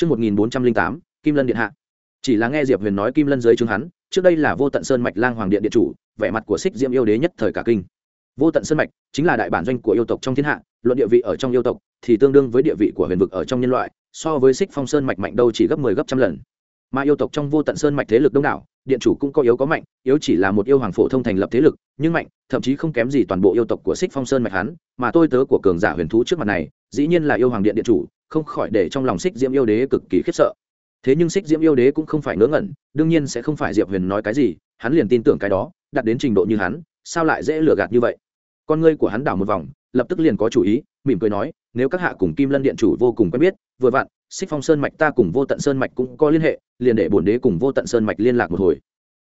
Trước 1408, Kim Lân Điện Hạ. Chỉ là nghe Diệp Huyền nói Kim Lân dưới chứng hắn, trước đây là vô tận sơn mạch lang hoàng điện điện chủ, vẻ mặt của Sích Diễm yêu đế nhất thời cả kinh. Vô tận sơn mạch chính là đại bản doanh của yêu tộc trong thiên hạ, luận địa vị ở trong yêu tộc thì tương đương với địa vị của huyền vực ở trong nhân loại, so với Sích Phong Sơn mạch mạnh đâu chỉ gấp 10 gấp trăm lần. Mà yêu tộc trong vô tận sơn mạch thế lực đông đảo, điện chủ cũng có yếu có mạnh, yếu chỉ là một yêu hoàng phổ thông thành lập thế lực, nhưng mạnh, thậm chí không kém gì toàn bộ yêu tộc của Sích Phong Sơn mạch hắn, mà tôi tớ của cường giả huyền thú trước mặt này, dĩ nhiên là yêu hoàng điện điện chủ, không khỏi để trong lòng Xích Diễm yêu đế cực kỳ khiếp sợ. Thế nhưng xích diễm yêu đế cũng không phải ngớ ngẩn, đương nhiên sẽ không phải diệp huyền nói cái gì, hắn liền tin tưởng cái đó đặt đến trình độ như hắn, sao lại dễ lừa gạt như vậy? Con ngươi của hắn đảo một vòng, lập tức liền có chủ ý, mỉm cười nói, nếu các hạ cùng kim lân điện chủ vô cùng quen biết, vừa vặn xích phong sơn mạch ta cùng vô tận sơn mạch cũng có liên hệ, liền để bổn đế cùng vô tận sơn mạch liên lạc một hồi.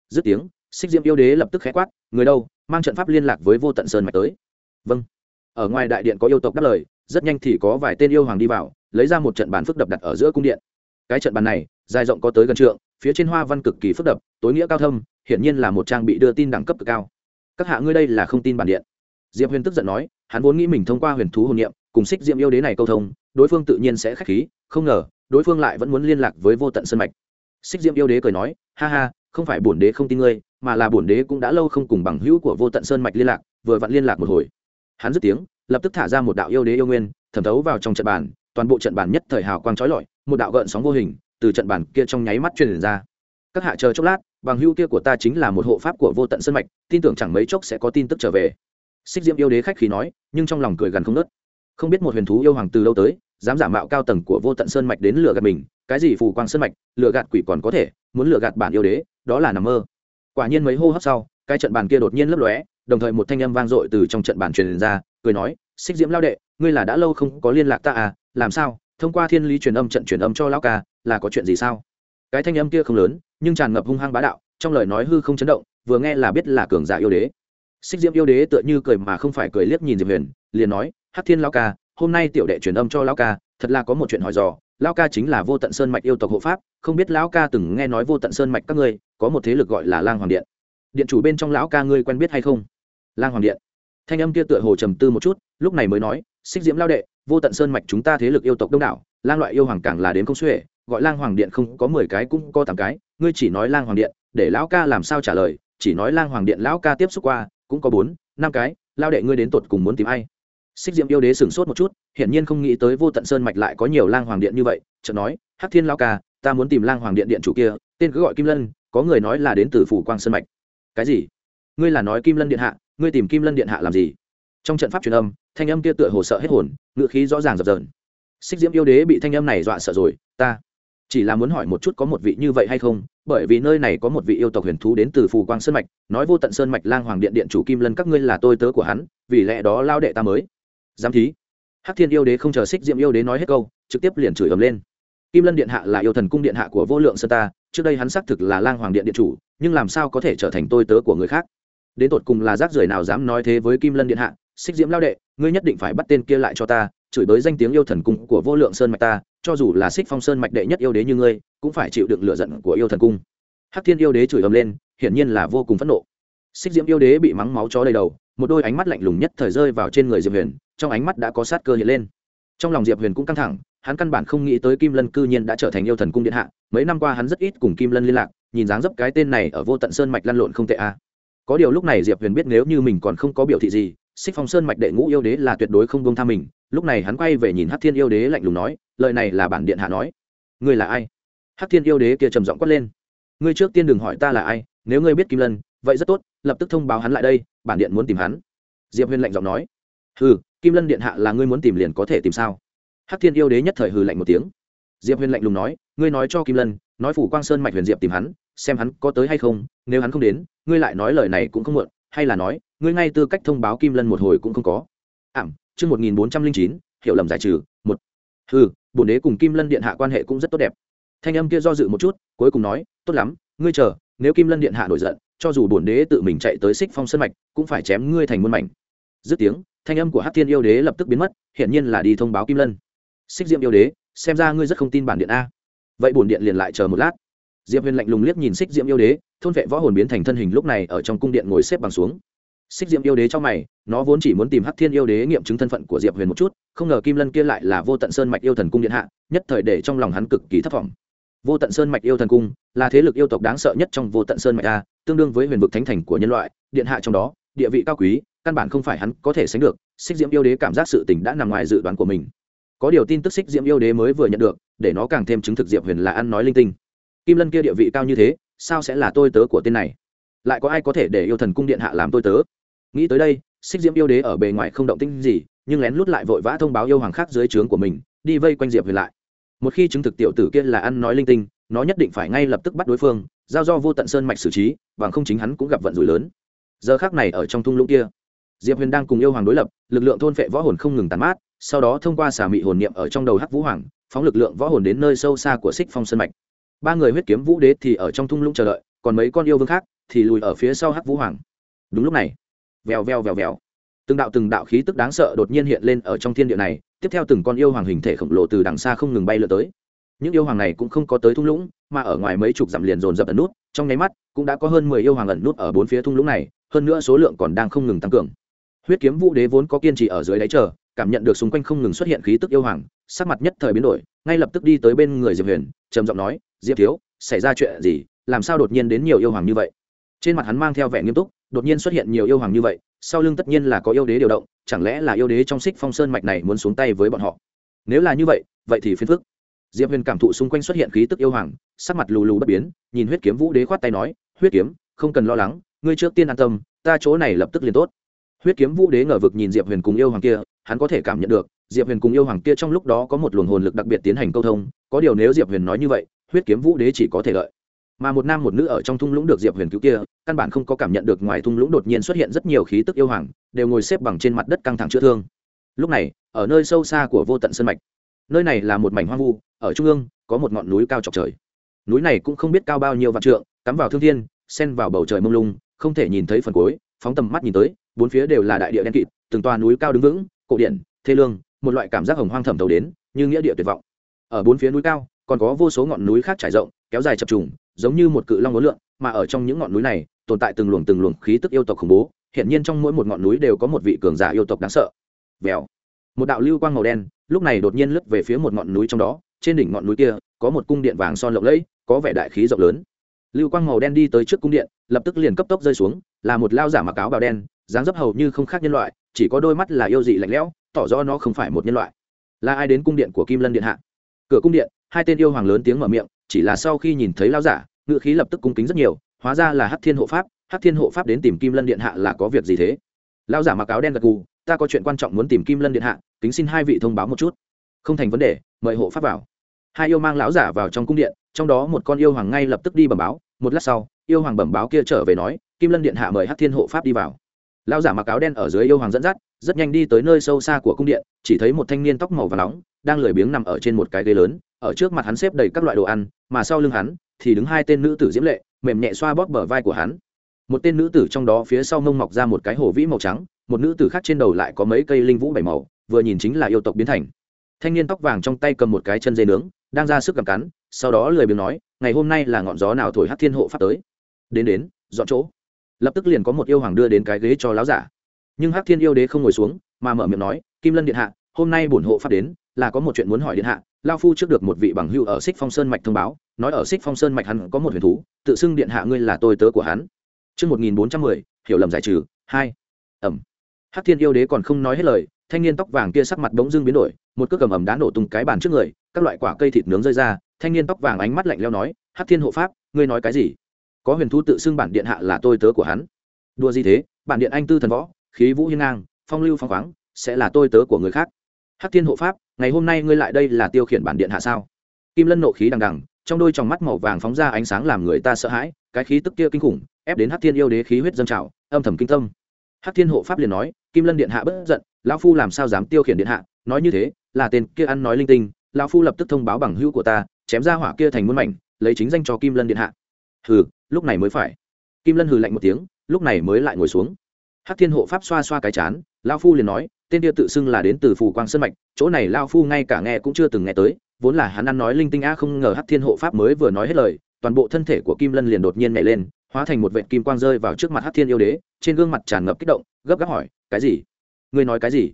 Dứt tiếng xích diễm yêu đế lập tức khẽ quát, người đâu, mang trận pháp liên lạc với vô tận sơn mạch tới. Vâng. Ở ngoài đại điện có yêu tộc đáp lời rất nhanh thì có vài tên yêu hoàng đi vào, lấy ra một trận bàn phức đập đặt ở giữa cung điện. Cái trận bàn này, dài rộng có tới gần trượng, phía trên hoa văn cực kỳ phức đập, tối nghĩa cao thâm, hiển nhiên là một trang bị đưa tin đẳng cấp cực cao. Các hạ ngươi đây là không tin bản điện. Diệp huyền tức giận nói, hắn vốn nghĩ mình thông qua huyền thú hồn niệm, cùng xích diệm yêu đế này câu thông, đối phương tự nhiên sẽ k h á c h khí, không ngờ, đối phương lại vẫn muốn liên lạc với vô tận sân mạch. Xích diệm yêu đế cười nói, ha ha, không phải bổn đế không tin ngươi, mà là bổn đế cũng đã lâu không cùng bằng hữu của vô tận sơn mạch liên lạc, vừa vặn liên lạc một hồi. Hắn dứt tiếng lập tức thả ra một đạo yêu đế yêu nguyên, thẩm thấu vào trong trận bàn, toàn bộ trận bàn nhất thời hào quang trói lọi, một đạo gợn sóng vô hình từ trận bàn kia trong nháy mắt truyền ra. Các hạ chờ chốc lát, bằng hưu kia của ta chính là một hộ pháp của vô tận sân mạch, tin tưởng chẳng mấy chốc sẽ có tin tức trở về. Xích diễm yêu đế khách khí nói, nhưng trong lòng cười gần không nớt không biết một huyền thú yêu hoàng từ lâu tới, dám giả mạo cao tầng của vô tận sơn mạch đến lừa gạt mình, cái gì phù quang sơn mạch, lừa gạt quỷ còn có thể, muốn lừa gạt bản yêu đế, đó là nằm mơ. Quả nhiên mấy hô hấp sau, cái trận bàn kia đột nhiên lấp lóe, đồng thời một thanh âm vang dội từ trong trận bàn truyền ra cười nói, xích diễm lao đệ, ngươi là đã lâu không có liên lạc ta à làm sao? Thông qua thiên lý truyền âm trận truyền âm cho lão ca, là có chuyện gì sao? Cái thanh âm kia không lớn, nhưng tràn ngập hung hăng bá đạo, trong lời nói hư không chấn động, vừa nghe là biết là cường giả yêu đế. Xích diễm yêu đế tựa như cười mà không phải cười liếc nhìn diệp huyền, liền nói hát thiên lão ca, hôm nay tiểu đệ truyền âm cho lão ca, thật là có một chuyện hỏi dò, lão ca chính là vô tận sơn mạch yêu tộc hộ pháp, không biết lão ca từng nghe nói vô tận sơn mạch các ngươi, có một thế lực gọi là lang hoàng điện. Điện chủ bên trong lão ca ngươi quen biết hay không? Lang hoàng điện thanh âm kia tựa hồ trầm tư một chút, lúc này mới nói, xích diễm lao đệ, vô tận sơn mạch chúng ta thế lực yêu tộc đông đảo, lang loại yêu hoàng càng là đến không xuể, gọi lang hoàng điện không có mười cái cũng có tám cái, ngươi chỉ nói lang hoàng điện, để lão ca làm sao trả lời, chỉ nói lang hoàng điện lão ca tiếp xúc qua, cũng có bốn, năm cái, lao đệ ngươi đến tột cùng muốn tìm ai? Xích Diễm yêu đế sửng sốt một chút, hiển nhiên không nghĩ tới vô tận sơn mạch lại có nhiều lang hoàng điện như vậy, chợt nói, hắc thiên lao ca, ta muốn tìm lang hoàng điện điện chủ kia, tên cứ gọi kim lân, có người nói là đến từ phủ quang sơn mạch. Cái gì? Ngươi là nói kim lân điện hạ ngươi tìm kim lân điện hạ làm gì? Trong trận pháp truyền âm, thanh âm kia tựa hồ sợ hết hồn ngựa khí rõ ràng dập dờn. Xích diễm yêu đế bị thanh âm này dọa sợ rồi, ta chỉ là muốn hỏi một chút có một vị như vậy hay không, bởi vì nơi này có một vị yêu tộc huyền thú đến từ phù quang sơn mạch, nói vô tận sơn mạch lang hoàng điện điện chủ kim lân các ngươi là tôi tớ của hắn, vì lẽ đó lao đệ ta mới. Giám thí. Hắc thiên yêu đế không chờ xích Diễm yêu đế nói hết câu, trực tiếp liền chửi ầm lên. Kim lân điện hạ là yêu thần cung điện hạ của vô lượng sơn ta, trước đây hắn xác thực là lang hoàng điện điện chủ, nhưng làm sao có thể trở thành tôi tớ của người khác? Đến tột cùng là rác rưởi nào dám nói thế với kim lân điện hạ, xích diễm lao đệ, ngươi nhất định phải bắt tên kia lại cho ta, chửi bới danh tiếng yêu thần cung của vô lượng sơn mạch ta, cho dù là xích phong sơn mạch đệ nhất yêu đế như ngươi, cũng phải chịu đựng lựa giận của yêu thần cung. Hắc thiên yêu đế chửi ầm lên, hiển nhiên là vô cùng phẫn nộ. Xích diễm yêu đế bị mắng máu chó đầy đầu, một đôi ánh mắt lạnh lùng nhất thời rơi vào trên người diệp huyền, trong ánh mắt đã có sát cơ hiện lên. Trong lòng diệp huyền cũng căng thẳng, hắn căn bản không nghĩ tới kim lân cư nhiên đã trở thành yêu thần cung điện hạ, mấy năm qua hắn rất ít cùng kim lân liên lạc, nhìn dáng dấp cái tên này ở vô tận sơn mạch lăn lộn không tệ a có điều lúc này diệp huyền biết nếu như mình còn không có biểu thị gì, xích phong sơn mạch đệ ngũ yêu đế là tuyệt đối không buông tha mình. Lúc này hắn quay về nhìn hắc thiên yêu đế lạnh lùng nói, lời này là bản điện hạ nói. Ngươi là ai? Hắc thiên yêu đế kia trầm giọng quát lên. Ngươi trước tiên đừng hỏi ta là ai, nếu ngươi biết kim lân, vậy rất tốt, lập tức thông báo hắn lại đây, bản điện muốn tìm hắn. Diệp huyền lạnh giọng nói. Hừ, kim lân điện hạ là ngươi muốn tìm liền có thể tìm sao? Hắc thiên yêu đế nhất thời hừ lạnh một tiếng. Diệp huyền lạnh lùng nói, ngươi nói cho kim lân, nói phủ quang sơn mạch huyền diệp tìm hắn, xem hắn có tới hay không, nếu hắn không đến ngươi lại nói lời này cũng không muộn, hay là nói, ngươi ngay tư cách thông báo kim lân một hồi cũng không có. Ảm, chương một nghìn bốn trăm linh chín, hiểu lầm giải trừ, một. Ừ bổn đế cùng kim lân điện hạ quan hệ cũng rất tốt đẹp. Thanh âm kia do dự một chút, cuối cùng nói, tốt lắm, ngươi chờ, nếu kim lân điện hạ nổi giận, cho dù bổn đế tự mình chạy tới xích phong sân mạch, cũng phải chém ngươi thành muôn mảnh. Dứt tiếng, thanh âm của hát thiên yêu đế lập tức biến mất, hiển nhiên là đi thông báo kim lân. Xích diệm yêu đế, xem ra ngươi rất không tin bản điện a. Vậy bổn điện liền lại chờ một lát diệp huyền lạnh lùng liếc nhìn xích diệm yêu đế, thôn vệ võ hồn biến thành thân hình lúc này ở trong cung điện ngồi xếp bằng xuống. Xích diệm yêu đế trong mày, nó vốn chỉ muốn tìm hắc thiên yêu đế nghiệm chứng thân phận của diệp huyền một chút, không ngờ kim lân kia lại là vô tận sơn mạch yêu thần cung điện hạ, nhất thời để trong lòng hắn cực kỳ thất vọng. Vô tận sơn mạch yêu thần cung là thế lực yêu tộc đáng sợ nhất trong vô tận sơn mạch a, tương đương với huyền vực thánh thành của nhân loại, điện hạ trong đó, địa vị cao quý, căn bản không phải hắn có thể sánh được xích diễm yêu đế cảm giác sự tình đã nằm ngoài dự đoán của mình. Có điều tin tức xích diễm yêu đế mới vừa nhận được, để nó càng thêm chứng thực diệp huyền là ăn nói linh tinh kim lân kia địa vị cao như thế, sao sẽ là tôi tớ của tên này? Lại có ai có thể để yêu thần cung điện hạ làm tôi tớ? Nghĩ tới đây, xích diễm yêu đế ở bề ngoài không động tinh gì, nhưng lén lút lại vội vã thông báo yêu hoàng khác dưới trướng của mình, đi vây quanh diệp huyền lại. Một khi chứng thực tiểu tử kia là ăn nói linh tinh, nó nhất định phải ngay lập tức bắt đối phương, giao do vô tận sơn mạch xử trí, bằng không chính hắn cũng gặp vận rủi lớn. Giờ khác này ở trong thung lũng kia, diệp huyền đang cùng yêu hoàng đối lập, lực lượng thôn phệ võ hồn không ngừng tàn mát, sau đó thông qua xả mị hồn niệm ở trong đầu hắc vũ hoàng, phóng lực lượng võ hồn đến nơi sâu xa của xích phong sơn mạch ba người huyết kiếm vũ đế thì ở trong thung lũng chờ đợi, còn mấy con yêu vương khác thì lùi ở phía sau hắc vũ hoàng. Đúng lúc này, vèo vèo vèo vèo. Từng đạo từng đạo khí tức đáng sợ đột nhiên hiện lên ở trong thiên địa này, tiếp theo từng con yêu hoàng hình thể khổng lồ từ đằng xa không ngừng bay lượn tới. Những yêu hoàng này cũng không có tới thung lũng, mà ở ngoài mấy chục dặm liền dồn dập ẩn nút, trong nháy mắt cũng đã có hơn mười yêu hoàng ẩn nút ở bốn phía thung lũng này, hơn nữa số lượng còn đang không ngừng tăng cường. Huyết kiếm vũ đế vốn có kiên trì ở dưới đáy chờ cảm nhận được xung quanh không ngừng xuất hiện khí tức yêu hoàng, sắc mặt nhất thời biến đổi, ngay lập tức đi tới bên người diệp huyền, trầm giọng nói, diệp thiếu, xảy ra chuyện gì? Làm sao đột nhiên đến nhiều yêu hoàng như vậy? Trên mặt hắn mang theo vẻ nghiêm túc, đột nhiên xuất hiện nhiều yêu hoàng như vậy, sau lưng tất nhiên là có yêu đế điều động, chẳng lẽ là yêu đế trong xích phong sơn mạch này muốn xuống tay với bọn họ? Nếu là như vậy vậy thì phiền phức. Diệp huyền cảm thụ xung quanh xuất hiện khí tức yêu hoàng, sắc mặt lù lù bất biến, nhìn huyết kiếm vũ đế khoát tay nói, huyết kiếm, không cần lo lắng, ngươi trước tiên an tâm, ta chỗ này lập tức liền tốt. Huyết kiếm vũ đế ngờ vực nhìn diệp huyền cùng yêu hoàng kia hắn có thể cảm nhận được, diệp huyền cùng yêu hoàng kia trong lúc đó có một luồng hồn lực đặc biệt tiến hành câu thông, có điều nếu diệp huyền nói như vậy, huyết kiếm vũ đế chỉ có thể lợi. Mà một nam một nữ ở trong thung lũng được diệp huyền cứu kia, căn bản không có cảm nhận được ngoài thung lũng đột nhiên xuất hiện rất nhiều khí tức yêu hoàng, đều ngồi xếp bằng trên mặt đất căng thẳng chữa thương. Lúc này, ở nơi sâu xa của vô tận sân mạch, nơi này là một mảnh hoang vu, ở trung ương, có một ngọn núi cao chọc trời. Núi này cũng không biết cao bao nhiêu vạn trượng, cắm vào thương thiên sen vào bầu trời mông lung, không thể nhìn thấy phần cuối, phóng tầm mắt nhìn tới, bốn phía đều là đại địa đen kịt, từng toa núi cao đứng vững cổ điện thê lương, một loại cảm giác hồng hoang thẩm thấu đến, như nghĩa địa tuyệt vọng. Ở bốn phía núi cao, còn có vô số ngọn núi khác trải rộng, kéo dài chập trùng, giống như một cự long ngố lượn, mà ở trong những ngọn núi này, tồn tại từng luồng từng luồng khí tức yêu tộc khủng bố. Hiện nhiên trong mỗi một ngọn núi đều có một vị cường giả yêu tộc đáng sợ. Vèo. Một đạo lưu quang màu đen, lúc này đột nhiên lướt về phía một ngọn núi trong đó, trên đỉnh ngọn núi kia, có một cung điện vàng son lộng lẫy, có vẻ đại khí rộng lớn. Lưu quang màu đen đi tới trước cung điện, lập tức liền cấp tốc rơi xuống, là một lao giả mặc áo bào đen, dáng dấp hầu như không khác nhân loại chỉ có đôi mắt là yêu dị lạnh lẽo, tỏ rõ nó không phải một nhân loại. Là ai đến cung điện của kim lân điện hạ? Cửa cung điện, hai tên yêu hoàng lớn tiếng mở miệng, chỉ là sau khi nhìn thấy lao giả ngự khí lập tức cung kính rất nhiều, hóa ra là hắc thiên hộ pháp, hắc thiên hộ pháp đến tìm kim lân điện hạ là có việc gì thế? Lao giả mặc áo đen gật gù, ta có chuyện quan trọng muốn tìm kim lân điện hạ, kính xin hai vị thông báo một chút. Không thành vấn đề, mời hộ pháp vào. Hai yêu mang lão giả vào trong cung điện, trong đó một con yêu hoàng ngay lập tức đi bẩm báo, một lát sau, yêu hoàng bẩm báo kia trở về nói, kim lân điện hạ mời hắc thiên hộ pháp đi vào lão giả mặc áo đen ở dưới yêu hoàng dẫn dắt, rất nhanh đi tới nơi sâu xa của cung điện, chỉ thấy một thanh niên tóc màu và nóng, đang lười biếng nằm ở trên một cái ghế lớn, ở trước mặt hắn xếp đầy các loại đồ ăn, mà sau lưng hắn thì đứng hai tên nữ tử diễm lệ, mềm nhẹ xoa bóp bờ vai của hắn. Một tên nữ tử trong đó phía sau mông mọc ra một cái hổ vĩ màu trắng, một nữ tử khác trên đầu lại có mấy cây linh vũ bảy màu, vừa nhìn chính là yêu tộc biến thành. Thanh niên tóc vàng trong tay cầm một cái chân dây nướng, đang ra sức cầm cắn, sau đó lười biếng nói, ngày hôm nay là ngọn gió nào thổi hát thiên hộ pháp tới? Đến đến, dọn chỗ lập tức liền có một yêu hoàng đưa đến cái ghế cho láo giả nhưng Hắc thiên yêu đế không ngồi xuống mà mở miệng nói kim lân điện hạ hôm nay bổn hộ pháp đến là có một chuyện muốn hỏi điện hạ lao phu trước được một vị bằng hưu ở xích phong sơn mạch thông báo nói ở xích phong sơn mạch hắn có một huyền thú tự xưng điện hạ ngươi là tôi tớ của hắn Trước 1410, hiểu lầm giải trừ, hai. Ẩm. Hắc Thiên yêu đế còn không nói hết lời, thanh niên tóc vàng kia sắc mặt bỗng dưng biến đổi, một cước cầm ẩm đá nổ tung cái bàn trước người, các loại quả cây thịt nướng rơi ra, thanh niên tóc vàng ánh mắt lạnh lẽo nói, Hắc Thiên hộ pháp, ngươi nói cái gì? Có huyền thú tự xưng bản điện hạ là tôi tớ của hắn. Đùa gì thế? Bản điện anh tư thần võ, khí vũ hiên ngang, phong lưu phong khoáng, sẽ là tôi tớ của người khác. Hắc Thiên hộ pháp, ngày hôm nay ngươi lại đây là tiêu khiển bản điện hạ sao? Kim Lân nộ khí đằng đằng, trong đôi tròng mắt màu vàng phóng ra ánh sáng làm người ta sợ hãi, cái khí tức kia kinh khủng, ép đến Hắc Thiên yêu đế khí huyết dâng trào, âm thầm kinh tâm. Hắc Thiên hộ pháp liền nói, Kim Lân điện hạ bất giận, lão phu làm sao dám tiêu khiển điện hạ, nói như thế, là tên kia ăn nói linh tinh, lão phu lập tức thông báo bằng hữu của ta, chém ra hỏa kia thành muôn mảnh, lấy chính danh cho Kim Lân điện hạ. Hừ, lúc này mới phải. Kim Lân hừ lạnh một tiếng, lúc này mới lại ngồi xuống. Hắc Thiên hộ pháp xoa xoa cái chán, lão phu liền nói, tên kia tự xưng là đến từ phù quang sơn mạch, chỗ này lão phu ngay cả nghe cũng chưa từng nghe tới, vốn là hắn ăn nói linh tinh a không ngờ Hắc Thiên hộ pháp mới vừa nói hết lời, toàn bộ thân thể của Kim Lân liền đột nhiên nhảy lên, hóa thành một vệ kim quang rơi vào trước mặt hát thiên yêu đế trên gương mặt tràn ngập kích động gấp gáp hỏi cái gì ngươi nói cái gì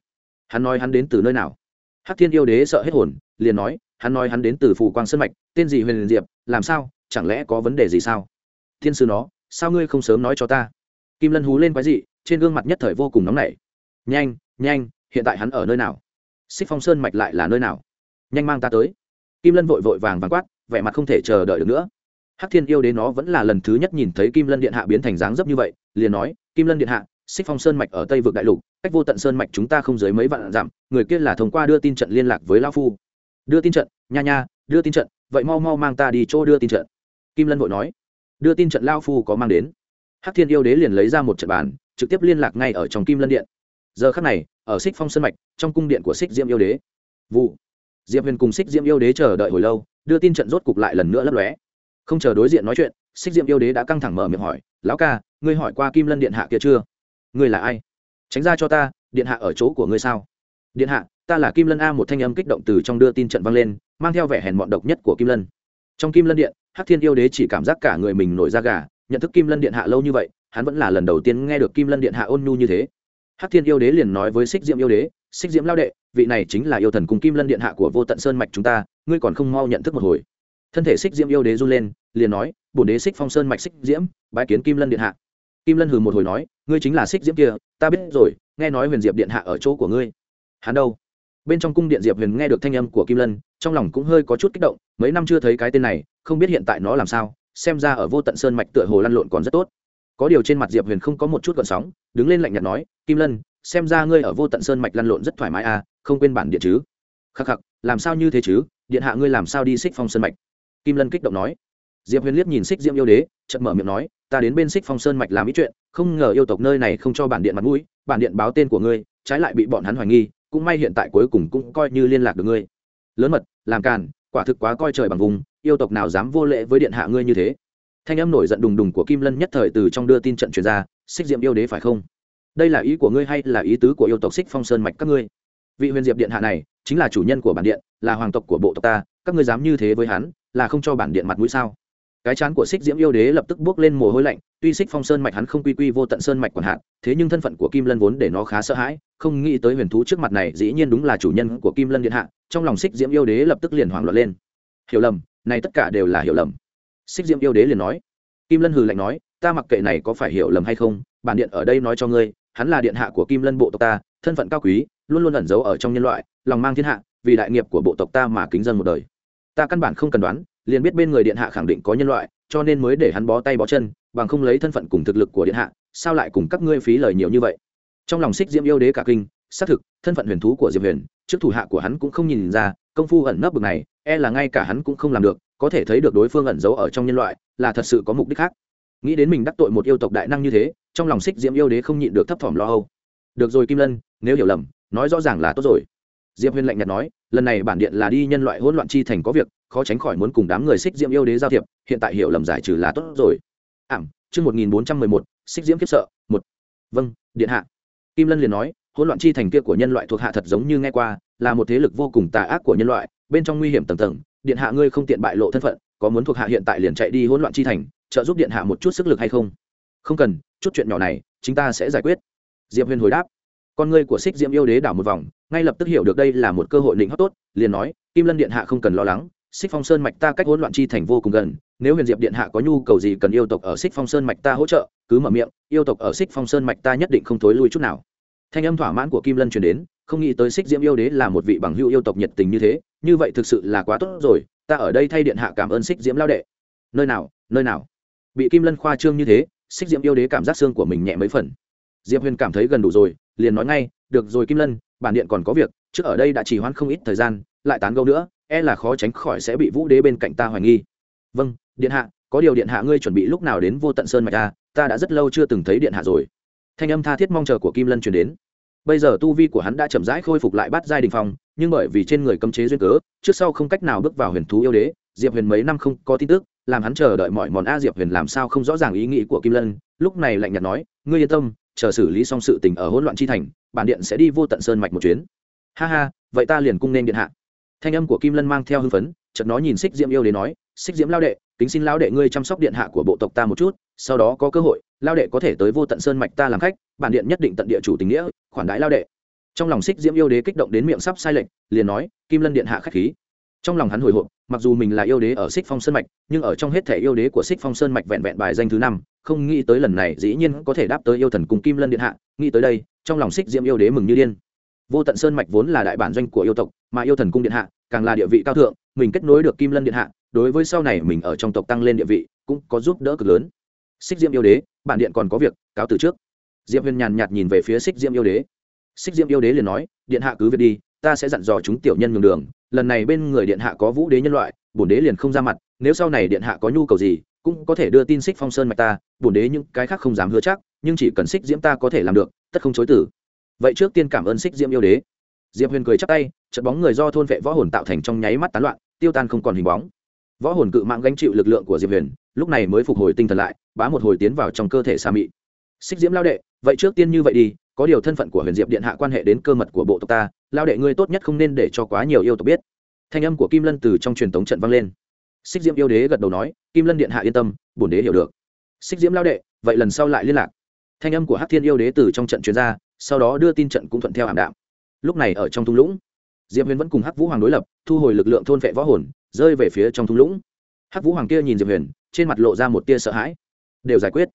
hắn nói hắn đến từ nơi nào hát thiên yêu đế sợ hết hồn liền nói hắn nói hắn đến từ phù quang sơn mạch tên gì huyền diệp làm sao chẳng lẽ có vấn đề gì sao? Thiên sư nó, sao ngươi không sớm nói cho ta? Kim lân hú lên quái dị, trên gương mặt nhất thời vô cùng nóng nảy. Nhanh nhanh, hiện tại hắn ở nơi nào? Xích phong sơn mạch lại là nơi nào? Nhanh mang ta tới. Kim lân vội vội vàng vàng quát, vẻ mặt không thể chờ đợi được nữa. Hắc thiên yêu đến nó vẫn là lần thứ nhất nhìn thấy kim lân điện hạ biến thành dáng dấp như vậy, liền nói, kim lân điện hạ, xích phong sơn mạch ở tây vực đại lục, cách vô tận sơn mạch chúng ta không dưới mấy vạn dặm, người kia là thông qua đưa tin trận liên lạc với lao phu. Đưa tin trận? Nha nha, đưa tin trận. Vậy mau mau mang ta đi chỗ đưa tin trận kim lân vội nói, đưa tin trận lao phu có mang đến. Hắc thiên yêu đế liền lấy ra một trận bàn, trực tiếp liên lạc ngay ở trong kim lân điện. Giờ khắc này, ở xích phong sơn mạch, trong cung điện của xích diễm yêu đế. Vụ. Diệp huyền cùng xích diễm yêu đế chờ đợi hồi lâu, đưa tin trận rốt cục lại lần nữa lấp lóe. Không chờ đối diện nói chuyện xích diễm yêu đế đã căng thẳng mở miệng hỏi, lão ca, ngươi hỏi qua kim lân điện hạ kia chưa? Ngươi là ai? Tránh ra cho ta, điện hạ ở chỗ của ngươi sao? Điện hạ, ta là kim lân a. Một thanh âm kích động từ trong đưa tin trận vang lên, mang theo vẻ hèn mọn độc nhất của kim lân. Trong kim lân điện hắc thiên yêu đế chỉ cảm giác cả người mình nổi da gà, nhận thức kim lân điện hạ lâu như vậy, hắn vẫn là lần đầu tiên nghe được kim lân điện hạ ôn nhu như thế. Hắc thiên yêu đế liền nói với xích diễm yêu đế, xích diễm lao đệ, vị này chính là yêu thần cùng kim lân điện hạ của vô tận sơn mạch chúng ta, ngươi còn không mau nhận thức một hồi. Thân thể xích diễm yêu đế run lên, liền nói, bổn đế xích phong sơn mạch xích diễm, bái kiến kim lân điện hạ. Kim lân hừ một hồi nói, ngươi chính là xích diễm kia, ta biết rồi, nghe nói huyền diệp điện hạ ở chỗ của ngươi. Hắn đâu? Bên trong cung điện diệp huyền nghe được thanh âm của kim lân, trong lòng cũng hơi có chút kích động, mấy năm chưa thấy cái tên này không biết hiện tại nó làm sao, xem ra ở vô tận sơn mạch tựa hồ lăn lộn còn rất tốt. Có điều trên mặt diệp huyền không có một chút gọn sóng, đứng lên lạnh nhạt nói, kim lân, xem ra ngươi ở vô tận sơn mạch lăn lộn rất thoải mái à không quên bản điện chứ? Khắc khắc, làm sao như thế chứ? Điện hạ ngươi làm sao đi xích phong sơn mạch? Kim lân kích động nói. Diệp huyền liếc nhìn xích diễm yêu đế, chợt mở miệng nói, ta đến bên xích phong sơn mạch làm ý chuyện, không ngờ yêu tộc nơi này không cho bản điện mặt mũi, bản điện báo tên của ngươi, trái lại bị bọn hắn hoài nghi, cũng may hiện tại cuối cùng cũng coi như liên lạc được ngươi. Lớn mật, làm càn, quả thực quá coi trời bằng vùng yêu tộc nào dám vô lễ với điện hạ ngươi như thế? Thanh âm nổi giận đùng đùng của kim lân nhất thời từ trong đưa tin trận truyền ra, xích diệm yêu đế phải không? Đây là ý của ngươi hay là ý tứ của yêu tộc xích phong sơn mạch các ngươi? Vị huyền diệp điện hạ này, chính là chủ nhân của bản điện, là hoàng tộc của bộ tộc ta, các ngươi dám như thế với hắn, là không cho bản điện mặt mũi sao? Cái chán của xích diễm yêu đế lập tức bước lên mồ hôi lạnh, tuy xích phong sơn mạch hắn không quy quy vô tận sơn mạch quản hạn, thế nhưng thân phận của kim lân vốn để nó khá sợ hãi, không nghĩ tới huyền thú trước mặt này dĩ nhiên đúng là chủ nhân của kim lân điện hạ, trong lòng xích diễm yêu đế lập tức liền hoảng loạn lên. Hiểu lầm này tất cả đều là hiểu lầm. Xích diễm yêu đế liền nói. Kim lân hừ lạnh nói, ta mặc kệ này có phải hiểu lầm hay không, bản điện ở đây nói cho ngươi, hắn là điện hạ của kim lân bộ tộc ta, thân phận cao quý, luôn luôn ẩn giấu ở trong nhân loại, lòng mang thiên hạ, vì đại nghiệp của bộ tộc ta mà kính dân một đời. Ta căn bản không cần đoán, liền biết bên người điện hạ khẳng định có nhân loại, cho nên mới để hắn bó tay bó chân, bằng không lấy thân phận cùng thực lực của điện hạ, sao lại cùng các ngươi phí lời nhiều như vậy? Trong lòng xích diễm yêu đế cả kinh, xác thực, thân phận huyền thú của diệp huyền, trước thủ hạ của hắn cũng không nhìn ra, công phu ẩn nấp bực này e là ngay cả hắn cũng không làm được, có thể thấy được đối phương ẩn giấu ở trong nhân loại là thật sự có mục đích khác. Nghĩ đến mình đắc tội một yêu tộc đại năng như thế, trong lòng xích diễm yêu đế không nhịn được thấp thỏm lo âu. Được rồi kim lân, nếu hiểu lầm, nói rõ ràng là tốt rồi. Diệp huyền lạnh nhạt nói, lần này bản điện là đi nhân loại hỗn loạn chi thành có việc, khó tránh khỏi muốn cùng đám người xích diễm yêu đế giao thiệp, hiện tại hiểu lầm giải trừ là tốt rồi. Ảm, chương một nghìn bốn trăm mười một xích diễm kiếp sợ, một. Vâng điện hạ. Kim lân liền nói, hỗn loạn chi thành kia của nhân loại thuộc hạ thật giống như nghe qua, là một thế lực vô cùng tà ác của nhân loại bên trong nguy hiểm tầng tầng, điện hạ ngươi không tiện bại lộ thân phận, có muốn thuộc hạ hiện tại liền chạy đi hỗn loạn chi thành, trợ giúp điện hạ một chút sức lực hay không? Không cần, chút chuyện nhỏ này chúng ta sẽ giải quyết. Diệp huyền hồi đáp. Con ngươi của xích diễm yêu đế đảo một vòng, ngay lập tức hiểu được đây là một cơ hội định hót tốt, liền nói, kim lân điện hạ không cần lo lắng xích phong sơn mạch ta cách hỗn loạn chi thành vô cùng gần, nếu huyền diệp điện hạ có nhu cầu gì cần yêu tộc ở xích phong sơn mạch ta hỗ trợ, cứ mở miệng, yêu tộc ở xích phong sơn mạch ta nhất định không thối lui chút nào thanh âm thỏa mãn của kim lân truyền đến, không nghĩ tới xích diễm yêu đế là một vị bằng hữu yêu tộc nhiệt tình như thế, như vậy thực sự là quá tốt rồi, ta ở đây thay điện hạ cảm ơn xích diễm lao đệ. Nơi nào nơi nào? Bị kim lân khoa trương như thế xích diễm yêu đế cảm giác xương của mình nhẹ mấy phần. Diệp huyền cảm thấy gần đủ rồi, liền nói ngay, được rồi kim lân, bản điện còn có việc, trước ở đây đã chỉ hoãn không ít thời gian, lại tán gẫu nữa e là khó tránh khỏi sẽ bị vũ đế bên cạnh ta hoài nghi. Vâng điện hạ, có điều điện hạ ngươi chuẩn bị lúc nào đến vô tận sơn mạch ta ta đã rất lâu chưa từng thấy điện hạ rồi thanh âm tha thiết mong chờ của kim lân truyền đến. Bây giờ tu vi của hắn đã chậm rãi khôi phục lại bát giai đình phong, nhưng bởi vì trên người cấm chế duyên cớ, trước sau không cách nào bước vào huyền thú yêu đế, diệp huyền mấy năm không có tin tức, làm hắn chờ đợi mọi món a diệp huyền làm sao không rõ ràng ý nghĩ của kim lân, lúc này lạnh nhạt nói, ngươi yên tâm, chờ xử lý xong sự tình ở hỗn loạn chi thành, bản điện sẽ đi vô tận sơn mạch một chuyến. Ha ha, vậy ta liền cung nên điện hạ. Thanh âm của kim lân mang theo hưng phấn, chợt nó nhìn xích diễm yêu đế nói, xích diễm lao đệ, kính xin lao đệ ngươi chăm sóc điện hạ của bộ tộc ta một chút sau đó có cơ hội, lao đệ có thể tới vô tận sơn mạch ta làm khách, bản điện nhất định tận địa chủ tình nghĩa, khoản đãi lao đệ. Trong lòng xích diễm yêu đế kích động đến miệng sắp sai lệch, liền nói, kim lân điện hạ khách khí. Trong lòng hắn hồi hộp, mặc dù mình là yêu đế ở xích phong sơn mạch, nhưng ở trong hết thể yêu đế của xích phong sơn mạch vẹn vẹn bài danh thứ năm, không nghĩ tới lần này dĩ nhiên có thể đáp tới yêu thần cùng kim lân điện hạ, nghĩ tới đây, trong lòng xích diễm yêu đế mừng như điên. Vô tận sơn mạch vốn là đại bản doanh của yêu tộc, mà yêu thần cung điện hạ, càng là địa vị cao thượng, mình kết nối được kim lân điện hạ, đối với sau này mình ở trong tộc tăng lên địa vị, cũng có giúp đỡ cực lớn xích Diêm yêu đế, bản điện còn có việc, cáo từ trước. Diệp huyền nhàn nhạt nhìn về phía xích Diêm yêu đế. Xích Diêm yêu đế liền nói, điện hạ cứ việc đi, ta sẽ dặn dò chúng tiểu nhân nhường đường. Lần này bên người điện hạ có vũ đế nhân loại, bổn đế liền không ra mặt. Nếu sau này điện hạ có nhu cầu gì, cũng có thể đưa tin xích phong sơn mạch ta. Bổn đế những cái khác không dám hứa chắc, nhưng chỉ cần xích diễm ta có thể làm được, tất không chối tử vậy trước tiên cảm ơn xích diễm yêu đế. Diệp huyền cười chắp tay trận bóng người do thôn vệ võ hồn tạo thành trong nháy mắt tán loạn, tiêu tan không còn hình bóng. Võ hồn cự mạng gánh chịu lực lượng của diệp huyền, lúc này mới phục hồi tinh thần lại bá một hồi tiến vào trong cơ thể xà mị. Xích diễm lao đệ vậy trước tiên như vậy đi có điều thân phận của huyền diệp điện hạ quan hệ đến cơ mật của bộ tộc ta lao đệ ngươi tốt nhất không nên để cho quá nhiều yêu tộc biết. Thanh âm của kim lân từ trong truyền thống trận vang lên. Xích diễm yêu đế gật đầu nói kim lân điện hạ yên tâm bổn đế hiểu được. Xích diễm lao đệ vậy lần sau lại liên lạc. Thanh âm của hắc thiên yêu đế từ trong trận chuyên ra, sau đó đưa tin trận cũng thuận theo ảm đạm. Lúc này ở trong thung lũng diệp huyền vẫn cùng hắc vũ hoàng đối lập thu hồi lực lượng thôn vệ võ hồn rơi về phía trong thung lũng. Hắc vũ hoàng kia nhìn diệp huyền trên mặt lộ ra một tia sợ hãi đều giải quyết.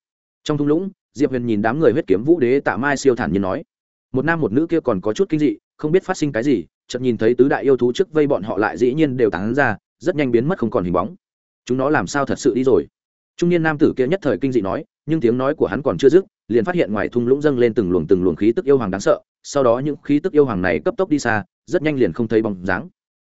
Trong thung lũng, diệp huyền nhìn đám người huyết kiếm vũ đế tạ mai siêu thản nhiên nói, một nam một nữ kia còn có chút kinh dị, không biết phát sinh cái gì, chợt nhìn thấy tứ đại yêu thú trước vây bọn họ lại dĩ nhiên đều tán ra, rất nhanh biến mất không còn hình bóng. Chúng nó làm sao thật sự đi rồi? Trung niên nam tử kia nhất thời kinh dị nói, nhưng tiếng nói của hắn còn chưa dứt, liền phát hiện ngoài thung lũng dâng lên từng luồng từng luồng khí tức yêu hoàng đáng sợ, sau đó những khí tức yêu hoàng này cấp tốc đi xa, rất nhanh liền không thấy bóng dáng.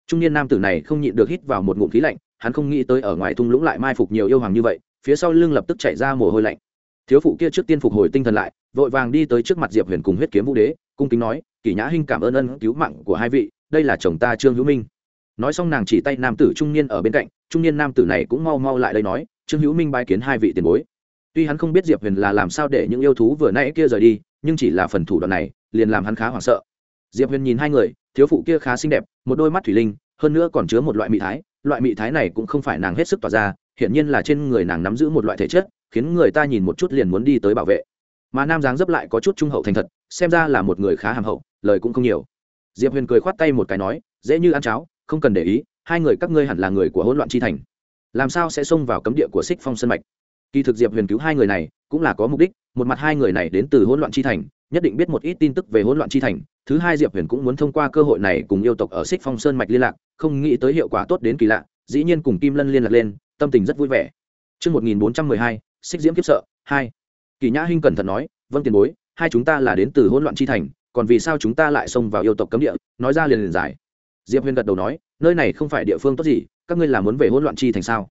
Trung niên nam tử này không nhịn được hít vào một ngụm khí lạnh, hắn không nghĩ tới ở ngoài thung lũng lại mai phục nhiều yêu hoàng như vậy phía sau lưng lập tức chạy ra mồ hôi lạnh. Thiếu phụ kia trước tiên phục hồi tinh thần lại, vội vàng đi tới trước mặt diệp huyền cùng huyết kiếm vũ đế, cung kính nói, kỷ nhã hinh cảm ơn ân cứu mạng của hai vị, đây là chồng ta trương hữu minh. Nói xong nàng chỉ tay nam tử trung niên ở bên cạnh, trung niên nam tử này cũng mau mau lại đây nói, trương hữu minh bái kiến hai vị tiền bối. Tuy hắn không biết diệp huyền là làm sao để những yêu thú vừa nãy kia rời đi, nhưng chỉ là phần thủ đoạn này, liền làm hắn khá hoảng sợ. Diệp huyền nhìn hai người, thiếu phụ kia khá xinh đẹp, một đôi mắt thủy linh, hơn nữa còn chứa một loại mị thái, loại mị thái này cũng không phải nàng hết sức tỏa ra hiển nhiên là trên người nàng nắm giữ một loại thể chất, khiến người ta nhìn một chút liền muốn đi tới bảo vệ. Mà nam dáng dấp lại có chút trung hậu thành thật, xem ra là một người khá hàm hậu, lời cũng không nhiều. Diệp huyền cười khoát tay một cái nói, dễ như ăn cháo, không cần để ý, hai người các ngươi hẳn là người của hỗn loạn chi thành. Làm sao sẽ xông vào cấm địa của xích phong sân mạch? Kỳ thực diệp huyền cứu hai người này cũng là có mục đích, một mặt hai người này đến từ hỗn loạn chi thành, nhất định biết một ít tin tức về hỗn loạn chi thành. Thứ hai, diệp huyền cũng muốn thông qua cơ hội này cùng yêu tộc ở xích phong sơn mạch liên lạc, không nghĩ tới hiệu quả tốt đến kỳ lạ, dĩ nhiên cùng kim lân liên lạc lên tâm tình rất vui vẻ Trước 1412, xích diễm kiếp sợ, 2. Kỳ Nhã Hinh cẩn thận nói, vâng tiền bối, hai chúng ta là đến từ hỗn loạn chi thành, còn vì sao chúng ta lại xông vào yêu tộc cấm địa, nói ra liền liền giải. Diệp Huyền gật đầu nói, nơi này không phải địa phương tốt gì, các ngươi là muốn về hỗn loạn chi thành sao?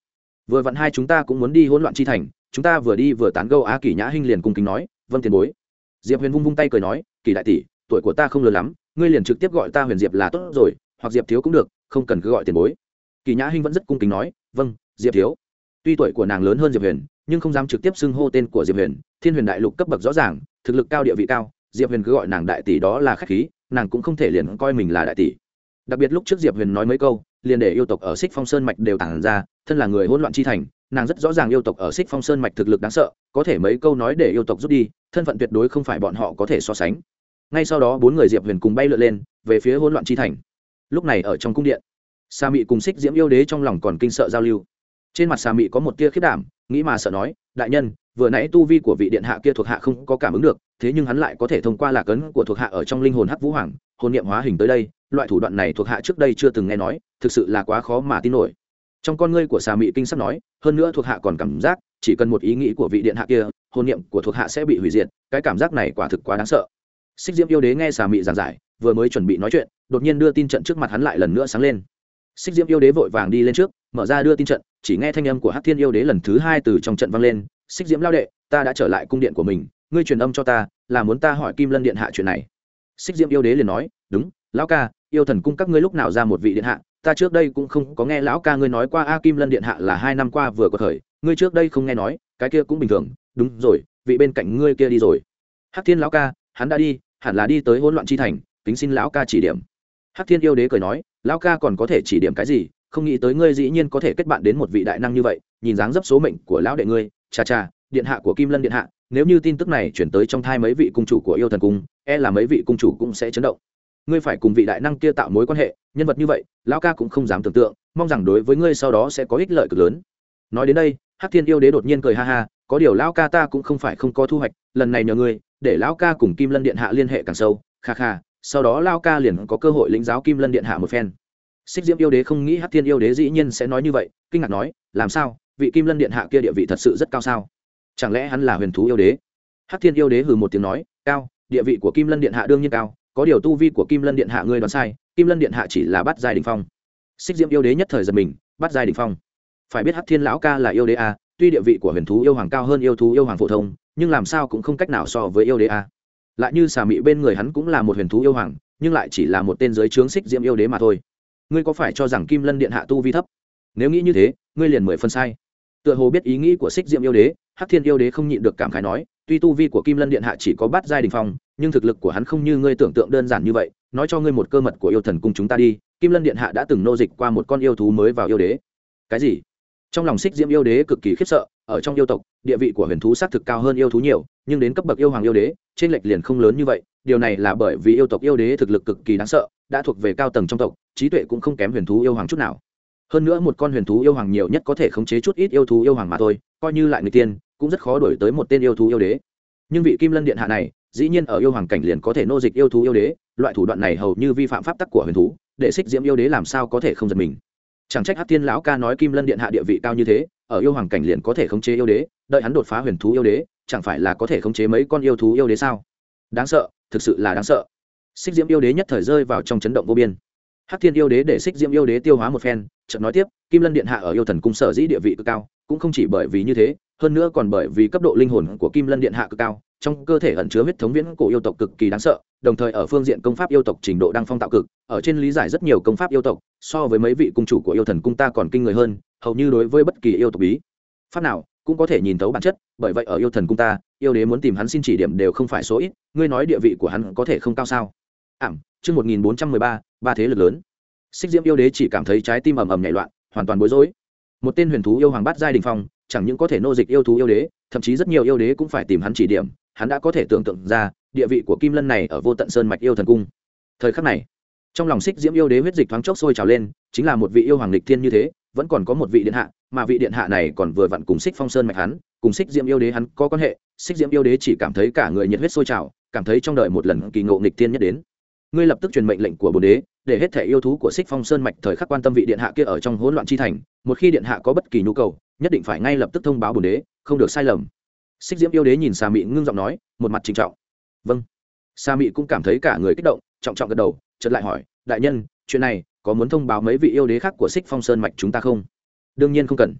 Vừa vặn hai chúng ta cũng muốn đi hỗn loạn chi thành, chúng ta vừa đi vừa tán gẫu Á Kỳ Nhã Hinh liền cung kính nói, vâng tiền bối. Diệp Huyền vung vung tay cười nói, Kỳ đại tỷ, tuổi của ta không lớn lắm, ngươi liền trực tiếp gọi ta Huyền Diệp là tốt rồi, hoặc Diệp thiếu cũng được, không cần cứ gọi tiền bối. Kỳ Nhã Hinh vẫn rất cung kính nói, vâng, Diệp thiếu. Tuy tuổi của nàng lớn hơn diệp huyền, nhưng không dám trực tiếp xưng hô tên của diệp huyền, thiên huyền đại lục cấp bậc rõ ràng, thực lực cao địa vị cao, diệp huyền cứ gọi nàng đại tỷ đó là k h á c h khí, nàng cũng không thể liền coi mình là đại tỷ. Đặc biệt lúc trước diệp huyền nói mấy câu, liền để yêu tộc ở xích phong sơn mạch đều tản ra, thân là người hỗn loạn chi thành, nàng rất rõ ràng yêu tộc ở xích phong sơn mạch thực lực đáng sợ, có thể mấy câu nói để yêu tộc rút đi, thân phận tuyệt đối không phải bọn họ có thể so sánh. Ngay sau đó, bốn người diệp huyền cùng bay lượn lên, về phía hỗn loạn chi thành. Lúc này ở trong cung điện, sa mị cùng xích diễm yêu đế trong lòng còn kinh sợ giao lưu trên mặt xà mị có một tia khiết đảm, nghĩ mà sợ nói, đại nhân, vừa nãy tu vi của vị điện hạ kia thuộc hạ không có cảm ứng được, thế nhưng hắn lại có thể thông qua lạc ấn của thuộc hạ ở trong linh hồn hắc vũ hoàng, hồn niệm hóa hình tới đây, loại thủ đoạn này thuộc hạ trước đây chưa từng nghe nói, thực sự là quá khó mà tin nổi. Trong con ngươi của xà mị kinh sắp nói, hơn nữa thuộc hạ còn cảm giác, chỉ cần một ý nghĩ của vị điện hạ kia, hồn niệm của thuộc hạ sẽ bị hủy diệt, cái cảm giác này quả thực quá đáng sợ. Xích diễm yêu đế nghe xà mị giảng giải, vừa mới chuẩn bị nói chuyện, đột nhiên đưa tin trận trước mặt hắn lại lần nữa sáng lên. Xích diễm yêu đế vội vàng đi lên trước mở ra đưa tin trận, chỉ nghe thanh âm của hát thiên yêu đế lần thứ hai từ trong trận vang lên, xích diễm lao đệ, ta đã trở lại cung điện của mình, ngươi truyền âm cho ta, là muốn ta hỏi kim lân điện hạ chuyện này. Xích diễm yêu đế liền nói, đúng, lão ca, yêu thần cung các ngươi lúc nào ra một vị điện hạ, ta trước đây cũng không có nghe lão ca ngươi nói qua, a, kim lân điện hạ là hai năm qua vừa có thời, ngươi trước đây không nghe nói, cái kia cũng bình thường, đúng rồi, vị bên cạnh ngươi kia đi rồi. Hắc thiên lão ca, hắn đã đi, hẳn là đi tới hỗn loạn chi thành, kính xin lão ca chỉ điểm. Hắc thiên yêu đế cười nói, lão ca còn có thể chỉ điểm cái gì không nghĩ tới ngươi dĩ nhiên có thể kết bạn đến một vị đại năng như vậy, nhìn dáng dấp số mệnh của lão đệ ngươi, cha cha, điện hạ của kim lân điện hạ, nếu như tin tức này chuyển tới trong thai mấy vị cung chủ của yêu thần cung e là mấy vị cung chủ cũng sẽ chấn động. Ngươi phải cùng vị đại năng kia tạo mối quan hệ, nhân vật như vậy, lão ca cũng không dám tưởng tượng, mong rằng đối với ngươi sau đó sẽ có ích lợi cực lớn. Nói đến đây, hắc thiên yêu đế đột nhiên cười ha ha, có điều lão ca ta cũng không phải không có thu hoạch, lần này nhờ ngươi, để lão ca cùng kim lân điện hạ liên hệ càng sâu, kha kha, sau đó lão ca liền có cơ hội lĩnh giáo kim lân điện hạ một phen xích diễm yêu đế không nghĩ hắc thiên yêu đế dĩ nhiên sẽ nói như vậy, kinh ngạc nói, làm sao? Vị kim lân điện hạ kia địa vị thật sự rất cao sao? Chẳng lẽ hắn là huyền thú yêu đế? Hắc thiên yêu đế hừ một tiếng nói, cao, địa vị của kim lân điện hạ đương nhiên cao, có điều tu vi của kim lân điện hạ ngươi đoán sai, kim lân điện hạ chỉ là bắt giai đình phong. Xích diễm yêu đế nhất thời giật mình, bắt giai đình phong. Phải biết hắc thiên lão ca là yêu đế a, tuy địa vị của huyền thú yêu hoàng cao hơn yêu thú yêu hoàng phổ thông, nhưng làm sao cũng không cách nào so với yêu đế a. Lại như xà mị bên người hắn cũng là một huyền thú yêu hoàng, nhưng lại chỉ là một tên giới trướng xích diễm yêu đế mà thôi ngươi có phải cho rằng kim lân điện hạ tu vi thấp? Nếu nghĩ như thế, ngươi liền mười phân sai. Tựa hồ biết ý nghĩ của xích Diệm yêu đế, hắc thiên yêu đế không nhịn được cảm khái nói, tuy tu vi của kim lân điện hạ chỉ có bát giai đình phong, nhưng thực lực của hắn không như ngươi tưởng tượng đơn giản như vậy, nói cho ngươi một cơ mật của yêu thần cung chúng ta đi, kim lân điện hạ đã từng nô dịch qua một con yêu thú mới vào yêu đế. Cái gì? Trong lòng xích diễm yêu đế cực kỳ khiếp sợ, ở trong yêu tộc, địa vị của huyền thú xác thực cao hơn yêu thú nhiều, nhưng đến cấp bậc yêu hoàng yêu đế trên lệch liền không lớn như vậy điều này là bởi vì yêu tộc yêu đế thực lực cực kỳ đáng sợ, đã thuộc về cao tầng trong tộc, trí tuệ cũng không kém huyền thú yêu hoàng chút nào. Hơn nữa một con huyền thú yêu hoàng nhiều nhất có thể khống chế chút ít yêu thú yêu hoàng mà thôi, coi như lại người tiên, cũng rất khó đổi tới một tên yêu thú yêu đế. Nhưng vị kim lân điện hạ này, dĩ nhiên ở yêu hoàng cảnh liền có thể nô dịch yêu thú yêu đế, loại thủ đoạn này hầu như vi phạm pháp tắc của huyền thú, để xích diễm yêu đế làm sao có thể không giật mình. Chẳng trách hát tiên lão ca nói kim lân điện hạ địa vị cao như thế, ở yêu hoàng cảnh liền có thể khống chế yêu đế, đợi hắn đột phá huyền thú yêu đế, chẳng phải là có thể khống chế mấy con yêu thú yêu đế sao? Đáng sợ thực sự là đáng sợ. Xích diễm yêu đế nhất thời rơi vào trong chấn động vô biên. Hắc thiên yêu đế để xích diễm yêu đế tiêu hóa một phen trận nói tiếp, kim lân điện hạ ở yêu thần cung sở dĩ địa vị cực cao, cũng không chỉ bởi vì như thế, hơn nữa còn bởi vì cấp độ linh hồn của kim lân điện hạ cực cao, trong cơ thể ẩn chứa huyết thống viễn cổ yêu tộc cực kỳ đáng sợ, đồng thời ở phương diện công pháp yêu tộc trình độ đang phong tạo cực, ở trên lý giải rất nhiều công pháp yêu tộc, so với mấy vị cung chủ của yêu thần cung ta còn kinh người hơn, hầu như đối với bất kỳ yêu tộc bí. Pháp nào cũng có thể nhìn thấu bản chất, bởi vậy ở yêu thần cung ta yêu đế muốn tìm hắn xin chỉ điểm đều không phải số ít, ngươi nói địa vị của hắn có thể không cao sao? Ảm, chương một nghìn bốn trăm mười ba ba thế lực lớn. Xích diễm yêu đế chỉ cảm thấy trái tim ầm ầm nhảy loạn, hoàn toàn bối rối. Một tên huyền thú yêu hoàng bát giai đình phong, chẳng những có thể nô dịch yêu thú yêu đế, thậm chí rất nhiều yêu đế cũng phải tìm hắn chỉ điểm, hắn đã có thể tưởng tượng ra, địa vị của kim lân này ở vô tận sơn mạch yêu thần cung. Thời khắc này trong lòng xích diễm yêu đế huyết dịch thoáng chốc sôi trào lên, chính là một vị yêu hoàng lịch thiên như thế, vẫn còn có một vị điện hạ, mà vị điện hạ này còn vừa vặn cùng xích phong sơn mạch hắn, cùng xích diễm yêu đế hắn có quan hệ xích diễm yêu đế chỉ cảm thấy cả người nhiệt huyết sôi trào, cảm thấy trong đời một lần kỳ ngộ nghịch thiên nhất đến. Ngươi lập tức truyền mệnh lệnh của bồn đế, để hết thể yêu thú của xích phong sơn mạch thời khắc quan tâm vị điện hạ kia ở trong hỗn loạn chi thành, một khi điện hạ có bất kỳ nhu cầu, nhất định phải ngay lập tức thông báo bồn đế, không được sai lầm. Xích diễm yêu đế nhìn xà mị ngưng giọng nói, một mặt trịnh trọng. Vâng. Xà mị cũng cảm thấy cả người kích động, trọng trọng gật đầu chợt lại hỏi, đại nhân, chuyện này có muốn thông báo mấy vị yêu đế khác của xích phong sơn mạch chúng ta không? Đương nhiên không cần.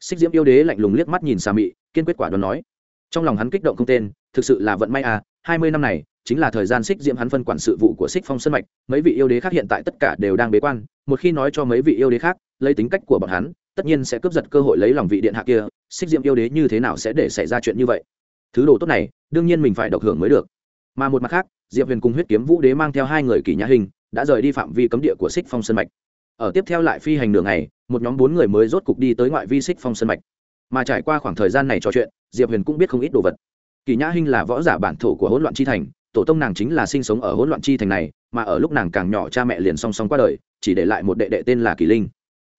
Xích diễm yêu đế lạnh lùng liếc mắt nhìn xà mị, kiên quyết quả đoán nói. Trong lòng hắn kích động không tên, thực sự là vận may à hai mươi năm này, chính là thời gian xích diễm hắn phân quản sự vụ của xích phong sơn mạch, mấy vị yêu đế khác hiện tại tất cả đều đang bế quan, một khi nói cho mấy vị yêu đế khác, lấy tính cách của bọn hắn, tất nhiên sẽ cướp giật cơ hội lấy lòng vị điện hạ kia xích diễm yêu đế như thế nào sẽ để xảy ra chuyện như vậy? Thứ đồ tốt này, đương nhiên mình phải độc hưởng mới được. Mà một mặt khác diệp huyền cùng huyết kiếm vũ đế mang theo hai người kỷ nhã hình đã rời đi phạm vi cấm địa của xích phong Sân mạch. Ở tiếp theo lại phi hành đường này một nhóm bốn người mới rốt cục đi tới ngoại vi xích phong Sân mạch. Mà trải qua khoảng thời gian này trò chuyện, diệp huyền cũng biết không ít đồ vật. Kỳ nhã hinh là võ giả bản thổ của hỗn loạn chi thành, tổ tông nàng chính là sinh sống ở hỗn loạn chi thành này, mà ở lúc nàng càng nhỏ cha mẹ liền song song qua đời, chỉ để lại một đệ đệ tên là kỳ linh.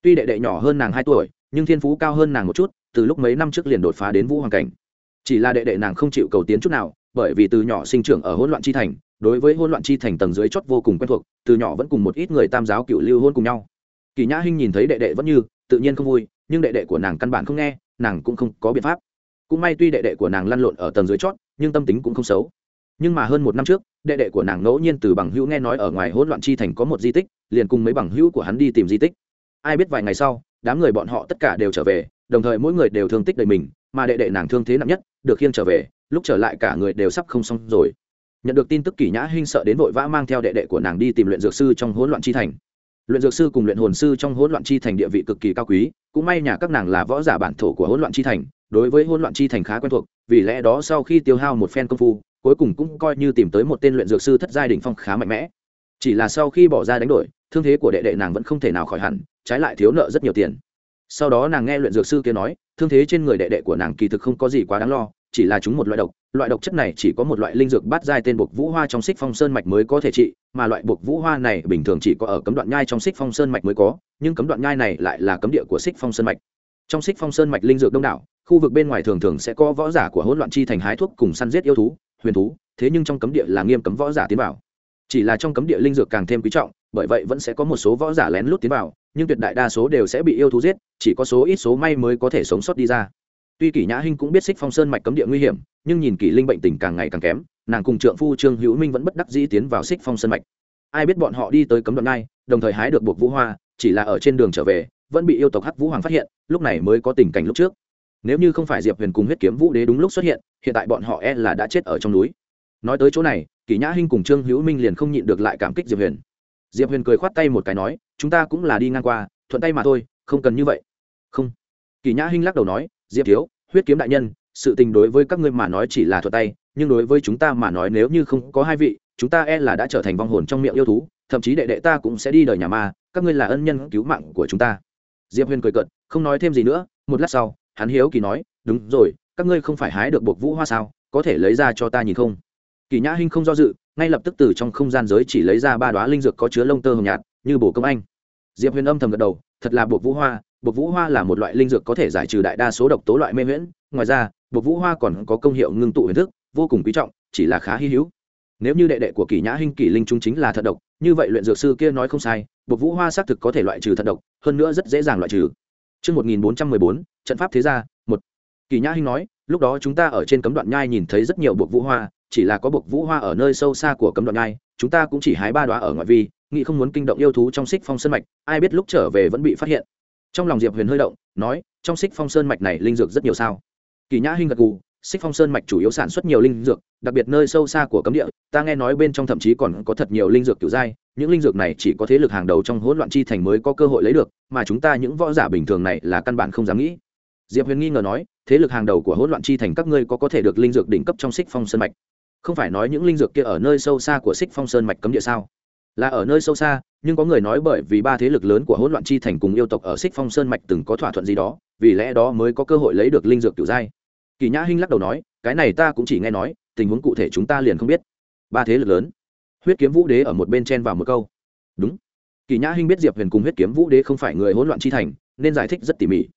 Tuy đệ đệ nhỏ hơn nàng hai tuổi, nhưng thiên phú cao hơn nàng một chút, từ lúc mấy năm trước liền đột phá đến vũ hoàng cảnh chỉ là đệ đệ nàng không chịu cầu tiến chút nào, bởi vì từ nhỏ sinh trưởng ở hỗn loạn chi thành, đối với hỗn loạn chi thành tầng dưới chót vô cùng quen thuộc, từ nhỏ vẫn cùng một ít người tam giáo cựu lưu hôn cùng nhau. Kỳ nhã hinh nhìn thấy đệ đệ vẫn như, tự nhiên không vui, nhưng đệ đệ của nàng căn bản không nghe, nàng cũng không có biện pháp. Cũng may tuy đệ đệ của nàng lăn lộn ở tầng dưới chót, nhưng tâm tính cũng không xấu. Nhưng mà hơn một năm trước, đệ đệ của nàng ngẫu nhiên từ bằng hữu nghe nói ở ngoài hỗn loạn chi thành có một di tích, liền cùng mấy bằng hữu của hắn đi tìm di tích. Ai biết vài ngày sau, đám người bọn họ tất cả đều trở về, đồng thời mỗi người đều thương tích đầy mình mà đệ đệ nàng thương thế nặng nhất, được khiêng trở về, lúc trở lại cả người đều sắp không xong rồi. Nhận được tin tức kỷ nhã hinh sợ đến vội vã mang theo đệ đệ của nàng đi tìm luyện dược sư trong hỗn loạn chi thành. Luyện dược sư cùng luyện hồn sư trong hỗn loạn chi thành địa vị cực kỳ cao quý, cũng may nhà các nàng là võ giả bản thổ của hỗn loạn chi thành, đối với hỗn loạn chi thành khá quen thuộc, vì lẽ đó sau khi tiêu hao một phen công phu, cuối cùng cũng coi như tìm tới một tên luyện dược sư thất giai đỉnh phong khá mạnh mẽ. Chỉ là sau khi bỏ ra đánh đổi, thương thế của đệ đệ nàng vẫn không thể nào khỏi hẳn, trái lại thiếu nợ rất nhiều tiền sau đó nàng nghe luyện dược sư kia nói, thương thế trên người đệ đệ của nàng kỳ thực không có gì quá đáng lo, chỉ là chúng một loại độc. Loại độc chất này chỉ có một loại linh dược bát giai tên buộc vũ hoa trong xích phong sơn mạch mới có thể trị, mà loại buộc vũ hoa này bình thường chỉ có ở cấm đoạn nhai trong xích phong sơn mạch mới có, nhưng cấm đoạn nhai này lại là cấm địa của xích phong sơn mạch. Trong xích phong sơn mạch linh dược đông đảo, khu vực bên ngoài thường thường sẽ có võ giả của hỗn loạn chi thành hái thuốc cùng săn giết yêu thú, huyền thú, thế nhưng trong cấm địa là nghiêm cấm võ giả tiến vào. Chỉ là trong cấm địa linh dược càng thêm quý trọng, bởi vậy vẫn sẽ có một số võ giả lén lút tiến vào nhưng tuyệt đại đa số đều sẽ bị yêu thú giết, chỉ có số ít số may mới có thể sống sót đi ra. Tuy kỷ nhã hinh cũng biết xích phong sơn mạch cấm địa nguy hiểm, nhưng nhìn kỷ linh bệnh tình càng ngày càng kém, nàng cùng trượng phu trương hữu minh vẫn bất đắc dĩ tiến vào xích phong sơn mạch. Ai biết bọn họ đi tới cấm đoạn ngai đồng thời hái được buộc vũ hoa, chỉ là ở trên đường trở về, vẫn bị yêu tộc hắc vũ hoàng phát hiện, lúc này mới có tình cảnh lúc trước. Nếu như không phải diệp huyền cùng huyết kiếm vũ đế đúng lúc xuất hiện hiện tại bọn họ e là đã chết ở trong núi. Nói tới chỗ này, kỷ nhã hinh cùng trương hữu minh liền không nhịn được lại cảm kích diệp huyền. Diệp huyền cười khoát tay một cái nói chúng ta cũng là đi ngang qua, thuận tay mà thôi, không cần như vậy. Không. Kỳ nhã hinh lắc đầu nói, diệp thiếu, huyết kiếm đại nhân, sự tình đối với các ngươi mà nói chỉ là thuận tay, nhưng đối với chúng ta mà nói nếu như không có hai vị, chúng ta e là đã trở thành vong hồn trong miệng yêu thú, thậm chí đệ đệ ta cũng sẽ đi đời nhà ma, các ngươi là ân nhân cứu mạng của chúng ta. Diệp huyền cười cợt, không nói thêm gì nữa, một lát sau, hắn hiếu kỳ nói, đúng rồi, các ngươi không phải hái được bột vũ hoa sao, có thể lấy ra cho ta nhìn không? Kỳ nhã hinh không do dự, ngay lập tức từ trong không gian giới chỉ lấy ra ba đoá linh dược có chứa lông tơ hồng nhạt như bổ công anh. Diệp huyền âm thầm gật đầu thật là buộc vũ hoa buộc vũ hoa là một loại linh dược có thể giải trừ đại đa số độc tố loại mê miễn ngoài ra buộc vũ hoa còn có công hiệu ngưng tụ huyền thức vô cùng quý trọng chỉ là khá hy hữu. Nếu như đệ đệ của kỳ nhã hinh kỷ linh trung chính là thận độc như vậy luyện dược sư kia nói không sai buộc vũ hoa xác thực có thể loại trừ thận độc hơn nữa rất dễ dàng loại trừ. Trước 1414, trận pháp thế gia, một. Kỳ Nhã Hinh nói, lúc đó chúng ta ở trên cấm đoạn nhai nhìn thấy rất nhiều buộc vũ hoa, chỉ là có buộc vũ hoa ở nơi sâu xa của cấm đoạn ngai chúng ta cũng chỉ hái ba đóa ở ngoại vi, nghĩ không muốn kinh động yêu thú trong xích phong sơn mạch, ai biết lúc trở về vẫn bị phát hiện. Trong lòng Diệp Huyền hơi động, nói, trong xích phong sơn mạch này linh dược rất nhiều sao? Kỳ Nhã Hinh gật gù, xích phong sơn mạch chủ yếu sản xuất nhiều linh dược đặc biệt nơi sâu xa của cấm địa ta nghe nói bên trong thậm chí còn có thật nhiều linh dược kiểu giai những linh dược này chỉ có thế lực hàng đầu trong hỗn loạn chi thành mới có cơ hội lấy được mà chúng ta những võ giả bình thường này là căn bản không dám nghĩ diệp huyền nghi ngờ nói thế lực hàng đầu của hỗn loạn chi thành các ngươi có có thể được linh dược đỉnh cấp trong xích phong sơn mạch không phải nói những linh dược kia ở nơi sâu xa của xích phong sơn mạch cấm địa sao? Là ở nơi sâu xa, nhưng có người nói bởi vì ba thế lực lớn của hỗn loạn chi thành cùng yêu tộc ở xích phong sơn mạch từng có thỏa thuận gì đó, vì lẽ đó mới có cơ hội lấy được linh dược kiểu giai. Kỳ nhã hinh lắc đầu nói, cái này ta cũng chỉ nghe nói, tình huống cụ thể chúng ta liền không biết. Ba thế lực lớn. Huyết kiếm vũ đế ở một bên chen vào một câu. Đúng. Kỳ nhã hinh biết diệp huyền cùng huyết kiếm vũ đế không phải người hỗn loạn chi thành, nên giải thích rất tỉ mỉ.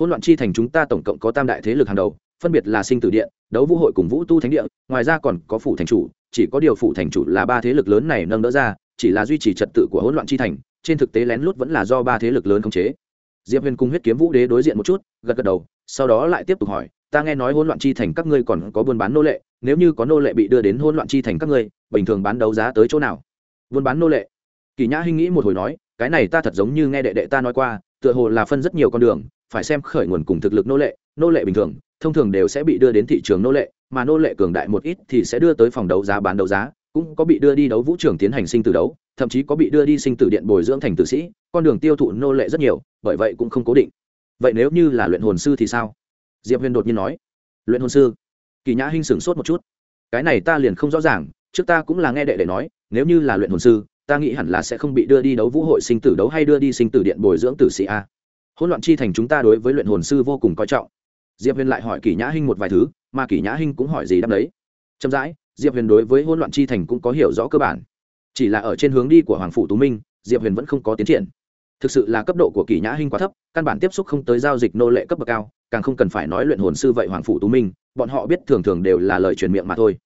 Hỗn loạn chi thành chúng ta tổng cộng có tam đại thế lực hàng đầu phân biệt là sinh tử điện, đấu vũ hội cùng vũ tu thánh địa, ngoài ra còn có phủ thành chủ, chỉ có điều phủ thành chủ là ba thế lực lớn này nâng đỡ ra, chỉ là duy trì trật tự của hỗn loạn chi thành, trên thực tế lén lút vẫn là do ba thế lực lớn khống chế. Diệp huyền cùng huyết kiếm vũ đế đối diện một chút, gật gật đầu, sau đó lại tiếp tục hỏi, ta nghe nói hỗn loạn chi thành các ngươi còn có buôn bán nô lệ, nếu như có nô lệ bị đưa đến hỗn loạn chi thành các ngươi, bình thường bán đấu giá tới chỗ nào? Buôn bán nô lệ? Kỳ nhã hinh nghĩ một hồi nói, cái này ta thật giống như nghe đệ đệ ta nói qua, tựa hồ là phân rất nhiều con đường, phải xem khởi nguồn cùng thực lực nô lệ nô lệ bình thường thông thường đều sẽ bị đưa đến thị trường nô lệ, mà nô lệ cường đại một ít thì sẽ đưa tới phòng đấu giá bán đấu giá, cũng có bị đưa đi đấu vũ trường tiến hành sinh tử đấu, thậm chí có bị đưa đi sinh tử điện bồi dưỡng thành tử sĩ, con đường tiêu thụ nô lệ rất nhiều, bởi vậy cũng không cố định. Vậy nếu như là luyện hồn sư thì sao? Diệp huyền đột nhiên nói. Luyện hồn sư? Kỳ nhã hinh sửng sốt một chút. Cái này ta liền không rõ ràng, trước ta cũng là nghe đệ đệ nói, nếu như là luyện hồn sư, ta nghĩ hẳn là sẽ không bị đưa đi đấu vũ hội sinh tử đấu hay đưa đi sinh tử điện bồi dưỡng tử sĩ a. Hỗn loạn chi thành chúng ta đối với luyện hồn sư vô cùng coi trọng diệp huyền lại hỏi Kỷ nhã hinh một vài thứ, mà Kỷ nhã hinh cũng hỏi gì đáp đấy. Chậm rãi, diệp huyền đối với hỗn loạn chi thành cũng có hiểu rõ cơ bản. Chỉ là ở trên hướng đi của hoàng phủ tú minh, diệp huyền vẫn không có tiến triển. Thực sự là cấp độ của Kỷ nhã hinh quá thấp, căn bản tiếp xúc không tới giao dịch nô lệ cấp bậc cao, càng không cần phải nói luyện hồn sư vậy hoàng phủ tú minh, bọn họ biết thường thường đều là lời truyền miệng mà thôi.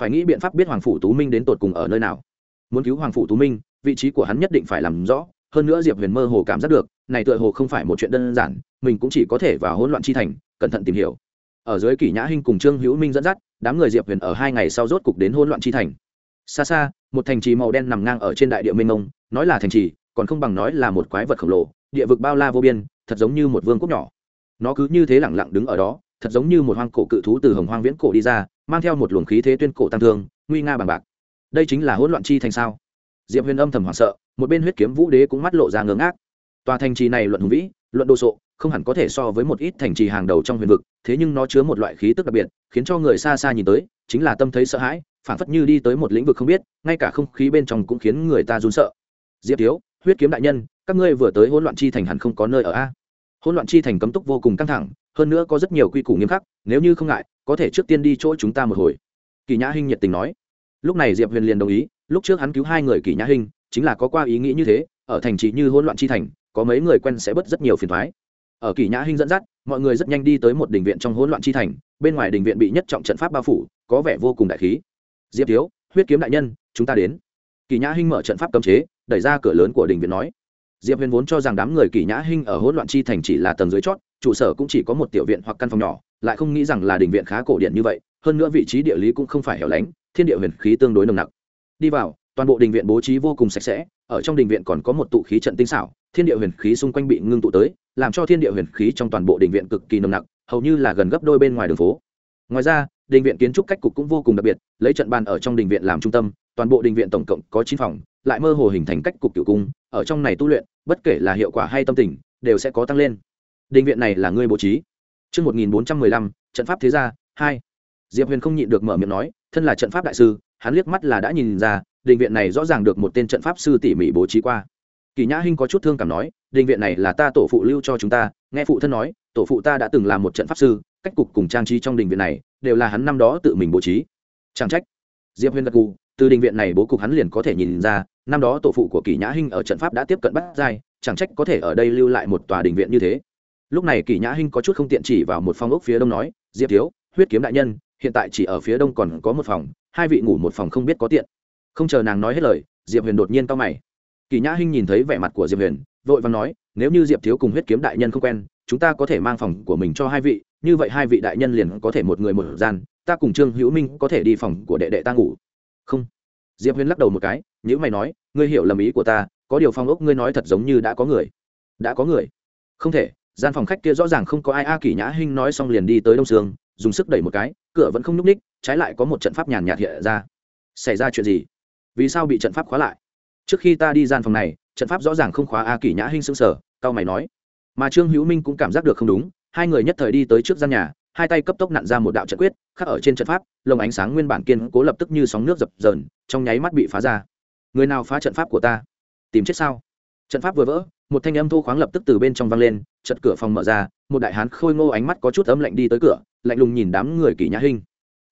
Phải nghĩ biện pháp biết hoàng phủ tú minh đến tột cùng ở nơi nào. Muốn cứu hoàng phủ tú minh, vị trí của hắn nhất định phải làm rõ hơn nữa diệp huyền mơ hồ cảm giác được, này tựa hồ không phải một chuyện đơn giản, mình cũng chỉ có thể vào hỗn loạn chi thành, cẩn thận tìm hiểu. Ở dưới kỷ nhã hinh cùng trương hữu minh dẫn dắt, đám người diệp huyền ở hai ngày sau rốt cục đến hỗn loạn chi thành. Xa xa, một thành trì màu đen nằm ngang ở trên đại địa mênh mông, nói là thành trì, còn không bằng nói là một quái vật khổng lồ, địa vực bao la vô biên, thật giống như một vương quốc nhỏ. Nó cứ như thế lẳng lặng đứng ở đó, thật giống như một hoang cổ cự thú từ hồng hoang viễn cổ đi ra, mang theo một luồng khí thế tuyên cổ tăng thương, nguy nga bằng bạc. Đây chính là hỗn loạn chi thành sao? Diệp huyền âm thầm hoảng sợ, một bên huyết kiếm vũ đế cũng mắt lộ ra ngớ ngác. Tòa thành trì này luận hùng vĩ, luận đồ sộ, không hẳn có thể so với một ít thành trì hàng đầu trong huyền vực, thế nhưng nó chứa một loại khí tức đặc biệt, khiến cho người xa xa nhìn tới, chính là tâm thấy sợ hãi phản phất như đi tới một lĩnh vực không biết, ngay cả không khí bên trong cũng khiến người ta run sợ. Diệp thiếu, huyết kiếm đại nhân, các ngươi vừa tới hỗn loạn chi thành hẳn không có nơi ở a. Hỗn loạn chi thành cấm túc vô cùng căng thẳng, hơn nữa có rất nhiều quy củ nghiêm khắc, nếu như không ngại, có thể trước tiên đi chỗ chúng ta một hồi. Kỳ nhã hinh nhiệt tình nói lúc này diệp huyền liền đồng ý, lúc trước hắn cứu hai người Kỷ nhã hinh, chính là có qua ý nghĩ như thế, ở thành trì như hỗn loạn chi thành, có mấy người quen sẽ bớt rất nhiều phiền thoái ở Kỷ nhã hinh dẫn dắt, mọi người rất nhanh đi tới một đình viện trong hỗn loạn chi thành, bên ngoài đình viện bị nhất trọng trận pháp bao phủ, có vẻ vô cùng đại khí. Diệp thiếu, huyết kiếm đại nhân, chúng ta đến. Kỷ nhã hinh mở trận pháp cấm chế, đẩy ra cửa lớn của đình viện nói. Diệp huyền vốn cho rằng đám người Kỷ nhã hinh ở hỗn loạn chi thành chỉ là tầng dưới chót, trụ sở cũng chỉ có một tiểu viện hoặc căn phòng nhỏ, lại không nghĩ rằng là đình viện khá cổ điển như vậy, hơn nữa vị trí địa lý cũng không phải hẻo lánh thiên địa huyền khí tương đối nồng nặc. Đi vào toàn bộ đình viện bố trí vô cùng sạch sẽ ở trong đình viện còn có một tụ khí trận tinh xảo thiên địa huyền khí xung quanh bị ngưng tụ tới làm cho thiên địa huyền khí trong toàn bộ đình viện cực kỳ nồng nặc hầu như là gần gấp đôi bên ngoài đường phố. Ngoài ra đình viện kiến trúc cách cục cũng vô cùng đặc biệt lấy trận bàn ở trong đình viện làm trung tâm toàn bộ đình viện tổng cộng có chín phòng lại mơ hồ hình thành cách cục cửu cung ở trong này tu luyện bất kể là hiệu quả hay tâm tình đều sẽ có tăng lên. Đình viện này là ngươi bố trí. Trước 1415, trận pháp thế gia, 2. Diệp Huyền không nhịn được mở miệng nói, thân là trận pháp đại sư, hắn liếc mắt là đã nhìn ra, đình viện này rõ ràng được một tên trận pháp sư tỉ mỉ bố trí qua. Kỳ Nhã Hinh có chút thương cảm nói, đình viện này là ta tổ phụ lưu cho chúng ta, nghe phụ thân nói, tổ phụ ta đã từng làm một trận pháp sư, cách cục cùng trang trí trong đình viện này đều là hắn năm đó tự mình bố trí. Chẳng trách. Diệp Huyền gật gù, từ đình viện này bố cục hắn liền có thể nhìn ra, năm đó tổ phụ của Kỳ Nhã Hinh ở trận pháp đã tiếp cận bắt giai, chẳng trách có thể ở đây lưu lại một tòa đình viện như thế. Lúc này Kỳ Nhã Hinh có chút không tiện chỉ vào một phong ốc phía đông nói, "Diệp thiếu, huyết kiếm đại nhân, hiện tại chỉ ở phía đông còn có một phòng, hai vị ngủ một phòng không biết có tiện." Không chờ nàng nói hết lời, Diệp Huyền đột nhiên cau mày. Kỳ Nhã Hinh nhìn thấy vẻ mặt của Diệp Huyền, vội vàng nói, "Nếu như Diệp thiếu cùng huyết kiếm đại nhân không quen, chúng ta có thể mang phòng của mình cho hai vị, như vậy hai vị đại nhân liền có thể một người một gian, ta cùng Trương Hữu Minh có thể đi phòng của đệ đệ ta ngủ." Không. Diệp Huyền lắc đầu một cái, "Nếu mày nói, ngươi hiểu lầm ý của ta, có điều phòng ốc ngươi nói thật giống như đã có người." "Đã có người?" "Không thể, gian phòng khách kia rõ ràng không có ai a kỳ nhã hinh nói xong liền đi tới đông sương dùng sức đẩy một cái cửa vẫn không nhúc ních trái lại có một trận pháp nhàn nhạt hiện ra. Xảy ra chuyện gì? Vì sao bị trận pháp khóa lại? Trước khi ta đi gian phòng này, trận pháp rõ ràng không khóa a kỳ nhã hinh sững sờ cao mày nói. Mà trương hữu minh cũng cảm giác được không đúng, hai người nhất thời đi tới trước gian nhà, hai tay cấp tốc nặn ra một đạo trận quyết, khắc ở trên trận pháp, lồng ánh sáng nguyên bản kiên cố lập tức như sóng nước dập dờn, trong nháy mắt bị phá ra. Người nào phá trận pháp của ta? Tìm chết sao? Trận pháp vừa vỡ, một thanh âm thô khoáng lập tức từ bên trong vang lên chật cửa phòng mở ra, một đại hán khôi ngô ánh mắt có chút âm lạnh đi tới cửa, lạnh lùng nhìn đám người kỷ nhã hinh.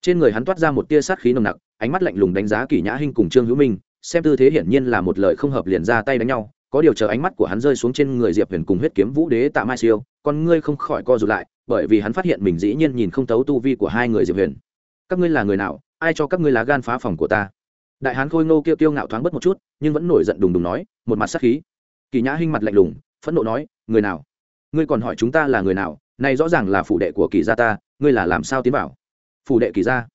Trên người hắn toát ra một tia sát khí nồng nặc, ánh mắt lạnh lùng đánh giá kỷ nhã hinh cùng trương hữu minh, xem tư thế hiển nhiên là một lời không hợp liền ra tay đánh nhau, có điều chờ ánh mắt của hắn rơi xuống trên người diệp huyền cùng huyết kiếm vũ đế tạ mai siêu, con ngươi không khỏi co rụt lại, bởi vì hắn phát hiện mình dĩ nhiên nhìn không thấu tu vi của hai người diệp huyền. Các ngươi là người nào? Ai cho các ngươi lá gan phá phòng của ta? Đại hán khôi ngô kêu kiêu ngạo thoáng bất một chút, nhưng vẫn nổi giận đùng đùng nói, một mặt sát khí kỳ nhã hinh mặt lạnh lùng, phẫn nộ nói, người nào? Ngươi còn hỏi chúng ta là người nào? Này rõ ràng là phủ đệ của kỳ gia ta, ngươi là làm sao tiến vào? Phủ đệ kỳ gia.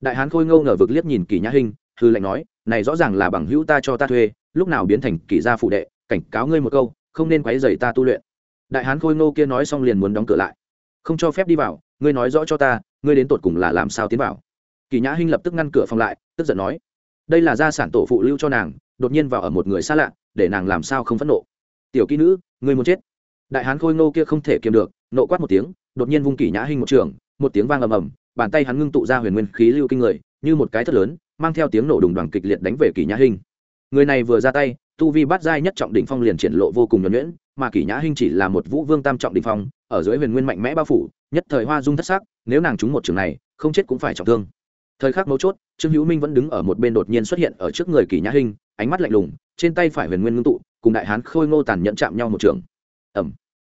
Đại hán khôi ngâu ngờ vực liếc nhìn kỳ nhã hinh, hư lệnh nói, này rõ ràng là bằng hữu ta cho ta thuê, lúc nào biến thành kỳ gia phủ đệ, cảnh cáo ngươi một câu, không nên quấy rầy ta tu luyện. Đại hán khôi ngô kia nói xong liền muốn đóng cửa lại. Không cho phép đi vào, ngươi nói rõ cho ta, ngươi đến tột cùng là làm sao tiến vào? Kỳ nhã hinh lập tức ngăn cửa phòng lại, tức giận nói, đây là gia sản tổ phụ lưu cho nàng đột nhiên vào ở một người xa lạ, để nàng làm sao không phẫn nộ. Tiểu kỹ nữ, ngươi muốn chết? Đại hán khôi ngô kia không thể kiềm được, nộ quát một tiếng, đột nhiên vung kỷ nhã hình một trường, một tiếng vang ầm ầm, bàn tay hắn ngưng tụ ra huyền nguyên khí lưu kinh người, như một cái thất lớn, mang theo tiếng nổ đùng đoàn kịch liệt đánh về kỷ nhã hình. người này vừa ra tay, tu vi bát giai nhất trọng đỉnh phong liền triển lộ vô cùng nhuẩn nhuyễn, mà kỷ nhã hình chỉ là một vũ vương tam trọng đỉnh phong, ở dưới huyền nguyên mạnh mẽ bao phủ, nhất thời hoa dung thất sắc, nếu nàng trúng một trường này, không chết cũng phải trọng thương. Thời khắc mấu chốt trương hữu minh vẫn đứng ở một bên đột nhiên xuất hiện ở trước người kỷ nhã hinh, ánh mắt lạnh lùng, trên tay phải huyền nguyên ngưng tụ, cùng đại hán khôi ngô tàn nhẫn chạm nhau một trường. Ẩm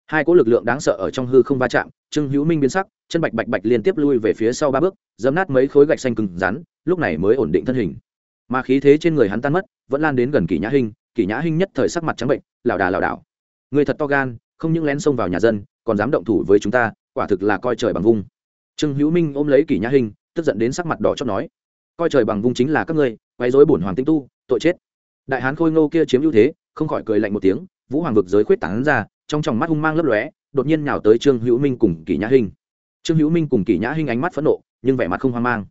hai cỗ lực lượng đáng sợ ở trong hư không va chạm, trương hữu minh biến sắc, chân bạch bạch bạch liên tiếp lui về phía sau ba bước dấm nát mấy khối gạch xanh cứng rắn, lúc này mới ổn định thân hình. Mà khí thế trên người hắn tan mất, vẫn lan đến gần kỷ nhã hinh kỷ nhã hinh nhất thời sắc mặt trắng bệnh lảo đà lảo đảo người thật to gan, không những lén xông vào nhà dân, còn dám động thủ với chúng ta, quả thực là coi trời bằng vung. Trương hữu minh ôm lấy kỷ nhã hinh, tức giận đến sắc mặt đỏ chót nói coi trời bằng vung chính là các ngươi, quấy rối bổn hoàng tinh tu, tội chết. Đại hán khôi ngô kia chiếm ưu thế, không khỏi cười lạnh một tiếng, vũ hoàng vực giới khuyết tảng ra, trong tròng mắt hung mang lấp lóe, đột nhiên nhào tới trương hữu minh cùng kỷ nhã hinh. Trương hữu minh cùng kỷ nhã hinh ánh mắt phẫn nộ, nhưng vẻ mặt không hoang mang.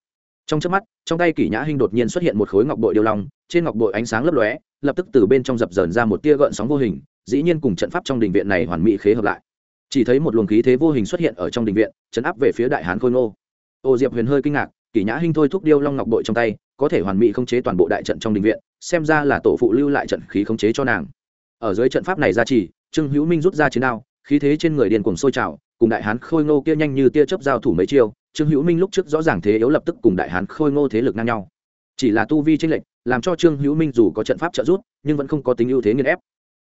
Trong trước mắt, trong tay kỷ nhã hinh đột nhiên xuất hiện một khối ngọc bội điêu long, trên ngọc bội ánh sáng lấp lóe, lập tức từ bên trong dập dờn ra một tia gợn sóng vô hình, dĩ nhiên cùng trận pháp trong đình viện này hoàn mỹ khế hợp lại. Chỉ thấy một luồng khí thế vô hình xuất hiện ở trong đình viện, chấn áp về phía đại hán khôi ngô. Ô diệp huyền hơi kinh ngạc kỷ nhã hinh thôi thúc điêu long ngọc bội trong tay, có thể hoàn mỹ khống chế toàn bộ đại trận trong đình viện, xem ra là tổ phụ lưu lại trận khí khống chế cho nàng. Ở dưới trận pháp này ra chỉ, trương hữu minh rút ra chiến đao, khí thế trên người điền cuồng sôi trào, cùng đại hán khôi ngô kia nhanh như tia chớp giao thủ mấy chiêu, trương hữu minh lúc trước rõ ràng thế yếu lập tức cùng đại hán khôi ngô thế lực ngang nhau. Chỉ là tu vi tranh lệch, làm cho trương hữu minh dù có trận pháp trợ giúp, nhưng vẫn không có tính ưu thế nghiên ép.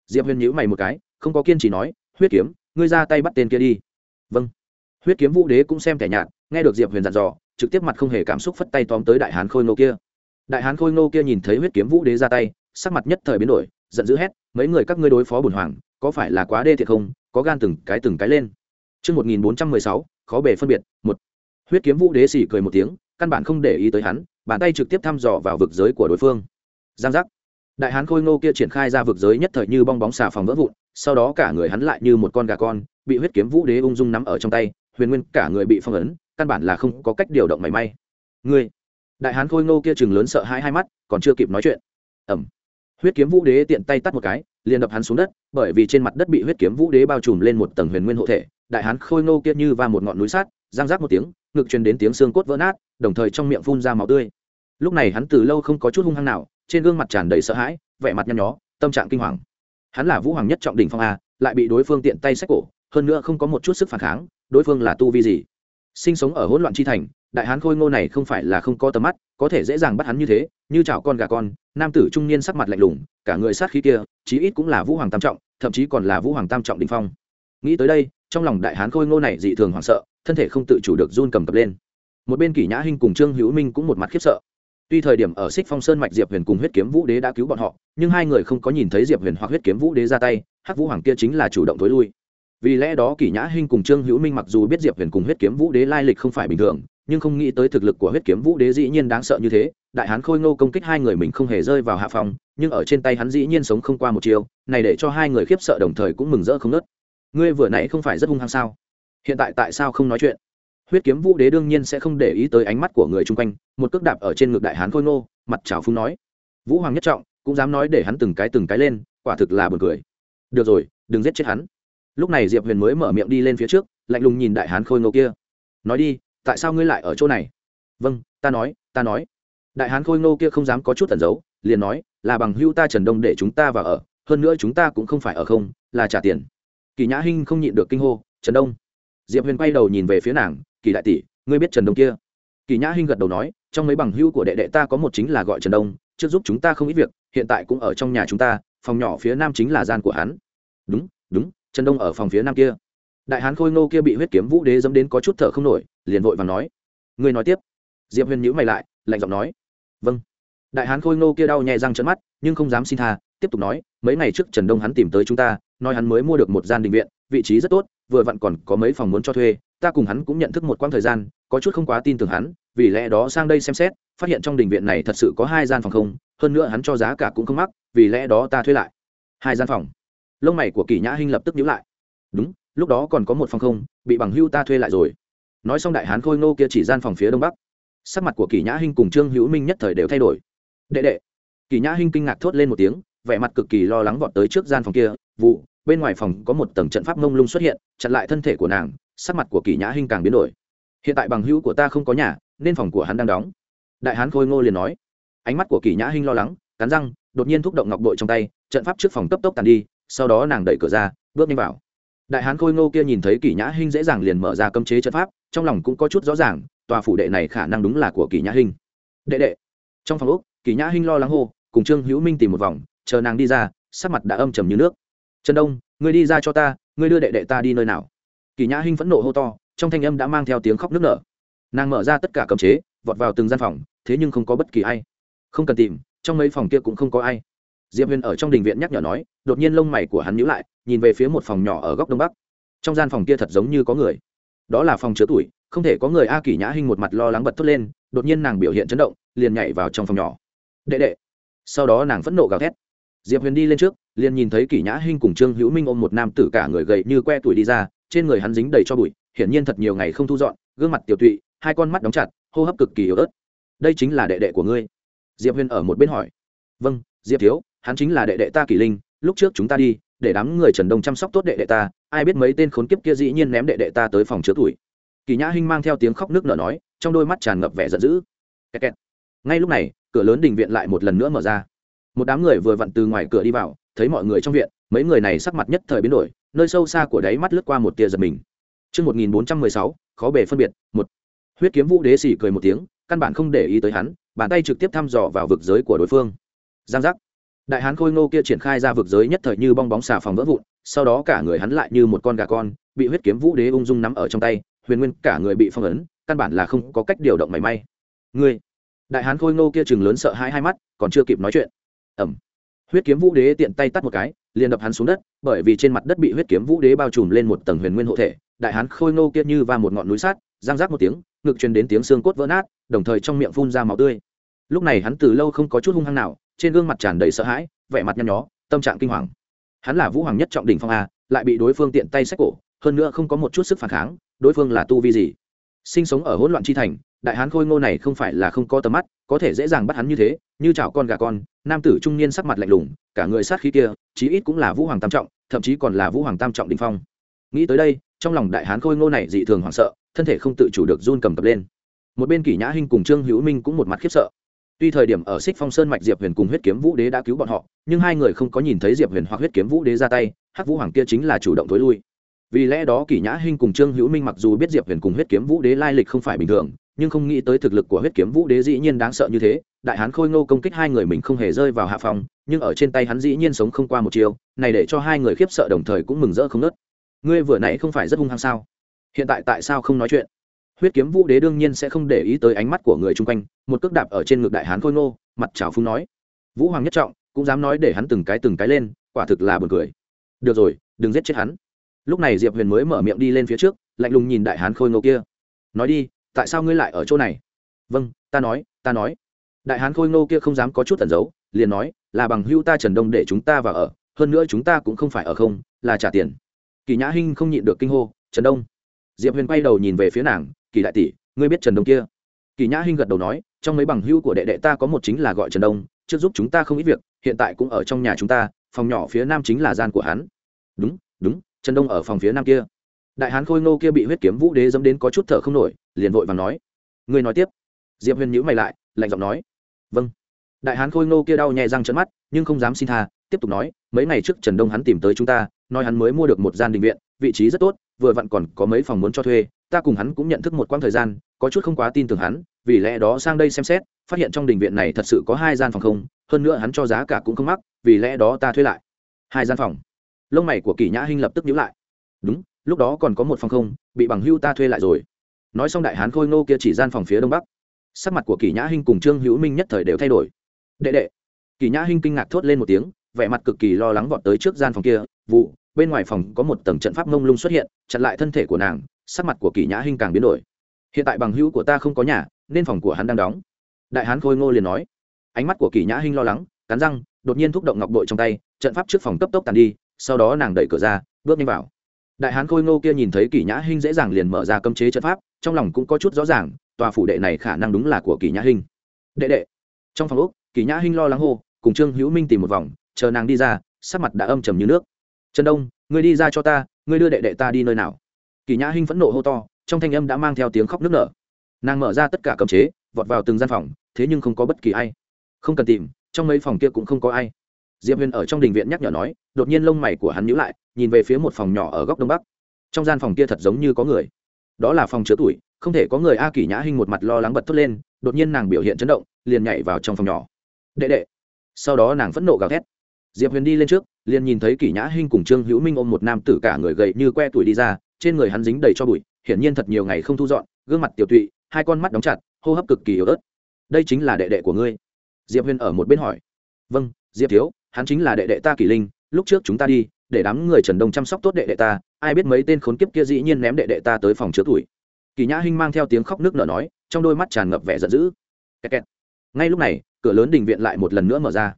Diệp huyền nhữ mày một cái, không có kiên trì nói, huyết kiếm, ngươi ra tay bắt tên kia đi. Vâng. Huyết kiếm vũ đế cũng xem kẻ nhạt, nghe được diệp huyền dặn dò trực tiếp mặt không hề cảm xúc phất tay tóm tới đại hán khôi ngô kia đại hán khôi ngô kia nhìn thấy huyết kiếm vũ đế ra tay sắc mặt nhất thời biến đổi giận dữ hét mấy người các ngươi đối phó bùn hoàng có phải là quá đê thiệt không có gan từng cái từng cái lên Trước 1416, khó bề phân biệt, một. Huyết kiếm vũ đế xỉ cười một tiếng, căn bản không để ý tới hắn, bàn tay trực tiếp thăm dò vào vực giới của đối phương. Giang giác. Đại hán khôi ngô kia triển khai ra vực giới nhất thời như bong bóng xà phòng vỡ vụn, sau đó cả người hắn lại như một con gà con, bị huyết kiếm vũ đế ung dung nắm ở trong tay, huyền nguyên cả người bị phong ấn, căn bản là không có cách điều động mảy may. Ngươi. Đại hán khôi ngô kia chừng lớn sợ hãi hai mắt, còn chưa kịp nói chuyện. Ầm huyết kiếm vũ đế tiện tay tắt một cái liền đập hắn xuống đất bởi vì trên mặt đất bị huyết kiếm vũ đế bao trùm lên một tầng huyền nguyên hộ thể đại hán khôi ngô kia như va một ngọn núi sát giang rác một tiếng ngực truyền đến tiếng xương cốt vỡ nát đồng thời trong miệng phun ra máu tươi lúc này hắn từ lâu không có chút hung hăng nào trên gương mặt tràn đầy sợ hãi vẻ mặt nhăn nhó tâm trạng kinh hoàng hắn là vũ hoàng nhất trọng đỉnh phong a lại bị đối phương tiện tay sách cổ hơn nữa không có một chút sức phản kháng đối phương là tu vi gì sinh sống ở hỗn loạn chi thành, đại hán khôi ngô này không phải là không có tầm mắt, có thể dễ dàng bắt hắn như thế, như chảo con gà con, nam tử trung niên sắc mặt lạnh lùng, cả người sát khí kia, chí ít cũng là vũ hoàng tam trọng, thậm chí còn là vũ hoàng tam trọng đình phong. Nghĩ tới đây, trong lòng đại hán khôi ngô này dị thường hoảng sợ, thân thể không tự chủ được run cầm cập lên. Một bên kỷ nhã hinh cùng trương hữu minh cũng một mặt khiếp sợ. Tuy thời điểm ở xích phong sơn mạch diệp huyền cùng huyết kiếm vũ đế đã cứu bọn họ, nhưng hai người không có nhìn thấy diệp huyền hoặc huyết kiếm vũ đế ra tay, hắc vũ hoàng kia chính là chủ động t ố i lui vì lẽ đó kỷ nhã hinh cùng trương hữu minh mặc dù biết diệp huyền cùng huyết kiếm vũ đế lai lịch không phải bình thường, nhưng không nghĩ tới thực lực của huyết kiếm vũ đế dĩ nhiên đáng sợ như thế. Đại hán khôi ngô công kích hai người mình không hề rơi vào hạ phòng nhưng ở trên tay hắn dĩ nhiên sống không qua một chiều này để cho hai người khiếp sợ đồng thời cũng mừng rỡ không nớt. Ngươi vừa nãy không phải rất hung hăng sao? Hiện tại tại sao không nói chuyện? Huyết kiếm vũ đế đương nhiên sẽ không để ý tới ánh mắt của người chung quanh, một cước đạp ở trên ngực đại hán khôi ngô, mặt trào phúng nói. Vũ hoàng nhất trọng, cũng dám nói để hắn từng cái từng cái lên, quả thực là buồn cười. Được rồi, đừng giết chết hắn lúc này diệp huyền mới mở miệng đi lên phía trước, lạnh lùng nhìn đại hán khôi ngô kia. Nói đi, tại sao ngươi lại ở chỗ này? Vâng ta nói ta nói. Đại hán khôi ngô kia không dám có chút tẩn giấu, liền nói, là bằng hưu ta trần đông để chúng ta vào ở, hơn nữa chúng ta cũng không phải ở không, là trả tiền. Kỳ nhã hinh không nhịn được kinh hô, trần đông. Diệp huyền quay đầu nhìn về phía nàng, kỳ đại tỷ, ngươi biết trần đông kia? Kỳ nhã hinh gật đầu nói, trong mấy bằng hưu của đệ đệ ta có một chính là gọi trần đông, trước giúp chúng ta không ít việc, hiện tại cũng ở trong nhà chúng ta, phòng nhỏ phía nam chính là gian của hắn. Đúng đúng trần đông ở phòng phía nam kia. Đại hán khôi ngô kia bị huyết kiếm vũ đế dẫm đến có chút thở không nổi, liền vội và nói, ngươi nói tiếp. Diệp huyền nhữ mày lại, lạnh giọng nói vâng. Đại hán khôi ngô kia đau nhẹ răng trận mắt, nhưng không dám xin tha, tiếp tục nói, mấy ngày trước trần đông hắn tìm tới chúng ta, nói hắn mới mua được một gian định viện, vị trí rất tốt, vừa vặn còn có mấy phòng muốn cho thuê, ta cùng hắn cũng nhận thức một quãng thời gian, có chút không quá tin tưởng hắn, vì lẽ đó sang đây xem xét, phát hiện trong đình viện này thật sự có hai gian phòng không, hơn nữa hắn cho giá cả cũng không mắc, vì lẽ đó ta thuê lại hai gian phòng lông mày của kỳ nhã hinh lập tức nhíu lại. Đúng, lúc đó còn có một phòng không, bị bằng hưu ta thuê lại rồi. Nói xong đại hán khôi ngô kia chỉ gian phòng phía đông bắc. Sắc mặt của kỳ nhã hinh cùng trương hữu minh nhất thời đều thay đổi. Đệ đệ. Kỳ nhã hinh kinh ngạc thốt lên một tiếng, vẻ mặt cực kỳ lo lắng vọt tới trước gian phòng kia, vụ, bên ngoài phòng có một tầng trận pháp mông lung xuất hiện, chặn lại thân thể của nàng, sắc mặt của kỳ nhã hinh càng biến đổi. Hiện tại bằng hữu của ta không có nhà, nên phòng của hắn đang đóng. Đại hán khôi ngô liền nói. Ánh mắt của kỳ nhã hinh lo lắng, cắn răng, đột nhiên thúc động ngọc bội trong tay, trận pháp trước phòng cấp tốc tàn đi sau đó nàng đẩy cửa ra, bước nhanh vào. Đại hán khôi ngô kia nhìn thấy kỷ nhã hinh dễ dàng liền mở ra cấm chế trận pháp, trong lòng cũng có chút rõ ràng, tòa phủ đệ này khả năng đúng là của kỷ nhã hinh. Đệ đệ. Trong phòng úc kỷ nhã hinh lo lắng hô, cùng trương hữu minh tìm một vòng, chờ nàng đi ra, sắc mặt đã âm trầm như nước. Trần đông, ngươi đi ra cho ta, ngươi đưa đệ đệ ta đi nơi nào? Kỷ nhã hinh phẫn nộ hô to, trong thanh âm đã mang theo tiếng khóc nức nở. Nàng mở ra tất cả cấm chế, vọt vào từng gian phòng, thế nhưng không có bất kỳ ai. Không cần tìm, trong mấy phòng kia cũng không có ai diệp huyền ở trong đình viện nhắc nhở nói, đột nhiên lông mày của hắn nhíu lại, nhìn về phía một phòng nhỏ ở góc đông bắc. Trong gian phòng kia thật giống như có người. Đó là phòng chứa tuổi, không thể có người a kỷ nhã hinh một mặt lo lắng bật thốt lên, đột nhiên nàng biểu hiện chấn động, liền nhảy vào trong phòng nhỏ. Đệ đệ. Sau đó nàng phẫn nộ gào thét. Diệp huyền đi lên trước, liền nhìn thấy kỷ nhã hinh cùng trương hữu minh ôm một nam tử cả người gầy như que tuổi đi ra, trên người hắn dính đầy cho bụi, hiển nhiên thật nhiều ngày không thu dọn, gương mặt tiểu tụy, hai con mắt đóng chặt, hô hấp cực kỳ yếu ớt. Đây chính là đệ đệ của ngươi. Diệp huyền ở một bên hỏi. Vâng diệp thiếu hắn chính là đệ đệ ta kỷ linh lúc trước chúng ta đi để đám người trần đông chăm sóc tốt đệ đệ ta ai biết mấy tên khốn kiếp kia dĩ nhiên ném đệ đệ ta tới phòng chứa tuổi kỳ nhã hinh mang theo tiếng khóc nước nở nói trong đôi mắt tràn ngập vẻ giận dữ kẹt kẹt. ngay lúc này cửa lớn đình viện lại một lần nữa mở ra một đám người vừa vặn từ ngoài cửa đi vào thấy mọi người trong viện mấy người này sắc mặt nhất thời biến đổi nơi sâu xa của đáy mắt lướt qua một tia giật mình Trước 1416, khó bề phân biệt, một. Huyết kiếm vũ đế xỉ cười một tiếng, căn bản không để ý tới hắn, bàn tay trực tiếp thăm dò vào vực giới của đối phương. Giang giác. Đại hán khôi ngô kia triển khai ra vực giới nhất thời như bong bóng xà phòng vỡ vụn, sau đó cả người hắn lại như một con gà con, bị huyết kiếm vũ đế ung dung nắm ở trong tay, huyền nguyên cả người bị phong ấn, căn bản là không có cách điều động mảy may. Ngươi, đại hán khôi ngô kia chừng lớn sợ hai hai mắt, còn chưa kịp nói chuyện. Ẩm. huyết kiếm vũ đế tiện tay tắt một cái liền đập hắn xuống đất bởi vì trên mặt đất bị huyết kiếm vũ đế bao trùm lên một tầng huyền nguyên hộ thể đại hán khôi ngô kia như va một ngọn núi sát giang rác một tiếng ngực truyền đến tiếng xương cốt vỡ nát đồng thời trong miệng phun ra máu tươi lúc này hắn từ lâu không có chút hung hăng nào trên gương mặt tràn đầy sợ hãi, vẻ mặt nhăn nhó, tâm trạng kinh hoàng. Hắn là vũ hoàng nhất trọng đỉnh phong a, lại bị đối phương tiện tay sách cổ, hơn nữa không có một chút sức phản kháng, đối phương là tu vi gì? Sinh sống ở hỗn loạn chi thành, đại hán khôi ngô này không phải là không có tầm mắt, có thể dễ dàng bắt hắn như thế, như chảo con gà con, nam tử trung niên sắc mặt lạnh lùng, cả người sát khí kia, chí ít cũng là vũ hoàng tam trọng, thậm chí còn là vũ hoàng tam trọng đình phong. Nghĩ tới đây, trong lòng đại hán khôi ngô này dị thường hoảng sợ, thân thể không tự chủ được run cầm cập lên. Một bên kỷ nhã hinh cùng trương hữu minh cũng một mặt khiếp sợ tuy thời điểm ở xích phong sơn mạch diệp huyền cùng huyết kiếm vũ đế đã cứu bọn họ, nhưng hai người không có nhìn thấy diệp huyền hoặc huyết kiếm vũ đế ra tay, hắc vũ hoàng kia chính là chủ động thối lui. Vì lẽ đó kỷ nhã hinh cùng trương hữu minh mặc dù biết diệp huyền cùng huyết kiếm vũ đế lai lịch không phải bình thường, nhưng không nghĩ tới thực lực của huyết kiếm vũ đế dĩ nhiên đáng sợ như thế, đại hán khôi ngô công kích hai người mình không hề rơi vào hạ phòng nhưng ở trên tay hắn dĩ nhiên sống không qua một chiều này để cho hai người khiếp sợ đồng thời cũng mừng rỡ không nớt. Ngươi vừa nãy không phải rất hung hăng sao? Hiện tại tại sao không nói chuyện? Huyết kiếm vũ đế đương nhiên sẽ không để ý tới ánh mắt của người chung quanh, một cước đạp ở trên ngực đại hán khôi ngô, mặt trào phúng nói. Vũ hoàng nhất trọng, cũng dám nói để hắn từng cái từng cái lên, quả thực là buồn cười. Được rồi, đừng giết chết hắn. Lúc này diệp huyền mới mở miệng đi lên phía trước, lạnh lùng nhìn đại hán khôi ngô kia. Nói đi, tại sao ngươi lại ở chỗ này? Vâng ta nói ta nói. Đại hán khôi ngô kia không dám có chút tẩn giấu, liền nói, là bằng hưu ta trần đông để chúng ta vào ở, hơn nữa chúng ta cũng không phải ở không, là trả tiền. Kỳ nhã hinh không nhịn được kinh hô, trần đông. Diệp huyền quay đầu nhìn về phía nàng kỳ đại tỷ, ngươi biết trần đông kia? Kỳ nhã hinh gật đầu nói, trong mấy bằng hữu của đệ đệ ta có một chính là gọi trần đông, trước giúp chúng ta không ít việc, hiện tại cũng ở trong nhà chúng ta, phòng nhỏ phía nam chính là gian của hắn. Đúng đúng, trần đông ở phòng phía nam kia. Đại hán khôi ngô kia bị huyết kiếm vũ đế dẫm đến có chút thở không nổi, liền vội và nói. Ngươi nói tiếp. Diệp huyền nhữ mày lại, lạnh giọng nói. Vâng. Đại hán khôi ngô kia đau nhẹ răng trận mắt, nhưng không dám xin tha, tiếp tục nói, mấy ngày trước trần đông hắn tìm tới chúng ta, nói hắn mới mua được một gian định viện, vị trí rất tốt, vừa vặn còn có mấy phòng muốn cho thuê ta cùng hắn cũng nhận thức một quãng thời gian, có chút không quá tin tưởng hắn, vì lẽ đó sang đây xem xét, phát hiện trong đình viện này thật sự có hai gian phòng không, hơn nữa hắn cho giá cả cũng không mắc, vì lẽ đó ta thuê lại. Hai gian phòng. Lông mày của kỳ nhã hinh lập tức nhíu lại. Đúng, lúc đó còn có một phòng không, bị bằng hưu ta thuê lại rồi. Nói xong đại hán khôi ngô kia chỉ gian phòng phía đông bắc. Sắc mặt của kỳ nhã hinh cùng trương hữu minh nhất thời đều thay đổi. Đệ đệ. Kỳ nhã hinh kinh ngạc thốt lên một tiếng, vẻ mặt cực kỳ lo lắng vọt tới trước gian phòng kia, vụ, bên ngoài phòng có một tầng trận pháp mông lung xuất hiện, chặn lại thân thể của nàng sắc mặt của kỷ nhã hinh càng biến đổi. Hiện tại bằng hữu của ta không có nhà, nên phòng của hắn đang đóng. Đại hán khôi ngô liền nói. Ánh mắt của kỷ nhã hinh lo lắng, cắn răng, đột nhiên thúc động ngọc bội trong tay, trận pháp trước phòng cấp tốc tàn đi, sau đó nàng đẩy cửa ra, bước nhanh vào. Đại hán khôi ngô kia nhìn thấy kỷ nhã hinh dễ dàng liền mở ra cấm chế trận pháp, trong lòng cũng có chút rõ ràng, tòa phủ đệ này khả năng đúng là của kỷ nhã hinh. Đệ đệ. Trong phòng úc kỷ nhã hinh lo lắng hô, cùng trương hữu minh tìm một vòng, chờ nàng đi ra, sắc mặt đã âm trầm như nước. Trần đông, ngươi đi ra cho ta, ngươi đưa đệ đệ ta đi nơi nào? Kỳ nhã hinh phẫn nộ hô to, trong thanh âm đã mang theo tiếng khóc nức nở. Nàng mở ra tất cả cấm chế, vọt vào từng gian phòng, thế nhưng không có bất kỳ ai. Không cần tìm, trong mấy phòng kia cũng không có ai. Diệp huyền ở trong đình viện nhắc nhở nói, đột nhiên lông mày của hắn nhíu lại, nhìn về phía một phòng nhỏ ở góc đông bắc. Trong gian phòng kia thật giống như có người. Đó là phòng chứa tuổi, không thể có người a Kỳ nhã hinh một mặt lo lắng bật thốt lên, đột nhiên nàng biểu hiện chấn động, liền nhảy vào trong phòng nhỏ. Đệ đệ. Sau đó nàng phẫn nộ gào thét. Diệp huyền đi lên trước, liền nhìn thấy Kỳ nhã hinh cùng trương hữu minh ôm một nam tử cả người gầy như que tuổi đi ra trên người hắn dính đầy cho bụi, hiển nhiên thật nhiều ngày không thu dọn, gương mặt tiểu tụy, hai con mắt đóng chặt, hô hấp cực kỳ yếu ớt. Đây chính là đệ đệ của ngươi. Diệp huyền ở một bên hỏi. Vâng diệp thiếu, hắn chính là đệ đệ ta kỷ linh, lúc trước chúng ta đi, để đám người trần đông chăm sóc tốt đệ đệ ta, ai biết mấy tên khốn kiếp kia dĩ nhiên ném đệ đệ ta tới phòng chứa tuổi. Kỳ nhã hinh mang theo tiếng khóc nước nở nói, trong đôi mắt tràn ngập vẻ giận dữ. Kẹt kẹt. ngay lúc này, cửa lớn đình viện lại một lần nữa mở ra.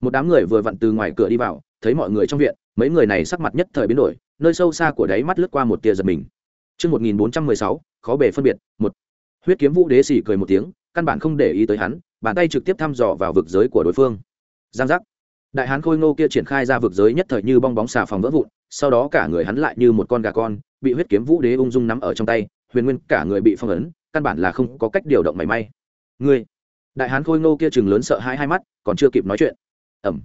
Một đám người vừa vặn từ ngoài cửa đi vào, thấy mọi người trong viện, mấy người này sắc mặt nhất thời biến đổi nơi sâu xa của đáy mắt lướt qua một tia giật mình. Trước 1416, khó bề phân biệt, một. Huyết kiếm vũ đế sỉ cười một tiếng, căn bản không để ý tới hắn, bàn tay trực tiếp thăm dò vào vực giới của đối phương. Giang giác. Đại hán khôi ngô kia triển khai ra vực giới nhất thời như bong bóng xà phòng vỡ vụn sau đó cả người hắn lại như một con gà con bị huyết kiếm vũ đế ung dung nắm ở trong tay huyền nguyên cả người bị phong ấn căn bản là không có cách điều động mảy may. Ngươi. Đại hán khôi ngô kia trừng lớn sợ hãi hai mắt còn chưa kịp nói chuyện. Ẩm.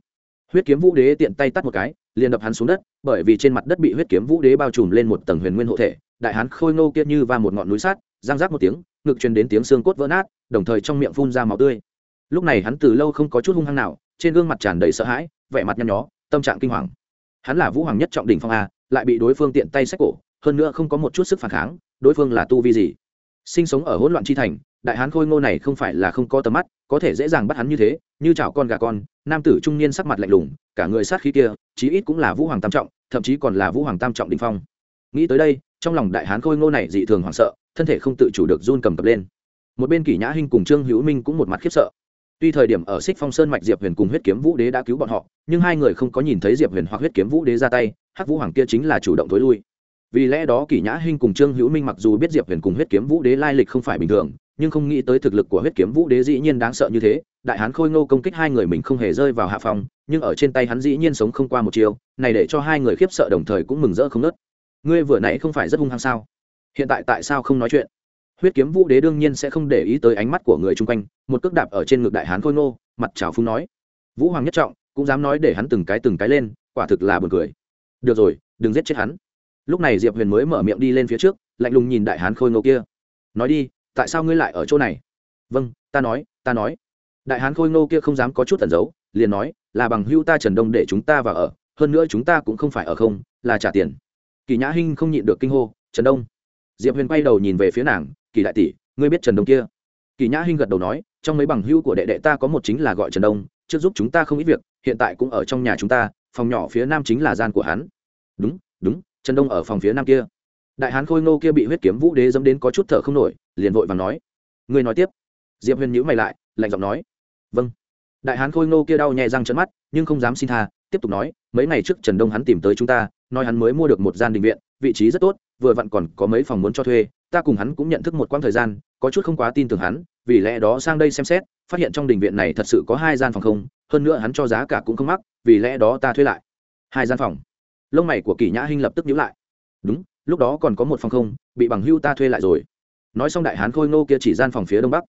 Huyết kiếm vũ đế tiện tay tắt một cái liền đập hắn xuống đất, bởi vì trên mặt đất bị huyết kiếm vũ đế bao trùm lên một tầng huyền nguyên hộ thể, đại hán khôi ngô kia như va một ngọn núi sát giang rác một tiếng, ngực truyền đến tiếng xương cốt vỡ nát, đồng thời trong miệng phun ra máu tươi. Lúc này hắn từ lâu không có chút hung hăng nào, trên gương mặt tràn đầy sợ hãi, vẻ mặt nhăn nhó, tâm trạng kinh hoàng. Hắn là vũ hoàng nhất trọng đỉnh phong a, lại bị đối phương tiện tay sách cổ, hơn nữa không có một chút sức phản kháng, đối phương là tu vi gì? Sinh sống ở hỗn loạn chi thành, đại hán khôi ngô này không phải là không có tầm mắt có thể dễ dàng bắt hắn như thế, như chảo con gà con, nam tử trung niên sắc mặt lạnh lùng, cả người sát khí kia, chí ít cũng là vũ hoàng tam trọng, thậm chí còn là vũ hoàng tam trọng đình phong. Nghĩ tới đây, trong lòng đại hán khôi ngô này dị thường hoảng sợ, thân thể không tự chủ được run cầm cập lên. Một bên kỷ nhã hinh cùng trương hữu minh cũng một mặt khiếp sợ. Tuy thời điểm ở xích phong sơn mạch diệp huyền cùng huyết kiếm vũ đế đã cứu bọn họ, nhưng hai người không có nhìn thấy diệp huyền hoặc huyết kiếm vũ đế ra tay, hắc vũ hoàng kia chính là chủ động thối lui. Vì lẽ đó kỷ nhã hinh cùng trương hữu minh mặc dù biết diệp huyền cùng huyết kiếm vũ đế lai lịch không phải bình thường nhưng không nghĩ tới thực lực của huyết kiếm vũ đế dĩ nhiên đáng sợ như thế, đại hán khôi ngô công kích hai người mình không hề rơi vào hạ phòng nhưng ở trên tay hắn dĩ nhiên sống không qua một chiều này để cho hai người khiếp sợ đồng thời cũng mừng rỡ không nớt ngươi vừa nãy không phải rất hung hăng sao? Hiện tại tại sao không nói chuyện? Huyết kiếm vũ đế đương nhiên sẽ không để ý tới ánh mắt của người chung quanh, một cước đạp ở trên ngực đại hán khôi ngô, mặt trào phúng nói. Vũ hoàng nhất trọng, cũng dám nói để hắn từng cái từng cái lên, quả thực là buồn cười. Được rồi, đừng giết chết hắn. Lúc này diệp huyền mới mở miệng đi lên phía trước, lạnh lùng nhìn đại hán khôi ngô kia. Nói đi tại sao ngươi lại ở chỗ này? Vâng ta nói ta nói. Đại hán khôi ngô kia không dám có chút tẩn giấu, liền nói, là bằng hưu ta trần đông để chúng ta vào ở, hơn nữa chúng ta cũng không phải ở không, là trả tiền. Kỳ nhã hinh không nhịn được kinh hô, trần đông. Diệp huyền quay đầu nhìn về phía nàng, kỳ đại tỷ, ngươi biết trần đông kia? Kỳ nhã hinh gật đầu nói, trong mấy bằng hưu của đệ đệ ta có một chính là gọi trần đông, trước giúp chúng ta không ít việc, hiện tại cũng ở trong nhà chúng ta, phòng nhỏ phía nam chính là gian của hắn. Đúng đúng, trần đông ở phòng phía nam kia đại hán khôi ngô kia bị huyết kiếm vũ đế dẫm đến có chút thở không nổi, liền vội và nói, ngươi nói tiếp. Diệp huyền nhữ mày lại, lạnh giọng nói vâng. Đại hán khôi ngô kia đau nhẹ răng trận mắt, nhưng không dám xin tha, tiếp tục nói, mấy ngày trước trần đông hắn tìm tới chúng ta, nói hắn mới mua được một gian định viện, vị trí rất tốt, vừa vặn còn có mấy phòng muốn cho thuê, ta cùng hắn cũng nhận thức một quãng thời gian, có chút không quá tin tưởng hắn, vì lẽ đó sang đây xem xét, phát hiện trong đình viện này thật sự có hai gian phòng không, hơn nữa hắn cho giá cả cũng không mắc, vì lẽ đó ta thuê lại hai gian phòng. Lông mày của kỷ nhã hinh lập tức nhíu lại. Đúng lúc đó còn có một phòng không, bị bằng hưu ta thuê lại rồi. Nói xong đại hán khôi ngô kia chỉ gian phòng phía đông bắc.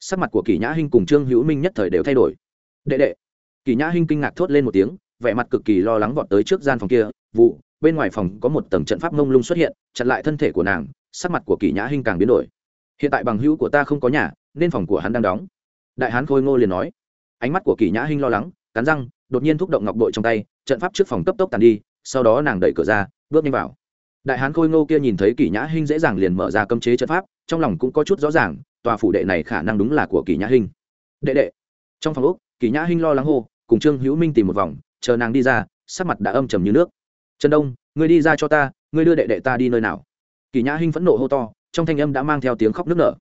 Sắc mặt của kỳ nhã hinh cùng trương hữu minh nhất thời đều thay đổi. Đệ đệ. Kỳ nhã hinh kinh ngạc thốt lên một tiếng, vẻ mặt cực kỳ lo lắng vọt tới trước gian phòng kia, vụ, bên ngoài phòng có một tầng trận pháp mông lung xuất hiện, chặn lại thân thể của nàng, sắc mặt của kỳ nhã hinh càng biến đổi. Hiện tại bằng hữu của ta không có nhà, nên phòng của hắn đang đóng. Đại hán khôi ngô liền nói. Ánh mắt của kỳ nhã hinh lo lắng, cắn răng, đột nhiên thúc động ngọc bội trong tay, trận pháp trước phòng cấp tốc tàn đi, sau đó nàng đẩy cửa ra, bước nhanh vào đại hán khôi ngô kia nhìn thấy kỷ nhã hinh dễ dàng liền mở ra cấm chế trận pháp, trong lòng cũng có chút rõ ràng, tòa phủ đệ này khả năng đúng là của kỷ nhã hinh. Đệ đệ. Trong phòng úc kỷ nhã hinh lo lắng hô, cùng trương hữu minh tìm một vòng, chờ nàng đi ra, sắc mặt đã âm trầm như nước. Trần đông, ngươi đi ra cho ta, ngươi đưa đệ đệ ta đi nơi nào? Kỷ nhã hinh phẫn nộ hô to, trong thanh âm đã mang theo tiếng khóc nức nở.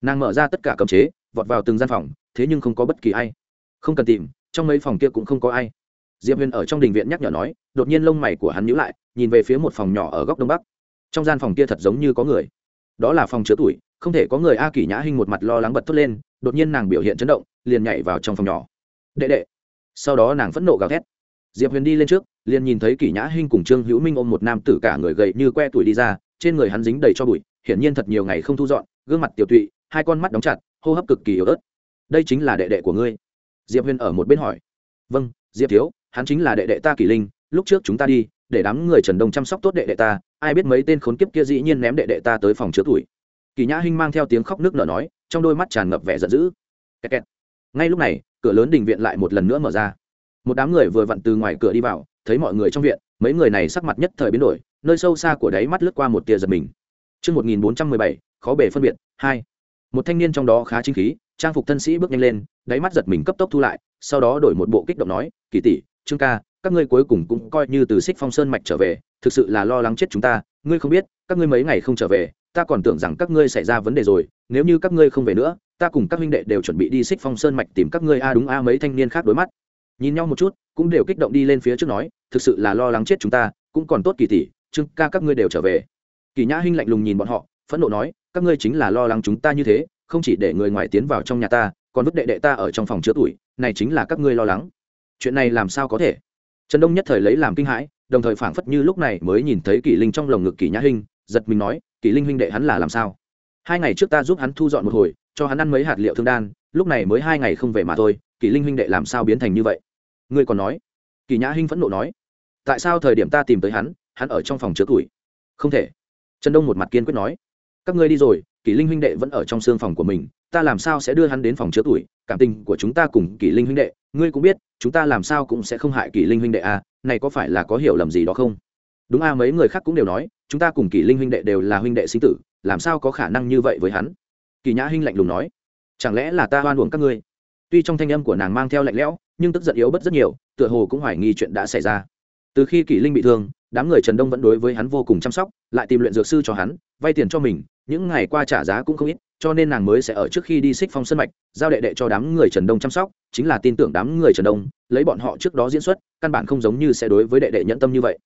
Nàng mở ra tất cả cấm chế, vọt vào từng gian phòng, thế nhưng không có bất kỳ ai. Không cần tìm, trong mấy phòng kia cũng không có ai diệp huyền ở trong đình viện nhắc nhở nói, đột nhiên lông mày của hắn nhíu lại, nhìn về phía một phòng nhỏ ở góc đông bắc. Trong gian phòng kia thật giống như có người. Đó là phòng chứa tuổi, không thể có người a kỷ nhã hinh một mặt lo lắng bật thốt lên, đột nhiên nàng biểu hiện chấn động, liền nhảy vào trong phòng nhỏ. Đệ đệ. Sau đó nàng phẫn nộ gào thét. Diệp huyền đi lên trước, liền nhìn thấy kỷ nhã hinh cùng trương hữu minh ôm một nam tử cả người gầy như que tuổi đi ra, trên người hắn dính đầy cho bụi, hiển nhiên thật nhiều ngày không thu dọn, gương mặt tiểu tụy, hai con mắt đóng chặt, hô hấp cực kỳ yếu ớt. Đây chính là đệ đệ của ngươi. Diệp huyền ở một bên hỏi. Vâng diệp thiếu hắn chính là đệ đệ ta kỷ linh lúc trước chúng ta đi để đám người trần đông chăm sóc tốt đệ đệ ta ai biết mấy tên khốn kiếp kia dĩ nhiên ném đệ đệ ta tới phòng chứa tuổi kỳ nhã hinh mang theo tiếng khóc nước nở nói trong đôi mắt tràn ngập vẻ giận dữ kẹt kẹt. ngay lúc này cửa lớn đình viện lại một lần nữa mở ra một đám người vừa vặn từ ngoài cửa đi vào thấy mọi người trong viện mấy người này sắc mặt nhất thời biến đổi nơi sâu xa của đáy mắt lướt qua một tia giật mình Trước 1417, khó bể phân biệt, 2. Một thanh niên trong đó khá chính khí, trang phục thân sĩ bước nhanh lên, đáy mắt giật mình cấp tốc thu lại, sau đó đổi một bộ kích động nói, "Kỳ tỷ, Trương ca, các ngươi cuối cùng cũng coi như từ Sích Phong Sơn mạch trở về, thực sự là lo lắng chết chúng ta, ngươi không biết, các ngươi mấy ngày không trở về, ta còn tưởng rằng các ngươi xảy ra vấn đề rồi, nếu như các ngươi không về nữa, ta cùng các huynh đệ đều chuẩn bị đi Sích Phong Sơn mạch tìm các ngươi a đúng a mấy thanh niên khác đối mắt. Nhìn nhau một chút, cũng đều kích động đi lên phía trước nói, thực sự là lo lắng chết chúng ta, cũng còn tốt kỳ tỷ, Trương ca các ngươi đều trở về. Kỳ Nhã Hinh lạnh lùng nhìn bọn họ, phẫn nộ nói, các ngươi chính là lo lắng chúng ta như thế, không chỉ để người ngoài tiến vào trong nhà ta, còn vứt đệ đệ ta ở trong phòng chứa tuổi, này chính là các ngươi lo lắng. Chuyện này làm sao có thể? trần đông nhất thời lấy làm kinh hãi, đồng thời phảng phất như lúc này mới nhìn thấy kỷ linh trong lồng ngực kỷ nhã hinh, giật mình nói, kỷ linh huynh đệ hắn là làm sao? Hai ngày trước ta giúp hắn thu dọn một hồi, cho hắn ăn mấy hạt liệu thương đan, lúc này mới hai ngày không về mà thôi, kỷ linh huynh đệ làm sao biến thành như vậy? Ngươi còn nói? Kỷ nhã hinh phẫn nộ nói, tại sao thời điểm ta tìm tới hắn hắn ở trong phòng chứa tuổi không thể. Trần đông một mặt kiên quyết nói, các ngươi đi rồi kỷ linh huynh đệ vẫn ở trong xương phòng của mình, ta làm sao sẽ đưa hắn đến phòng chứa tuổi? Cảm tình của chúng ta cùng kỷ linh huynh đệ, ngươi cũng biết, chúng ta làm sao cũng sẽ không hại kỷ linh huynh đệ à này có phải là có hiểu lầm gì đó không? Đúng à mấy người khác cũng đều nói, chúng ta cùng kỷ linh huynh đệ đều là huynh đệ sinh tử, làm sao có khả năng như vậy với hắn? Kỳ nhã hinh lạnh lùng nói, chẳng lẽ là ta hoan uổng các ngươi? Tuy trong thanh âm của nàng mang theo lạnh lẽo, nhưng tức giận yếu bất rất nhiều, tựa hồ cũng hoài nghi chuyện đã xảy ra từ khi kỷ linh bị thương, đám người trần đông vẫn đối với hắn vô cùng chăm sóc, lại tìm luyện dược sư cho hắn, vay tiền cho mình, những ngày qua trả giá cũng không ít, cho nên nàng mới sẽ ở trước khi đi xích phong sân mạch, giao đệ đệ cho đám người trần đông chăm sóc, chính là tin tưởng đám người trần đông, lấy bọn họ trước đó diễn xuất, căn bản không giống như sẽ đối với đệ đệ nhẫn tâm như vậy.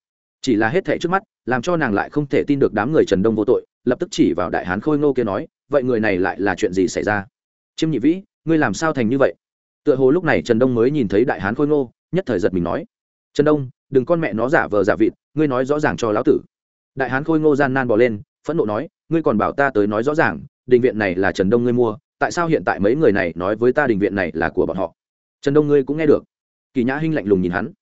Chỉ là hết thệ trước mắt, làm cho nàng lại không thể tin được đám người trần đông vô tội, lập tức chỉ vào đại hán khôi ngô kia nói, vậy người này lại là chuyện gì xảy ra? Chiêm nhị vĩ, ngươi làm sao thành như vậy? Tựa hồ lúc này trần đông mới nhìn thấy đại hán khôi ngô, nhất thời giật mình nói trần đông, đừng con mẹ nó giả vờ giả vịt, ngươi nói rõ ràng cho lão tử. Đại hán khôi ngô gian nan bỏ lên, phẫn nộ nói, ngươi còn bảo ta tới nói rõ ràng, đình viện này là trần đông ngươi mua, tại sao hiện tại mấy người này nói với ta đình viện này là của bọn họ? Trần đông ngươi cũng nghe được. Kỳ nhã hinh lạnh lùng nhìn hắn.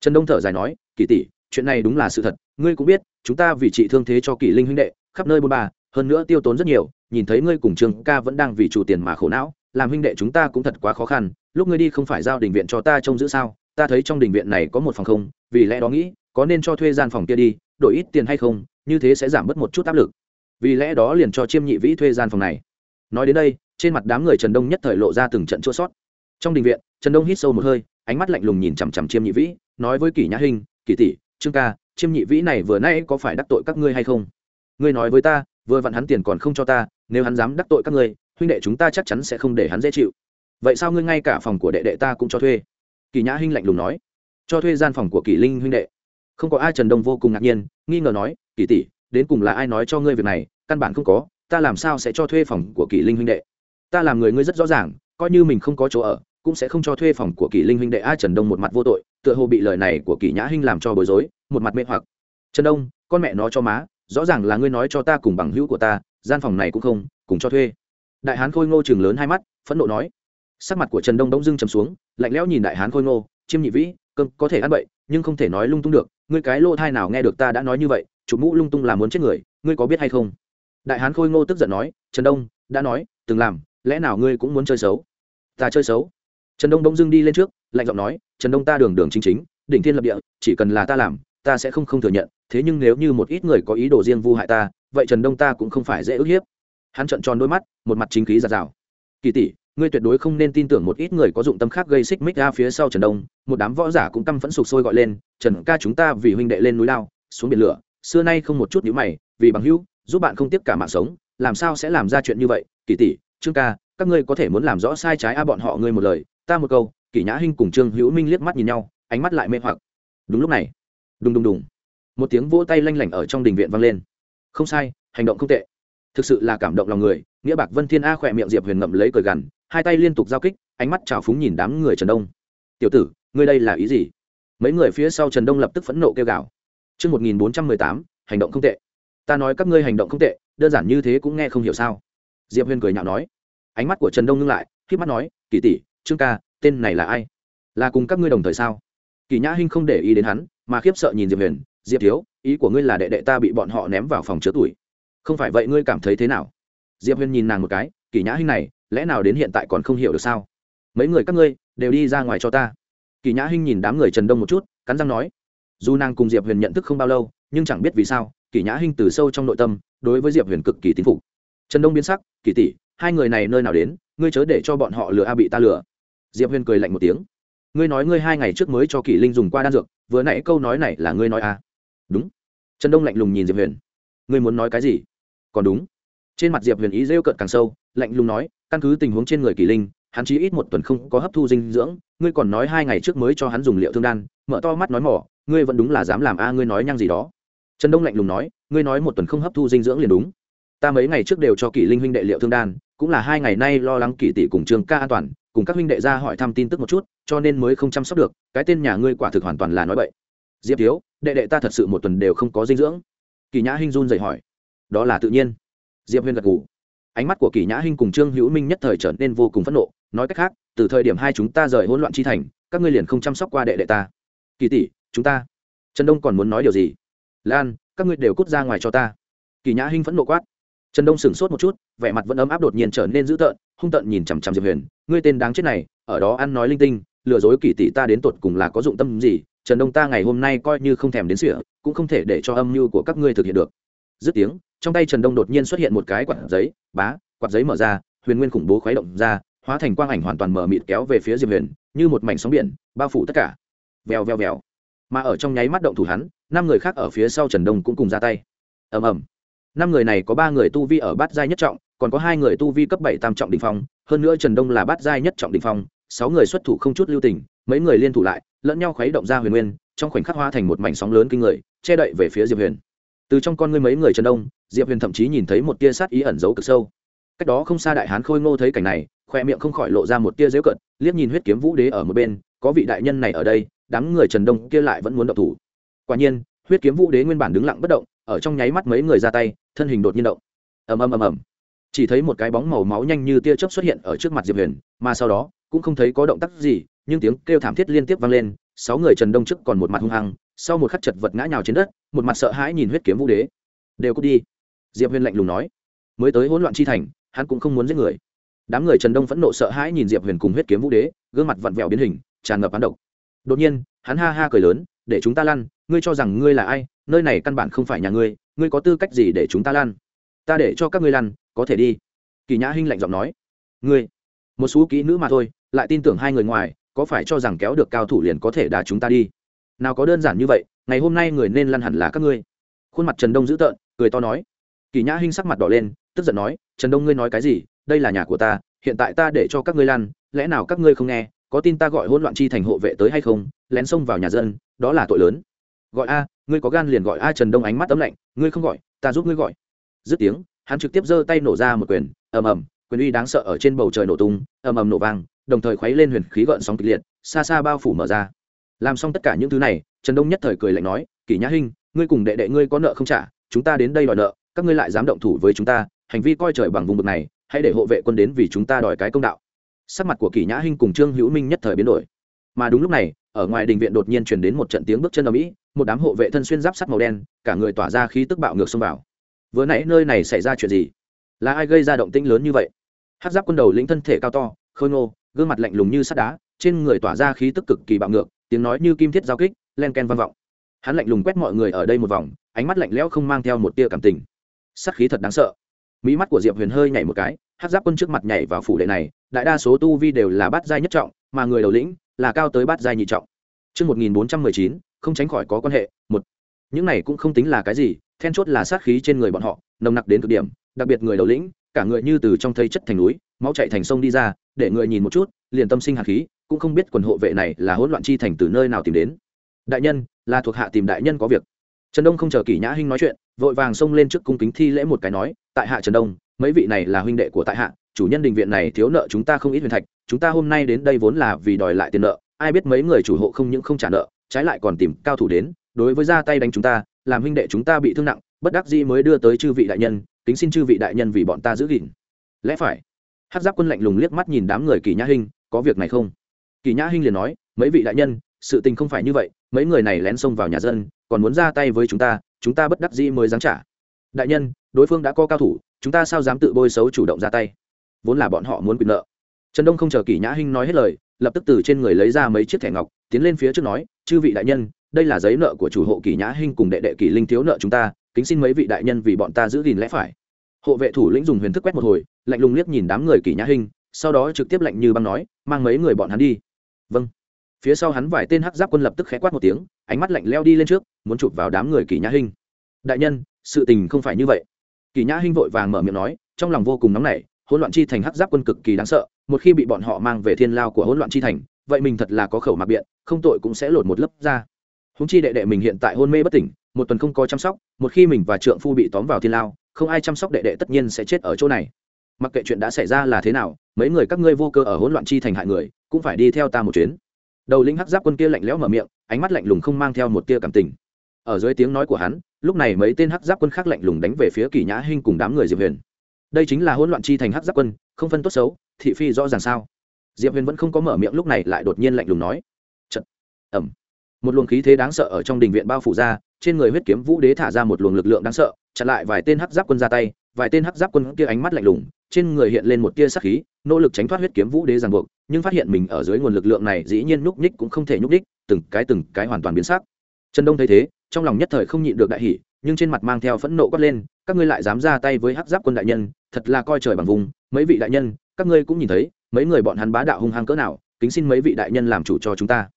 Trần đông thở dài nói, kỳ tỷ, chuyện này đúng là sự thật, ngươi cũng biết, chúng ta vì trị thương thế cho kỳ linh huynh đệ, khắp nơi bôn ba, hơn nữa tiêu tốn rất nhiều, nhìn thấy ngươi cùng trường ca vẫn đang vì chủ tiền mà khổ não, làm huynh đệ chúng ta cũng thật quá khó khăn, lúc ngươi đi không phải giao đình viện cho ta trông giữ sao? Ta thấy trong đình viện này có một phòng không vì lẽ đó nghĩ có nên cho thuê gian phòng kia đi đổi ít tiền hay không như thế sẽ giảm bớt một chút áp lực. Vì lẽ đó liền cho chiêm nhị vĩ thuê gian phòng này. Nói đến đây trên mặt đám người trần đông nhất thời lộ ra từng trận chua sót. Trong đình viện trần đông hít sâu một hơi ánh mắt lạnh lùng nhìn chằm chằm chiêm nhị vĩ nói với kỷ nhã hình, kỷ tỷ trương ca chiêm nhị vĩ này vừa nay có phải đắc tội các ngươi hay không? Ngươi nói với ta vừa vặn hắn tiền còn không cho ta nếu hắn dám đắc tội các ngươi huynh đệ chúng ta chắc chắn sẽ không để hắn dễ chịu. Vậy sao ngươi ngay cả phòng của đệ đệ ta cũng cho thuê? Kỳ nhã hinh lạnh lùng nói. Cho thuê gian phòng của kỳ linh huynh đệ. Không có ai trần đông vô cùng ngạc nhiên, nghi ngờ nói, kỳ tỷ, đến cùng là ai nói cho ngươi việc này? Căn bản không có, ta làm sao sẽ cho thuê phòng của kỳ linh huynh đệ? Ta làm người ngươi rất rõ ràng, coi như mình không có chỗ ở, cũng sẽ không cho thuê phòng của kỳ linh huynh đệ. Ai trần đông một mặt vô tội, tựa hồ bị lời này của kỳ nhã hinh làm cho bối rối, một mặt mê hoặc. Trần đông, con mẹ nó cho má, rõ ràng là ngươi nói cho ta cùng bằng hữu của ta, gian phòng này cũng không, cùng cho thuê. Đại hán khôi ngô Trường lớn hai mắt, phẫn nộ nói sắc mặt của trần đông đông dưng chầm xuống, lạnh lẽo nhìn đại hán khôi ngô, chiêm nhị vĩ, cơm có thể ăn bậy, nhưng không thể nói lung tung được. Ngươi cái lô thai nào nghe được ta đã nói như vậy chụp mũ lung tung là muốn chết người, ngươi có biết hay không? Đại hán khôi ngô tức giận nói, trần đông, đã nói, từng làm, lẽ nào ngươi cũng muốn chơi xấu? Ta chơi xấu. Trần đông đông dưng đi lên trước, lạnh giọng nói, trần đông ta đường đường chính chính, đỉnh thiên lập địa, chỉ cần là ta làm, ta sẽ không không thừa nhận, thế nhưng nếu như một ít người có ý đồ riêng vu hại ta, vậy trần đông ta cũng không phải dễ ức hiếp. Hắn trợn tròn đôi mắt, một mặt chính khí giạt rào. Kỳ tỷ ngươi tuyệt đối không nên tin tưởng một ít người có dụng tâm khác gây xích mích ra phía sau trần đông, một đám võ giả cũng căm phẫn sục sôi gọi lên, trần ca chúng ta vì huynh đệ lên núi lao, xuống biển lửa, xưa nay không một chút nhữ mày, vì bằng hữu, giúp bạn không tiếp cả mạng sống, làm sao sẽ làm ra chuyện như vậy, kỳ tỷ, trương ca, các ngươi có thể muốn làm rõ sai trái a bọn họ ngươi một lời, ta một câu. Kỷ nhã hinh cùng trương hữu minh liếc mắt nhìn nhau, ánh mắt lại mê hoặc. Đúng lúc này, đùng đùng đùng, một tiếng vỗ tay lanh lảnh ở trong đình viện vang lên. Không sai, hành động không tệ. Thực sự là cảm động lòng người. Nghĩa bạc vân thiên a khỏe miệng diệp huyền ngậm lấy cười gằn hai tay liên tục giao kích ánh mắt trào phúng nhìn đám người trần đông tiểu tử ngươi đây là ý gì mấy người phía sau trần đông lập tức phẫn nộ kêu gào Trước 1418, hành động không tệ. Ta nói các ngươi hành động không tệ, đơn giản như thế cũng nghe không hiểu sao. Diệp Huyền cười nhạo nói. Ánh mắt của Trần Đông ngưng lại, khi mắt nói, kỳ tỷ, Trương ca, tên này là ai? Là cùng các ngươi đồng thời sao? Kỳ Nhã Hinh không để ý đến hắn, mà khiếp sợ nhìn Diệp Huyền, Diệp thiếu, ý của ngươi là đệ đệ ta bị bọn họ ném vào phòng chứa tuổi. Không phải vậy ngươi cảm thấy thế nào? Diệp Huyền nhìn nàng một cái, Kỳ Nhã Hinh này, lẽ nào đến hiện tại còn không hiểu được sao? Mấy người các ngươi đều đi ra ngoài cho ta. Kỳ nhã hinh nhìn đám người trần đông một chút, cắn răng nói, dù nàng cùng diệp huyền nhận thức không bao lâu, nhưng chẳng biết vì sao, kỳ nhã hinh từ sâu trong nội tâm, đối với diệp huyền cực kỳ tín phục. Trần đông biến sắc, kỳ tỷ, hai người này nơi nào đến, ngươi chớ để cho bọn họ lừa a bị ta lừa. Diệp huyền cười lạnh một tiếng, ngươi nói ngươi hai ngày trước mới cho kỳ linh dùng qua đan dược, vừa nãy câu nói này là ngươi nói a? đúng. Trần đông lạnh lùng nhìn diệp huyền, ngươi muốn nói cái gì? Còn đúng. Trên mặt diệp huyền ý rêu cợt càng sâu, lạnh lùng nói căn cứ tình huống trên người kỳ linh, hắn chỉ ít một tuần không có hấp thu dinh dưỡng, ngươi còn nói hai ngày trước mới cho hắn dùng liệu thương đan, mở to mắt nói mỏ, ngươi vẫn đúng là dám làm a, ngươi nói nhăng gì đó. Trần đông lạnh lùng nói, ngươi nói một tuần không hấp thu dinh dưỡng liền đúng. Ta mấy ngày trước đều cho kỳ linh huynh đệ liệu thương đan, cũng là hai ngày nay lo lắng kỳ tỷ cùng trường ca an toàn, cùng các huynh đệ ra hỏi thăm tin tức một chút, cho nên mới không chăm sóc được, cái tên nhà ngươi quả thực hoàn toàn là nói bậy. Diệp thiếu, đệ đệ ta thật sự một tuần đều không có dinh dưỡng. Kỳ nhã hinh run dậy hỏi, đó là tự nhiên. Diệp huyên gật ngủ ánh mắt của kỳ nhã hinh cùng trương hữu minh nhất thời trở nên vô cùng phẫn nộ, nói cách khác, từ thời điểm hai chúng ta rời hỗn loạn chi thành, các ngươi liền không chăm sóc qua đệ đệ ta. Kỳ tỷ, chúng ta, trần đông còn muốn nói điều gì? Lan, các ngươi đều cút ra ngoài cho ta. Kỳ nhã hinh phẫn nộ quát. Trần đông sửng sốt một chút, vẻ mặt vẫn ấm áp đột nhiên trở nên dữ tợn, hung tợn nhìn chằm chằm diệp huyền. Ngươi tên đáng chết này, ở đó ăn nói linh tinh, lừa dối kỳ tỷ ta đến tột cùng là có dụng tâm gì? Trần đông ta ngày hôm nay coi như không thèm đến sỉa cũng không thể để cho âm mưu của các ngươi thực hiện được dứt tiếng, trong tay trần đông đột nhiên xuất hiện một cái quạt giấy, bá, quạt giấy mở ra, huyền nguyên khủng bố khuấy động ra, hóa thành quang ảnh hoàn toàn mở mịt kéo về phía diệp huyền, như một mảnh sóng biển, bao phủ tất cả. Vèo vèo vèo. Mà ở trong nháy mắt động thủ hắn, năm người khác ở phía sau trần đông cũng cùng ra tay. Ầm ầm. Năm người này có ba người tu vi ở bát giai nhất trọng, còn có hai người tu vi cấp bảy tam trọng đ ỉ n h phong, hơn nữa trần đông là bát giai nhất trọng đ ỉ n h phong, sáu người xuất thủ không chút lưu tình, mấy người liên thủ lại, lẫn nhau khuấy động ra huyền nguyên, trong khoảnh khắc hóa thành một mảnh sóng lớn kinh người, che đậy về phía diệp huyền từ trong con ngươi mấy người trần đông, diệp huyền thậm chí nhìn thấy một tia sát ý ẩn giấu cực sâu. Cách đó không xa đại hán khôi ngô thấy cảnh này, khoe miệng không khỏi lộ ra một tia dễu cận liếc nhìn huyết kiếm vũ đế ở một bên, có vị đại nhân này ở đây, đám người trần đông kia lại vẫn muốn động thủ. Quả nhiên, huyết kiếm vũ đế nguyên bản đứng lặng bất động, ở trong nháy mắt mấy người ra tay, thân hình đột nhiên động. Ầm ầm ầm ầm. Chỉ thấy một cái bóng màu máu nhanh như tia chớp xuất hiện ở trước mặt diệp huyền, mà sau đó, cũng không thấy có động tác gì, nhưng tiếng kêu thảm thiết liên tiếp vang lên, sáu người trần đông trước còn một mặt hung hăng sau một khắc chật vật ngã nhào trên đất, một mặt sợ hãi nhìn huyết kiếm vũ đế. Đều cút đi. Diệp huyền lạnh lùng nói. Mới tới hỗn loạn chi thành, hắn cũng không muốn giết người. Đám người trần đông phẫn nộ sợ hãi nhìn diệp huyền cùng huyết kiếm vũ đế, gương mặt vặn vẹo biến hình, tràn ngập hắn độc. Đột nhiên, hắn ha ha cười lớn, để chúng ta lăn, ngươi cho rằng ngươi là ai, nơi này căn bản không phải nhà ngươi ngươi có tư cách gì để chúng ta lăn? Ta để cho các ngươi lăn, có thể đi. Kỳ nhã hinh lạnh giọng nói. Ngươi, một số kỹ nữ mà thôi, lại tin tưởng hai người ngoài, có phải cho rằng kéo được cao thủ liền có thể đá chúng ta đi? Nào có đơn giản như vậy, ngày hôm nay người nên lăn hẳn là các ngươi. Khuôn mặt trần đông dữ tợn, cười to nói. Kỳ nhã hinh sắc mặt đỏ lên, tức giận nói, trần đông ngươi nói cái gì? Đây là nhà của ta, hiện tại ta để cho các ngươi lăn, lẽ nào các ngươi không nghe? Có tin ta gọi hỗn loạn chi thành hộ vệ tới hay không? Lén xông vào nhà dân, đó là tội lớn. Gọi a, ngươi có gan liền gọi a. Trần đông ánh mắt ấm lạnh, ngươi không gọi, ta giúp ngươi gọi. Dứt tiếng, hắn trực tiếp giơ tay nổ ra một quyền, ầm ầm, quyền uy đáng sợ ở trên bầu trời nổ tung, ầm ầm nổ vang, đồng thời khuấy lên huyền khí gợn sóng kịch liệt, xa xa bao phủ mở ra làm xong tất cả những thứ này, trần đông nhất thời cười lạnh nói, kỷ nhã hinh, ngươi cùng đệ đệ ngươi có nợ không trả? Chúng ta đến đây đòi nợ, các ngươi lại dám động thủ với chúng ta, hành vi coi trời bằng vùng bực này, hãy để hộ vệ quân đến vì chúng ta đòi cái công đạo. Sắc mặt của kỷ nhã hinh cùng trương hữu minh nhất thời biến đổi. Mà đúng lúc này, ở ngoài đình viện đột nhiên truyền đến một trận tiếng bước chân ở mỹ một đám hộ vệ thân xuyên giáp sắt màu đen, cả người tỏa ra khí tức bạo ngược xông vào. Vừa nãy nơi này xảy ra chuyện gì? Là ai gây ra động tĩnh lớn như vậy? Hát giáp quân đầu lĩnh thân thể cao to, khôi ngô, gương mặt lạnh lùng như sắt đá, trên người tỏa ra khí tức cực kỳ bạo ngược tiếng nói như kim thiết giao kích len ken vang vọng. Hắn lạnh lùng quét mọi người ở đây một vòng ánh mắt lạnh lẽo không mang theo một tia cảm tình. Sắc khí thật đáng sợ. Mỹ mắt của diệp huyền hơi nhảy một cái hát giáp quân trước mặt nhảy vào phủ đệ này đại đa số tu vi đều là bát giai nhất trọng mà người đầu lĩnh là cao tới bát giai nhị trọng. Trước 1419, không tránh khỏi có quan hệ. Một, những này cũng không tính là cái gì, then chốt là sát khí trên người bọn họ, nồng nặc đến cực điểm, đặc biệt người đầu lĩnh, cả người như từ trong thây chất thành núi, máu chảy thành sông đi ra, để người nhìn một chút, liền tâm sinh hàn khí, cũng không biết quần hộ vệ này là hỗn loạn chi thành từ nơi nào tìm đến. Đại nhân, là thuộc hạ tìm đại nhân có việc. Trần Đông không chờ Kỷ Nhã Hinh nói chuyện, vội vàng xông lên trước cung kính thi lễ một cái nói, tại hạ Trần Đông, mấy vị này là huynh đệ của tại hạ, chủ nhân đình viện này thiếu nợ chúng ta không ít huyền thạch, chúng ta hôm nay đến đây vốn là vì đòi lại tiền nợ, ai biết mấy người chủ hộ không những không trả nợ trái lại còn tìm cao thủ đến đối với ra tay đánh chúng ta làm huynh đệ chúng ta bị thương nặng bất đắc dĩ mới đưa tới chư vị đại nhân kính xin chư vị đại nhân vì bọn ta giữ gìn lẽ phải hát giáp quân lạnh lùng liếc mắt nhìn đám người kỳ nhã hinh có việc này không kỳ nhã hinh liền nói, mấy vị đại nhân, sự tình không phải như vậy, mấy người này lén xông vào nhà dân, còn muốn ra tay với chúng ta chúng ta bất đắc dĩ mới dám trả. Đại nhân, đối phương đã có cao thủ, chúng ta sao dám tự bôi xấu chủ động ra tay? Vốn là bọn họ muốn quyền nợ. Trần đông không chờ kỳ nhã hinh nói hết lời, lập tức từ trên người lấy ra mấy chiếc thẻ ngọc, tiến lên phía trước nói, chư vị đại nhân, đây là giấy nợ của chủ hộ kỳ nhã hinh cùng đệ đệ kỳ linh thiếu nợ chúng ta, kính xin mấy vị đại nhân vì bọn ta giữ gìn lẽ phải. Hộ vệ thủ lĩnh dùng huyền thức quét một hồi, lạnh lùng liếc nhìn đám người kỳ nhã hinh, sau đó trực tiếp lạnh như băng nói, mang mấy người bọn hắn đi vâng. Phía sau hắn vài tên hắc giáp quân lập tức khẽ quát một tiếng, ánh mắt lạnh leo đi lên trước, muốn chụp vào đám người kỳ nhã hinh. Đại nhân, sự tình không phải như vậy. Kỳ nhã hinh vội vàng mở miệng nói, trong lòng vô cùng nóng nảy, hỗn loạn chi thành hắc giáp quân cực kỳ đáng sợ, một khi bị bọn họ mang về thiên lao của hỗn loạn chi thành, vậy mình thật là có khẩu mặc biện, không tội cũng sẽ lột một lớp ra. Húng chi đệ đệ mình hiện tại hôn mê bất tỉnh, một tuần không có chăm sóc, một khi mình và trượng phu bị tóm vào thiên lao, không ai chăm sóc đệ đệ tất nhiên sẽ chết ở chỗ này. Mặc kệ chuyện đã xảy ra là thế nào, mấy người các ngươi vô cơ ở hỗn loạn chi thành hại người cũng phải đi theo ta một chuyến. Đầu linh hắc giáp quân kia lạnh lẽo mở miệng, ánh mắt lạnh lùng không mang theo một tia cảm tình. Ở dưới tiếng nói của hắn, lúc này mấy tên hắc giáp quân khác lạnh lùng đánh về phía kỳ nhã hinh cùng đám người diệp huyền. Đây chính là hỗn loạn chi thành hắc giáp quân, không phân tốt xấu, thị phi rõ ràng sao? Diệp huyền vẫn không có mở miệng lúc này lại đột nhiên lạnh lùng nói. Chật. ẩm một luồng khí thế đáng sợ ở trong đình viện bao phủ ra, trên người huyết kiếm vũ đế thả ra một luồng lực lượng đáng sợ, chặn lại vài tên hắc giáp quân ra tay vài tên hắc giáp quân kia ánh mắt lạnh lùng, trên người hiện lên một tia sắc khí, nỗ lực tránh thoát huyết kiếm vũ đế ràng buộc, nhưng phát hiện mình ở dưới nguồn lực lượng này dĩ nhiên nhúc nhích cũng không thể nhúc nhích, từng cái từng cái hoàn toàn biến sắc. Trần đông thấy thế, trong lòng nhất thời không nhịn được đại hỉ, nhưng trên mặt mang theo phẫn nộ quát lên, các ngươi lại dám ra tay với hắc giáp quân đại nhân, thật là coi trời bằng vùng, mấy vị đại nhân, các ngươi cũng nhìn thấy, mấy người bọn hắn bá đạo hung hăng cỡ nào, kính xin mấy vị đại nhân làm chủ cho chúng ta.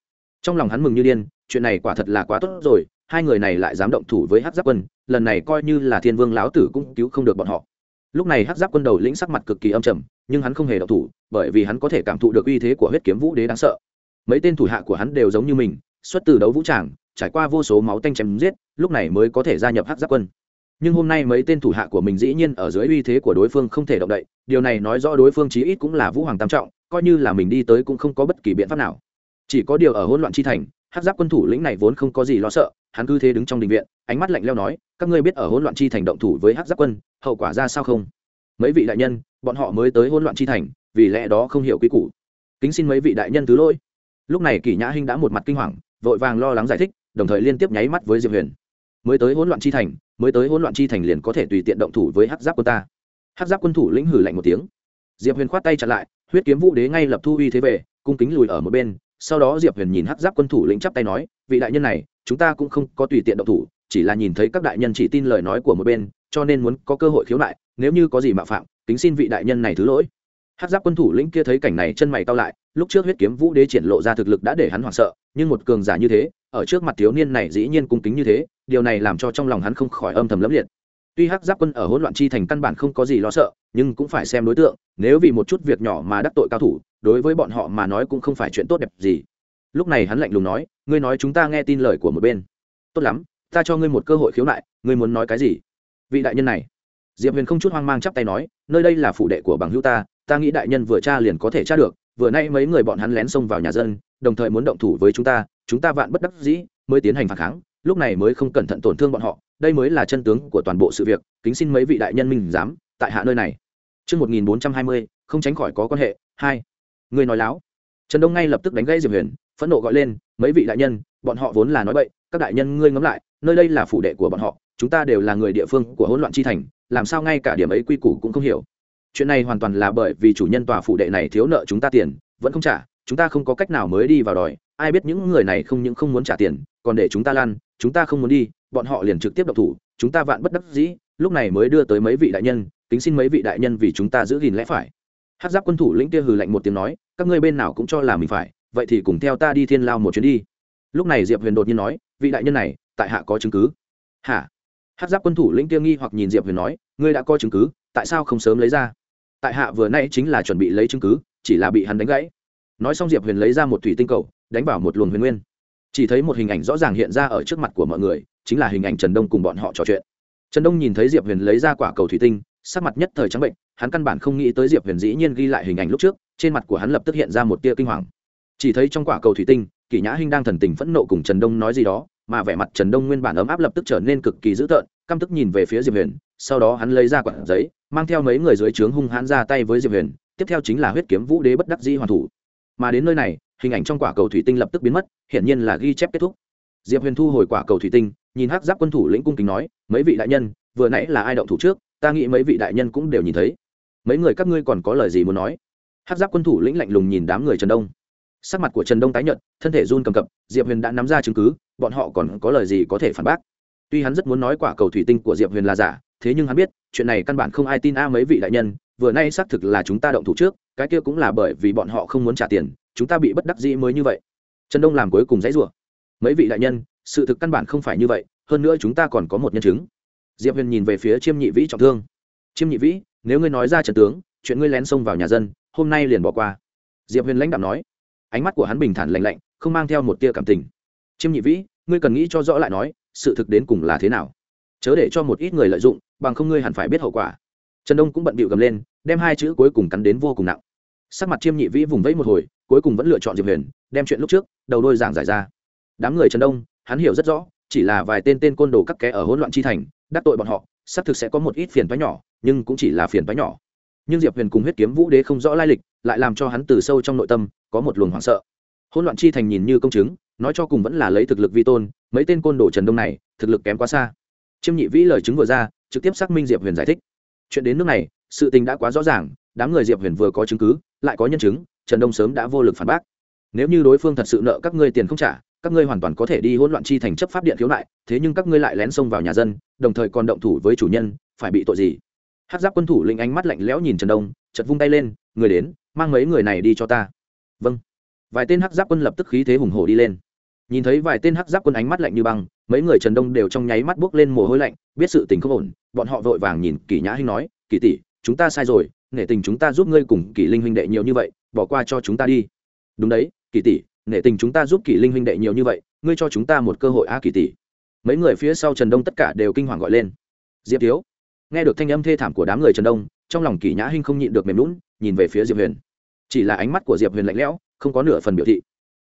Trong lòng hắn mừng như điên, chuyện này quả thật là quá tốt rồi hai người này lại dám động thủ với hắc giáp quân, lần này coi như là thiên vương lão tử cũng cứu không được bọn họ. Lúc này hắc giáp quân đầu lĩnh sắc mặt cực kỳ âm trầm, nhưng hắn không hề động thủ, bởi vì hắn có thể cảm thụ được uy thế của huyết kiếm vũ đế đáng sợ. Mấy tên thủ hạ của hắn đều giống như mình, xuất từ đấu vũ tràng, trải qua vô số máu tanh chém giết, lúc này mới có thể gia nhập hắc giáp quân. Nhưng hôm nay mấy tên thủ hạ của mình dĩ nhiên ở dưới uy thế của đối phương không thể động đậy, điều này nói rõ đối phương chí ít cũng là vũ hoàng tam trọng, coi như là mình đi tới cũng không có bất kỳ biện pháp nào. Chỉ có điều ở hỗn loạn chi thành hắc giáp quân thủ lĩnh này vốn không có gì lo sợ, hắn cứ thế đứng trong đình viện, ánh mắt lạnh leo nói, các ngươi biết ở hỗn loạn chi thành động thủ với hắc giáp quân, hậu quả ra sao không? Mấy vị đại nhân, bọn họ mới tới hỗn loạn chi thành, vì lẽ đó không hiểu quy củ. Kính xin mấy vị đại nhân thứ lỗi. Lúc này kỷ nhã hinh đã một mặt kinh hoàng, vội vàng lo lắng giải thích, đồng thời liên tiếp nháy mắt với diệp huyền. Mới tới hỗn loạn chi thành, mới tới hỗn loạn chi thành liền có thể tùy tiện động thủ với hắc giáp quân ta. Hắc giáp quân thủ lĩnh hử lạnh một tiếng. Diệp huyền khoát tay chặn lại, huyết kiếm vũ đế ngay lập thu uy thế về, cung kính lùi ở một bên sau đó diệp huyền nhìn hắc giáp quân thủ lĩnh chắp tay nói, vị đại nhân này, chúng ta cũng không có tùy tiện động thủ, chỉ là nhìn thấy các đại nhân chỉ tin lời nói của một bên, cho nên muốn có cơ hội khiếu nại, nếu như có gì mạo phạm tính xin vị đại nhân này thứ lỗi. Hát giáp quân thủ lĩnh kia thấy cảnh này chân mày cao lại, lúc trước huyết kiếm vũ đế triển lộ ra thực lực đã để hắn hoảng sợ, nhưng một cường giả như thế, ở trước mặt thiếu niên này dĩ nhiên cung kính như thế, điều này làm cho trong lòng hắn không khỏi âm thầm lẫm liệt tuy hắc giáp quân ở hỗn loạn chi thành căn bản không có gì lo sợ, nhưng cũng phải xem đối tượng, nếu vì một chút việc nhỏ mà đắc tội cao thủ, đối với bọn họ mà nói cũng không phải chuyện tốt đẹp gì. Lúc này hắn lạnh lùng nói, ngươi nói chúng ta nghe tin lời của một bên. Tốt lắm, ta cho ngươi một cơ hội khiếu nại, ngươi muốn nói cái gì? Vị đại nhân này. Diệp huyền không chút hoang mang chắp tay nói, nơi đây là phủ đệ của bằng hữu ta ta nghĩ đại nhân vừa tra liền có thể tra được, vừa nay mấy người bọn hắn lén xông vào nhà dân, đồng thời muốn động thủ với chúng ta chúng ta vạn bất đắc dĩ mới tiến hành phản kháng lúc này mới không cẩn thận tổn thương bọn họ đây mới là chân tướng của toàn bộ sự việc kính xin mấy vị đại nhân minh dám tại hạ nơi này Trước 1420, không tránh khỏi có quan hệ. Hai. Người nói láo. Trần Đông ngay lập tức đánh gãy Diệp Huyền, phẫn nộ gọi lên, mấy vị đại nhân, bọn họ vốn là nói bậy, các đại nhân ngươi ngẫm lại, nơi đây là phủ đệ của bọn họ, chúng ta đều là người địa phương của hỗn loạn chi thành, làm sao ngay cả điểm ấy quy củ cũng không hiểu chuyện này hoàn toàn là bởi vì chủ nhân tòa phủ đệ này thiếu nợ chúng ta tiền vẫn không trả chúng ta không có cách nào mới đi vào đòi ai biết những người này không những không muốn trả tiền còn để chúng ta lan chúng ta không muốn đi, bọn họ liền trực tiếp độc thủ, chúng ta vạn bất đắc dĩ, lúc này mới đưa tới mấy vị đại nhân tính xin mấy vị đại nhân vì chúng ta giữ gìn lẽ phải. Hát giáp quân thủ lĩnh kia hừ lạnh một tiếng nói, các ngươi bên nào cũng cho là mình phải, vậy thì cùng theo ta đi thiên lao một chuyến đi. Lúc này diệp huyền đột nhiên nói, vị đại nhân này, tại hạ có chứng cứ. Hả? Hát giáp quân thủ lĩnh kia nghi hoặc nhìn diệp huyền nói, ngươi đã có chứng cứ, tại sao không sớm lấy ra? Tại hạ vừa nay chính là chuẩn bị lấy chứng cứ, chỉ là bị hắn đánh gãy. Nói xong diệp huyền lấy ra một thủy tinh cầu, đánh vào một luồng huyền nguyên chỉ thấy một hình ảnh rõ ràng hiện ra ở trước mặt của mọi người, chính là hình ảnh trần đông cùng bọn họ trò chuyện. Trần đông nhìn thấy diệp huyền lấy ra quả cầu thủy tinh, sắc mặt nhất thời trắng bệnh, hắn căn bản không nghĩ tới diệp huyền dĩ nhiên ghi lại hình ảnh lúc trước, trên mặt của hắn lập tức hiện ra một tia kinh hoàng. Chỉ thấy trong quả cầu thủy tinh, kỷ nhã hinh đang thần tình phẫn nộ cùng trần đông nói gì đó, mà vẻ mặt trần đông nguyên bản ấm áp lập tức trở nên cực kỳ dữ tợn, căm tức nhìn về phía diệp huyền, sau đó hắn lấy ra quả giấy, mang theo mấy người dưới trướng hung hãn ra tay với diệp huyền, tiếp theo chính là huyết kiếm vũ đế bất đắc dĩ hoàn thủ mà đến nơi này, hình ảnh trong quả cầu thủy tinh lập tức biến mất, hiển nhiên là ghi chép kết thúc. Diệp huyền thu hồi quả cầu thủy tinh, nhìn hắc giáp quân thủ lĩnh cung kính nói, mấy vị đại nhân, vừa nãy là ai động thủ trước? Ta nghĩ mấy vị đại nhân cũng đều nhìn thấy. Mấy người các ngươi còn có lời gì muốn nói? Hắc giáp quân thủ lĩnh lạnh lùng nhìn đám người trần đông. Sắc mặt của trần đông tái nhợt, thân thể run cầm cập, diệp huyền đã nắm ra chứng cứ, bọn họ còn có lời gì có thể phản bác? Tuy hắn rất muốn nói quả cầu thủy tinh của diệp huyền là giả, thế nhưng hắn biết, chuyện này căn bản không ai tin a mấy vị đại nhân vừa nay xác thực là chúng ta động thủ trước, cái kia cũng là bởi vì bọn họ không muốn trả tiền, chúng ta bị bất đắc dĩ mới như vậy. Trần đông làm cuối cùng dãy rủa. Mấy vị đại nhân, sự thực căn bản không phải như vậy, hơn nữa chúng ta còn có một nhân chứng. Diệp huyền nhìn về phía chiêm nhị vĩ trọng thương. Chiêm nhị vĩ, nếu ngươi nói ra trận tướng, chuyện ngươi lén xông vào nhà dân, hôm nay liền bỏ qua. Diệp huyền lãnh đạo nói. Ánh mắt của hắn bình thản lạnh lạnh, không mang theo một tia cảm tình. Chiêm nhị vĩ, ngươi cần nghĩ cho rõ lại nói, sự thực đến cùng là thế nào? Chớ để cho một ít người lợi dụng, bằng không ngươi hẳn phải biết hậu quả trần đông cũng bận bịu gầm lên, đem hai chữ cuối cùng cắn đến vô cùng nặng. Sắc mặt chiêm nhị vĩ vùng vẫy một hồi, cuối cùng vẫn lựa chọn diệp huyền, đem chuyện lúc trước, đầu đôi giảng giải ra. Đám người trần đông, hắn hiểu rất rõ, chỉ là vài tên tên côn đồ các kẻ ở hỗn loạn chi thành, đắc tội bọn họ sắp thực sẽ có một ít phiền toái nhỏ, nhưng cũng chỉ là phiền toái nhỏ. Nhưng diệp huyền cùng huyết kiếm vũ đế không rõ lai lịch, lại làm cho hắn từ sâu trong nội tâm, có một luồng hoảng sợ. Hỗn loạn chi thành nhìn như công chứng, nói cho cùng vẫn là lấy thực lực vi tôn, mấy tên côn đồ trần đông này, thực lực kém quá xa. Chiêm nhị vĩ lời chứng vừa ra, trực tiếp xác minh diệp huyền giải thích chuyện đến nước này, sự tình đã quá rõ ràng, đám người diệp huyền vừa có chứng cứ, lại có nhân chứng, trần đông sớm đã vô lực phản bác. Nếu như đối phương thật sự nợ các ngươi tiền không trả, các ngươi hoàn toàn có thể đi hỗn loạn chi thành chấp pháp điện khiếu nại, thế nhưng các ngươi lại lén xông vào nhà dân, đồng thời còn động thủ với chủ nhân, phải bị tội gì? Hát giáp quân thủ lĩnh ánh mắt lạnh lẽo nhìn trần đông chật vung tay lên, người đến, mang mấy người này đi cho ta. Vâng. Vài tên hắc giáp quân lập tức khí thế hùng hổ đi lên nhìn thấy vài tên hắc giáp quân ánh mắt lạnh như băng mấy người trần đông đều trong nháy mắt bước lên mồ hôi lạnh biết sự tình không ổn bọn họ vội vàng nhìn kỷ nhã hinh nói kỷ tỷ chúng ta sai rồi nể tình chúng ta giúp ngươi cùng kỷ linh huynh đệ nhiều như vậy bỏ qua cho chúng ta đi. Đúng đấy kỷ tỷ nể tình chúng ta giúp kỷ linh huynh đệ nhiều như vậy ngươi cho chúng ta một cơ hội a à, kỷ tỷ. Mấy người phía sau trần đông tất cả đều kinh hoàng gọi lên. Diệp thiếu. Nghe được thanh âm thê thảm của đám người trần đông trong lòng kỷ nhã hinh không nhịn được mềm lún nhìn về phía diệp huyền. Chỉ là ánh mắt của diệp huyền lạnh lẽo không có nửa phần biểu thị.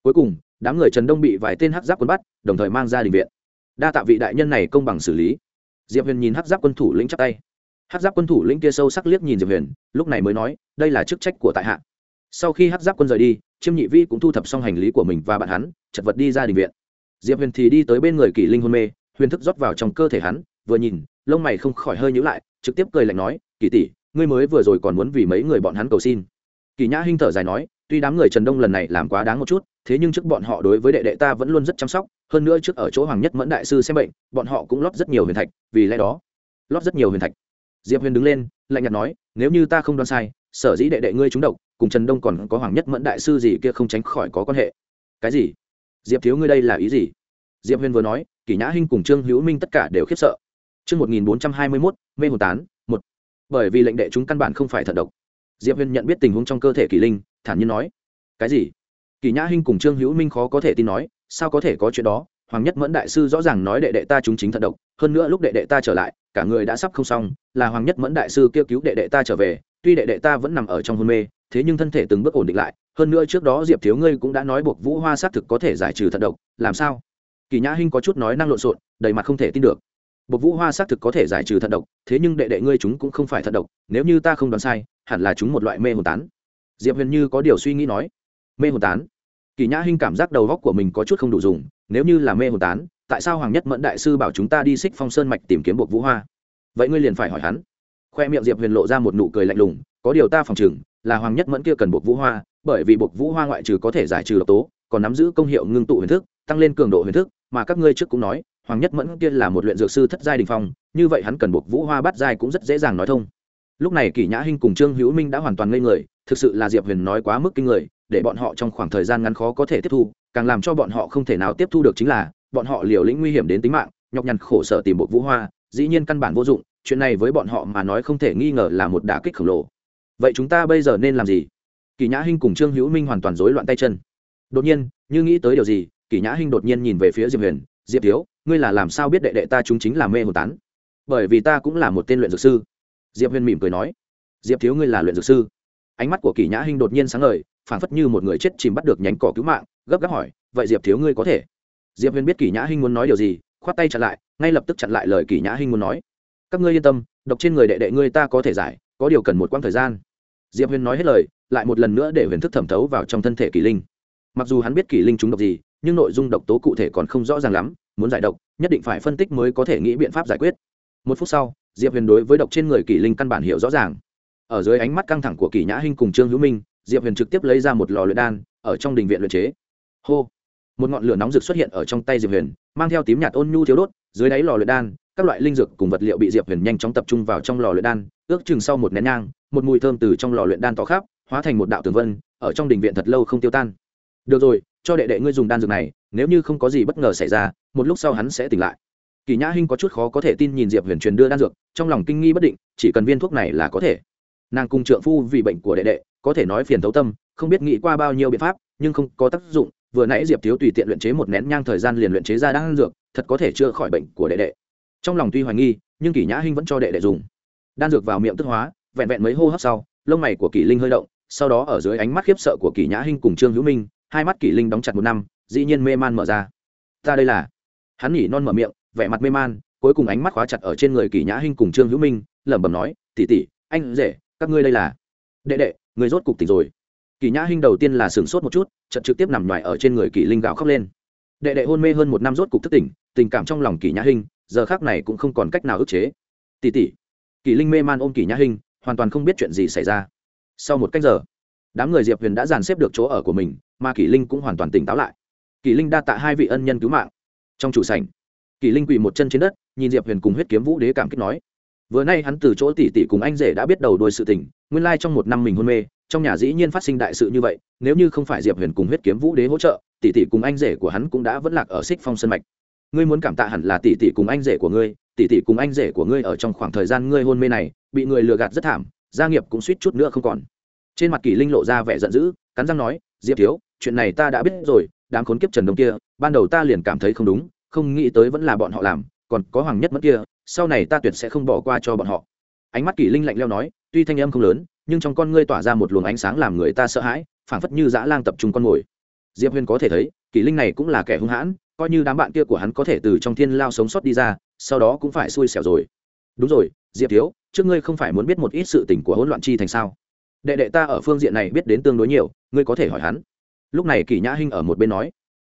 Cuối cùng đám người trần đông bị vài tên hắc giáp quân bắt, đồng thời mang ra đình viện. Đa tạ vị đại nhân này công bằng xử lý. Diệp huyền nhìn hắc giáp quân thủ lĩnh chắp tay. Hắc giáp quân thủ lĩnh kia sâu sắc liếc nhìn diệp huyền, lúc này mới nói, đây là chức trách của tại hạ. Sau khi hắc giáp quân rời đi, chiêm nhị vi cũng thu thập xong hành lý của mình và bạn hắn, chật vật đi ra đình viện. Diệp huyền thì đi tới bên người kỷ linh hôn mê, huyền thức rót vào trong cơ thể hắn, vừa nhìn, lông mày không khỏi hơi nhữ lại, trực tiếp cười lạnh nói kỳ tỷ, ngươi mới vừa rồi còn muốn vì mấy người bọn hắn cầu xin. Kỳ nhã hinh thở dài nói tuy đám người trần đông lần này làm quá đáng một chút thế nhưng trước bọn họ đối với đệ đệ ta vẫn luôn rất chăm sóc hơn nữa trước ở chỗ hoàng nhất mẫn đại sư xem bệnh bọn họ cũng lót rất nhiều huyền thạch vì lẽ đó lót rất nhiều huyền thạch. Diệp huyền đứng lên lạnh nhạt nói nếu như ta không đoán sai sở dĩ đệ đệ ngươi trúng độc cùng trần đông còn có hoàng nhất mẫn đại sư gì kia không tránh khỏi có quan hệ. Cái gì? Diệp thiếu ngươi đây là ý gì? Diệp huyền vừa nói kỷ nhã hinh cùng trương hữu minh tất cả đều khiếp sợ. Trước 1421, mê hồn tán, một. Bởi vì lệnh đệ chúng căn bản không phải thận độc. Diệp Huyền nhận biết tình huống trong cơ thể Kỷ Linh, thản nhiên nói: "Cái gì?" Kỳ Nhã Hinh cùng Trương Hữu Minh khó có thể tin nói: "Sao có thể có chuyện đó? Hoàng Nhất Mẫn đại sư rõ ràng nói đệ đệ ta chúng chính thận độc, hơn nữa lúc đệ đệ ta trở lại, cả người đã sắp không xong, là Hoàng Nhất Mẫn đại sư kêu cứu đệ đệ ta trở về, tuy đệ đệ ta vẫn nằm ở trong hôn mê, thế nhưng thân thể từng bước ổn định lại, hơn nữa trước đó Diệp thiếu ngươi cũng đã nói buộc Vũ Hoa xác thực có thể giải trừ thận độc, làm sao?" Kỳ Nhã Hinh có chút nói năng lộn xộn, đầy mặt không thể tin được buộc vũ hoa xác thực có thể giải trừ thận độc thế nhưng đệ đệ ngươi chúng cũng không phải thận độc nếu như ta không đoán sai hẳn là chúng một loại mê hồn tán diệp huyền như có điều suy nghĩ nói, mê hồn tán. Kỳ nhã hinh cảm giác đầu góc của mình có chút không đủ dùng, nếu như là mê hồn tán, tại sao hoàng nhất mẫn đại sư bảo chúng ta đi xích phong sơn mạch tìm kiếm buộc vũ hoa? Vậy ngươi liền phải hỏi hắn. Khoe miệng diệp huyền lộ ra một nụ cười lạnh lùng, có điều ta phòng chừng là hoàng nhất mẫn kia cần buộc vũ hoa, bởi vì buộc vũ hoa ngoại trừ có thể giải trừ độc tố, còn nắm giữ công hiệu ngưng tụ huyền thức, tăng lên cường độ huyền thức, mà các ngươi trước cũng nói, hoàng nhất mẫn kia là một luyện dược sư thất giai đình phong, như vậy hắn cần buộc vũ hoa bắt giai cũng rất dễ dàng nói thông. Lúc này kỷ nhã hinh cùng trương hữu minh đã hoàn toàn ngây người thực sự là diệp huyền nói quá mức kinh người, để bọn họ trong khoảng thời gian ngắn khó có thể tiếp thu, càng làm cho bọn họ không thể nào tiếp thu được chính là, bọn họ liều lĩnh nguy hiểm đến tính mạng, nhọc nhằn khổ sở tìm bột vũ hoa, dĩ nhiên căn bản vô dụng, chuyện này với bọn họ mà nói không thể nghi ngờ là một đả kích khổng lồ. Vậy chúng ta bây giờ nên làm gì? Kỳ nhã hinh cùng trương hữu minh hoàn toàn rối loạn tay chân. Đột nhiên, như nghĩ tới điều gì, kỳ nhã hinh đột nhiên nhìn về phía diệp huyền, diệp thiếu, ngươi là làm sao biết đệ đệ ta chúng chính là mê hồn tán? Bởi vì ta cũng là một tên luyện dược sư. Diệp huyền mỉm cười nói, diệp thiếu, ngươi là luyện dược sư? Ánh mắt của kỳ nhã hinh đột nhiên sáng ngời, phảng phất như một người chết chìm bắt được nhánh cỏ cứu mạng, gấp gáp hỏi, vậy diệp thiếu ngươi có thể? Diệp huyền biết kỳ nhã hinh muốn nói điều gì, khoát tay chặn lại, ngay lập tức chặn lại lời kỳ nhã hinh muốn nói. Các ngươi yên tâm, độc trên người đệ đệ ngươi ta có thể giải, có điều cần một quãng thời gian. Diệp huyền nói hết lời, lại một lần nữa để huyền thức thẩm thấu vào trong thân thể kỳ linh. Mặc dù hắn biết kỳ linh trúng độc gì, nhưng nội dung độc tố cụ thể còn không rõ ràng lắm, muốn giải độc, nhất định phải phân tích mới có thể nghĩ biện pháp giải quyết. Một phút sau, diệp huyền đối với độc trên người kỷ linh căn bản hiểu rõ ràng ở dưới ánh mắt căng thẳng của kỷ nhã hinh cùng trương hữu minh, diệp huyền trực tiếp lấy ra một lò luyện đan, ở trong đình viện luyện chế. Hô! Một ngọn lửa nóng rực xuất hiện ở trong tay diệp huyền, mang theo tím nhạt ôn nhu thiếu đốt, dưới đáy lò luyện đan, các loại linh dược cùng vật liệu bị diệp huyền nhanh chóng tập trung vào trong lò luyện đan, ước chừng sau một nén nhang, một mùi thơm từ trong lò luyện đan tỏ khắp, hóa thành một đạo tường vân, ở trong đình viện thật lâu không tiêu tan. Được rồi, cho đệ đệ ngươi dùng đan dược này, nếu như không có gì bất ngờ xảy ra, một lúc sau hắn sẽ tỉnh lại. Kỳ nhã hinh có chút khó có thể tin nhìn diệp huyền truyền đưa đan dược, trong lòng kinh nghi bất định, chỉ cần viên thuốc này là có thể nàng cùng trượng phu vì bệnh của đệ đệ, có thể nói phiền thấu tâm, không biết nghĩ qua bao nhiêu biện pháp, nhưng không có tác dụng. Vừa nãy diệp thiếu tùy tiện luyện chế một nén nhang thời gian liền luyện chế ra đan dược, thật có thể chữa khỏi bệnh của đệ đệ. Trong lòng tuy hoài nghi, nhưng Kỷ nhã hinh vẫn cho đệ đệ dùng. Đan dược vào miệng tức hóa, vẹn vẹn mấy hô hấp sau, lông mày của Kỷ linh hơi động, sau đó ở dưới ánh mắt khiếp sợ của Kỷ nhã hinh cùng trương hữu minh, hai mắt kỷ linh đóng chặt một năm, dĩ nhiên mê man mở ra. Ta đây là. Hắn nhỉ non mở miệng, vẻ mặt mê man, cuối cùng ánh mắt khóa chặt ở trên người kỷ nhã hinh cùng trương hữu minh, lẩm bẩm nói tỉ tỉ anh rể các ngươi đây là đệ đệ người rốt cục tỉnh rồi kỳ nhã hinh đầu tiên là sửng sốt một chút trận trực tiếp nằm ngoài ở trên người kỳ linh gạo khóc lên đệ đệ hôn mê hơn một năm rốt cục thức tỉnh tình cảm trong lòng kỳ nhã hinh giờ khác này cũng không còn cách nào ức chế tỷ tỷ kỳ linh mê man ôm kỳ nhã hinh hoàn toàn không biết chuyện gì xảy ra sau một cách giờ đám người diệp huyền đã dàn xếp được chỗ ở của mình mà kỳ linh cũng hoàn toàn tỉnh táo lại kỳ linh đa tạ hai vị ân nhân cứu mạng trong chủ sảnh kỳ linh quỳ một chân trên đất nhìn diệp huyền cùng huyết kiếm vũ đế cảm kích nói vừa nay hắn từ chỗ tỷ tỷ cùng anh rể đã biết đầu đuôi sự tình, nguyên lai trong một năm mình hôn mê, trong nhà dĩ nhiên phát sinh đại sự như vậy, nếu như không phải diệp huyền cùng huyết kiếm vũ đế hỗ trợ, tỷ tỷ cùng anh rể của hắn cũng đã vẫn lạc ở xích phong sân mạch. Ngươi muốn cảm tạ hẳn là tỷ tỷ cùng anh rể của ngươi, tỷ tỷ cùng anh rể của ngươi ở trong khoảng thời gian ngươi hôn mê này, bị người lừa gạt rất thảm, gia nghiệp cũng suýt chút nữa không còn. Trên mặt kỷ linh lộ ra vẻ giận dữ, cắn răng nói, diệp thiếu, chuyện này ta đã biết rồi, đám khốn kiếp trần đông kia, ban đầu ta liền cảm thấy không đúng, không nghĩ tới vẫn là bọn họ làm, còn có hoàng nhất mất kia sau này ta tuyệt sẽ không bỏ qua cho bọn họ. Ánh mắt kỷ linh lạnh leo nói tuy thanh âm không lớn nhưng trong con ngươi tỏa ra một luồng ánh sáng làm người ta sợ hãi phảng phất như dã lang tập trung con mồi diệp huyền có thể thấy kỷ linh này cũng là kẻ hung hãn coi như đám bạn kia của hắn có thể từ trong thiên lao sống sót đi ra sau đó cũng phải xui xẻo rồi. Đúng rồi diệp thiếu trước ngươi không phải muốn biết một ít sự tình của hỗn loạn chi thành sao? Đệ đệ ta ở phương diện này biết đến tương đối nhiều ngươi có thể hỏi hắn. Lúc này kỷ nhã hinh ở một bên nói.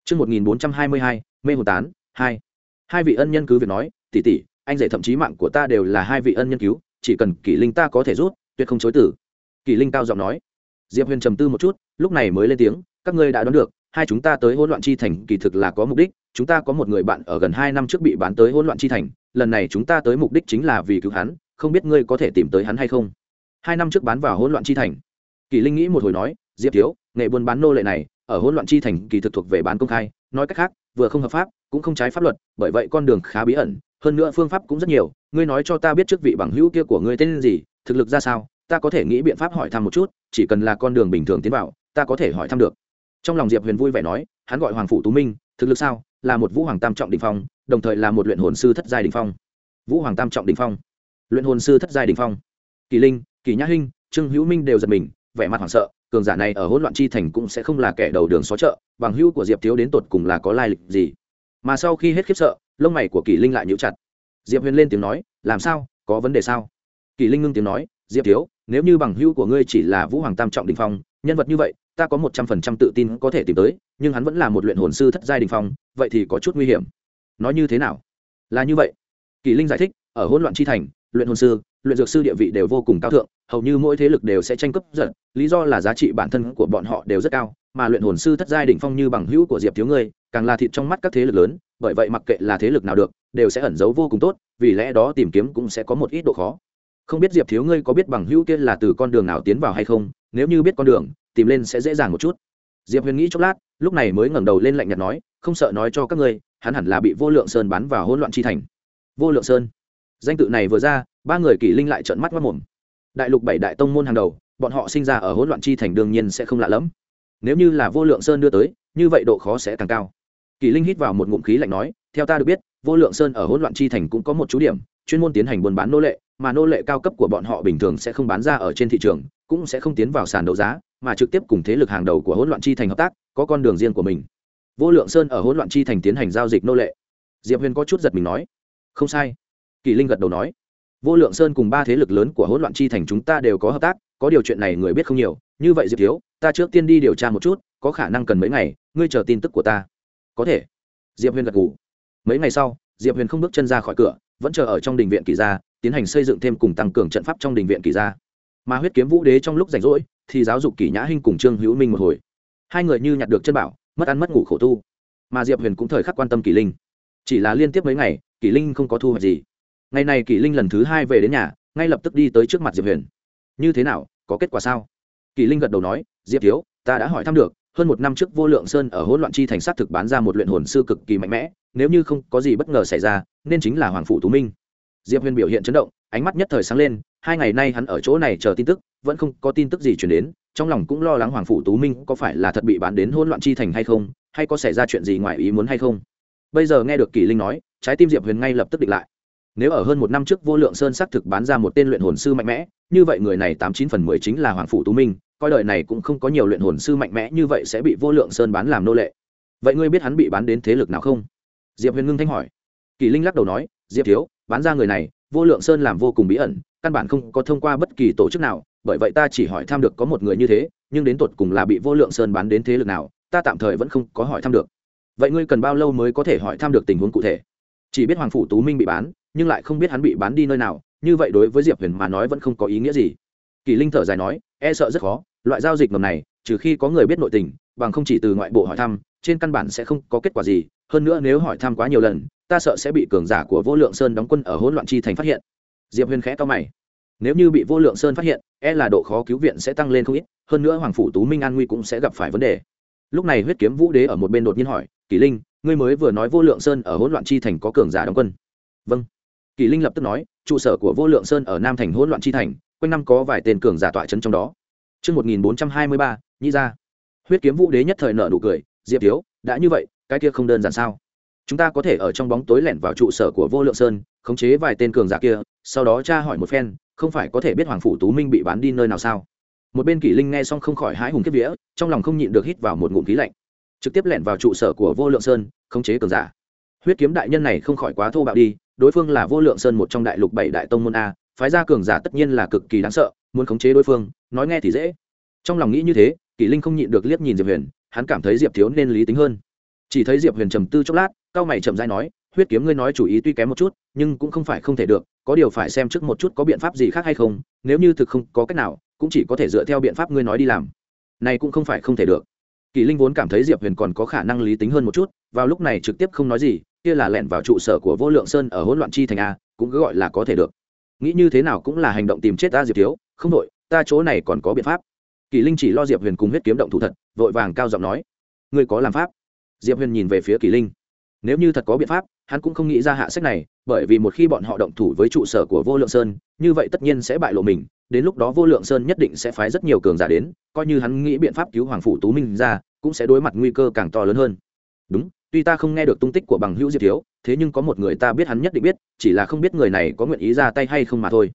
Trước 1422, mê hồn tán, hai. Hai vị ân nhân cứ việc nói, tỷ tỷ, anh rể thậm chí mạng của ta đều là hai vị ân nhân cứu, chỉ cần kỷ linh ta có thể rút, tuyệt không chối từ. Kỷ linh cao giọng nói. Diệp Huyền trầm tư một chút, lúc này mới lên tiếng, các ngươi đã đoán được, hai chúng ta tới hỗn loạn chi thành kỳ thực là có mục đích, chúng ta có một người bạn ở gần hai năm trước bị bán tới hỗn loạn chi thành, lần này chúng ta tới mục đích chính là vì cứu hắn, không biết ngươi có thể tìm tới hắn hay không? Hai năm trước bán vào hỗn loạn chi thành. Kỷ Linh nghĩ một hồi nói, Diệp thiếu, nghệ buôn bán nô lệ này, ở hỗn loạn chi thành kỳ thực thuộc về bán công khai, nói cách khác, vừa không hợp pháp, cũng không trái pháp luật, bởi vậy con đường khá bí ẩn, hơn nữa phương pháp cũng rất nhiều, ngươi nói cho ta biết trước vị bằng hữu kia của ngươi tên gì, thực lực ra sao, ta có thể nghĩ biện pháp hỏi thăm một chút, chỉ cần là con đường bình thường tiến vào, ta có thể hỏi thăm được. Trong lòng Diệp Huyền vui vẻ nói, hắn gọi Hoàng phủ Tú Minh, thực lực sao, là một Vũ Hoàng Tam trọng đỉnh phong, đồng thời là một luyện hồn sư thất giai đỉnh phong. Vũ Hoàng Tam trọng đỉnh phong, luyện hồn sư thất giai đỉnh phong. Kỳ Linh, Kỳ Nhã Hinh, Trương Hữu Minh đều giật mình, vẻ mặt hoảng sợ, cường giả này ở hỗn loạn chi thành cũng sẽ không là kẻ đầu đường xó chợ bằng hữu của diệp thiếu đến tột cùng là có lai lịch gì mà sau khi hết khiếp sợ lông mày của kỳ linh lại nhíu chặt. Diệp huyền lên tiếng nói, làm sao? Có vấn đề sao? Kỳ linh ngưng tiếng nói, diệp thiếu, nếu như bằng hữu của ngươi chỉ là vũ hoàng tam trọng đình phong, nhân vật như vậy, ta có một trăm phần trăm tự tin có thể tìm tới, nhưng hắn vẫn là một luyện hồn sư thất giai đình phong, vậy thì có chút nguy hiểm. Nói như thế nào? Là như vậy. Kỳ linh giải thích, ở hỗn loạn chi thành, luyện hồn sư, luyện dược sư địa vị đều vô cùng cao thượng, hầu như mỗi thế lực đều sẽ tranh cướp giật lý do là giá trị bản thân của bọn họ đều rất cao, mà luyện hồn sư thất giai đỉnh phong như bằng hữu của diệp thiếu ngươi càng là thịt trong mắt các thế lực lớn, bởi vậy mặc kệ là thế lực nào được, đều sẽ ẩn giấu vô cùng tốt, vì lẽ đó tìm kiếm cũng sẽ có một ít độ khó. Không biết diệp thiếu ngươi có biết bằng hữu kia là từ con đường nào tiến vào hay không, nếu như biết con đường, tìm lên sẽ dễ dàng một chút. Diệp huyền nghĩ chốc lát, lúc này mới ngẩng đầu lên lạnh nhạt nói, không sợ nói cho các ngươi, hắn hẳn là bị vô lượng sơn bắn vào hỗn loạn chi thành. Vô lượng sơn. Danh tự này vừa ra, ba người kỷ linh lại trợn mắt mất mồm đại lục bảy đại tông môn hàng đầu, bọn họ sinh ra ở hỗn loạn chi thành đương nhiên sẽ không lạ lẫm. Nếu như là vô lượng sơn đưa tới, như vậy độ khó sẽ càng cao. Kỳ linh hít vào một ngụm khí lạnh nói, theo ta được biết, vô lượng sơn ở hỗn loạn chi thành cũng có một chú điểm, chuyên môn tiến hành buôn bán nô lệ, mà nô lệ cao cấp của bọn họ bình thường sẽ không bán ra ở trên thị trường, cũng sẽ không tiến vào sàn đấu giá, mà trực tiếp cùng thế lực hàng đầu của hỗn loạn chi thành hợp tác, có con đường riêng của mình. Vô lượng sơn ở hỗn loạn chi thành tiến hành giao dịch nô lệ. Diệp huyền có chút giật mình nói, không sai. Kỳ linh gật đầu nói, vô lượng sơn cùng ba thế lực lớn của hỗn loạn chi thành chúng ta đều có hợp tác, có điều chuyện này người biết không nhiều, như vậy diệp thiếu, ta trước tiên đi điều tra một chút, có khả năng cần mấy ngày, ngươi chờ tin tức của ta có thể. Diệp huyền gật ngủ mấy ngày sau, diệp huyền không bước chân ra khỏi cửa, vẫn chờ ở trong đình viện kỳ gia, tiến hành xây dựng thêm cùng tăng cường trận pháp trong đình viện kỳ gia. Mà huyết kiếm vũ đế trong lúc rảnh rỗi, thì giáo dục kỷ nhã hinh cùng trương hữu minh một hồi. Hai người như nhặt được chân bảo, mất ăn mất ngủ khổ tu. Mà diệp huyền cũng thời khắc quan tâm kỷ linh. Chỉ là liên tiếp mấy ngày, kỷ linh không có thu hoạch gì. Ngày này kỷ linh lần thứ hai về đến nhà, ngay lập tức đi tới trước mặt diệp huyền. Như thế nào, có kết quả sao? Kỷ linh gật đầu nói, diệp thiếu, ta đã hỏi thăm được hơn một năm trước vô lượng sơn ở hỗn loạn chi thành sát thực bán ra một luyện hồn sư cực kỳ mạnh mẽ, nếu như không có gì bất ngờ xảy ra, nên chính là hoàng phủ tú minh. Diệp huyền biểu hiện chấn động, ánh mắt nhất thời sáng lên, hai ngày nay hắn ở chỗ này chờ tin tức, vẫn không có tin tức gì chuyển đến, trong lòng cũng lo lắng hoàng phủ tú minh có phải là thật bị bán đến hỗn loạn chi thành hay không, hay có xảy ra chuyện gì ngoài ý muốn hay không. Bây giờ nghe được kỳ linh nói, trái tim diệp huyền ngay lập tức định lại. Nếu ở hơn một năm trước vô lượng sơn xác thực bán ra một tên luyện hồn sư mạnh mẽ, như vậy người này tám chín phần mười chính là hoàng phủ tú minh coi đời này cũng không có nhiều luyện hồn sư mạnh mẽ như vậy sẽ bị vô lượng sơn bán làm nô lệ. Vậy ngươi biết hắn bị bán đến thế lực nào không? Diệp huyền ngưng thanh hỏi. Kỳ linh lắc đầu nói, diệp thiếu, bán ra người này, vô lượng sơn làm vô cùng bí ẩn, căn bản không có thông qua bất kỳ tổ chức nào, bởi vậy ta chỉ hỏi thăm được có một người như thế, nhưng đến tột cùng là bị vô lượng sơn bán đến thế lực nào, ta tạm thời vẫn không có hỏi thăm được. Vậy ngươi cần bao lâu mới có thể hỏi thăm được tình huống cụ thể? Chỉ biết hoàng phủ tú minh bị bán, nhưng lại không biết hắn bị bán đi nơi nào, như vậy đối với diệp huyền mà nói vẫn không có ý nghĩa gì. Kỳ linh thở dài nói e sợ rất khó. Loại giao dịch ngầm này, trừ khi có người biết nội tình, bằng không chỉ từ ngoại bộ hỏi thăm, trên căn bản sẽ không có kết quả gì. Hơn nữa nếu hỏi thăm quá nhiều lần, ta sợ sẽ bị cường giả của vô lượng sơn đóng quân ở hỗn loạn chi thành phát hiện. Diệp huyền khẽ to mày. Nếu như bị vô lượng sơn phát hiện e là độ khó cứu viện sẽ tăng lên không ít, hơn nữa hoàng phủ tú minh an nguy cũng sẽ gặp phải vấn đề. Lúc này huyết kiếm vũ đế ở một bên đột nhiên hỏi, kỷ linh, ngươi mới vừa nói vô lượng sơn ở hỗn loạn chi thành có cường giả đóng quân? Vâng. Kỷ linh lập tức nói, trụ sở của vô lượng sơn ở nam thành hỗn loạn chi thành quanh năm có vài tên cường giả tọa trấn trong đó Chương 1423, nhị gia, Huyết kiếm vũ đế nhất thời nở nụ cười, Diệp Thiếu, đã như vậy, cái kia không đơn giản sao? Chúng ta có thể ở trong bóng tối lẻn vào trụ sở của Vô Lượng Sơn, khống chế vài tên cường giả kia, sau đó tra hỏi một phen, không phải có thể biết Hoàng phủ Tú Minh bị bán đi nơi nào sao? Một bên Kỷ Linh nghe xong không khỏi hãi hùng kiếp vía, trong lòng không nhịn được hít vào một ngụm khí lạnh. Trực tiếp lẻn vào trụ sở của Vô Lượng Sơn, khống chế cường giả. Huyết kiếm đại nhân này không khỏi quá thô bạo đi, đối phương là Vô Lượng Sơn một trong đại lục bảy đại tông môn a, phái ra cường giả tất nhiên là cực kỳ đáng sợ, muốn khống chế đối phương, nói nghe thì dễ. Trong lòng nghĩ như thế, kỷ linh không nhịn được liếc nhìn diệp huyền, hắn cảm thấy diệp thiếu nên lý tính hơn. Chỉ thấy diệp huyền trầm tư chốc lát, cao mày chậm dai nói, huyết kiếm ngươi nói chủ ý tuy kém một chút, nhưng cũng không phải không thể được, có điều phải xem trước một chút có biện pháp gì khác hay không, nếu như thực không có cách nào, cũng chỉ có thể dựa theo biện pháp ngươi nói đi làm. Này cũng không phải không thể được. Kỳ linh vốn cảm thấy diệp huyền còn có khả năng lý tính hơn một chút, vào lúc này trực tiếp không nói gì, kia là lẹn vào trụ sở của vô lượng sơn ở hỗn loạn chi thành a, cũng cứ gọi là có thể được nghĩ như thế nào cũng là hành động tìm chết ta diệp thiếu, không đội ta chỗ này còn có biện pháp. Kỳ linh chỉ lo diệp huyền cùng huyết kiếm động thủ thật, vội vàng cao giọng nói, ngươi có làm pháp? Diệp huyền nhìn về phía kỳ linh, nếu như thật có biện pháp, hắn cũng không nghĩ ra hạ sách này, bởi vì một khi bọn họ động thủ với trụ sở của vô lượng sơn, như vậy tất nhiên sẽ bại lộ mình, đến lúc đó vô lượng sơn nhất định sẽ phái rất nhiều cường giả đến, coi như hắn nghĩ biện pháp cứu hoàng phủ tú minh ra, cũng sẽ đối mặt nguy cơ càng to lớn hơn. Đúng tuy ta không nghe được tung tích của bằng hữu diệp thiếu, thế nhưng có một người ta biết hắn nhất định biết, chỉ là không biết người này có nguyện ý ra tay hay không mà thôi.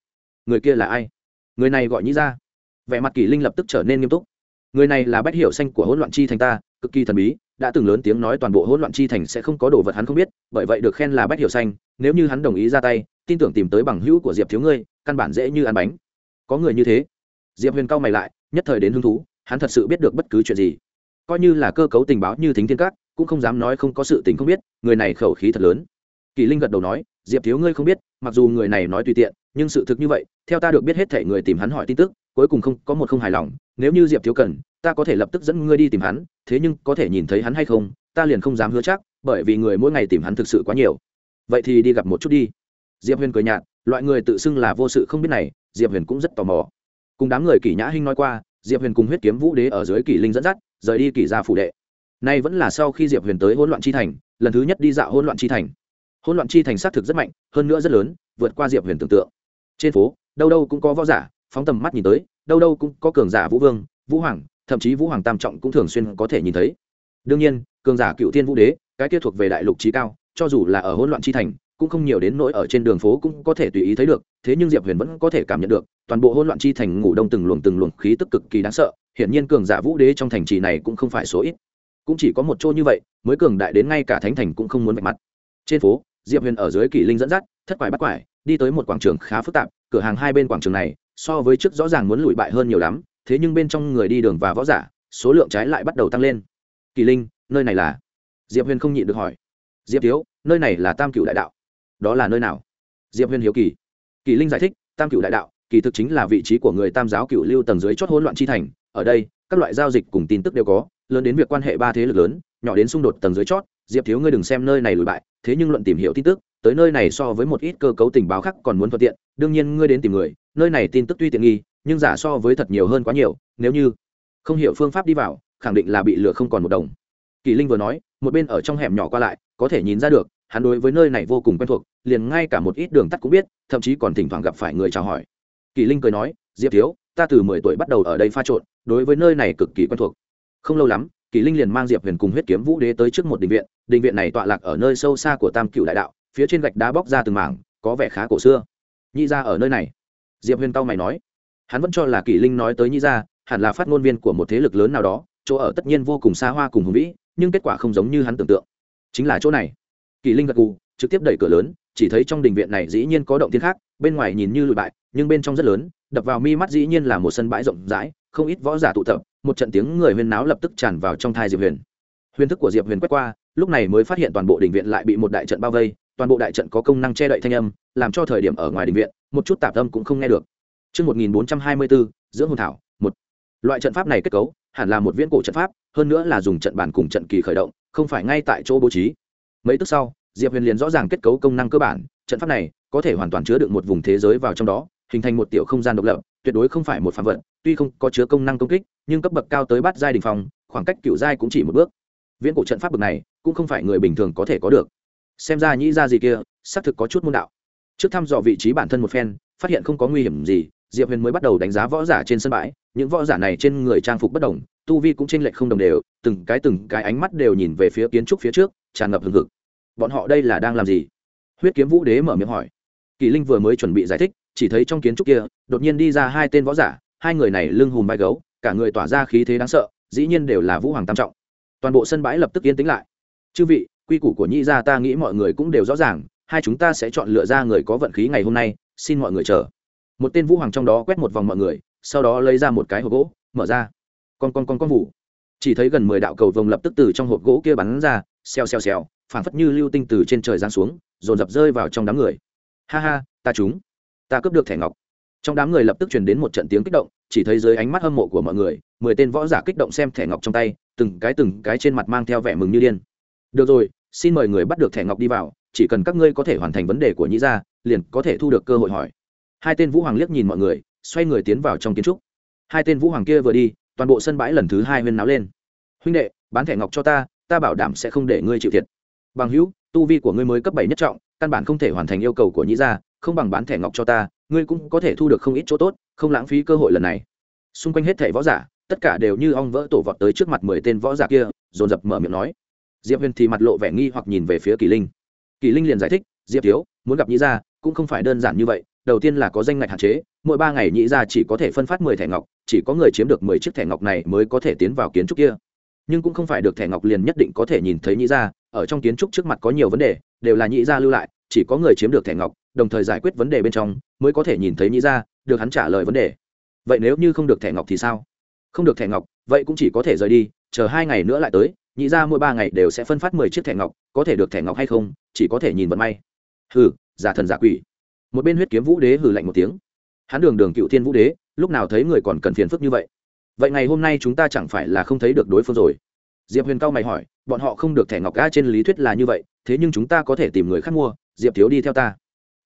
Người kia là ai? Người này gọi nhĩ ra vẻ mặt kỷ linh lập tức trở nên nghiêm túc. Người này là bách hiệu xanh của hỗn loạn chi thành ta, cực kỳ thần bí, đã từng lớn tiếng nói toàn bộ hỗn loạn chi thành sẽ không có đồ vật hắn không biết, bởi vậy được khen là bách hiệu xanh, nếu như hắn đồng ý ra tay, tin tưởng tìm tới bằng hữu của diệp thiếu ngươi, căn bản dễ như ăn bánh. Có người như thế. Diệp huyền cao mày lại, nhất thời đến hứng thú, hắn thật sự biết được bất cứ chuyện gì. Coi như là cơ cấu tình báo như thính thiên các cũng không dám nói không có sự tình không biết, người này khẩu khí thật lớn. Kỳ linh gật đầu nói, diệp thiếu ngươi không biết, mặc dù người này nói tùy tiện, nhưng sự thực như vậy, theo ta được biết hết thể người tìm hắn hỏi tin tức, cuối cùng không, có một không hài lòng, nếu như diệp thiếu cần, ta có thể lập tức dẫn ngươi đi tìm hắn, thế nhưng có thể nhìn thấy hắn hay không, ta liền không dám hứa chắc, bởi vì người mỗi ngày tìm hắn thực sự quá nhiều. Vậy thì đi gặp một chút đi. Diệp huyền cười nhạt, loại người tự xưng là vô sự không biết này, diệp huyền cũng rất tò mò. Cùng đám người kỷ nhã hinh nói qua, diệp huyền cùng huyết kiếm vũ đế ở dưới kỷ linh dẫn dắt, rời đi kỷ gia phủ đệ nay vẫn là sau khi diệp huyền tới hỗn loạn chi thành, lần thứ nhất đi dạo hỗn loạn chi thành. Hỗn loạn chi thành xác thực rất mạnh, hơn nữa rất lớn, vượt qua diệp huyền tưởng tượng. Trên phố, đâu đâu cũng có võ giả, phóng tầm mắt nhìn tới, đâu đâu cũng có cường giả vũ vương, vũ hoàng, thậm chí vũ hoàng tam trọng cũng thường xuyên có thể nhìn thấy. Đương nhiên, cường giả cựu thiên vũ đế, cái kia thuộc về đại lục trí cao, cho dù là ở hỗn loạn chi thành, cũng không nhiều đến nỗi ở trên đường phố cũng có thể tùy ý thấy được, thế nhưng diệp huyền vẫn có thể cảm nhận được, toàn bộ hỗn loạn chi thành ngủ đông từng luồng từng luồng khí tức cực kỳ đáng sợ, hiển nhiên cường giả vũ đế trong thành trì này cũng không phải số ít cũng chỉ có một chỗ như vậy, mới cường đại đến ngay cả thánh thành cũng không muốn vạch mặt. Trên phố, diệp huyền ở dưới kỷ linh dẫn dắt, thất quải bắt quải, đi tới một quảng trường khá phức tạp, cửa hàng hai bên quảng trường này, so với trước rõ ràng muốn lùi bại hơn nhiều lắm, thế nhưng bên trong người đi đường và võ giả, số lượng trái lại bắt đầu tăng lên. Kỳ linh, nơi này là? Diệp huyền không nhịn được hỏi. Diệp thiếu, nơi này là tam cựu đại đạo. Đó là nơi nào? Diệp huyền hiếu kỳ. Kỳ linh giải thích, tam cựu đại đạo, kỳ thực chính là vị trí của người tam giáo cựu lưu tầng dưới chót hỗn loạn chi thành, ở đây các loại giao dịch cùng tin tức đều có, lớn đến việc quan hệ ba thế lực lớn, nhỏ đến xung đột tầng dưới chót, diệp thiếu ngươi đừng xem nơi này lùi bại, thế nhưng luận tìm hiểu tin tức, tới nơi này so với một ít cơ cấu tình báo khác còn muốn thuận tiện, đương nhiên ngươi đến tìm người, nơi này tin tức tuy tiện nghi, nhưng giả so với thật nhiều hơn quá nhiều, nếu như không hiểu phương pháp đi vào, khẳng định là bị lừa không còn một đồng. Kỳ linh vừa nói, một bên ở trong hẻm nhỏ qua lại, có thể nhìn ra được, hắn đối với nơi này vô cùng quen thuộc, liền ngay cả một ít đường tắt cũng biết, thậm chí còn thỉnh thoảng gặp phải người chào hỏi. Kỳ linh cười nói, diệp thiếu, ta từ mười tuổi bắt đầu ở đây pha trộn đối với nơi này cực kỳ quen thuộc. Không lâu lắm, kỳ linh liền mang diệp huyền cùng huyết kiếm vũ đế tới trước một đình viện đình viện này tọa lạc ở nơi sâu xa của tam cựu đại đạo, phía trên gạch đá bóc ra từng mảng, có vẻ khá cổ xưa. Nhị ra ở nơi này. Diệp huyền tao mày nói. Hắn vẫn cho là kỳ linh nói tới nhị ra hẳn là phát ngôn viên của một thế lực lớn nào đó, chỗ ở tất nhiên vô cùng xa hoa cùng hùng vĩ, nhưng kết quả không giống như hắn tưởng tượng. Chính là chỗ này. Kỳ linh gật gù, trực tiếp đẩy cửa lớn, chỉ thấy trong đình viện này dĩ nhiên có động thiên khác, bên ngoài nhìn như lụi bại, nhưng bên trong rất lớn đập vào mi mắt dĩ nhiên là một sân bãi rộng rãi không ít võ giả tụ tập một trận tiếng người huyên náo lập tức tràn vào trong thai diệp huyền huyền thức của diệp huyền quét qua lúc này mới phát hiện toàn bộ đình viện lại bị một đại trận bao vây toàn bộ đại trận có công năng che đậy thanh âm làm cho thời điểm ở ngoài đình viện một chút tạp âm cũng không nghe được Trước 1424, dưỡng hồn thảo, một. Loại trận pháp này kết cấu, hẳn là một viễn cổ trận pháp, hơn nữa là dùng trận bản cùng trận kỳ khởi động, không phải ngay tại chỗ bố trí. Mấy tức sau, Diệp Huyền liền rõ ràng kết cấu công năng cơ bản, trận pháp này có thể hoàn toàn chứa đựng một vùng thế giới vào trong đó, hình thành một tiểu không gian độc lập, tuyệt đối không phải một phàm vật, tuy không có chứa công năng công kích, nhưng cấp bậc cao tới bát giai đỉnh phòng, khoảng cách cựu giai cũng chỉ một bước. Viễn cổ trận pháp bậc này, cũng không phải người bình thường có thể có được. Xem ra nhĩ ra gì kia, xác thực có chút môn đạo. Trước thăm dò vị trí bản thân một phen, phát hiện không có nguy hiểm gì, Diệp Huyền mới bắt đầu đánh giá võ giả trên sân bãi, những võ giả này trên người trang phục bất đồng, tu vi cũng chênh lệch không đồng đều, từng cái từng cái ánh mắt đều nhìn về phía kiến trúc phía trước, tràn ngập hừng hực. Bọn họ đây là đang làm gì? Huyết Kiếm Vũ Đế mở miệng hỏi. Kỳ Linh vừa mới chuẩn bị giải thích, chỉ thấy trong kiến trúc kia, đột nhiên đi ra hai tên võ giả, hai người này lưng hùm vai gấu, cả người tỏa ra khí thế đáng sợ, dĩ nhiên đều là Vũ Hoàng tam trọng. Toàn bộ sân bãi lập tức yên tĩnh lại. Chư vị, quy củ của Nhĩ gia ta nghĩ mọi người cũng đều rõ ràng, hai chúng ta sẽ chọn lựa ra người có vận khí ngày hôm nay, xin mọi người chờ một tên vũ hoàng trong đó quét một vòng mọi người sau đó lấy ra một cái hộp gỗ mở ra con con con con vụ chỉ thấy gần mười đạo cầu vồng lập tức từ trong hộp gỗ kia bắn ra xèo xèo xèo phảng phất như lưu tinh từ trên trời giáng xuống dồn dập rơi vào trong đám người ha ha ta chúng ta cướp được thẻ ngọc. Trong đám người lập tức truyền đến một trận tiếng kích động, chỉ thấy dưới ánh mắt hâm mộ của mọi người, mười tên võ giả kích động xem thẻ ngọc trong tay, từng cái từng cái trên mặt mang theo vẻ mừng như điên. Được rồi, xin mời người bắt được thẻ ngọc đi vào, chỉ cần các ngươi có thể hoàn thành vấn đề của nhĩ gia, liền có thể thu được cơ hội hỏi. Hai tên vũ hoàng liếc nhìn mọi người, xoay người tiến vào trong kiến trúc. Hai tên vũ hoàng kia vừa đi, toàn bộ sân bãi lần thứ hai huyên náo lên. Huynh đệ, bán thẻ ngọc cho ta ta bảo đảm sẽ không để ngươi chịu thiệt. Bằng hữu, tu vi của ngươi mới cấp bảy nhất trọng, căn bản không thể hoàn thành yêu cầu của nhĩ gia không bằng bán thẻ ngọc cho ta ngươi cũng có thể thu được không ít chỗ tốt không lãng phí cơ hội lần này. Xung quanh hết thẻ võ giả tất cả đều như ong vỡ tổ vọt tới trước mặt mười tên võ giả kia dồn dập mở miệng nói. Diệp huyền thì mặt lộ vẻ nghi hoặc nhìn về phía kỳ linh. Kỳ linh liền giải thích diệp thiếu muốn gặp nhĩ gia cũng không phải đơn giản như vậy đầu tiên là có danh ngạch hạn chế mỗi ba ngày Nhĩ Gia chỉ có thể phân phát mười thẻ ngọc chỉ có người chiếm được mười chiếc thẻ ngọc này mới có thể tiến vào kiến trúc kia. Nhưng cũng không phải được thẻ ngọc liền nhất định có thể nhìn thấy Nhĩ Gia, ở trong kiến trúc trước mặt có nhiều vấn đề đều là Nhĩ Gia lưu lại chỉ có người chiếm được thẻ ngọc đồng thời giải quyết vấn đề bên trong, mới có thể nhìn thấy nhị ra, được hắn trả lời vấn đề. Vậy nếu như không được thẻ ngọc thì sao? Không được thẻ ngọc, vậy cũng chỉ có thể rời đi, chờ hai ngày nữa lại tới nhị ra mỗi ba ngày đều sẽ phân phát mười chiếc thẻ ngọc, có thể được thẻ ngọc hay không, chỉ có thể nhìn vận may. Hừ, giả thần giả quỷ. Một bên huyết kiếm vũ đế hừ lạnh một tiếng. Hắn đường đường cựu thiên vũ đế, lúc nào thấy người còn cần phiền phức như vậy? Vậy ngày hôm nay chúng ta chẳng phải là không thấy được đối phương rồi? Diệp huyền cao mày hỏi, bọn họ không được thẻ ngọc ga trên lý thuyết là như vậy, thế nhưng chúng ta có thể tìm người khác mua, diệp thiếu đi theo ta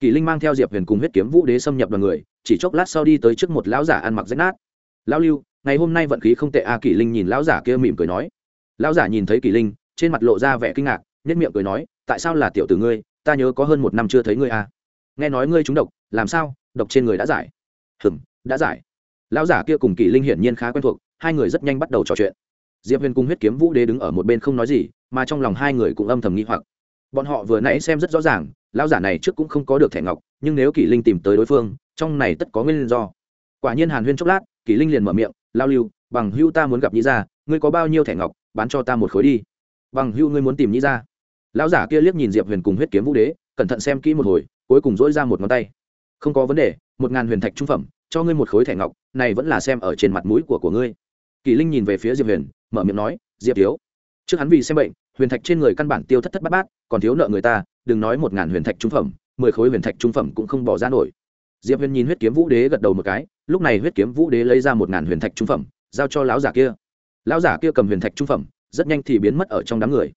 kỳ linh mang theo diệp huyền cùng huyết kiếm vũ đế xâm nhập đoàn người chỉ chốc lát sau đi tới trước một lão giả ăn mặc rách nát. Lão lưu ngày hôm nay vận khí không tệ a. À, kỳ linh nhìn lão giả kia mỉm cười nói. Lão giả nhìn thấy kỳ linh trên mặt lộ ra vẻ kinh ngạc nhất miệng cười nói tại sao là tiểu tử ngươi? Ta nhớ có hơn một năm chưa thấy ngươi a. À nghe nói ngươi trúng độc làm sao? Độc trên người đã giải. Hừm, đã giải. Lão giả kia cùng kỳ linh hiển nhiên khá quen thuộc hai người rất nhanh bắt đầu trò chuyện. Diệp huyền cùng huyết kiếm vũ đế đứng ở một bên không nói gì mà trong lòng hai người cũng âm thầm nghi hoặc. Bọn họ vừa nãy xem rất rõ ràng lão giả này trước cũng không có được thẻ ngọc nhưng nếu Kỷ linh tìm tới đối phương trong này tất có nguyên do. Quả nhiên hàn huyên chốc lát Kỷ linh liền mở miệng lao lưu bằng hưu ta muốn gặp nhĩ Gia, ngươi có bao nhiêu thẻ ngọc bán cho ta một khối đi. Bằng hưu ngươi muốn tìm nhĩ Gia. lão giả kia liếc nhìn diệp huyền cùng huyết kiếm vũ đế cẩn thận xem kỹ một hồi cuối cùng dỗi ra một ngón tay. Không có vấn đề một ngàn huyền thạch trung phẩm cho ngươi một khối thẻ ngọc này vẫn là xem ở trên mặt mũi của của ngươi. Kỳ linh nhìn về phía diệp huyền mở miệng nói diệp thiếu trước hắn vì xem bệnh huyền thạch trên người căn bản tiêu thất thất bát bát còn thiếu nợ người ta đừng nói một ngàn huyền thạch trung phẩm, mười khối huyền thạch trung phẩm cũng không bỏ ra nổi. Diệp huyền nhìn huyết kiếm vũ đế gật đầu một cái, lúc này huyết kiếm vũ đế lấy ra một ngàn huyền thạch trung phẩm, giao cho lão giả kia. Lão giả kia cầm huyền thạch trung phẩm, rất nhanh thì biến mất ở trong đám người.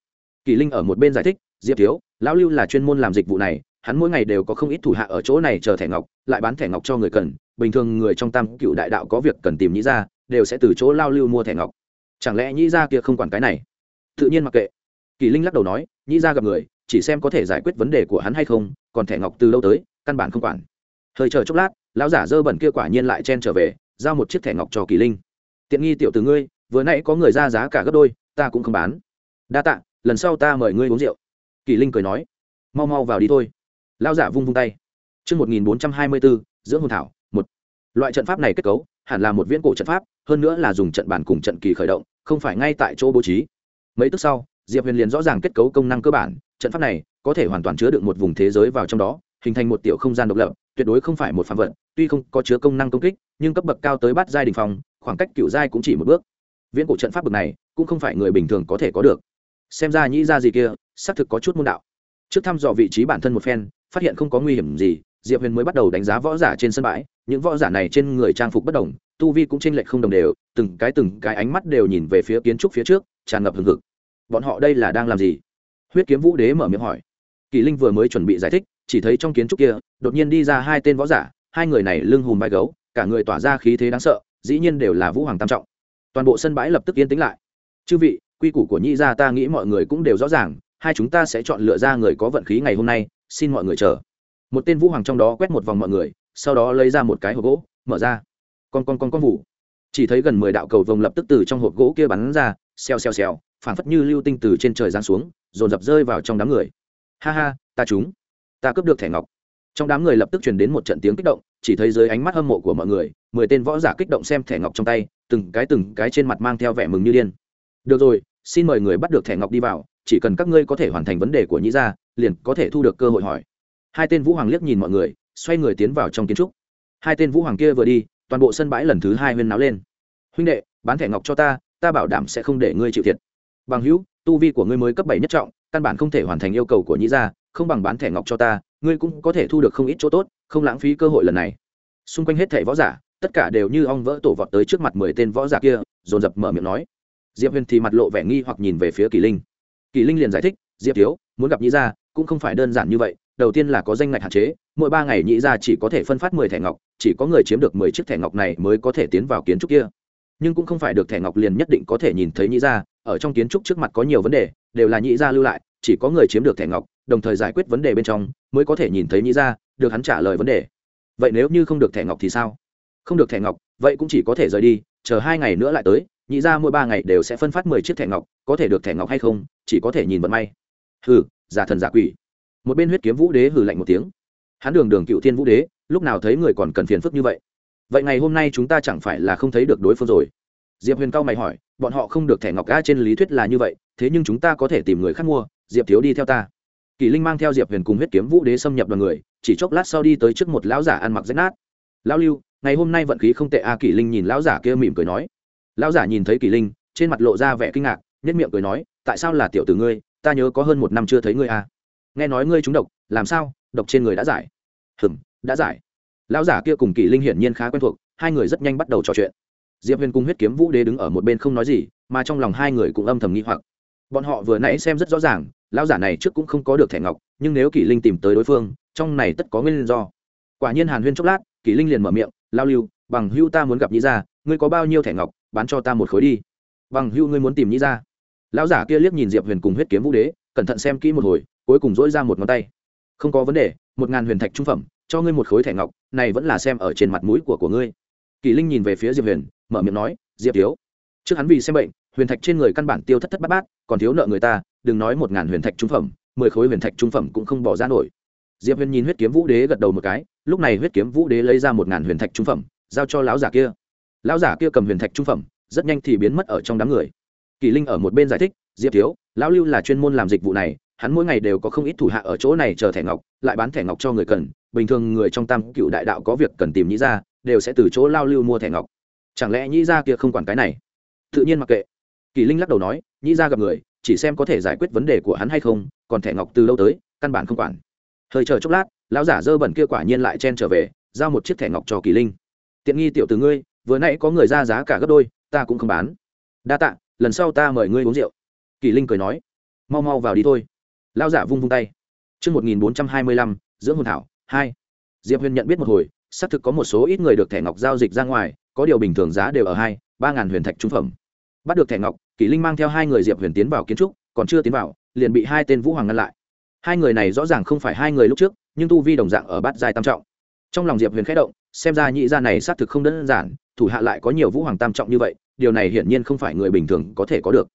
Kỳ linh ở một bên giải thích, diệp thiếu, lão lưu là chuyên môn làm dịch vụ này, hắn mỗi ngày đều có không ít thủ hạ ở chỗ này chờ thẻ ngọc, lại bán thẻ ngọc cho người cần. Bình thường người trong tam cựu đại đạo có việc cần tìm nhĩ ra đều sẽ từ chỗ lao lưu mua thẻ ngọc. Chẳng lẽ nhĩ ra kia không quản cái này? Tự nhiên mặc kệ. Kỳ linh lắc đầu nói, nhĩ ra gặp người chỉ xem có thể giải quyết vấn đề của hắn hay không còn thẻ ngọc từ lâu tới căn bản không quản. Hơi chờ chốc lát lão giả dơ bẩn kia quả nhiên lại chen trở về giao một chiếc thẻ ngọc cho kỳ linh. Tiện nghi tiểu từ ngươi vừa nãy có người ra giá cả gấp đôi ta cũng không bán. Đa tạ lần sau ta mời ngươi uống rượu. Kỳ linh cười nói. Mau mau vào đi thôi. Lão giả vung vung tay. Trước 1424, dưỡng hồn thảo, một. Loại trận pháp này kết cấu, hẳn là một viễn cổ trận pháp, hơn nữa là dùng trận bản cùng trận kỳ khởi động, không phải ngay tại chỗ bố trí. Mấy tức sau, Diệp Huyền liền rõ ràng kết cấu công năng cơ bản, trận pháp này có thể hoàn toàn chứa được một vùng thế giới vào trong đó, hình thành một tiểu không gian độc lập, tuyệt đối không phải một phạm vật, tuy không có chứa công năng công kích, nhưng cấp bậc cao tới bát giai đỉnh phong, khoảng cách cựu giai cũng chỉ một bước. Viễn cổ trận pháp bậc này, cũng không phải người bình thường có thể có được. xem ra nhĩ ra gì kia xác thực có chút môn đạo trước thăm dò vị trí bản thân một phen phát hiện không có nguy hiểm gì diệp huyền mới bắt đầu đánh giá võ giả trên sân bãi những võ giả này trên người trang phục bất đồng tu vi cũng t r ê n lệch không đồng đều từng cái từng cái ánh mắt đều nhìn về phía kiến trúc phía trước tràn ngập hừng hực bọn họ đây là đang làm gì? Huyết kiếm vũ đế mở miệng hỏi. Kỳ linh vừa mới chuẩn bị giải thích, chỉ thấy trong kiến trúc kia, đột nhiên đi ra hai tên võ giả, hai người này lưng hùm vai gấu, cả người tỏa ra khí thế đáng sợ, dĩ nhiên đều là vũ hoàng tam trọng. Toàn bộ sân bãi lập tức yên tĩnh lại. Chư vị, quy củ của Nhi gia ta nghĩ mọi người cũng đều rõ ràng, hai chúng ta sẽ chọn lựa ra người có vận khí ngày hôm nay, xin mọi người chờ. Một tên vũ hoàng trong đó quét một vòng mọi người, sau đó lấy ra một cái hộp gỗ, mở ra. Con con con con vụ. Chỉ thấy gần mười đạo cầu vồng lập tức từ trong hộp gỗ kia bắn ra, xèo xèo xèo phản phất như lưu tinh từ trên trời giáng xuống dồn dập rơi vào trong đám người. Ha ha ta chúng, ta cướp được thẻ ngọc. Trong đám người lập tức truyền đến một trận tiếng kích động chỉ thấy dưới ánh mắt hâm mộ của mọi người mười tên võ giả kích động xem thẻ ngọc trong tay từng cái từng cái trên mặt mang theo vẻ mừng như điên. Được rồi xin mời người bắt được thẻ ngọc đi vào chỉ cần các ngươi có thể hoàn thành vấn đề của nhĩ gia liền có thể thu được cơ hội hỏi. Hai tên vũ hoàng liếc nhìn mọi người xoay người tiến vào trong kiến trúc. Hai tên vũ hoàng kia vừa đi toàn bộ sân bãi lần thứ hai huyên náo lên. Huynh đệ bán thẻ ngọc cho ta ta bảo đảm sẽ không để ngươi chịu thiệt bằng hữu, tu vi của ngươi mới cấp bảy nhất trọng, căn bản không thể hoàn thành yêu cầu của nhĩ gia, không bằng bán thẻ ngọc cho ta, ngươi cũng có thể thu được không ít chỗ tốt, không lãng phí cơ hội lần này. Xung quanh hết thẻ võ giả, tất cả đều như ong vỡ tổ vọt tới trước mặt mười tên võ giả kia, dồn dập mở miệng nói. Diệp huyền thì mặt lộ vẻ nghi hoặc nhìn về phía kỳ linh. Kỳ linh liền giải thích, diệp thiếu, muốn gặp nhĩ gia cũng không phải đơn giản như vậy, đầu tiên là có danh ngạch hạn chế, mỗi ba ngày nhĩ gia chỉ có thể phân phát mười thẻ ngọc, chỉ có người chiếm được mười chiếc thẻ ngọc này mới có thể tiến vào kiến trúc kia nhưng cũng không phải được thẻ ngọc liền nhất định có thể nhìn thấy nhĩ gia, ở trong kiến trúc trước mặt có nhiều vấn đề, đều là nhĩ gia lưu lại, chỉ có người chiếm được thẻ ngọc, đồng thời giải quyết vấn đề bên trong, mới có thể nhìn thấy nhĩ gia, được hắn trả lời vấn đề. Vậy nếu như không được thẻ ngọc thì sao? Không được thẻ ngọc, vậy cũng chỉ có thể rời đi, chờ hai ngày nữa lại tới, nhĩ gia mỗi ba ngày đều sẽ phân phát mười chiếc thẻ ngọc, có thể được thẻ ngọc hay không, chỉ có thể nhìn vận may. Hừ, giả thần giả quỷ. Một bên huyết kiếm vũ đế hừ lạnh một tiếng. Hắn đường đường cựu thiên vũ đế, lúc nào thấy người còn cần phiền phức như vậy? Vậy ngày hôm nay chúng ta chẳng phải là không thấy được đối phương rồi? Diệp huyền cao mày hỏi bọn họ không được thẻ ngọc ga trên lý thuyết là như vậy thế nhưng chúng ta có thể tìm người khác mua diệp thiếu đi theo ta. Kỳ linh mang theo diệp huyền cùng huyết kiếm vũ đế xâm nhập đoàn người chỉ chốc lát sau đi tới trước một lão giả ăn mặc rách nát. Lão lưu ngày hôm nay vận khí không tệ a. À, kỳ linh nhìn lão giả kia mỉm cười nói. Lão giả nhìn thấy kỳ linh trên mặt lộ ra vẻ kinh ngạc nhất miệng cười nói tại sao là tiểu tử ngươi? Ta nhớ có hơn một năm chưa thấy ngươi a. Nghe nói ngươi trúng độc làm sao? Độc trên người đã giải. Hừm đã giải lão giả kia cùng kỳ linh hiển nhiên khá quen thuộc, hai người rất nhanh bắt đầu trò chuyện. Diệp huyền cùng huyết kiếm vũ đế đứng ở một bên không nói gì, mà trong lòng hai người cũng âm thầm nghi hoặc. Bọn họ vừa nãy xem rất rõ ràng, lão giả này trước cũng không có được thẻ ngọc, nhưng nếu kỷ linh tìm tới đối phương, trong này tất có nguyên do. Quả nhiên hàn huyên chốc lát, kỷ linh liền mở miệng, lao lưu, bằng hưu ta muốn gặp nhĩ gia, ngươi có bao nhiêu thẻ ngọc, bán cho ta một khối đi. Bằng hưu ngươi muốn tìm nhĩ gia? Lão giả kia liếc nhìn diệp huyền cùng huyết kiếm vũ đế, cẩn thận xem kỹ một hồi, cuối cùng dỗi ra một ngón tay. Không có vấn đề, một ngàn huyền thạch trung phẩm cho ngươi một khối thẻ ngọc, này vẫn là xem ở trên mặt mũi của của ngươi. Kỳ linh nhìn về phía diệp huyền, mở miệng nói, diệp thiếu, trước hắn vì xem bệnh, huyền thạch trên người căn bản tiêu thất thất bát bát, còn thiếu nợ người ta, đừng nói một ngàn huyền thạch trung phẩm, mười khối huyền thạch trung phẩm cũng không bỏ ra nổi. Diệp huyền nhìn huyết kiếm vũ đế gật đầu một cái, lúc này huyết kiếm vũ đế lấy ra một ngàn huyền thạch trung phẩm, giao cho lão giả kia. Lão giả kia cầm huyền thạch trung phẩm, rất nhanh thì biến mất ở trong đám người. Kỳ linh ở một bên giải thích, diệp thiếu, lão lưu là chuyên môn làm dịch vụ này hắn mỗi ngày đều có không ít thủ hạ ở chỗ này chờ thẻ ngọc, lại bán thẻ ngọc cho người cần. Bình thường người trong tam cựu đại đạo có việc cần tìm nhĩ ra đều sẽ từ chỗ lao lưu mua thẻ ngọc. Chẳng lẽ nhĩ ra kia không quản cái này? Tự nhiên mặc kệ. Kỳ linh lắc đầu nói, nhĩ ra gặp người, chỉ xem có thể giải quyết vấn đề của hắn hay không, còn thẻ ngọc từ lâu tới, căn bản không quản. Thời chờ chốc lát, lão giả dơ bẩn kia quả nhiên lại chen trở về, giao một chiếc thẻ ngọc cho kỳ linh. Tiện nghi tiểu từ ngươi, vừa nãy có người ra giá cả gấp đôi, ta cũng không bán. Đa tạ, lần sau ta mời ngươi uống rượu. Kỳ linh cười nói, mau mau vào đi thôi lao giả vung vung tay Trước 1425, dưỡng hồn thảo, 2. Diệp Huyền nhận biết một hồi, xác thực có một số ít người được thẻ ngọc giao dịch ra ngoài, có điều bình thường giá đều ở hai, ba ngàn huyền thạch trung phẩm. Bắt được thẻ ngọc, Kỷ Linh mang theo hai người Diệp Huyền tiến vào kiến trúc, còn chưa tiến vào, liền bị hai tên Vũ Hoàng ngăn lại. Hai người này rõ ràng không phải hai người lúc trước, nhưng tu vi đồng dạng ở bát giai tam trọng. Trong lòng Diệp Huyền khẽ động, xem ra nhị gia này xác thực không đơn giản, thủ hạ lại có nhiều Vũ Hoàng tam trọng như vậy, điều này hiển nhiên không phải người bình thường có thể có được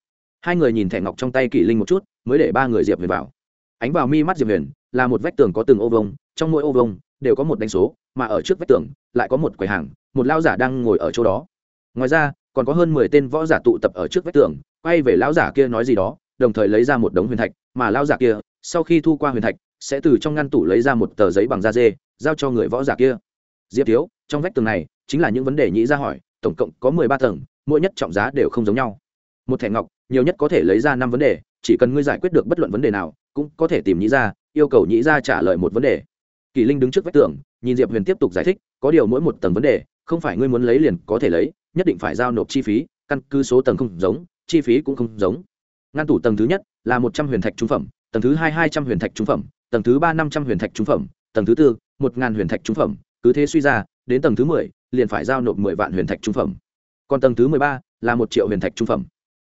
hai người nhìn thẻ ngọc trong tay kỷ linh một chút, mới để ba người diệp huyền vào. Ánh vào mi mắt diệp huyền, là một vách tường có từng ô vông trong mỗi ô vông đều có một đánh số, mà ở trước vách tường lại có một quầy hàng, một lao giả đang ngồi ở chỗ đó. Ngoài ra, còn có hơn mười tên võ giả tụ tập ở trước vách tường, quay về lão giả kia nói gì đó, đồng thời lấy ra một đống huyền thạch, mà lao giả kia, sau khi thu qua huyền thạch, sẽ từ trong ngăn tủ lấy ra một tờ giấy bằng da dê, giao cho người võ giả kia. Diệp thiếu, trong vách tường này, chính là những vấn đề nhĩ ra hỏi, tổng cộng có mười ba tầng, mỗi nhất trọng giá đều không giống nhau một thẻ ngọc, nhiều nhất có thể lấy ra năm vấn đề, chỉ cần ngươi giải quyết được bất luận vấn đề nào, cũng có thể tìm nhĩ ra yêu cầu nhĩ ra trả lời một vấn đề. Kỳ linh đứng trước vách tường, nhìn diệp huyền tiếp tục giải thích, có điều mỗi một tầng vấn đề, không phải ngươi muốn lấy liền có thể lấy, nhất định phải giao nộp chi phí, căn cứ số tầng không giống, chi phí cũng không giống. Ngăn tủ tầng thứ nhất là một trăm huyền thạch trung phẩm, tầng thứ hai hai trăm huyền thạch trung phẩm, tầng thứ ba năm trăm huyền thạch trung phẩm, tầng thứ tư một ngàn huyền thạch trung phẩm, cứ thế suy ra, đến tầng thứ mười liền phải giao nộp mười vạn huyền thạch trung phẩm. Còn tầng thứ mười ba là một triệu huyền thạch trung phẩm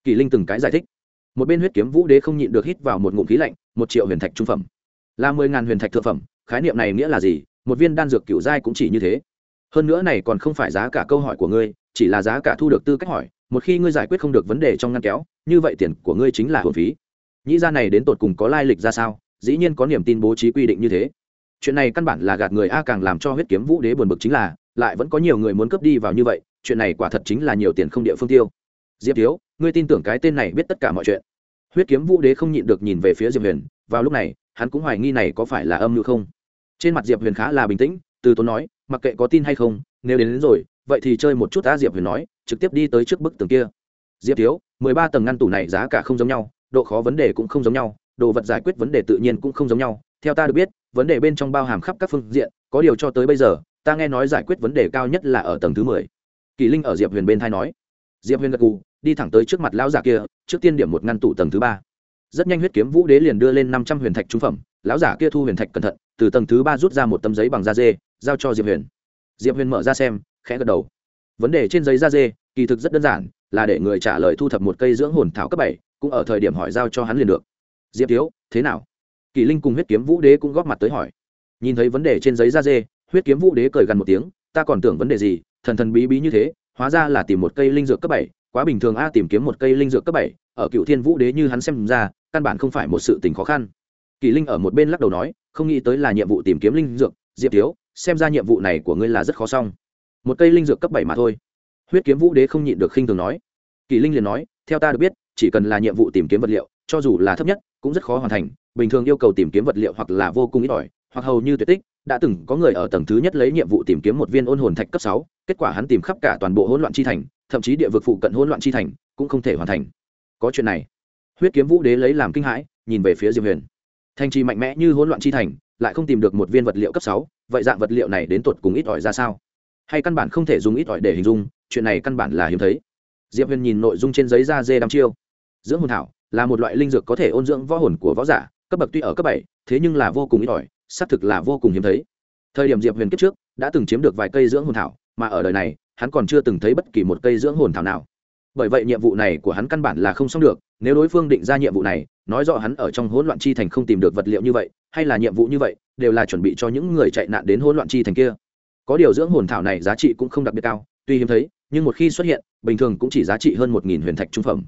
kỳ linh từng cái giải thích. Một bên huyết kiếm vũ đế không nhịn được hít vào một ngụm khí lạnh, một triệu huyền thạch trung phẩm. Là mười ngàn huyền thạch thượng phẩm, khái niệm này nghĩa là gì? Một viên đan dược cựu giai cũng chỉ như thế. Hơn nữa này còn không phải giá cả câu hỏi của ngươi, chỉ là giá cả thu được tư cách hỏi, một khi ngươi giải quyết không được vấn đề trong ngăn kéo, như vậy tiền của ngươi chính là hồn phí. Nhĩ ra này đến tột cùng có lai lịch ra sao? Dĩ nhiên có niềm tin bố trí quy định như thế. Chuyện này căn bản là gạt người a càng làm cho huyết kiếm vũ đế buồn bực chính là, lại vẫn có nhiều người muốn cướp đi vào như vậy, chuyện này quả thật chính là nhiều tiền không địa phương tiêu diệp thiếu ngươi tin tưởng cái tên này biết tất cả mọi chuyện. Huyết kiếm vũ đế không nhịn được nhìn về phía diệp huyền vào lúc này hắn cũng hoài nghi này có phải là âm mưu không? Trên mặt diệp huyền khá là bình tĩnh từ tốn nói mặc kệ có tin hay không nếu đến, đến rồi vậy thì chơi một chút ta diệp huyền nói trực tiếp đi tới trước bức tường kia. Diệp thiếu mười ba tầng ngăn tủ này giá cả không giống nhau độ khó vấn đề cũng không giống nhau đồ vật giải quyết vấn đề tự nhiên cũng không giống nhau theo ta được biết vấn đề bên trong bao hàm khắp các phương diện có điều cho tới bây giờ ta nghe nói giải quyết vấn đề cao nhất là ở tầng thứ mười. Kỳ linh ở diệp huyền bên thai nói diệp huyền gật gù, đi thẳng tới trước mặt lão giả kia, trước tiên điểm một ngăn tủ tầng thứ ba. Rất nhanh huyết kiếm vũ đế liền đưa lên năm trăm huyền thạch trung phẩm, lão giả kia thu huyền thạch cẩn thận, từ tầng thứ ba rút ra một tấm giấy bằng da dê, giao cho diệp huyền. Diệp huyền mở ra xem, khẽ gật đầu. Vấn đề trên giấy da dê, kỳ thực rất đơn giản, là để người trả lời thu thập một cây dưỡng hồn thảo cấp bảy, cũng ở thời điểm hỏi giao cho hắn liền được. Diệp thiếu, thế nào? Kỳ linh cùng huyết kiếm vũ đế cũng góp mặt tới hỏi. Nhìn thấy vấn đề trên giấy da dê, huyết kiếm vũ đế cười gần một tiếng, ta còn tưởng vấn đề gì, thần thần bí bí như thế hóa ra là tìm một cây linh dược cấp bảy, quá bình thường a, tìm kiếm một cây linh dược cấp bảy, ở cựu thiên vũ đế như hắn xem ra, căn bản không phải một sự tình khó khăn. Kỳ linh ở một bên lắc đầu nói, không nghĩ tới là nhiệm vụ tìm kiếm linh dược, diệp thiếu, xem ra nhiệm vụ này của ngươi là rất khó xong. Một cây linh dược cấp bảy mà thôi. Huyết kiếm vũ đế không nhịn được khinh thường nói. Kỳ linh liền nói, theo ta được biết, chỉ cần là nhiệm vụ tìm kiếm vật liệu, cho dù là thấp nhất, cũng rất khó hoàn thành, bình thường yêu cầu tìm kiếm vật liệu hoặc là vô cùng ít ỏi hoặc hầu như tuyệt tích, đã từng có người ở tầng thứ nhất lấy nhiệm vụ tìm kiếm một viên ôn hồn thạch cấp sáu, kết quả hắn tìm khắp cả toàn bộ hỗn loạn chi thành, thậm chí địa vực phụ cận hỗn loạn chi thành cũng không thể hoàn thành. Có chuyện này, huyết kiếm vũ đế lấy làm kinh hãi, nhìn về phía diệp huyền. Thành trì mạnh mẽ như hỗn loạn chi thành, lại không tìm được một viên vật liệu cấp sáu, vậy dạng vật liệu này đến tột cùng ít ỏi ra sao? Hay căn bản không thể dùng ít ỏi để hình dung, chuyện này căn bản là hiếm thấy. Diệp huyền nhìn nội dung trên giấy da dê đăm chiêu. Dưỡng hồn thảo là một loại linh dược có thể ôn dưỡng võ hồn của võ giả, cấp bậc tuy ở cấp bảy, thế nhưng là vô cùng ít ỏi xác thực là vô cùng hiếm thấy. Thời điểm diệp huyền kiếp trước, đã từng chiếm được vài cây dưỡng hồn thảo, mà ở đời này, hắn còn chưa từng thấy bất kỳ một cây dưỡng hồn thảo nào. Bởi vậy nhiệm vụ này của hắn căn bản là không xong được, nếu đối phương định ra nhiệm vụ này, nói rõ hắn ở trong hỗn loạn chi thành không tìm được vật liệu như vậy, hay là nhiệm vụ như vậy, đều là chuẩn bị cho những người chạy nạn đến hỗn loạn chi thành kia. Có điều dưỡng hồn thảo này giá trị cũng không đặc biệt cao, tuy hiếm thấy, nhưng một khi xuất hiện, bình thường cũng chỉ giá trị hơn một nghìn huyền thạch trung phẩm.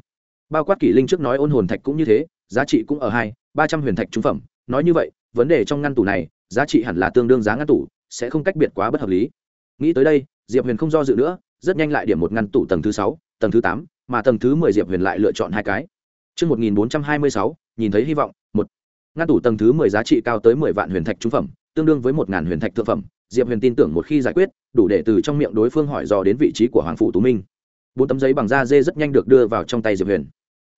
Bao quát kỷ linh trước nói ôn hồn thạch cũng như thế, giá trị cũng ở hai, ba trăm huyền thạch trung phẩm, nói như vậy vấn đề trong ngăn tủ này giá trị hẳn là tương đương giá ngăn tủ sẽ không cách biệt quá bất hợp lý nghĩ tới đây diệp huyền không do dự nữa rất nhanh lại điểm một ngăn tủ tầng thứ sáu tầng thứ tám mà tầng thứ mười diệp huyền lại lựa chọn hai cái Trước 1426, nhìn thấy hy vọng, một ngăn tủ tầng thứ mười giá trị cao tới mười vạn huyền thạch trung phẩm, tương đương với một ngàn huyền thạch thượng phẩm. Diệp Huyền tin tưởng một khi giải quyết, đủ để từ trong miệng đối phương hỏi dò đến vị trí của Hoàng phủ Tú Minh. Bốn tấm giấy bằng da dê rất nhanh được đưa vào trong tay Diệp Huyền.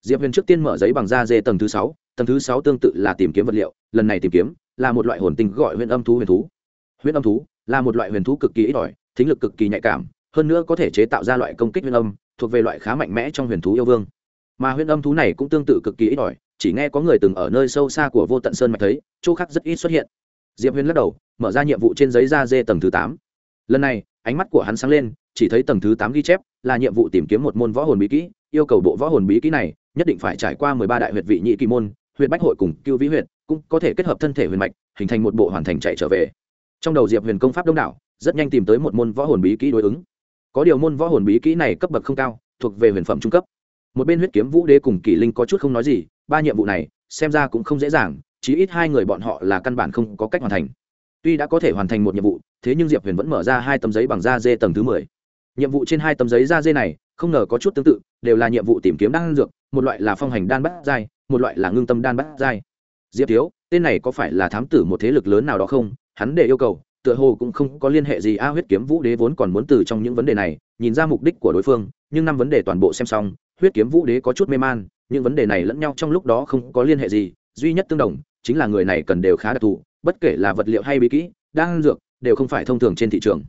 Diệp Huyền trước tiên mở giấy bằng da dê tầng thứ sáu, tầng thứ sáu tương tự là tìm kiếm vật liệu, lần này tìm kiếm là một loại hồn tinh gọi huyền âm thú huyền thú. Huyền âm thú là một loại huyền thú cực kỳ ít ỏi, thính lực cực kỳ nhạy cảm, hơn nữa có thể chế tạo ra loại công kích huyền âm, thuộc về loại khá mạnh mẽ trong huyền thú yêu vương. Mà huyền âm thú này cũng tương tự cực kỳ ít ỏi chỉ nghe có người từng ở nơi sâu xa của vô tận sơn mạch thấy chỗ khác rất ít xuất hiện. Diệp huyền lắc đầu mở ra nhiệm vụ trên giấy da dê tầng thứ tám. Lần này ánh mắt của hắn sáng lên chỉ thấy tầng thứ tám ghi chép là nhiệm vụ tìm kiếm một môn võ hồn bí kỹ yêu cầu bộ võ hồn bí kỹ này nhất định phải trải qua mười ba đại huyệt vị nhị kỳ môn huyện bách hội cùng cưu vĩ huyện cũng có thể kết hợp thân thể huyền mạch, hình thành một bộ hoàn thành chạy trở về. Trong đầu diệp huyền công pháp đông đảo, rất nhanh tìm tới một môn võ hồn bí kỹ đối ứng. Có điều môn võ hồn bí kỹ này cấp bậc không cao, thuộc về huyền phẩm trung cấp. Một bên huyết kiếm vũ đế cùng kỷ linh có chút không nói gì, ba nhiệm vụ này, xem ra cũng không dễ dàng, chí ít hai người bọn họ là căn bản không có cách hoàn thành. Tuy đã có thể hoàn thành một nhiệm vụ, thế nhưng diệp huyền vẫn mở ra hai tấm giấy bằng da dê tầng thứ mười. Nhiệm vụ trên hai tấm giấy da dê này, không ngờ có chút tương tự, đều là nhiệm vụ tìm kiếm đan dược, một loại là phong hành đan bát dai một loại là ngưng tâm đan bát giai. Diệp thiếu, tên này có phải là thám tử một thế lực lớn nào đó không? Hắn để yêu cầu, tựa hồ cũng không có liên hệ gì. A huyết kiếm vũ đế vốn còn muốn từ trong những vấn đề này, nhìn ra mục đích của đối phương, nhưng năm vấn đề toàn bộ xem xong, huyết kiếm vũ đế có chút mê man, những vấn đề này lẫn nhau trong lúc đó không có liên hệ gì, duy nhất tương đồng, chính là người này cần đều khá đặc thù, bất kể là vật liệu hay bí kỹ đang dược, đều không phải thông thường trên thị trường.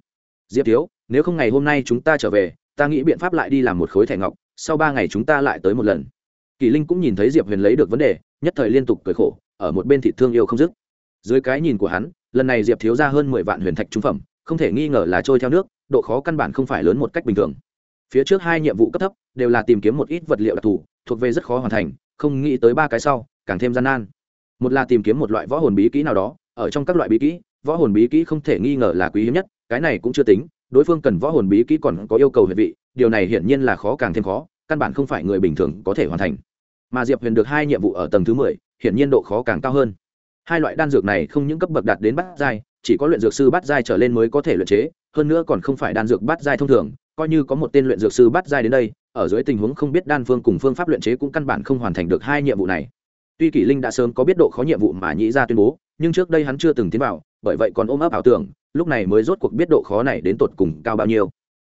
Diệp thiếu, nếu không ngày hôm nay chúng ta trở về, ta nghĩ biện pháp lại đi làm một khối thẻ ngọc, sau ba ngày chúng ta lại tới một lần kỳ linh cũng nhìn thấy diệp huyền lấy được vấn đề, nhất thời liên tục cười khổ, ở một bên thị thương yêu không dứt. Dưới cái nhìn của hắn, lần này diệp thiếu ra hơn mười vạn huyền thạch trung phẩm, không thể nghi ngờ là trôi theo nước, độ khó căn bản không phải lớn một cách bình thường. Phía trước hai nhiệm vụ cấp thấp đều là tìm kiếm một ít vật liệu đặc thù, thuộc về rất khó hoàn thành, không nghĩ tới ba cái sau, càng thêm gian nan. Một là tìm kiếm một loại võ hồn bí kỹ nào đó, ở trong các loại bí kỹ, võ hồn bí kỹ không thể nghi ngờ là quý hiếm nhất, cái này cũng chưa tính, đối phương cần võ hồn bí kỹ còn có yêu cầu huyệt vị, điều này hiển nhiên là khó càng thêm khó căn bản không phải người bình thường có thể hoàn thành. Mà diệp huyền được hai nhiệm vụ ở tầng thứ mười, hiển nhiên độ khó càng cao hơn. Hai loại đan dược này không những cấp bậc đạt đến bát giai, chỉ có luyện dược sư bát giai trở lên mới có thể luyện chế, hơn nữa còn không phải đan dược bát giai thông thường, coi như có một tên luyện dược sư bát giai đến đây, ở dưới tình huống không biết đan phương cùng phương pháp luyện chế cũng căn bản không hoàn thành được hai nhiệm vụ này. Tuy kỷ linh đã sớm có biết độ khó nhiệm vụ mà nhĩ ra tuyên bố, nhưng trước đây hắn chưa từng tiến vào, bởi vậy còn ôm ấp ảo tưởng, lúc này mới rốt cuộc biết độ khó này đến tột cùng cao bao nhiêu.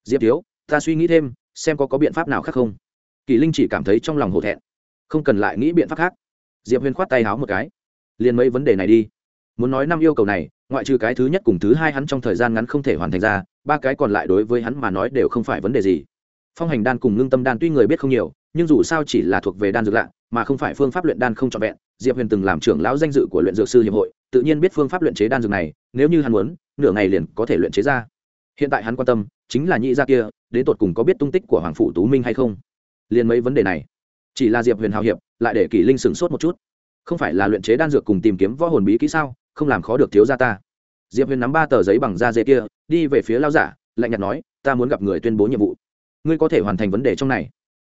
Diệp thiếu, ta suy nghĩ thêm xem có có biện pháp nào khác không. Kỳ linh chỉ cảm thấy trong lòng hổ thẹn. Không cần lại nghĩ biện pháp khác. Diệp huyền khoát tay háo một cái. Liền mấy vấn đề này đi. Muốn nói năm yêu cầu này, ngoại trừ cái thứ nhất cùng thứ hai hắn trong thời gian ngắn không thể hoàn thành ra, ba cái còn lại đối với hắn mà nói đều không phải vấn đề gì. Phong hành đan cùng ngưng tâm đan tuy người biết không nhiều, nhưng dù sao chỉ là thuộc về đan dược lạ, mà không phải phương pháp luyện đan không trọn vẹn. Diệp huyền từng làm trưởng lão danh dự của luyện dược sư hiệp hội, tự nhiên biết phương pháp luyện chế đan dược này, nếu như hắn muốn, nửa ngày liền có thể luyện chế ra hiện tại hắn quan tâm chính là nhị gia kia, đến tột cùng có biết tung tích của hoàng phủ tú minh hay không? Liền mấy vấn đề này, chỉ là diệp huyền hào hiệp, lại để kỷ linh sửng sốt một chút. Không phải là luyện chế đan dược cùng tìm kiếm võ hồn bí kỹ sao? Không làm khó được thiếu gia ta. Diệp huyền nắm ba tờ giấy bằng da dê kia, đi về phía lao giả, lạnh nhạt nói, ta muốn gặp người tuyên bố nhiệm vụ. Ngươi có thể hoàn thành vấn đề trong này.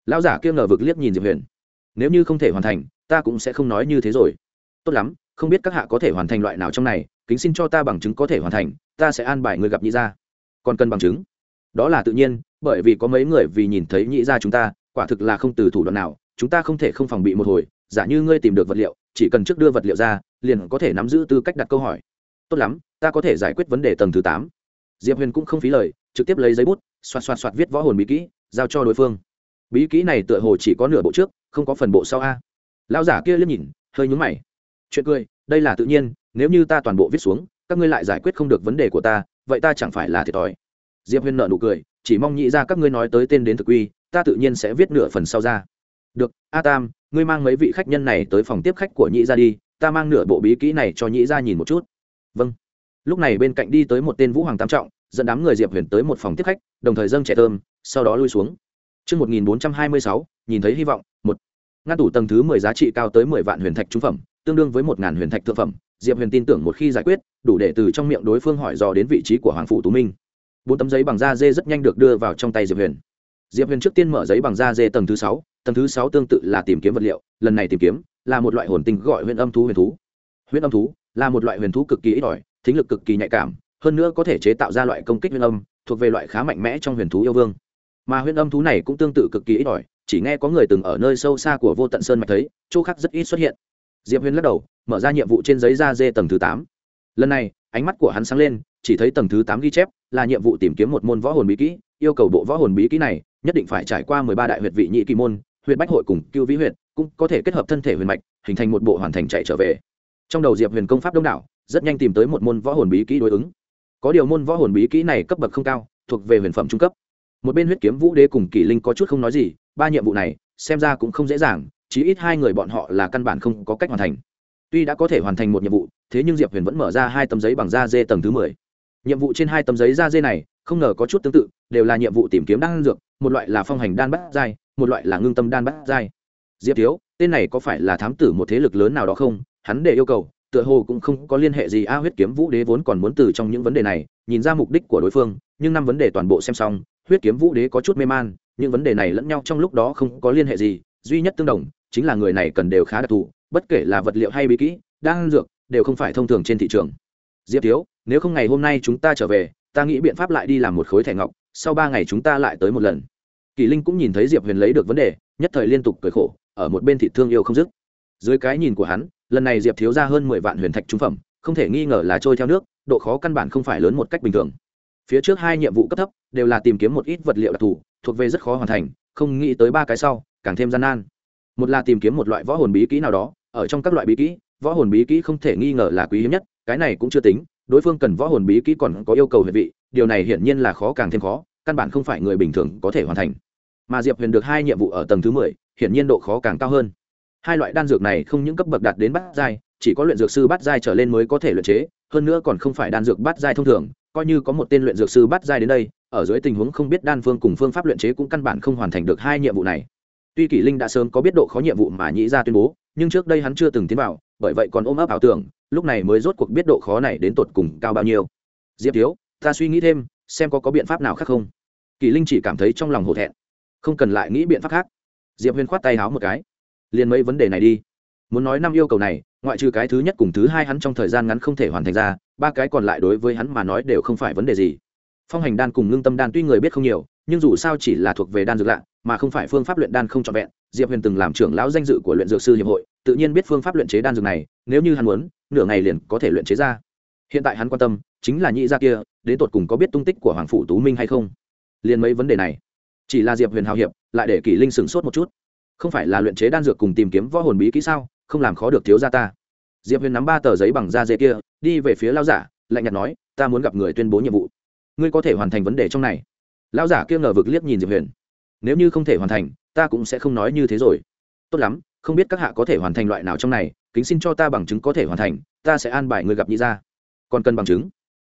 Lao giả kia ngờ vực liếc nhìn diệp huyền. Nếu như không thể hoàn thành, ta cũng sẽ không nói như thế rồi. Tốt lắm, không biết các hạ có thể hoàn thành loại nào trong này, kính xin cho ta bằng chứng có thể hoàn thành, ta sẽ an bài người gặp nhị gia còn cần bằng chứng. Đó là tự nhiên, bởi vì có mấy người vì nhìn thấy nhị gia chúng ta, quả thực là không từ thủ đoạn nào, chúng ta không thể không phòng bị một hồi, giả như ngươi tìm được vật liệu, chỉ cần trước đưa vật liệu ra, liền có thể nắm giữ tư cách đặt câu hỏi. Tốt lắm, ta có thể giải quyết vấn đề tầng thứ tám. Diệp huyền cũng không phí lời, trực tiếp lấy giấy bút, xoạt xoạt xoạt viết võ hồn bí kỹ, giao cho đối phương. Bí kỹ này tựa hồ chỉ có nửa bộ trước, không có phần bộ sau a. Lao giả kia liếc nhìn, hơi nhúng mày. Chuyện cười, đây là tự nhiên, nếu như ta toàn bộ viết xuống, các ngươi lại giải quyết không được vấn đề của ta vậy ta chẳng phải là thiệt thòi. Diệp huyền nợ nụ cười chỉ mong nhị ra các ngươi nói tới tên đến thực quy ta tự nhiên sẽ viết nửa phần sau ra. Được a tam ngươi mang mấy vị khách nhân này tới phòng tiếp khách của nhị ra đi ta mang nửa bộ bí kỹ này cho nhị ra nhìn một chút. Vâng. Lúc này bên cạnh đi tới một tên vũ hoàng tam trọng dẫn đám người diệp huyền tới một phòng tiếp khách đồng thời dâng trẻ thơm sau đó lui xuống. Trước 1426, nhìn thấy hy vọng, một. Ngăn tủ tầng thứ mười giá trị cao tới mười vạn huyền thạch trung phẩm tương đương với một ngàn huyền thạch thượng phẩm diệp huyền tin tưởng một khi giải quyết, đủ để từ trong miệng đối phương hỏi dò đến vị trí của hoàng phủ tú minh. Bốn tấm giấy bằng da dê rất nhanh được đưa vào trong tay diệp huyền. Diệp huyền trước tiên mở giấy bằng da dê tầng thứ sáu, tầng thứ sáu tương tự là tìm kiếm vật liệu, lần này tìm kiếm là một loại hồn tinh gọi huyền âm thú huyền thú. Huyền âm thú là một loại huyền thú cực kỳ ít ỏi, thính lực cực kỳ nhạy cảm, hơn nữa có thể chế tạo ra loại công kích huyền âm, thuộc về loại khá mạnh mẽ trong huyền thú yêu vương. Mà huyền âm thú này cũng tương tự cực kỳ ít ỏi, chỉ nghe có người từng ở nơi sâu xa của vô tận sơn mạch thấy, chỗ khác rất ít xuất hiện diệp huyền lắc đầu, mở ra nhiệm vụ trên giấy da dê tầng thứ tám. Lần này, ánh mắt của hắn sáng lên, chỉ thấy tầng thứ tám ghi chép là nhiệm vụ tìm kiếm một môn võ hồn bí kỹ, yêu cầu bộ võ hồn bí kỹ này nhất định phải trải qua mười ba đại huyệt vị nhị kỳ môn, huyệt bách hội cùng cưu vĩ huyệt, cũng có thể kết hợp thân thể huyền mạch, hình thành một bộ hoàn thành chạy trở về. Trong đầu diệp huyền công pháp đông đảo, rất nhanh tìm tới một môn võ hồn bí kỹ đối ứng. Có điều môn võ hồn bí kỹ này cấp bậc không cao, thuộc về huyền phẩm trung cấp. Một bên huyết kiếm vũ đế cùng kỷ linh có chút không nói gì, ba nhiệm vụ này xem ra cũng không dễ dàng chí ít hai người bọn họ là căn bản không có cách hoàn thành. Tuy đã có thể hoàn thành một nhiệm vụ, thế nhưng diệp huyền vẫn mở ra hai tấm giấy bằng da dê tầng thứ mười. Nhiệm vụ trên hai tấm giấy da dê này, không ngờ có chút tương tự, đều là nhiệm vụ tìm kiếm đan dược, một loại là phong hành đan bắt giai, một loại là ngưng tâm đan bắt giai. Diệp thiếu, tên này có phải là thám tử một thế lực lớn nào đó không? Hắn để yêu cầu, tựa hồ cũng không có liên hệ gì, a huyết kiếm vũ đế vốn còn muốn từ trong những vấn đề này, nhìn ra mục đích của đối phương, nhưng năm vấn đề toàn bộ xem xong, huyết kiếm vũ đế có chút mê man, những vấn đề này lẫn nhau trong lúc đó không có liên hệ gì, duy nhất tương đồng chính là người này cần đều khá đặc thù, bất kể là vật liệu hay bí kỹ đang dược, đều không phải thông thường trên thị trường. Diệp thiếu, nếu không ngày hôm nay chúng ta trở về, ta nghĩ biện pháp lại đi làm một khối thẻ ngọc, sau ba ngày chúng ta lại tới một lần. Kỳ linh cũng nhìn thấy diệp huyền lấy được vấn đề, nhất thời liên tục cười khổ, ở một bên thị thương yêu không dứt. Dưới cái nhìn của hắn, lần này diệp thiếu ra hơn mười vạn huyền thạch trung phẩm, không thể nghi ngờ là trôi theo nước, độ khó căn bản không phải lớn một cách bình thường. Phía trước hai nhiệm vụ cấp thấp, đều là tìm kiếm một ít vật liệu đặc thù, thuộc về rất khó hoàn thành, không nghĩ tới ba cái sau, càng thêm gian nan một là tìm kiếm một loại võ hồn bí kỹ nào đó, ở trong các loại bí kỹ, võ hồn bí kỹ không thể nghi ngờ là quý hiếm nhất, cái này cũng chưa tính, đối phương cần võ hồn bí kỹ còn có yêu cầu huyệt vị, điều này hiển nhiên là khó càng thêm khó, căn bản không phải người bình thường có thể hoàn thành. Mà diệp huyền được hai nhiệm vụ ở tầng thứ mười, hiển nhiên độ khó càng cao hơn. Hai loại đan dược này không những cấp bậc đạt đến bát giai, chỉ có luyện dược sư bát giai trở lên mới có thể luyện chế, hơn nữa còn không phải đan dược bát giai thông thường, coi như có một tên luyện dược sư bát giai đến đây, ở dưới tình huống không biết đan phương cùng phương pháp luyện chế cũng căn bản không hoàn thành được hai nhiệm vụ này tuy kỷ linh đã sớm có biết độ khó nhiệm vụ mà nhĩ ra tuyên bố, nhưng trước đây hắn chưa từng tiến vào, bởi vậy còn ôm ấp ảo tưởng, lúc này mới rốt cuộc biết độ khó này đến tột cùng cao bao nhiêu. Diệp thiếu, ta suy nghĩ thêm, xem có có biện pháp nào khác không. Kỷ linh chỉ cảm thấy trong lòng hổ thẹn. Không cần lại nghĩ biện pháp khác. Diệp huyền khoát tay háo một cái. Liền mấy vấn đề này đi. Muốn nói năm yêu cầu này, ngoại trừ cái thứ nhất cùng thứ hai hắn trong thời gian ngắn không thể hoàn thành ra, ba cái còn lại đối với hắn mà nói đều không phải vấn đề gì. Phong hành đan cùng ngưng tâm đan tuy người biết không nhiều, nhưng dù sao chỉ là thuộc về đan dược lạ mà không phải phương pháp luyện đan không trọn vẹn, diệp huyền từng làm trưởng lão danh dự của luyện dược sư hiệp hội, tự nhiên biết phương pháp luyện chế đan dược này, nếu như hắn muốn, nửa ngày liền có thể luyện chế ra. Hiện tại hắn quan tâm chính là nhị gia kia, đến tột cùng có biết tung tích của hoàng phủ tú minh hay không? Liền mấy vấn đề này, chỉ là diệp huyền hào hiệp, lại để kỷ linh sửng sốt một chút. Không phải là luyện chế đan dược cùng tìm kiếm võ hồn bí kỹ sao? Không làm khó được thiếu gia ta. Diệp huyền nắm ba tờ giấy bằng da dê kia, đi về phía lao giả, lạnh nhạt nói, ta muốn gặp người tuyên bố nhiệm vụ. Ngươi có thể hoàn thành vấn đề trong này. Lao giả kia ngờ vực liếc nhìn diệp huyền nếu như không thể hoàn thành, ta cũng sẽ không nói như thế rồi. Tốt lắm, không biết các hạ có thể hoàn thành loại nào trong này, kính xin cho ta bằng chứng có thể hoàn thành, ta sẽ an bài người gặp nhị gia. Còn cần bằng chứng?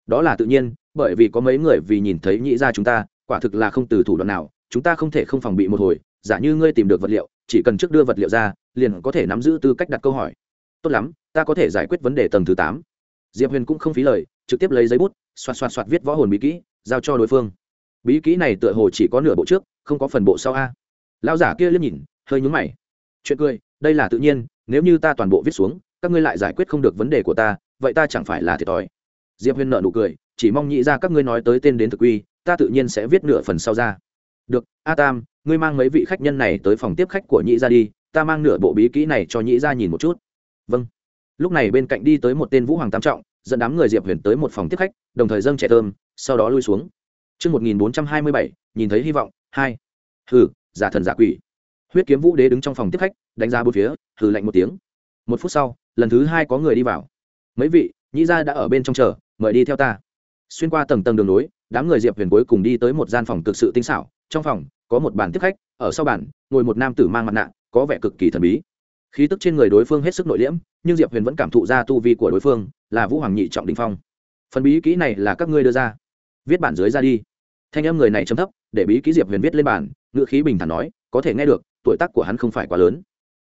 Đó là tự nhiên, bởi vì có mấy người vì nhìn thấy nhị gia chúng ta, quả thực là không từ thủ đoạn nào, chúng ta không thể không phòng bị một hồi. Giả như ngươi tìm được vật liệu, chỉ cần trước đưa vật liệu ra, liền có thể nắm giữ tư cách đặt câu hỏi. Tốt lắm, ta có thể giải quyết vấn đề tầng thứ tám. Diệp huyền cũng không phí lời, trực tiếp lấy giấy bút, xoạt xoạt xoạt viết võ hồn bí kỹ, giao cho đối phương bí kỹ này tựa hồ chỉ có nửa bộ trước, không có phần bộ sau a. Lao giả kia liếc nhìn, hơi nhúng mày. Chuyện cười, đây là tự nhiên, nếu như ta toàn bộ viết xuống, các ngươi lại giải quyết không được vấn đề của ta, vậy ta chẳng phải là thiệt thòi. Diệp huyền nợ nụ cười, chỉ mong nhị ra các ngươi nói tới tên đến thực quy, ta tự nhiên sẽ viết nửa phần sau ra. Được, a tam, ngươi mang mấy vị khách nhân này tới phòng tiếp khách của nhị ra đi, ta mang nửa bộ bí kỹ này cho nhị ra nhìn một chút. Vâng. Lúc này bên cạnh đi tới một tên vũ hoàng tam trọng, dẫn đám người diệp huyền tới một phòng tiếp khách, đồng thời dâng trẻ thơm, sau đó lui xuống. Trước 1427, nhìn thấy hy vọng, hai. Hừ, giả thần giả quỷ. Huyết kiếm vũ đế đứng trong phòng tiếp khách, đánh ra bốn phía, hừ lạnh một tiếng. Một phút sau, lần thứ hai có người đi vào. Mấy vị, nhĩ gia đã ở bên trong chờ, mời đi theo ta. Xuyên qua tầng tầng đường nối, đám người diệp huyền cuối cùng đi tới một gian phòng cực sự tinh xảo. Trong phòng có một bàn tiếp khách, ở sau bàn ngồi một nam tử mang mặt nạ, có vẻ cực kỳ thần bí. Khí tức trên người đối phương hết sức nội liễm, nhưng diệp huyền vẫn cảm thụ ra tu vi của đối phương là vũ hoàng nhị trọng đình phong phần bí kỹ này là các ngươi đưa ra viết bản dưới ra đi thanh âm người này chấm thấp để bí ký diệp huyền viết lên bàn, ngựa khí bình thản nói có thể nghe được tuổi tác của hắn không phải quá lớn.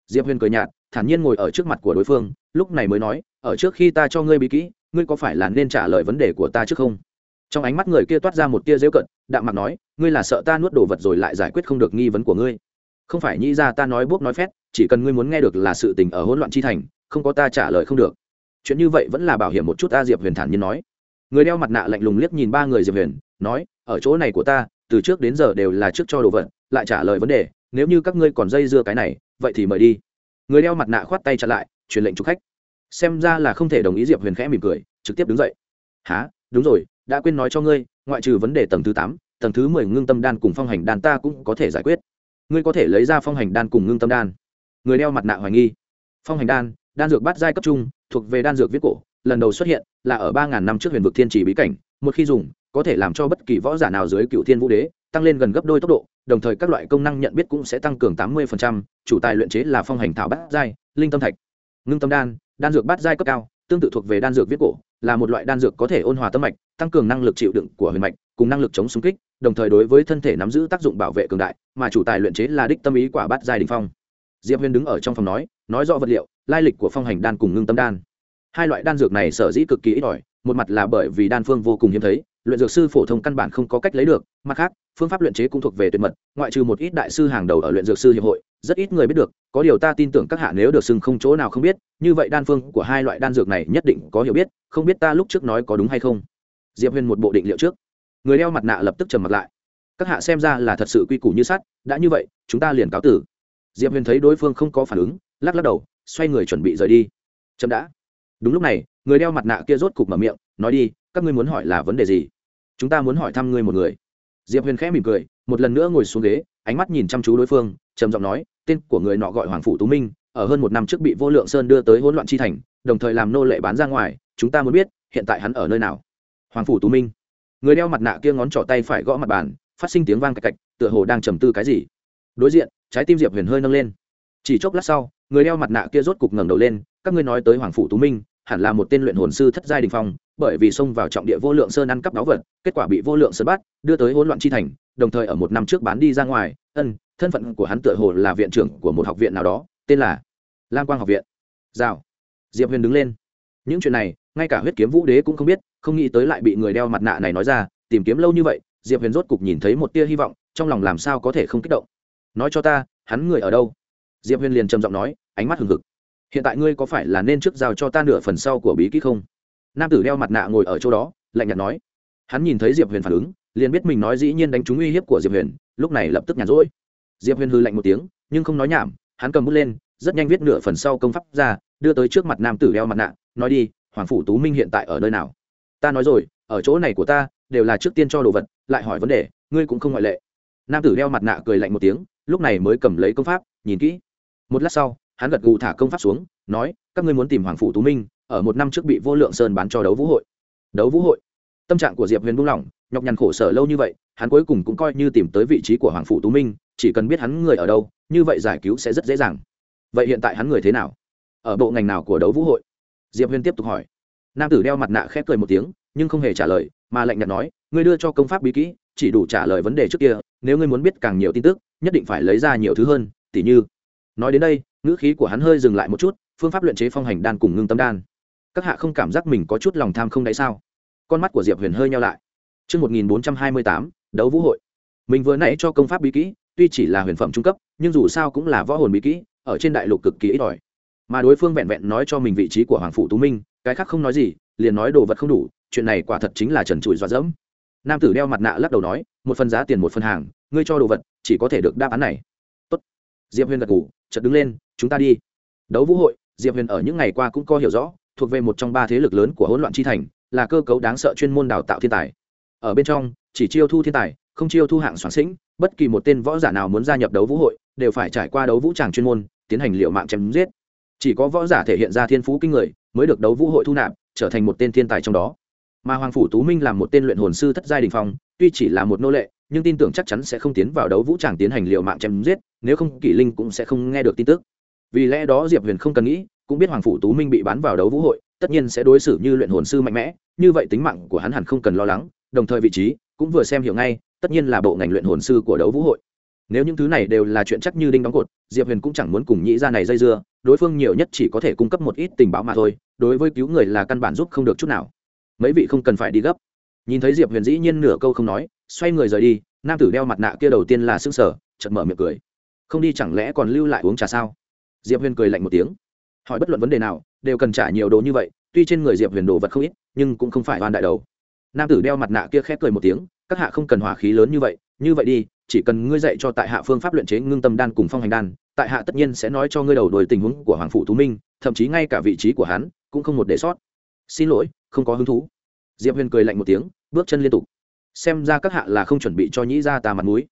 Diệp huyền cười nhạt thản nhiên ngồi ở trước mặt của đối phương lúc này mới nói ở trước khi ta cho ngươi bí kỹ ngươi có phải là nên trả lời vấn đề của ta trước không? Trong ánh mắt người kia toát ra một tia dễu cận đạm mặt nói ngươi là sợ ta nuốt đồ vật rồi lại giải quyết không được nghi vấn của ngươi. Không phải nghĩ ra ta nói buốc nói phét chỉ cần ngươi muốn nghe được là sự tình ở hỗn loạn chi thành không có ta trả lời không được. Chuyện như vậy vẫn là bảo hiểm một chút ta diệp huyền thản nhiên nói. Người đeo mặt nạ lạnh lùng liếc nhìn ba người diệp huyền nói, ở chỗ này của ta, từ trước đến giờ đều là trước cho đồ vật, lại trả lời vấn đề, nếu như các ngươi còn dây dưa cái này, vậy thì mời đi. Người đeo mặt nạ khoát tay chặn lại, truyền lệnh chụp khách. Xem ra là không thể đồng ý diệp huyền khẽ mỉm cười, trực tiếp đứng dậy. Há đúng rồi, đã quên nói cho ngươi, ngoại trừ vấn đề tầng thứ tám, tầng thứ mười ngưng tâm đan cùng phong hành đan ta cũng có thể giải quyết. Ngươi có thể lấy ra phong hành đan cùng ngưng tâm đan. Người đeo mặt nạ hoài nghi. Phong hành đan đan dược bát giai cấp trung, thuộc về đan dược viết cổ, lần đầu xuất hiện, là ở ba ngàn năm trước huyền vực thiên chỉ bí cảnh, một khi dùng có thể làm cho bất kỳ võ giả nào dưới cựu thiên vũ đế tăng lên gần gấp đôi tốc độ, đồng thời các loại công năng nhận biết cũng sẽ tăng cường tám mươi chủ tài luyện chế là phong hành thảo bát giai, linh tâm thạch, ngưng tâm đan đan dược bát giai cấp cao, tương tự thuộc về đan dược viết cổ, là một loại đan dược có thể ôn hòa tâm mạch, tăng cường năng lực chịu đựng của huyền mạch, cùng năng lực chống xung kích, đồng thời đối với thân thể nắm giữ tác dụng bảo vệ cường đại, mà chủ tài luyện chế là đích tâm ý quả bát giai đình phong. Diệp huyền đứng ở trong phòng nói nói rõ vật liệu, lai lịch của phong hành đan cùng ngưng tâm đan. Hai loại đan dược này sở dĩ cực kỳ ít ỏi, một mặt là bởi vì đan phương vô cùng hiếm thấy luyện dược sư phổ thông căn bản không có cách lấy được, mặt khác, phương pháp luyện chế cũng thuộc về tuyệt mật, ngoại trừ một ít đại sư hàng đầu ở luyện dược sư hiệp hội, rất ít người biết được, có điều ta tin tưởng các hạ nếu được xưng không chỗ nào không biết, như vậy đan phương của hai loại đan dược này nhất định có hiểu biết, không biết ta lúc trước nói có đúng hay không. Diệp huyền một bộ định liệu trước. Người đeo mặt nạ lập tức trầm mặt lại. Các hạ xem ra là thật sự quy củ như sắt, đã như vậy, chúng ta liền cáo tử. Diệp huyền thấy đối phương không có phản ứng, lắc lắc đầu, xoay người chuẩn bị rời đi. Chậm đã. Đúng lúc này, người đeo mặt nạ kia rốt cục mở miệng, nói đi, các ngươi muốn hỏi là vấn đề gì? Chúng ta muốn hỏi thăm ngươi một người. Diệp huyền khẽ mỉm cười, một lần nữa ngồi xuống ghế, ánh mắt nhìn chăm chú đối phương, trầm giọng nói, tên của người nọ gọi hoàng phủ tú minh, ở hơn một năm trước bị vô lượng sơn đưa tới hỗn loạn chi thành, đồng thời làm nô lệ bán ra ngoài, chúng ta muốn biết, hiện tại hắn ở nơi nào? Hoàng phủ tú minh. Người đeo mặt nạ kia ngón trỏ tay phải gõ mặt bàn, phát sinh tiếng vang cạch cạch, tựa hồ đang trầm tư cái gì. Đối diện, trái tim diệp huyền hơi nâng lên. Chỉ chốc lát sau, người đeo mặt nạ kia rốt cục ngẩng đầu lên, các ngươi nói tới hoàng phủ tú minh, hẳn là một tên luyện hồn sư thất giai đình phong bởi vì xông vào trọng địa vô lượng sơn ăn cắp đáo vật, kết quả bị vô lượng sơn bắt, đưa tới hỗn loạn chi thành, đồng thời ở một năm trước bán đi ra ngoài. Ân, thân phận của hắn tựa hồ là viện trưởng của một học viện nào đó, tên là lam quang học viện. Rào. Diệp huyền đứng lên. Những chuyện này, ngay cả huyết kiếm vũ đế cũng không biết, không nghĩ tới lại bị người đeo mặt nạ này nói ra, tìm kiếm lâu như vậy, diệp huyền rốt cục nhìn thấy một tia hy vọng, trong lòng làm sao có thể không kích động. Nói cho ta, hắn người ở đâu? Diệp huyền liền trầm giọng nói, ánh mắt hừng hực. Hiện tại ngươi có phải là nên trước giao cho ta nửa phần sau của bí kíp không? Nam tử đeo mặt nạ ngồi ở chỗ đó, lạnh nhạt nói. Hắn nhìn thấy diệp huyền phản ứng, liền biết mình nói dĩ nhiên đánh trúng uy hiếp của diệp huyền, lúc này lập tức nhàn rỗi. Diệp huyền hư lạnh một tiếng, nhưng không nói nhảm, hắn cầm bút lên, rất nhanh viết nửa phần sau công pháp ra, đưa tới trước mặt nam tử đeo mặt nạ, nói đi, hoàng phủ tú minh hiện tại ở nơi nào? Ta nói rồi, ở chỗ này của ta, đều là trước tiên cho đồ vật, lại hỏi vấn đề, ngươi cũng không ngoại lệ. Nam tử đeo mặt nạ cười lạnh một tiếng, lúc này mới cầm lấy công pháp, nhìn kỹ. Một lát sau, hắn gật gù thả công pháp xuống, nói, các ngươi muốn tìm hoàng phủ tú minh ở một năm trước bị vô lượng sơn bán cho đấu vũ hội. Đấu vũ hội. Tâm trạng của diệp huyền buông lỏng, nhọc nhằn khổ sở lâu như vậy, hắn cuối cùng cũng coi như tìm tới vị trí của hoàng phủ tú minh, chỉ cần biết hắn người ở đâu, như vậy giải cứu sẽ rất dễ dàng. Vậy hiện tại hắn người thế nào? Ở bộ ngành nào của đấu vũ hội? Diệp huyền tiếp tục hỏi. Nam tử đeo mặt nạ khép cười một tiếng, nhưng không hề trả lời, mà lạnh nhạt nói, ngươi đưa cho công pháp bí kỹ, chỉ đủ trả lời vấn đề trước kia, nếu ngươi muốn biết càng nhiều tin tức, nhất định phải lấy ra nhiều thứ hơn, tỉ như. Nói đến đây, ngữ khí của hắn hơi dừng lại một chút, phương pháp luyện chế phong hành đan cùng ngưng tâm đan các hạ không cảm giác mình có chút lòng tham không đáy sao con mắt của diệp huyền hơi nhau lại Trước 1428, đấu vũ hội. Mình vừa nãy cho công pháp bí kỹ, tuy chỉ là huyền phẩm trung cấp, nhưng dù sao cũng là võ hồn bí kỹ, ở trên đại lục cực kỳ ít ỏi. Mà đối phương vẹn vẹn nói cho mình vị trí của Hoàng phủ Tú Minh, cái khác không nói gì, liền nói đồ vật không đủ, chuyện này quả thật chính là trần trụi dọa dẫm. Nam tử đeo mặt nạ lắc đầu nói, một phần giá tiền một phần hàng, ngươi cho đồ vật, chỉ có thể được đáp án này. Tốt. Diệp Huyền gật gù, chợt đứng lên, chúng ta đi. Đấu vũ hội, Diệp Huyền ở những ngày qua cũng có hiểu rõ, thuộc về một trong ba thế lực lớn của hỗn loạn chi thành, là cơ cấu đáng sợ chuyên môn đào tạo thiên tài. Ở bên trong chỉ chiêu thu thiên tài không chiêu thu hạng soạn sĩnh bất kỳ một tên võ giả nào muốn gia nhập đấu vũ hội đều phải trải qua đấu vũ tràng chuyên môn tiến hành liệu mạng chém giết. Chỉ có võ giả thể hiện ra thiên phú kinh người mới được đấu vũ hội thu nạp trở thành một tên thiên tài trong đó. Mà hoàng phủ tú minh là một tên luyện hồn sư thất giai đình phong tuy chỉ là một nô lệ nhưng tin tưởng chắc chắn sẽ không tiến vào đấu vũ tràng tiến hành liệu mạng chém giết nếu không kỷ linh cũng sẽ không nghe được tin tức. Vì lẽ đó diệp huyền không cần nghĩ cũng biết hoàng phủ tú minh bị bán vào đấu vũ hội, tất nhiên sẽ đối xử như luyện hồn sư mạnh mẽ, như vậy tính mạng của hắn hẳn không cần lo lắng, đồng thời vị trí cũng vừa xem hiểu ngay, tất nhiên là bộ ngành luyện hồn sư của đấu vũ hội. Nếu những thứ này đều là chuyện chắc như đinh đóng cột, diệp huyền cũng chẳng muốn cùng nhĩ ra này dây dưa, đối phương nhiều nhất chỉ có thể cung cấp một ít tình báo mà thôi, đối với cứu người là căn bản giúp không được chút nào. Mấy vị không cần phải đi gấp. Nhìn thấy diệp huyền dĩ nhiên nửa câu không nói, xoay người rời đi, nam tử đeo mặt nạ kia đầu tiên là s ư n g sở chật mở miệng cười. Không đi chẳng lẽ còn lưu lại uống trà sao? Diệp huyền cười lạnh một tiếng hỏi bất luận vấn đề nào, đều cần trả nhiều đồ như vậy, tuy trên người diệp huyền đồ vật không ít, nhưng cũng không phải oan đại đầu. Nam tử đeo mặt nạ kia khép cười một tiếng, các hạ không cần hỏa khí lớn như vậy như vậy đi, chỉ cần ngươi dạy cho tại hạ phương pháp luyện chế ngưng tâm đan cùng phong hành đan, tại hạ tất nhiên sẽ nói cho ngươi đầu đuổi tình huống của hoàng phụ tú minh, thậm chí ngay cả vị trí của hắn cũng không một để sót. Xin lỗi, không có hứng thú. Diệp huyền cười lạnh một tiếng, bước chân liên tục. Xem ra các hạ là không chuẩn bị cho nhĩ ra ta mặt mũi.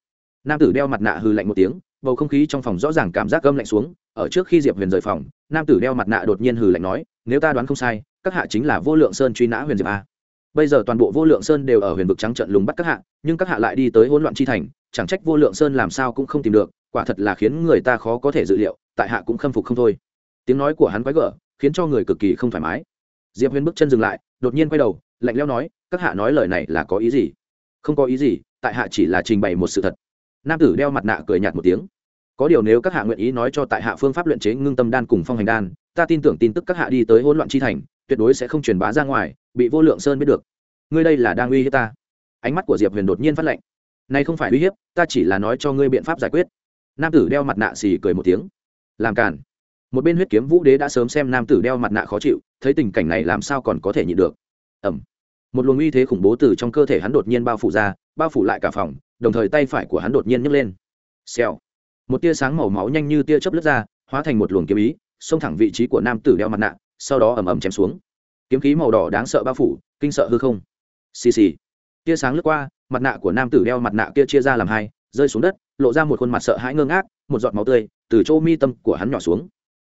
Nam tử đeo mặt nạ hừ lạnh một tiếng, bầu không khí trong phòng rõ ràng cảm giác gâm lạnh xuống ở trước khi diệp huyền rời phòng, nam tử đeo mặt nạ đột nhiên hừ lạnh nói, nếu ta đoán không sai, các hạ chính là vô lượng sơn truy nã huyền diệp a. Bây giờ toàn bộ vô lượng sơn đều ở huyền vực trắng trận lùng bắt các hạ, nhưng các hạ lại đi tới hỗn loạn chi thành, chẳng trách vô lượng sơn làm sao cũng không tìm được, quả thật là khiến người ta khó có thể dự liệu, tại hạ cũng khâm phục không thôi. Tiếng nói của hắn quái gở, khiến cho người cực kỳ không thoải mái. Diệp huyền bước chân dừng lại, đột nhiên quay đầu, lạnh leo nói, các hạ nói lời này là có ý gì? Không có ý gì, tại hạ chỉ là trình bày một sự thật. Nam tử đeo mặt nạ cười nhạt một tiếng có điều nếu các hạ nguyện ý nói cho tại hạ phương pháp luyện chế ngưng tâm đan cùng phong hành đan, ta tin tưởng tin tức các hạ đi tới hỗn loạn chi thành, tuyệt đối sẽ không truyền bá ra ngoài, bị vô lượng sơn biết được. Ngươi đây là đang uy hiếp ta. Ánh mắt của diệp huyền đột nhiên phát lệnh này không phải uy hiếp, ta chỉ là nói cho ngươi biện pháp giải quyết. Nam tử đeo mặt nạ xì cười một tiếng. Làm cản một bên huyết kiếm vũ đế đã sớm xem nam tử đeo mặt nạ khó chịu, thấy tình cảnh này làm sao còn có thể nhịn được. Ẩm một luồng uy thế khủng bố từ trong cơ thể hắn đột nhiên bao phủ ra, bao phủ lại cả phòng, đồng thời tay phải của hắn đột nhiên nhấc lên. Xèo một tia sáng màu máu nhanh như tia chớp lướt ra, hóa thành một luồng kiếm ý, xông thẳng vị trí của nam tử đeo mặt nạ, sau đó ầm ầm chém xuống. Kiếm khí màu đỏ đáng sợ bao phủ, kinh sợ hư không. Xì xì. Tia sáng lướt qua, mặt nạ của nam tử đeo mặt nạ kia chia ra làm hai, rơi xuống đất, lộ ra một khuôn mặt sợ hãi ngơ ngác, một giọt máu tươi từ chỗ mi tâm của hắn nhỏ xuống.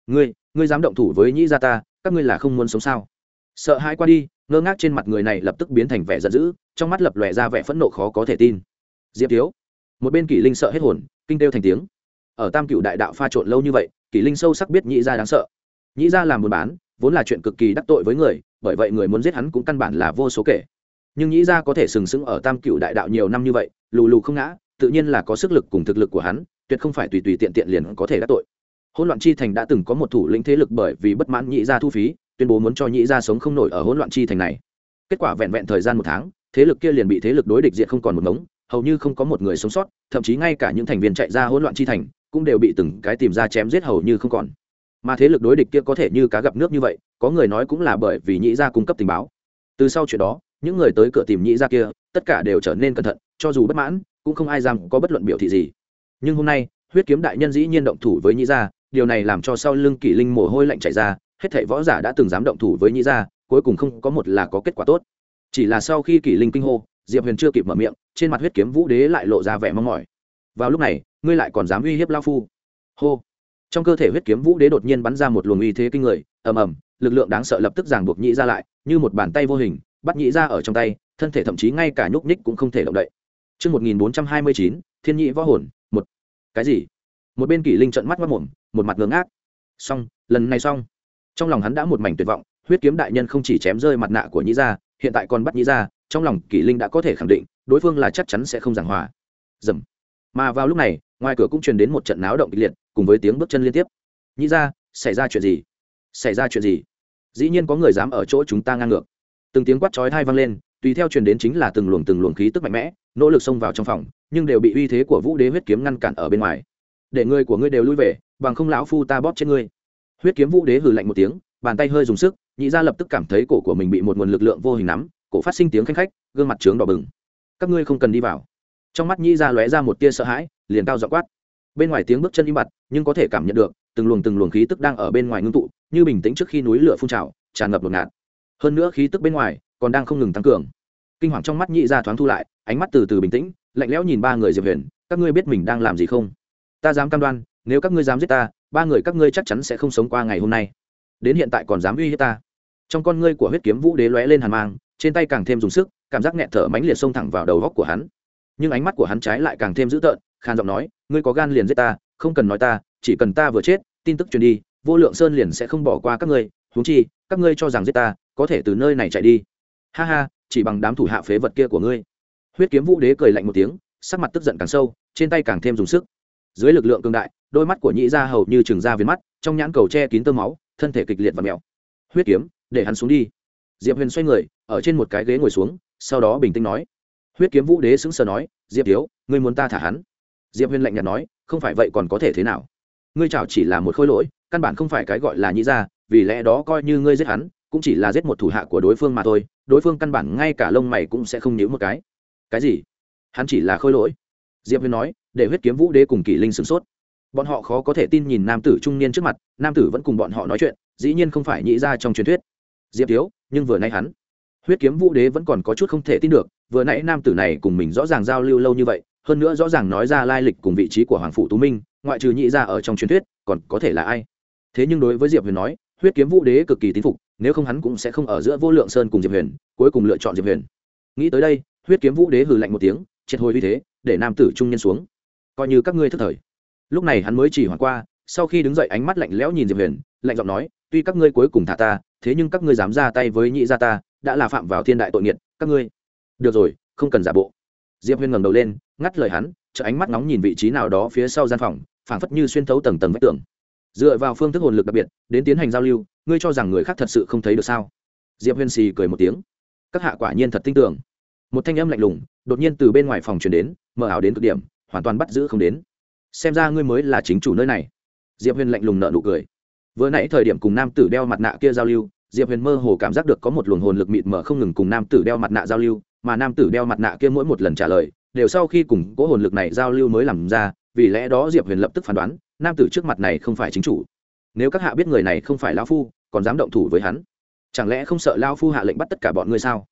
Ngươi ngươi dám động thủ với nhĩ gia ta, các ngươi là không muốn sống sao? Sợ hãi qua đi, ngơ ngác trên mặt người này lập tức biến thành vẻ giận dữ, trong mắt lập lòe ra vẻ phẫn nộ khó có thể tin. Diệp thiếu. Một bên kỷ linh sợ hết hồn, kinh kêu thành tiếng ở tam cựu đại đạo pha trộn lâu như vậy, kỷ linh sâu sắc biết nhĩ gia đáng sợ. Nhĩ gia làm buôn bán, vốn là chuyện cực kỳ đắc tội với người, bởi vậy người muốn giết hắn cũng căn bản là vô số kể. Nhưng nhĩ gia có thể sừng sững ở tam cựu đại đạo nhiều năm như vậy, lù lù không ngã, tự nhiên là có sức lực cùng thực lực của hắn, tuyệt không phải tùy tùy tiện tiện liền có thể đắc tội. Hỗn loạn chi thành đã từng có một thủ lĩnh thế lực bởi vì bất mãn nhĩ gia thu phí, tuyên bố muốn cho nhĩ gia sống không nổi ở hỗn loạn chi thành này. Kết quả vẹn vẹn thời gian một tháng, thế lực kia liền bị thế lực đối địch diệt không còn một ngống, hầu như không có một người sống sót, thậm chí ngay cả những thành viên chạy ra hỗn loạn chi thành cũng đều bị từng cái tìm ra chém giết hầu như không còn. Mà thế lực đối địch kia có thể như cá gặp nước như vậy, có người nói cũng là bởi vì nhĩ gia cung cấp tình báo. Từ sau chuyện đó, những người tới cửa tìm nhĩ gia kia, tất cả đều trở nên cẩn thận, cho dù bất mãn, cũng không ai dám có bất luận biểu thị gì. Nhưng hôm nay, huyết kiếm đại nhân dĩ nhiên động thủ với nhĩ gia, điều này làm cho sau lưng kỷ linh mồ hôi lạnh chảy ra, hết thảy võ giả đã từng dám động thủ với nhĩ gia, cuối cùng không có một là có kết quả tốt. Chỉ là sau khi kỷ linh kinh hô, diệp huyền chưa kịp mở miệng, trên mặt huyết kiếm vũ đế lại lộ ra vẻ mong mỏi vào lúc này ngươi lại còn dám uy hiếp lao phu hô trong cơ thể huyết kiếm vũ đế đột nhiên bắn ra một luồng uy thế kinh người ầm ầm lực lượng đáng sợ lập tức giằng buộc nhị ra lại như một bàn tay vô hình bắt nhị ra ở trong tay thân thể thậm chí ngay cả nhúc nhích cũng không thể động đậy Trước 1429, thiên nhị võ hồn, một. Cái gì? Một bên kỷ linh trận mắt mắt mồm, một mặt ngưỡng ác. Xong, lần này xong. Trong lòng hắn đã một mảnh tuyệt vọng, huyết kiếm đại nhân không chỉ chém rơi mặt nạ của nhị ra, hiện tại còn bắt nhị ra, trong lòng kỷ linh đã có thể khẳng định, đối phương là chắc chắn sẽ không giảng hòa. Dầm. Mà vào lúc này, ngoài cửa cũng truyền đến một trận náo động kịch liệt, cùng với tiếng bước chân liên tiếp. Nhĩ ra, xảy ra chuyện gì? Xảy ra chuyện gì? Dĩ nhiên có người dám ở chỗ chúng ta ngang ngược. Từng tiếng quát chói thai vang lên, tùy theo truyền đến chính là từng luồng từng luồng khí tức mạnh mẽ nỗ lực xông vào trong phòng nhưng đều bị uy thế của vũ đế huyết kiếm ngăn cản ở bên ngoài để người của ngươi đều lui về bằng không lão phu ta bóp chết ngươi huyết kiếm vũ đế hừ lạnh một tiếng bàn tay hơi dùng sức nhị gia lập tức cảm thấy cổ của mình bị một nguồn lực lượng vô hình nắm cổ phát sinh tiếng khanh khách gương mặt trướng đỏ bừng các ngươi không cần đi vào trong mắt nhị gia lóe ra một tia sợ hãi, liền cao dọ quát. Bên ngoài tiếng bước chân im bặt, nhưng có thể cảm nhận được, từng luồng từng luồng khí tức đang ở bên ngoài ngưng tụ, như bình tĩnh trước khi núi lửa phun trào, tràn ngập ngột. Ngạt hơn nữa khí tức bên ngoài còn đang không ngừng tăng cường. Kinh hoàng trong mắt nhị ra thoáng thu lại, ánh mắt từ từ bình tĩnh, lạnh lẽo nhìn ba người diệp huyền, các ngươi biết mình đang làm gì không? Ta dám cam đoan, nếu các ngươi dám giết ta, ba người các ngươi chắc chắn sẽ không sống qua ngày hôm nay. Đến hiện tại còn dám uy hiếp ta. Trong con ngươi của huyết kiếm vũ đế lóe lên hàn mang, trên tay càng thêm dùng sức, cảm giác nghẹt thở mãnh liệt xông thẳng vào đầu góc của hắn nhưng ánh mắt của hắn trái lại càng thêm dữ tợn khan giọng nói, ngươi có gan liền giết ta, không cần nói ta, chỉ cần ta vừa chết, tin tức truyền đi, vô lượng sơn liền sẽ không bỏ qua các ngươi, huống chi, các ngươi cho rằng giết ta, có thể từ nơi này chạy đi. Ha ha, chỉ bằng đám thủ hạ phế vật kia của ngươi. Huyết kiếm vũ đế cười lạnh một tiếng, sắc mặt tức giận càng sâu, trên tay càng thêm dùng sức. Dưới lực lượng cường đại, đôi mắt của nhĩ ra hầu như trừng ra viên mắt, trong nhãn cầu che kín tơ máu, thân thể kịch liệt và mèo. Huyết kiếm, để hắn xuống đi. Diệp huyền xoay người, ở trên một cái ghế ngồi xuống, sau đó bình tĩnh nói huyết kiếm vũ đế sững sờ nói, diệp thiếu, ngươi muốn ta thả hắn? Diệp huyên lạnh nhạt nói, không phải vậy còn có thể thế nào? Ngươi chảo chỉ là một khôi lỗi, căn bản không phải cái gọi là nhĩ ra vì lẽ đó coi như ngươi giết hắn, cũng chỉ là giết một thủ hạ của đối phương mà thôi, đối phương căn bản ngay cả lông mày cũng sẽ không nhíu một cái. Cái gì? Hắn chỉ là khôi lỗi? Diệp huyên nói, để huyết kiếm vũ đế cùng kỷ linh sửng sốt. Bọn họ khó có thể tin nhìn nam tử trung niên trước mặt, nam tử vẫn cùng bọn họ nói chuyện, dĩ nhiên không phải nhĩ ra trong truyền thuyết. Diệp thiếu, nhưng vừa nay hắn huyết kiếm vũ đế vẫn còn có chút không thể tin được, vừa nãy nam tử này cùng mình rõ ràng giao lưu lâu như vậy, hơn nữa rõ ràng nói ra lai lịch cùng vị trí của hoàng phủ tú minh, ngoại trừ nhị ra ở trong truyền thuyết, còn có thể là ai? Thế nhưng đối với diệp huyền nói, huyết kiếm vũ đế cực kỳ tín phục, nếu không hắn cũng sẽ không ở giữa vô lượng sơn cùng diệp huyền, cuối cùng lựa chọn diệp huyền. Nghĩ tới đây, huyết kiếm vũ đế hừ lạnh một tiếng, triệt hồi uy thế, để nam tử trung nhân xuống. Coi như các ngươi thất thời. Lúc này hắn mới chỉ hoàn qua, sau khi đứng dậy ánh mắt lạnh lẽo nhìn diệp huyền, lạnh giọng nói, tuy các ngươi cuối cùng thả ta, thế nhưng các ngươi dám ra tay với nhị gia ta đã là phạm vào thiên đại tội nghiệt, các ngươi. Được rồi, không cần giả bộ. Diệp Huyên ngẩng đầu lên, ngắt lời hắn chợ ánh mắt nóng nhìn vị trí nào đó phía sau gian phòng, phảng phất như xuyên thấu tầng tầng vách tường. Dựa vào phương thức hồn lực đặc biệt, đến tiến hành giao lưu, ngươi cho rằng người khác thật sự không thấy được sao? Diệp Huyên xì cười một tiếng. Các hạ quả nhiên thật tin tưởng. Một thanh âm lạnh lùng, đột nhiên từ bên ngoài phòng truyền đến, mở ảo đến cực điểm, hoàn toàn bắt giữ không đến. Xem ra ngươi mới là chính chủ nơi này. Diệp Huyên lạnh lùng nợ nụ cười. Vừa nãy thời điểm cùng nam tử đeo mặt nạ kia giao lưu diệp huyền mơ hồ cảm giác được có một luồng hồn lực mịt mờ không ngừng cùng nam tử đeo mặt nạ giao lưu, mà nam tử đeo mặt nạ kia mỗi một lần trả lời, đều sau khi cùng cố hồn lực này giao lưu mới làm ra, vì lẽ đó diệp huyền lập tức phán đoán, nam tử trước mặt này không phải chính chủ. Nếu các hạ biết người này không phải lao phu, còn dám động thủ với hắn, chẳng lẽ không sợ lao phu hạ lệnh bắt tất cả bọn ngươi sao?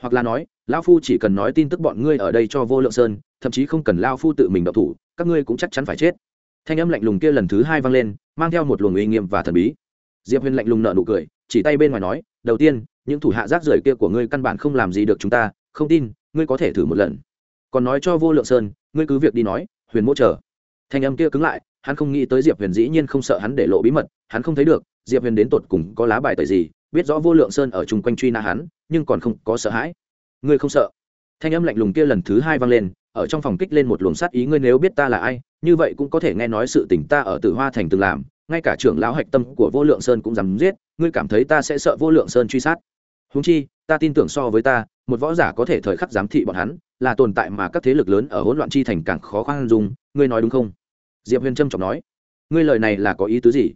Hoặc là nói lao phu chỉ cần nói tin tức bọn ngươi ở đây cho vô lượng sơn, thậm chí không cần lao phu tự mình động thủ, các ngươi cũng chắc chắn phải chết. Thanh âm lạnh lùng kia lần thứ hai vang lên, mang theo một luồng uy nghiêm và thần bí. Diệp huyền lạnh lùng nợ nụ cười chỉ tay bên ngoài nói, đầu tiên, những thủ hạ rác rưởi kia của ngươi căn bản không làm gì được chúng ta, không tin, ngươi có thể thử một lần. Còn nói cho vô lượng sơn, ngươi cứ việc đi nói, huyền mỗ chờ. Thanh âm kia cứng lại, hắn không nghĩ tới diệp huyền dĩ nhiên không sợ hắn để lộ bí mật, hắn không thấy được, diệp huyền đến tột cùng có lá bài tời gì, biết rõ vô lượng sơn ở chung quanh truy nã hắn, nhưng còn không có sợ hãi. Ngươi không sợ? Thanh âm lạnh lùng kia lần thứ hai vang lên, ở trong phòng kích lên một luồng sát ý, ngươi nếu biết ta là ai, như vậy cũng có thể nghe nói sự tình ta ở tử hoa thành từng làm ngay cả trưởng lão hạch tâm của vô lượng sơn cũng dám giết ngươi cảm thấy ta sẽ sợ vô lượng sơn truy sát? Húng chi ta tin tưởng so với ta một võ giả có thể thời khắc giám thị bọn hắn là tồn tại mà các thế lực lớn ở hỗn loạn chi thành càng khó khăn dùng ngươi nói đúng không? Diệp huyền trâm trọng nói. Ngươi lời này là có ý tứ gì?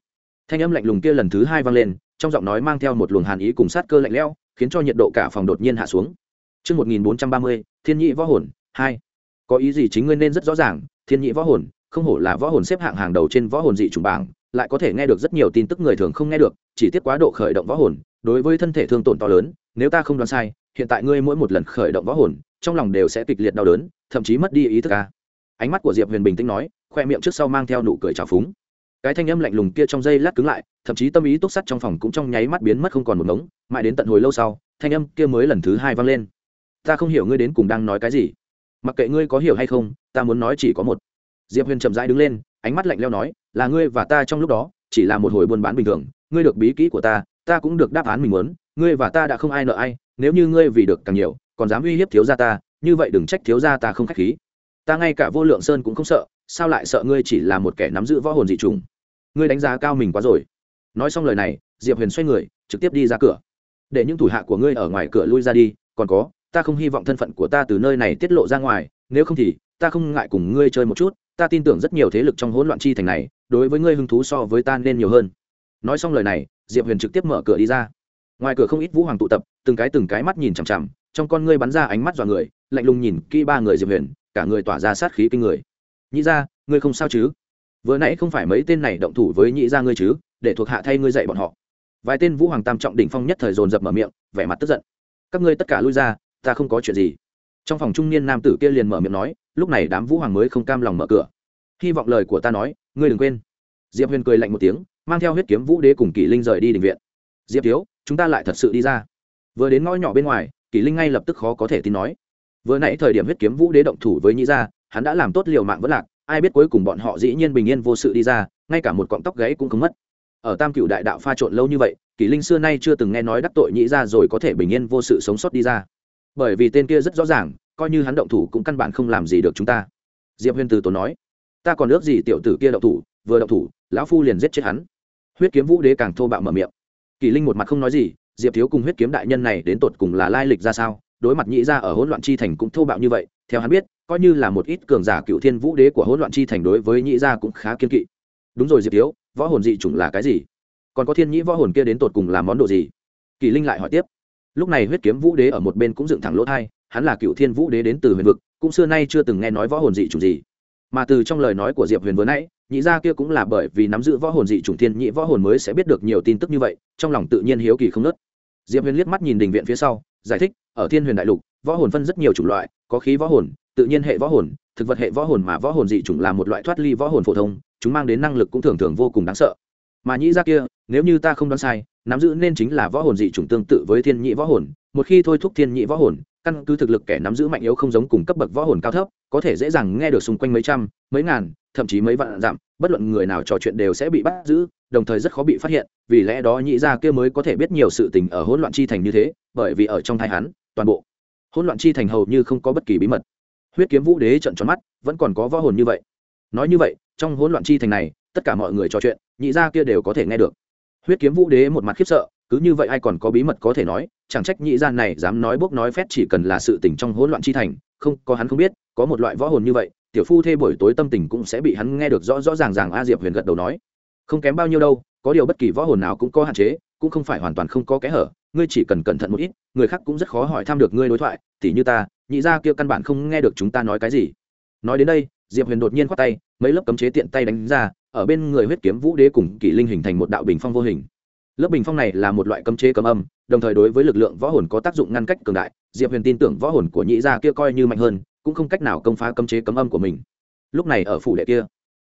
Thanh âm lạnh lùng kia lần thứ hai vang lên trong giọng nói mang theo một luồng hàn ý cùng sát cơ lạnh lẽo khiến cho nhiệt độ cả phòng đột nhiên hạ xuống. Trước 1430, Thiên nhị võ hồn, 2. Có ý gì chính ngươi nên rất rõ ràng, Thiên nhị võ hồn, không hổ là võ hồn xếp hạng hàng đầu trên võ hồn dị chủng bảng, lại có thể nghe được rất nhiều tin tức người thường không nghe được, chỉ tiếc quá độ khởi động võ hồn, đối với thân thể thương tổn to lớn, nếu ta không đoán sai, hiện tại ngươi mỗi một lần khởi động võ hồn, trong lòng đều sẽ kịch liệt đau đớn, thậm chí mất đi ý thức a. Ánh mắt của Diệp Huyền bình tĩnh nói, khoe miệng trước sau mang theo nụ cười trào phúng. Cái thanh âm lạnh lùng kia trong giây lát cứng lại thậm chí tâm ý túc sắt trong phòng cũng trong nháy mắt biến mất không còn một ngống mãi đến tận hồi lâu sau thanh âm kia mới lần thứ hai vang lên. Ta không hiểu ngươi đến cùng đang nói cái gì. Mặc kệ ngươi có hiểu hay không ta muốn nói chỉ có một. Diệp huyền chậm rãi đứng lên ánh mắt lạnh leo nói là ngươi và ta trong lúc đó, chỉ là một hồi buôn bán bình thường, ngươi được bí kỹ của ta ta cũng được đáp án mình muốn, ngươi và ta đã không ai nợ ai, nếu như ngươi vì được càng nhiều, còn dám uy hiếp thiếu gia ta, như vậy đừng trách thiếu gia ta không khách khí. Ta ngay cả vô lượng sơn cũng không sợ, sao lại sợ ngươi chỉ là một kẻ nắm giữ võ hồn dị trùng? Ngươi đánh giá cao mình quá rồi. Nói xong lời này, diệp huyền xoay người, trực tiếp đi ra cửa. Để những thủ hạ của ngươi ở ngoài cửa lui ra đi, còn có, ta không hy vọng thân phận của ta từ nơi này tiết lộ ra ngoài, nếu không thì, ta không ngại cùng ngươi chơi một chút ta tin tưởng rất nhiều thế lực trong hỗn loạn chi thành này, đối với ngươi hứng thú so với ta nên nhiều hơn. Nói xong lời này, diệp huyền trực tiếp mở cửa đi ra. Ngoài cửa không ít vũ hoàng tụ tập, từng cái từng cái mắt nhìn chằm chằm, trong con ngươi bắn ra ánh mắt dọa người, lạnh lùng nhìn kỹ ba người diệp huyền, cả người tỏa ra sát khí kinh người. Nhĩ ra ngươi không sao chứ? Vừa nãy không phải mấy tên này động thủ với nhĩ ra ngươi chứ, để thuộc hạ thay ngươi dạy bọn họ. Vài tên vũ hoàng tam trọng đỉnh phong nhất thời dồn dập mở miệng, vẻ mặt tức giận. Các ngươi tất cả lui ra, ta không có chuyện gì. Trong phòng trung niên nam tử kia liền mở miệng nói lúc này đám vũ hoàng mới không cam lòng mở cửa. Hy vọng lời của ta nói, ngươi đừng quên. Diệp huyền cười lạnh một tiếng, mang theo huyết kiếm vũ đế cùng kỷ linh rời đi định viện. Diệp thiếu, chúng ta lại thật sự đi ra. Vừa đến ngõ nhỏ bên ngoài, kỷ linh ngay lập tức khó có thể tin nói. Vừa nãy thời điểm huyết kiếm vũ đế động thủ với nhĩ gia, hắn đã làm tốt liều mạng vẫn lạc, ai biết cuối cùng bọn họ dĩ nhiên bình yên vô sự đi ra, ngay cả một cọng tóc gáy cũng không mất. Ở tam cựu đại đạo pha trộn lâu như vậy, kỷ linh xưa nay chưa từng nghe nói đắc tội nhĩ ra rồi có thể bình yên vô sự sống sót đi ra. Bởi vì tên kia rất rõ ràng coi như hắn động thủ cũng căn bản không làm gì được chúng ta. Diệp huyền từ tốn nói, ta còn ước gì tiểu tử kia động thủ, vừa động thủ, lão phu liền giết chết hắn. Huyết kiếm vũ đế càng thô bạo mở miệng. Kỷ linh một mặt không nói gì, diệp thiếu cùng huyết kiếm đại nhân này đến tột cùng là lai lịch ra sao? Đối mặt nhĩ ra ở hỗn loạn chi thành cũng thô bạo như vậy, theo hắn biết, coi như là một ít cường giả cựu thiên vũ đế của hỗn loạn chi thành đối với nhĩ gia cũng khá kiên kỵ. Đúng rồi diệp thiếu, võ hồn dị chủng là cái gì? Còn có thiên nhĩ võ hồn kia đến tột cùng làm món đồ gì? Kỳ linh lại hỏi tiếp. Lúc này huyết kiếm vũ đế ở một bên cũng dựng thẳng lỗ thai hắn là cựu thiên vũ đế đến từ huyền vực, cũng xưa nay chưa từng nghe nói võ hồn dị chủng gì. Mà từ trong lời nói của diệp huyền vừa nãy, nhị gia kia cũng là bởi vì nắm giữ võ hồn dị chủng thiên nhị võ hồn mới sẽ biết được nhiều tin tức như vậy, trong lòng tự nhiên hiếu kỳ không nớt diệp huyền liếc mắt nhìn đình viện phía sau, giải thích, ở thiên huyền đại lục, võ hồn phân rất nhiều chủng loại, có khí võ hồn, tự nhiên hệ võ hồn, thực vật hệ võ hồn mà võ hồn dị chủng là một loại thoát ly võ hồn phổ thông, chúng mang đến năng lực cũng thường thường vô cùng đáng sợ. Mà nhĩ ra kia, nếu như ta không đoán sai, nắm giữ nên chính là võ hồn dị chủng tương tự với thiên nhị võ hồn, một khi thôi thúc thiên nhị võ hồn căn cứ thực lực kẻ nắm giữ mạnh yếu không giống cùng cấp bậc võ hồn cao thấp, có thể dễ dàng nghe được xung quanh mấy trăm, mấy ngàn, thậm chí mấy vạn dặm, bất luận người nào trò chuyện đều sẽ bị bắt giữ, đồng thời rất khó bị phát hiện, vì lẽ đó nhị gia kia mới có thể biết nhiều sự tình ở hỗn loạn chi thành như thế, bởi vì ở trong thai hắn, toàn bộ hỗn loạn chi thành hầu như không có bất kỳ bí mật. Huyết kiếm vũ đế trận tròn mắt, vẫn còn có võ hồn như vậy. Nói như vậy, trong hỗn loạn chi thành này, tất cả mọi người trò chuyện, nhị gia kia đều có thể nghe được. Huyết kiếm vũ đế một mặt khiếp sợ, cứ như vậy ai còn có bí mật có thể nói chẳng trách nhị gia này dám nói bốc nói phét chỉ cần là sự tình trong hỗn loạn chi thành, không, có hắn không biết, có một loại võ hồn như vậy, tiểu phu thê buổi tối tâm tình cũng sẽ bị hắn nghe được rõ rõ ràng ràng a diệp huyền gật đầu nói. Không kém bao nhiêu đâu, có điều bất kỳ võ hồn nào cũng có hạn chế, cũng không phải hoàn toàn không có kẽ hở, ngươi chỉ cần cẩn thận một ít, người khác cũng rất khó hỏi thăm được ngươi đối thoại, tỉ như ta, nhị gia kia căn bản không nghe được chúng ta nói cái gì. Nói đến đây, diệp huyền đột nhiên khoát tay, mấy lớp cấm chế tiện tay đánh ra, ở bên người huyết kiếm vũ đế cùng kỷ linh hình thành một đạo bình phong vô hình lớp bình phong này là một loại cấm chế cấm âm đồng thời đối với lực lượng võ hồn có tác dụng ngăn cách cường đại diệp huyền tin tưởng võ hồn của nhị gia kia coi như mạnh hơn cũng không cách nào công phá cấm chế cấm âm của mình. Lúc này ở phủ đệ kia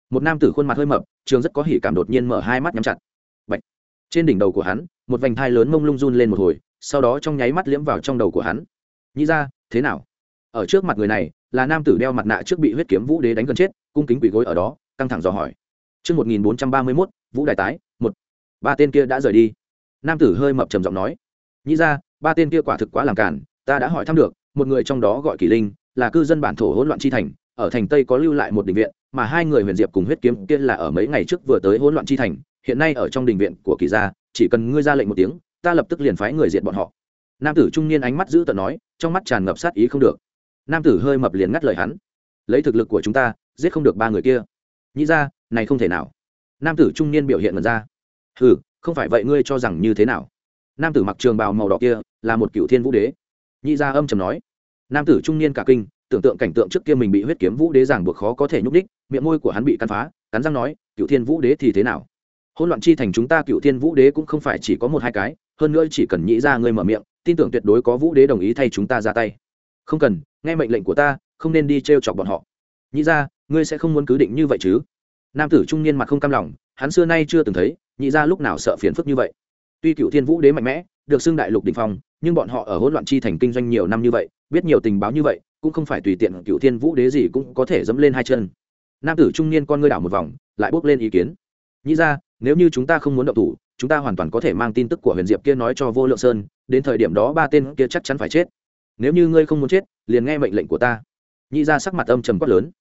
một nam tử khuôn mặt hơi mập trường rất có hỉ cảm đột nhiên mở hai mắt nhắm chặt. Bạch. trên đỉnh đầu của hắn một vành thai lớn mông lung run lên một hồi sau đó trong nháy mắt liễm vào trong đầu của hắn. Nhĩ Gia, thế nào? Ở trước mặt người này là nam tử đeo mặt nạ trước bị huyết kiếm vũ đế đánh gần chết cung kính quỷ gối ở đó căng thẳng dò hỏi. Trước 1431, Vũ Đại Tái. Ba tên kia đã rời đi. Nam tử hơi mập trầm giọng nói. Nghĩ ra, ba tên kia quả thực quá làm cản, ta đã hỏi thăm được, một người trong đó gọi Kỳ Linh, là cư dân bản thổ hỗn loạn chi thành, ở thành Tây có lưu lại một đình viện, mà hai người huyền diệp cùng huyết kiếm kia là ở mấy ngày trước vừa tới hỗn loạn chi thành, hiện nay ở trong đình viện của Kỳ gia, chỉ cần ngươi ra lệnh một tiếng, ta lập tức liền phái người diệt bọn họ. Nam tử trung niên ánh mắt giữ tợn nói, trong mắt tràn ngập sát ý không được. Nam tử hơi mập liền ngắt lời hắn, lấy thực lực của chúng ta, giết không được ba người kia. Nghĩ ra, này không thể nào nam tử trung niên biểu hiện mật ra ừ không phải vậy ngươi cho rằng như thế nào? Nam tử mặc trường bào màu đỏ kia là một cựu thiên vũ đế. Nhị gia âm trầm nói. Nam tử trung niên cả kinh, tưởng tượng cảnh tượng trước kia mình bị huyết kiếm vũ đế giảng buộc khó có thể nhúc đích miệng môi của hắn bị cắn phá, cắn răng nói, cựu thiên vũ đế thì thế nào? Hôn loạn chi thành chúng ta cựu thiên vũ đế cũng không phải chỉ có một hai cái, hơn nữa chỉ cần nhị ra ngươi mở miệng, tin tưởng tuyệt đối có vũ đế đồng ý thay chúng ta ra tay. Không cần, nghe mệnh lệnh của ta, không nên đi t r e o chọc bọn họ. Nhị ra ngươi sẽ không muốn cứ định như vậy chứ? Nam tử trung niên mặt không cam lòng, hắn xưa nay chưa từng thấy nhị ra lúc nào sợ phiền phức như vậy? Tuy cựu thiên vũ đế mạnh mẽ, được xưng đại lục đình phong, nhưng bọn họ ở hỗn loạn chi thành kinh doanh nhiều năm như vậy, biết nhiều tình báo như vậy, cũng không phải tùy tiện cựu thiên vũ đế gì cũng có thể dẫm lên hai chân. Nam tử trung niên con ngươi đảo một vòng, lại bốc lên ý kiến. Nhị ra nếu như chúng ta không muốn động thủ, chúng ta hoàn toàn có thể mang tin tức của huyền diệp kia nói cho vô lượng sơn, đến thời điểm đó ba tên kia chắc chắn phải chết. Nếu như ngươi không muốn chết, liền nghe mệnh lệnh của ta. Nhị ra sắc mặt âm trầm quát lớn.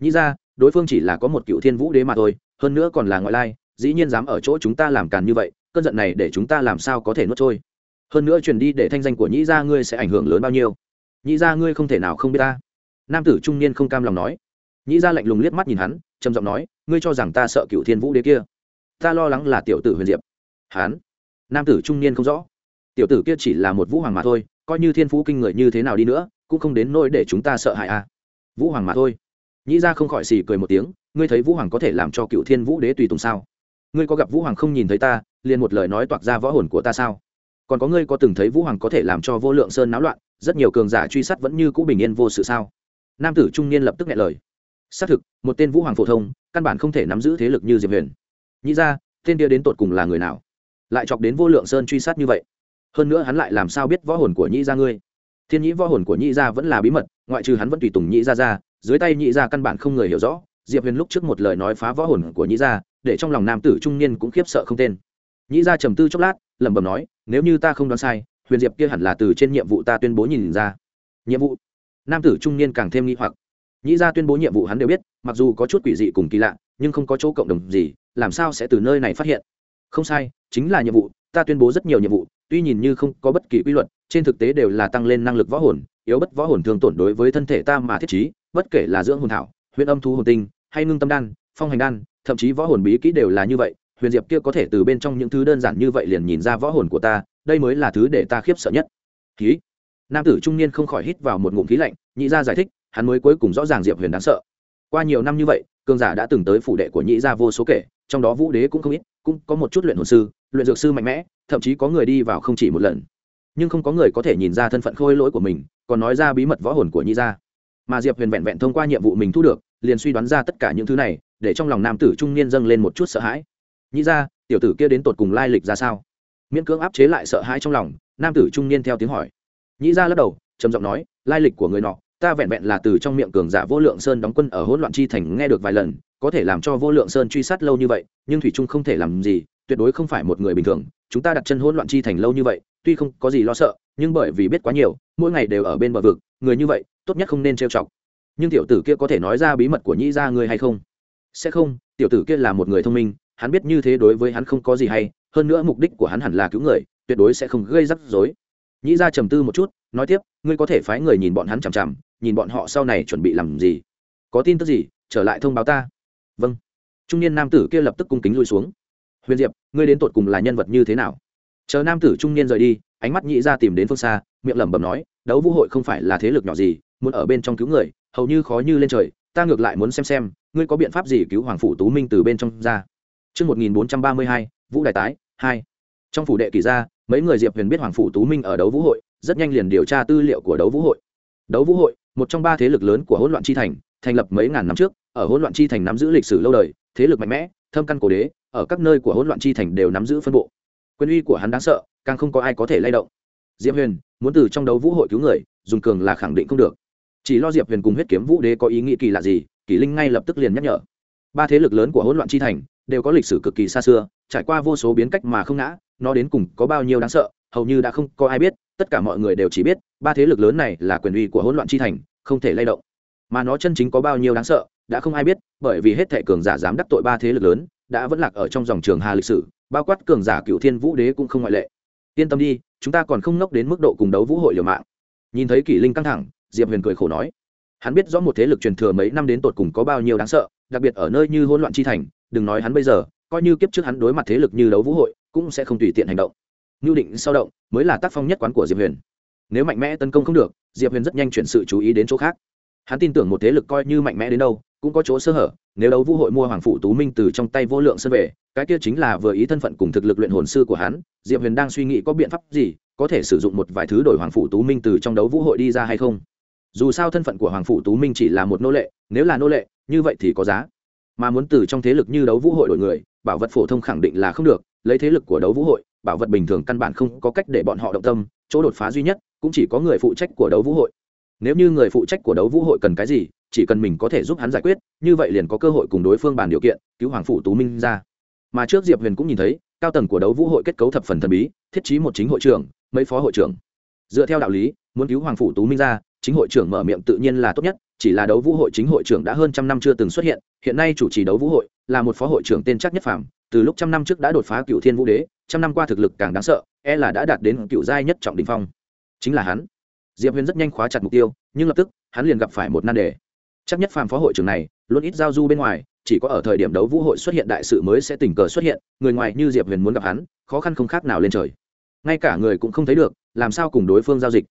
Nhị ra đối phương chỉ là có một cựu thiên vũ đế mà thôi, hơn nữa còn là ngoại lai dĩ nhiên dám ở chỗ chúng ta làm càn như vậy cơn giận này để chúng ta làm sao có thể nuốt trôi? Hơn nữa truyền đi để thanh danh của nhĩ gia ngươi sẽ ảnh hưởng lớn bao nhiêu? Nhĩ gia ngươi không thể nào không biết ta. Nam tử trung niên không cam lòng nói. Nhĩ gia lạnh lùng liếc mắt nhìn hắn trầm giọng nói ngươi cho rằng ta sợ cựu thiên vũ đế kia? Ta lo lắng là tiểu tử huyền diệp. Hán, nam tử trung niên không rõ. Tiểu tử kia chỉ là một vũ hoàng mà thôi coi như thiên phú kinh người như thế nào đi nữa cũng không đến nỗi để chúng ta sợ hãi à? Vũ hoàng mà thôi. Nhĩ gia không khỏi xì cười một tiếng ngươi thấy vũ hoàng có thể làm cho cựu thiên vũ đế tùy tùng sao? Ngươi có gặp vũ hoàng không nhìn thấy ta, liền một lời nói toạc ra võ hồn của ta sao? Còn có ngươi có từng thấy vũ hoàng có thể làm cho vô lượng sơn náo loạn, rất nhiều cường giả truy sát vẫn như cũ bình yên vô sự sao? Nam tử trung niên lập tức nghe lời. Xác thực, một tên vũ hoàng phổ thông, căn bản không thể nắm giữ thế lực như diệp huyền. Nhĩ ra tên kia đến tột cùng là người nào? Lại chọc đến vô lượng sơn truy sát như vậy. Hơn nữa hắn lại làm sao biết võ hồn của nhĩ gia ngươi? Thiên nhĩ võ hồn của nhĩ gia vẫn là bí mật, ngoại trừ hắn vẫn tùy tùng nhĩ gia ra, dưới tay Nhĩ gia căn bản không người hiểu rõ, diệp huyền lúc trước một lời nói phá võ hồn của Nhĩ gia để trong lòng nam tử trung niên cũng khiếp sợ không tên. Nhĩ gia trầm tư chốc lát, lẩm bẩm nói, nếu như ta không đoán sai, huyền diệp kia hẳn là từ trên nhiệm vụ ta tuyên bố nhìn ra. Nhiệm vụ? Nam tử trung niên càng thêm nghi hoặc. Nhĩ gia tuyên bố nhiệm vụ hắn đều biết, mặc dù có chút quỷ dị cùng kỳ lạ, nhưng không có chỗ cộng đồng gì, làm sao sẽ từ nơi này phát hiện? Không sai, chính là nhiệm vụ, ta tuyên bố rất nhiều nhiệm vụ, tuy nhìn như không có bất kỳ quy luật, trên thực tế đều là tăng lên năng lực võ hồn, yếu bất võ hồn thường tổn đối với thân thể ta mà thiết trí, bất kể là dưỡng hồn thảo huyền âm thu hồn tinh, hay ngưng tâm đan, phong hành đan thậm chí võ hồn bí kỹ đều là như vậy, huyền diệp kia có thể từ bên trong những thứ đơn giản như vậy liền nhìn ra võ hồn của ta, đây mới là thứ để ta khiếp sợ nhất. Khí nam tử trung niên không khỏi hít vào một ngụm khí lạnh, nhị gia giải thích, hắn mới cuối cùng rõ ràng diệp huyền đáng sợ. Qua nhiều năm như vậy, cường giả đã từng tới phủ đệ của nhị gia vô số kể, trong đó vũ đế cũng không ít, cũng có một chút luyện hồn sư, luyện dược sư mạnh mẽ, thậm chí có người đi vào không chỉ một lần. Nhưng không có người có thể nhìn ra thân phận khôi lỗi của mình, còn nói ra bí mật võ hồn của nhị gia. Mà diệp huyền vẹn vẹn thông qua nhiệm vụ mình thu được, liền suy đoán ra tất cả những thứ này để trong lòng nam tử trung niên dâng lên một chút sợ hãi. Nghĩ ra, tiểu tử kia đến tột cùng lai lịch ra sao? Miễn cưỡng áp chế lại sợ hãi trong lòng, nam tử trung niên theo tiếng hỏi. Nghĩ ra lắc đầu, trầm giọng nói, lai lịch của người nọ, ta vẹn vẹn là từ trong miệng cường giả vô lượng sơn đóng quân ở hỗn loạn chi thành nghe được vài lần, có thể làm cho vô lượng sơn truy sát lâu như vậy, nhưng thủy trung không thể làm gì, tuyệt đối không phải một người bình thường. Chúng ta đặt chân hỗn loạn chi thành lâu như vậy, tuy không có gì lo sợ, nhưng bởi vì biết quá nhiều, mỗi ngày đều ở bên bờ vực, người như vậy, tốt nhất không nên trêu chọc. Nhưng tiểu tử kia có thể nói ra bí mật của nhĩ ra ngươi hay không? Sẽ không, tiểu tử kia là một người thông minh, hắn biết như thế đối với hắn không có gì hay, hơn nữa mục đích của hắn hẳn là cứu người, tuyệt đối sẽ không gây rắc rối. Nhĩ ra trầm tư một chút, nói tiếp, ngươi có thể phái người nhìn bọn hắn chằm chằm, nhìn bọn họ sau này chuẩn bị làm gì? Có tin tức gì, trở lại thông báo ta. Vâng. Trung niên nam tử kia lập tức cung kính lui xuống. Huyền diệp, ngươi đến tột cùng là nhân vật như thế nào? Chờ nam tử trung niên rời đi, ánh mắt nhĩ ra tìm đến phương xa, miệng lẩm bẩm nói, đấu vũ hội không phải là thế lực nhỏ gì, muốn ở bên trong cứu người, hầu như khó như lên trời, ta ngược lại muốn xem xem ngươi có biện pháp gì cứu hoàng phủ tú minh từ bên trong ra Trước 1432, Vũ Đại Tái, 2. Trong phủ đệ kỳ ra mấy người Diệp Huyền biết Hoàng phủ Tú Minh ở đấu vũ hội, rất nhanh liền điều tra tư liệu của đấu vũ hội. Đấu vũ hội, một trong ba thế lực lớn của hỗn loạn chi thành, thành lập mấy ngàn năm trước, ở hỗn loạn chi thành nắm giữ lịch sử lâu đời, thế lực mạnh mẽ thâm căn cổ đế ở các nơi của hỗn loạn chi thành đều nắm giữ phân bộ quyền uy của hắn đáng sợ càng không có ai có thể lay động diệp huyền muốn từ trong đấu vũ hội cứu người dùng cường là khẳng định không được chỉ lo diệp huyền cùng huyết kiếm vũ đế có ý nghĩ kỳ lạ gì kỷ linh ngay lập tức liền nhắc nhở. Ba thế lực lớn của hỗn loạn chi thành đều có lịch sử cực kỳ xa xưa, trải qua vô số biến cách mà không ngã, nó đến cùng có bao nhiêu đáng sợ, hầu như đã không có ai biết, tất cả mọi người đều chỉ biết, ba thế lực lớn này là quyền uy của hỗn loạn chi thành, không thể lay động. Mà nó chân chính có bao nhiêu đáng sợ, đã không ai biết, bởi vì hết thệ cường giả dám đắc tội ba thế lực lớn, đã vẫn lạc ở trong dòng trường hà lịch sử, bao quát cường giả cựu thiên vũ đế cũng không ngoại lệ. Yên tâm đi, chúng ta còn không nốc đến mức độ cùng đấu vũ hội liều mạng. Nhìn thấy kỷ linh căng thẳng, diệp huyền cười khổ nói hắn biết rõ một thế lực truyền thừa mấy năm đến tột cùng có bao nhiêu đáng sợ đặc biệt ở nơi như hỗn loạn chi thành đừng nói hắn bây giờ coi như kiếp trước hắn đối mặt thế lực như đấu vũ hội cũng sẽ không tùy tiện hành động ngưu định sau động mới là tác phong nhất quán của Diệp Huyền. Nếu mạnh mẽ tấn công không được, Diệp Huyền rất nhanh chuyển sự chú ý đến chỗ khác. Hắn tin tưởng một thế lực coi như mạnh mẽ đến đâu, cũng có chỗ sơ hở, nếu đấu vũ hội mua Hoàng phủ Tú Minh từ trong tay vô lượng sân về, cái kia chính là vừa ý thân phận cùng thực lực luyện hồn sư của hắn, Diệp Huyền đang suy nghĩ có biện pháp gì, có thể sử dụng một vài thứ đổi Hoàng phủ Tú Minh từ trong đấu vũ hội đi ra hay không. Dù sao thân phận của Hoàng phủ Tú Minh chỉ là một nô lệ, nếu là nô lệ, như vậy thì có giá. Mà muốn từ trong thế lực như đấu vũ hội đổi người, bảo vật phổ thông khẳng định là không được, lấy thế lực của đấu vũ hội, bảo vật bình thường căn bản không có cách để bọn họ động tâm chỗ đột phá duy nhất cũng chỉ có người phụ trách của đấu vũ hội. Nếu như người phụ trách của đấu vũ hội cần cái gì chỉ cần mình có thể giúp hắn giải quyết như vậy liền có cơ hội cùng đối phương bàn điều kiện cứu hoàng phủ tú minh ra. Mà trước diệp huyền cũng nhìn thấy cao tầng của đấu vũ hội kết cấu thập phần thần bí thiết trí một chính hội trưởng mấy phó hội trưởng. Dựa theo đạo lý muốn cứu hoàng phủ tú minh ra chính hội trưởng mở miệng tự nhiên là tốt nhất, chỉ là đấu vũ hội chính hội trưởng đã hơn trăm năm chưa từng xuất hiện hiện nay chủ trì đấu vũ hội là một phó hội trưởng tên chắc nhất phàm, từ lúc trăm năm trước đã đột phá cựu thiên vũ đế, trăm năm qua thực lực càng đáng sợ e là đã đạt đến cựu giai nhất trọng đình phong. Chính là hắn. Diệp huyền rất nhanh khóa chặt mục tiêu, nhưng lập tức, hắn liền gặp phải một nan đề. Chắc nhất phàm phó hội trưởng này, luôn ít giao du bên ngoài, chỉ có ở thời điểm đấu vũ hội xuất hiện đại sự mới sẽ tình cờ xuất hiện, người ngoài như diệp huyền muốn gặp hắn, khó khăn không khác nào lên trời. Ngay cả người cũng không thấy được, làm sao cùng đối phương giao dịch?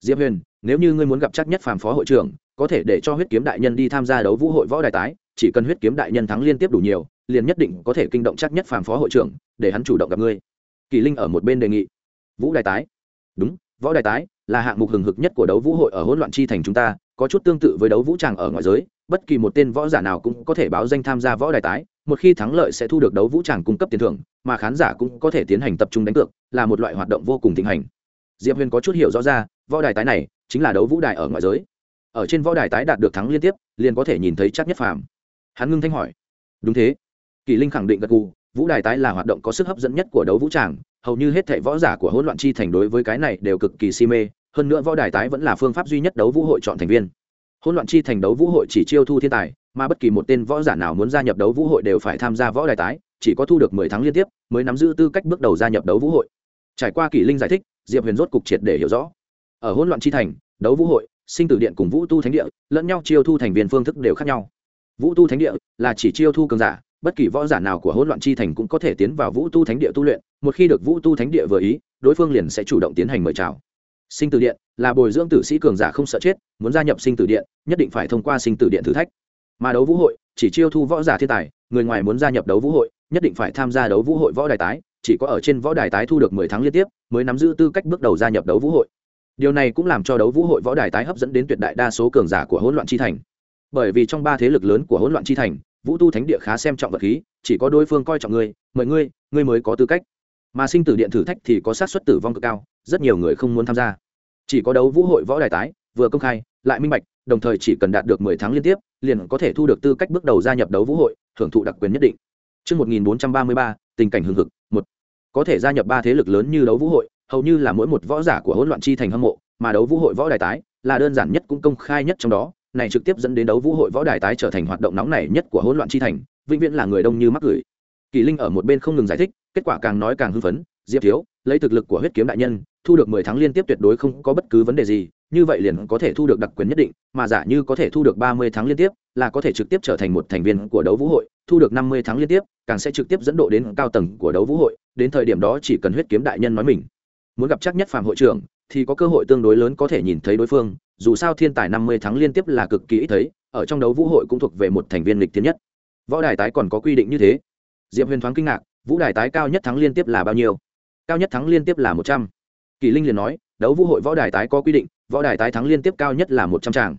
Diệp huyền nếu như ngươi muốn gặp chắc nhất phàm phó hội trưởng, có thể để cho huyết kiếm đại nhân đi tham gia đấu vũ hội võ đài tái, chỉ cần huyết kiếm đại nhân thắng liên tiếp đủ nhiều, liền nhất định có thể kinh động chắc nhất phàm phó hội trưởng, để hắn chủ động gặp ngươi. Kỳ linh ở một bên đề nghị. Vũ đài tái. Đúng, võ đài tái là hạng mục hừng hực nhất của đấu vũ hội ở hỗn loạn chi thành chúng ta, có chút tương tự với đấu vũ tràng ở ngoại giới, bất kỳ một tên võ giả nào cũng có thể báo danh tham gia võ đài tái, một khi thắng lợi sẽ thu được đấu vũ tràng cung cấp tiền thưởng, mà khán giả cũng có thể tiến hành tập trung đánh cược, là một loại hoạt động vô cùng thịnh hành. Diệp huyền có chút hiểu rõ ra, võ đài tái này chính là đấu vũ đài ở ngoại giới. Ở trên võ đài tái đạt được thắng liên tiếp, liền có thể nhìn thấy chắc nhất phàm. Hắn ngưng thanh hỏi. Đúng thế. Kỳ linh khẳng định gật gù, vũ đài tái là hoạt động có sức hấp dẫn nhất của đấu vũ tràng, hầu như hết thảy võ giả của hỗn loạn chi thành đối với cái này đều cực kỳ si mê, hơn nữa võ đài tái vẫn là phương pháp duy nhất đấu vũ hội chọn thành viên. Hỗn loạn chi thành đấu vũ hội chỉ chiêu thu thiên tài, mà bất kỳ một tên võ giả nào muốn gia nhập đấu vũ hội đều phải tham gia võ đài tái, chỉ có thu được mười tháng liên tiếp, mới nắm giữ tư cách bước đầu gia nhập đấu vũ hội. Trải qua kỷ linh giải thích, diệp huyền rốt cục triệt để hiểu rõ ở hỗn loạn chi thành, đấu vũ hội, sinh tử điện cùng vũ tu thánh địa, lẫn nhau chiêu thu thành viên phương thức đều khác nhau. Vũ tu thánh địa là chỉ chiêu thu cường giả, bất kỳ võ giả nào của hỗn loạn chi thành cũng có thể tiến vào vũ tu thánh địa tu luyện, một khi được vũ tu thánh địa vừa ý, đối phương liền sẽ chủ động tiến hành mời chào. Sinh tử điện là bồi dưỡng tử sĩ cường giả không sợ chết, muốn gia nhập sinh tử điện, nhất định phải thông qua sinh tử điện thử thách. Mà đấu vũ hội, chỉ chiêu thu võ giả thiên tài, người ngoài muốn gia nhập đấu vũ hội, nhất định phải tham gia đấu vũ hội võ đài tái, chỉ có ở trên võ đài tái thu được mười tháng liên tiếp, mới nắm giữ tư cách bước đầu gia nhập đấu vũ hội điều này cũng làm cho đấu vũ hội võ đài tái hấp dẫn đến tuyệt đại đa số cường giả của hỗn loạn chi thành. Bởi vì trong ba thế lực lớn của hỗn loạn chi thành vũ tu thánh địa khá xem trọng vật khí chỉ có đối phương coi trọng ngươi mời ngươi ngươi mới có tư cách. Mà sinh tử điện thử thách thì có sát xuất tử vong cực cao rất nhiều người không muốn tham gia. Chỉ có đấu vũ hội võ đài tái vừa công khai lại minh bạch đồng thời chỉ cần đạt được mười tháng liên tiếp liền có thể thu được tư cách bước đầu gia nhập đấu vũ hội hưởng thụ đặc quyền nhất định. Trước 1433, tình cảnh hừng hực, một. Có thể gia nhập ba thế lực lớn như đấu vũ hội, hầu như là mỗi một võ giả của hỗn loạn chi thành hâm mộ, mà đấu vũ hội võ đài tái là đơn giản nhất cũng công khai nhất trong đó, này trực tiếp dẫn đến đấu vũ hội võ đài tái trở thành hoạt động nóng nảy nhất của hỗn loạn chi thành vĩnh viễn là người đông như mắc gửi. Kỳ linh ở một bên không ngừng giải thích kết quả càng nói càng hưng phấn diệp thiếu lấy thực lực của huyết kiếm đại nhân thu được mười tháng liên tiếp tuyệt đối không có bất cứ vấn đề gì như vậy liền có thể thu được đặc quyền nhất định mà giả như có thể thu được ba mươi tháng liên tiếp là có thể trực tiếp trở thành một thành viên của đấu vũ hội thu được năm mươi tháng liên tiếp càng sẽ trực tiếp dẫn độ đến cao tầng của đấu vũ hội đến thời điểm đó chỉ cần huyết kiếm đại nhân nói mình muốn gặp chắc nhất phạm hội trưởng, thì có cơ hội tương đối lớn có thể nhìn thấy đối phương, dù sao thiên tài năm mươi tháng liên tiếp là cực kỳ ít thấy, ở trong đấu vũ hội cũng thuộc về một thành viên lịch tiến nhất. Võ đài tái còn có quy định như thế. Diệp huyền thoáng kinh ngạc, vũ đài tái cao nhất thắng liên tiếp là bao nhiêu? Cao nhất thắng liên tiếp là một trăm. Kỳ linh liền nói, đấu vũ hội võ đài tái có quy định, võ đài tái thắng liên tiếp cao nhất là một trăm tràng.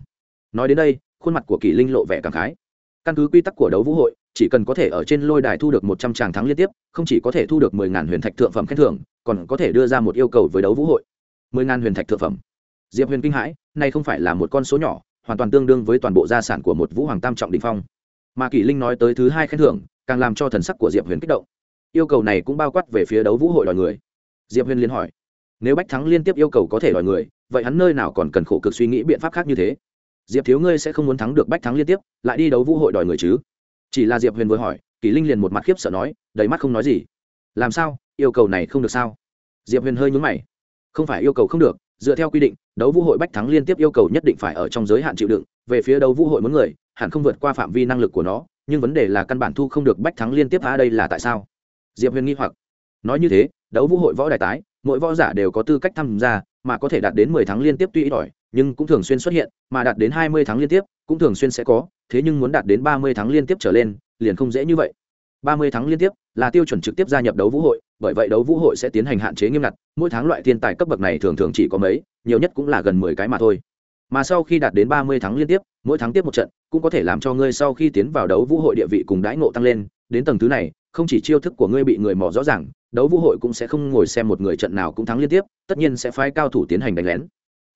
Nói đến đây, khuôn mặt của kỳ linh lộ vẻ cảm khái. Căn cứ quy tắc của đấu vũ hội chỉ cần có thể ở trên lôi đài thu được một trăm tràng thắng liên tiếp, không chỉ có thể thu được mười ngàn huyền thạch thượng phẩm khen thưởng, còn có thể đưa ra một yêu cầu với đấu vũ hội. Mười ngàn huyền thạch thượng phẩm. Diệp huyền kinh hãi, nay không phải là một con số nhỏ, hoàn toàn tương đương với toàn bộ gia sản của một vũ hoàng tam trọng đình phong. Mà kỷ linh nói tới thứ hai khen thưởng, càng làm cho thần sắc của diệp huyền kích động. Yêu cầu này cũng bao quát về phía đấu vũ hội đòi người. Diệp huyền liên hỏi, nếu bách thắng liên tiếp yêu cầu có thể đòi người, vậy hắn nơi nào còn cần khổ cực suy nghĩ biện pháp khác như thế? Diệp thiếu ngươi sẽ không muốn thắng được bách thắng liên tiếp, lại đi đấu vũ hội đòi người chứ? Chỉ là diệp huyền vừa hỏi kỷ linh liền một mặt khiếp sợ nói, đầy mắt không nói gì. Làm sao? Yêu cầu này không được sao? Diệp huyền hơi nhúng mày. Không phải yêu cầu không được, dựa theo quy định, đấu vũ hội bách thắng liên tiếp yêu cầu nhất định phải ở trong giới hạn chịu đựng. Về phía đấu vũ hội muốn người, hẳn không vượt qua phạm vi năng lực của nó, nhưng vấn đề là căn bản thu không được bách thắng liên tiếp a đây là tại sao? Diệp huyền nghi hoặc. Nói như thế, đấu vũ hội võ đại tái, mỗi võ giả đều có tư cách tham gia, mà có thể đạt đến mười tháng liên tiếp tuy ít ỏi nhưng cũng thường xuyên xuất hiện, mà đạt đến hai mươi tháng liên tiếp, cũng thường xuyên sẽ có, thế nhưng muốn đạt đến ba mươi tháng liên tiếp trở lên, liền không dễ như vậy. ba mươi tháng liên tiếp là tiêu chuẩn trực tiếp gia nhập đấu vũ hội, bởi vậy đấu vũ hội sẽ tiến hành hạn chế nghiêm ngặt, mỗi tháng loại thiên tài cấp bậc này thường thường chỉ có mấy, nhiều nhất cũng là gần mười cái mà thôi. Mà sau khi đạt đến ba mươi tháng liên tiếp, mỗi tháng tiếp một trận, cũng có thể làm cho ngươi sau khi tiến vào đấu vũ hội địa vị cùng đãi ngộ tăng lên. Đến tầng thứ này, không chỉ chiêu thức của ngươi bị người mò rõ ràng, đấu vũ hội cũng sẽ không ngồi xem một người trận nào cũng thắng liên tiếp, tất nhiên sẽ phái cao thủ tiến hành đánh lén.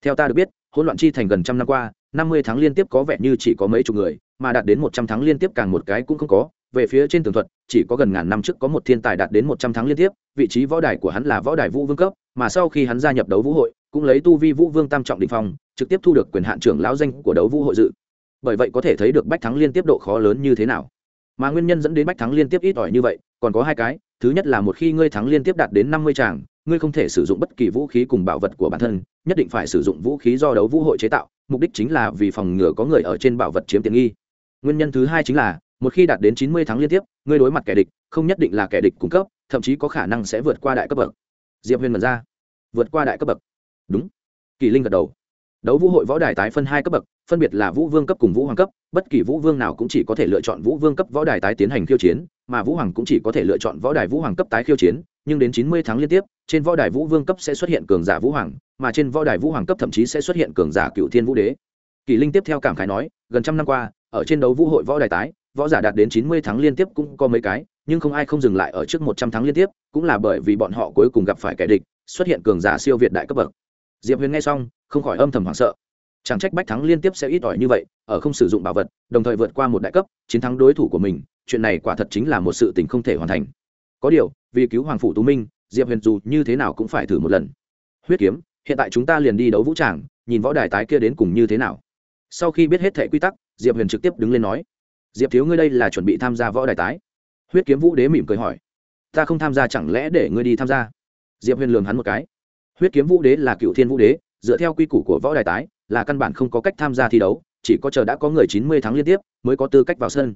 Theo ta được biết hỗn loạn chi thành gần trăm năm qua, năm mươi tháng liên tiếp có vẻ như chỉ có mấy chục người, mà đạt đến một trăm tháng liên tiếp càng một cái cũng không có. Về phía trên tường thuật, chỉ có gần ngàn năm trước có một thiên tài đạt đến một trăm tháng liên tiếp, vị trí võ đài của hắn là võ đài vũ vương cấp, mà sau khi hắn gia nhập đấu vũ hội, cũng lấy tu vi vũ vương tam trọng định phong, trực tiếp thu được quyền hạn trưởng lão danh của đấu vũ hội dự. Bởi vậy có thể thấy được bách thắng liên tiếp độ khó lớn như thế nào. Mà nguyên nhân dẫn đến bách thắng liên tiếp ít ỏi như vậy, còn có hai cái, thứ nhất là một khi ngươi thắng liên tiếp đạt đến năm mươi tràng, ngươi không thể sử dụng bất kỳ vũ khí cùng bảo vật của bản thân nhất định phải sử dụng vũ khí do đấu vũ hội chế tạo, mục đích chính là vì phòng ngừa có người ở trên bảo vật chiếm tiện nghi. Nguyên nhân thứ hai chính là, một khi đạt đến chín mươi tháng liên tiếp, ngươi đối mặt kẻ địch, không nhất định là kẻ địch cung cấp, thậm chí có khả năng sẽ vượt qua đại cấp bậc. Diệp huyền mật ra. Vượt qua đại cấp bậc. Đúng. Kỳ linh gật đầu. Đấu vũ hội võ đài tái phân hai cấp bậc, phân biệt là vũ vương cấp cùng vũ hoàng cấp, bất kỳ vũ vương nào cũng chỉ có thể lựa chọn vũ vương cấp võ đài tái tiến hành khiêu chiến mà vũ hoàng cũng chỉ có thể lựa chọn võ đài vũ hoàng cấp tái khiêu chiến, nhưng đến chín mươi tháng liên tiếp, trên võ đài vũ vương cấp sẽ xuất hiện cường giả vũ hoàng, mà trên võ đài vũ hoàng cấp thậm chí sẽ xuất hiện cường giả cựu thiên vũ đế. Kỳ linh tiếp theo cảm khái nói, gần trăm năm qua, ở trên đấu vũ hội võ đài tái, võ giả đạt đến chín mươi tháng liên tiếp cũng có mấy cái, nhưng không ai không dừng lại ở trước một trăm tháng liên tiếp, cũng là bởi vì bọn họ cuối cùng gặp phải kẻ địch, xuất hiện cường giả siêu việt đại cấp bậc. Diệp huyền nghe xong, không khỏi âm thầm hoảng sợ chẳng trách bách thắng liên tiếp sẽ ít ỏi như vậy, ở không sử dụng bảo vật, đồng thời vượt qua một đại cấp, chiến thắng đối thủ của mình, chuyện này quả thật chính là một sự tình không thể hoàn thành. Có điều, vì cứu hoàng phủ tú minh, diệp huyền dù như thế nào cũng phải thử một lần. Huyết kiếm, hiện tại chúng ta liền đi đấu vũ tràng, nhìn võ đài tái kia đến cùng như thế nào. Sau khi biết hết thẻ quy tắc, diệp huyền trực tiếp đứng lên nói, diệp thiếu ngươi đây là chuẩn bị tham gia võ đài tái. Huyết kiếm vũ đế mỉm cười hỏi, ta không tham gia chẳng lẽ để ngươi đi tham gia? Diệp huyền lường hắn một cái, huyết kiếm vũ đế là cựu thiên vũ đế, dựa theo quy củ của võ đài tái là căn bản không có cách tham gia thi đấu chỉ có chờ đã có người chín mươi tháng liên tiếp mới có tư cách vào sân.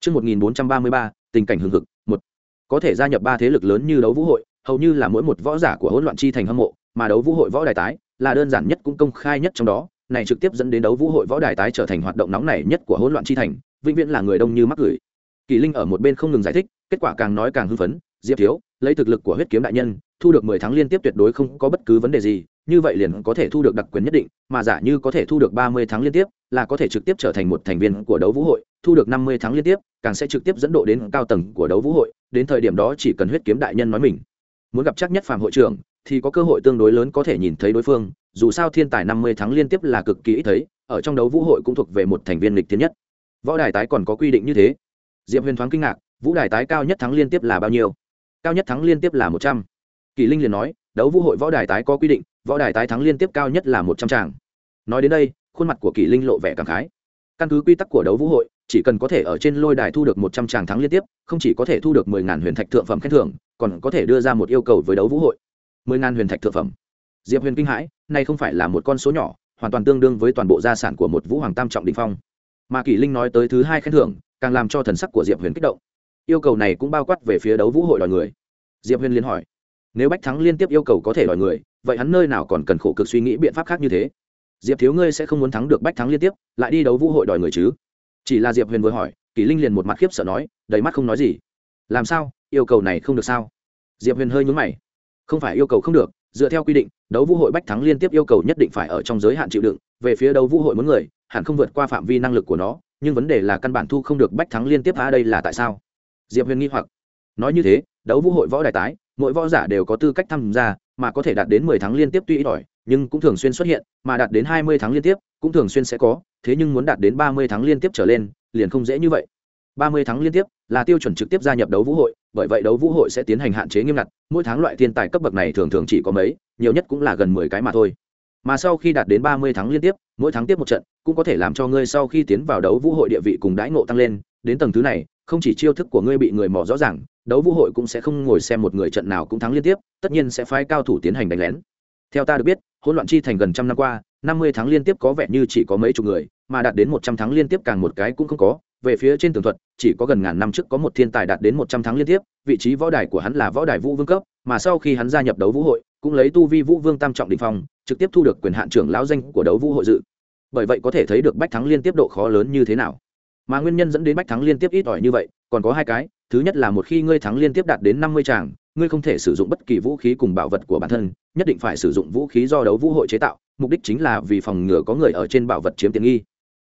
Trước 1433, tình cảnh hưng hực, một. Có thể gia nhập ba thế lực lớn như đấu vũ hội hầu như là mỗi một võ giả của hỗn loạn chi thành hâm mộ mà đấu vũ hội võ đài tái là đơn giản nhất cũng công khai nhất trong đó này trực tiếp dẫn đến đấu vũ hội võ đài tái trở thành hoạt động nóng nảy nhất của hỗn loạn chi thành vĩnh viễn là người đông như mắc gửi kỳ linh ở một bên không ngừng giải thích kết quả càng nói càng hưng phấn diệp thiếu lấy thực lực của huyết kiếm đại nhân thu được mười tháng liên tiếp tuyệt đối không có bất cứ vấn đề gì như vậy liền có thể thu được đặc quyền nhất định, mà giả như có thể thu được ba mươi tháng liên tiếp, là có thể trực tiếp trở thành một thành viên của đấu vũ hội, thu được năm mươi tháng liên tiếp, càng sẽ trực tiếp dẫn độ đến cao tầng của đấu vũ hội, đến thời điểm đó chỉ cần huyết kiếm đại nhân nói mình. Muốn gặp chắc nhất phàm hội trưởng, thì có cơ hội tương đối lớn có thể nhìn thấy đối phương, dù sao thiên tài năm mươi tháng liên tiếp là cực kỳ ít thấy, ở trong đấu vũ hội cũng thuộc về một thành viên lịch tiến nhất. Võ đài tái còn có quy định như thế. Diệp huyền thoáng kinh ngạc, vũ đài tái cao nhất thắng liên tiếp là bao nhiêu? Cao nhất thắng liên tiếp là một trăm. Kỳ linh liền nói, đấu vũ hội võ đài tái có quy định võ đài tái thắng liên tiếp cao nhất là một trăm tràng. Nói đến đây, khuôn mặt của kỳ linh lộ vẻ cảm khái. Căn cứ quy tắc của đấu vũ hội, chỉ cần có thể ở trên lôi đài thu được một trăm tràng thắng liên tiếp, không chỉ có thể thu được mười ngàn huyền thạch thượng phẩm khen thưởng, còn có thể đưa ra một yêu cầu với đấu vũ hội. Mười ngàn huyền thạch thượng phẩm. Diệp huyền kinh hãi, nay không phải là một con số nhỏ, hoàn toàn tương đương với toàn bộ gia sản của một vũ hoàng tam trọng đình phong. Mà kỷ linh nói tới thứ hai khen thưởng, càng làm cho thần sắc của diệp huyền kích động. Yêu cầu này cũng bao quát về phía đấu vũ hội đòi người. Diệp huyền liên hỏi nếu bách thắng liên tiếp yêu cầu có thể đòi người, vậy hắn nơi nào còn cần khổ cực suy nghĩ biện pháp khác như thế? Diệp thiếu ngươi sẽ không muốn thắng được bách thắng liên tiếp, lại đi đấu vũ hội đòi người chứ? Chỉ là diệp huyền vừa hỏi, kỳ linh liền một mặt khiếp sợ nói, đầy mắt không nói gì. Làm sao? Yêu cầu này không được sao? Diệp huyền hơi nhúng mày. Không phải yêu cầu không được, dựa theo quy định, đấu vũ hội bách thắng liên tiếp yêu cầu nhất định phải ở trong giới hạn chịu đựng, về phía đấu vũ hội muốn người, hẳn không vượt qua phạm vi năng lực của nó, nhưng vấn đề là căn bản thu không được bách thắng liên tiếp a đây là tại sao? Diệp huyền nghi hoặc. Nói như thế, đấu vũ hội võ đài tái mỗi võ giả đều có tư cách tham gia, mà có thể đạt đến mười tháng liên tiếp tuy ít ỏi, nhưng cũng thường xuyên xuất hiện, mà đạt đến hai mươi tháng liên tiếp, cũng thường xuyên sẽ có, thế nhưng muốn đạt đến ba mươi tháng liên tiếp trở lên, liền không dễ như vậy. ba mươi tháng liên tiếp là tiêu chuẩn trực tiếp gia nhập đấu vũ hội, bởi vậy đấu vũ hội sẽ tiến hành hạn chế nghiêm ngặt, mỗi tháng loại thiên tài cấp bậc này thường thường chỉ có mấy, nhiều nhất cũng là gần mười cái mà thôi. Mà sau khi đạt đến ba mươi tháng liên tiếp, mỗi tháng tiếp một trận, cũng có thể làm cho ngươi sau khi tiến vào đấu vũ hội địa vị cùng đãi ngộ tăng lên đến tầng thứ này, không chỉ chiêu thức của ngươi bị người mò rõ ràng, đấu vũ hội cũng sẽ không ngồi xem một người trận nào cũng thắng liên tiếp, tất nhiên sẽ phái cao thủ tiến hành đánh lén. Theo ta được biết, hỗn loạn chi thành gần trăm năm qua, năm mươi tháng liên tiếp có vẻ như chỉ có mấy chục người, mà đạt đến một trăm tháng liên tiếp càng một cái cũng không có. Về phía trên tường thuật, chỉ có gần ngàn năm trước có một thiên tài đạt đến một trăm tháng liên tiếp, vị trí võ đài của hắn là võ đài vũ vương cấp, mà sau khi hắn gia nhập đấu vũ hội, cũng lấy tu vi vũ vương tam trọng đình phong, trực tiếp thu được quyền hạn trưởng lão danh của đấu vũ hội dự. Bởi vậy có thể thấy được bách thắng liên tiếp độ khó lớn như thế nào mà nguyên nhân dẫn đến bách thắng liên tiếp ít ỏi như vậy, còn có hai cái, thứ nhất là một khi ngươi thắng liên tiếp đạt đến năm mươi tràng ngươi không thể sử dụng bất kỳ vũ khí cùng bảo vật của bản thân, nhất định phải sử dụng vũ khí do đấu vũ hội chế tạo, mục đích chính là vì phòng ngừa có người ở trên bảo vật chiếm tiện nghi.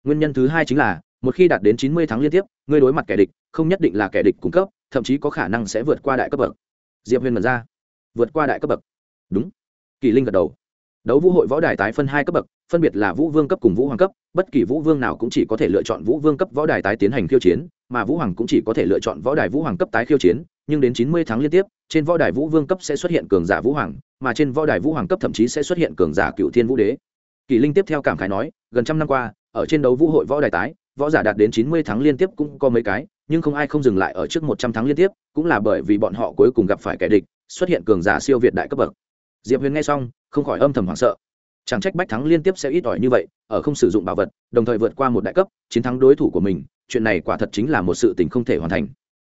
Nguyên nhân thứ hai chính là, một khi đạt đến chín mươi tháng liên tiếp, ngươi đối mặt kẻ địch, không nhất định là kẻ địch cung cấp, thậm chí có khả năng sẽ vượt qua đại cấp bậc. Diệp huyền mật ra. Vượt qua đại cấp bậc. Đúng. Kỳ linh gật đầu. Đấu vũ hội võ đài tái phân hai cấp bậc phân biệt là vũ vương cấp cùng vũ hoàng cấp, bất kỳ vũ vương nào cũng chỉ có thể lựa chọn vũ vương cấp võ đài tái tiến hành khiêu chiến, mà vũ hoàng cũng chỉ có thể lựa chọn võ đài vũ hoàng cấp tái khiêu chiến, nhưng đến chín mươi tháng liên tiếp, trên võ đài vũ vương cấp sẽ xuất hiện cường giả vũ hoàng, mà trên võ đài vũ hoàng cấp thậm chí sẽ xuất hiện cường giả cựu thiên vũ đế. Kỳ linh tiếp theo cảm khái nói, gần trăm năm qua, ở trên đấu vũ hội võ đài tái, võ giả đạt đến chín mươi tháng liên tiếp cũng có mấy cái, nhưng không ai không dừng lại ở trước một trăm tháng liên tiếp, cũng là bởi vì bọn họ cuối cùng gặp phải kẻ địch, xuất hiện cường giả siêu việt đại cấp bậc. Diệp huyền nghe xong, không khỏi âm thầm hoảng sợ chẳng trách bách thắng liên tiếp sẽ ít ỏi như vậy, ở không sử dụng bảo vật, đồng thời vượt qua một đại cấp, chiến thắng đối thủ của mình, chuyện này quả thật chính là một sự tình không thể hoàn thành.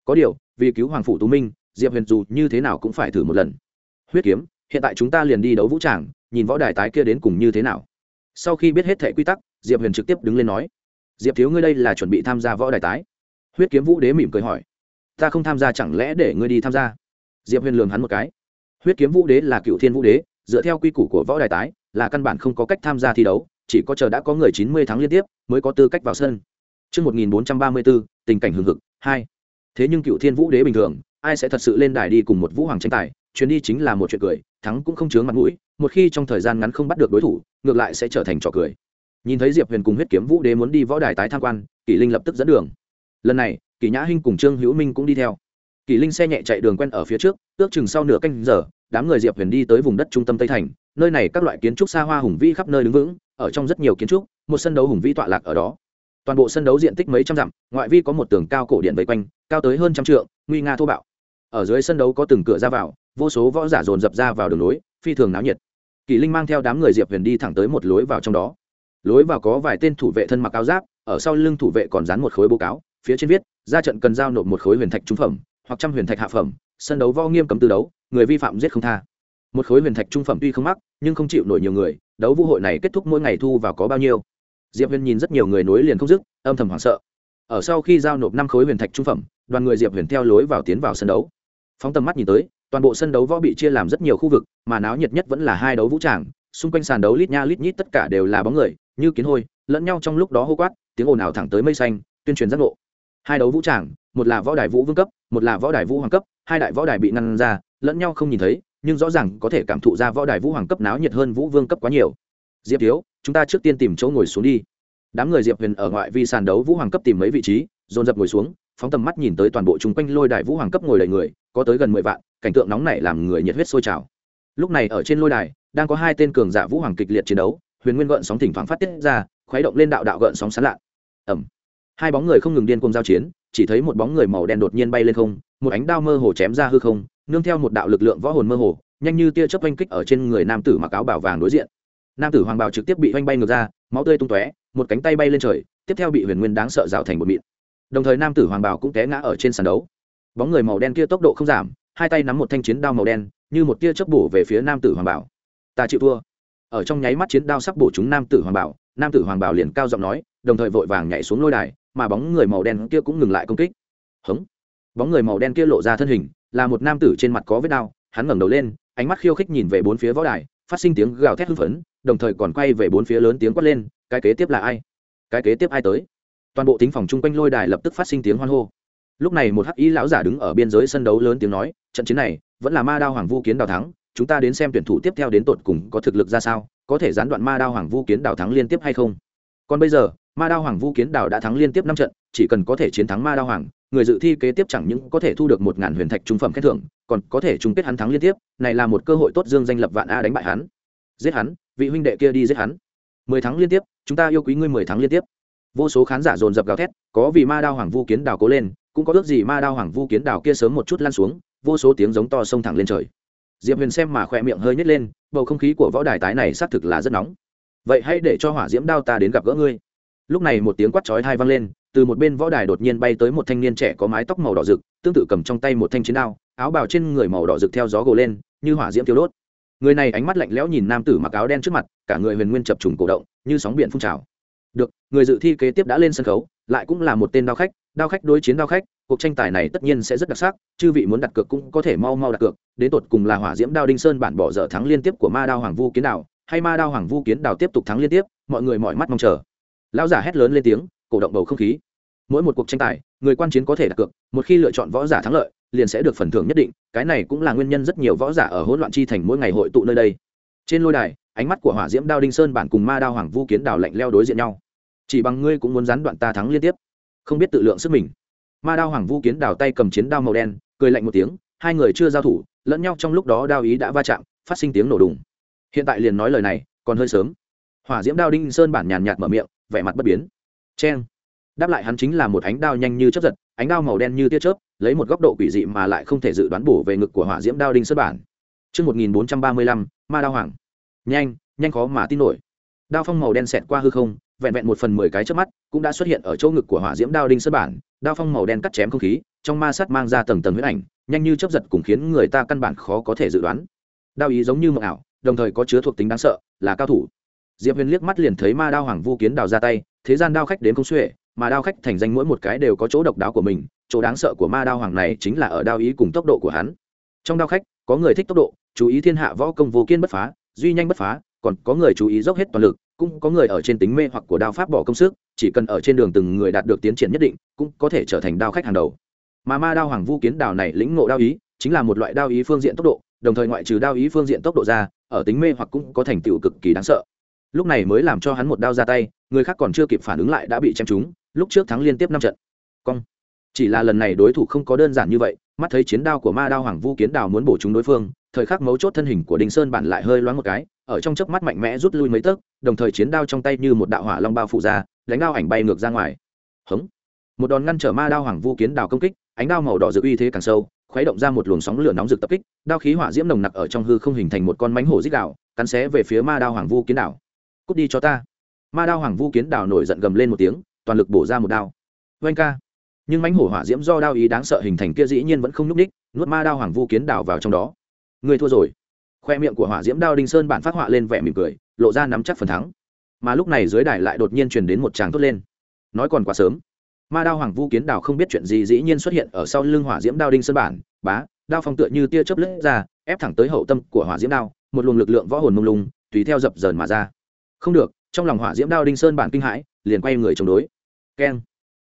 Có điều, vì cứu hoàng phủ tú minh, diệp huyền dù như thế nào cũng phải thử một lần. Huyết kiếm, hiện tại chúng ta liền đi đấu vũ tràng, nhìn võ đài tái kia đến cùng như thế nào. Sau khi biết hết thẻ quy tắc, diệp huyền trực tiếp đứng lên nói, diệp thiếu ngươi đây là chuẩn bị tham gia võ đài tái. Huyết kiếm vũ đế mỉm cười hỏi, ta không tham gia chẳng lẽ để ngươi đi tham gia? Diệp huyền lường hắn một cái, huyết kiếm vũ đế là cựu thiên vũ đế, dựa theo quy củ của võ đài tái là căn bản không có cách tham gia thi đấu chỉ có chờ đã có người chín mươi tháng liên tiếp mới có tư cách vào sân Trước 1434, tình cảnh hưng hực, 2. Thế nhưng cựu thiên vũ đế bình thường, ai sẽ thật sự lên đài đi cùng một vũ hoàng tranh tài, chuyến đi chính là một chuyện cười, thắng cũng không chướng mặt mũi, một khi trong thời gian ngắn không bắt được đối thủ, ngược lại sẽ trở thành trò cười. Nhìn thấy Diệp Huyền cùng huyết kiếm vũ đế muốn đi võ đài tái tham quan, Kỷ Linh lập tức dẫn đường. Lần này, Kỷ Nhã Hinh cùng Trương Hữu Minh cũng đi theo. Kỷ Linh xe nhẹ chạy đường quen ở phía trước, ước chừng sau nửa canh giờ, đám người Diệp Huyền đi tới vùng đất trung tâm Tây Thành, nơi này các loại kiến trúc xa hoa hùng vĩ khắp nơi đứng vững, ở trong rất nhiều kiến trúc, một sân đấu hùng vĩ tọa lạc ở đó. Toàn bộ sân đấu diện tích mấy trăm dặm ngoại vi có một tường cao cổ điện vây quanh cao tới hơn trăm trượng nguy nga thô bạo. Ở dưới sân đấu có từng cửa ra vào vô số võ giả dồn dập ra vào đường lối phi thường náo nhiệt. Kỳ linh mang theo đám người diệp huyền đi thẳng tới một lối vào trong đó. Lối vào có vài tên thủ vệ thân mặc áo giáp ở sau lưng thủ vệ còn dán một khối báo cáo phía trên viết ra trận cần giao nộp một khối huyền thạch trung phẩm hoặc trăm huyền thạch hạ phẩm, sân đấu võ nghiêm cấm từ đấu, người vi phạm giết không tha. Một khối huyền thạch trung phẩm tuy không mắc, nhưng không chịu nổi nhiều người, đấu vũ hội này kết thúc mỗi ngày thu vào có bao nhiêu? Diệp huyền nhìn rất nhiều người nối liền không dứt, âm thầm hoảng sợ. Ở sau khi giao nộp năm khối huyền thạch trung phẩm, đoàn người diệp huyền theo lối vào tiến vào sân đấu. Phóng tầm mắt nhìn tới, toàn bộ sân đấu võ bị chia làm rất nhiều khu vực, mà náo nhiệt nhất vẫn là hai đấu vũ tràng, xung quanh sàn đấu lít nha lít nhít tất cả đều là bóng người, như kiến hôi, lẫn nhau trong lúc đó hô quát, tiếng ồn ào thẳng tới mây xanh, tuyên truyền giác ngộ. Hai đấu vũ tràng một là võ đài vũ vương cấp, một là võ đài vũ hoàng cấp, hai đại võ đài bị ngăn ra, lẫn nhau không nhìn thấy, nhưng rõ ràng có thể cảm thụ ra võ đài vũ hoàng cấp náo nhiệt hơn vũ vương cấp quá nhiều. Diệp thiếu, chúng ta trước tiên tìm chỗ ngồi xuống đi. Đám người diệp huyền ở ngoại vi sàn đấu vũ hoàng cấp tìm mấy vị trí, dồn dập ngồi xuống, phóng tầm mắt nhìn tới toàn bộ chung quanh lôi đài vũ hoàng cấp ngồi đầy người, có tới gần mười vạn, cảnh tượng nóng này làm người nhiệt huyết sôi trào. Lúc này ở trên lôi đài, đang có hai tên cường giả vũ hoàng kịch liệt chiến đấu, huyền nguyên gợn sóng thỉnh thoảng phát tiết ra, khuấy động lên đạo đạo gợn sóng sán lạ ẩm hai bóng người không ngừng điên cùng giao chiến chỉ thấy một bóng người màu đen đột nhiên bay lên không, một ánh đao mơ hồ chém ra hư không, nương theo một đạo lực lượng võ hồn mơ hồ, nhanh như tia chớp oanh kích ở trên người nam tử mặc áo bảo vàng đối diện. Nam tử hoàng bào trực tiếp bị oanh bay ngược ra, máu tươi tung tóe, một cánh tay bay lên trời, tiếp theo bị huyền nguyên đáng sợ rào thành một mịn. Đồng thời nam tử hoàng bào cũng té ngã ở trên sàn đấu. Bóng người màu đen kia tốc độ không giảm, hai tay nắm một thanh chiến đao màu đen, như một tia chớp bổ về phía nam tử hoàng bảo ta chịu thua. Ở trong nháy mắt chiến đao sắp bổ chúng nam tử hoàng bảo nam tử hoàng bảo liền cao giọng nói, đồng thời vội vàng nhảy xuống lôi đài mà bóng người màu đen kia cũng ngừng lại công kích. Hống. Bóng người màu đen kia lộ ra thân hình, là một nam tử trên mặt có vết đao hắn ngẩng đầu lên, ánh mắt khiêu khích nhìn về bốn phía võ đài, phát sinh tiếng gào thét hưng phấn, đồng thời còn quay về bốn phía lớn tiếng quát lên, cái kế tiếp là ai? Cái kế tiếp ai tới? Toàn bộ tính phòng chung quanh lôi đài lập tức phát sinh tiếng hoan hô. Lúc này một hắc y lão giả đứng ở biên giới sân đấu lớn tiếng nói, trận chiến này, vẫn là ma đao hoàng vu kiến đào thắng, chúng ta đến xem tuyển thủ tiếp theo đến tột cùng có thực lực ra sao, có thể gián đoạn ma đao hoàng vu kiến đào thắng liên tiếp hay không? Còn bây giờ ma đao hoàng vu kiến đào đã thắng liên tiếp năm trận, chỉ cần có thể chiến thắng ma đao hoàng, người dự thi kế tiếp chẳng những có thể thu được một ngàn huyền thạch trung phẩm khen thưởng, còn có thể chung kết hắn thắng liên tiếp, này là một cơ hội tốt dương danh lập vạn a đánh bại hắn. Giết hắn, vị huynh đệ kia đi giết hắn. Mười tháng liên tiếp, chúng ta yêu quý ngươi mười tháng liên tiếp. Vô số khán giả dồn dập gào thét, có vì ma đao hoàng vu kiến đào cố lên, cũng có ước gì ma đao hoàng vu kiến đào kia sớm một chút lăn xuống, vô số tiếng giống to sông thẳng lên trời. Diệp huyền xem mà khỏe miệng hơi nhét lên, bầu không khí của võ đài tái này xác thực là rất nóng. Vậy hãy để cho hỏa diễm đao ta đến gặp gỡ ngươi lúc này một tiếng quát chói hai vang lên, từ một bên võ đài đột nhiên bay tới một thanh niên trẻ có mái tóc màu đỏ rực, tương tự cầm trong tay một thanh chiến đao, áo bào trên người màu đỏ rực theo gió gồ lên, như hỏa diễm tiêu đốt. Người này ánh mắt lạnh lẽo nhìn nam tử mặc áo đen trước mặt, cả người huyền nguyên chập trùng cổ động, như sóng biển phun trào. Được, người dự thi kế tiếp đã lên sân khấu, lại cũng là một tên đao khách đao khách đối chiến đao khách, cuộc tranh tài này tất nhiên sẽ rất đặc sắc, chư vị muốn đặt cược cũng có thể mau mau đặt cược, đến tột cùng là hỏa diễm đao đinh sơn bản bỏ dở thắng liên tiếp của ma đao hoàng vu kiến đào, hay ma đao hoàng vu kiến đào tiếp tục thắng liên tiếp, mọi người mọi mắt mong chờ lão giả hét lớn lên tiếng, cổ động bầu không khí. Mỗi một cuộc tranh tài, người quan chiến có thể đặt cược, một khi lựa chọn võ giả thắng lợi, liền sẽ được phần thưởng nhất định, cái này cũng là nguyên nhân rất nhiều võ giả ở hỗn loạn chi thành mỗi ngày hội tụ nơi đây. Trên lôi đài, ánh mắt của hỏa diễm đao đinh sơn bản cùng ma đao hoàng vu kiến đào lạnh leo đối diện nhau. Chỉ bằng ngươi cũng muốn gián đoạn ta thắng liên tiếp. Không biết tự lượng sức mình. Ma đao hoàng vu kiến đào tay cầm chiến đao màu đen, cười lạnh một tiếng, hai người chưa giao thủ, lẫn nhau trong lúc đó đao ý đã va chạm, phát sinh tiếng nổ đùng. Hiện tại liền nói lời này, còn hơi sớm. Hỏa diễm đao đinh sơn bản nhàn nhạt mở miệng vẻ mặt bất biến cheng đáp lại hắn chính là một ánh đao nhanh như chớp giật ánh đao màu đen như tia chớp lấy một góc độ quỷ dị mà lại không thể dự đoán bổ về ngực của hỏa diễm đao đinh sơn bản Trước 1435, ma đao hoàng. Nhanh, nhanh khó mà tin nổi. Đao phong màu đen xẹt qua hư không, vẹn vẹn một phần mười cái trước mắt, cũng đã xuất hiện ở chỗ ngực của hỏa diễm đao đinh sơn bản. Đao phong màu đen cắt chém không khí, trong ma sát mang ra tầng tầng huyết ảnh, nhanh như chớp giật cùng khiến người ta căn bản khó có thể dự đoán. Đao ý giống như mộng ảo, đồng thời có chứa thuộc tính đáng sợ, là cao thủ. Diệp Huyền liếc mắt liền thấy ma đao hoàng vu kiến đào ra tay, thế gian đao khách đến không xuể, mà đao khách thành danh mỗi một cái đều có chỗ độc đáo của mình, chỗ đáng sợ của ma đao hoàng này chính là ở đao ý cùng tốc độ của hắn. Trong đao khách, có người thích tốc độ, chú ý thiên hạ võ công vô kiên bất phá duy nhanh bất phá còn có người chú ý dốc hết toàn lực cũng có người ở trên tính mê hoặc của đao pháp bỏ công sức chỉ cần ở trên đường từng người đạt được tiến triển nhất định cũng có thể trở thành đao khách hàng đầu mà ma đao hoàng vu kiến đào này lĩnh ngộ đao ý chính là một loại đao ý phương diện tốc độ đồng thời ngoại trừ đao ý phương diện tốc độ ra ở tính mê hoặc cũng có thành tựu cực kỳ đáng sợ lúc này mới làm cho hắn một đao ra tay, người khác còn chưa kịp phản ứng lại đã bị chém trúng, lúc trước thắng liên tiếp năm trận. Cong. Chỉ là lần này đối thủ không có đơn giản như vậy, mắt thấy chiến đao của ma đao hoàng vu kiến đào muốn bổ trúng đối phương, thời khắc mấu chốt thân hình của đinh sơn bản lại hơi loáng một cái, ở trong chớp mắt mạnh mẽ rút lui mấy tấc, đồng thời chiến đao trong tay như một đạo hỏa long bao phụ ra, đánh đao ảnh bay ngược ra ngoài. Hống. Một đòn ngăn trở ma đao hoàng vu kiến đào công kích, ánh đao màu đỏ rực uy thế càng sâu, khuấy động ra một luồng sóng lửa nóng rực tập kích, đao khí hỏa diễm nồng nặc ở trong hư không hình thành một con mánh hổ dích đạo cắn xé về phía ma đao hoàng vu kiến đảo cút đi cho ta. Ma đao hoàng vu kiến đào nổi giận gầm lên một tiếng, toàn lực bổ ra một đao. Vanh ca. Nhưng mánh hổ hỏa diễm do đao ý đáng sợ hình thành kia dĩ nhiên vẫn không nhúc ních nuốt ma đao hoàng vu kiến đào vào trong đó. Người thua rồi. Khoe miệng của hỏa diễm đao đinh sơn bản phát họa lên vẻ mỉm cười, lộ ra nắm chắc phần thắng. Mà lúc này dưới đài lại đột nhiên truyền đến một tràng thốt lên. Nói còn quá sớm. Ma đao hoàng vu kiến đào không biết chuyện gì dĩ nhiên xuất hiện ở sau lưng hỏa diễm đao đinh sơn bản, bá, đao phong tựa như tia chớp lướt ra, ép thẳng tới hậu tâm của hỏa diễm đao, một luồng lực lượng võ hồn mông lung, tùy theo dập dờn mà ra không được, trong lòng hỏa diễm đao đinh sơn bản kinh hãi, liền quay người chống đối. Keng.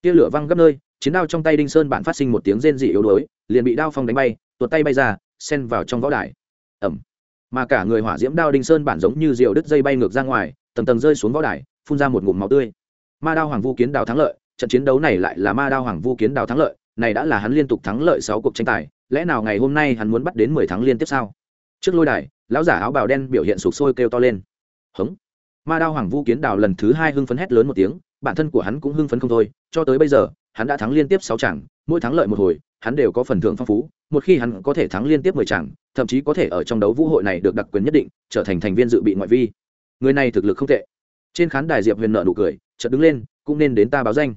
Tia lửa văng gấp nơi, chiến đao trong tay đinh sơn bản phát sinh một tiếng rên dị yếu đuối, liền bị đao phong đánh bay, tuột tay bay ra, xen vào trong võ đài. Ẩm mà cả người hỏa diễm đao đinh sơn bản giống như diều đứt dây bay ngược ra ngoài, tầng tầng rơi xuống võ đài, phun ra một ngụm máu tươi. Ma đao hoàng vu kiến đào thắng lợi, trận chiến đấu này lại là ma đao hoàng vu kiến đào thắng lợi, này đã là hắn liên tục thắng lợi sáu cuộc tranh tài, lẽ nào ngày hôm nay hắn muốn bắt đến mười tháng liên tiếp sao? Trước lôi đài, lão giả áo bào đen biểu hiện sụp sôi kêu to lên. Hống ma đao hoàng vu kiến đào lần thứ hai hưng phấn hét lớn một tiếng, bản thân của hắn cũng hưng phấn không thôi, cho tới bây giờ, hắn đã thắng liên tiếp sáu chẳng mỗi thắng lợi một hồi, hắn đều có phần thưởng phong phú, một khi hắn có thể thắng liên tiếp mười chẳng thậm chí có thể ở trong đấu vũ hội này được đặc quyền nhất định, trở thành thành viên dự bị ngoại vi. Người này thực lực không tệ. Trên khán đài diệp huyền nợ nụ cười, chợt đứng lên, cũng nên đến ta báo danh.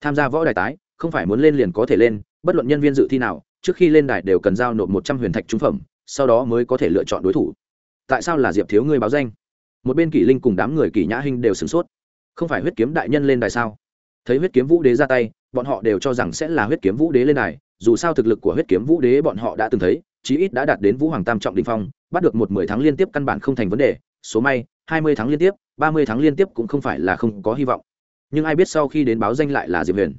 Tham gia võ đài tái, không phải muốn lên liền có thể lên, bất luận nhân viên dự thi nào, trước khi lên đài đều cần giao nộp một trăm huyền thạch trúng phẩm, sau đó mới có thể lựa chọn đối thủ. Tại sao là diệp thiếu ngươi báo danh? Một bên kỷ linh cùng đám người kỷ nhã hinh đều sửng sốt. Không phải huyết kiếm đại nhân lên đài sao? Thấy huyết kiếm vũ đế ra tay, bọn họ đều cho rằng sẽ là huyết kiếm vũ đế lên đài, dù sao thực lực của huyết kiếm vũ đế bọn họ đã từng thấy, chí ít đã đạt đến vũ hoàng tam trọng đình phong, bắt được một mười tháng liên tiếp căn bản không thành vấn đề, số may, hai mươi tháng liên tiếp, ba mươi tháng liên tiếp cũng không phải là không có hy vọng. Nhưng ai biết sau khi đến báo danh lại là diệp huyền.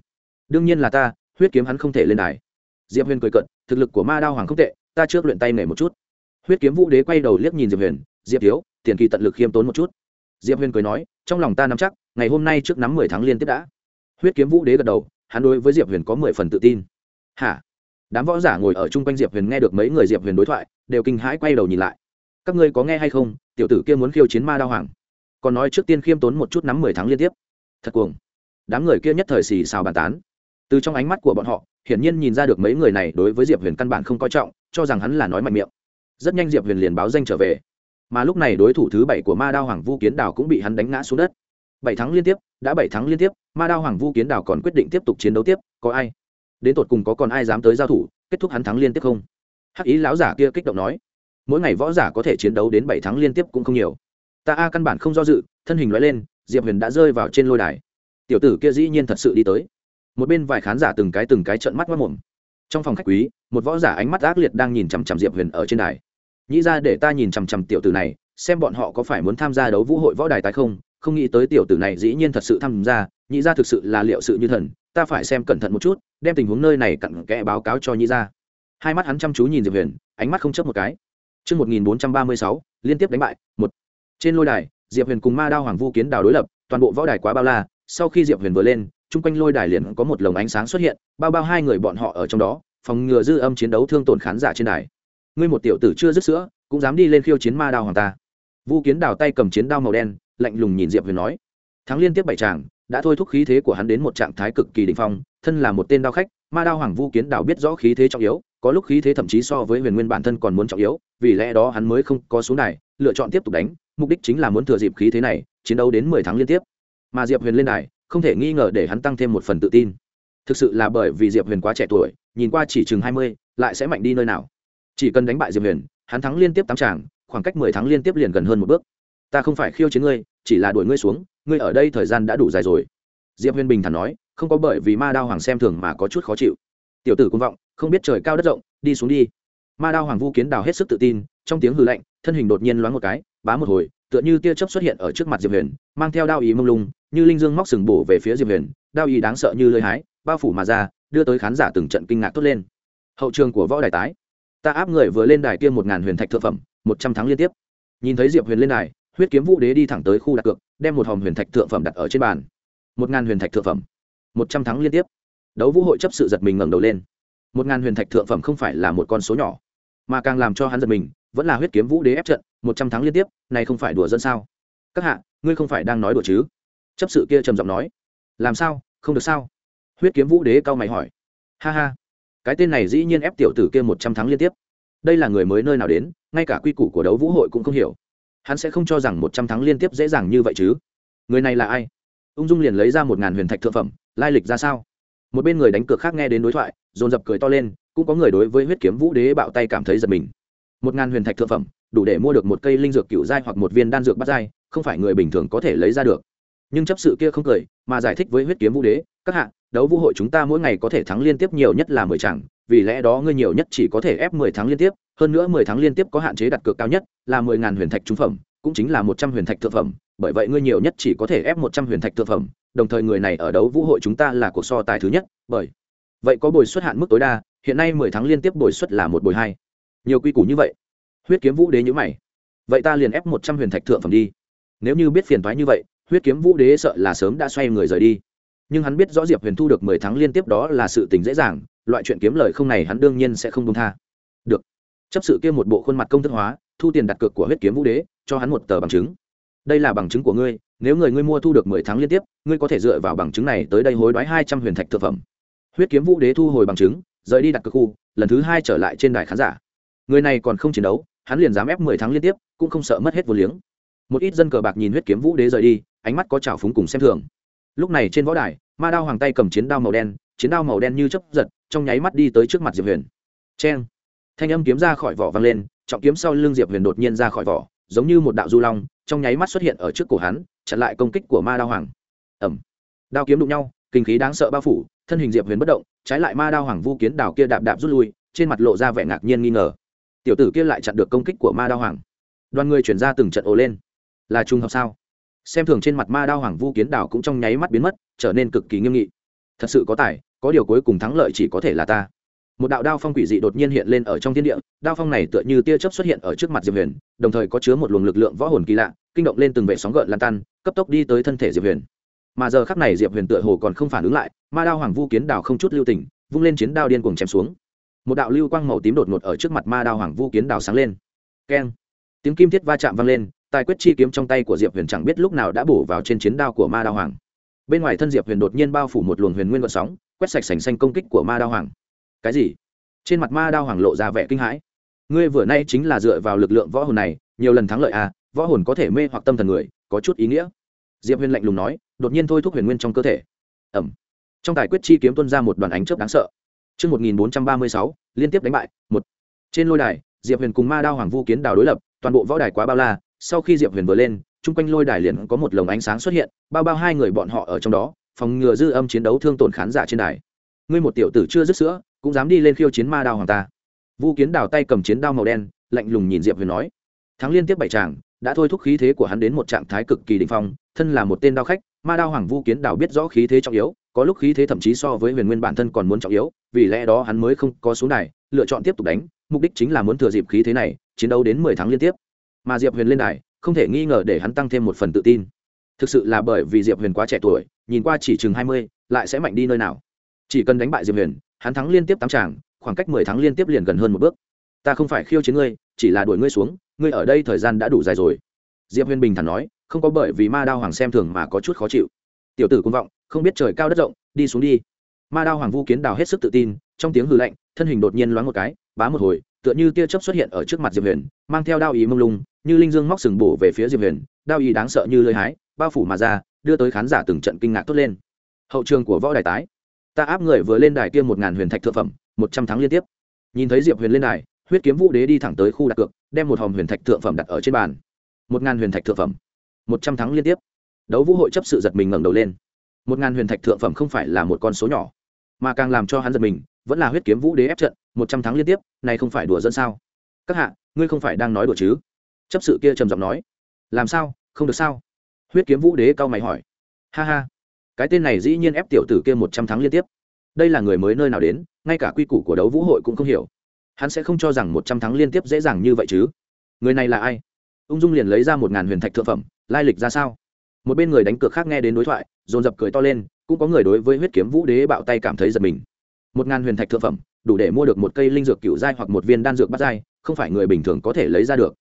Đương nhiên là ta, huyết kiếm hắn không thể lên đài. Diệp huyền cười cận thực lực của ma đao hoàng không tệ, ta trước luyện tay nghề một chút. Huyết kiếm vũ đế quay đầu liếc nhìn diệp huyền diệp thiếu, tiền kỳ tận lực khiêm tốn một chút. Diệp huyền cười nói, trong lòng ta nắm chắc, ngày hôm nay trước nắm mười tháng liên tiếp đã. Huyết kiếm vũ đế gật đầu, hắn đối với diệp huyền có mười phần tự tin. Hả? Đám võ giả ngồi ở chung quanh diệp huyền nghe được mấy người diệp huyền đối thoại, đều kinh hãi quay đầu nhìn lại. Các ngươi có nghe hay không, tiểu tử kia muốn khiêu chiến ma đao hoàng. Còn nói trước tiên khiêm tốn một chút nắm mười tháng liên tiếp. Thật cuồng. Đám người kia nhất thời xì xào bàn tán. Từ trong ánh mắt của bọn họ, hiển nhiên nhìn ra được mấy người này đối với diệp huyền căn bản không coi trọng, cho rằng hắn là nói mạnh miệng. Rất nhanh diệp huyền liền báo danh trở về mà lúc này đối thủ thứ bảy của ma đao hoàng vu kiến đào cũng bị hắn đánh ngã xuống đất. Bảy tháng liên tiếp, đã bảy tháng liên tiếp, ma đao hoàng vu kiến đào còn quyết định tiếp tục chiến đấu tiếp, có ai? Đến tột cùng có còn ai dám tới giao thủ, kết thúc hắn thắng liên tiếp không? Hắc ý lão giả kia kích động nói, mỗi ngày võ giả có thể chiến đấu đến bảy tháng liên tiếp cũng không nhiều. Ta a căn bản không do dự, thân hình loại lên, diệp huyền đã rơi vào trên lôi đài. Tiểu tử kia dĩ nhiên thật sự đi tới. Một bên vài khán giả từng cái từng cái trợn mắt mất mồm. Trong phòng khách quý, một võ giả ánh mắt ác liệt đang nhìn chằm chằm diệp huyền ở trên đài nghĩ ra để ta nhìn chằm chằm tiểu tử này xem bọn họ có phải muốn tham gia đấu vũ hội võ đài tái không không nghĩ tới tiểu tử này dĩ nhiên thật sự tham gia nhị ra thực sự là liệu sự như thần ta phải xem cẩn thận một chút đem tình huống nơi này cặn kẽ báo cáo cho nhị ra hai mắt hắn chăm chú nhìn diệp huyền ánh mắt không chấp một cái Trước 1436, liên tiếp đánh bại, một. Trên lôi đài, Diệp Huyền cùng Ma Đao Hoàng Vu Kiến Đào đối lập, toàn bộ võ đài quá bao la, sau khi Diệp Huyền vừa lên, chung quanh lôi đài liền có một lồng ánh sáng xuất hiện, bao bao hai người bọn họ ở trong đó, phòng ngừa dư âm chiến đấu thương tổn khán giả trên đài. Ngươi một tiểu tử chưa dứt sữa, cũng dám đi lên khiêu chiến Ma Đao Hoàng ta. Vu Kiến Đào tay cầm chiến đao màu đen, lạnh lùng nhìn Diệp Huyền nói: "Thắng liên tiếp bảy tràng, đã thôi thúc khí thế của hắn đến một trạng thái cực kỳ đỉnh phong, thân là một tên đao khách, Ma Đao Hoàng Vu Kiến Đào biết rõ khí thế trọng yếu, có lúc khí thế thậm chí so với huyền nguyên bản thân còn muốn trọng yếu vì lẽ đó hắn mới không có xuống đài lựa chọn tiếp tục đánh mục đích chính là muốn thừa dịp khí thế này chiến đấu đến mười tháng liên tiếp. Mà diệp huyền lên đài không thể nghi ngờ để hắn tăng thêm một phần tự tin. Thực sự là bởi vì diệp huyền quá trẻ tuổi nhìn qua chỉ chừng hai mươi lại sẽ mạnh đi nơi nào? Chỉ cần đánh bại diệp huyền, hắn thắng liên tiếp tám tràng, khoảng cách mười tháng liên tiếp liền gần hơn một bước. Ta không phải khiêu chiến ngươi, chỉ là đuổi ngươi xuống, ngươi ở đây thời gian đã đủ dài rồi. Diệp huyền bình thản nói, không có bởi vì ma đao hoàng xem thường mà có chút khó chịu. Tiểu tử công vọng, không biết trời cao đất rộng, đi xuống đi. Ma đao hoàng vu kiến đào hết sức tự tin, trong tiếng hư lạnh, thân hình đột nhiên loáng một cái, bá một hồi, tựa như tia chớp xuất hiện ở trước mặt diệp huyền, mang theo đao ý mông lung, như linh dương móc sừng bổ về phía diệp huyền, đao ý đáng sợ như lơi hái, bao phủ mà ra, đưa tới khán giả từng trận kinh ngạc tốt lên. Hậu trường của võ đài tái ta áp người vừa lên đài kia một ngàn huyền thạch thượng phẩm, một trăm tháng liên tiếp. Nhìn thấy diệp huyền lên đài, huyết kiếm vũ đế đi thẳng tới khu đặt cược, đem một hòm huyền thạch thượng phẩm đặt ở trên bàn. Một ngàn huyền thạch thượng phẩm, một trăm tháng liên tiếp. Đấu vũ hội chấp sự giật mình ngẩng đầu lên. Một ngàn huyền thạch thượng phẩm không phải là một con số nhỏ, mà càng làm cho hắn giật mình, vẫn là huyết kiếm vũ đế ép trận, một trăm tháng liên tiếp, này không phải đùa dân sao? Các hạ, ngươi không phải đang nói đùa chứ? Chấp sự kia trầm giọng nói. Làm sao? Không được sao? Huyết kiếm vũ đế cao mày hỏi. Ha ha cái tên này dĩ nhiên ép tiểu tử kia một trăm tháng liên tiếp. Đây là người mới nơi nào đến, ngay cả quy củ của đấu vũ hội cũng không hiểu. Hắn sẽ không cho rằng một trăm tháng liên tiếp dễ dàng như vậy chứ. Người này là ai? Ung dung liền lấy ra một ngàn huyền thạch thượng phẩm, lai lịch ra sao? Một bên người đánh cược khác nghe đến đối thoại, dồn dập cười to lên, cũng có người đối với huyết kiếm vũ đế bạo tay cảm thấy giật mình. Một ngàn huyền thạch thượng phẩm, đủ để mua được một cây linh dược cựu giai hoặc một viên đan dược bắt giai, không phải người bình thường có thể lấy ra được. Nhưng chấp sự kia không cười, mà giải thích với huyết kiếm vũ đế, các hạ đấu vũ hội chúng ta mỗi ngày có thể thắng liên tiếp nhiều nhất là mười chẳng vì lẽ đó ngươi nhiều nhất chỉ có thể ép mười tháng liên tiếp, hơn nữa mười tháng liên tiếp có hạn chế đặt cược cao nhất là mười ngàn huyền thạch trung phẩm, cũng chính là một trăm huyền thạch thượng phẩm, bởi vậy ngươi nhiều nhất chỉ có thể ép một trăm huyền thạch thượng phẩm, đồng thời người này ở đấu vũ hội chúng ta là cuộc so tài thứ nhất, bởi vậy có bồi suất hạn mức tối đa, hiện nay mười tháng liên tiếp bồi suất là một bồi hai. Nhiều quy củ như vậy. Huyết kiếm vũ đế nhữ mày. Vậy ta liền ép một trăm huyền thạch thượng phẩm đi. Nếu như biết phiền thoái như vậy, huyết kiếm vũ đế sợ là sớm đã xoay người rời đi nhưng hắn biết rõ diệp huyền thu được mười tháng liên tiếp đó là sự tình dễ dàng, loại chuyện kiếm lời không này hắn đương nhiên sẽ không công tha. Được. Chấp sự kia một bộ khuôn mặt công thức hóa, thu tiền đặt cược của huyết kiếm vũ đế, cho hắn một tờ bằng chứng. Đây là bằng chứng của ngươi, nếu người ngươi mua thu được mười tháng liên tiếp, ngươi có thể dựa vào bằng chứng này tới đây hối đoái hai trăm huyền thạch thực phẩm. Huyết kiếm vũ đế thu hồi bằng chứng, rời đi đặt cược khu, lần thứ hai trở lại trên đài khán giả. Người này còn không chiến đấu, hắn liền dám ép mười tháng liên tiếp, cũng không sợ mất hết vô liếng. Một ít dân cờ bạc nhìn huyết kiếm vũ đế rời đi, ánh mắt có trào phúng cùng xem thường lúc này trên võ đài, ma đao hoàng tay cầm chiến đao màu đen, chiến đao màu đen như chấp giật, trong nháy mắt đi tới trước mặt diệp huyền. Cheng! Thanh âm kiếm ra khỏi vỏ vang lên, trọng kiếm sau lưng diệp huyền đột nhiên ra khỏi vỏ, giống như một đạo du long, trong nháy mắt xuất hiện ở trước cổ hắn, chặn lại công kích của ma đao hoàng. Ẩm đao kiếm đụng nhau, kinh khí đáng sợ bao phủ, thân hình diệp huyền bất động, trái lại ma đao hoàng vu kiến đào kia đạp đạp rút lui, trên mặt lộ ra vẻ ngạc nhiên nghi ngờ. Tiểu tử kia lại chặn được công kích của ma đao hoàng. Đoàn người chuyển ra từng trận ồ lên. Là trùng hợp sao? Xem thường trên mặt ma đao hoàng vu kiến đảo cũng trong nháy mắt biến mất, trở nên cực kỳ nghiêm nghị. Thật sự có tài, có điều cuối cùng thắng lợi chỉ có thể là ta. Một đạo đao phong quỷ dị đột nhiên hiện lên ở trong thiên địa, đao phong này tựa như tia chớp xuất hiện ở trước mặt diệp huyền, đồng thời có chứa một luồng lực lượng võ hồn kỳ lạ, kinh động lên từng vệ sóng gợn lan tan, cấp tốc đi tới thân thể diệp huyền. Mà giờ khắc này diệp huyền tựa hồ còn không phản ứng lại, ma đao hoàng vu kiến đào không chút lưu tình, vung lên chiến đao điên cuồng chém xuống. Một đạo lưu quang màu tím đột ngột ở trước mặt ma đao hoàng vu kiến đào sáng lên. Keng. Tiếng kim thiết va chạm vang lên tài quyết chi kiếm trong tay của diệp huyền chẳng biết lúc nào đã bổ vào trên chiến đao của ma đao hoàng. Bên ngoài thân diệp huyền đột nhiên bao phủ một luồng huyền nguyên vận sóng quét sạch sành xanh công kích của ma đao hoàng. Cái gì? Trên mặt ma đao hoàng lộ ra vẻ kinh hãi. Ngươi vừa nay chính là dựa vào lực lượng võ hồn này nhiều lần thắng lợi à võ hồn có thể mê hoặc tâm thần người có chút ý nghĩa. Diệp huyền lạnh lùng nói đột nhiên thôi thúc huyền nguyên trong cơ thể. Ẩm. Trong tài quyết chi kiếm tuân ra một đoàn ánh chớp đáng sợ. Trước 1436, liên tiếp đánh bại, một. Trên lôi đài, Diệp Huyền cùng Ma Đao Hoàng Vu Kiến đào đối lập, toàn bộ võ đài quá bao la, sau khi Diệp Huyền vừa lên, chung quanh lôi đài liền có một lồng ánh sáng xuất hiện, bao bao hai người bọn họ ở trong đó, phòng ngừa dư âm chiến đấu thương tổn khán giả trên đài. Ngươi một tiểu tử chưa dứt sữa, cũng dám đi lên khiêu chiến Ma Đao Hoàng ta. Vu Kiến đào tay cầm chiến đao màu đen, lạnh lùng nhìn Diệp Huyền nói: "Thắng liên tiếp bảy tràng, đã thôi thúc khí thế của hắn đến một trạng thái cực kỳ đỉnh phong, thân là một tên đao khách, Ma Đao Hoàng Vu Kiến đào biết rõ khí thế trọng yếu, có lúc khí thế thậm chí so với huyền nguyên bản thân còn muốn trọng yếu vì lẽ đó hắn mới không có xuống đài lựa chọn tiếp tục đánh mục đích chính là muốn thừa dịp khí thế này chiến đấu đến mười tháng liên tiếp mà diệp huyền lên đài, không thể nghi ngờ để hắn tăng thêm một phần tự tin. Thực sự là bởi vì diệp huyền quá trẻ tuổi, nhìn qua chỉ chừng hai mươi, lại sẽ mạnh đi nơi nào. Chỉ cần đánh bại diệp huyền, hắn thắng liên tiếp tám tràng, khoảng cách mười tháng liên tiếp liền gần hơn một bước. Ta không phải khiêu chiến ngươi, chỉ là đuổi ngươi xuống, ngươi ở đây thời gian đã đủ dài rồi. Diệp huyền bình thản nói, không có bởi vì ma đao hoàng xem thường mà có chút khó chịu. Tiểu tử cung vọng, không biết trời cao đất rộng, đi xuống đi. Ma đao hoàng vu kiến đào hết sức tự tin, trong tiếng hư lạnh, thân hình đột nhiên loáng một cái, bá một hồi, tựa như tia chớp xuất hiện ở trước mặt diệp huyền, mang theo đao ý mông lung như linh dương móc sừng bổ về phía diệp huyền đao ý đáng sợ như lơi hái bao phủ mà ra đưa tới khán giả từng trận kinh ngạc tốt lên hậu trường của võ đài tái ta áp người vừa lên đài kia một ngàn huyền thạch thượng phẩm một trăm tháng liên tiếp nhìn thấy diệp huyền lên đài huyết kiếm vũ đế đi thẳng tới khu đặt cược đem một hòm huyền thạch thượng phẩm đặt ở trên bàn một ngàn huyền thạch thượng phẩm một trăm tháng liên tiếp đấu vũ hội chấp sự giật mình ngẩng đầu lên một ngàn huyền thạch thượng phẩm không phải là một con số nhỏ mà càng làm cho hắn giật mình vẫn là huyết kiếm vũ đế ép trận một trăm tháng liên tiếp này không phải đùa dẫn sao các hạ ngươi không phải đang nói đùa chứ chấp sự kia trầm giọng nói, làm sao? Không được sao? Huyết kiếm vũ đế cao mày hỏi, ha ha, cái tên này dĩ nhiên ép tiểu tử kia một trăm tháng liên tiếp. Đây là người mới nơi nào đến, ngay cả quy củ của đấu vũ hội cũng không hiểu. Hắn sẽ không cho rằng một trăm tháng liên tiếp dễ dàng như vậy chứ. Người này là ai? Ung dung liền lấy ra một ngàn huyền thạch thượng phẩm, lai lịch ra sao? Một bên người đánh cược khác nghe đến đối thoại, dồn dập cười to lên, cũng có người đối với huyết kiếm vũ đế bạo tay cảm thấy giật mình. Một ngàn huyền thạch thượng phẩm, đủ để mua được một cây linh dược cựu giai hoặc một viên đan dược bắt giai, không phải người bình thường có thể lấy ra được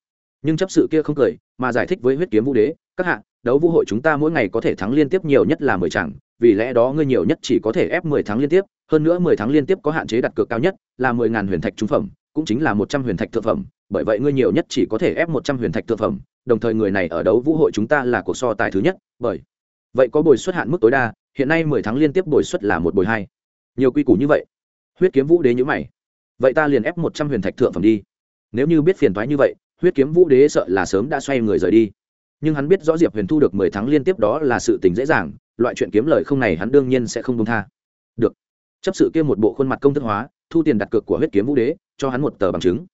nhưng chấp sự kia không cười, mà giải thích với huyết kiếm vũ đế, các hạ, đấu vũ hội chúng ta mỗi ngày có thể thắng liên tiếp nhiều nhất là mười chẳng, vì lẽ đó ngươi nhiều nhất chỉ có thể ép mười tháng liên tiếp, hơn nữa mười tháng liên tiếp có hạn chế đặt cược cao nhất là mười ngàn huyền thạch trung phẩm, cũng chính là một trăm huyền thạch thượng phẩm, bởi vậy ngươi nhiều nhất chỉ có thể ép một trăm huyền thạch thượng phẩm, đồng thời người này ở đấu vũ hội chúng ta là cuộc so tài thứ nhất, bởi vậy có bồi suất hạn mức tối đa, hiện nay mười tháng liên tiếp bồi suất là một bồi hai. Nhiều quy củ như vậy. Huyết kiếm vũ đế nhữ mày. Vậy ta liền ép một trăm huyền thạch thượng phẩm đi. Nếu như biết phiền thoái như vậy huyết kiếm vũ đế sợ là sớm đã xoay người rời đi. Nhưng hắn biết rõ diệp huyền thu được mười tháng liên tiếp đó là sự tình dễ dàng, loại chuyện kiếm lời không này hắn đương nhiên sẽ không công tha. Được. Chấp sự kia một bộ khuôn mặt công thức hóa, thu tiền đặt cược của huyết kiếm vũ đế, cho hắn một tờ bằng chứng.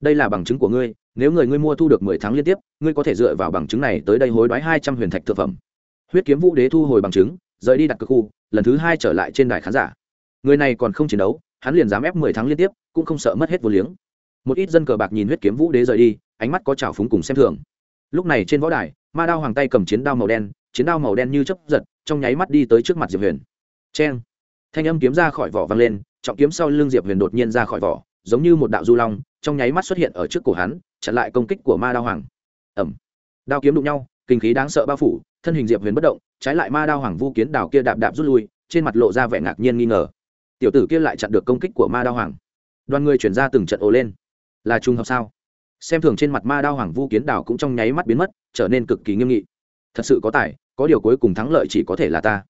Đây là bằng chứng của ngươi, nếu người ngươi mua thu được mười tháng liên tiếp, ngươi có thể dựa vào bằng chứng này tới đây hối đoái hai trăm huyền thạch thực phẩm. Huyết kiếm vũ đế thu hồi bằng chứng, rời đi đặt cược khu, lần thứ hai trở lại trên đài khán giả. Người này còn không chiến đấu, hắn liền dám ép mười tháng liên tiếp, cũng không sợ mất hết vô liếng. Một ít dân cờ bạc nhìn huyết kiếm vũ đế rời đi ánh mắt có trào phúng cùng xem thường. Lúc này trên võ đài, ma đao hoàng tay cầm chiến đao màu đen, chiến đao màu đen như chấp giật, trong nháy mắt đi tới trước mặt diệp huyền. Cheng! Thanh âm kiếm ra khỏi vỏ vang lên, trọng kiếm sau lưng diệp huyền đột nhiên ra khỏi vỏ, giống như một đạo du long, trong nháy mắt xuất hiện ở trước cổ hắn, chặn lại công kích của ma đao hoàng. Ẩm đao kiếm đụng nhau, kinh khí đáng sợ bao phủ, thân hình diệp huyền bất động, trái lại ma đao hoàng vu kiến đào kia đạp đạp rút lui, trên mặt lộ ra vẻ ngạc nhiên nghi ngờ. Tiểu tử kia lại chặn được công kích của ma đao hoàng. Đoàn người chuyển ra từng trận ồ lên. Là trùng hợp sao? Xem thường trên mặt ma đao hoàng vu kiến đào cũng trong nháy mắt biến mất, trở nên cực kỳ nghiêm nghị. Thật sự có tài, có điều cuối cùng thắng lợi chỉ có thể là ta.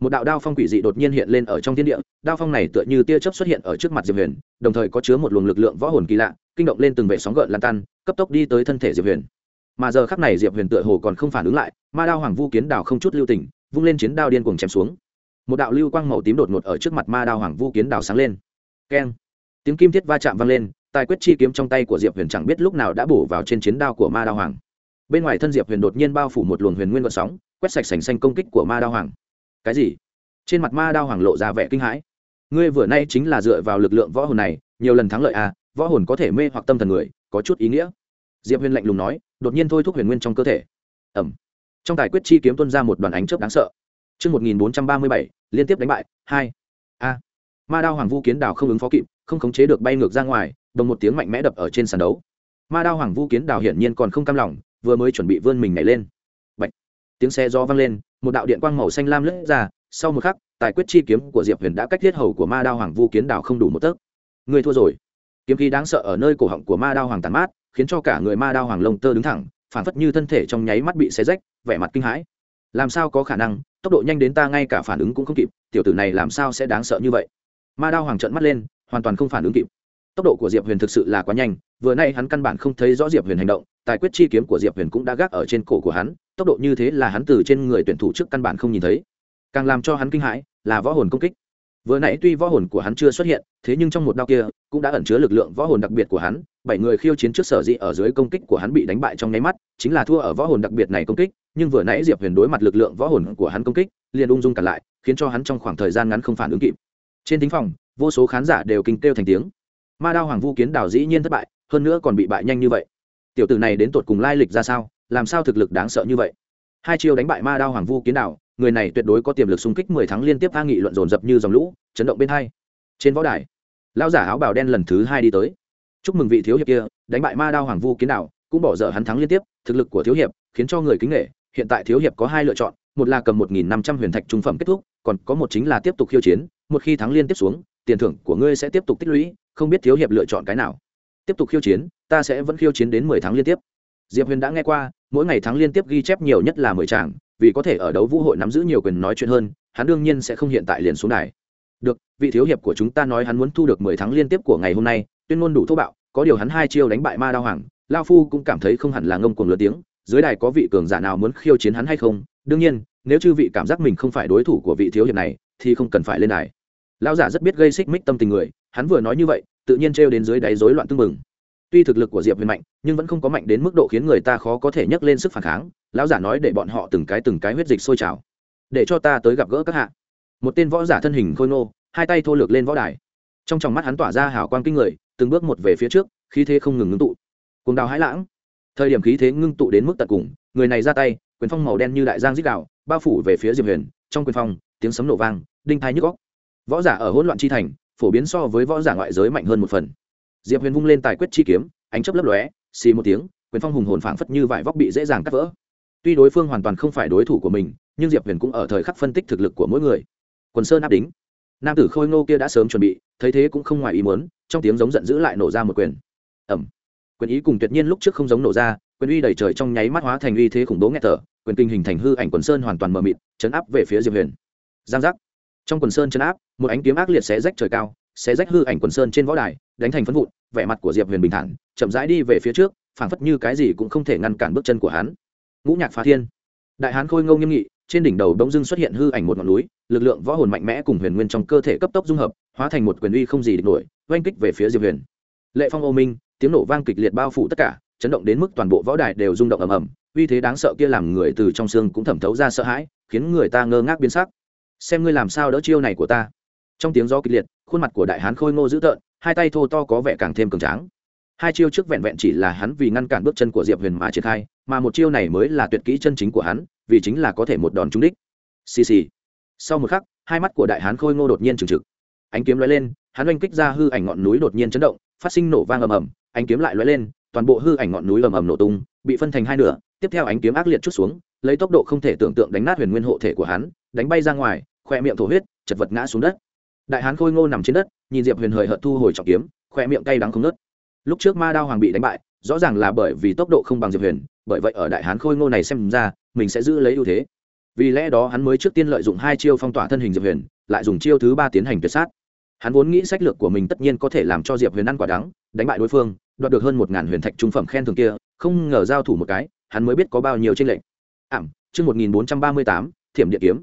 Một đạo đao phong quỷ dị đột nhiên hiện lên ở trong thiên địa, đao phong này tựa như tia chớp xuất hiện ở trước mặt diệp huyền, đồng thời có chứa một luồng lực lượng võ hồn kỳ lạ, kinh động lên từng vệ sóng gợn lan tan, cấp tốc đi tới thân thể diệp huyền. Mà giờ khắc này diệp huyền tựa hồ còn không phản ứng lại, ma đao hoàng vu kiến đào không chút lưu tình, vung lên chiến đao điên cuồng chém xuống. Một đạo lưu quang màu tím đột ngột ở trước mặt ma đao hoàng vu kiến đào sáng lên. Keng. Tiếng kim thiết va chạm vang lên tài quyết chi kiếm trong tay của diệp huyền chẳng biết lúc nào đã bổ vào trên chiến đao của ma đao hoàng. Bên ngoài thân diệp huyền đột nhiên bao phủ một luồng huyền nguyên vận sóng quét sạch sành xanh công kích của ma đao hoàng. Cái gì? Trên mặt ma đao hoàng lộ ra vẻ kinh hãi. Ngươi vừa nay chính là dựa vào lực lượng võ hồn này nhiều lần thắng lợi à võ hồn có thể mê hoặc tâm thần người có chút ý nghĩa. Diệp huyền lạnh lùng nói đột nhiên thôi thúc huyền nguyên trong cơ thể. Ẩm trong tài quyết chi kiếm tuân ra một đoàn ánh chớp đáng sợ. Trước 1437, liên tiếp đánh bại, 2. A. Ma đao hoàng vu kiến đào không ứng phó kịp, không khống chế được bay ngược ra ngoài, đồng một tiếng mạnh mẽ đập ở trên sàn đấu. Ma đao hoàng vu kiến đào hiển nhiên còn không cam lòng, vừa mới chuẩn bị vươn mình nhảy lên. Bạch. Tiếng xe gió vang lên, một đạo điện quang màu xanh lam lướt ra, sau một khắc, tài quyết chi kiếm của Diệp Huyền đã cách thiết hầu của Ma đao hoàng vu kiến đào không đủ một tấc. Người thua rồi. Kiếm khí đáng sợ ở nơi cổ họng của Ma đao hoàng tàn mát, khiến cho cả người Ma đao hoàng lông tơ đứng thẳng, phản phất như thân thể trong nháy mắt bị xé rách, vẻ mặt kinh hãi. Làm sao có khả năng, tốc độ nhanh đến ta ngay cả phản ứng cũng không kịp, tiểu tử này làm sao sẽ đáng sợ như vậy? Ma đao hoàng trợn mắt lên, hoàn toàn không phản ứng kịp. Tốc độ của Diệp Huyền thực sự là quá nhanh, vừa nay hắn căn bản không thấy rõ Diệp Huyền hành động, tài quyết chi kiếm của Diệp Huyền cũng đã gác ở trên cổ của hắn, tốc độ như thế là hắn từ trên người tuyển thủ trước căn bản không nhìn thấy. Càng làm cho hắn kinh hãi, là võ hồn công kích. Vừa nãy tuy võ hồn của hắn chưa xuất hiện, thế nhưng trong một đao kia cũng đã ẩn chứa lực lượng võ hồn đặc biệt của hắn, bảy người khiêu chiến trước sở dĩ ở dưới công kích của hắn bị đánh bại trong nháy mắt, chính là thua ở võ hồn đặc biệt này công kích, nhưng vừa nãy Diệp Huyền đối mặt lực lượng võ hồn của hắn công kích, liền ung dung cả lại, khiến cho hắn trong khoảng thời gian ngắn không phản ứng kịp. Trên thính phòng, vô số khán giả đều kinh kêu thành tiếng. Ma Đao Hoàng Vu Kiến Đào dĩ nhiên thất bại, hơn nữa còn bị bại nhanh như vậy. Tiểu tử này đến tột cùng lai lịch ra sao, làm sao thực lực đáng sợ như vậy? Hai chiêu đánh bại Ma Đao Hoàng Vu Kiến Đào, người này tuyệt đối có tiềm lực xung kích mười tháng liên tiếp a nghị luận dồn dập như dòng lũ, chấn động bên hai. Trên võ đài, lão giả áo bào đen lần thứ hai đi tới chúc mừng vị thiếu hiệp kia đánh bại ma đao hoàng vu kiến đào cũng bỏ dở hắn thắng liên tiếp thực lực của thiếu hiệp khiến cho người kính nghệ hiện tại thiếu hiệp có hai lựa chọn một là cầm một nghìn năm trăm huyền thạch trung phẩm kết thúc còn có một chính là tiếp tục khiêu chiến một khi thắng liên tiếp xuống tiền thưởng của ngươi sẽ tiếp tục tích lũy, không biết thiếu hiệp lựa chọn cái nào. Tiếp tục khiêu chiến, ta sẽ vẫn khiêu chiến đến mười tháng liên tiếp. Diệp huyền đã nghe qua, mỗi ngày thắng liên tiếp ghi chép nhiều nhất là mười tràng, vì có thể ở đấu vũ hội nắm giữ nhiều quyền nói chuyện hơn, hắn đương nhiên sẽ không hiện tại liền xuống đài. Được, vị thiếu hiệp của chúng ta nói hắn muốn thu được mười tháng liên tiếp của ngày hôm nay, tuyên ngôn đủ thô bạo, có điều hắn hai chiêu đánh bại ma đao hoàng, lao phu cũng cảm thấy không hẳn là ngông cuồng lớn tiếng, dưới đài có vị cường giả nào muốn khiêu chiến hắn hay không? Đương nhiên, nếu chư vị cảm giác mình không phải đối thủ của vị thiếu hiệp này, thì không cần phải lên đài lão giả rất biết gây xích mích tâm tình người, hắn vừa nói như vậy, tự nhiên trêu đến dưới đáy rối loạn tưng mừng tuy thực lực của diệp huyền mạnh, nhưng vẫn không có mạnh đến mức độ khiến người ta khó có thể nhấc lên sức phản kháng, lão giả nói để bọn họ từng cái từng cái huyết dịch sôi trào. Để cho ta tới gặp gỡ các hạ. Một tên võ giả thân hình khôi ngô, hai tay thô lược lên võ đài. Trong tròng mắt hắn tỏa ra hào quang kinh người, từng bước một về phía trước, khí thế không ngừng ngưng tụ. Cùng đào hãi lãng. Thời điểm khí thế ngưng tụ đến mức tận cùng, người này ra tay, quyền phong màu đen như đại giang dích đạo bao phủ về phía diệp huyền, trong quyền phong, tiếng sấm nổ vang, đinh thai nhức góc võ giả ở hỗn loạn chi thành, phổ biến so với võ giả ngoại giới mạnh hơn một phần. Diệp huyền vung lên tài quyết chi kiếm, ánh chấp lấp lóe, xì một tiếng, quyền phong hùng hồn phảng phất như vải vóc bị dễ dàng cắt vỡ. Tuy đối phương hoàn toàn không phải đối thủ của mình, nhưng diệp huyền cũng ở thời khắc phân tích thực lực của mỗi người. Quần sơn áp đính. Nam tử khôi ngô kia đã sớm chuẩn bị, thấy thế cũng không ngoài ý muốn, trong tiếng giống giận dữ lại nổ ra một quyền. Ẩm quyền ý cùng tuyệt nhiên lúc trước không giống nổ ra, quyền uy đầy trời trong nháy mắt hóa thành uy thế khủng bố nghe thở, quyền kinh hình thành hư ảnh quần sơn hoàn toàn mờ mịt, chấn áp về phía diệp huyền. Giang giác trong quần sơn chấn áp, một ánh kiếm ác liệt xé rách trời cao, xé rách hư ảnh quần sơn trên võ đài, đánh thành phân vụn, vẻ mặt của diệp huyền bình thản, chậm rãi đi về phía trước, phảng phất như cái gì cũng không thể ngăn cản bước chân của hắn. Ngũ nhạc phá thiên. Đại hán khôi ngô nghiêm nghị, trên đỉnh đầu Đông dưng xuất hiện hư ảnh một ngọn núi, lực lượng võ hồn mạnh mẽ cùng huyền nguyên trong cơ thể cấp tốc dung hợp, hóa thành một quyền uy không gì địch nổi, oanh kích về phía diệp huyền. Lệ phong ô minh, tiếng nổ vang kịch liệt bao phủ tất cả, chấn động đến mức toàn bộ võ đài đều rung động ầm ầm, uy thế đáng sợ kia làm người từ trong xương cũng thẩm thấu ra sợ hãi, khiến người ta ngơ ngác biến sắc xem ngươi làm sao đỡ chiêu này của ta. Trong tiếng gió kịch liệt, khuôn mặt của đại hán khôi ngô dữ tợn, hai tay thô to có vẻ càng thêm cường tráng. Hai chiêu trước vẹn vẹn chỉ là hắn vì ngăn cản bước chân của diệp huyền mà triển khai, mà một chiêu này mới là tuyệt kỹ chân chính của hắn, vì chính là có thể một đòn trúng đích. Xì xì. Sau một khắc, hai mắt của đại hán khôi ngô đột nhiên trừng trực. Ánh kiếm lóe lên, hắn oanh kích ra hư ảnh ngọn núi đột nhiên chấn động, phát sinh nổ vang ầm ầm. Ánh kiếm lại lóe lên, toàn bộ hư ảnh ngọn núi ầm ầm nổ tung, bị phân thành hai nửa, tiếp theo ánh kiếm ác liệt chút xuống, lấy tốc độ không thể tưởng tượng đánh nát huyền nguyên hộ thể của hắn, đánh bay ra ngoài khoe miệng thổ huyết, chật vật ngã xuống đất. Đại hán khôi ngô nằm trên đất, nhìn diệp huyền hời hợt thu hồi trọng kiếm, khoe miệng cay đắng không nớt lúc trước ma đao hoàng bị đánh bại, rõ ràng là bởi vì tốc độ không bằng diệp huyền, bởi vậy ở đại hán khôi ngô này xem ra, mình sẽ giữ lấy ưu thế. Vì lẽ đó hắn mới trước tiên lợi dụng hai chiêu phong tỏa thân hình diệp huyền, lại dùng chiêu thứ ba tiến hành tuyệt sát. Hắn vốn nghĩ sách lược của mình tất nhiên có thể làm cho diệp huyền ăn quả đắng, đánh bại đối phương, đoạt được hơn một ngàn huyền thạch trung phẩm khen thường kia, không ngờ giao thủ một cái, hắn mới biết có bao nhiêu tranh lệch. Ảm, chương một nghìn bốn trăm ba mươi tám, thiểm điện kiếm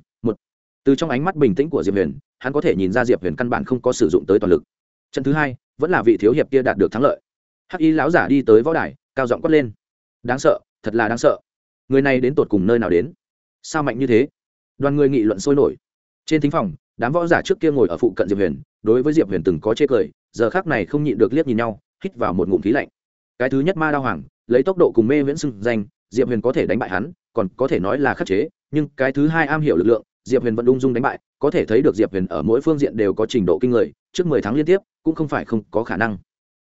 từ trong ánh mắt bình tĩnh của diệp huyền, hắn có thể nhìn ra diệp huyền căn bản không có sử dụng tới toàn lực. Trận thứ hai, vẫn là vị thiếu hiệp kia đạt được thắng lợi. Hắc y lão giả đi tới võ đài, cao giọng quát lên. Đáng sợ, thật là đáng sợ. Người này đến tột cùng nơi nào đến? Sao mạnh như thế? Đoàn người nghị luận sôi nổi. Trên thính phòng, đám võ giả trước kia ngồi ở phụ cận diệp huyền, đối với diệp huyền từng có chê cười, giờ khác này không nhịn được liếc nhìn nhau, hít vào một ngụm khí lạnh. Cái thứ nhất ma đao hoàng, lấy tốc độ cùng mê viễn xưng danh, diệp huyền có thể đánh bại hắn, còn có thể nói là khắc chế, nhưng cái thứ hai am hiểu lực lượng diệp huyền vẫn ung dung đánh bại, có thể thấy được diệp huyền ở mỗi phương diện đều có trình độ kinh người, trước mười tháng liên tiếp, cũng không phải không có khả năng.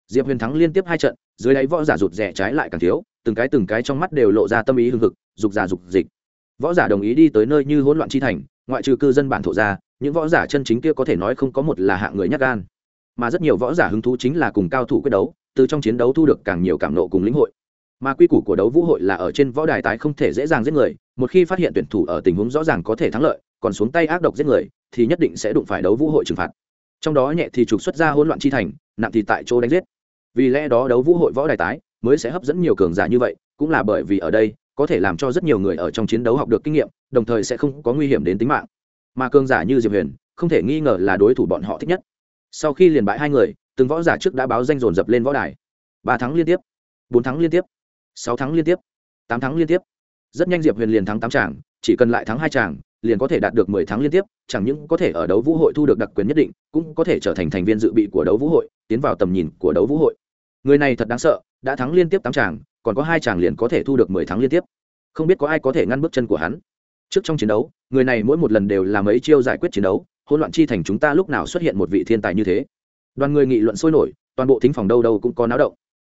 Diệp huyền thắng liên tiếp hai trận, dưới đáy võ giả rụt rẻ trái lại càng thiếu, từng cái từng cái trong mắt đều lộ ra tâm ý hưng hực, dục giả dục dịch. Võ giả đồng ý đi tới nơi như hỗn loạn chi thành, ngoại trừ cư dân bản thổ ra, những võ giả chân chính kia có thể nói không có một là hạng người nhắc gan. Mà rất nhiều võ giả hứng thú chính là cùng cao thủ quyết đấu, từ trong chiến đấu thu được càng nhiều cảm nộ cùng lĩnh hội. Mà quy củ của đấu vũ hội là ở trên võ đài tái không thể dễ dàng giết người, một khi phát hiện tuyển thủ ở tình huống rõ ràng có thể thắng lợi còn xuống tay ác độc giết người, thì nhất định sẽ đụng phải đấu vũ hội trừng phạt. Trong đó nhẹ thì trục xuất ra hỗn loạn chi thành, nặng thì tại chỗ đánh giết. Vì lẽ đó đấu vũ hội võ đài tái mới sẽ hấp dẫn nhiều cường giả như vậy, cũng là bởi vì ở đây, có thể làm cho rất nhiều người ở trong chiến đấu học được kinh nghiệm, đồng thời sẽ không có nguy hiểm đến tính mạng. Mà cường giả như diệp huyền, không thể nghi ngờ là đối thủ bọn họ thích nhất. Sau khi liền bại hai người, từng võ giả trước đã báo danh dồn dập lên võ đài. Ba tháng liên tiếp, bốn tháng liên tiếp, sáu tháng liên tiếp, tám tháng liên tiếp. Rất nhanh diệp huyền liền thắng tám tràng, chỉ cần lại thắng hai tràng liền có thể đạt được mười tháng liên tiếp chẳng những có thể ở đấu vũ hội thu được đặc quyền nhất định cũng có thể trở thành thành viên dự bị của đấu vũ hội tiến vào tầm nhìn của đấu vũ hội. Người này thật đáng sợ đã thắng liên tiếp tám chàng, còn có hai chàng liền có thể thu được mười tháng liên tiếp. Không biết có ai có thể ngăn bước chân của hắn. Trước trong chiến đấu người này mỗi một lần đều làm mấy chiêu giải quyết chiến đấu hỗn loạn chi thành chúng ta lúc nào xuất hiện một vị thiên tài như thế. Đoàn người nghị luận sôi nổi toàn bộ thính phòng đâu đâu cũng có náo động.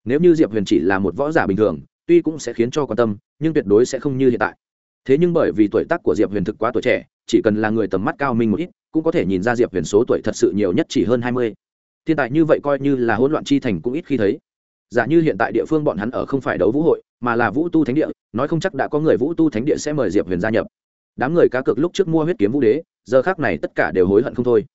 Nếu như diệp huyền chỉ là một võ giả bình thường tuy cũng sẽ khiến cho quan tâm nhưng tuyệt đối sẽ không như hiện tại thế nhưng bởi vì tuổi tác của diệp huyền thực quá tuổi trẻ, chỉ cần là người tầm mắt cao minh một ít, cũng có thể nhìn ra diệp huyền số tuổi thật sự nhiều nhất chỉ hơn hai mươi. Thiên tài như vậy coi như là hỗn loạn chi thành cũng ít khi thấy. Giả như hiện tại địa phương bọn hắn ở không phải đấu vũ hội, mà là vũ tu thánh địa, nói không chắc đã có người vũ tu thánh địa sẽ mời diệp huyền gia nhập. Đám người cá cược lúc trước mua huyết kiếm vũ đế, giờ khác này tất cả đều hối hận không thôi.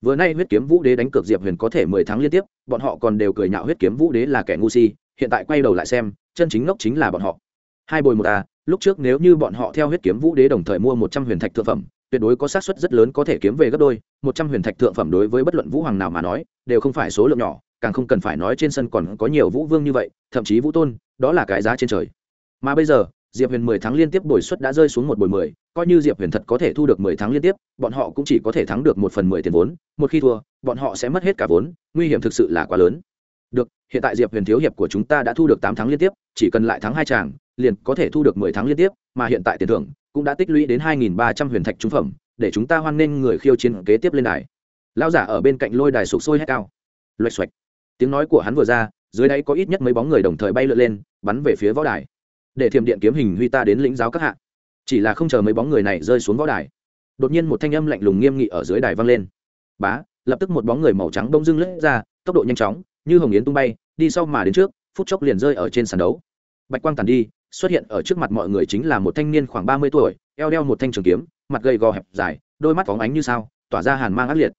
Vừa nay huyết kiếm vũ đế đánh cược diệp huyền có thể mười tháng liên tiếp, bọn họ còn đều cười nhạo huyết kiếm vũ đế là kẻ ngu si, hiện tại quay đầu lại xem, chân chính ngốc chính là bọn họ. Hai bồi một à lúc trước nếu như bọn họ theo huyết kiếm vũ đế đồng thời mua một trăm huyền thạch thượng phẩm, tuyệt đối có xác suất rất lớn có thể kiếm về gấp đôi. Một trăm huyền thạch thượng phẩm đối với bất luận vũ hoàng nào mà nói, đều không phải số lượng nhỏ, càng không cần phải nói trên sân còn có nhiều vũ vương như vậy, thậm chí vũ tôn, đó là cái giá trên trời. Mà bây giờ, diệp huyền mười tháng liên tiếp bồi suất đã rơi xuống một bồi mười, coi như diệp huyền thật có thể thu được mười tháng liên tiếp, bọn họ cũng chỉ có thể thắng được một phần mười tiền vốn. Một khi thua, bọn họ sẽ mất hết cả vốn, nguy hiểm thực sự là quá lớn. Được, hiện tại diệp huyền thiếu hiệp của chúng ta đã thu được tám tháng liên tiếp, chỉ cần lại thắng hai tràng liền có thể thu được mười tháng liên tiếp, mà hiện tại tiền thưởng cũng đã tích lũy đến hai nghìn ba trăm huyền thạch trung phẩm, để chúng ta hoan nghênh người khiêu chiến kế tiếp lên đài. Lão giả ở bên cạnh lôi đài sụp sôi hét cao. Loạch xoạch. Tiếng nói của hắn vừa ra, dưới đáy có ít nhất mấy bóng người đồng thời bay lượn lên, bắn về phía võ đài. Để thiểm điện kiếm hình huy ta đến lĩnh giáo các hạ. Chỉ là không chờ mấy bóng người này rơi xuống võ đài, đột nhiên một thanh âm lạnh lùng nghiêm nghị ở dưới đài vang lên. Bá, lập tức một bóng người màu trắng đông dưng lướt ra, tốc độ nhanh chóng, như hồng yến tung bay, đi sau mà đến trước, phút chốc liền rơi ở trên sàn đấu. Bạch quang tàn đi xuất hiện ở trước mặt mọi người chính là một thanh niên khoảng ba mươi tuổi, eo đeo một thanh trường kiếm, mặt gầy gò hẹp dài, đôi mắt phóng ánh như sao, tỏa ra hàn mang ác liệt.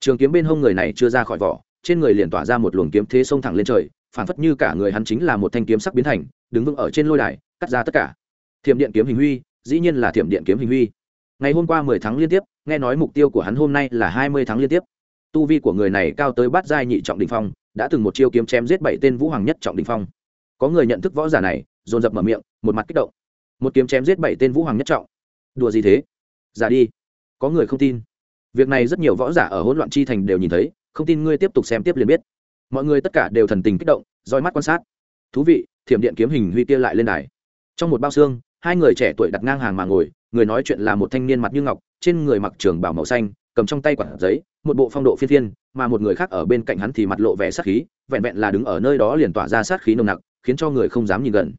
Trường kiếm bên hông người này chưa ra khỏi vỏ, trên người liền tỏa ra một luồng kiếm thế sông thẳng lên trời phản phất như cả người hắn chính là một thanh kiếm sắc biến thành, đứng vững ở trên lôi đài, cắt ra tất cả. Thiểm điện kiếm hình huy, dĩ nhiên là thiểm điện kiếm hình huy. Ngày hôm qua mười tháng liên tiếp, nghe nói mục tiêu của hắn hôm nay là hai mươi tháng liên tiếp. Tu vi của người này cao tới bát giai nhị trọng đình phong, đã từng một chiêu kiếm chém giết bảy tên vũ hoàng nhất trọng đình phong. Có người nhận thức võ giả này dồn dập mở miệng, một mặt kích động. Một kiếm chém giết bảy tên vũ hoàng nhất trọng. Đùa gì thế? Giả đi. Có người không tin. Việc này rất nhiều võ giả ở hỗn loạn chi thành đều nhìn thấy, không tin ngươi tiếp tục xem tiếp liền biết. Mọi người tất cả đều thần tình kích động, roi mắt quan sát. Thú vị, thiểm điện kiếm hình huy kia lại lên đài. Trong một bao xương, hai người trẻ tuổi đặt ngang hàng mà ngồi, người nói chuyện là một thanh niên mặt như ngọc, trên người mặc trường bảo màu xanh, cầm trong tay quản giấy, một bộ phong độ phiên phiên, mà một người khác ở bên cạnh hắn thì mặt lộ vẻ sát khí, vẹn vẹn là đứng ở nơi đó liền tỏa ra sát khí nồng nặc, khiến cho người không dám nhìn gần.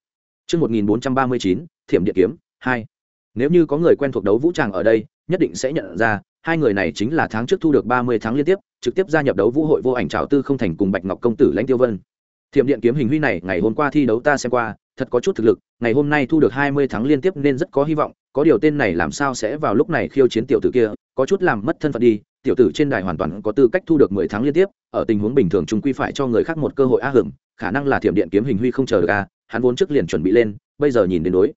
Trước 1439, Thiểm Điện Kiếm, 2. Nếu như có người quen thuộc đấu vũ tràng ở đây, nhất định sẽ nhận ra, hai người này chính là tháng trước thu được 30 tháng liên tiếp, trực tiếp gia nhập đấu vũ hội vô ảnh trào tư không thành cùng Bạch Ngọc công tử Lãnh Tiêu Vân. Thiểm Điện Kiếm hình huy này, ngày hôm qua thi đấu ta xem qua, thật có chút thực lực, ngày hôm nay thu được 20 tháng liên tiếp nên rất có hy vọng, có điều tên này làm sao sẽ vào lúc này khiêu chiến tiểu tử kia, có chút làm mất thân phận đi, tiểu tử trên đài hoàn toàn có tư cách thu được 10 tháng liên tiếp, ở tình huống bình thường chúng quy phải cho người khác một cơ hội a hưởng, khả năng là Thiểm Điện Kiếm hình huy không chờ được a, hắn vốn trước liền chuẩn bị lên, bây giờ nhìn đến đối.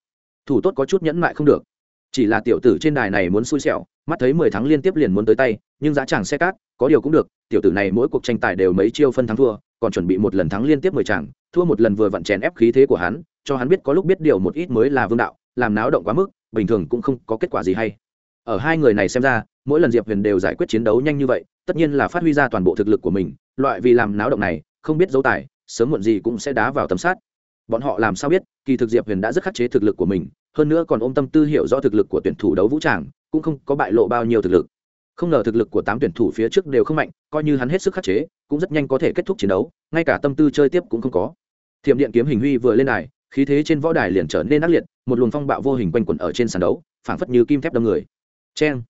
Thủ tốt có chút nhẫn mại không được. Chỉ là tiểu tử trên đài này muốn xui xẻo, mắt thấy mười tháng liên tiếp liền muốn tới tay, nhưng giá chẳng xe cát, có điều cũng được, tiểu tử này mỗi cuộc tranh tài đều mấy chiêu phân thắng thua, còn chuẩn bị một lần thắng liên tiếp mười chàng thua một lần vừa vặn chèn ép khí thế của hắn, cho hắn biết có lúc biết điều một ít mới là vương đạo, làm náo động quá mức, bình thường cũng không có kết quả gì hay. Ở hai người này xem ra, mỗi lần diệp huyền đều giải quyết chiến đấu nhanh như vậy, tất nhiên là phát huy ra toàn bộ thực lực của mình, loại vì làm náo động này, không biết dấu tài, sớm muộn gì cũng sẽ đá vào tấm sát bọn họ làm sao biết, kỳ thực diệp huyền đã rất khắc chế thực lực của mình, hơn nữa còn ôm tâm tư hiểu rõ thực lực của tuyển thủ đấu vũ tràng, cũng không có bại lộ bao nhiêu thực lực. Không ngờ thực lực của tám tuyển thủ phía trước đều không mạnh, coi như hắn hết sức khắc chế, cũng rất nhanh có thể kết thúc chiến đấu, ngay cả tâm tư chơi tiếp cũng không có. Thiểm điện kiếm hình huy vừa lên đài, khí thế trên võ đài liền trở nên ác liệt, một luồng phong bạo vô hình quanh quẩn ở trên sàn đấu, phảng phất như kim thép đâm người. Cheng!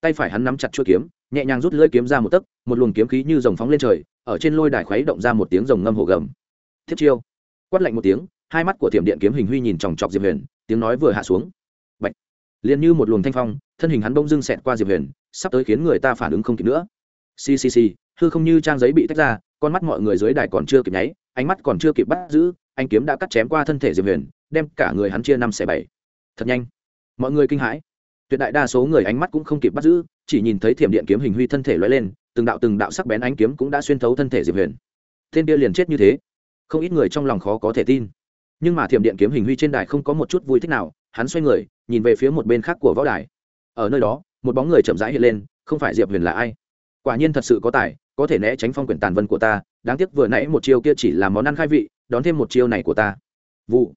Tay phải hắn nắm chặt chuôi kiếm, nhẹ nhàng rút lưỡi kiếm ra một tấc, một luồng kiếm khí như rồng phóng lên trời, ở trên lôi đài khuấy động ra một tiếng rồng ngâm hồ gầm. Thiết chiêu! Quát lạnh một tiếng, hai mắt của thiểm điện kiếm hình huy nhìn chòng chọc diệp huyền, tiếng nói vừa hạ xuống. Bạch. liền như một luồng thanh phong, thân hình hắn bông dưng xẹt qua diệp huyền, sắp tới khiến người ta phản ứng không kịp nữa. Ccc hư không như trang giấy bị tách ra, con mắt mọi người dưới đài còn chưa kịp nháy, ánh mắt còn chưa kịp bắt giữ, anh kiếm đã cắt chém qua thân thể diệp huyền, đem cả người hắn chia năm xẻ bảy. Thật nhanh. Mọi người kinh hãi. Tuyệt đại đa số người ánh mắt cũng không kịp bắt giữ, chỉ nhìn thấy thiểm điện kiếm hình huy thân thể lóe lên, từng đạo từng đạo sắc bén ánh kiếm cũng đã xuyên thấu thân thể diệp huyền. Tên kia liền chết như thế không ít người trong lòng khó có thể tin. Nhưng mà thiểm điện kiếm hình huy trên đài không có một chút vui thích nào, hắn xoay người, nhìn về phía một bên khác của võ đài. Ở nơi đó, một bóng người chậm rãi hiện lên, không phải diệp huyền là ai? Quả nhiên thật sự có tài, có thể né tránh phong quyển tàn vân của ta, đáng tiếc vừa nãy một chiêu kia chỉ là món ăn khai vị, đón thêm một chiêu này của ta. Vụ.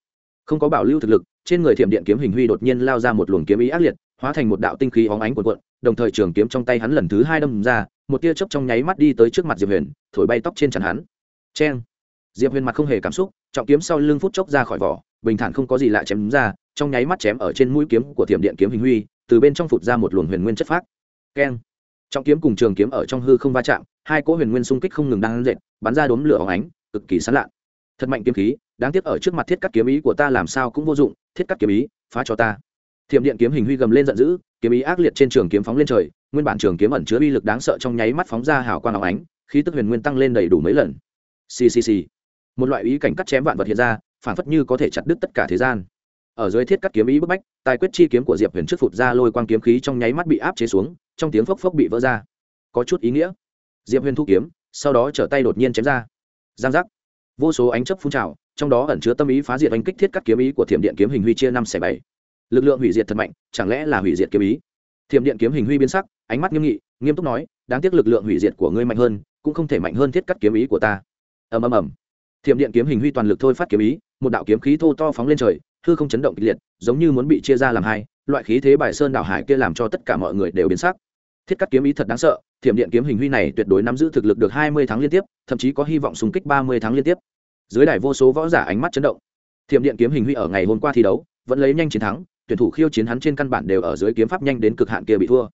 Không có bảo lưu thực lực, trên người thiểm điện kiếm hình huy đột nhiên lao ra một luồng kiếm ý ác liệt, hóa thành một đạo tinh khí óng ánh cuộn cuộn, đồng thời trường kiếm trong tay hắn lần thứ hai đâm ra, một tia chớp trong nháy mắt đi tới trước mặt diệp huyền, thổi bay tóc trên trán hắn. Cheng diệp huyền mặt không hề cảm xúc, trọng kiếm sau lưng phút chốc ra khỏi vỏ, bình thản không có gì lạ chém ra, trong nháy mắt chém ở trên mũi kiếm của thiểm điện kiếm hình huy, từ bên trong phụt ra một luồng huyền nguyên chất phát. keng. Trọng kiếm cùng trường kiếm ở trong hư không va chạm, hai cỗ huyền nguyên xung kích không ngừng đang dệt bắn ra đốm lửa óng ánh, cực kỳ sán lạ thật mạnh kiếm khí, đáng tiếc ở trước mặt thiết cắt kiếm ý của ta làm sao cũng vô dụng, thiết cắt kiếm ý, phá cho ta. Thiểm điện kiếm hình huy gầm lên giận dữ, kiếm ý ác liệt trên trường kiếm phóng lên trời, nguyên bản trường kiếm ẩn chứa uy lực đáng sợ trong nháy mắt phóng ra hào quang óng ánh, khí tức huyền nguyên tăng lên đầy đủ mấy lần. Ccc một loại ý cảnh cắt chém vạn vật hiện ra phản phất như có thể chặt đứt tất cả thế gian. Ở dưới thiết cắt kiếm ý bức bách, tài quyết chi kiếm của diệp huyền trước phụt ra lôi quang kiếm khí trong nháy mắt bị áp chế xuống, trong tiếng phốc phốc bị vỡ ra. Có chút ý nghĩa. Diệp huyền thu kiếm, sau đó trở tay đột nhiên chém ra. Giang giác. Vô số ánh chấp phun trào, trong đó ẩn chứa tâm ý phá diệt oanh kích thiết cắt kiếm ý của thiểm điện kiếm hình huy chia năm xẻ bảy. Lực lượng hủy diệt thật mạnh, chẳng lẽ là hủy diệt kiếm ý? Thiểm điện kiếm hình huy biến sắc, ánh mắt nghiêm nghị, nghiêm túc nói, đáng tiếc lực lượng hủy diệt của ngươi mạnh hơn, cũng không thể mạnh hơn thiết cắt kiếm ý của ta. Ầm ầm ầm thiểm điện kiếm hình huy toàn lực thôi phát kiếm ý, một đạo kiếm khí thô to phóng lên trời, hư không chấn động kịch liệt, giống như muốn bị chia ra làm hai, loại khí thế bài sơn đảo hải kia làm cho tất cả mọi người đều biến sắc. Thiết cắt kiếm ý thật đáng sợ, thiểm điện kiếm hình huy này tuyệt đối nắm giữ thực lực được hai mươi tháng liên tiếp, thậm chí có hy vọng xung kích ba mươi tháng liên tiếp. Dưới đài vô số võ giả ánh mắt chấn động. Thiểm điện kiếm hình huy ở ngày hôm qua thi đấu, vẫn lấy nhanh chiến thắng, tuyển thủ khiêu chiến hắn trên căn bản đều ở dưới kiếm pháp nhanh đến cực hạn kia bị thua.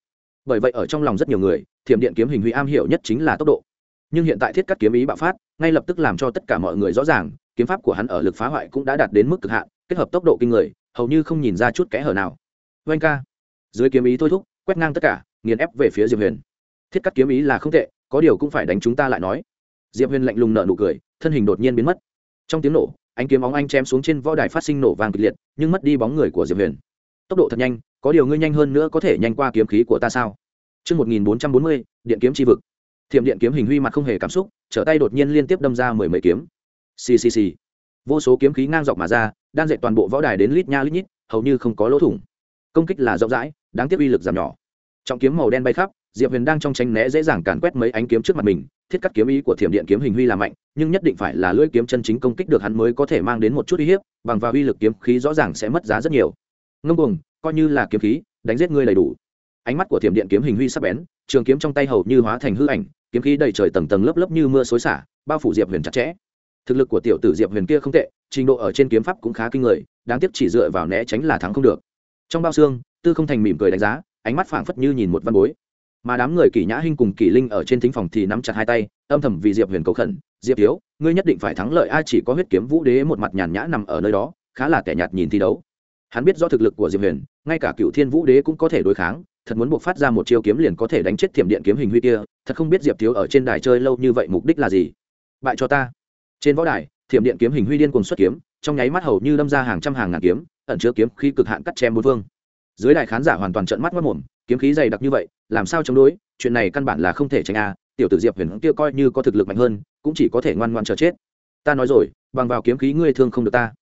Bởi vậy ở trong lòng rất nhiều người, thiểm điện kiếm hình huy am hiểu nhất chính là tốc độ. Nhưng hiện tại thiết cắt kiếm ý bạo phát ngay lập tức làm cho tất cả mọi người rõ ràng kiếm pháp của hắn ở lực phá hoại cũng đã đạt đến mức cực hạn kết hợp tốc độ kinh người hầu như không nhìn ra chút kẽ hở nào. Oanh ca. Dưới kiếm ý thôi thúc quét ngang tất cả nghiền ép về phía diệp huyền. Thiết cắt kiếm ý là không tệ có điều cũng phải đánh chúng ta lại nói. Diệp huyền lạnh lùng nợ nụ cười thân hình đột nhiên biến mất. Trong tiếng nổ anh kiếm bóng anh chém xuống trên võ đài phát sinh nổ vàng kịch liệt nhưng mất đi bóng người của diệp huyền. Tốc độ thật nhanh có điều ngươi nhanh hơn nữa có thể nhanh qua kiếm khí của ta sao? Trước 1440, điện kiếm chi vực. Thiểm điện kiếm hình huy mặt không hề cảm xúc, trở tay đột nhiên liên tiếp đâm ra mười mấy kiếm. ccc. Vô số kiếm khí ngang dọc mà ra, đang dệt toàn bộ võ đài đến lít nha lít nhít, hầu như không có lỗ thủng. Công kích là rộng rãi, đáng tiếc uy lực giảm nhỏ. Trọng kiếm màu đen bay khắp, Diệp Huyền đang trong tranh né dễ dàng càn quét mấy ánh kiếm trước mặt mình, thiết cắt kiếm ý của thiểm điện kiếm hình huy là mạnh nhưng nhất định phải là lưỡi kiếm chân chính công kích được hắn mới có thể mang đến một chút uy hiếp bằng và uy lực kiếm khí rõ ràng sẽ mất giá rất nhiều ngông cuồng coi như là kiếm khí đánh giết ngươi đầy đủ ánh mắt của thiểm điện kiếm hình huy sắc bén, trường kiếm trong tay hầu như hóa thành hư ảnh, kiếm khí đầy trời tầng tầng lớp lớp như mưa xối xả, bao phủ diệp huyền chặt chẽ. Thực lực của tiểu tử diệp huyền kia không tệ, trình độ ở trên kiếm pháp cũng khá kinh người, đáng tiếc chỉ dựa vào né tránh là thắng không được. Trong bao xương, tư không thành mỉm cười đánh giá, ánh mắt phảng phất như nhìn một văn bối. Mà đám người kỷ nhã hinh cùng kỷ linh ở trên thính phòng thì nắm chặt hai tay, âm thầm vì diệp huyền cầu khẩn, diệp thiếu, ngươi nhất định phải thắng lợi ai chỉ có huyết kiếm vũ đế một mặt nhàn nhã nằm ở nơi đó, khá là tẻ nhạt nhìn thi đấu. Hắn biết do thực lực của diệp huyền, ngay cả cựu thiên vũ đế cũng có thể đối kháng thật muốn buộc phát ra một chiêu kiếm liền có thể đánh chết thiểm điện kiếm hình huy kia, thật không biết diệp thiếu ở trên đài chơi lâu như vậy mục đích là gì. Bại cho ta. Trên võ đài, thiểm điện kiếm hình huy điên cùng xuất kiếm, trong nháy mắt hầu như đâm ra hàng trăm hàng ngàn kiếm, ẩn chứa kiếm khi cực hạn cắt chém bốn vương. Dưới đài khán giả hoàn toàn trợn mắt mất mồm, kiếm khí dày đặc như vậy, làm sao chống đối? Chuyện này căn bản là không thể tránh a, tiểu tử diệp huyền kia coi như có thực lực mạnh hơn, cũng chỉ có thể ngoan ngoan chờ chết. Ta nói rồi, bằng vào kiếm khí ngươi thương không được ta.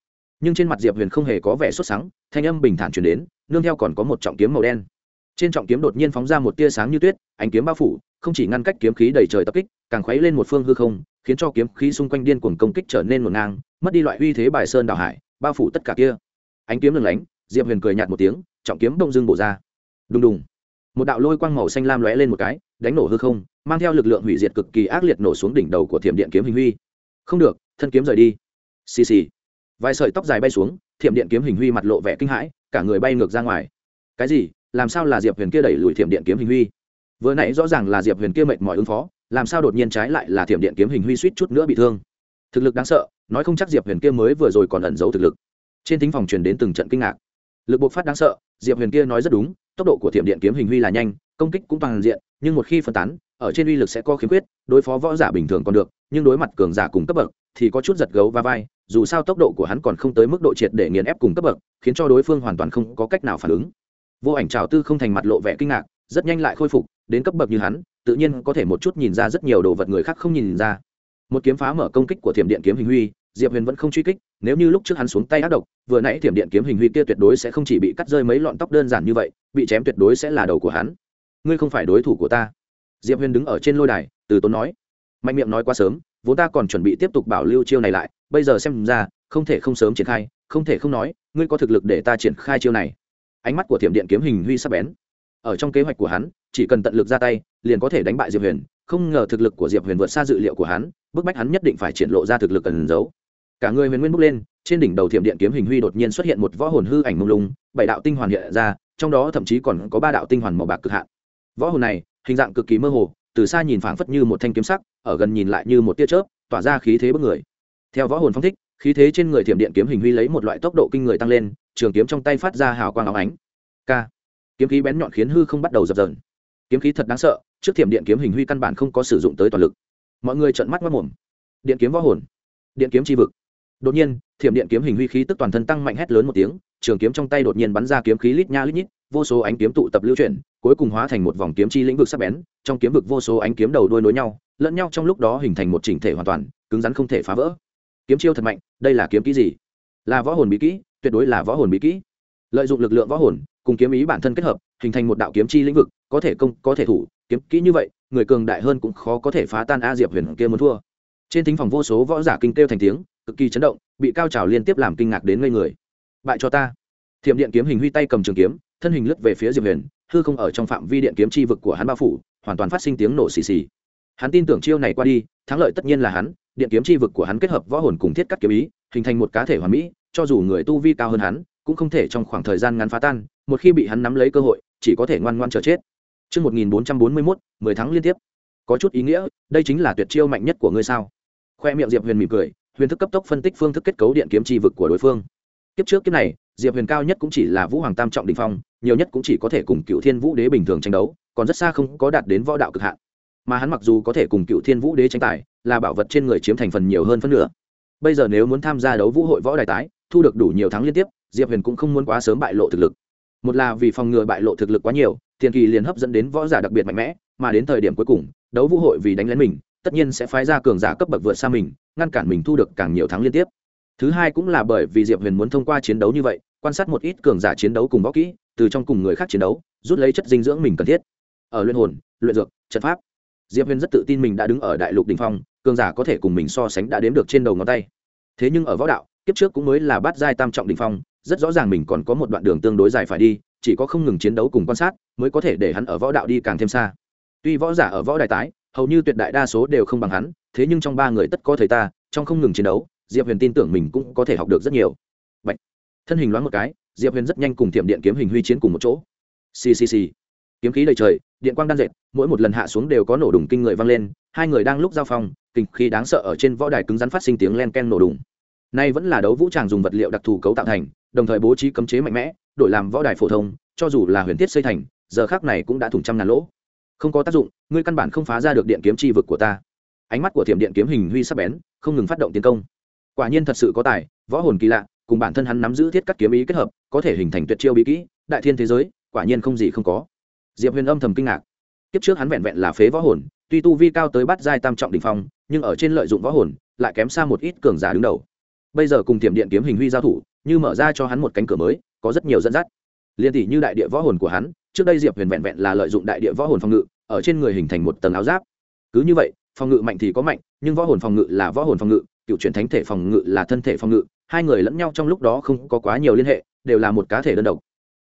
Nhưng trên mặt diệp huyền không hề có vẻ xuất sáng thanh âm bình thản chuyển đến, nương theo còn có một trọng kiếm màu đen trên trọng kiếm đột nhiên phóng ra một tia sáng như tuyết, ánh kiếm bao phủ, không chỉ ngăn cách kiếm khí đầy trời tập kích, càng khuấy lên một phương hư không, khiến cho kiếm khí xung quanh điên cuồng công kích trở nên một ngang, mất đi loại uy thế bài sơn đảo hải, bao phủ tất cả kia. Ánh kiếm lừng lánh, diệp huyền cười nhạt một tiếng, trọng kiếm đông dương bổ ra. Đùng đùng. Một đạo lôi quang màu xanh lam lóe lên một cái, đánh nổ hư không, mang theo lực lượng hủy diệt cực kỳ ác liệt nổ xuống đỉnh đầu của thiểm điện kiếm hình huy. Không được, thân kiếm rời đi. Xì xì. Vài sợi tóc dài bay xuống, thiểm điện kiếm hình huy mặt lộ vẻ kinh hãi, cả người bay ngược ra ngoài. Cái gì? Làm sao là diệp huyền kia đẩy lùi thiểm điện kiếm hình huy? Vừa nãy rõ ràng là diệp huyền kia mệt mỏi ứng phó, làm sao đột nhiên trái lại là thiểm điện kiếm hình huy suýt chút nữa bị thương? Thực lực đáng sợ, nói không chắc diệp huyền kia mới vừa rồi còn ẩn giấu thực lực. Trên thính phòng truyền đến từng trận kinh ngạc. Lực bộc phát đáng sợ, diệp huyền kia nói rất đúng, tốc độ của thiểm điện kiếm hình huy là nhanh, công kích cũng toàn diện, nhưng một khi phân tán, ở trên uy lực sẽ có khiếm khuyết, đối phó võ giả bình thường còn được, nhưng đối mặt cường giả cùng cấp bậc thì có chút giật gấu và vai, dù sao tốc độ của hắn còn không tới mức độ triệt để nghiền ép cùng cấp bậc, khiến cho đối phương hoàn toàn không có cách nào phản ứng vô ảnh trào tư không thành mặt lộ vẻ kinh ngạc, rất nhanh lại khôi phục, đến cấp bậc như hắn, tự nhiên có thể một chút nhìn ra rất nhiều đồ vật người khác không nhìn ra. Một kiếm phá mở công kích của thiểm điện kiếm hình huy, diệp huyền vẫn không truy kích, nếu như lúc trước hắn xuống tay ác độc, vừa nãy thiểm điện kiếm hình huy kia tuyệt đối sẽ không chỉ bị cắt rơi mấy lọn tóc đơn giản như vậy, bị chém tuyệt đối sẽ là đầu của hắn. Ngươi không phải đối thủ của ta. Diệp huyền đứng ở trên lôi đài, từ tốn nói. Mạnh miệng nói quá sớm, vốn ta còn chuẩn bị tiếp tục bảo lưu chiêu này lại, bây giờ xem ra, không thể không sớm triển khai, không thể không nói, ngươi có thực lực để ta triển khai chiêu này ánh mắt của thiểm điện kiếm hình huy sắp bén. Ở trong kế hoạch của hắn, chỉ cần tận lực ra tay, liền có thể đánh bại diệp huyền, không ngờ thực lực của diệp huyền vượt xa dự liệu của hắn, bức bách hắn nhất định phải triển lộ ra thực lực cần giấu. Cả người huyền nguyên bước lên, trên đỉnh đầu thiểm điện kiếm hình huy đột nhiên xuất hiện một võ hồn hư ảnh mông lung, bảy đạo tinh hoàn hiện ra, trong đó thậm chí còn có ba đạo tinh hoàn màu bạc cực hạn. Võ hồn này, hình dạng cực kỳ mơ hồ, từ xa nhìn phảng phất như một thanh kiếm sắc, ở gần nhìn lại như một tia chớp, tỏa ra khí thế bức người. Theo võ hồn phong thích, khí thế trên người thiểm điện kiếm hình huy lấy một loại tốc độ kinh người tăng lên trường kiếm trong tay phát ra hào quang áo ánh. K. Kiếm khí bén nhọn khiến hư không bắt đầu dập dần kiếm khí thật đáng sợ, trước thiểm điện kiếm hình huy căn bản không có sử dụng tới toàn lực. Mọi người trợn mắt mất mồm. Điện kiếm võ hồn. Điện kiếm tri vực. Đột nhiên, thiểm điện kiếm hình huy khí tức toàn thân tăng mạnh hét lớn một tiếng, trường kiếm trong tay đột nhiên bắn ra kiếm khí lít nha lít nhít, vô số ánh kiếm tụ tập lưu chuyển, cuối cùng hóa thành một vòng kiếm chi lĩnh vực sắc bén, trong kiếm vực vô số ánh kiếm đầu đuôi nối nhau, lẫn nhau trong lúc đó hình thành một chỉnh thể hoàn toàn, cứng rắn không thể phá vỡ. Kiếm chiêu thật mạnh, đây là kiếm kỹ gì? Là võ hồn bí kỹ tuyệt đối là võ hồn bí kỹ. Lợi dụng lực lượng võ hồn, cùng kiếm ý bản thân kết hợp, hình thành một đạo kiếm chi lĩnh vực, có thể công, có thể thủ, kiếm kỹ như vậy, người cường đại hơn cũng khó có thể phá tan a diệp huyền kia muốn thua. Trên thính phòng vô số võ giả kinh kêu thành tiếng, cực kỳ chấn động, bị cao trào liên tiếp làm kinh ngạc đến ngây người. Bại cho ta. Thiểm điện kiếm hình huy tay cầm trường kiếm, thân hình lướt về phía diệp huyền, hư không ở trong phạm vi điện kiếm chi vực của hắn bao phủ, hoàn toàn phát sinh tiếng nổ xì xì. Hắn tin tưởng chiêu này qua đi, thắng lợi tất nhiên là hắn, điện kiếm chi vực của hắn kết hợp võ hồn cùng thiết cắt kiếm ý, hình thành một cá thể hoàn mỹ cho dù người tu vi cao hơn hắn cũng không thể trong khoảng thời gian ngắn phá tan một khi bị hắn nắm lấy cơ hội chỉ có thể ngoan ngoan chờ chết Trước 1441, 10 tháng liên tiếp. Có chút ý nghĩa, đây chính là tuyệt chiêu mạnh nhất của ngươi sao? Khoe miệng Diệp Huyền mỉm cười, huyền thức cấp tốc phân tích phương thức kết cấu điện kiếm chi vực của đối phương. Kiếp trước kiếp này, Diệp Huyền cao nhất cũng chỉ là Vũ Hoàng Tam trọng đỉnh phong, nhiều nhất cũng chỉ có thể cùng Cựu Thiên Vũ Đế bình thường tranh đấu, còn rất xa không có đạt đến võ đạo cực hạn. Mà hắn mặc dù có thể cùng Cựu Thiên Vũ Đế tranh tài, là bảo vật trên người chiếm thành phần nhiều hơn phân nửa. Bây giờ nếu muốn tham gia đấu vũ hội võ đài tái, thu được đủ nhiều thắng liên tiếp, Diệp Huyền cũng không muốn quá sớm bại lộ thực lực. Một là vì phòng ngừa bại lộ thực lực quá nhiều, tiền kỳ liền hấp dẫn đến võ giả đặc biệt mạnh mẽ, mà đến thời điểm cuối cùng, đấu vũ hội vì đánh lén mình, tất nhiên sẽ phái ra cường giả cấp bậc vượt xa mình, ngăn cản mình thu được càng nhiều thắng liên tiếp. Thứ hai cũng là bởi vì Diệp Huyền muốn thông qua chiến đấu như vậy, quan sát một ít cường giả chiến đấu cùng võ kỹ, từ trong cùng người khác chiến đấu, rút lấy chất dinh dưỡng mình cần thiết. Ở luyện hồn, luyện dược, trận pháp, Diệp Huyền rất tự tin mình đã đứng ở đại lục đỉnh phong, cường giả có thể cùng mình so sánh đã đếm được trên đầu ngón tay. Thế nhưng ở võ đạo, kiếp trước cũng mới là bát giai tam trọng đỉnh phong, rất rõ ràng mình còn có một đoạn đường tương đối dài phải đi, chỉ có không ngừng chiến đấu cùng quan sát, mới có thể để hắn ở võ đạo đi càng thêm xa. Tuy võ giả ở võ đại tái, hầu như tuyệt đại đa số đều không bằng hắn, thế nhưng trong ba người tất có thầy ta, trong không ngừng chiến đấu, Diệp Huyền tin tưởng mình cũng có thể học được rất nhiều. Bạch. Thân hình loáng một cái, Diệp Huyền rất nhanh cùng Tiệm Điện kiếm hình huy chiến cùng một chỗ. Xì xì xì. Kiếm khí đầy trời, điện quang đan dệt, mỗi một lần hạ xuống đều có nổ đùng kinh người vang lên, hai người đang lúc giao phong, kinh khí đáng sợ ở trên võ đài cứng rắn phát sinh tiếng len ken nổ đùng. Nay vẫn là đấu vũ tràng dùng vật liệu đặc thù cấu tạo thành, đồng thời bố trí cấm chế mạnh mẽ, đổi làm võ đài phổ thông, cho dù là huyền thiết xây thành, giờ khắc này cũng đã thủng trăm ngàn lỗ. Không có tác dụng, ngươi căn bản không phá ra được điện kiếm chi vực của ta. Ánh mắt của Thiểm Điện kiếm hình huy sắc bén, không ngừng phát động tiến công. Quả nhiên thật sự có tài, võ hồn kỳ lạ, cùng bản thân hắn nắm giữ thiết cắt kiếm ý kết hợp, có thể hình thành tuyệt chiêu bí kỹ, đại thiên thế giới, quả nhiên không gì không có. Diệp Huyền âm thầm kinh ngạc. Kiếp trước hắn vẹn vẹn là phế võ hồn, tuy tu vi cao tới bát giai tam trọng đỉnh phong, nhưng ở trên lợi dụng võ hồn, lại kém xa một ít cường giả đứng đầu bây giờ cùng tiềm điện kiếm hình huy giao thủ, như mở ra cho hắn một cánh cửa mới, có rất nhiều dẫn dắt. Liên tỷ như đại địa võ hồn của hắn, trước đây diệp huyền vẹn vẹn là lợi dụng đại địa võ hồn phòng ngự, ở trên người hình thành một tầng áo giáp. Cứ như vậy, phòng ngự mạnh thì có mạnh, nhưng võ hồn phòng ngự là võ hồn phòng ngự, cựu truyền thánh thể phòng ngự là thân thể phòng ngự, hai người lẫn nhau trong lúc đó không có quá nhiều liên hệ, đều là một cá thể đơn độc.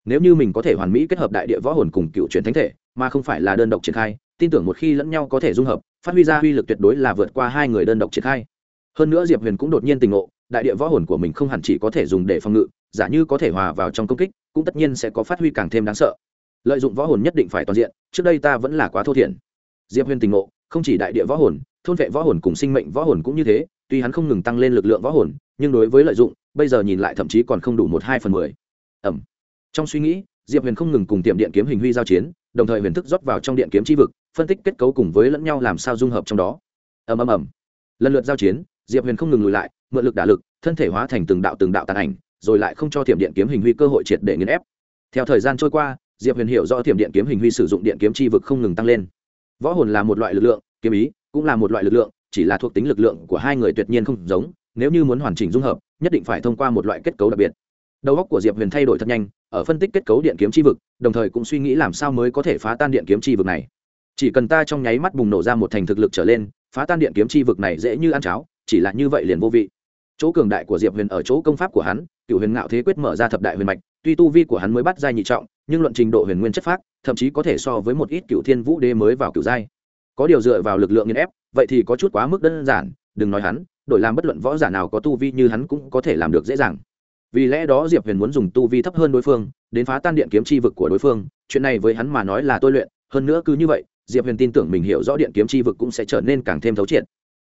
Nếu như mình có thể hoàn mỹ kết hợp đại địa võ hồn cùng cựu truyền thánh thể, mà không phải là đơn độc triển khai, tin tưởng một khi lẫn nhau có thể dung hợp, phát huy ra uy lực tuyệt đối là vượt qua hai người đơn độc triển khai. Hơn nữa diệp huyền cũng đột nhiên tình ngộ đại địa võ hồn của mình không hẳn chỉ có thể dùng để phòng ngự, giả như có thể hòa vào trong công kích, cũng tất nhiên sẽ có phát huy càng thêm đáng sợ. Lợi dụng võ hồn nhất định phải toàn diện, trước đây ta vẫn là quá thô thiển. Diệp huyền tình ngộ, không chỉ đại địa võ hồn, thôn vệ võ hồn cùng sinh mệnh võ hồn cũng như thế, tuy hắn không ngừng tăng lên lực lượng võ hồn, nhưng đối với lợi dụng, bây giờ nhìn lại thậm chí còn không đủ một hai phần mười. Ẩm. Trong suy nghĩ, diệp huyền không ngừng cùng tiệm điện kiếm hình huy giao chiến, đồng thời huyền thức rót vào trong điện kiếm tri vực, phân tích kết cấu cùng với lẫn nhau làm sao dung hợp trong đó. Ầm ầm ầm. Lần lượt giao chiến, diệp huyền không ngừng lùi lại mượn lực đả lực, thân thể hóa thành từng đạo từng đạo tàn ảnh, rồi lại không cho Thiểm điện kiếm hình huy cơ hội triệt để nghiền ép. Theo thời gian trôi qua, diệp huyền hiểu rõ Thiểm điện kiếm hình huy sử dụng điện kiếm Chi vực không ngừng tăng lên. Võ hồn là một loại lực lượng, kiếm ý cũng là một loại lực lượng, chỉ là thuộc tính lực lượng của hai người tuyệt nhiên không giống, nếu như muốn hoàn chỉnh dung hợp, nhất định phải thông qua một loại kết cấu đặc biệt. Đầu óc của diệp huyền thay đổi thật nhanh, ở phân tích kết cấu điện kiếm chi vực, đồng thời cũng suy nghĩ làm sao mới có thể phá tan điện kiếm chi vực này. Chỉ cần ta trong nháy mắt bùng nổ ra một thành thực lực trở lên, phá tan điện kiếm chi vực này dễ như ăn cháo, chỉ là như vậy liền vô vị chỗ cường đại của diệp huyền ở chỗ công pháp của hắn cựu huyền ngạo thế quyết mở ra thập đại huyền mạch, tuy tu vi của hắn mới bắt giai nhị trọng, nhưng luận trình độ huyền nguyên chất phác, thậm chí có thể so với một ít cựu thiên vũ đế mới vào cựu giai. Có điều dựa vào lực lượng nghiên ép, vậy thì có chút quá mức đơn giản, đừng nói hắn, đổi làm bất luận võ giả nào có tu vi như hắn cũng có thể làm được dễ dàng. Vì lẽ đó diệp huyền muốn dùng tu vi thấp hơn đối phương, đến phá tan điện kiếm chi vực của đối phương, chuyện này với hắn mà nói là tôi luyện, hơn nữa cứ như vậy, diệp huyền tin tưởng mình hiểu rõ điện kiếm chi vực cũng sẽ trở nên càng thêm thấu triệt.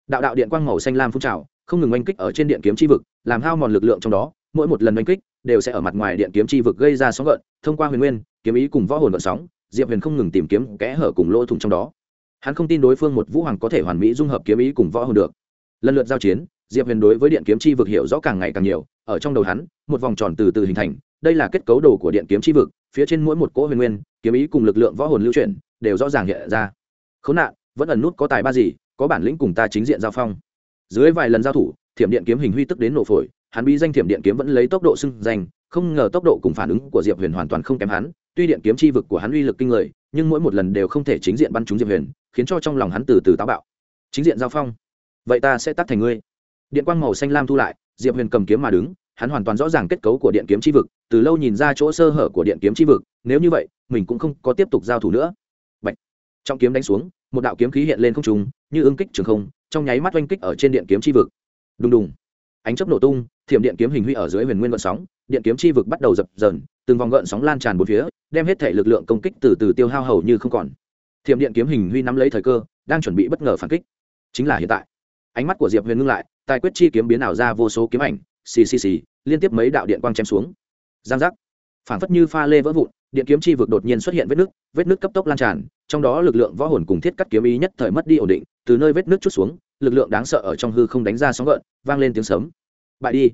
Đạo đạo điện quang màu xanh lam phun trào không ngừng oanh kích ở trên điện kiếm chi vực, làm hao mòn lực lượng trong đó, mỗi một lần oanh kích đều sẽ ở mặt ngoài điện kiếm chi vực gây ra sóng gợn, thông qua huyền nguyên, kiếm ý cùng võ hồn gợn sóng, diệp huyền không ngừng tìm kiếm kẽ hở cùng lỗ thủng trong đó. Hắn không tin đối phương một vũ hoàng có thể hoàn mỹ dung hợp kiếm ý cùng võ hồn được. Lần lượt giao chiến, diệp huyền đối với điện kiếm chi vực hiểu rõ càng ngày càng nhiều, ở trong đầu hắn, một vòng tròn từ từ hình thành, đây là kết cấu đồ của điện kiếm chi vực, phía trên mỗi một cỗ huyền nguyên, kiếm ý cùng lực lượng võ hồn lưu chuyển, đều rõ ràng hiện ra. Khốn nạn, vẫn ẩn nút có tài ba gì, có bản lĩnh cùng ta chính diện giao phong dưới vài lần giao thủ, thiểm điện kiếm hình huy tức đến nổ phổi, hắn bí danh thiểm điện kiếm vẫn lấy tốc độ xưng danh, không ngờ tốc độ cùng phản ứng của diệp huyền hoàn toàn không kém hắn. Tuy điện kiếm chi vực của hắn uy lực kinh người, nhưng mỗi một lần đều không thể chính diện bắn trúng diệp huyền, khiến cho trong lòng hắn từ từ táo bạo. Chính diện giao phong. Vậy ta sẽ tắt thành ngươi. Điện quang màu xanh lam thu lại, diệp huyền cầm kiếm mà đứng, hắn hoàn toàn rõ ràng kết cấu của điện kiếm chi vực, từ lâu nhìn ra chỗ sơ hở của điện kiếm chi vực, nếu như vậy, mình cũng không có tiếp tục giao thủ nữa. Bạch. trong kiếm đánh xuống, một đạo kiếm khí hiện lên không trùng như ưng kích trường không trong nháy mắt oanh kích ở trên điện kiếm chi vực. Đùng đùng. Ánh chớp nổ tung, thiểm điện kiếm hình huy ở dưới huyền nguyên gợn sóng, điện kiếm chi vực bắt đầu dập dờn, từng vòng gợn sóng lan tràn bốn phía, đem hết thể lực lượng công kích từ từ tiêu hao hầu như không còn. Thiểm điện kiếm hình huy nắm lấy thời cơ, đang chuẩn bị bất ngờ phản kích. Chính là hiện tại. Ánh mắt của diệp huyền ngưng lại, tài quyết chi kiếm biến ảo ra vô số kiếm ảnh, xì xì xì, liên tiếp mấy đạo điện quang chém xuống. Giang giác. Phản phất như pha lê vỡ vụn, điện kiếm chi vực đột nhiên xuất hiện vết nước vết nước cấp tốc lan tràn trong đó lực lượng võ hồn cùng thiết cắt kiếm ý nhất thời mất đi ổn định, từ nơi vết nước chút xuống, lực lượng đáng sợ ở trong hư không đánh ra sóng gợn, vang lên tiếng sấm. Bại đi.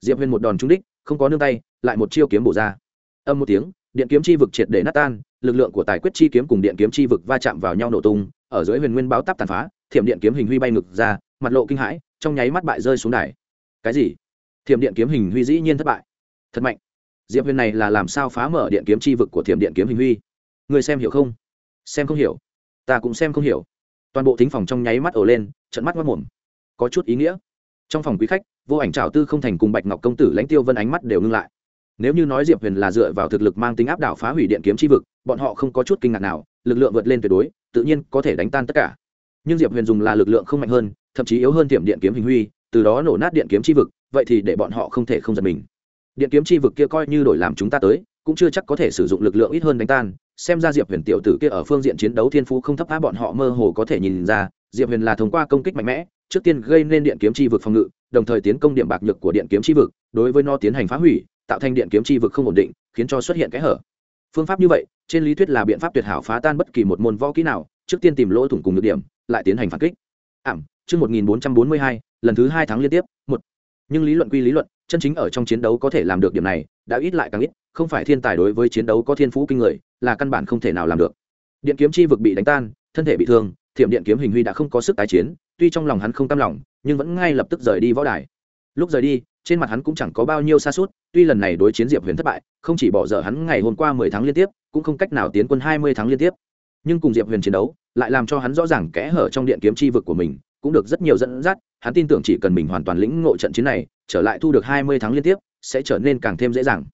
Diệp huyền một đòn trúng đích, không có nương tay, lại một chiêu kiếm bổ ra. Âm một tiếng, điện kiếm chi vực triệt để nát tan, lực lượng của tài quyết chi kiếm cùng điện kiếm chi vực va chạm vào nhau nổ tung, ở dưới huyền nguyên báo táp tàn phá, thiểm điện kiếm hình huy bay ngực ra, mặt lộ kinh hãi, trong nháy mắt bại rơi xuống đài. Cái gì? Thiểm điện kiếm hình huy dĩ nhiên thất bại. Thật mạnh. Diệp huyền này là làm sao phá mở điện kiếm chi vực của thiểm điện kiếm hình huy? Người xem hiểu không? Xem không hiểu. Ta cũng xem không hiểu. Toàn bộ thính phòng trong nháy mắt ổ lên trận mắt mất mồm. Có chút ý nghĩa. Trong phòng quý khách, vô ảnh trào tư không thành cùng bạch ngọc công tử lãnh tiêu vân ánh mắt đều ngưng lại. Nếu như nói diệp huyền là dựa vào thực lực mang tính áp đảo phá hủy điện kiếm chi vực, bọn họ không có chút kinh ngạc nào, lực lượng vượt lên tuyệt đối, tự nhiên có thể đánh tan tất cả. Nhưng diệp huyền dùng là lực lượng không mạnh hơn, thậm chí yếu hơn tiệm điện kiếm hình huy, từ đó nổ nát điện kiếm chi vực, vậy thì để bọn họ không thể không giật mình. Điện kiếm chi vực kia coi như đổi làm chúng ta tới, cũng chưa chắc có thể sử dụng lực lượng ít hơn đánh tan xem ra diệp huyền tiểu tử kia ở phương diện chiến đấu thiên phú không thấp á, bọn họ mơ hồ có thể nhìn ra, diệp huyền là thông qua công kích mạnh mẽ, trước tiên gây nên điện kiếm chi vực phòng ngự, đồng thời tiến công điểm bạc nhược của điện kiếm chi vực, đối với nó tiến hành phá hủy, tạo thành điện kiếm chi vực không ổn định, khiến cho xuất hiện kẽ hở. Phương pháp như vậy, trên lý thuyết là biện pháp tuyệt hảo phá tan bất kỳ một môn võ kỹ nào, trước tiên tìm lỗ thủng cùng được điểm, lại tiến hành phản kích. Ảm, chương một nghìn bốn trăm bốn mươi hai, lần thứ hai tháng liên tiếp, một. Nhưng lý luận quy lý luận, chân chính ở trong chiến đấu có thể làm được điểm này, đã ít lại càng ít, không phải thiên tài đối với chiến đấu có thiên phú kinh người là căn bản không thể nào làm được. Điện kiếm chi vực bị đánh tan, thân thể bị thương, thiểm điện kiếm hình huy đã không có sức tái chiến, tuy trong lòng hắn không tam lòng, nhưng vẫn ngay lập tức rời đi võ đài. Lúc rời đi, trên mặt hắn cũng chẳng có bao nhiêu xa suốt tuy lần này đối chiến diệp huyền thất bại, không chỉ bỏ dở hắn ngày hôm qua mười tháng liên tiếp, cũng không cách nào tiến quân hai mươi tháng liên tiếp. Nhưng cùng diệp huyền chiến đấu, lại làm cho hắn rõ ràng kẽ hở trong điện kiếm chi vực của mình, cũng được rất nhiều dẫn dắt, hắn tin tưởng chỉ cần mình hoàn toàn lĩnh ngộ trận chiến này, trở lại thu được hai mươi tháng liên tiếp, sẽ trở nên càng thêm dễ dàng.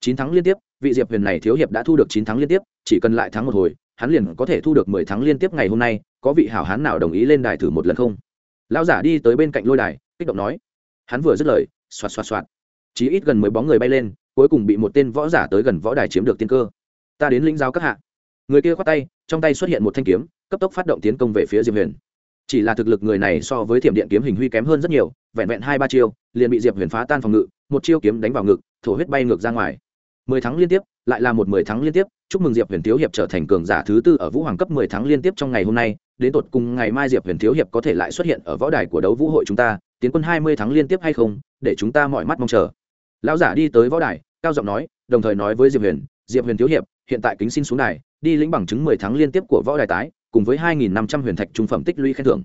Chín tháng liên tiếp vị diệp huyền này thiếu hiệp đã thu được chín tháng liên tiếp, chỉ cần lại thắng một hồi, hắn liền có thể thu được mười tháng liên tiếp ngày hôm nay, có vị hảo hán nào đồng ý lên đài thử một lần không? Lão giả đi tới bên cạnh lôi đài, kích động nói. Hắn vừa dứt lời, xoạt xoạt xoạt. Chỉ ít gần mười bóng người bay lên, cuối cùng bị một tên võ giả tới gần võ đài chiếm được tiên cơ. Ta đến lĩnh giáo các hạ. Người kia khoát tay, trong tay xuất hiện một thanh kiếm, cấp tốc phát động tiến công về phía diệp huyền. Chỉ là thực lực người này so với thiểm điện kiếm hình huy kém hơn rất nhiều, vẹn vẹn hai ba chiêu, liền bị diệp huyền phá tan phòng ngự, một chiêu kiếm đánh vào ngực, thổ huyết bay ngược ra ngoài mười tháng liên tiếp, lại là một mười tháng liên tiếp. Chúc mừng diệp huyền thiếu hiệp trở thành cường giả thứ tư ở vũ hoàng cấp mười tháng liên tiếp trong ngày hôm nay. Đến tột cùng ngày mai diệp huyền thiếu hiệp có thể lại xuất hiện ở võ đài của đấu vũ hội chúng ta, tiến quân hai mươi tháng liên tiếp hay không, để chúng ta mọi mắt mong chờ. Lão giả đi tới võ đài, cao giọng nói, đồng thời nói với diệp huyền diệp huyền thiếu hiệp, hiện tại kính xin xuống đài, đi lĩnh bằng chứng mười tháng liên tiếp của võ đài tái, cùng với hai nghìn năm trăm huyền thạch trung phẩm tích lũy khen thưởng.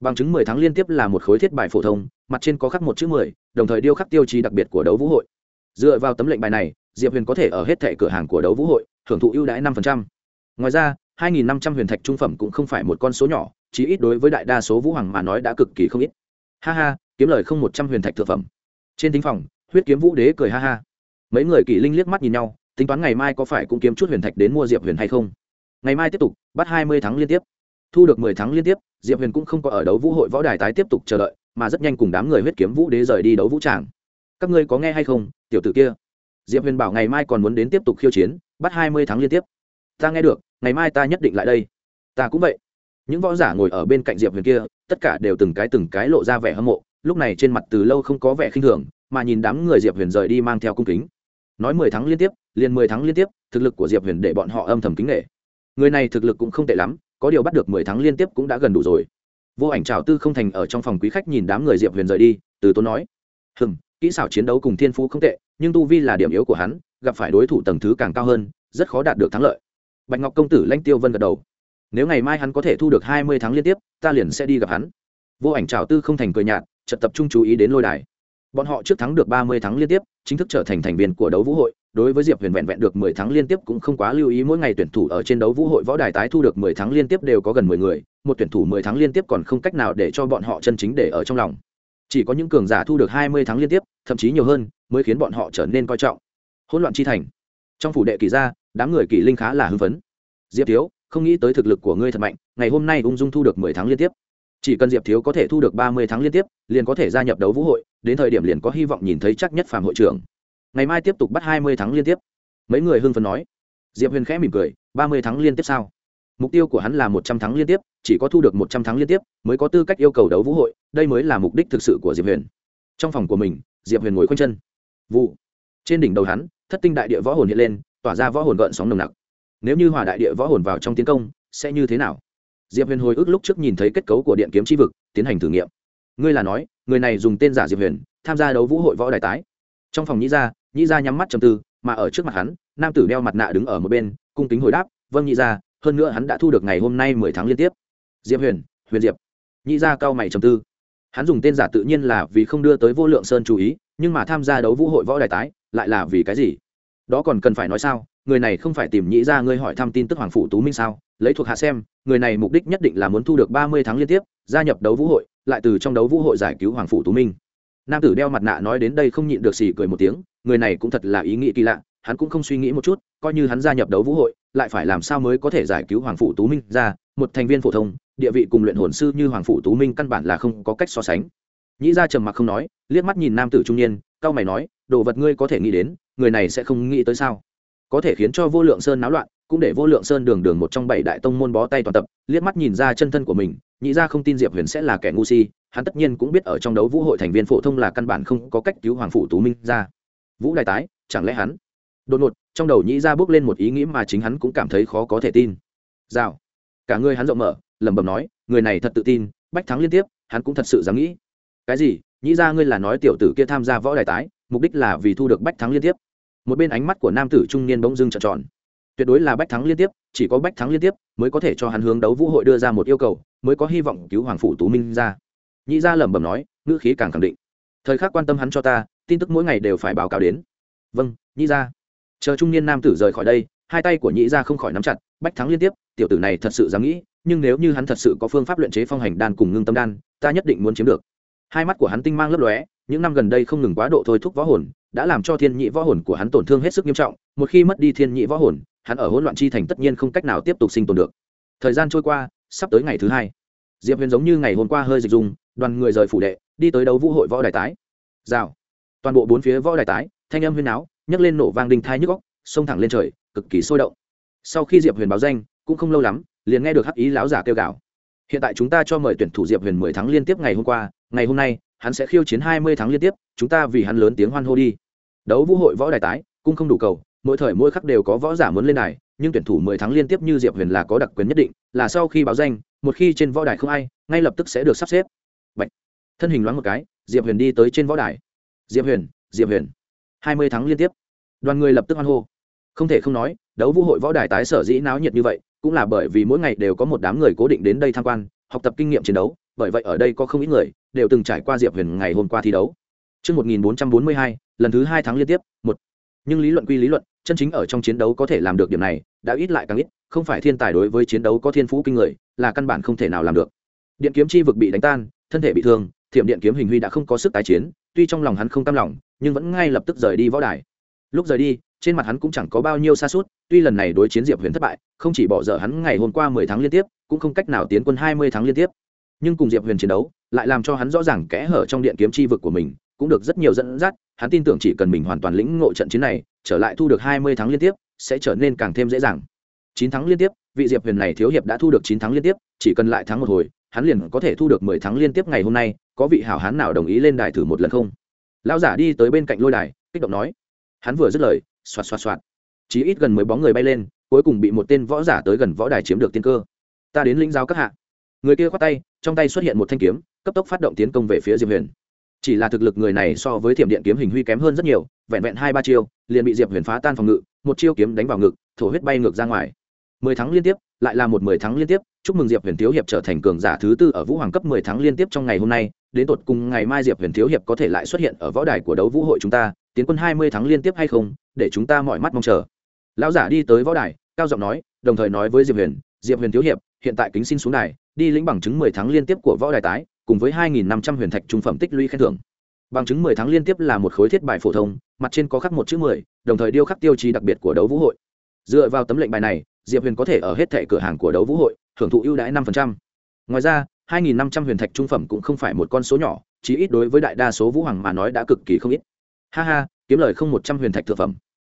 Bằng chứng mười tháng liên tiếp là một khối thiết bài phổ thông, mặt trên có khắc một chữ mười, đồng thời điêu khắc tiêu chí đặc biệt của đấu vũ hội. Dựa vào tấm lệnh bài này diệp huyền có thể ở hết thẻ cửa hàng của đấu vũ hội, hưởng thụ ưu đãi năm ngoài ra, hai nghìn năm trăm huyền thạch trung phẩm cũng không phải một con số nhỏ, chí ít đối với đại đa số vũ hoàng mà nói đã cực kỳ không ít. Ha ha, kiếm lời không một trăm huyền thạch thực phẩm. Trên thính phòng, huyết kiếm vũ đế cười ha ha. Mấy người kỷ linh liếc mắt nhìn nhau, tính toán ngày mai có phải cũng kiếm chút huyền thạch đến mua diệp huyền hay không. Ngày mai tiếp tục, bắt hai mươi tháng liên tiếp. Thu được mười tháng liên tiếp, diệp huyền cũng không có ở đấu vũ hội võ đài tái tiếp tục chờ đợi, mà rất nhanh cùng đám người huyết kiếm vũ đế rời đi đấu vũ tràng. Các ngươi có nghe hay không, tiểu tử kia? Diệp huyền bảo ngày mai còn muốn đến tiếp tục khiêu chiến, bắt hai mươi tháng liên tiếp. Ta nghe được, ngày mai ta nhất định lại đây. Ta cũng vậy. Những võ giả ngồi ở bên cạnh diệp huyền kia, tất cả đều từng cái từng cái lộ ra vẻ hâm mộ, lúc này trên mặt từ lâu không có vẻ khinh thường, mà nhìn đám người diệp huyền rời đi mang theo cung kính. Nói mười tháng liên tiếp, liền mười tháng liên tiếp, thực lực của diệp huyền để bọn họ âm thầm kính nghệ người này thực lực cũng không tệ lắm, có điều bắt được mười tháng liên tiếp cũng đã gần đủ rồi. Vô ảnh trào tư không thành ở trong phòng quý khách nhìn đám người diệp huyền rời đi, từ tốn nói, hừm kỹ xảo chiến đấu cùng thiên phú không tệ, nhưng tu vi là điểm yếu của hắn, gặp phải đối thủ tầng thứ càng cao hơn, rất khó đạt được thắng lợi. Bạch ngọc công tử lãnh tiêu vân gật đầu. Nếu ngày mai hắn có thể thu được hai mươi tháng liên tiếp, ta liền sẽ đi gặp hắn. Vô ảnh trào tư không thành cười nhạt, chợt tập trung chú ý đến lôi đài. Bọn họ trước thắng được ba mươi tháng liên tiếp, chính thức trở thành thành viên của đấu vũ hội, đối với diệp huyền vẹn vẹn được mười tháng liên tiếp cũng không quá lưu ý mỗi ngày tuyển thủ ở trên đấu vũ hội võ đài tái thu được mười tháng liên tiếp đều có gần mười người, một tuyển thủ mười tháng liên tiếp còn không cách nào để cho bọn họ chân chính để ở trong lòng. Chỉ có những cường giả thu được hai mươi tháng liên tiếp thậm chí nhiều hơn, mới khiến bọn họ trở nên coi trọng. Hỗn loạn chi thành. Trong phủ đệ kỳ gia, đám người kỳ linh khá là hưng phấn. Diệp thiếu, không nghĩ tới thực lực của ngươi thật mạnh, ngày hôm nay ung dung thu được mười tháng liên tiếp. Chỉ cần diệp thiếu có thể thu được ba mươi tháng liên tiếp, liền có thể gia nhập đấu vũ hội, đến thời điểm liền có hy vọng nhìn thấy chắc nhất phạm hội trưởng. Ngày mai tiếp tục bắt hai mươi tháng liên tiếp. Mấy người hưng phấn nói. Diệp huyền khẽ mỉm cười, ba mươi tháng liên tiếp sao? Mục tiêu của hắn là một trăm tháng liên tiếp, chỉ có thu được một trăm tháng liên tiếp, mới có tư cách yêu cầu đấu vũ hội, đây mới là mục đích thực sự của diệp huyền. Trong phòng của mình diệp huyền ngồi khoanh chân vụ trên đỉnh đầu hắn thất tinh đại địa võ hồn hiện lên tỏa ra võ hồn gợn sóng nồng nặc nếu như hòa đại địa võ hồn vào trong tiến công sẽ như thế nào diệp huyền hồi ức lúc trước nhìn thấy kết cấu của điện kiếm tri vực tiến hành thử nghiệm ngươi là nói người này dùng tên giả diệp huyền tham gia đấu vũ hội võ đài tái trong phòng nhĩ gia nhĩ gia nhắm mắt chầm tư mà ở trước mặt hắn nam tử đeo mặt nạ đứng ở một bên cung kính hồi đáp vâng nhĩ gia hơn nữa hắn đã thu được ngày hôm nay mười tháng liên tiếp diệp huyền huyền diệp nhĩ gia cao mày trầm tư hắn dùng tên giả tự nhiên là vì không đưa tới vô lượng sơn chú ý, nhưng mà tham gia đấu vũ hội võ đài tái, lại là vì cái gì? Đó còn cần phải nói sao? Người này không phải tìm nhĩ ra ngươi hỏi thăm tin tức hoàng phủ tú minh sao? Lấy thuộc hạ xem, người này mục đích nhất định là muốn thu được ba mươi tháng liên tiếp, gia nhập đấu vũ hội, lại từ trong đấu vũ hội giải cứu hoàng phủ tú minh. Nam tử đeo mặt nạ nói đến đây không nhịn được xì cười một tiếng, người này cũng thật là ý nghĩ kỳ lạ, hắn cũng không suy nghĩ một chút, coi như hắn gia nhập đấu vũ hội, lại phải làm sao mới có thể giải cứu hoàng phủ tú minh ra một thành viên phổ thông, địa vị cùng luyện hồn sư như hoàng phủ tú minh căn bản là không có cách so sánh. Nhĩ ra trầm mặc không nói, liếc mắt nhìn nam tử trung niên, cao mày nói, đồ vật ngươi có thể nghĩ đến, người này sẽ không nghĩ tới sao? Có thể khiến cho vô lượng sơn náo loạn, cũng để vô lượng sơn đường đường một trong bảy đại tông môn bó tay toàn tập. Liếc mắt nhìn ra chân thân của mình nhị ra không tin diệp huyền sẽ là kẻ ngu si, hắn tất nhiên cũng biết ở trong đấu vũ hội thành viên phổ thông là căn bản không có cách cứu hoàng phủ tú minh ra. Vũ đại tái, chẳng lẽ hắn? Đột ngột, trong đầu nhị ra bước lên một ý nghĩ mà chính hắn cũng cảm thấy khó có thể tin. Rào cả người hắn rộng mở, lẩm bẩm nói, người này thật tự tin, bách thắng liên tiếp, hắn cũng thật sự dám nghĩ. Cái gì? Nhị ra ngươi là nói tiểu tử kia tham gia võ đài tái, mục đích là vì thu được bách thắng liên tiếp. Một bên ánh mắt của nam tử trung niên bỗng dưng trợn tròn. Tuyệt đối là bách thắng liên tiếp, chỉ có bách thắng liên tiếp mới có thể cho hắn hướng đấu vũ hội đưa ra một yêu cầu, mới có hy vọng cứu hoàng phủ tú minh ra. Nhị gia lẩm bẩm nói, ngữ khí càng khẳng định. Thời khắc quan tâm hắn cho ta, tin tức mỗi ngày đều phải báo cáo đến. Vâng nhĩ ra chờ trung niên nam tử rời khỏi đây hai tay của nhĩ ra không khỏi nắm chặt, bách thắng liên tiếp, tiểu tử này thật sự dám nghĩ, nhưng nếu như hắn thật sự có phương pháp luyện chế phong hành đan cùng ngưng tâm đan, ta nhất định muốn chiếm được. Hai mắt của hắn tinh mang lấp lóe, những năm gần đây không ngừng quá độ thôi thúc võ hồn, đã làm cho thiên nhị võ hồn của hắn tổn thương hết sức nghiêm trọng, một khi mất đi thiên nhị võ hồn, hắn ở hỗn loạn chi thành tất nhiên không cách nào tiếp tục sinh tồn được. Thời gian trôi qua, sắp tới ngày thứ hai. Diệp huyền giống như ngày hôm qua hơi dịch dùng đoàn người rời phủ đệ, đi tới đấu vũ hội võ đài tái. Rào. Toàn bộ bốn phía võ đài tái, thanh âm huyên áo nhấc lên nổ vang đinh thai nhức góc xông thẳng lên trời cực kỳ sôi động. Sau khi diệp huyền báo danh, cũng không lâu lắm, liền nghe được hắc ý láo giả kêu gào. Hiện tại chúng ta cho mời tuyển thủ diệp huyền mười tháng liên tiếp ngày hôm qua, ngày hôm nay, hắn sẽ khiêu chiến hai mươi tháng liên tiếp, chúng ta vì hắn lớn tiếng hoan hô đi. Đấu vũ hội võ đài tái, cũng không đủ cầu, mỗi thời mỗi khắc đều có võ giả muốn lên đài, nhưng tuyển thủ mười tháng liên tiếp như diệp huyền là có đặc quyền nhất định, là sau khi báo danh, một khi trên võ đài không ai, ngay lập tức sẽ được sắp xếp. Bạch. thân hình loáng một cái, diệp huyền đi tới trên võ đài. Diệp huyền diệp huyền. hai mươi tháng liên tiếp. Đoàn người lập tức hoan hô không thể không nói đấu vũ hội võ đài tái sở dĩ náo nhiệt như vậy cũng là bởi vì mỗi ngày đều có một đám người cố định đến đây tham quan học tập kinh nghiệm chiến đấu bởi vậy ở đây có không ít người đều từng trải qua diệp huyền ngày hôm qua thi đấu Trước 1442, lần thứ hai tháng liên tiếp, một. Nhưng lý luận quy lý luận, chân chính ở trong chiến đấu có thể làm được điểm này, đã ít lại càng ít, không phải thiên tài đối với chiến đấu có thiên phú kinh người, là căn bản không thể nào làm được. Điện kiếm chi vực bị đánh tan, thân thể bị thương, thiểm điện kiếm hình huy đã không có sức tái chiến, tuy trong lòng hắn không cam lòng, nhưng vẫn ngay lập tức rời đi võ đài. Lúc rời đi, trên mặt hắn cũng chẳng có bao nhiêu xa suốt, tuy lần này đối chiến Diệp Huyền thất bại, không chỉ bỏ dở hắn ngày hôm qua mười tháng liên tiếp, cũng không cách nào tiến quân hai mươi tháng liên tiếp. Nhưng cùng diệp huyền chiến đấu lại làm cho hắn rõ ràng kẽ hở trong điện kiếm chi vực của mình cũng được rất nhiều dẫn dắt hắn tin tưởng chỉ cần mình hoàn toàn lĩnh ngộ trận chiến này trở lại thu được hai mươi tháng liên tiếp sẽ trở nên càng thêm dễ dàng. Chín tháng liên tiếp vị diệp huyền này thiếu hiệp đã thu được chín tháng liên tiếp chỉ cần lại thắng một hồi hắn liền có thể thu được mười tháng liên tiếp ngày hôm nay có vị hảo hán nào đồng ý lên đài thử một lần không? Lão giả đi tới bên cạnh lôi đài kích động nói. Hắn vừa dứt lời xoạt xoạt xoạt. Chỉ ít gần mười bóng người bay lên, cuối cùng bị một tên võ giả tới gần võ đài chiếm được tiên cơ. Ta đến lĩnh giáo các hạ. Người kia khoát tay, trong tay xuất hiện một thanh kiếm, cấp tốc phát động tiến công về phía diệp huyền. Chỉ là thực lực người này so với thiểm điện kiếm hình huy kém hơn rất nhiều, vẹn vẹn hai ba chiêu, liền bị diệp huyền phá tan phòng ngự, một chiêu kiếm đánh vào ngực, thổ huyết bay ngược ra ngoài. Mười tháng liên tiếp, lại là một mười tháng liên tiếp. Chúc mừng diệp huyền thiếu hiệp trở thành cường giả thứ tư ở vũ hoàng cấp mười tháng liên tiếp trong ngày hôm nay. Đến tột cùng ngày mai diệp huyền thiếu hiệp có thể lại xuất hiện ở võ đài của đấu vũ hội chúng ta tiến quân hai mươi tháng liên tiếp hay không, để chúng ta mọi mắt mong chờ. Lão giả đi tới võ đài, cao giọng nói, đồng thời nói với diệp huyền diệp huyền thiếu hiệp, hiện tại kính xin xuống đài, đi lĩnh bằng chứng mười tháng liên tiếp của võ đài tái, cùng với hai nghìn năm trăm huyền thạch trung phẩm tích lũy khen thưởng. Bằng chứng mười tháng liên tiếp là một khối thiết bài phổ thông, mặt trên có khắc một chữ mười, đồng thời điêu khắc tiêu chí đặc biệt của đấu vũ hội. Dựa vào tấm lệnh bài này, diệp huyền có thể ở hết thẻ cửa hàng của đấu vũ hội, hưởng thụ ưu đãi năm ngoài ra, hai nghìn năm trăm huyền thạch trung phẩm cũng không phải một con số nhỏ, chí ít đối với đại đa số vũ hoàng mà nói đã cực kỳ không ít ha ha, kiếm lời không một trăm huyền thạch thực phẩm.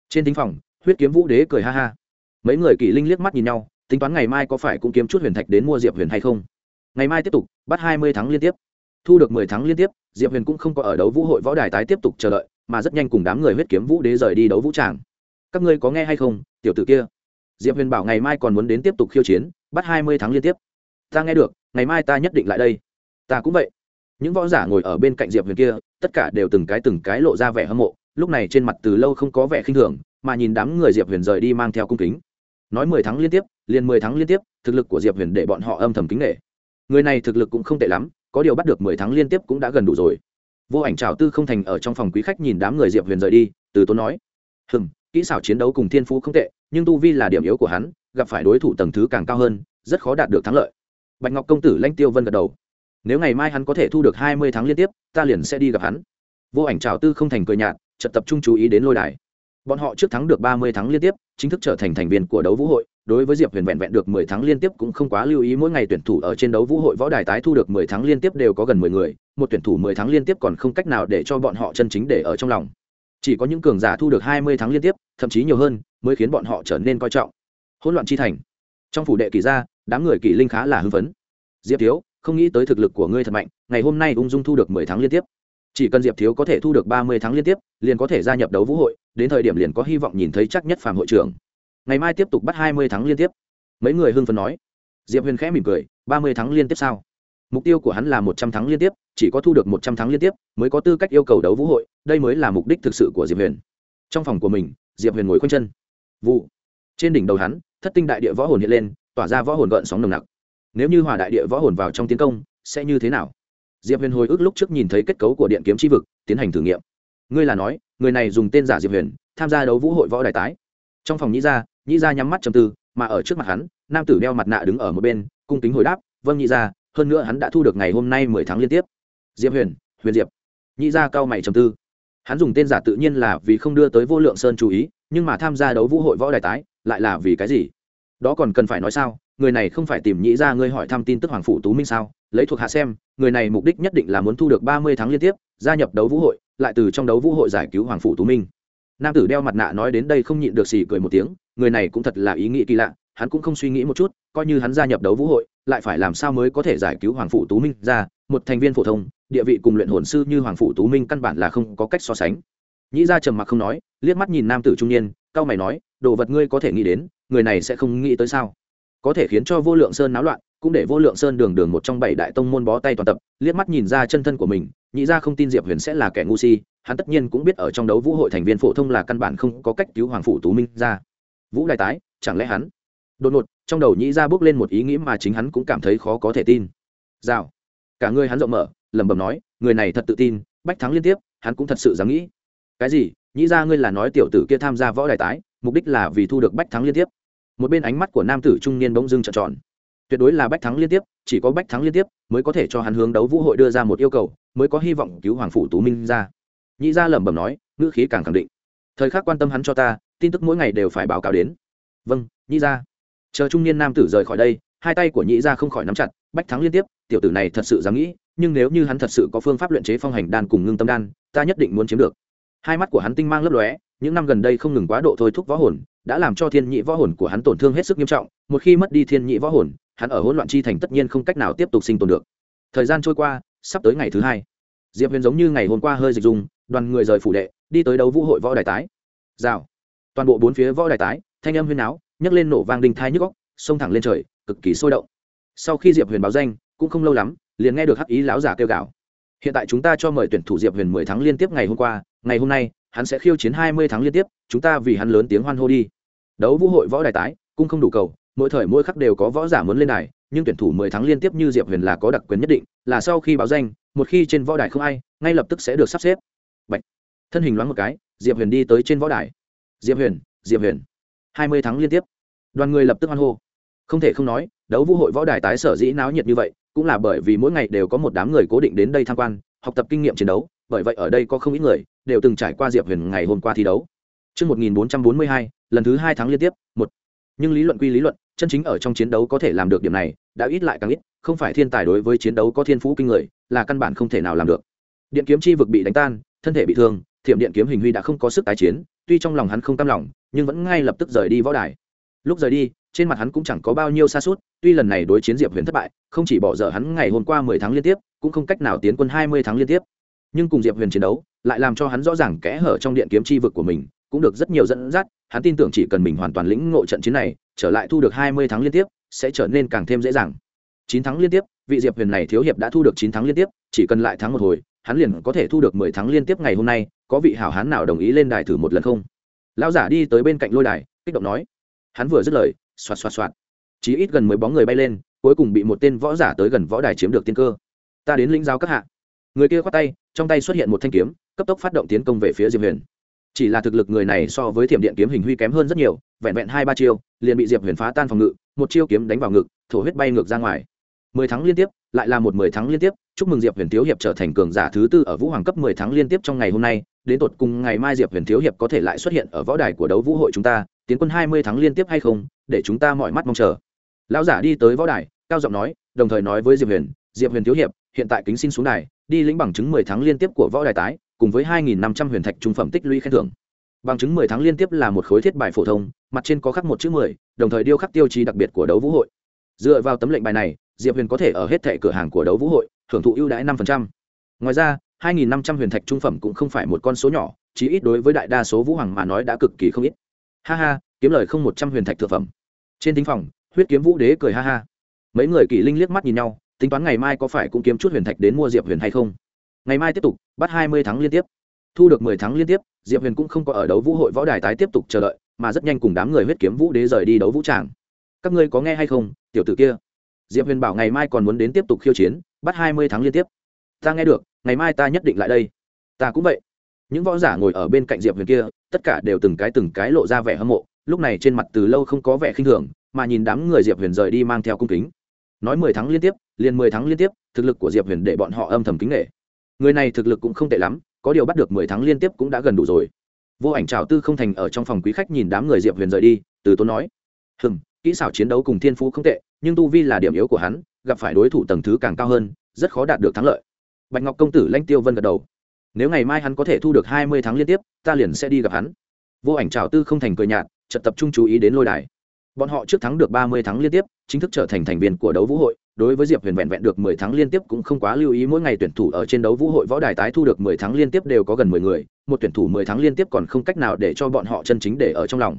Trên thính phòng, huyết kiếm vũ đế cười ha ha. Mấy người kỷ linh liếc mắt nhìn nhau, tính toán ngày mai có phải cũng kiếm chút huyền thạch đến mua diệp huyền hay không. Ngày mai tiếp tục, bắt hai mươi tháng liên tiếp. Thu được mười tháng liên tiếp, diệp huyền cũng không có ở đấu vũ hội võ đài tái tiếp tục chờ đợi, mà rất nhanh cùng đám người huyết kiếm vũ đế rời đi đấu vũ tràng. Các ngươi có nghe hay không, tiểu tử kia? Diệp huyền bảo ngày mai còn muốn đến tiếp tục khiêu chiến, bắt hai mươi tháng liên tiếp. Ta nghe được, ngày mai ta nhất định lại đây. Ta cũng vậy những võ giả ngồi ở bên cạnh diệp huyền kia, tất cả đều từng cái từng cái lộ ra vẻ hâm mộ, lúc này trên mặt từ lâu không có vẻ khinh thường, mà nhìn đám người diệp huyền rời đi mang theo cung kính. Nói mười tháng liên tiếp, liền mười tháng liên tiếp, thực lực của diệp huyền để bọn họ âm thầm kính nghệ người này thực lực cũng không tệ lắm, có điều bắt được mười tháng liên tiếp cũng đã gần đủ rồi. Vô ảnh trào tư không thành ở trong phòng quý khách nhìn đám người diệp huyền rời đi, từ tốn nói, hừm, kỹ xảo chiến đấu cùng thiên phú không tệ, nhưng tu vi là điểm yếu của hắn, gặp phải đối thủ tầng thứ càng cao hơn, rất khó đạt được thắng lợi. Bạch ngọc công tử lanh tiêu vân gật đầu nếu ngày mai hắn có thể thu được hai mươi tháng liên tiếp, ta liền sẽ đi gặp hắn. Vô ảnh trào tư không thành cười nhạt, chợt tập trung chú ý đến lôi đài. Bọn họ trước thắng được ba mươi tháng liên tiếp, chính thức trở thành thành viên của đấu vũ hội, đối với diệp huyền vẹn vẹn được mười tháng liên tiếp cũng không quá lưu ý mỗi ngày tuyển thủ ở trên đấu vũ hội võ đài tái thu được mười tháng liên tiếp đều có gần mười người, một tuyển thủ mười tháng liên tiếp còn không cách nào để cho bọn họ chân chính để ở trong lòng. Chỉ có những cường giả thu được hai mươi tháng liên tiếp, thậm chí nhiều hơn, mới khiến bọn họ trở nên coi trọng. Hỗn loạn chi thành. Trong phủ đệ kỳ gia, đám người kỳ linh khá là hưng phấn. Diệp thiếu không nghĩ tới thực lực của ngươi thật mạnh, ngày hôm nay ung dung thu được mười tháng liên tiếp. Chỉ cần diệp thiếu có thể thu được ba mươi tháng liên tiếp, liền có thể gia nhập đấu vũ hội, đến thời điểm liền có hy vọng nhìn thấy chắc nhất phàm hội trưởng. Ngày mai tiếp tục bắt hai mươi tháng liên tiếp. Mấy người hưng phấn nói. Diệp huyền khẽ mỉm cười, ba mươi tháng liên tiếp sao? Mục tiêu của hắn là một trăm tháng liên tiếp, chỉ có thu được một trăm tháng liên tiếp mới có tư cách yêu cầu đấu vũ hội, đây mới là mục đích thực sự của diệp huyền. Trong phòng của mình, diệp huyền ngồi khoanh chân. Vụ. Trên đỉnh đầu hắn, thất tinh đại địa võ hồn hiện lên, tỏa ra võ hồn gợn sóng nồng nặc nếu như hòa đại địa võ hồn vào trong tiến công, sẽ như thế nào? Diệp huyền hồi ức lúc trước nhìn thấy kết cấu của điện kiếm tri vực, tiến hành thử nghiệm. Ngươi là nói, người này dùng tên giả diệp huyền, tham gia đấu vũ hội võ đài tái. Trong phòng nhĩ gia nhĩ gia nhắm mắt trầm tư, mà ở trước mặt hắn, nam tử đeo mặt nạ đứng ở một bên, cung kính hồi đáp vâng nhĩ gia, hơn nữa hắn đã thu được ngày hôm nay mười tháng liên tiếp. Diệp huyền huyền diệp. Nhĩ gia cao mày trầm tư. Hắn dùng tên giả tự nhiên là vì không đưa tới vô lượng sơn chú ý, nhưng mà tham gia đấu vũ hội võ đài tái, lại là vì cái gì? Đó còn cần phải nói sao? Người này không phải tìm nhĩ ra ngươi hỏi thăm tin tức hoàng phủ tú minh sao? Lấy thuộc hạ xem, người này mục đích nhất định là muốn thu được ba mươi tháng liên tiếp, gia nhập đấu vũ hội, lại từ trong đấu vũ hội giải cứu hoàng phủ tú minh. Nam tử đeo mặt nạ nói đến đây không nhịn được xì cười một tiếng, người này cũng thật là ý nghĩ kỳ lạ, hắn cũng không suy nghĩ một chút, coi như hắn gia nhập đấu vũ hội, lại phải làm sao mới có thể giải cứu hoàng phủ tú minh ra? Một thành viên phổ thông, địa vị cùng luyện hồn sư như hoàng phủ tú minh căn bản là không có cách so sánh. Nhĩ ra trầm mặc không nói, liếc mắt nhìn nam tử trung niên cao mày nói, đồ vật ngươi có thể nghĩ đến, người này sẽ không nghĩ tới sao? Có thể khiến cho vô lượng sơn náo loạn, cũng để vô lượng sơn đường đường một trong bảy đại tông môn bó tay toàn tập, liếc mắt nhìn ra chân thân của mình, nhị ra không tin diệp huyền sẽ là kẻ ngu si, hắn tất nhiên cũng biết ở trong đấu vũ hội thành viên phổ thông là căn bản không có cách cứu hoàng phủ tú minh ra. Vũ đại tái, chẳng lẽ hắn? Đột ngột, trong đầu nhị ra bước lên một ý nghĩ mà chính hắn cũng cảm thấy khó có thể tin. Rào. Cả người hắn rộng mở, lẩm bẩm nói, người này thật tự tin, bách thắng liên tiếp, hắn cũng thật sự dám nghĩ. Cái gì? Nhị ra ngươi là nói tiểu tử kia tham gia võ đại tái, mục đích là vì thu được bách thắng liên tiếp một bên ánh mắt của nam tử trung niên bỗng dưng trợn tròn. Tuyệt đối là bách thắng liên tiếp, chỉ có bách thắng liên tiếp mới có thể cho hắn hướng đấu vũ hội đưa ra một yêu cầu, mới có hy vọng cứu hoàng phủ tú minh ra. Nhị gia lẩm bẩm nói, ngữ khí càng khẳng định. Thời khắc quan tâm hắn cho ta, tin tức mỗi ngày đều phải báo cáo đến. Vâng nhị gia. Chờ trung niên nam tử rời khỏi đây, hai tay của nhị gia không khỏi nắm chặt, bách thắng liên tiếp, tiểu tử này thật sự dám nghĩ, nhưng nếu như hắn thật sự có phương pháp luyện chế phong hành đan cùng ngưng tâm đan, ta nhất định muốn chiếm được. Hai mắt của hắn tinh mang lấp lóe, những năm gần đây không ngừng quá độ thôi thúc võ hồn đã làm cho thiên nhị võ hồn của hắn tổn thương hết sức nghiêm trọng, một khi mất đi thiên nhị võ hồn, hắn ở hỗn loạn chi thành tất nhiên không cách nào tiếp tục sinh tồn được. Thời gian trôi qua, sắp tới ngày thứ hai. Diệp huyền giống như ngày hôm qua hơi dịch dùng đoàn người rời phủ đệ, đi tới đấu vũ hội võ đài tái. Rào. Toàn bộ bốn phía võ đài tái, thanh âm huyên áo nhấc lên nổ vang đinh thai nhức góc xông thẳng lên trời, cực kỳ sôi động. Sau khi diệp huyền báo danh, cũng không lâu lắm, liền nghe được hắc ý lão giả kêu gào. Hiện tại chúng ta cho mời tuyển thủ diệp huyền mười tháng liên tiếp ngày hôm qua, ngày hôm nay, hắn sẽ khiêu chiến hai mươi tháng liên tiếp, chúng ta vì hắn lớn tiếng hoan hô đi đấu vũ hội võ đài tái cũng không đủ cầu mỗi thời mỗi khắc đều có võ giả muốn lên đài nhưng tuyển thủ mười tháng liên tiếp như diệp huyền là có đặc quyền nhất định là sau khi báo danh một khi trên võ đài không ai ngay lập tức sẽ được sắp xếp. Bạch. thân hình loáng một cái diệp huyền đi tới trên võ đài. Diệp huyền diệp huyền. Hai mươi tháng liên tiếp. Đoàn người lập tức hoan hô. Không thể không nói đấu vũ hội võ đài tái sở dĩ náo nhiệt như vậy cũng là bởi vì mỗi ngày đều có một đám người cố định đến đây tham quan học tập kinh nghiệm chiến đấu bởi vậy ở đây có không ít người đều từng trải qua diệp huyền ngày hôm qua thi đấu. Trước 1442, lần thứ hai tháng liên tiếp, một. Nhưng lý luận quy lý luận, chân chính ở trong chiến đấu có thể làm được điểm này, đã ít lại càng ít, không phải thiên tài đối với chiến đấu có thiên phú kinh người, là căn bản không thể nào làm được. Điện kiếm chi vực bị đánh tan, thân thể bị thương, thiểm điện kiếm hình huy đã không có sức tái chiến, tuy trong lòng hắn không cam lòng, nhưng vẫn ngay lập tức rời đi võ đài. Lúc rời đi, trên mặt hắn cũng chẳng có bao nhiêu xa suốt, tuy lần này đối chiến Diệp Huyền thất bại, không chỉ bỏ dở hắn ngày hôm qua mười tháng liên tiếp, cũng không cách nào tiến quân hai mươi tháng liên tiếp nhưng cùng diệp huyền chiến đấu lại làm cho hắn rõ ràng kẽ hở trong điện kiếm chi vực của mình cũng được rất nhiều dẫn dắt, hắn tin tưởng chỉ cần mình hoàn toàn lĩnh ngộ trận chiến này, trở lại thu được hai mươi tháng liên tiếp, sẽ trở nên càng thêm dễ dàng. Chín tháng liên tiếp, vị diệp huyền này thiếu hiệp đã thu được chín tháng liên tiếp, chỉ cần lại thắng một hồi, hắn liền có thể thu được mười tháng liên tiếp ngày hôm nay, có vị hảo hán nào đồng ý lên đài thử một lần không? Lão giả đi tới bên cạnh lôi đài, kích động nói. Hắn vừa dứt lời, xoạt xoạt xoạt. Chỉ ít gần mười bóng người bay lên, cuối cùng bị một tên võ giả tới gần võ đài chiếm được tiên cơ. Ta đến lĩnh giáo các hạ. Người kia khoát tay, trong tay xuất hiện một thanh kiếm, cấp tốc phát động tiến công về phía diệp huyền chỉ là thực lực người này so với thiểm điện kiếm hình huy kém hơn rất nhiều, vẹn vẹn hai ba chiêu, liền bị diệp huyền phá tan phòng ngự, một chiêu kiếm đánh vào ngực, thổ huyết bay ngược ra ngoài. Mười tháng liên tiếp, lại là một mười tháng liên tiếp, chúc mừng diệp huyền thiếu hiệp trở thành cường giả thứ tư ở vũ hoàng cấp mười tháng liên tiếp trong ngày hôm nay, đến tột cùng ngày mai diệp huyền thiếu hiệp có thể lại xuất hiện ở võ đài của đấu vũ hội chúng ta, tiến quân hai mươi tháng liên tiếp hay không, để chúng ta mọi mắt mong chờ. Lão giả đi tới võ đài, cao giọng nói, đồng thời nói với diệp huyền diệp huyền thiếu hiệp, hiện tại kính xin xuống đài, đi lĩnh bằng chứng mười tháng liên tiếp của võ đài tái cùng với hai nghìn năm trăm huyền thạch trung phẩm tích lũy khen thưởng. Bằng chứng mười tháng liên tiếp là một khối thiết bài phổ thông, mặt trên có khắc một chữ mười, đồng thời điêu khắc tiêu chí đặc biệt của đấu vũ hội. Dựa vào tấm lệnh bài này, diệp huyền có thể ở hết thẻ cửa hàng của đấu vũ hội, hưởng thụ ưu đãi 5%. ngoài ra, hai nghìn năm trăm huyền thạch trung phẩm cũng không phải một con số nhỏ, chí ít đối với đại đa số vũ hoàng mà nói đã cực kỳ không ít. Ha ha, kiếm lời không một trăm huyền thạch thực phẩm. Trên thính phòng, huyết kiếm vũ đế cười ha ha. Mấy người kỷ linh liếc mắt nhìn nhau, tính toán ngày mai có phải cũng kiếm chút huyền thạch đến mua diệp huyền hay không? Ngày mai tiếp tục, bắt hai mươi tháng liên tiếp. Thu được mười tháng liên tiếp, diệp huyền cũng không có ở đấu vũ hội võ đài tái tiếp tục chờ đợi, mà rất nhanh cùng đám người huyết kiếm vũ đế rời đi đấu vũ tràng. Các ngươi có nghe hay không, tiểu tử kia? Diệp huyền bảo ngày mai còn muốn đến tiếp tục khiêu chiến, bắt hai mươi tháng liên tiếp. Ta nghe được, ngày mai ta nhất định lại đây. Ta cũng vậy. Những võ giả ngồi ở bên cạnh diệp huyền kia, tất cả đều từng cái từng cái lộ ra vẻ hâm mộ, lúc này trên mặt từ lâu không có vẻ khinh thường, mà nhìn đám người diệp huyền rời đi mang theo cung kính. Nói mười tháng liên tiếp, liền mười tháng liên tiếp, thực lực của diệp huyền để bọn họ âm thầm kính nghệ người này thực lực cũng không tệ lắm, có điều bắt được mười tháng liên tiếp cũng đã gần đủ rồi. Vô ảnh trào tư không thành ở trong phòng quý khách nhìn đám người diệp huyền rời đi, từ tốn nói, hừm, kỹ xảo chiến đấu cùng thiên phú không tệ, nhưng tu vi là điểm yếu của hắn, gặp phải đối thủ tầng thứ càng cao hơn, rất khó đạt được thắng lợi. Bạch ngọc công tử lanh tiêu vân gật đầu, nếu ngày mai hắn có thể thu được hai mươi tháng liên tiếp, ta liền sẽ đi gặp hắn. Vô ảnh trào tư không thành cười nhạt, chợt tập trung chú ý đến lôi đài. Bọn họ trước thắng được ba mươi tháng liên tiếp, chính thức trở thành thành viên của đấu vũ hội đối với diệp huyền vẹn vẹn được mười tháng liên tiếp cũng không quá lưu ý mỗi ngày tuyển thủ ở trên đấu vũ hội võ đài tái thu được mười tháng liên tiếp đều có gần mười người, một tuyển thủ mười tháng liên tiếp còn không cách nào để cho bọn họ chân chính để ở trong lòng.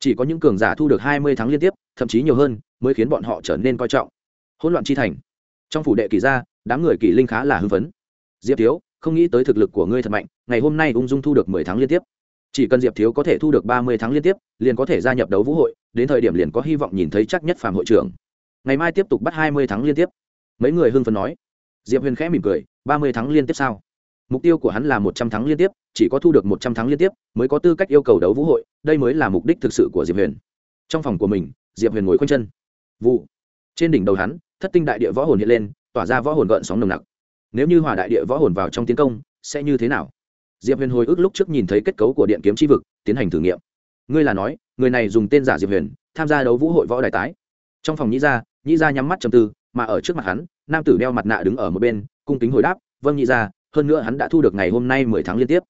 Chỉ có những cường giả thu được hai mươi tháng liên tiếp, thậm chí nhiều hơn, mới khiến bọn họ trở nên coi trọng. Hỗn loạn chi thành. Trong phủ đệ kỳ gia, đám người kỳ linh khá là hưng phấn. Diệp thiếu, không nghĩ tới thực lực của ngươi thật mạnh, ngày hôm nay ung dung thu được mười tháng liên tiếp. Chỉ cần diệp thiếu có thể thu được ba mươi tháng liên tiếp, liền có thể gia nhập đấu vũ hội, đến thời điểm liền có hy vọng nhìn thấy chắc nhất phàm hội trưởng ngày mai tiếp tục bắt hai mươi tháng liên tiếp. Mấy người hưng phấn nói. Diệp huyền khẽ mỉm cười, ba mươi tháng liên tiếp sao? Mục tiêu của hắn là một trăm tháng liên tiếp, chỉ có thu được một trăm tháng liên tiếp mới có tư cách yêu cầu đấu vũ hội, đây mới là mục đích thực sự của diệp huyền. Trong phòng của mình, diệp huyền ngồi khoanh chân. Vụ. Trên đỉnh đầu hắn, thất tinh đại địa võ hồn hiện lên, tỏa ra võ hồn gợn sóng nồng nặc. Nếu như hòa đại địa võ hồn vào trong tiến công, sẽ như thế nào? Diệp huyền hồi ức lúc trước nhìn thấy kết cấu của điện kiếm tri vực, tiến hành thử nghiệm. Ngươi là nói, người này dùng tên giả diệp huyền, tham gia đấu vũ hội võ đại tái trong phòng nhĩ gia nhĩ gia nhắm mắt trầm tư, mà ở trước mặt hắn, nam tử đeo mặt nạ đứng ở một bên, cung kính hồi đáp vâng nhĩ gia, hơn nữa hắn đã thu được ngày hôm nay mười tháng liên tiếp.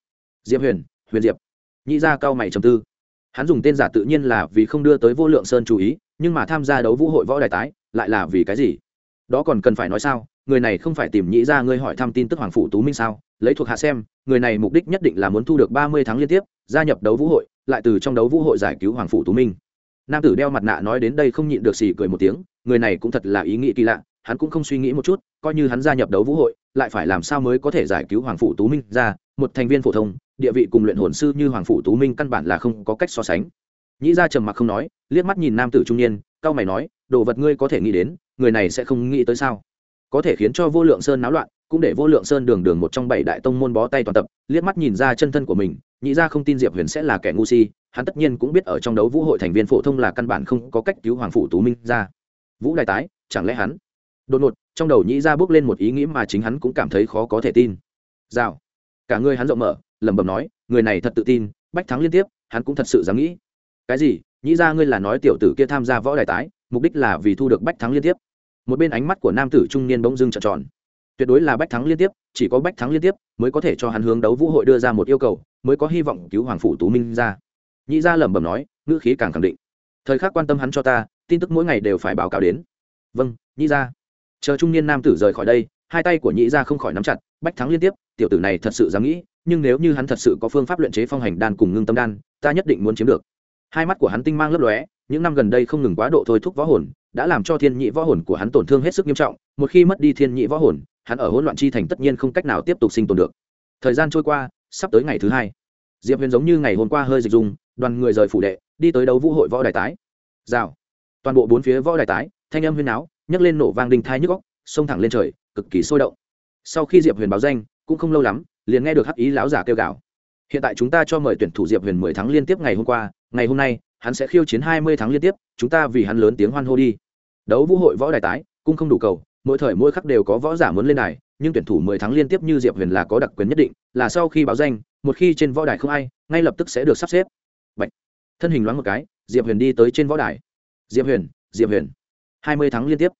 Diệp huyền huyền diệp. Nhĩ gia cao mày trầm tư. Hắn dùng tên giả tự nhiên là vì không đưa tới vô lượng sơn chú ý, nhưng mà tham gia đấu vũ hội võ đại tái, lại là vì cái gì? Đó còn cần phải nói sao? Người này không phải tìm nhĩ ra ngươi hỏi thăm tin tức hoàng phủ tú minh sao? Lấy thuộc hạ xem, người này mục đích nhất định là muốn thu được ba mươi tháng liên tiếp, gia nhập đấu vũ hội, lại từ trong đấu vũ hội giải cứu hoàng phủ tú minh nam tử đeo mặt nạ nói đến đây không nhịn được xì cười một tiếng, người này cũng thật là ý nghĩ kỳ lạ, hắn cũng không suy nghĩ một chút, coi như hắn gia nhập đấu vũ hội, lại phải làm sao mới có thể giải cứu hoàng phủ tú minh ra, một thành viên phổ thông, địa vị cùng luyện hồn sư như hoàng phủ tú minh căn bản là không có cách so sánh. Nhĩ ra trầm mặc không nói, liếc mắt nhìn nam tử trung niên, cao mày nói, đồ vật ngươi có thể nghĩ đến, người này sẽ không nghĩ tới sao? Có thể khiến cho vô lượng sơn náo loạn, cũng để vô lượng sơn đường đường một trong bảy đại tông môn bó tay toàn tập, liếc mắt nhìn ra chân thân của mình, nhĩ ra không tin diệp huyền sẽ là kẻ ngu si hắn tất nhiên cũng biết ở trong đấu vũ hội thành viên phổ thông là căn bản không có cách cứu hoàng phủ tú minh ra. Vũ đại tái, chẳng lẽ hắn? Đột ngột, trong đầu nhị ra bước lên một ý nghĩ mà chính hắn cũng cảm thấy khó có thể tin. Rào. Cả người hắn rộng mở, lẩm bẩm nói, người này thật tự tin, bách thắng liên tiếp, hắn cũng thật sự dám nghĩ. Cái gì? Nhị ra ngươi là nói tiểu tử kia tham gia võ đại tái, mục đích là vì thu được bách thắng liên tiếp. Một bên ánh mắt của nam tử trung niên bỗng dưng trợn tròn. Tuyệt đối là bách thắng liên tiếp, chỉ có bách thắng liên tiếp mới có thể cho hắn hướng đấu vũ hội đưa ra một yêu cầu, mới có hy vọng cứu hoàng phủ tú minh ra nhị gia lẩm bẩm nói, ngữ khí càng khẳng định. Thời khắc quan tâm hắn cho ta, tin tức mỗi ngày đều phải báo cáo đến. Vâng nhị gia. Chờ trung niên nam tử rời khỏi đây, hai tay của nhị gia không khỏi nắm chặt, bách thắng liên tiếp, tiểu tử này thật sự dám nghĩ, nhưng nếu như hắn thật sự có phương pháp luyện chế phong hành đan cùng ngưng tâm đan, ta nhất định muốn chiếm được. Hai mắt của hắn tinh mang lấp lóe, những năm gần đây không ngừng quá độ thôi thúc võ hồn, đã làm cho thiên nhị võ hồn của hắn tổn thương hết sức nghiêm trọng, một khi mất đi thiên nhị võ hồn, hắn ở hỗn loạn chi thành tất nhiên không cách nào tiếp tục sinh tồn được. Thời gian trôi qua, sắp tới ngày thứ hai. Diệp huyền giống như ngày hôm qua hơi dịch dùng đoàn người rời phủ đệ, đi tới đấu vũ hội võ đài tái. Rào. Toàn bộ bốn phía võ đài tái, thanh âm huyên áo nhấc lên nổ vang đinh thai nhức góc xông thẳng lên trời, cực kỳ sôi động. Sau khi diệp huyền báo danh, cũng không lâu lắm, liền nghe được hắc ý lão giả kêu gào. Hiện tại chúng ta cho mời tuyển thủ diệp huyền mười tháng liên tiếp ngày hôm qua, ngày hôm nay, hắn sẽ khiêu chiến hai mươi tháng liên tiếp, chúng ta vì hắn lớn tiếng hoan hô đi. Đấu vũ hội võ đài tái, cũng không đủ cầu, mỗi thời mỗi khắc đều có võ giả muốn lên đài, nhưng tuyển thủ mười tháng liên tiếp như diệp huyền là có đặc quyền nhất định, là sau khi báo danh, một khi trên võ đài không ai, ngay lập tức sẽ được sắp xếp. Bạch. thân hình loáng một cái diệp huyền đi tới trên võ đài diệp huyền diệp huyền hai mươi tháng liên tiếp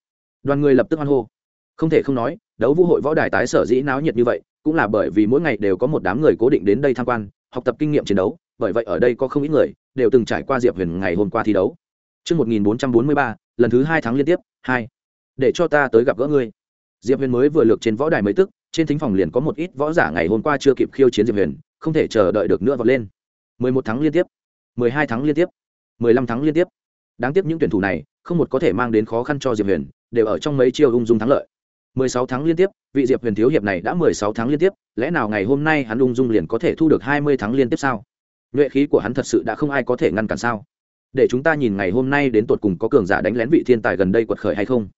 đoàn người lập tức hoan hô không thể không nói đấu vũ hội võ đài tái sở dĩ náo nhiệt như vậy cũng là bởi vì mỗi ngày đều có một đám người cố định đến đây tham quan học tập kinh nghiệm chiến đấu bởi vậy ở đây có không ít người đều từng trải qua diệp huyền ngày hôm qua thi đấu Trước 1443, lần thứ hai tháng liên tiếp, hai. Để cho ta tới gặp gỡ ngươi. Diệp Huyền mới vừa lược trên võ đài mấy tức, trên thính phòng liền có một ít võ giả ngày hôm qua chưa kịp khiêu chiến Diệp Huyền, không thể chờ đợi được nữa vọt lên. 11 tháng liên tiếp, 12 tháng liên tiếp, 15 tháng liên tiếp. Đáng tiếc những tuyển thủ này, không một có thể mang đến khó khăn cho Diệp Huyền, đều ở trong mấy chiêu ung dung thắng lợi. 16 tháng liên tiếp, vị Diệp Huyền thiếu hiệp này đã 16 tháng liên tiếp, lẽ nào ngày hôm nay hắn ung dung liền có thể thu được 20 tháng liên tiếp sao? nhuệ khí của hắn thật sự đã không ai có thể ngăn cản sao để chúng ta nhìn ngày hôm nay đến tột cùng có cường giả đánh lén vị thiên tài gần đây quật khởi hay không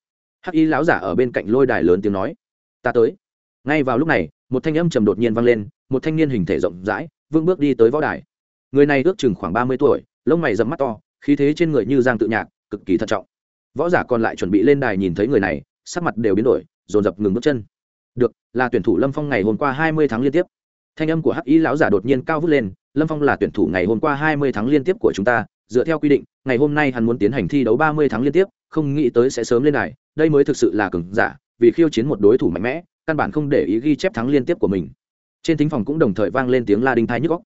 hắc y lão giả ở bên cạnh lôi đài lớn tiếng nói ta tới ngay vào lúc này một thanh âm trầm đột nhiên vang lên một thanh niên hình thể rộng rãi vương bước đi tới võ đài người này ước chừng khoảng ba mươi tuổi, lông mày dẫm mắt to, khí thế trên người như giang tự nhạc, cực kỳ thận trọng. Võ giả còn lại chuẩn bị lên đài nhìn thấy người này, sắc mặt đều biến đổi, dồn dập ngừng bước chân. Được, là tuyển thủ lâm phong ngày hôm qua hai mươi tháng liên tiếp. Thanh âm của hắc y lão giả đột nhiên cao vút lên, lâm phong là tuyển thủ ngày hôm qua hai mươi tháng liên tiếp của chúng ta, dựa theo quy định, ngày hôm nay hắn muốn tiến hành thi đấu ba mươi tháng liên tiếp, không nghĩ tới sẽ sớm lên đài, đây mới thực sự là cứng giả, vì khiêu chiến một đối thủ mạnh mẽ, căn bản không để ý ghi chép thắng liên tiếp của mình. Trên thính phòng cũng đồng thời vang lên tiếng la đinh thái nhức góc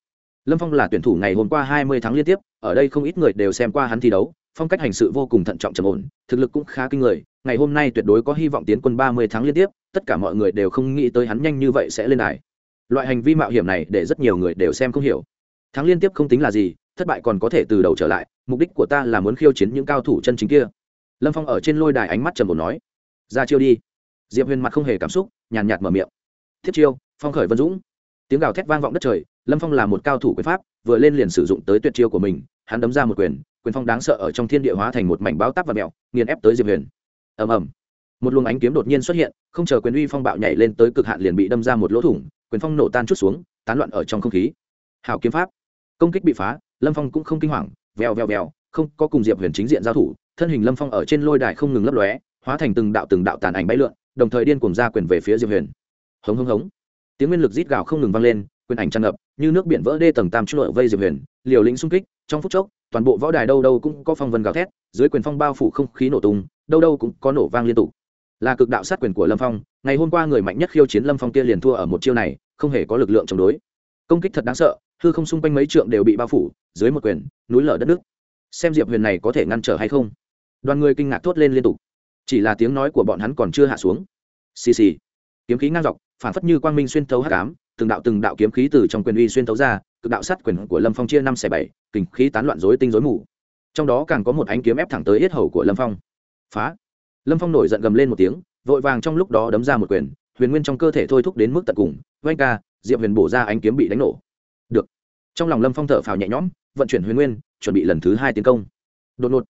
lâm phong là tuyển thủ ngày hôm qua hai mươi tháng liên tiếp, ở đây không ít người đều xem qua hắn thi đấu, phong cách hành sự vô cùng thận trọng trầm ổn, thực lực cũng khá kinh người, ngày hôm nay tuyệt đối có hy vọng tiến quân ba mươi tháng liên tiếp, tất cả mọi người đều không nghĩ tới hắn nhanh như vậy sẽ lên đài. Loại hành vi mạo hiểm này để rất nhiều người đều xem không hiểu. Thắng liên tiếp không tính là gì, thất bại còn có thể từ đầu trở lại, mục đích của ta là muốn khiêu chiến những cao thủ chân chính kia. Lâm phong ở trên lôi đài ánh mắt trầm ổn nói, ra chiêu đi. Diệp huyền mặt không hề cảm xúc, nhàn nhạt mở miệng, thiết chiêu, phong khởi vân dũng tiếng gào thét vang vọng đất trời, lâm phong là một cao thủ quyền pháp, vừa lên liền sử dụng tới tuyệt chiêu của mình, hắn đấm ra một quyền quyền phong đáng sợ ở trong thiên địa hóa thành một mảnh báo táp và mẹo nghiền ép tới diệp huyền. Ầm ầm. Một luồng ánh kiếm đột nhiên xuất hiện, không chờ quyền uy phong bạo nhảy lên tới cực hạn liền bị đâm ra một lỗ thủng, quyền phong nổ tan chút xuống, tán loạn ở trong không khí. Hào kiếm pháp. Công kích bị phá, lâm phong cũng không kinh hoàng, vèo vèo vèo, không có cùng diệp huyền chính diện giao thủ, thân hình lâm phong ở trên lôi đài không ngừng lấp lóe, hóa thành từng đạo từng đạo tàn ảnh bay lượn, đồng thời điên cùng ra quyền về phía diệp huyền. Hống hống hống tiếng nguyên lực rít gào không ngừng vang lên, quyền ảnh tràn ngập, như nước biển vỡ đê tầng tam chút lội vây diệp huyền, liều lĩnh xung kích, trong phút chốc, toàn bộ võ đài đâu đâu cũng có phong vân gào thét, dưới quyền phong bao phủ không khí nổ tung, đâu đâu cũng có nổ vang liên tục. Là cực đạo sát quyền của lâm phong, ngày hôm qua người mạnh nhất khiêu chiến lâm phong kia liền thua ở một chiêu này, không hề có lực lượng chống đối. Công kích thật đáng sợ, hư không xung quanh mấy trượng đều bị bao phủ, dưới một quyền, núi lở đất nước. Xem diệp huyền này có thể ngăn trở hay không? Đoàn người kinh ngạc thốt lên liên tục. Chỉ là tiếng nói của bọn hắn còn chưa hạ xuống. Xì xì kiếm khí ngang dọc, phản phất như quang minh xuyên thấu hát cám từng đạo từng đạo kiếm khí từ trong quyền uy xuyên thấu ra, cực đạo sát quyền của lâm phong chia năm xẻ bảy kình khí tán loạn dối tinh dối mù. Trong đó càng có một ánh kiếm ép thẳng tới yết hầu của lâm phong. Phá! Lâm phong nổi giận gầm lên một tiếng, vội vàng trong lúc đó đấm ra một quyền, huyền nguyên trong cơ thể thôi thúc đến mức tận cùng, oanh ca, diệp huyền bổ ra ánh kiếm bị đánh nổ. Được. Trong lòng lâm phong thở phào nhẹ nhõm, vận chuyển huyền nguyên, chuẩn bị lần thứ hai tiến công. Đột ngột.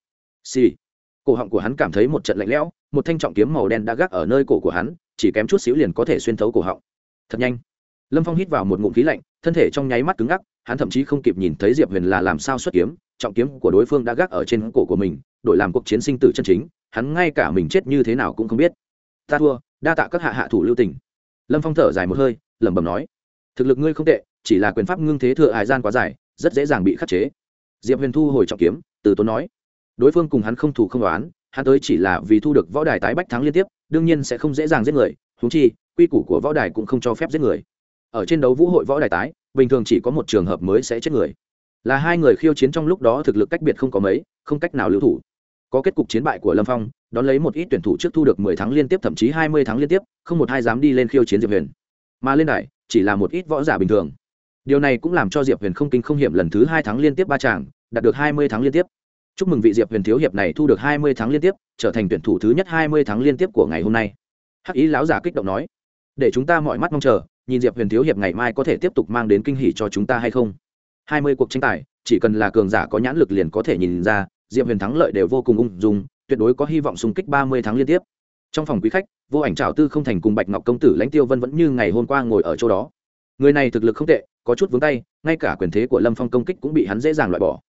Xì、sì. cổ họng của hắn cảm thấy một trận lạnh lẽo, một thanh trọng kiếm màu đen đã gác ở nơi cổ của hắn chỉ kém chút xíu liền có thể xuyên thấu cổ họng. Thật nhanh. Lâm phong hít vào một ngụm khí lạnh, thân thể trong nháy mắt cứng ngắc, hắn thậm chí không kịp nhìn thấy diệp huyền là làm sao xuất kiếm, trọng kiếm của đối phương đã gác ở trên cổ của mình, đổi làm cuộc chiến sinh tử chân chính, hắn ngay cả mình chết như thế nào cũng không biết. Ta thua, đa tạ các hạ hạ thủ lưu tình. Lâm phong thở dài một hơi, lẩm bẩm nói, thực lực ngươi không tệ, chỉ là quyền pháp ngưng thế thừa hải gian quá dài, rất dễ dàng bị khắc chế. Diệp huyền thu hồi trọng kiếm, từ tốn nói, đối phương cùng hắn không thủ không đoán hắn tới chỉ là vì thu được võ đài tái bách thắng liên tiếp, đương nhiên sẽ không dễ dàng giết người húng chi, quy củ của võ đài cũng không cho phép giết người. Ở trên đấu vũ hội võ đài tái, bình thường chỉ có một trường hợp mới sẽ chết người. Là hai người khiêu chiến trong lúc đó thực lực cách biệt không có mấy, không cách nào lưu thủ. Có kết cục chiến bại của lâm phong, đón lấy một ít tuyển thủ trước thu được mười tháng liên tiếp, thậm chí hai mươi tháng liên tiếp, không một ai dám đi lên khiêu chiến diệp huyền. Mà lên đài, chỉ là một ít võ giả bình thường. Điều này cũng làm cho diệp huyền không kinh không hiểm lần thứ hai tháng liên tiếp ba tràng, đạt được hai mươi tháng liên tiếp chúc mừng vị diệp huyền thiếu hiệp này thu được hai mươi tháng liên tiếp, trở thành tuyển thủ thứ nhất hai mươi tháng liên tiếp của ngày hôm nay. Hắc ý lão giả kích động nói, để chúng ta mọi mắt mong chờ, nhìn diệp huyền thiếu hiệp ngày mai có thể tiếp tục mang đến kinh hỷ cho chúng ta hay không? Hai mươi cuộc tranh tài, chỉ cần là cường giả có nhãn lực liền có thể nhìn ra, diệp huyền thắng lợi đều vô cùng ung dung, tuyệt đối có hy vọng xung kích ba mươi tháng liên tiếp. Trong phòng quý khách, vô ảnh trào tư không thành cùng bạch ngọc công tử lãnh tiêu vân vẫn như ngày hôm qua ngồi ở chỗ đó. Người này thực lực không tệ, có chút vướng tay, ngay cả quyền thế của lâm phong công kích cũng bị hắn dễ dàng loại bỏ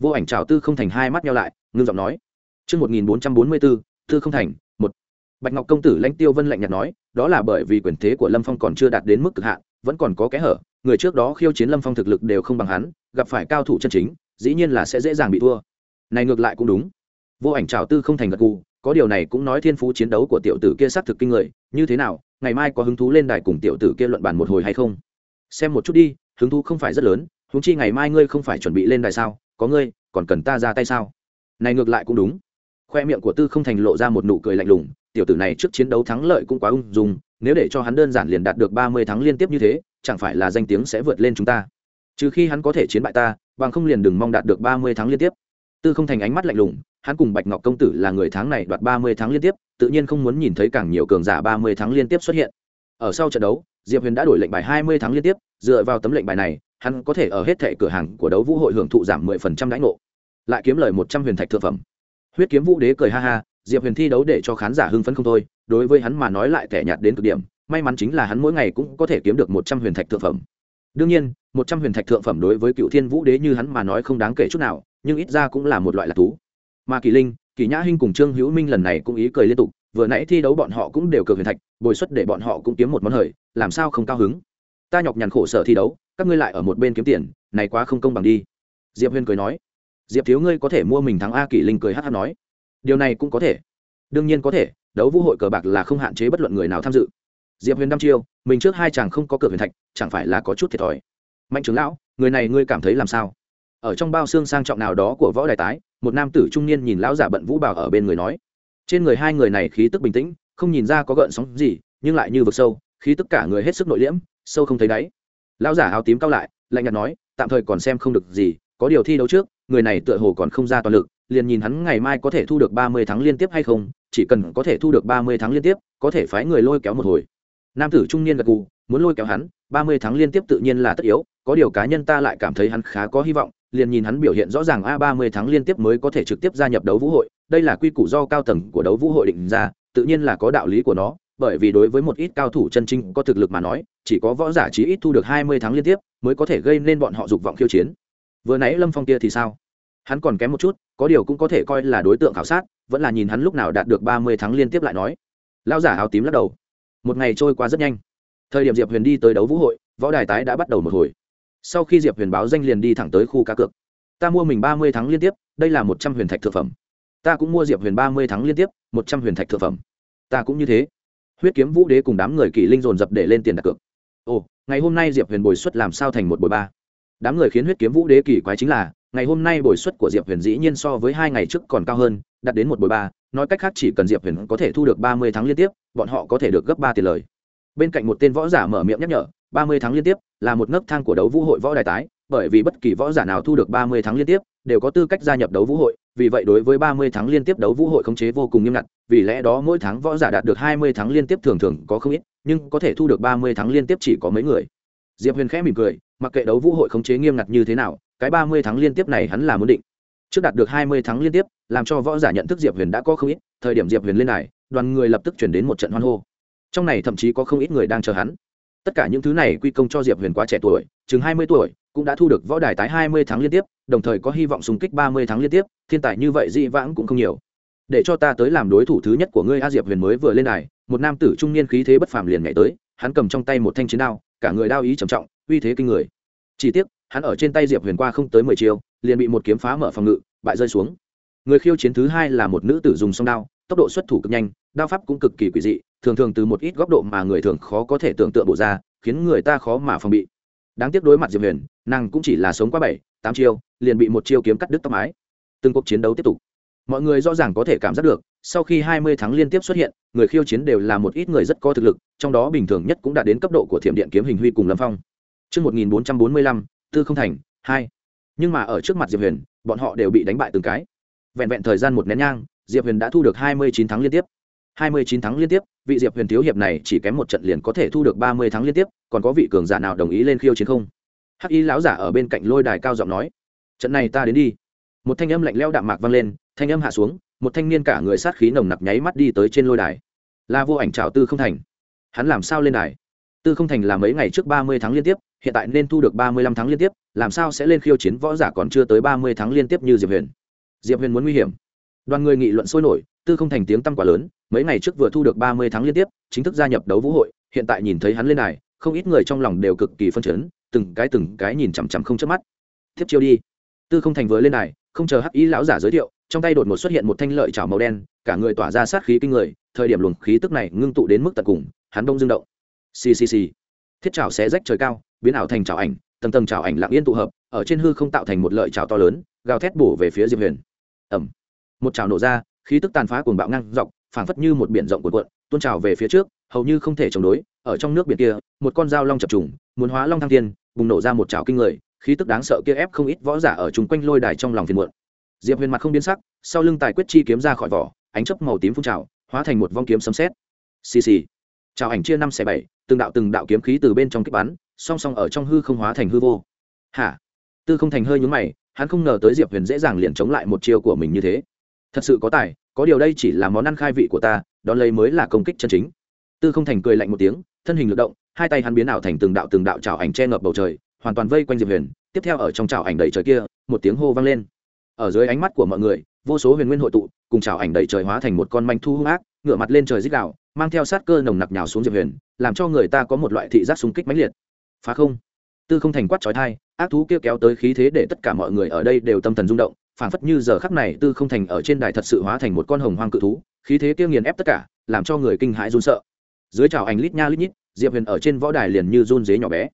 vô ảnh trào tư không thành hai mắt nhau lại ngưng giọng nói Trước 1444, tư không thành, một. Bạch Ngọc công tử lãnh tiêu vân lạnh nhạt nói, đó là bởi vì quyền thế của Lâm Phong còn chưa đạt đến mức cực hạn, vẫn còn có kẽ hở, người trước đó khiêu chiến Lâm Phong thực lực đều không bằng hắn, gặp phải cao thủ chân chính, dĩ nhiên là sẽ dễ dàng bị thua. Này ngược lại cũng đúng. Vô ảnh trào tư không thành gật gù, có điều này cũng nói thiên phú chiến đấu của tiểu tử kia xác thực kinh người, như thế nào, ngày mai có hứng thú lên đài cùng tiểu tử kia luận bàn một hồi hay không? Xem một chút đi, hứng thú không phải rất lớn, húng chi ngày mai ngươi không phải chuẩn bị lên đài sao, có ngươi, còn cần ta ra tay sao? Này ngược lại cũng đúng. Khoe miệng của Tư không thành lộ ra một nụ cười lạnh lùng, tiểu tử này trước chiến đấu thắng lợi cũng quá ung dung, nếu để cho hắn đơn giản liền đạt được ba mươi tháng liên tiếp như thế, chẳng phải là danh tiếng sẽ vượt lên chúng ta. Trừ khi hắn có thể chiến bại ta, bằng không liền đừng mong đạt được ba mươi tháng liên tiếp. Tư không thành ánh mắt lạnh lùng, hắn cùng Bạch Ngọc công tử là người tháng này đoạt ba mươi tháng liên tiếp, tự nhiên không muốn nhìn thấy càng nhiều cường giả ba mươi tháng liên tiếp xuất hiện. Ở sau trận đấu, Diệp Huyền đã đổi lệnh bài hai mươi tháng liên tiếp, dựa vào tấm lệnh bài này, hắn có thể ở hết thảy cửa hàng của đấu vũ hội hưởng thụ giảm mười phần trăm đãi ngộ, lại kiếm lời một trăm huyền thạch thượng phẩm. Huyết kiếm vũ đế cười ha ha, Diệp Huyền thi đấu để cho khán giả hưng phấn không thôi, đối với hắn mà nói lại tệ nhạt đến cực điểm, may mắn chính là hắn mỗi ngày cũng có thể kiếm được một trăm huyền thạch thượng phẩm. Đương nhiên một trăm huyền thạch thượng phẩm đối với cựu thiên vũ đế như hắn mà nói không đáng kể chút nào nhưng ít ra cũng là một loại lạc thú. Mà kỳ linh kỳ nhã hinh cùng trương hữu minh lần này cũng ý cười liên tục vừa nãy thi đấu bọn họ cũng đều cược huyền thạch bồi xuất để bọn họ cũng kiếm một món hời làm sao không cao hứng? Ta nhọc nhằn khổ sở thi đấu, các ngươi lại ở một bên kiếm tiền, này quá không công bằng đi. Diệp Huyên cười nói. Diệp thiếu ngươi có thể mua mình thắng a kỷ linh cười hh nói. Điều này cũng có thể. Đương nhiên có thể, đấu vũ hội cờ bạc là không hạn chế bất luận người nào tham dự. Diệp huyền đăm chiêu, mình trước hai chàng không có cửa huyền thạch, chẳng phải là có chút thiệt thòi. Mạnh trưởng lão, người này ngươi cảm thấy làm sao? Ở trong bao xương sang trọng nào đó của võ đài tái, một nam tử trung niên nhìn lão giả bận vũ bảo ở bên người nói. Trên người hai người này khí tức bình tĩnh, không nhìn ra có gợn sóng gì, nhưng lại như vực sâu, khí tức cả người hết sức nội liễm sâu không thấy đáy. Lão giả áo tím cao lại, lạnh nhạt nói, tạm thời còn xem không được gì, có điều thi đấu trước, người này tựa hồ còn không ra toàn lực, liền nhìn hắn ngày mai có thể thu được ba mươi tháng liên tiếp hay không, chỉ cần có thể thu được ba mươi tháng liên tiếp, có thể phái người lôi kéo một hồi. Nam tử trung niên gật gù, muốn lôi kéo hắn, ba mươi tháng liên tiếp tự nhiên là tất yếu, có điều cá nhân ta lại cảm thấy hắn khá có hy vọng, liền nhìn hắn biểu hiện rõ ràng, a, ba mươi tháng liên tiếp mới có thể trực tiếp gia nhập đấu vũ hội, đây là quy củ do cao tầng của đấu vũ hội định ra, tự nhiên là có đạo lý của nó, bởi vì đối với một ít cao thủ chân chính có thực lực mà nói chỉ có võ giả chí ít thu được hai mươi tháng liên tiếp, mới có thể gây nên bọn họ dục vọng khiêu chiến. Vừa nãy lâm phong kia thì sao? Hắn còn kém một chút, có điều cũng có thể coi là đối tượng khảo sát, vẫn là nhìn hắn lúc nào đạt được ba mươi tháng liên tiếp lại nói. Lao giả áo tím lắc đầu. Một ngày trôi qua rất nhanh. Thời điểm diệp huyền đi tới đấu vũ hội, võ đài tái đã bắt đầu một hồi. Sau khi diệp huyền báo danh liền đi thẳng tới khu cá cược. Ta mua mình ba mươi tháng liên tiếp, đây là một trăm huyền thạch thực phẩm. Ta cũng mua diệp huyền ba mươi tháng liên tiếp, một trăm huyền thạch thực phẩm. Ta cũng như thế. Huyết kiếm vũ đế cùng đám người kỳ linh dồn dập để lên tiền đặt cược ồ, ngày hôm nay diệp huyền bồi xuất làm sao thành một bồi ba? Đám người khiến huyết kiếm vũ đế kỳ quái chính là, ngày hôm nay bồi xuất của diệp huyền dĩ nhiên so với hai ngày trước còn cao hơn, đạt đến một bồi ba, nói cách khác chỉ cần diệp huyền có thể thu được ba mươi tháng liên tiếp, bọn họ có thể được gấp ba tiền lời. Bên cạnh một tên võ giả mở miệng nhắc nhở, ba mươi tháng liên tiếp là một nấc thang của đấu vũ hội võ đài tái, bởi vì bất kỳ võ giả nào thu được ba mươi tháng liên tiếp đều có tư cách gia nhập đấu vũ hội, vì vậy đối với ba mươi tháng liên tiếp đấu vũ hội khống chế vô cùng nghiêm ngặt, vì lẽ đó mỗi tháng võ giả đạt được hai mươi tháng liên tiếp thường thường có không ít nhưng có thể thu được ba mươi tháng liên tiếp chỉ có mấy người. Diệp huyền khẽ mỉm cười, mặc kệ đấu vũ hội khống chế nghiêm ngặt như thế nào, cái ba mươi tháng liên tiếp này hắn là muốn định. Trước đạt được hai mươi tháng liên tiếp, làm cho võ giả nhận thức diệp huyền đã có không ít, thời điểm diệp huyền lên này, đoàn người lập tức chuyển đến một trận hoan hô. Trong này thậm chí có không ít người đang chờ hắn. Tất cả những thứ này quy công cho diệp huyền quá trẻ tuổi, chừng hai mươi tuổi, cũng đã thu được võ đài tái hai mươi tháng liên tiếp, đồng thời có hy vọng xung kích ba mươi tháng liên tiếp, thiên tài như vậy dị vãng cũng không nhiều. Để cho ta tới làm đối thủ thứ nhất của ngươi a diệp huyền mới vừa lên đài một nam tử trung niên khí thế bất phàm liền nhảy tới, hắn cầm trong tay một thanh chiến đao, cả người đao ý trầm trọng, uy thế kinh người. Chỉ tiếc, hắn ở trên tay diệp huyền qua không tới mười chiêu, liền bị một kiếm phá mở phòng ngự, bại rơi xuống. Người khiêu chiến thứ hai là một nữ tử dùng song đao, tốc độ xuất thủ cực nhanh, đao pháp cũng cực kỳ quỷ dị, thường thường từ một ít góc độ mà người thường khó có thể tưởng tượng bộ ra, khiến người ta khó mà phòng bị. Đáng tiếc đối mặt diệp huyền, nàng cũng chỉ là sống qua bảy, tám chiêu, liền bị một chiêu kiếm cắt đứt tóc mái. Từng cuộc chiến đấu tiếp tục mọi người rõ ràng có thể cảm giác được sau khi hai mươi tháng liên tiếp xuất hiện người khiêu chiến đều là một ít người rất có thực lực trong đó bình thường nhất cũng đạt đến cấp độ của thiểm điện kiếm hình huy cùng lâm phong Trước 1445, tư không thành, hai. Nhưng mà ở trước mặt Diệp Huyền, bọn họ đều bị đánh bại từng cái. Vẹn vẹn thời gian một nén nhang, Diệp Huyền đã thu được hai mươi chín tháng liên tiếp. hai mươi chín tháng liên tiếp, vị Diệp Huyền thiếu hiệp này chỉ kém một trận liền có thể thu được ba mươi tháng liên tiếp, còn có vị cường giả nào đồng ý lên khiêu chiến không? Hắc Y lão giả ở bên cạnh lôi đài cao giọng nói: "Trận này ta đến đi." Một thanh âm lạnh lẽo đạm mạc vang lên, thanh âm hạ xuống, một thanh niên cả người sát khí nồng nặc nháy mắt đi tới trên lôi đài. La Vô Ảnh trào Tư Không Thành. Hắn làm sao lên đài? Tư Không Thành là mấy ngày trước ba mươi tháng liên tiếp, hiện tại nên thu được ba mươi lăm tháng liên tiếp, làm sao sẽ lên khiêu chiến võ giả còn chưa tới ba mươi tháng liên tiếp như Diệp Huyền. Diệp Huyền muốn nguy hiểm. Đoàn người nghị luận sôi nổi, Tư Không Thành tiếng tăm quá lớn, mấy ngày trước vừa thu được ba mươi tháng liên tiếp, chính thức gia nhập đấu vũ hội, hiện tại nhìn thấy hắn lên đài, không ít người trong lòng đều cực kỳ phân chấn, từng cái từng cái nhìn chằm chằm không chớp mắt. Tiếp chiêu đi. Tư Không Thành vừa lên đài, không chờ Hắc Ý lão giả giới thiệu, trong tay đột ngột xuất hiện một thanh lợi chảo màu đen, cả người tỏa ra sát khí kinh người, thời điểm luồng khí tức này ngưng tụ đến mức tận cùng, hắn đông dương động. Xì xì xì. Thiết chảo xé rách trời cao, biến ảo thành chảo ảnh tầng tầng chảo ảnh lặng yên tụ hợp ở trên hư không tạo thành một lợi chảo to lớn gào thét bổ về phía diệp huyền ẩm một chảo nổ ra khí tức tàn phá cuồng bạo ngang dọc phảng phất như một biển rộng cuộn cuộn tuôn trào về phía trước hầu như không thể chống đối ở trong nước biển kia một con dao long chập trùng muốn hóa long thăng thiên bùng nổ ra một chảo kinh người khí tức đáng sợ kia ép không ít võ giả ở chung quanh lôi đài trong lòng phiền muộn. Diệp huyền mặt không biến sắc, sau lưng tài quyết chi kiếm ra khỏi vỏ, ánh chớp màu tím phun trào, hóa thành một vong kiếm sấm sét. Xì xì. Chào ảnh chia năm xẻ bảy, từng đạo từng đạo kiếm khí từ bên trong kích bắn, song song ở trong hư không hóa thành hư vô. Hả? Tư không thành hơi nhúng mày, hắn không ngờ tới diệp huyền dễ dàng liền chống lại một chiêu của mình như thế. Thật sự có tài, có điều đây chỉ là món ăn khai vị của ta, đón lấy mới là công kích chân chính. Tư không thành cười lạnh một tiếng, thân hình lực động, hai tay hắn biến ảo thành từng đạo từng đạo trào ảnh che ngập bầu trời hoàn toàn vây quanh diệp huyền, tiếp theo ở trong trào ảnh đầy trời kia, một tiếng hô vang lên. Ở dưới ánh mắt của mọi người, vô số huyền nguyên hội tụ, cùng trào ảnh đầy trời hóa thành một con manh thu hung ác, ngửa mặt lên trời dích đạo mang theo sát cơ nồng nặc nhào xuống diệp huyền, làm cho người ta có một loại thị giác súng kích mãnh liệt. Phá không. Tư không thành quát trói thai ác thú kia kéo tới khí thế để tất cả mọi người ở đây đều tâm thần rung động, phảng phất như giờ khắc này tư không thành ở trên đài thật sự hóa thành một con hồng hoang cự thú, khí thế kia nghiền ép tất cả, làm cho người kinh hãi run sợ. Dưới trào ảnh lít nha lít nhít, diệp huyền ở trên võ đài liền như run dế nhỏ bé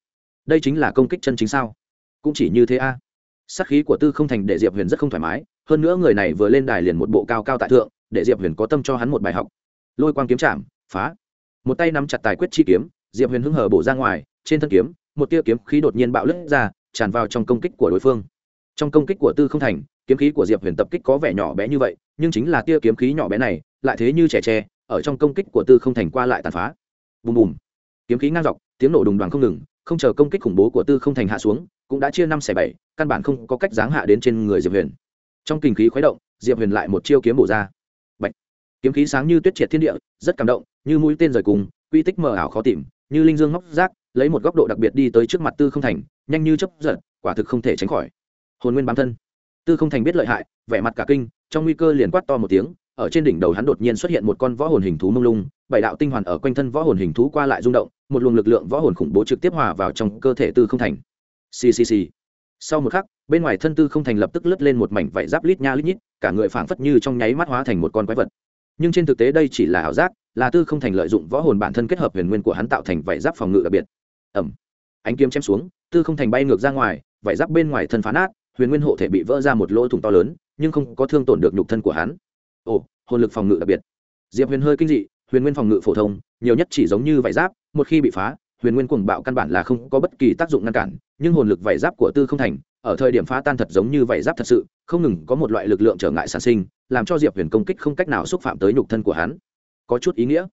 đây chính là công kích chân chính sao? Cũng chỉ như thế a. À. sắc khí của tư không thành để diệp huyền rất không thoải mái, hơn nữa người này vừa lên đài liền một bộ cao cao tại thượng, để diệp huyền có tâm cho hắn một bài học. Lôi quang kiếm chạm, phá. Một tay nắm chặt tài quyết chi kiếm, diệp huyền hưng hờ bổ ra ngoài, trên thân kiếm, một tia kiếm khí đột nhiên bạo lướt ra, tràn vào trong công kích của đối phương. Trong công kích của tư không thành, kiếm khí của diệp huyền tập kích có vẻ nhỏ bé như vậy, nhưng chính là tia kiếm khí nhỏ bé này, lại thế như trẻ tre, ở trong công kích của tư không thành qua lại tàn phá. Bùm bùm. Kiếm khí ngang dọc, tiếng nổ đùng đoàn không ngừng không chờ công kích khủng bố của tư không thành hạ xuống, cũng đã chia năm xẻ bảy, căn bản không có cách giáng hạ đến trên người diệp huyền. Trong kinh khí khuấy động, diệp huyền lại một chiêu kiếm bổ ra. Bạch. kiếm khí sáng như tuyết triệt thiên địa, rất cảm động, như mũi tên rời cùng, quy tích mờ ảo khó tìm, như linh dương móc rác, lấy một góc độ đặc biệt đi tới trước mặt tư không thành, nhanh như chấp giật, quả thực không thể tránh khỏi. Hồn nguyên bám thân. Tư không thành biết lợi hại, vẻ mặt cả kinh, trong nguy cơ liền quát to một tiếng ở trên đỉnh đầu hắn đột nhiên xuất hiện một con võ hồn hình thú mông lung, bảy đạo tinh hoàn ở quanh thân võ hồn hình thú qua lại rung động, một luồng lực lượng võ hồn khủng bố trực tiếp hòa vào trong cơ thể tư không thành. Ccc sau một khắc, bên ngoài thân tư không thành lập tức lướt lên một mảnh vảy giáp lít nha lít nhít, cả người phảng phất như trong nháy mắt hóa thành một con quái vật. Nhưng trên thực tế đây chỉ là ảo giác, là tư không thành lợi dụng võ hồn bản thân kết hợp huyền nguyên của hắn tạo thành vảy giáp phòng ngự đặc biệt. Ẩm. Ánh kiếm chém xuống, tư không thành bay ngược ra ngoài, vảy giáp bên ngoài thân phá nát, huyền nguyên hộ thể bị vỡ ra một lỗ thủng to lớn, nhưng không có thương tổn được nhục thân của hắn ồ, hồn lực phòng ngự đặc biệt. Diệp huyền hơi kinh dị, huyền nguyên phòng ngự phổ thông, nhiều nhất chỉ giống như vải giáp, một khi bị phá, huyền nguyên cuồng bạo căn bản là không có bất kỳ tác dụng ngăn cản, nhưng hồn lực vải giáp của tư không thành, ở thời điểm phá tan thật giống như vải giáp thật sự, không ngừng có một loại lực lượng trở ngại sản sinh, làm cho diệp huyền công kích không cách nào xúc phạm tới nhục thân của hắn. Có chút ý nghĩa.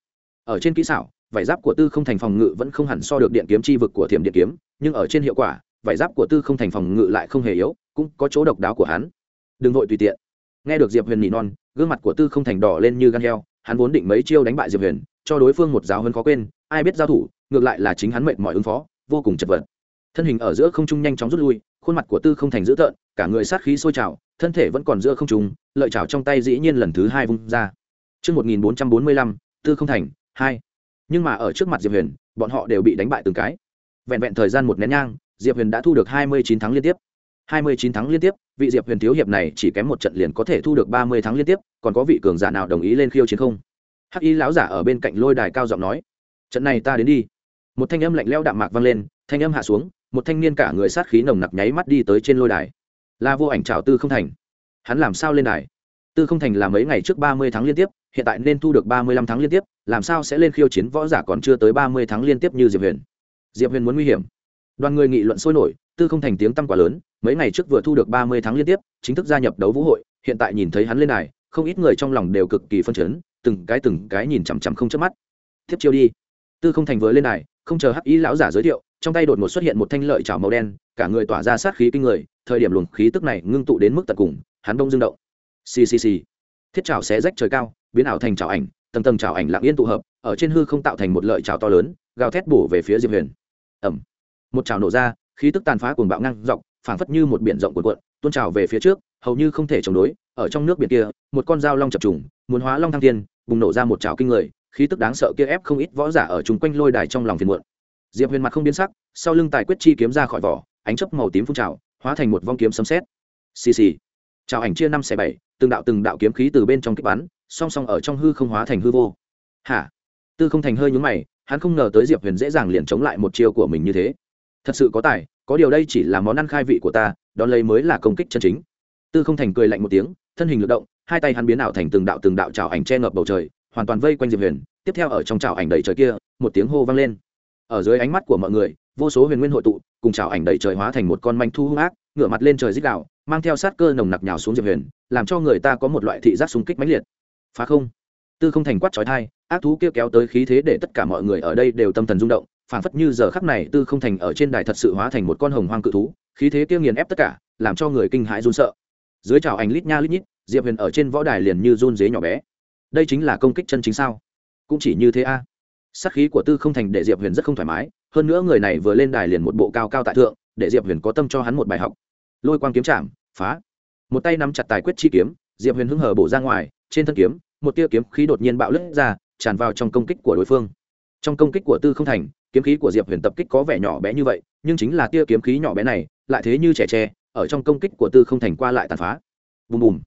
Ở trên kỹ xảo, vải giáp của tư không thành phòng ngự vẫn không hẳn so được điện kiếm chi vực của thiểm điện kiếm, nhưng ở trên hiệu quả, vải giáp của tư không thành phòng ngự lại không hề yếu, cũng có chỗ độc đáo của hắn. Đừng vội tùy tiện. Nghe được diệp huyền nỉ non gương mặt của tư không thành đỏ lên như gan heo hắn vốn định mấy chiêu đánh bại diệp huyền cho đối phương một giáo hơn khó quên ai biết giao thủ ngược lại là chính hắn mệnh mọi ứng phó vô cùng chật vật thân hình ở giữa không trung nhanh chóng rút lui khuôn mặt của tư không thành dữ tợn cả người sát khí sôi trào thân thể vẫn còn giữa không trung lợi trào trong tay dĩ nhiên lần thứ hai vung ra Trước 1445, tư không thành, hai. Nhưng mà ở trước mặt Diệp Huyền, bọn họ đều bị đánh bại từng cái. Vẹn vẹn thời gian một nén nhang, Diệp Huyền đã thu được 29 thắng liên tiếp. 29 thắng liên tiếp, vị Diệp Huyền thiếu hiệp này chỉ kém một trận liền có thể thu được 30 thắng liên tiếp, còn có vị cường giả nào đồng ý lên khiêu chiến không? Hắc Y lão giả ở bên cạnh lôi đài cao giọng nói, "Trận này ta đến đi." Một thanh âm lạnh lẽo đạm mạc vang lên, thanh âm hạ xuống, một thanh niên cả người sát khí nồng nặc nháy mắt đi tới trên lôi đài. La Vô Ảnh chào Tư Không Thành. Hắn làm sao lên đài? Tư Không Thành là mấy ngày trước 30 tháng liên tiếp, hiện tại nên thu được 35 tháng liên tiếp, làm sao sẽ lên khiêu chiến võ giả còn chưa tới 30 tháng liên tiếp như Diệp Huyền? Diệp Huyền muốn nguy hiểm. Đoàn người nghị luận sôi nổi, Tư Không Thành tiếng tăm quá lớn, mấy ngày trước vừa thu được 30 tháng liên tiếp, chính thức gia nhập đấu vũ hội, hiện tại nhìn thấy hắn lên này, không ít người trong lòng đều cực kỳ phân chấn, từng cái từng cái nhìn chằm chằm không chớp mắt. Tiếp chiêu đi. Tư Không Thành vừa lên này, không chờ Hắc Ý lão giả giới thiệu, trong tay đột ngột xuất hiện một thanh lợi chảo màu đen, cả người tỏa ra sát khí kinh người, thời điểm luồng khí tức này ngưng tụ đến mức tận cùng, hắn đông dương động. Xì xì xì. Thiết chảo xé rách trời cao, biến ảo thành chảo ảnh, tầng tầng chảo ảnh lặng yên tụ hợp, ở trên hư không tạo thành một lợi chảo to lớn, gào thét bổ về phía Diệp Huyền. Ẩm, Một chảo nổ ra, khí tức tàn phá cuồng bạo ngang dọc, phảng phất như một biển rộng cuộn cuộn, tuôn trào về phía trước, hầu như không thể chống đối. Ở trong nước biển kia, một con dao long chập trùng, muốn hóa long thăng thiên, bùng nổ ra một trào kinh người, khí tức đáng sợ kia ép không ít võ giả ở chung quanh lôi đài trong lòng phiền muộn. Diệp Huyền mặt không biến sắc, sau lưng tài quyết chi kiếm ra khỏi vỏ, ánh chớp màu tím phun trào, hóa thành một vong kiếm sấm sét. Xì xì. Trào ảnh chia năm xẻ bảy, từng đạo từng đạo kiếm khí từ bên trong kích bắn, song song ở trong hư không hóa thành hư vô. Hả? Tư Không Thành hơi nhướng mày, hắn không ngờ tới Diệp Huyền dễ dàng liền chống lại một chiêu của mình như thế. Thật sự có tài, có điều đây chỉ là món ăn khai vị của ta đón lấy mới là công kích chân chính. Tư không thành cười lạnh một tiếng thân hình lực động hai tay hắn biến ảo thành từng đạo từng đạo trào ảnh che ngập bầu trời hoàn toàn vây quanh diệp huyền tiếp theo ở trong trào ảnh đầy trời kia một tiếng hô vang lên. Ở dưới ánh mắt của mọi người vô số huyền nguyên hội tụ cùng trào ảnh đầy trời hóa thành một con manh thu hung ác ngửa mặt lên trời dích đạo mang theo sát cơ nồng nặc nhào xuống diệp huyền làm cho người ta có một loại thị giác xung kích mãnh liệt. Phá không. Tư không thành quát trói thai ác thú kia kéo tới khí thế để tất cả mọi người ở đây đều tâm thần rung động phảng phất như giờ khắc này tư không thành ở trên đài thật sự hóa thành một con hồng hoang cự thú, khí thế kia nghiền ép tất cả, làm cho người kinh hãi run sợ. Dưới trào ảnh lít nha lít nhít, diệp huyền ở trên võ đài liền như run dế nhỏ bé. Đây chính là công kích chân chính sao? Cũng chỉ như thế a. Sắc khí của tư không thành để diệp huyền rất không thoải mái, hơn nữa người này vừa lên đài liền một bộ cao cao tại thượng, để diệp huyền có tâm cho hắn một bài học. Lôi quang kiếm chạm, phá. Một tay nắm chặt tài quyết chi kiếm, diệp huyền hưng hờ bổ ra ngoài, trên thân kiếm, một tia kiếm khí đột nhiên bạo lướt ra, tràn vào trong công kích của đối phương. Trong công kích của tư không thành kiếm khí của diệp huyền tập kích có vẻ nhỏ bé như vậy, nhưng chính là tia kiếm khí nhỏ bé này, lại thế như trẻ tre, ở trong công kích của tư không thành qua lại tàn phá. Bùm bùm.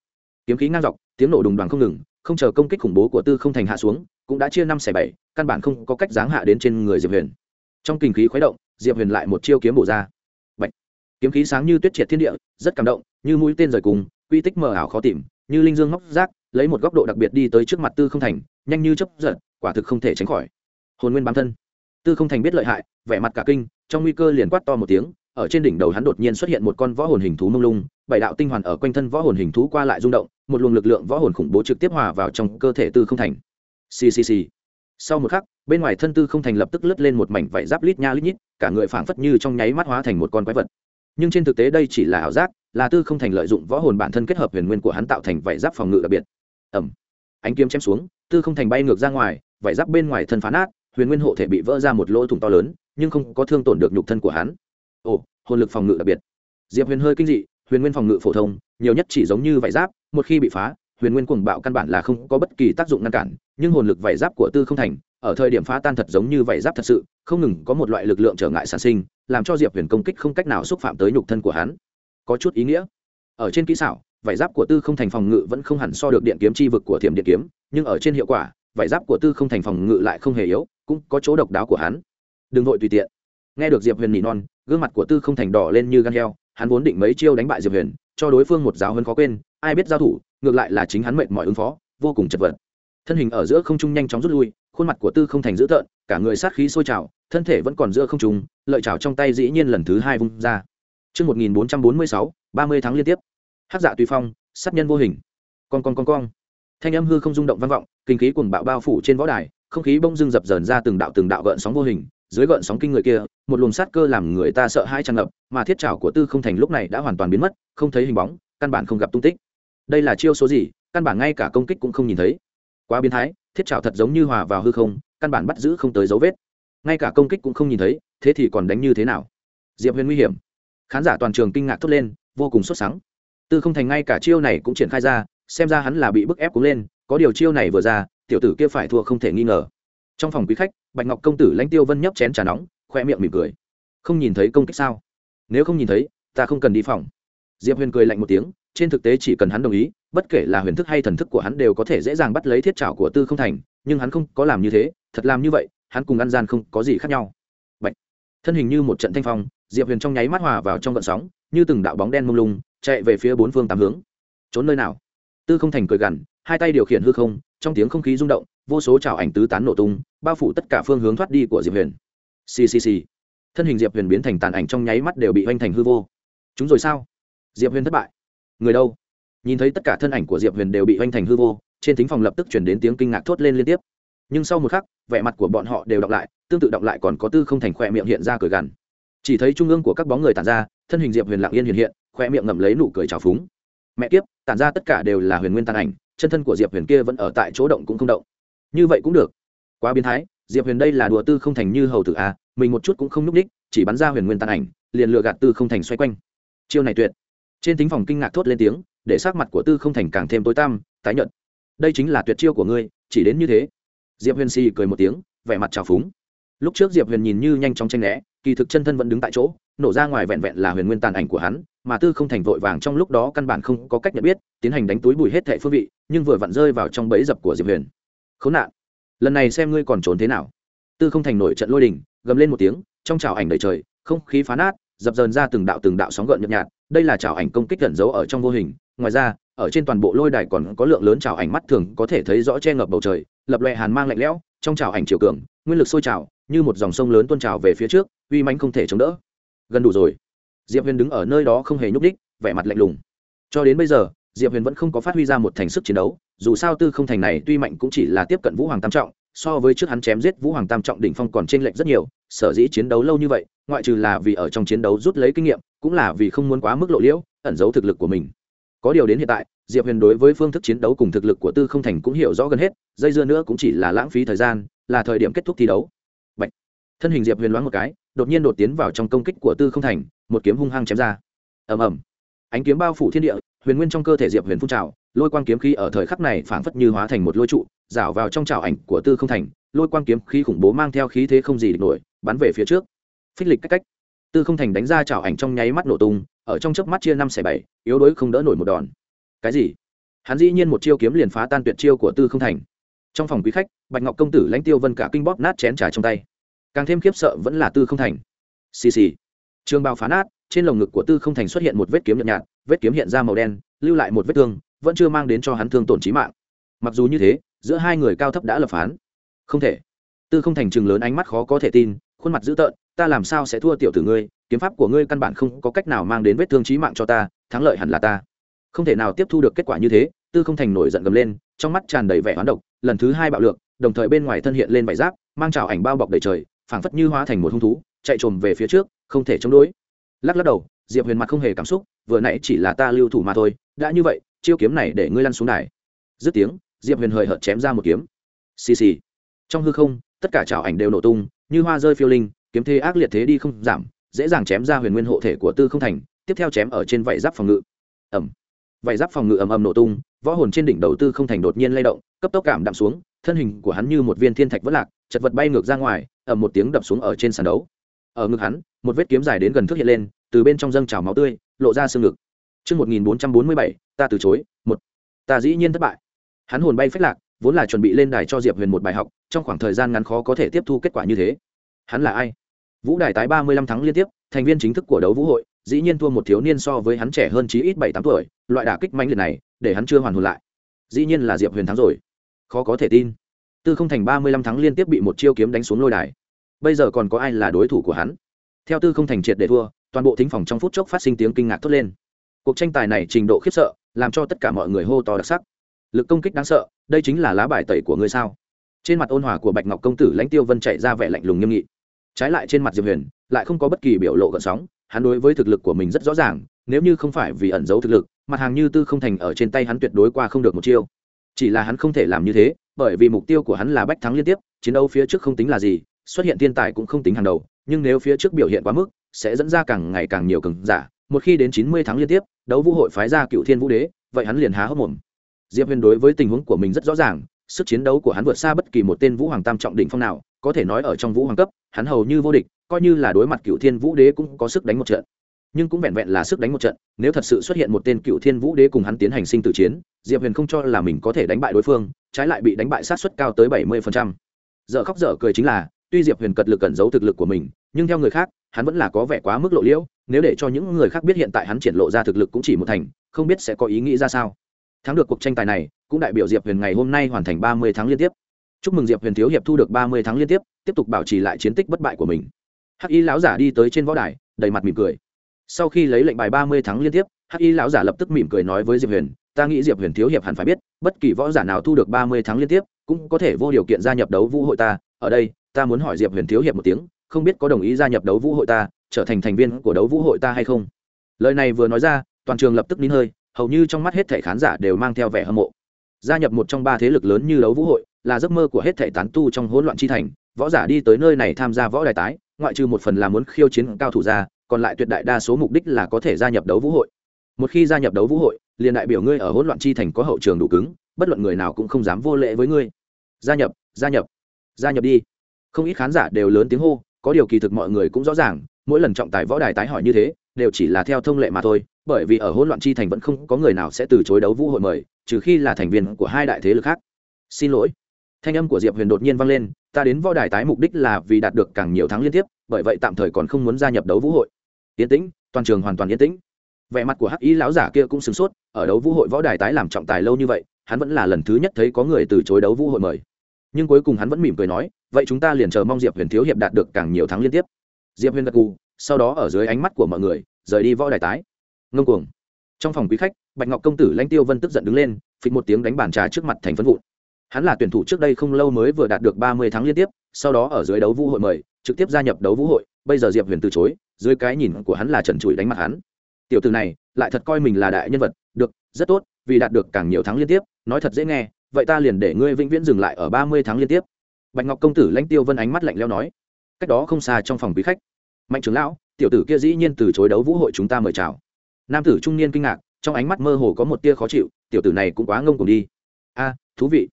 Kiếm khí ngang dọc, tiếng nổ đùng đoàn không ngừng, không chờ công kích khủng bố của tư không thành hạ xuống, cũng đã chia năm xẻ bảy, căn bản không có cách giáng hạ đến trên người diệp huyền. Trong kinh khí khuấy động, diệp huyền lại một chiêu kiếm bổ ra. Bạch. kiếm khí sáng như tuyết triệt thiên địa, rất cảm động, như mũi tên rời cùng, quy tích mờ ảo khó tìm, như linh dương ngóc rác, lấy một góc độ đặc biệt đi tới trước mặt tư không thành, nhanh như chấp giật, quả thực không thể tránh khỏi. Hồn nguyên bám thân tư không thành biết lợi hại, vẻ mặt cả kinh, trong nguy cơ liền quát to một tiếng, ở trên đỉnh đầu hắn đột nhiên xuất hiện một con võ hồn hình thú mông lung, bảy đạo tinh hoàn ở quanh thân võ hồn hình thú qua lại rung động, một luồng lực lượng võ hồn khủng bố trực tiếp hòa vào trong cơ thể tư không thành. Ccc sau một khắc, bên ngoài thân tư không thành lập tức lướt lên một mảnh vảy giáp lít nha lít nhít, cả người phảng phất như trong nháy mắt hóa thành một con quái vật. Nhưng trên thực tế đây chỉ là ảo giác, là tư không thành lợi dụng võ hồn bản thân kết hợp huyền nguyên của hắn tạo thành vảy giáp phòng ngự đặc biệt. Ẩm ánh kiếm chém xuống, tư không thành bay ngược ra ngoài, vảy giáp bên ngoài thân phá nát huyền nguyên hộ thể bị vỡ ra một lỗ thủng to lớn, nhưng không có thương tổn được nhục thân của hắn. Ồ, hồn lực phòng ngự đặc biệt. Diệp huyền hơi kinh dị, huyền nguyên phòng ngự phổ thông, nhiều nhất chỉ giống như vải giáp, một khi bị phá, huyền nguyên cuồng bạo căn bản là không có bất kỳ tác dụng ngăn cản, nhưng hồn lực vải giáp của tư không thành, ở thời điểm phá tan thật giống như vải giáp thật sự, không ngừng có một loại lực lượng trở ngại sản sinh, làm cho diệp huyền công kích không cách nào xúc phạm tới nhục thân của hắn. Có chút ý nghĩa. Ở trên kỹ xảo vải giáp của tư không thành phòng ngự vẫn không hẳn so được điện kiếm chi vực của thiểm điện kiếm, nhưng ở trên hiệu quả vải giáp của tư không thành phòng ngự lại không hề yếu cũng có chỗ độc đáo của hắn đừng vội tùy tiện nghe được diệp huyền nỉ non gương mặt của tư không thành đỏ lên như gan heo hắn vốn định mấy chiêu đánh bại diệp huyền cho đối phương một giáo hơn khó quên ai biết giao thủ ngược lại là chính hắn mệt mỏi ứng phó vô cùng chật vật thân hình ở giữa không trung nhanh chóng rút lui khuôn mặt của tư không thành dữ tợn cả người sát khí sôi trào thân thể vẫn còn giữa không trung lợi trào trong tay dĩ nhiên lần thứ hai vung ra Trước 1446, 30 tháng liên tiếp. Hắc dạ tùy phong, sát nhân vô hình. Con con con con. Thanh âm hư không rung động vang vọng, kinh khí cuồng bạo bao phủ trên võ đài, không khí bỗng dưng dập dờn ra từng đạo từng đạo gợn sóng vô hình, dưới gợn sóng kinh người kia một luồng sát cơ làm người ta sợ hãi tràn ngập mà thiết trảo của tư không thành lúc này đã hoàn toàn biến mất không thấy hình bóng căn bản không gặp tung tích. Đây là chiêu số gì? Căn bản ngay cả công kích cũng không nhìn thấy. Quá biến thái thiết trảo thật giống như hòa vào hư không căn bản bắt giữ không tới dấu vết. Ngay cả công kích cũng không nhìn thấy thế thì còn đánh như thế nào? Diệp huyền nguy hiểm. Khán giả toàn trường kinh ngạc thốt lên vô cùng sốt sắng. Tư không thành ngay cả chiêu này cũng triển khai ra xem ra hắn là bị bức ép cúng lên có điều chiêu này vừa ra tiểu tử kia phải thua không thể nghi ngờ. Trong phòng quý khách, bạch ngọc công tử lãnh tiêu vân nhấp chén trà nóng, khoe miệng mỉm cười. Không nhìn thấy công kích sao? Nếu không nhìn thấy, ta không cần đi phòng. Diệp huyền cười lạnh một tiếng, trên thực tế chỉ cần hắn đồng ý, bất kể là huyền thức hay thần thức của hắn đều có thể dễ dàng bắt lấy thiết trảo của tư không thành, nhưng hắn không có làm như thế, thật làm như vậy, hắn cùng ăn gian không có gì khác nhau. Bạch. thân hình như một trận thanh phong, diệp huyền trong nháy mắt hòa vào trong vận sóng, như từng đạo bóng đen mông lung, chạy về phía bốn phương tám hướng. Trốn nơi nào? Tư không thành cười gằn hai tay điều khiển hư không, trong tiếng không khí rung động, vô số trào ảnh tứ tán nổ tung, bao phủ tất cả phương hướng thoát đi của diệp huyền. Ccc thân hình diệp huyền biến thành tàn ảnh trong nháy mắt đều bị oanh thành hư vô. Chúng rồi sao? Diệp huyền thất bại. Người đâu? Nhìn thấy tất cả thân ảnh của diệp huyền đều bị oanh thành hư vô, trên thính phòng lập tức chuyển đến tiếng kinh ngạc thốt lên liên tiếp. Nhưng sau một khắc, vẻ mặt của bọn họ đều đọc lại, tương tự đọc lại còn có tư không thành khỏe miệng hiện ra cười gằn. Chỉ thấy trung ương của các bóng người tàn ra, thân hình diệp huyền lặng yên hiện hiện khoe miệng ngậm lấy nụ cười trào phúng. Mẹ kiếp tàn ra tất cả đều là huyền nguyên tàn ảnh chân thân của diệp huyền kia vẫn ở tại chỗ động cũng không động. Như vậy cũng được. Quá biến thái, diệp huyền đây là đùa tư không thành như hầu tử a mình một chút cũng không n ú c ních chỉ bắn ra huyền nguyên tàn ảnh, liền lựa gạt tư không thành xoay quanh. Chiêu này tuyệt. Trên tính phòng kinh ngạc thốt lên tiếng, để sắc mặt của tư không thành càng thêm tối tăm, tái nhuận đây chính là tuyệt chiêu của ngươi, chỉ đến như thế. Diệp huyền xì cười một tiếng, vẻ mặt trào phúng. Lúc trước diệp huyền nhìn như nhanh chóng tranh né, kỳ thực chân thân vẫn đứng tại chỗ, nổ ra ngoài vẹn vẹn là huyền nguyên tàn ảnh của hắn mà tư không thành vội vàng trong lúc đó căn bản không có cách nhận biết, tiến hành đánh túi bùi hết thệ phương vị, nhưng vừa vặn rơi vào trong bẫy dập của diệp huyền. Khốn nạn, lần này xem ngươi còn trốn thế nào. Tư không thành nổi trận lôi đình, gầm lên một tiếng, trong chảo ảnh đầy trời, không khí phá nát, dập dờn ra từng đạo từng đạo sóng gợn nhợt nhạt, đây là chảo ảnh công kích gần giấu ở trong vô hình, ngoài ra, ở trên toàn bộ lôi đài còn có lượng lớn chảo ảnh mắt thường có thể thấy rõ che ngập bầu trời, lập loè hàn mang lạnh lẽo, trong chảo ảnh chiều cường, nguyên lực sôi trào, như một dòng sông lớn tuôn trào về phía trước, uy mãnh không thể chống đỡ. Gần đủ rồi diệp huyền đứng ở nơi đó không hề nhúc đích vẻ mặt lạnh lùng. Cho đến bây giờ, diệp huyền vẫn không có phát huy ra một thành sức chiến đấu, dù sao tư không thành này tuy mạnh cũng chỉ là tiếp cận vũ hoàng tam trọng, so với trước hắn chém giết vũ hoàng tam trọng đỉnh phong còn t r ê n lệch rất nhiều, sở dĩ chiến đấu lâu như vậy, ngoại trừ là vì ở trong chiến đấu rút lấy kinh nghiệm, cũng là vì không muốn quá mức lộ liễu, ẩn giấu thực lực của mình. Có điều đến hiện tại, diệp huyền đối với phương thức chiến đấu cùng thực lực của tư không thành cũng hiểu rõ gần hết, dây dưa nữa cũng chỉ là lãng phí thời gian, là thời điểm kết thúc thi đấu. Bạch. thân hình diệp huyền loáng một cái đột nhiên đột tiến vào trong công kích của tư không thành, một kiếm hung hăng chém ra. Ầm ầm. Ánh kiếm bao phủ thiên địa, huyền nguyên trong cơ thể diệp huyền phun trào, lôi quang kiếm khí ở thời khắc này phảng phất như hóa thành một lôi trụ, rảo vào trong trào ảnh của tư không thành, lôi quang kiếm khí khủng bố mang theo khí thế không gì địch nổi, bắn về phía trước. Phích lịch cách cách. Tư không thành đánh ra trào ảnh trong nháy mắt nổ tung, ở trong chớp mắt chia năm xẻ bảy, yếu đuối không đỡ nổi một đòn. Cái gì? Hắn dĩ nhiên một chiêu kiếm liền phá tan tuyệt chiêu của tư không thành. Trong phòng quý khách, bạch ngọc công tử lãnh tiêu vân cả kinh bóp nát chén trà trong tay càng thêm khiếp sợ vẫn là tư không thành. Xì xì. Trường bào phá nát, trên lồng ngực của tư không thành xuất hiện một vết kiếm nhợt nhạt, vết kiếm hiện ra màu đen, lưu lại một vết thương, vẫn chưa mang đến cho hắn thương tổn trí mạng. Mặc dù như thế, giữa hai người cao thấp đã lập phán. Không thể. Tư không thành chừng lớn ánh mắt khó có thể tin, khuôn mặt dữ tợn, ta làm sao sẽ thua tiểu tử ngươi? Kiếm pháp của ngươi căn bản không có cách nào mang đến vết thương trí mạng cho ta, thắng lợi hẳn là ta. Không thể nào tiếp thu được kết quả như thế, tư không thành nổi giận gầm lên, trong mắt tràn đầy vẻ hoán độc, lần thứ hai bạo lượng đồng thời bên ngoài thân hiện lên vải giáp, mang trào ảnh bao bọc đầy trời phảng phất như hóa thành một hung thú, chạy trồm về phía trước, không thể chống đối. Lắc lắc đầu, diệp huyền mặt không hề cảm xúc, vừa nãy chỉ là ta lưu thủ mà thôi, đã như vậy, chiêu kiếm này để ngươi lăn xuống đài. Dứt tiếng, diệp huyền hời hợt chém ra một kiếm. Xì xì. Trong hư không, tất cả trào ảnh đều nổ tung, như hoa rơi phiêu linh, kiếm thế ác liệt thế đi không giảm, dễ dàng chém ra huyền nguyên hộ thể của tư không thành, tiếp theo chém ở trên vảy giáp phòng ngự. Ẩm vảy giáp phòng ngự ầm ầm nổ tung, võ hồn trên đỉnh đầu tư không thành đột nhiên lay động, cấp tốc cảm đạm xuống, thân hình của hắn như một viên thiên thạch vỡ lạc chật vật bay ngược ra ngoài ầm một tiếng đập xuống ở trên sàn đấu ở ngực hắn một vết kiếm dài đến gần thước hiện lên từ bên trong dâng trào máu tươi lộ ra xương ngực Trước 1447, ta từ chối, một, ta dĩ nhiên thất bại. Hắn hồn bay phách lạc, vốn là chuẩn bị lên đài cho Diệp Huyền một bài học, trong khoảng thời gian ngắn khó có thể tiếp thu kết quả như thế. Hắn là ai? Vũ đài tái 35 tháng liên tiếp, thành viên chính thức của đấu vũ hội, dĩ nhiên thua một thiếu niên so với hắn trẻ hơn chí ít 7, 8 tuổi, loại đả kích mãnh liệt này, để hắn chưa hoàn hồn lại. Dĩ nhiên là Diệp Huyền thắng rồi. Khó có thể tin. Tư không thành 35 tháng liên tiếp bị một chiêu kiếm đánh xuống lôi đài. Bây giờ còn có ai là đối thủ của hắn? Theo Tư không thành triệt để thua, toàn bộ thính phòng trong phút chốc phát sinh tiếng kinh ngạc thốt lên. Cuộc tranh tài này trình độ khiếp sợ làm cho tất cả mọi người hô to đặc sắc. Lực công kích đáng sợ đây chính là lá bài tẩy của ngươi sao? Trên mặt ôn hòa của bạch ngọc công tử lãnh tiêu vân chạy ra vẻ lạnh lùng nghiêm nghị. Trái lại trên mặt diệp huyền lại không có bất kỳ biểu lộ gợn sóng hắn đối với thực lực của mình rất rõ ràng nếu như không phải vì ẩn giấu thực lực mặt hàng như tư không thành ở trên tay hắn tuyệt đối qua không được một chiêu. Chỉ là hắn không thể làm như thế bởi vì mục tiêu của hắn là bách thắng liên tiếp, chiến đấu phía trước không tính là gì, xuất hiện thiên tài cũng không tính hàng đầu, nhưng nếu phía trước biểu hiện quá mức, sẽ dẫn ra càng ngày càng nhiều cường giả. Một khi đến chín mươi tháng liên tiếp, đấu vũ hội phái ra cựu thiên vũ đế, vậy hắn liền há hốc mồm. Diệp huyền đối với tình huống của mình rất rõ ràng, sức chiến đấu của hắn vượt xa bất kỳ một tên vũ hoàng tam trọng đỉnh phong nào, có thể nói ở trong vũ hoàng cấp, hắn hầu như vô địch, coi như là đối mặt cựu thiên vũ đế cũng có sức đánh một trận nhưng cũng vẹn vẹn là sức đánh một trận, nếu thật sự xuất hiện một tên cựu thiên vũ đế cùng hắn tiến hành sinh tử chiến, diệp huyền không cho là mình có thể đánh bại đối phương, trái lại bị đánh bại sát suất cao tới bảy mươi giờ khóc dở cười chính là, tuy diệp huyền cật lực cẩn giấu thực lực của mình, nhưng theo người khác, hắn vẫn là có vẻ quá mức lộ liễu, nếu để cho những người khác biết hiện tại hắn triển lộ ra thực lực cũng chỉ một thành, không biết sẽ có ý nghĩ ra sao. Thắng được cuộc tranh tài này, cũng đại biểu diệp huyền ngày hôm nay hoàn thành ba mươi tháng liên tiếp. Chúc mừng diệp huyền thiếu hiệp thu được ba mươi tháng liên tiếp tiếp tục bảo trì lại chiến tích bất bại của mình. Hắc y lão giả đi tới trên võ đài, đầy mặt mỉm cười sau khi lấy lệnh bài ba mươi tháng liên tiếp, hắc y lão giả lập tức mỉm cười nói với diệp huyền, ta nghĩ diệp huyền thiếu hiệp hẳn phải biết, bất kỳ võ giả nào thu được ba mươi tháng liên tiếp, cũng có thể vô điều kiện gia nhập đấu vũ hội ta. Ở đây, ta muốn hỏi diệp huyền thiếu hiệp một tiếng, không biết có đồng ý gia nhập đấu vũ hội ta, trở thành thành viên của đấu vũ hội ta hay không? Lời này vừa nói ra, toàn trường lập tức nín hơi, hầu như trong mắt hết thảy khán giả đều mang theo vẻ hâm mộ. Gia nhập một trong ba thế lực lớn như đấu vũ hội, là giấc mơ của hết thảy tán tu trong hỗn loạn chi thành. Võ giả đi tới nơi này tham gia võ đài tái, ngoại trừ một phần là muốn khiêu chiến cao thủ ra còn lại tuyệt đại đa số mục đích là có thể gia nhập đấu vũ hội. Một khi gia nhập đấu vũ hội, liền đại biểu ngươi ở hỗn loạn chi thành có hậu trường đủ cứng, bất luận người nào cũng không dám vô lễ với ngươi. Gia nhập gia nhập gia nhập đi. Không ít khán giả đều lớn tiếng hô, có điều kỳ thực mọi người cũng rõ ràng, mỗi lần trọng tài võ đài tái hỏi như thế, đều chỉ là theo thông lệ mà thôi, bởi vì ở hỗn loạn chi thành vẫn không có người nào sẽ từ chối đấu vũ hội mời, trừ khi là thành viên của hai đại thế lực khác. Xin lỗi. Thanh âm của diệp huyền đột nhiên vang lên, ta đến võ đài tái mục đích là vì đạt được càng nhiều thắng liên tiếp, bởi vậy tạm thời còn không muốn gia nhập đấu vũ hội yên tĩnh, toàn trường hoàn toàn yên tĩnh. Vẻ mặt của hắc ý lão giả kia cũng sửng sốt, ở đấu vũ hội võ đài tái làm trọng tài lâu như vậy, hắn vẫn là lần thứ nhất thấy có người từ chối đấu vũ hội mời. Nhưng cuối cùng hắn vẫn mỉm cười nói, vậy chúng ta liền chờ mong diệp huyền thiếu hiệp đạt được càng nhiều thắng liên tiếp. Diệp huyền gật cù sau đó ở dưới ánh mắt của mọi người, rời đi võ đài tái. Ngông cuồng. Trong phòng quý khách, bạch ngọc công tử lãnh tiêu vân tức giận đứng lên, phịch một tiếng đánh bàn trà trước mặt thành phân vụn. Hắn là tuyển thủ trước đây không lâu mới vừa đạt được ba mươi tháng liên tiếp, sau đó ở dưới đấu vũ hội mời, trực tiếp gia nhập đấu vũ hội, bây giờ diệp huyền từ chối dưới cái nhìn của hắn là trần trụi đánh mặt hắn. Tiểu từ này, lại thật coi mình là đại nhân vật, được, rất tốt, vì đạt được càng nhiều tháng liên tiếp, nói thật dễ nghe, vậy ta liền để ngươi vĩnh viễn dừng lại ở ba mươi tháng liên tiếp. Bạch ngọc công tử lãnh tiêu vân ánh mắt lạnh leo nói, cách đó không xa trong phòng quý khách, mạnh trưởng lão, tiểu tử kia dĩ nhiên từ chối đấu vũ hội chúng ta mời chào. Nam tử trung niên kinh ngạc, trong ánh mắt mơ hồ có một tia khó chịu, tiểu tử này cũng quá ngông cùng đi. A, thú vị.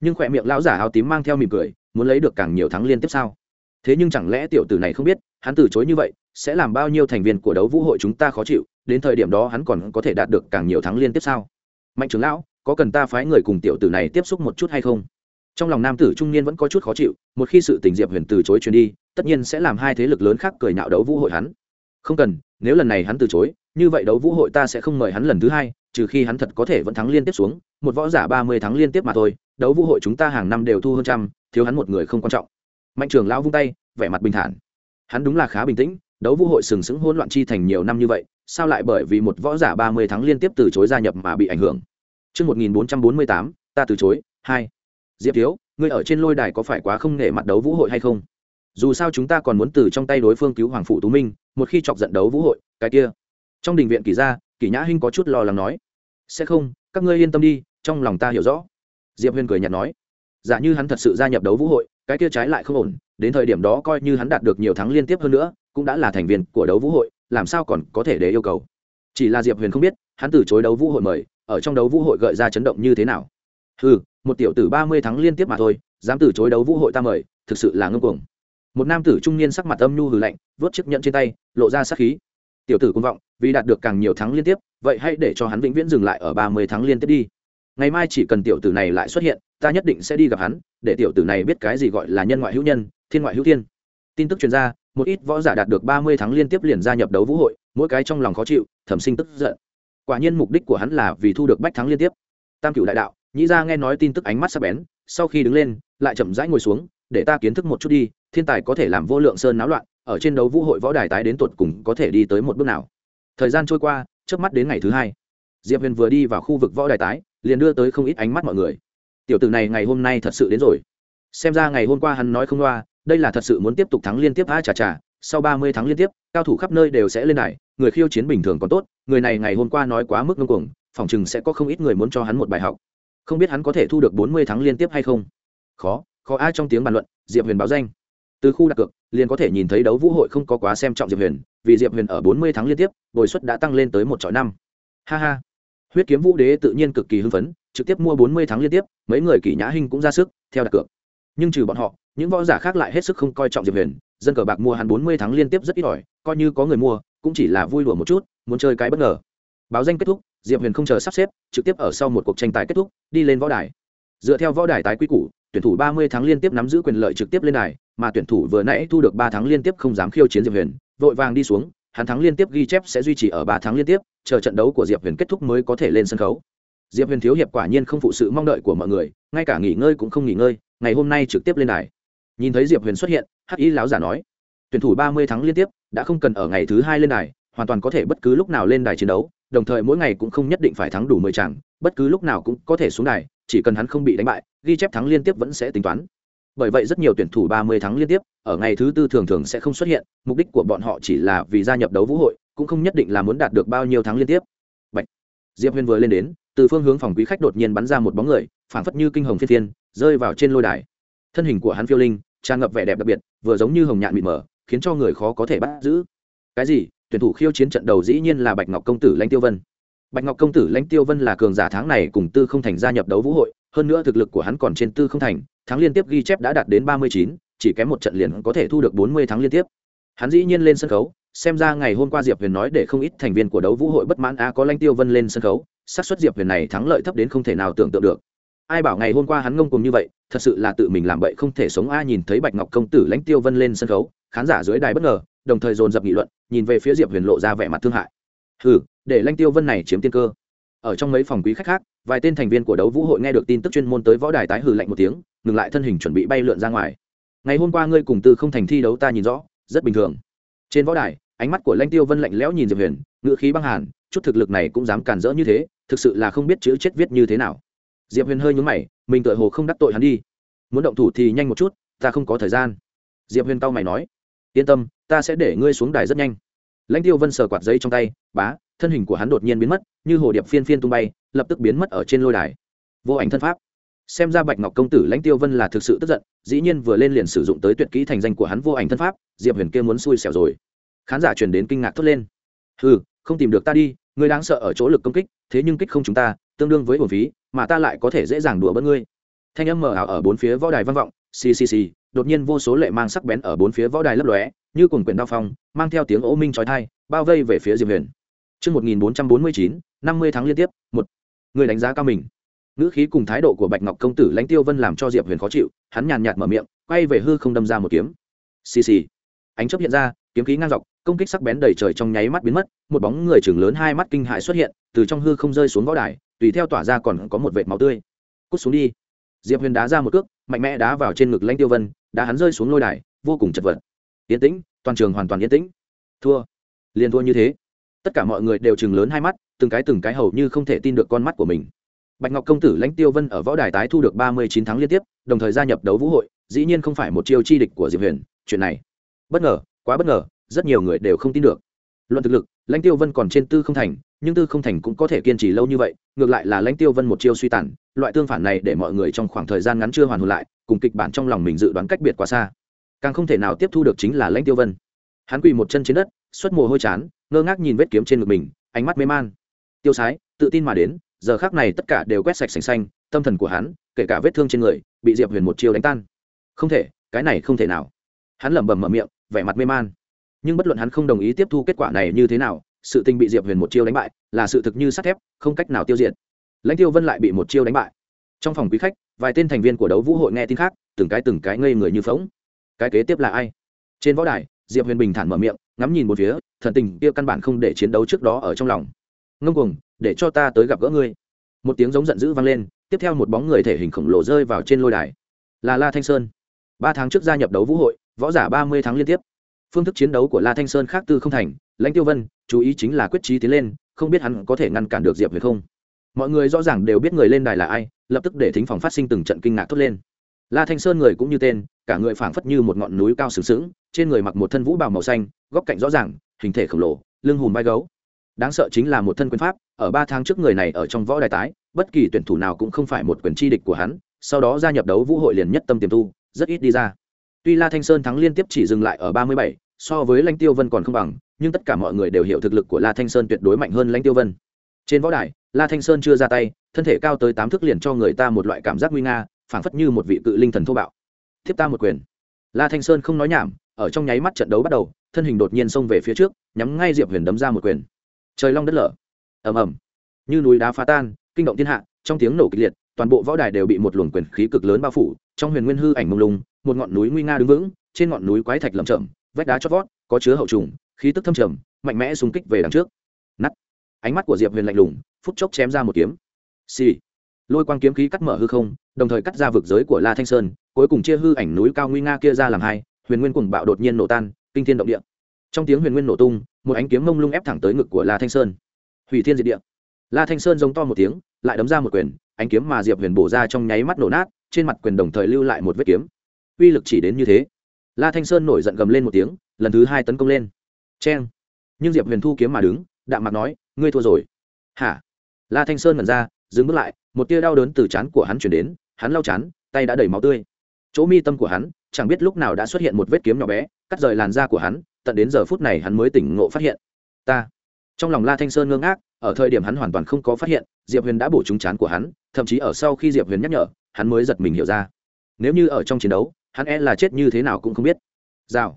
Nhưng khỏe miệng lão giả áo tím mang theo mỉm cười, muốn lấy được càng nhiều thắng liên tiếp sao? Thế nhưng chẳng lẽ tiểu tử này không biết, hắn từ chối như vậy sẽ làm bao nhiêu thành viên của đấu vũ hội chúng ta khó chịu, đến thời điểm đó hắn còn có thể đạt được càng nhiều thắng liên tiếp sau mạnh trưởng lão, có cần ta phái người cùng tiểu tử này tiếp xúc một chút hay không? Trong lòng nam tử trung niên vẫn có chút khó chịu, một khi sự tình diệp huyền từ chối truyền đi, tất nhiên sẽ làm hai thế lực lớn khác cười nạo đấu vũ hội hắn. Không cần, nếu lần này hắn từ chối, như vậy đấu vũ hội ta sẽ không mời hắn lần thứ hai, trừ khi hắn thật có thể vẫn thắng liên tiếp xuống, một võ giả ba mươi thắng liên tiếp mà thôi, đấu vũ hội chúng ta hàng năm đều thu hơn trăm, thiếu hắn một người không quan trọng. Mạnh trường lão vung tay, vẻ mặt bình thản. Hắn đúng là khá bình tĩnh đấu vũ hội sừng sững hỗn loạn chi thành nhiều năm như vậy sao lại bởi vì một võ giả ba mươi tháng liên tiếp từ chối gia nhập mà bị ảnh hưởng Trước 1448, ta từ chối, hai. Diệp Thiếu, ngươi ở trên lôi đài có phải quá không nể mặt đấu vũ hội hay không? Dù sao chúng ta còn muốn từ trong tay đối phương cứu Hoàng Phụ Tú Minh, một khi chọc giận đấu vũ hội, cái kia. Trong đình viện kỳ gia, Kỳ Nhã Hinh có chút lo lắng nói. Sẽ không, các ngươi yên tâm đi, trong lòng ta hiểu rõ. Diệp Huyên cười nhạt nói. Giả như hắn thật sự gia nhập đấu vũ hội, cái kia trái lại không ổn, đến thời điểm đó coi như hắn đạt được nhiều thắng liên tiếp hơn nữa, cũng đã là thành viên của đấu vũ hội, làm sao còn có thể để yêu cầu? Chỉ là diệp huyền không biết, hắn từ chối đấu vũ hội mời, ở trong đấu vũ hội gợi ra chấn động như thế nào? Ừ một tiểu tử ba mươi tháng liên tiếp mà thôi, dám từ chối đấu vũ hội ta mời, thực sự là ngưng cuồng. Một nam tử trung niên sắc mặt âm nhu hừ lạnh vớt chiếc nhẫn trên tay, lộ ra sắc khí. Tiểu tử công vọng, vì đạt được càng nhiều thắng liên tiếp, vậy hãy để cho hắn vĩnh viễn dừng lại ở ba mươi tháng liên tiếp đi. Ngày mai chỉ cần tiểu tử này lại xuất hiện, ta nhất định sẽ đi gặp hắn, để tiểu tử này biết cái gì gọi là nhân ngoại hữu nhân, thiên ngoại hữu thiên. Tin tức chuyên gia một ít võ giả đạt được ba mươi tháng liên tiếp liền gia nhập đấu vũ hội, mỗi cái trong lòng khó chịu thẩm sinh tức giận. Quả nhiên mục đích của hắn là vì thu được bách thắng liên tiếp. Tam cửu đại đạo, nhĩ ra nghe nói tin tức ánh mắt sắp bén, sau khi đứng lên, lại chậm rãi ngồi xuống, để ta kiến thức một chút đi, thiên tài có thể làm vô lượng sơn náo loạn, ở trên đấu vũ hội võ đài tái đến tuột cùng có thể đi tới một bước nào. Thời gian trôi qua trước mắt đến ngày thứ hai, diệp huyền vừa đi vào khu vực võ đài tái, liền đưa tới không ít ánh mắt mọi người. Tiểu tử này ngày hôm nay thật sự đến rồi. Xem ra ngày hôm qua hắn nói không loa đây là thật sự muốn tiếp tục thắng liên tiếp a chà chà, sau ba mươi tháng liên tiếp, cao thủ khắp nơi đều sẽ lên đài, người khiêu chiến bình thường còn tốt, người này ngày hôm qua nói quá mức ngưng cuồng, phòng chừng sẽ có không ít người muốn cho hắn một bài học. Không biết hắn có thể thu được bốn mươi tháng liên tiếp hay không? Khó khó ai trong tiếng bàn luận, diệp huyền báo danh. Từ khu đặt cược, liền có thể nhìn thấy đấu vũ hội không có quá xem trọng diệp huyền, vì diệp huyền ở bốn mươi tháng liên tiếp, bồi suất đã tăng lên tới một trọi năm. Ha ha. Huyết kiếm vũ đế tự nhiên cực kỳ hưng phấn, trực tiếp mua bốn mươi tháng liên tiếp, mấy người kỷ nhã hinh cũng ra sức, theo đặt cược. Nhưng trừ bọn họ những võ giả khác lại hết sức không coi trọng diệp huyền, dân cờ bạc mua hắn bốn mươi tháng liên tiếp rất ít ỏi, coi như có người mua, cũng chỉ là vui đùa một chút, muốn chơi cái bất ngờ. Báo danh kết thúc, diệp huyền không chờ sắp xếp, trực tiếp ở sau một cuộc tranh tài kết thúc, đi lên võ đài. Dựa theo võ đài tái quy củ, tuyển thủ ba mươi tháng liên tiếp nắm giữ quyền lợi trực tiếp lên đài, mà tuyển thủ vừa nãy thu được ba tháng liên tiếp không dám khiêu chiến diệp huyền, vội vàng đi xuống, hắn thắng liên tiếp ghi chép sẽ duy trì ở ba tháng liên tiếp, chờ trận đấu của diệp huyền kết thúc mới có thể lên sân khấu. Diệp huyền thiếu hiệp quả nhiên không phụ sự mong đợi của mọi người, ngay cả nghỉ ngơi cũng không nghỉ ngơi, ngày hôm nay trực tiếp lên đài nhìn thấy diệp huyền xuất hiện, hắc y láo giả nói, tuyển thủ ba mươi tháng liên tiếp, đã không cần ở ngày thứ hai lên đài, hoàn toàn có thể bất cứ lúc nào lên đài chiến đấu, đồng thời mỗi ngày cũng không nhất định phải thắng đủ mười tràng bất cứ lúc nào cũng có thể xuống đài, chỉ cần hắn không bị đánh bại, ghi chép thắng liên tiếp vẫn sẽ tính toán. Bởi vậy rất nhiều tuyển thủ ba mươi tháng liên tiếp, ở ngày thứ tư thường thường sẽ không xuất hiện, mục đích của bọn họ chỉ là vì gia nhập đấu vũ hội, cũng không nhất định là muốn đạt được bao nhiêu tháng liên tiếp. Bạch. diệp huyền vừa lên đến, từ phương hướng phòng quý khách đột nhiên bắn ra một bóng người, phảng phất như kinh hồng phiên thiên rơi vào trên lôi đài. Thân hình của hắn phiêu linh tràn ngập vẻ đẹp đặc biệt, vừa giống như hồng nhạn bị mở khiến cho người khó có thể bắt giữ. Cái gì? Tuyển thủ khiêu chiến trận đầu dĩ nhiên là bạch ngọc công tử lãnh tiêu vân. Bạch ngọc công tử lãnh tiêu vân là cường giả tháng này cùng tư không thành gia nhập đấu vũ hội, hơn nữa thực lực của hắn còn trên tư không thành tháng liên tiếp ghi chép đã đạt đến ba mươi chín, chỉ kém một trận liền có thể thu được bốn mươi tháng liên tiếp. Hắn dĩ nhiên lên sân khấu, xem ra ngày hôm qua diệp huyền nói để không ít thành viên của đấu vũ hội bất mãn, a, có lãnh tiêu vân lên sân khấu, xác suất diệp huyền này thắng lợi thấp đến không thể nào tưởng tượng được ai bảo ngày hôm qua hắn ngông cùng như vậy, thật sự là tự mình làm bậy không thể sống. A nhìn thấy bạch ngọc công tử lãnh tiêu vân lên sân khấu, khán giả dưới đài bất ngờ, đồng thời dồn dập nghị luận, nhìn về phía diệp huyền lộ ra vẻ mặt thương hại. Hừ, để lãnh tiêu vân này chiếm tiên cơ. Ở trong mấy phòng quý khách khác, vài tên thành viên của đấu vũ hội nghe được tin tức chuyên môn tới võ đài tái hừ lạnh một tiếng, ngừng lại thân hình chuẩn bị bay lượn ra ngoài. Ngày hôm qua ngươi cùng tư không thành thi đấu ta nhìn rõ, rất bình thường. Trên võ đài, ánh mắt của lãnh tiêu vân lạnh lẽo nhìn diệp huyền ngự khí băng hàn, chút thực lực này cũng dám cản rỡ như thế, thực sự là không biết chữ chết viết như thế nào diệp huyền hơi nhún mày, mình tựa hồ không đắc tội hắn đi. Muốn động thủ thì nhanh một chút, ta không có thời gian. Diệp huyền tao mày nói, yên tâm, ta sẽ để ngươi xuống đài rất nhanh. Lãnh tiêu vân sờ quạt giấy trong tay, bá, thân hình của hắn đột nhiên biến mất, như hồ điệp phiên phiên tung bay, lập tức biến mất ở trên lôi đài. Vô ảnh thân pháp. Xem ra bạch ngọc công tử lãnh tiêu vân là thực sự tức giận, dĩ nhiên vừa lên liền sử dụng tới tuyệt kỹ thành danh của hắn vô ảnh thân pháp, diệp huyền kia muốn xui xẻo rồi. Khán giả truyền đến kinh ngạc thốt lên. Ừ không tìm được ta đi, ngươi đáng sợ ở chỗ lực công kích, thế nhưng kích không chúng ta, tương đương với hồn phí mà ta lại có thể dễ dàng đùa bỡn ngươi. Thanh âm mờ ảo ở bốn phía võ đài vang vọng xì xì xì đột nhiên vô số lệ mang sắc bén ở bốn phía võ đài lấp lóe như cùng quyển đao phong mang theo tiếng ố minh trói thai bao vây về phía diệp huyền. Trước 1449, 50 tháng liên tiếp, một. Người đánh giá cao mình. Ngữ khí cùng thái độ của bạch ngọc công tử lãnh tiêu vân làm cho diệp huyền khó chịu hắn nhàn nhạt mở miệng quay về hư không đâm ra một kiếm. Xì xì. Ánh chớp hiện ra kiếm khí ngang dọc công kích sắc bén đầy trời trong nháy mắt biến mất một bóng người trưởng lớn hai mắt kinh hãi xuất hiện từ trong hư không rơi xuống võ đài tùy theo tỏa ra còn có một vệt máu tươi. Cút xuống đi. Diệp huyền đá ra một cước, mạnh mẽ đá vào trên ngực lãnh tiêu vân, đá hắn rơi xuống lôi đài, vô cùng chật vật. Yên tĩnh, toàn trường hoàn toàn yên tĩnh. Thua. Liền thua như thế. Tất cả mọi người đều chừng lớn hai mắt, từng cái từng cái hầu như không thể tin được con mắt của mình. Bạch ngọc công tử lãnh tiêu vân ở võ đài tái thu được ba mươi chín tháng liên tiếp, đồng thời gia nhập đấu vũ hội, dĩ nhiên không phải một chiêu chi địch của diệp huyền, chuyện này. Bất ngờ, quá bất ngờ, rất nhiều người đều không tin được. Luận thực lực, lãnh tiêu vân còn trên tư không thành nhưng tư không thành cũng có thể kiên trì lâu như vậy, ngược lại là lãnh tiêu vân một chiêu suy tàn, loại tương phản này để mọi người trong khoảng thời gian ngắn chưa hoàn hồn lại, cùng kịch bản trong lòng mình dự đoán cách biệt quá xa. Càng không thể nào tiếp thu được chính là lãnh tiêu vân. Hắn quỳ một chân trên đất, xuất mồ hôi chán, ngơ ngác nhìn vết kiếm trên ngực mình, ánh mắt mê man. Tiêu sái, tự tin mà đến, giờ khác này tất cả đều quét sạch sành xanh, tâm thần của hắn, kể cả vết thương trên người, bị diệp huyền một chiêu đánh tan. Không thể, cái này không thể nào. Hắn lẩm bẩm mở miệng, vẻ mặt mê man. Nhưng bất luận hắn không đồng ý tiếp thu kết quả này như thế nào sự tình bị diệp huyền một chiêu đánh bại, là sự thực như sắt thép, không cách nào tiêu diệt. Lãnh tiêu vân lại bị một chiêu đánh bại. Trong phòng quý khách, vài tên thành viên của đấu vũ hội nghe tin khác, từng cái từng cái ngây người như phóng cái kế tiếp là ai? Trên võ đài, diệp huyền bình thản mở miệng, ngắm nhìn một phía, thần tình kia căn bản không để chiến đấu trước đó ở trong lòng. Ngông cuồng, để cho ta tới gặp gỡ ngươi. Một tiếng giống giận dữ vang lên, tiếp theo một bóng người thể hình khổng lồ rơi vào trên lôi đài. Là la thanh sơn. Ba tháng trước gia nhập đấu vũ hội, võ giả ba mươi tháng liên tiếp. Phương thức chiến đấu của la thanh sơn khác tư không thành lãnh tiêu vân, chú ý chính là quyết trí tiến lên, không biết hắn có thể ngăn cản được diệp huyền không? Mọi người rõ ràng đều biết người lên đài là ai, lập tức để thính phòng phát sinh từng trận kinh ngạc thốt lên. La thanh sơn người cũng như tên, cả người phảng phất như một ngọn núi cao sừng sững, trên người mặc một thân vũ bào màu xanh, góc cạnh rõ ràng, hình thể khổng lồ, lưng hùm vai gấu. Đáng sợ chính là một thân quyền pháp, ở ba tháng trước người này ở trong võ đài tái, bất kỳ tuyển thủ nào cũng không phải một quyền chi địch của hắn, sau đó gia nhập đấu vũ hội liền nhất tâm tiềm tu, rất ít đi ra. Tuy la thanh sơn thắng liên tiếp chỉ dừng lại ở ba mươi bảy, so với lãnh tiêu vân còn không bằng nhưng tất cả mọi người đều hiểu thực lực của la thanh sơn tuyệt đối mạnh hơn lãnh tiêu vân. Trên võ đài, la thanh sơn chưa ra tay, thân thể cao tới tám thước liền cho người ta một loại cảm giác nguy nga, phảng phất như một vị cự linh thần thô bạo. Thiếp ta một quyền. La thanh sơn không nói nhảm, ở trong nháy mắt trận đấu bắt đầu, thân hình đột nhiên xông về phía trước, nhắm ngay diệp huyền đấm ra một quyền. Trời long đất lở. Ầm ầm. Như núi đá phá tan, kinh động thiên hạ, trong tiếng nổ kịch liệt, toàn bộ võ đài đều bị một luồng quyền khí cực lớn bao phủ, trong huyền nguyên hư ảnh mông lung, một ngọn núi nguy nga đứng vững, trên ngọn núi quái thạch lầm chậm vách đá chót vót, có chứa hậu trùng khí tức thâm trầm, mạnh mẽ xung kích về đằng trước. Nắt ánh mắt của diệp huyền lạnh lùng, phút chốc chém ra một kiếm. Xì、sì. lôi quang kiếm khí cắt mở hư không, đồng thời cắt ra vực giới của la thanh sơn, cuối cùng chia hư ảnh núi cao nguy nga kia ra làm hai, huyền nguyên cùng bạo đột nhiên nổ tan, kinh thiên động địa. Trong tiếng huyền nguyên nổ tung, một ánh kiếm mông lung ép thẳng tới ngực của la thanh sơn. Hủy thiên diệt địa. La thanh sơn giống to một tiếng, lại đấm ra một quyền, ánh kiếm mà diệp huyền bổ ra trong nháy mắt nổ nát, trên mặt quyền đồng thời lưu lại một vết kiếm. Uy lực chỉ đến như thế. La thanh sơn nổi giận gầm lên một tiếng, lần thứ hai tấn công lên c h e n nhưng diệp huyền thu kiếm mà đứng, đạm mặt nói, ngươi thua rồi. Hả? La thanh sơn ngẩn ra, dừng bước lại, một tia đau đớn từ chán của hắn chuyển đến, hắn lau chán, tay đã đầy máu tươi. Chỗ mi tâm của hắn, chẳng biết lúc nào đã xuất hiện một vết kiếm nhỏ bé, cắt rời làn da của hắn, tận đến giờ phút này hắn mới tỉnh ngộ phát hiện. Ta. Trong lòng la thanh sơn ngơ ngác, ở thời điểm hắn hoàn toàn không có phát hiện, diệp huyền đã bổ trúng chán của hắn, thậm chí ở sau khi diệp huyền nhắc nhở, hắn mới giật mình hiểu ra. Nếu như ở trong chiến đấu, hắn e là chết như thế nào cũng không biết. Rào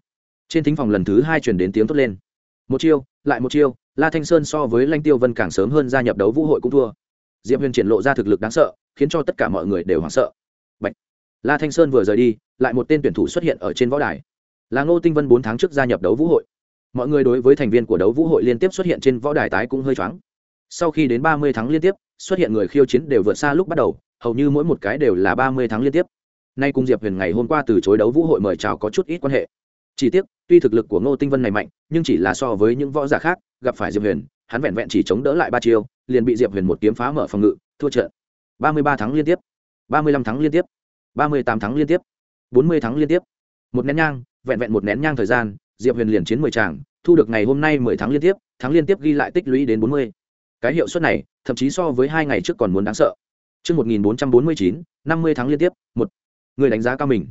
trên thính phòng lần thứ hai chuyển đến tiếng thốt lên. Một chiêu, lại một chiêu, la thanh sơn so với lanh tiêu vân càng sớm hơn gia nhập đấu vũ hội cũng thua. Diệp huyền triển lộ ra thực lực đáng sợ, khiến cho tất cả mọi người đều hoảng sợ. Bạch. la thanh sơn vừa rời đi, lại một tên tuyển thủ xuất hiện ở trên võ đài. Là ngô tinh vân bốn tháng trước gia nhập đấu vũ hội. Mọi người đối với thành viên của đấu vũ hội liên tiếp xuất hiện trên võ đài tái cũng hơi choáng. Sau khi đến ba mươi tháng liên tiếp, xuất hiện người khiêu chiến đều vượt xa lúc bắt đầu, hầu như mỗi một cái đều là ba mươi tháng liên tiếp. Nay cùng diệp huyền ngày hôm qua từ chối đấu vũ hội mời chào có chút ít quan hệ chỉ tiếc tuy thực lực của ngô tinh vân này mạnh nhưng chỉ là so với những võ giả khác gặp phải diệp huyền hắn vẹn vẹn chỉ chống đỡ lại ba chiêu liền bị diệp huyền một kiếm phá mở phòng ngự thua trận. Ba mươi ba tháng liên tiếp. Ba mươi lăm tháng liên tiếp. Ba mươi tám tháng liên tiếp. Bốn mươi tháng liên tiếp. Một nén nhang vẹn vẹn một nén nhang thời gian diệp huyền liền chiến mười tràng thu được ngày hôm nay mười tháng liên tiếp tháng liên tiếp ghi lại tích lũy đến bốn mươi. Cái hiệu suất này thậm chí so với hai ngày trước còn muốn đáng sợ. Trước 1449, 50 tháng liên tiếp, một. Người đánh giá cao mình.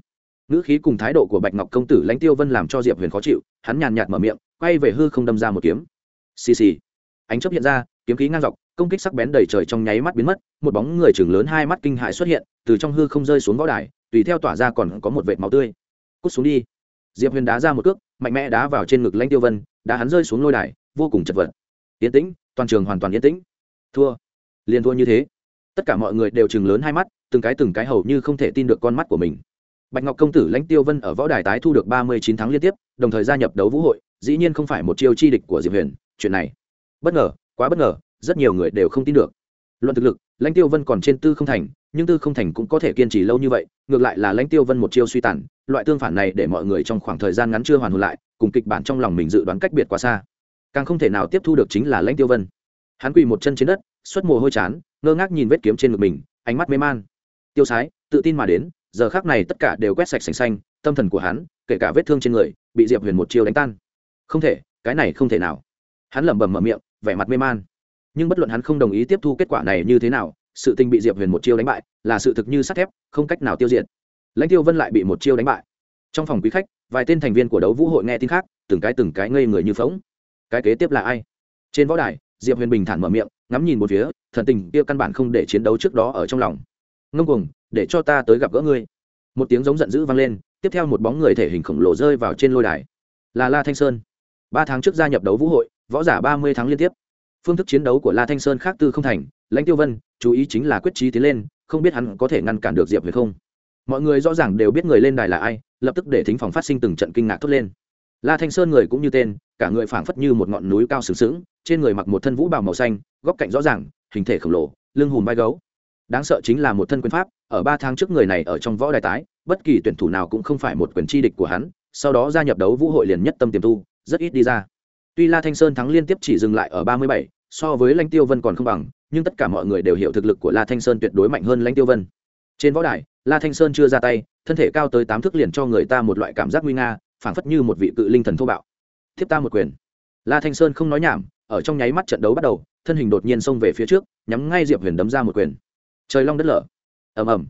Ngữ khí cùng thái độ của Bạch Ngọc công tử Lãnh Tiêu Vân làm cho Diệp Huyền khó chịu, hắn nhàn nhạt mở miệng, quay về hư không đâm ra một kiếm. Xì xì. Ánh chớp hiện ra, kiếm khí ngang dọc, công kích sắc bén đầy trời trong nháy mắt biến mất, một bóng người chừng lớn hai mắt kinh hại xuất hiện, từ trong hư không rơi xuống võ đài, tùy theo tỏa ra còn có một vệt máu tươi. Cút xuống đi. Diệp Huyền đá ra một cước, mạnh mẽ đá vào trên ngực Lãnh Tiêu Vân, đã hắn rơi xuống lôi đài, vô cùng chật vật. Yên tĩnh, toàn trường hoàn toàn yên tĩnh. Thua. liền thua như thế. Tất cả mọi người đều chừng lớn hai mắt, từng cái từng cái hầu như không thể tin được con mắt của mình bạch ngọc công tử lãnh tiêu vân ở võ đài tái thu được ba mươi chín tháng liên tiếp, đồng thời gia nhập đấu vũ hội, dĩ nhiên không phải một chiêu chi địch của diệp huyền, chuyện này bất ngờ, quá bất ngờ, rất nhiều người đều không tin được. Luận thực lực, lãnh tiêu vân còn trên tư không thành, nhưng tư không thành cũng có thể kiên trì lâu như vậy, ngược lại là lãnh tiêu vân một chiêu suy tàn, loại tương phản này để mọi người trong khoảng thời gian ngắn chưa hoàn hồn lại, cùng kịch bản trong lòng mình dự đoán cách biệt quá xa. Càng không thể nào tiếp thu được chính là lãnh tiêu vân. Hắn quỳ một chân trên đất, xuất mồ hôi chán, ngơ ngác nhìn vết kiếm trên ngực mình, ánh mắt mê man. Tiêu sái, tự tin mà đến giờ khác này tất cả đều quét sạch sành xanh, tâm thần của hắn, kể cả vết thương trên người, bị diệp huyền một chiêu đánh tan. Không thể, cái này không thể nào. Hắn lẩm bẩm mở miệng, vẻ mặt mê man. Nhưng bất luận hắn không đồng ý tiếp thu kết quả này như thế nào, sự tình bị diệp huyền một chiêu đánh bại, là sự thực như sắt thép, không cách nào tiêu diệt. Lãnh tiêu vân lại bị một chiêu đánh bại. Trong phòng quý khách, vài tên thành viên của đấu vũ hội nghe tin khác, từng cái từng cái ngây người như phóng cái kế tiếp là ai? Trên võ đài, diệp huyền bình thản mở miệng, ngắm nhìn một phía, thần tình kia căn bản không để chiến đấu trước đó ở trong lòng. Ngông cuồng để cho ta tới gặp gỡ ngươi. Một tiếng giống giận dữ vang lên, tiếp theo một bóng người thể hình khổng lồ rơi vào trên lôi đài. Là la thanh sơn. Ba tháng trước gia nhập đấu vũ hội, võ giả ba mươi tháng liên tiếp. Phương thức chiến đấu của la thanh sơn khác tư không thành, lãnh tiêu vân, chú ý chính là quyết trí tiến lên, không biết hắn có thể ngăn cản được diệp huyền không. Mọi người rõ ràng đều biết người lên đài là ai, lập tức để thính phòng phát sinh từng trận kinh ngạc thốt lên. La thanh sơn người cũng như tên, cả người phảng phất như một ngọn núi cao sừng sững, trên người mặc một thân vũ bào màu xanh, góc cạnh rõ ràng, hình thể khổng lồ, lưng hùm vai gấu. Đáng sợ chính là một thân quyền pháp ở ba tháng trước người này ở trong võ đài tái, bất kỳ tuyển thủ nào cũng không phải một quyền chi địch của hắn, sau đó gia nhập đấu vũ hội liền nhất tâm tiềm tu, rất ít đi ra. Tuy la thanh sơn thắng liên tiếp chỉ dừng lại ở ba mươi bảy, so với lãnh tiêu vân còn không bằng, nhưng tất cả mọi người đều hiểu thực lực của la thanh sơn tuyệt đối mạnh hơn lãnh tiêu vân. Trên võ đài, la thanh sơn chưa ra tay, thân thể cao tới tám thước liền cho người ta một loại cảm giác nguy nga, phảng phất như một vị cự linh thần thô bạo. Thiếp ta một quyền. La thanh sơn không nói nhảm, ở trong nháy mắt trận đấu bắt đầu, thân hình đột nhiên xông về phía trước, nhắm ngay diệp huyền đấm ra một quyền. Trời long đất lở ầm ầm.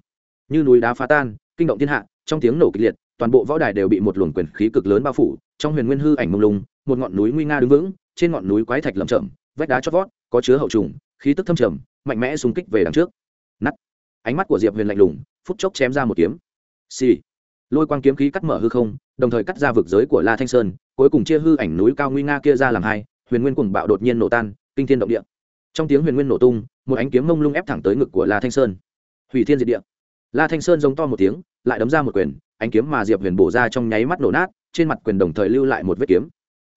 Như núi đá phá tan, kinh động thiên hạ, trong tiếng nổ kịch liệt, toàn bộ võ đài đều bị một luồng quyền khí cực lớn bao phủ, trong huyền nguyên hư ảnh mông lung, một ngọn núi nguy nga đứng vững, trên ngọn núi quái thạch lầm chậm vách đá chót vót, có chứa hậu trùng, khí tức thâm trầm, mạnh mẽ xung kích về đằng trước. Nắt ánh mắt của diệp huyền lạnh lùng, phút chốc chém ra một kiếm. Xì、sì. lôi quang kiếm khí cắt mở hư không, đồng thời cắt ra vực giới của la thanh sơn, cuối cùng chia hư ảnh núi cao nguy nga kia ra làm hai, huyền nguyên cùng bạo đột nhiên nổ tan, kinh thiên động địa. Trong tiếng huyền nguyên nổ tung, một ánh kiếm mông lung ép thẳng tới ngực của la thanh sơn hủy thiên diệt địa. La thanh sơn giống to một tiếng, lại đấm ra một quyền, ánh kiếm mà diệp huyền bổ ra trong nháy mắt nổ nát, trên mặt quyền đồng thời lưu lại một vết kiếm.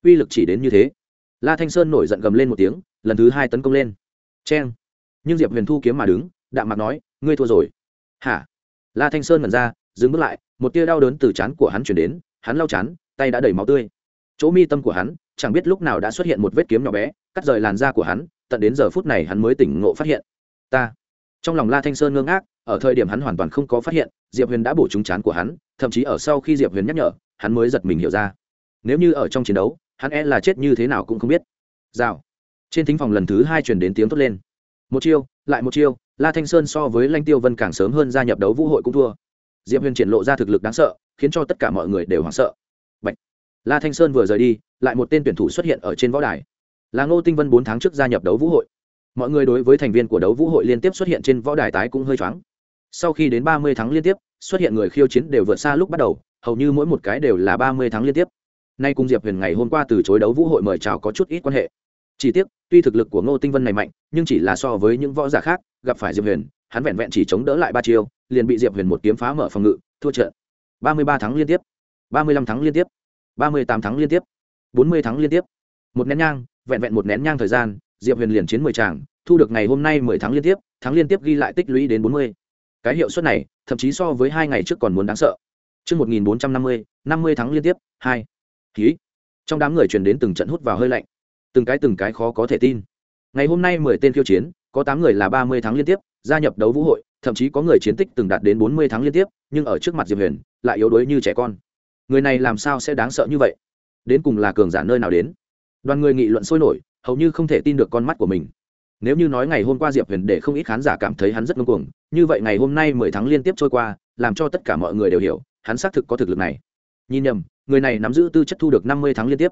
Uy lực chỉ đến như thế. La thanh sơn nổi giận gầm lên một tiếng, lần thứ hai tấn công lên. C h e n nhưng diệp huyền thu kiếm mà đứng, đạm mặt nói, ngươi thua rồi. Hả? La thanh sơn ngẩn ra, dừng bước lại, một tia đau đớn từ chán của hắn chuyển đến, hắn lau chán, tay đã đầy máu tươi. Chỗ mi tâm của hắn, chẳng biết lúc nào đã xuất hiện một vết kiếm nhỏ bé, cắt rời làn da của hắn, tận đến giờ phút này hắn mới tỉnh ngộ phát hiện. Ta trong lòng la thanh sơn ngưng ngác, ở thời điểm hắn hoàn toàn không có phát hiện, diệp huyền đã bổ trúng chán của hắn, thậm chí ở sau khi diệp huyền nhắc nhở, hắn mới giật mình hiểu ra. Nếu như ở trong chiến đấu, hắn e là chết như thế nào cũng không biết. Rào. Trên thính phòng lần thứ hai chuyển đến tiếng thốt lên. Một chiêu, lại một chiêu, la thanh sơn so với lanh tiêu vân càng sớm hơn gia nhập đấu vũ hội cũng thua. Diệp huyền triển lộ ra thực lực đáng sợ, khiến cho tất cả mọi người đều hoảng sợ. Bạch. la thanh sơn vừa rời đi, lại một tên tuyển thủ xuất hiện ở trên võ đài. Là ngô tinh vân bốn tháng trước gia nhập đấu vũ hội mọi người đối với thành viên của đấu vũ hội liên tiếp xuất hiện trên võ đài tái cũng hơi choáng. Sau khi đến ba mươi tháng liên tiếp, xuất hiện người khiêu chiến đều vượt xa lúc bắt đầu, hầu như mỗi một cái đều là ba mươi tháng liên tiếp. Nay cùng diệp huyền ngày hôm qua từ chối đấu vũ hội mời chào có chút ít quan hệ. Chỉ tiếc, tuy thực lực của ngô tinh vân này mạnh, nhưng chỉ là so với những võ giả khác, gặp phải diệp huyền, hắn vẹn vẹn chỉ chống đỡ lại ba chiêu, liền bị diệp huyền một kiếm phá mở phòng ngự, thua trận. Ba mươi ba tháng liên tiếp. Ba mươi lăm tháng liên tiếp. Ba mươi tám tháng liên tiếp. Bốn mươi tháng liên tiếp. Một nén nhang, vẹn vẹn một nén nhang thời gian diệp huyền liền chiến mười tràng thu được ngày hôm nay mười tháng liên tiếp tháng liên tiếp ghi lại tích lũy đến bốn mươi cái hiệu suất này thậm chí so với hai ngày trước còn muốn đáng sợ Trước 1450, 50 tháng liên tiếp, hai. ký Trong đám người truyền đến từng trận hút vào hơi lạnh. Từng cái từng cái khó có thể tin. Ngày hôm nay mười tên khiêu chiến, có tám người là ba mươi tháng liên tiếp, gia nhập đấu vũ hội, thậm chí có người chiến tích từng đạt đến bốn mươi tháng liên tiếp, nhưng ở trước mặt Diệp Huyền, lại yếu đuối như trẻ con. Người này làm sao sẽ đáng sợ như vậy? Đến cùng là cường giả nơi nào đến? Đoàn người nghị luận sôi nổi, hầu như không thể tin được con mắt của mình. Nếu như nói ngày hôm qua diệp huyền để không ít khán giả cảm thấy hắn rất ngông cuồng, như vậy ngày hôm nay mười tháng liên tiếp trôi qua, làm cho tất cả mọi người đều hiểu, hắn xác thực có thực lực này. Nhìn nhầm, người này nắm giữ tư chất thu được năm mươi tháng liên tiếp.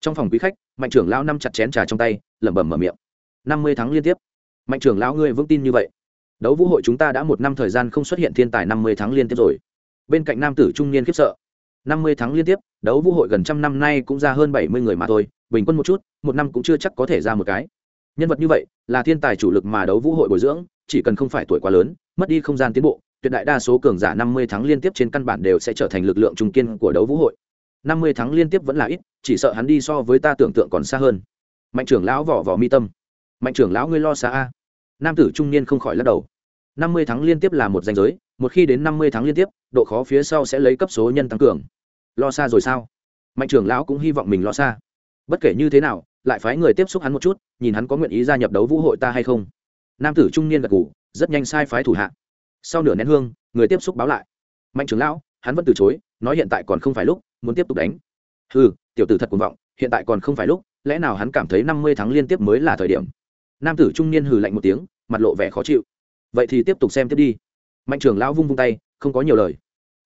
Trong phòng quý khách, mạnh trưởng lão năm chặt chén trà trong tay, lẩm bẩm mở miệng. Năm mươi tháng liên tiếp. Mạnh trưởng lão ngươi vững tin như vậy. Đấu vũ hội chúng ta đã một năm thời gian không xuất hiện thiên tài năm mươi tháng liên tiếp rồi. Bên cạnh nam tử trung niên khiếp sợ. Năm mươi tháng liên tiếp, đấu vũ hội gần trăm năm nay cũng ra hơn bảy mươi người mà thôi bình quân một chút, một năm cũng chưa chắc có thể ra một cái. Nhân vật như vậy là thiên tài chủ lực mà đấu vũ hội bồi dưỡng, chỉ cần không phải tuổi quá lớn, mất đi không gian tiến bộ, tuyệt đại đa số cường giả năm mươi tháng liên tiếp trên căn bản đều sẽ trở thành lực lượng trung kiên của đấu vũ hội. Năm mươi tháng liên tiếp vẫn là ít, chỉ sợ hắn đi so với ta tưởng tượng còn xa hơn. Mạnh trưởng lão vỏ vỏ mi tâm. Mạnh trưởng lão ngươi lo xa a? Nam tử trung niên không khỏi lắc đầu. Năm mươi tháng liên tiếp là một danh giới, một khi đến năm mươi tháng liên tiếp, độ khó phía sau sẽ lấy cấp số nhân tăng cường. Lo xa rồi sao? Mạnh trưởng lão cũng hy vọng mình lo xa bất kể như thế nào, lại phái người tiếp xúc hắn một chút, nhìn hắn có nguyện ý gia nhập đấu vũ hội ta hay không. Nam tử trung niên gật g ủ rất nhanh sai phái thủ hạ. Sau nửa nén hương, người tiếp xúc báo lại. Mạnh trưởng lão, hắn vẫn từ chối, nói hiện tại còn không phải lúc, muốn tiếp tục đánh. Ừ tiểu tử thật cuồng vọng, hiện tại còn không phải lúc, lẽ nào hắn cảm thấy năm mươi tháng liên tiếp mới là thời điểm? Nam tử trung niên hừ lạnh một tiếng, mặt lộ vẻ khó chịu. Vậy thì tiếp tục xem tiếp đi. Mạnh trưởng lão vung vung tay, không có nhiều lời.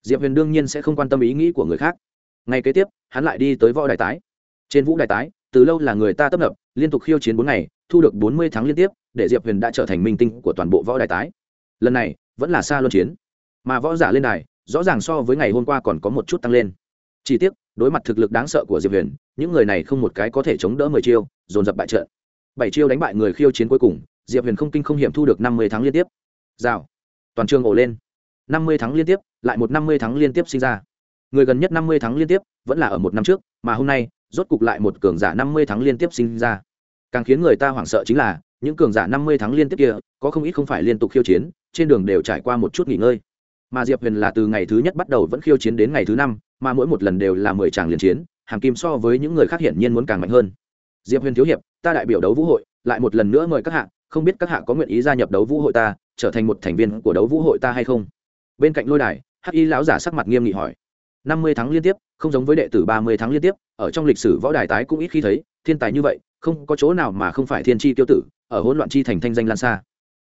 Diệp huyền đương nhiên sẽ không quan tâm ý nghĩ của người khác. Ngay kế tiếp, hắn lại đi tới võ đài tái trên vũ đại tái, từ lâu là người ta tấp nập, liên tục khiêu chiến bốn ngày, thu được bốn mươi tháng liên tiếp, để diệp huyền đã trở thành minh tinh của toàn bộ võ đại tái. Lần này, vẫn là xa luân chiến. Mà võ giả lên đài, rõ ràng so với ngày hôm qua còn có một chút tăng lên. Chỉ tiếc, đối mặt thực lực đáng sợ của diệp huyền, những người này không một cái có thể chống đỡ mười chiêu, dồn dập bại trận. Bảy chiêu đánh bại người khiêu chiến cuối cùng, diệp huyền không kinh không hiểm thu được năm mươi tháng liên tiếp. Rào. Toàn trường ổ lên. năm mươi tháng liên tiếp, lại một năm mươi tháng liên tiếp sinh ra. Người gần nhất năm mươi tháng liên tiếp, vẫn là ở một năm trước, mà hôm nay rốt cục lại một cường giả năm mươi tháng liên tiếp sinh ra. Càng khiến người ta hoảng sợ chính là, những cường giả năm mươi tháng liên tiếp kia, có không ít không phải liên tục khiêu chiến, trên đường đều trải qua một chút nghỉ ngơi. Mà diệp huyền là từ ngày thứ nhất bắt đầu vẫn khiêu chiến đến ngày thứ năm, mà mỗi một lần đều là mười tràng liên chiến hàng kim so với những người khác hiển nhiên muốn càng mạnh hơn. Diệp huyền thiếu hiệp, ta đại biểu đấu vũ hội, lại một lần nữa mời các hạ, không biết các hạ có nguyện ý gia nhập đấu vũ hội ta, trở thành một thành viên của đấu vũ hội ta hay không? Bên cạnh lôi đài, hắc y lão giả sắc mặt nghiêm nghị hỏi. Năm mươi tháng liên tiếp không giống với đệ tử ba mươi tháng liên tiếp, ở trong lịch sử võ đài tái cũng ít khi thấy, thiên tài như vậy, không có chỗ nào mà không phải thiên tri tiêu tử, ở hỗn loạn chi thành thanh danh lan xa.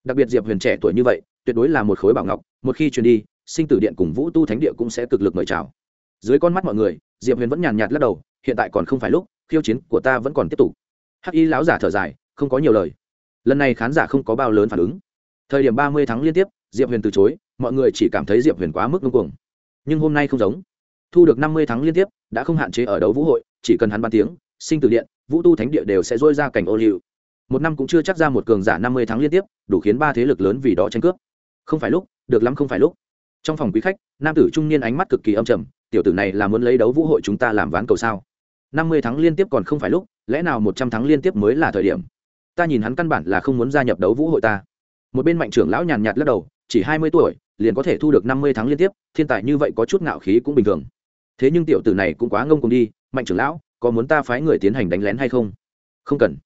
Đặc biệt diệp huyền trẻ tuổi như vậy, tuyệt đối là một khối bảo ngọc, một khi truyền đi, sinh tử điện cùng vũ tu thánh địa cũng sẽ cực lực mời chào. Dưới con mắt mọi người, diệp huyền vẫn nhàn nhạt lắc đầu, hiện tại còn không phải lúc, khiêu chiến của ta vẫn còn tiếp tục. Hắc y lão giả thở dài, không có nhiều lời. Lần này khán giả không có bao lớn phản ứng. Thời điểm ba mươi tháng liên tiếp, diệp huyền từ chối, mọi người chỉ cảm thấy diệp huyền quá mức ngưng cuồng. Nhưng hôm nay không giống thu được năm mươi tháng liên tiếp, đã không hạn chế ở đấu vũ hội, chỉ cần hắn ban tiếng, sinh tử điện, vũ tu thánh địa đều sẽ dôi ra cảnh ô liu. Một năm cũng chưa chắc ra một cường giả năm mươi tháng liên tiếp, đủ khiến ba thế lực lớn vì đó tranh cướp. Không phải lúc, được lắm không phải lúc. Trong phòng quý khách, nam tử trung niên ánh mắt cực kỳ âm trầm, tiểu tử này là muốn lấy đấu vũ hội chúng ta làm ván cầu sao? Năm mươi tháng liên tiếp còn không phải lúc, lẽ nào một trăm tháng liên tiếp mới là thời điểm? Ta nhìn hắn căn bản là không muốn gia nhập đấu vũ hội ta. Một bên mạnh trưởng lão nhàn nhạt lắc đầu, chỉ hai mươi tuổi, liền có thể thu được năm mươi tháng liên tiếp, thiên tài như vậy có chút ngạo khí cũng bình thường thế nhưng tiểu tử này cũng quá ngông cùng đi, mạnh trưởng lão, có muốn ta phái người tiến hành đánh lén hay không? Không cần.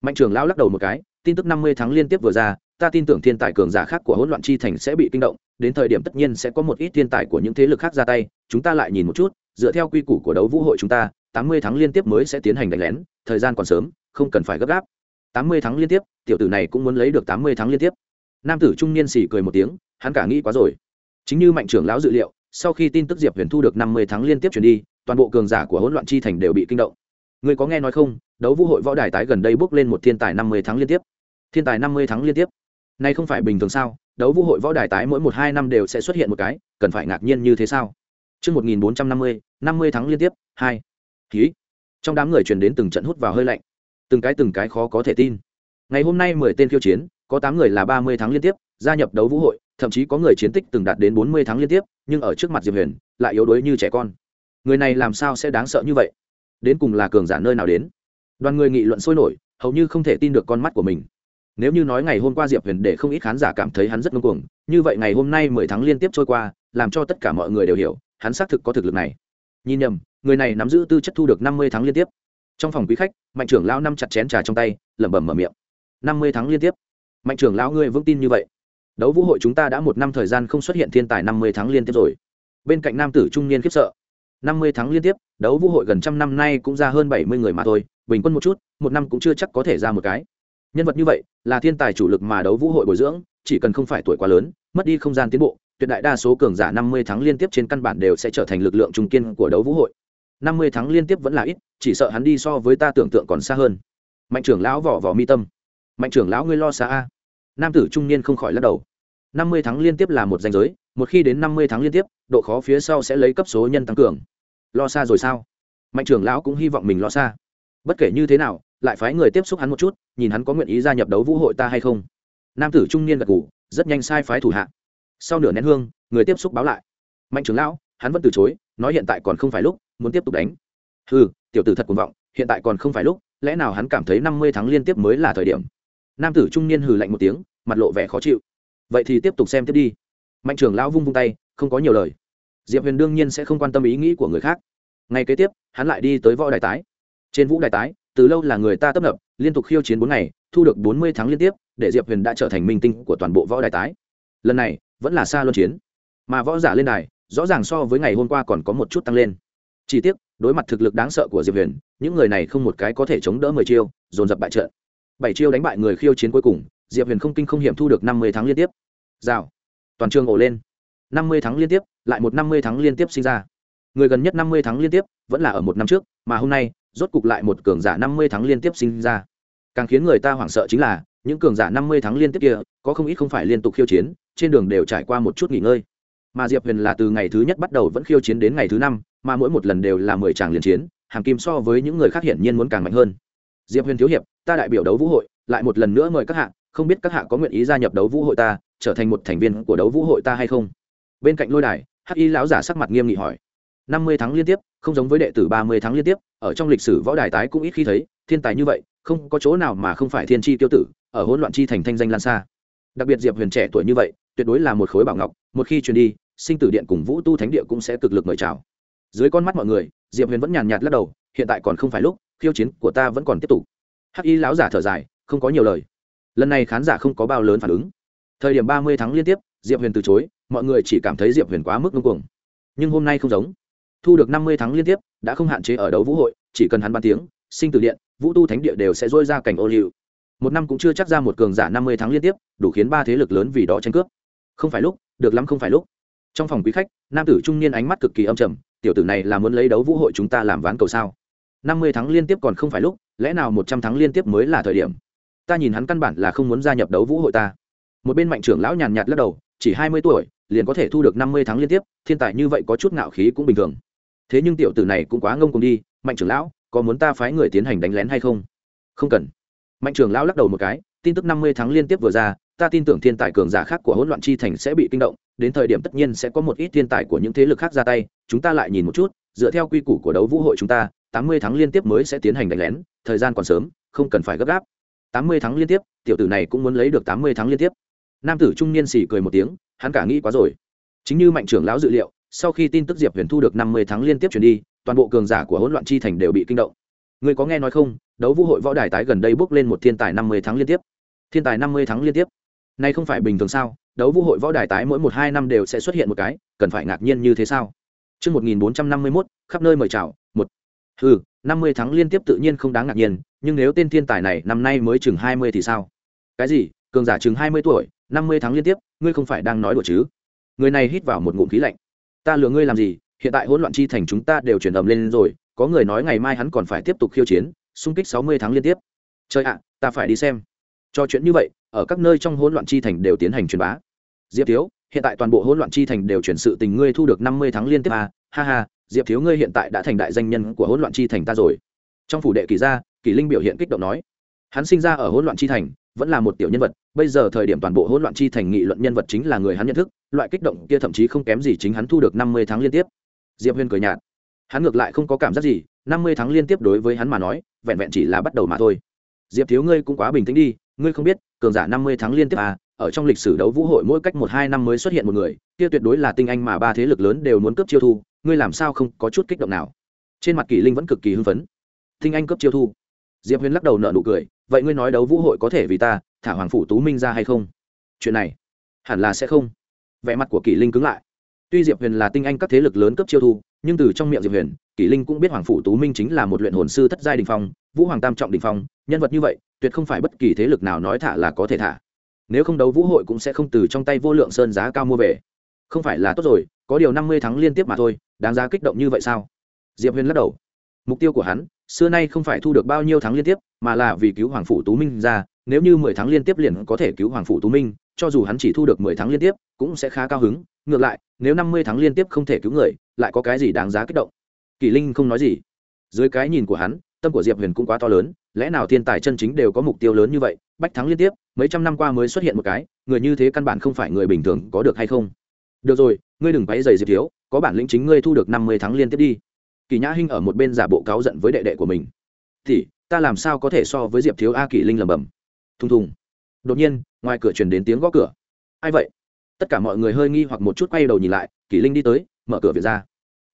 Mạnh trưởng lão lắc đầu một cái, tin tức năm mươi tháng liên tiếp vừa ra, ta tin tưởng thiên tài cường giả khác của hỗn loạn chi thành sẽ bị kinh động, đến thời điểm tất nhiên sẽ có một ít thiên tài của những thế lực khác ra tay, chúng ta lại nhìn một chút, dựa theo quy củ của đấu vũ hội chúng ta, tám mươi tháng liên tiếp mới sẽ tiến hành đánh lén, thời gian còn sớm, không cần phải gấp gáp. Tám mươi tháng liên tiếp, tiểu tử này cũng muốn lấy được tám mươi tháng liên tiếp. Nam tử trung niên xỉ cười một tiếng, hắn cả nghĩ quá rồi. Chính như mạnh trưởng lão dự liệu sau khi tin tức diệp huyền thu được năm mươi tháng liên tiếp chuyển đi toàn bộ cường giả của hỗn loạn chi thành đều bị kinh động người có nghe nói không đấu vũ hội võ đài tái gần đây bước lên một thiên tài năm mươi tháng liên tiếp thiên tài năm mươi tháng liên tiếp nay không phải bình thường sao đấu vũ hội võ đài tái mỗi một hai năm đều sẽ xuất hiện một cái cần phải ngạc nhiên như thế sao Trước 1450, 50 tháng liên tiếp, 2. Ký. Trong đám người truyền đến từng trận hút vào hơi lạnh. Từng cái từng cái khó có thể tin. Ngày hôm nay 10 tên khiêu chiến, có tám người là 30 tháng liên tiếp, gia nhập đấu vũ hội, thậm chí có người chiến tích từng đạt đến 40 tháng liên tiếp, nhưng ở trước mặt Diệp Huyền, lại yếu đuối như trẻ con. Người này làm sao sẽ đáng sợ như vậy? Đến cùng là cường giả nơi nào đến? Đoàn người nghị luận sôi nổi, hầu như không thể tin được con mắt của mình nếu như nói ngày hôm qua diệp huyền để không ít khán giả cảm thấy hắn rất ngông cuồng như vậy ngày hôm nay mười tháng liên tiếp trôi qua làm cho tất cả mọi người đều hiểu hắn xác thực có thực lực này nhìn nhầm người này nắm giữ tư chất thu được năm mươi tháng liên tiếp trong phòng quý khách mạnh trưởng lão năm chặt chén trà trong tay lẩm bẩm mở miệng năm mươi tháng liên tiếp mạnh trưởng lão ngươi vững tin như vậy đấu vũ hội chúng ta đã một năm thời gian không xuất hiện thiên tài năm mươi tháng liên tiếp rồi. Bên cạnh nam tử trung niên khiếp sợ. Năm mươi tháng liên tiếp, đấu vũ hội gần trăm năm nay cũng ra hơn bảy mươi người mà thôi, bình quân một chút, một năm cũng chưa chắc có thể ra một cái. Nhân vật như vậy, là thiên tài chủ lực mà đấu vũ hội bồi dưỡng, chỉ cần không phải tuổi quá lớn, mất đi không gian tiến bộ, tuyệt đại đa số cường giả năm mươi tháng liên tiếp trên căn bản đều sẽ trở thành lực lượng trung kiên của đấu vũ hội. Năm mươi tháng liên tiếp vẫn là ít, chỉ sợ hắn đi so với ta tưởng tượng còn xa hơn. Mạnh trưởng lão vỏ vỏ mi tâm. Mạnh trưởng lão ngươi lo xa a. Nam tử trung niên không khỏi lắc đầu năm mươi tháng liên tiếp là một danh giới, một khi đến năm mươi tháng liên tiếp, độ khó phía sau sẽ lấy cấp số nhân tăng cường. Lo xa rồi sao? Mạnh trưởng lão cũng hy vọng mình lo xa. Bất kể như thế nào, lại phái người tiếp xúc hắn một chút, nhìn hắn có nguyện ý gia nhập đấu vũ hội ta hay không. Nam tử trung niên gật g ủ rất nhanh sai phái thủ hạ. Sau nửa nén hương, người tiếp xúc báo lại. Mạnh trưởng lão, hắn vẫn từ chối, nói hiện tại còn không phải lúc, muốn tiếp tục đánh. Ừ tiểu tử thật cuồng vọng, hiện tại còn không phải lúc, lẽ nào hắn cảm thấy năm mươi tháng liên tiếp mới là thời điểm? Nam tử trung niên hừ lạnh một tiếng, mặt lộ vẻ khó chịu vậy thì tiếp tục xem tiếp đi. Mạnh trưởng lão vung vung tay, không có nhiều lời. Diệp huyền đương nhiên sẽ không quan tâm ý nghĩ của người khác. Ngay kế tiếp, hắn lại đi tới võ đài tái. Trên vũ đài tái, từ lâu là người ta tấp nập, liên tục khiêu chiến bốn ngày, thu được bốn mươi tháng liên tiếp, để diệp huyền đã trở thành minh tinh của toàn bộ võ đài tái. Lần này, vẫn là xa luân chiến. Mà võ giả lên đài, rõ ràng so với ngày hôm qua còn có một chút tăng lên. Chỉ tiếc, đối mặt thực lực đáng sợ của diệp huyền, những người này không một cái có thể chống đỡ mười chiêu, dồn dập bại trận. Bảy chiêu đánh bại người khiêu chiến cuối cùng diệp huyền không kinh không hiểm thu được năm mươi tháng liên tiếp rào toàn trường ổ lên năm mươi tháng liên tiếp lại một năm mươi tháng liên tiếp sinh ra người gần nhất năm mươi tháng liên tiếp vẫn là ở một năm trước mà hôm nay rốt cục lại một cường giả năm mươi tháng liên tiếp sinh ra càng khiến người ta hoảng sợ chính là những cường giả năm mươi tháng liên tiếp kia có không ít không phải liên tục khiêu chiến trên đường đều trải qua một chút nghỉ ngơi mà diệp huyền là từ ngày thứ nhất bắt đầu vẫn khiêu chiến đến ngày thứ năm mà mỗi một lần đều là mười tràng liên chiến hàm kim so với những người khác hiển nhiên muốn càng mạnh hơn diệp huyền thiếu hiệp ta đại biểu đấu vũ hội lại một lần nữa mời các hạng không biết các hạ có nguyện ý gia nhập đấu vũ hội ta, trở thành một thành viên của đấu vũ hội ta hay không? Bên cạnh lôi đài, hắc y lão giả sắc mặt nghiêm nghị hỏi. Năm mươi tháng liên tiếp, không giống với đệ tử ba mươi tháng liên tiếp, ở trong lịch sử võ đài tái cũng ít khi thấy, thiên tài như vậy, không có chỗ nào mà không phải thiên tri tiêu tử, ở hỗn loạn chi thành thanh danh lan xa. Đặc biệt diệp huyền trẻ tuổi như vậy, tuyệt đối là một khối bảo ngọc, một khi truyền đi, sinh tử điện cùng vũ tu thánh địa cũng sẽ cực lực mời chào. Dưới con mắt mọi người, diệp huyền vẫn nhàn nhạt lắc đầu, hiện tại còn không phải lúc, khiêu chiến của ta vẫn còn tiếp tục. Hắc y lão giả thở dài, không có nhiều lời lần này khán giả không có bao lớn phản ứng. Thời điểm ba mươi tháng liên tiếp, diệp huyền từ chối, mọi người chỉ cảm thấy diệp huyền quá mức ngưng cuồng. Nhưng hôm nay không giống. Thu được năm mươi tháng liên tiếp, đã không hạn chế ở đấu vũ hội, chỉ cần hắn ban tiếng, sinh từ điện, vũ tu thánh địa đều sẽ dôi ra cảnh ô liu. Một năm cũng chưa chắc ra một cường giả năm mươi tháng liên tiếp, đủ khiến ba thế lực lớn vì đó tranh cướp. Không phải lúc, được lắm không phải lúc. Trong phòng quý khách, nam tử trung niên ánh mắt cực kỳ âm trầm, tiểu tử này là muốn lấy đấu vũ hội chúng ta làm ván cầu sao? Năm mươi tháng liên tiếp còn không phải lúc, lẽ nào một trăm tháng liên tiếp mới là thời điểm? Ta nhìn hắn căn bản là không muốn gia nhập đấu vũ hội ta. Một bên mạnh trưởng lão nhàn nhạt lắc đầu, chỉ hai mươi tuổi, liền có thể thu được năm mươi tháng liên tiếp, thiên tài như vậy có chút ngạo khí cũng bình thường. Thế nhưng tiểu tử này cũng quá ngông cùng đi, mạnh trưởng lão, có muốn ta phái người tiến hành đánh lén hay không? Không cần. Mạnh trưởng lão lắc đầu một cái, tin tức năm mươi tháng liên tiếp vừa ra, ta tin tưởng thiên tài cường giả khác của hỗn loạn chi thành sẽ bị kinh động, đến thời điểm tất nhiên sẽ có một ít thiên tài của những thế lực khác ra tay, chúng ta lại nhìn một chút, dựa theo quy củ của đấu vũ hội chúng ta, tám mươi tháng liên tiếp mới sẽ tiến hành đánh lén, thời gian còn sớm, không cần phải gấp gáp tám mươi tháng liên tiếp tiểu tử này cũng muốn lấy được tám mươi tháng liên tiếp. Nam tử trung niên xỉ cười một tiếng hắn cả nghĩ quá rồi. Chính như mạnh trưởng lão dự liệu sau khi tin tức diệp huyền thu được năm mươi tháng liên tiếp chuyển đi toàn bộ cường giả của hỗn loạn chi thành đều bị kinh động. Người có nghe nói không đấu vũ hội võ đài tái gần đây bước lên một thiên tài năm mươi tháng liên tiếp. Thiên tài năm mươi tháng liên tiếp. Nay không phải bình thường sao đấu vũ hội võ đài tái mỗi một hai năm đều sẽ xuất hiện một cái cần phải ngạc nhiên như thế sao? Trước 1451, khắp nơi mời chào, một. Ừ, 50 tháng liên tiếp tự nhiên không đáng ngạc nhiên, nhưng nếu tên thiên tài này năm nay mới chừng 20 thì sao? Cái gì? Cường giả chừng 20 tuổi, 50 tháng liên tiếp, ngươi không phải đang nói đùa chứ? Người này hít vào một ngụm khí lạnh. Ta lừa ngươi làm gì? Hiện tại hỗn loạn chi thành chúng ta đều chuyển ầm lên rồi, có người nói ngày mai hắn còn phải tiếp tục khiêu chiến, xung kích 60 tháng liên tiếp. Trời ạ, ta phải đi xem. Cho chuyện như vậy, ở các nơi trong hỗn loạn chi thành đều tiến hành truyền bá. Diệp Thiếu, hiện tại toàn bộ hỗn loạn chi thành đều chuyển sự tình ngươi thu được 50 tháng liên tiếp à? Ha ha, Diệp Thiếu ngươi hiện tại đã thành đại danh nhân của hỗn loạn chi thành ta rồi. Trong phủ đệ kỳ gia, Kỳ Linh biểu hiện kích động nói, hắn sinh ra ở hỗn loạn chi thành, vẫn là một tiểu nhân vật, bây giờ thời điểm toàn bộ hỗn loạn chi thành nghị luận nhân vật chính là người hắn nhận thức, loại kích động kia thậm chí không kém gì chính hắn thu được 50 tháng liên tiếp. Diệp Huyên cười nhạt, hắn ngược lại không có cảm giác gì, 50 tháng liên tiếp đối với hắn mà nói, vẹn vẹn chỉ là bắt đầu mà thôi. Diệp Thiếu ngươi cũng quá bình tĩnh đi, ngươi không biết cường giả năm mươi tháng liên tiếp à ở trong lịch sử đấu vũ hội mỗi cách một hai năm mới xuất hiện một người kia tuyệt đối là tinh anh mà ba thế lực lớn đều muốn cướp chiêu thu ngươi làm sao không có chút kích động nào? Trên mặt kỳ linh vẫn cực kỳ hưng phấn. Thinh anh cướp chiêu thu. Diệp huyền lắc đầu nợ nụ cười, vậy ngươi nói đấu vũ hội có thể vì ta thả hoàng phủ tú minh ra hay không? Chuyện này, hẳn là sẽ không. Vẻ mặt của kỷ linh cứng lại. Tuy diệp huyền là tinh anh các thế lực lớn cấp chiêu thu, nhưng từ trong miệng diệp huyền, kỷ linh cũng biết hoàng phủ tú minh chính là một luyện hồn sư thất giai đình phong, vũ hoàng tam trọng đình phong, nhân vật như vậy, tuyệt không phải bất kỳ thế lực nào nói thả là có thể thả. Nếu không đấu vũ hội cũng sẽ không từ trong tay vô lượng sơn giá cao mua về không phải là tốt rồi, có điều năm mươi tháng liên tiếp mà thôi, đáng giá kích động như vậy sao? Diệp huyền lắc đầu. Mục tiêu của hắn, xưa nay không phải thu được bao nhiêu tháng liên tiếp, mà là vì cứu hoàng phủ tú minh ra, nếu như mười tháng liên tiếp liền có thể cứu hoàng phủ tú minh, cho dù hắn chỉ thu được mười tháng liên tiếp, cũng sẽ khá cao hứng. Ngược lại, nếu năm mươi tháng liên tiếp không thể cứu người, lại có cái gì đáng giá kích động? Kỳ linh không nói gì. Dưới cái nhìn của hắn, tâm của diệp huyền cũng quá to lớn, lẽ nào thiên tài chân chính đều có mục tiêu lớn như vậy? Bách thắng liên tiếp, mấy trăm năm qua mới xuất hiện một cái, người như thế căn bản không phải người bình thường có được hay không? Được rồi, ngươi đừng váy giày diệp thiếu, có bản lĩnh chính ngươi thu được năm mươi tháng liên tiếp đi. Kỳ nhã hinh ở một bên giả bộ cáu giận với đệ đệ của mình. Thì ta làm sao có thể so với diệp thiếu a kỳ linh lầm bầm thùng thùng. Đột nhiên, ngoài cửa truyền đến tiếng gõ cửa. Ai vậy? Tất cả mọi người hơi nghi hoặc một chút quay đầu nhìn lại, kỳ linh đi tới, mở cửa viện ra.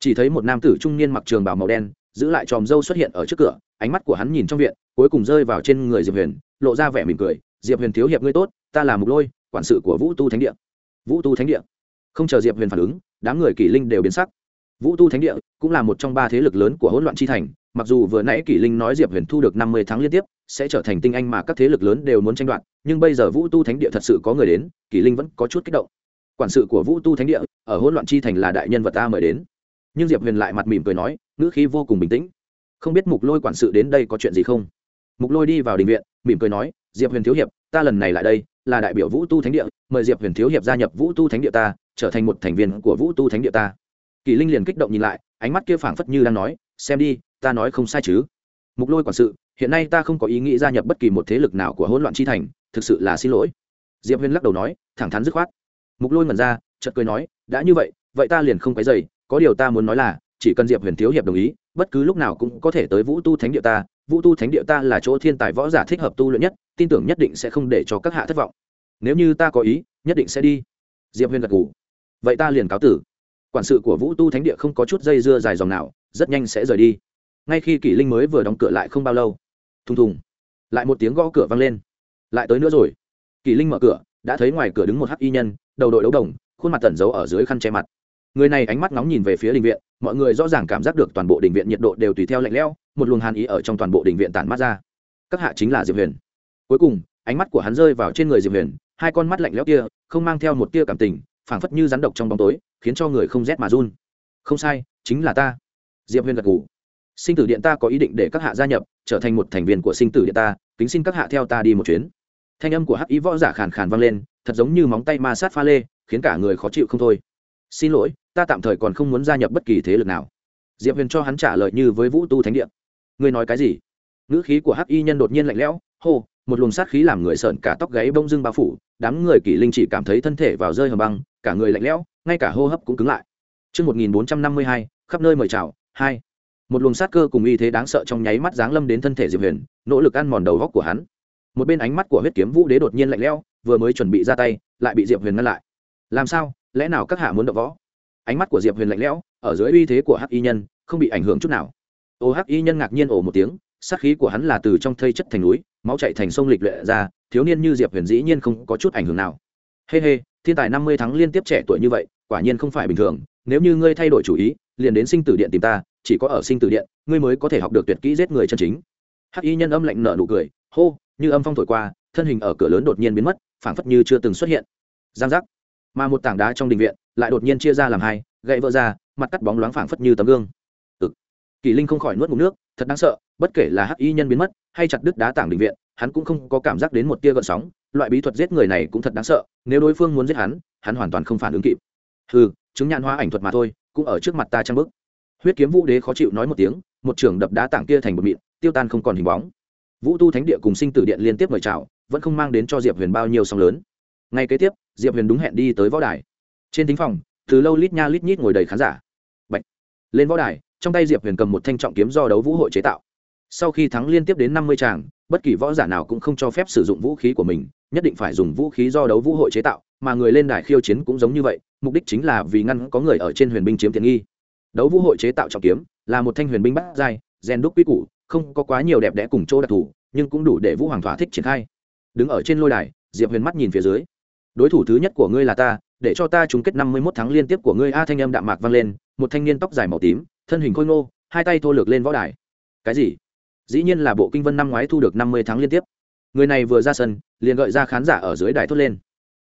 Chỉ thấy một nam tử trung niên mặc trường bào màu đen, giữ lại tròm dâu xuất hiện ở trước cửa, ánh mắt của hắn nhìn trong viện, cuối cùng rơi vào trên người diệp huyền, lộ ra vẻ mỉm cười. Diệp huyền thiếu hiệp ngươi tốt, ta là mục lôi, quản sự của vũ tu thánh địa. Vũ tu thánh địa không chờ diệp huyền phản ứng, đám người kỷ linh đều biến sắc. Vũ tu thánh địa cũng là một trong ba thế lực lớn của hỗn loạn chi thành, mặc dù vừa nãy kỷ linh nói diệp huyền thu được năm mươi tháng liên tiếp, sẽ trở thành tinh anh mà các thế lực lớn đều muốn tranh đoạt, nhưng bây giờ vũ tu thánh địa thật sự có người đến, kỷ linh vẫn có chút kích động. Quản sự của vũ tu thánh địa ở hỗn loạn chi thành là đại nhân vật ta mời đến. Nhưng diệp huyền lại mặt mỉm cười nói, ngữ khí vô cùng bình tĩnh. Không biết mục lôi quản sự đến đây có chuyện gì không? Mục lôi đi vào đình viện, mỉm cười nói, diệp huyền thiếu hiệp, ta lần này lại đây, là đại biểu vũ tu thánh địa, mời diệp huyền thiếu hiệp gia nhập vũ tu thánh địa ta trở thành một thành viên của vũ tu thánh địa ta. Kỳ linh liền kích động nhìn lại, ánh mắt kia phảng phất như đang nói, xem đi, ta nói không sai chứ. Mục lôi quản sự, hiện nay ta không có ý nghĩ gia nhập bất kỳ một thế lực nào của hỗn loạn chi thành, thực sự là xin lỗi. Diệp huyền lắc đầu nói, thẳng thắn dứt khoát. Mục lôi ngẩn ra, chợt cười nói, đã như vậy vậy ta liền không cái dày có điều ta muốn nói là, chỉ cần diệp huyền thiếu hiệp đồng ý, bất cứ lúc nào cũng có thể tới vũ tu thánh địa ta. Vũ tu thánh địa ta là chỗ thiên tài võ giả thích hợp tu luyện nhất, tin tưởng nhất định sẽ không để cho các hạ thất vọng. Nếu như ta có ý, nhất định sẽ đi. Diệp huyền gật ngủ vậy ta liền cáo tử. Quản sự của vũ tu thánh địa không có chút dây dưa dài dòng nào, rất nhanh sẽ rời đi. Ngay khi kỷ linh mới vừa đóng cửa lại không bao lâu, thùng thùng, lại một tiếng gõ cửa vang lên. Lại tới nữa rồi. Kỷ linh mở cửa, đã thấy ngoài cửa đứng một hắc y nhân, đầu đội đấu đồng, khuôn mặt tẩn giấu ở dưới khăn che mặt. Người này ánh mắt nóng nhìn về phía đình viện, mọi người rõ ràng cảm giác được toàn bộ đình viện nhiệt độ đều tùy theo lạnh lẽo, một luồng hàn ý ở trong toàn bộ đình viện tản mắt ra. Các hạ chính là diệp huyền. Cuối cùng, ánh mắt của hắn rơi vào trên người diệp huyền, hai con mắt lạnh lẽo kia, không mang theo một tia cảm tình phảng phất như rắn độc trong bóng tối, khiến cho người không rét mà run. Không sai, chính là ta. Diệp Huyên gật g ủ sinh tử điện ta có ý định để các hạ gia nhập, trở thành một thành viên của sinh tử điện ta, kính xin các hạ theo ta đi một chuyến. Thanh âm của hắc ý võ giả khàn khàn vang lên, thật giống như móng tay ma sát pha lê, khiến cả người khó chịu không thôi. Xin lỗi, ta tạm thời còn không muốn gia nhập bất kỳ thế lực nào. Diệp huyền cho hắn trả lời như với vũ tu thánh điện ngươi nói cái gì? Ngữ khí của hắc y nhân đột nhiên lạnh lẽo, hô, một luồng sát khí làm người sợn cả tóc gáy bông dưng bao phủ, đám người kỷ linh chỉ cảm thấy thân thể vào rơi hầm băng cả người lạnh lẽo ngay cả hô hấp cũng cứng lại Trước 1452, khắp nơi mời chào, hai. Một luồng sát cơ cùng uy thế đáng sợ trong nháy mắt giáng lâm đến thân thể Diệp Huyền, nỗ lực ăn mòn đầu góc của hắn. Một bên ánh mắt của huyết kiếm vũ đế đột nhiên lạnh lẽo, vừa mới chuẩn bị ra tay, lại bị Diệp Huyền ngăn lại. Làm sao? Lẽ nào các hạ muốn động võ? Ánh mắt của Diệp Huyền lạnh lẽo, ở dưới uy thế của Hắc Y nhân, không bị ảnh hưởng chút nào. Ô Hắc Y nhân ngạc nhiên ồ một tiếng, sát khí của hắn là từ trong thây chất thành núi, máu chảy thành sông lịch lệ ra, thiếu niên như Diệp Huyền dĩ nhiên không có chút ảnh hưởng nào. Hê hey hê, thiên tài năm mươi tháng liên tiếp trẻ tuổi như vậy, quả nhiên không phải bình thường. Nếu như ngươi thay đổi chủ ý liền đến sinh tử điện tìm ta chỉ có ở sinh tử điện ngươi mới có thể học được tuyệt kỹ giết người chân chính. Hắc y nhân âm lạnh nở nụ cười hô như âm phong thổi qua thân hình ở cửa lớn đột nhiên biến mất phảng phất như chưa từng xuất hiện. Giang giác. Mà một tảng đá trong đình viện lại đột nhiên chia ra làm hai gãy vỡ ra mặt cắt bóng loáng phảng phất như tấm gương. Ực. Kỳ linh không khỏi nuốt ngụm nước thật đáng sợ bất kể là hắc y nhân biến mất hay chặt đứt đá tảng đình viện hắn cũng không có cảm giác đến một tia gợn sóng, loại bí thuật giết người này cũng thật đáng sợ, nếu đối phương muốn giết hắn hắn hoàn toàn không phản ứng kịp. Hừ, chứng nhãn hóa ảnh thuật mà thôi, cũng ở trước mặt ta trang bức huyết kiếm vũ đế khó chịu nói một tiếng, một trưởng đập đá tảng kia thành một mịn, tiêu tan không còn hình bóng. Vũ tu thánh địa cùng sinh tử điện liên tiếp mời chào, vẫn không mang đến cho diệp huyền bao nhiêu sóng lớn. Ngay kế tiếp, diệp huyền đúng hẹn đi tới võ đài. Trên thính phòng, từ lâu lít nha lít nhít ngồi đầy khán giả. Bạch. lên võ đài, trong tay diệp huyền cầm một thanh trọng kiếm do đấu vũ hội chế tạo sau khi thắng liên tiếp đến năm mươi tràng, bất kỳ võ giả nào cũng không cho phép sử dụng vũ khí của mình, nhất định phải dùng vũ khí do đấu vũ hội chế tạo, mà người lên đài khiêu chiến cũng giống như vậy, mục đích chính là vì ngăn có người ở trên huyền binh chiếm tiện nghi. Đấu vũ hội chế tạo trọng kiếm là một thanh huyền binh bắt dai gen đúc quy củ, không có quá nhiều đẹp đẽ cùng chỗ đặc thù, nhưng cũng đủ để vũ hoàng thỏa thích triển khai. Đứng ở trên lôi đài, diệp huyền mắt nhìn phía dưới. Đối thủ thứ nhất của ngươi là ta, để cho ta chung kết năm mươi mốt tháng liên tiếp của ngươi. A thanh âm đạm mạc vang lên, một thanh niên tóc dài màu tím, thân hình khôi ngô, hai tay thô lược lên võ đài. Cái gì? Dĩ nhiên là bộ kinh vân năm ngoái thu được năm mươi tháng liên tiếp. Người này vừa ra sân, liền gợi ra khán giả ở dưới đài thốt lên.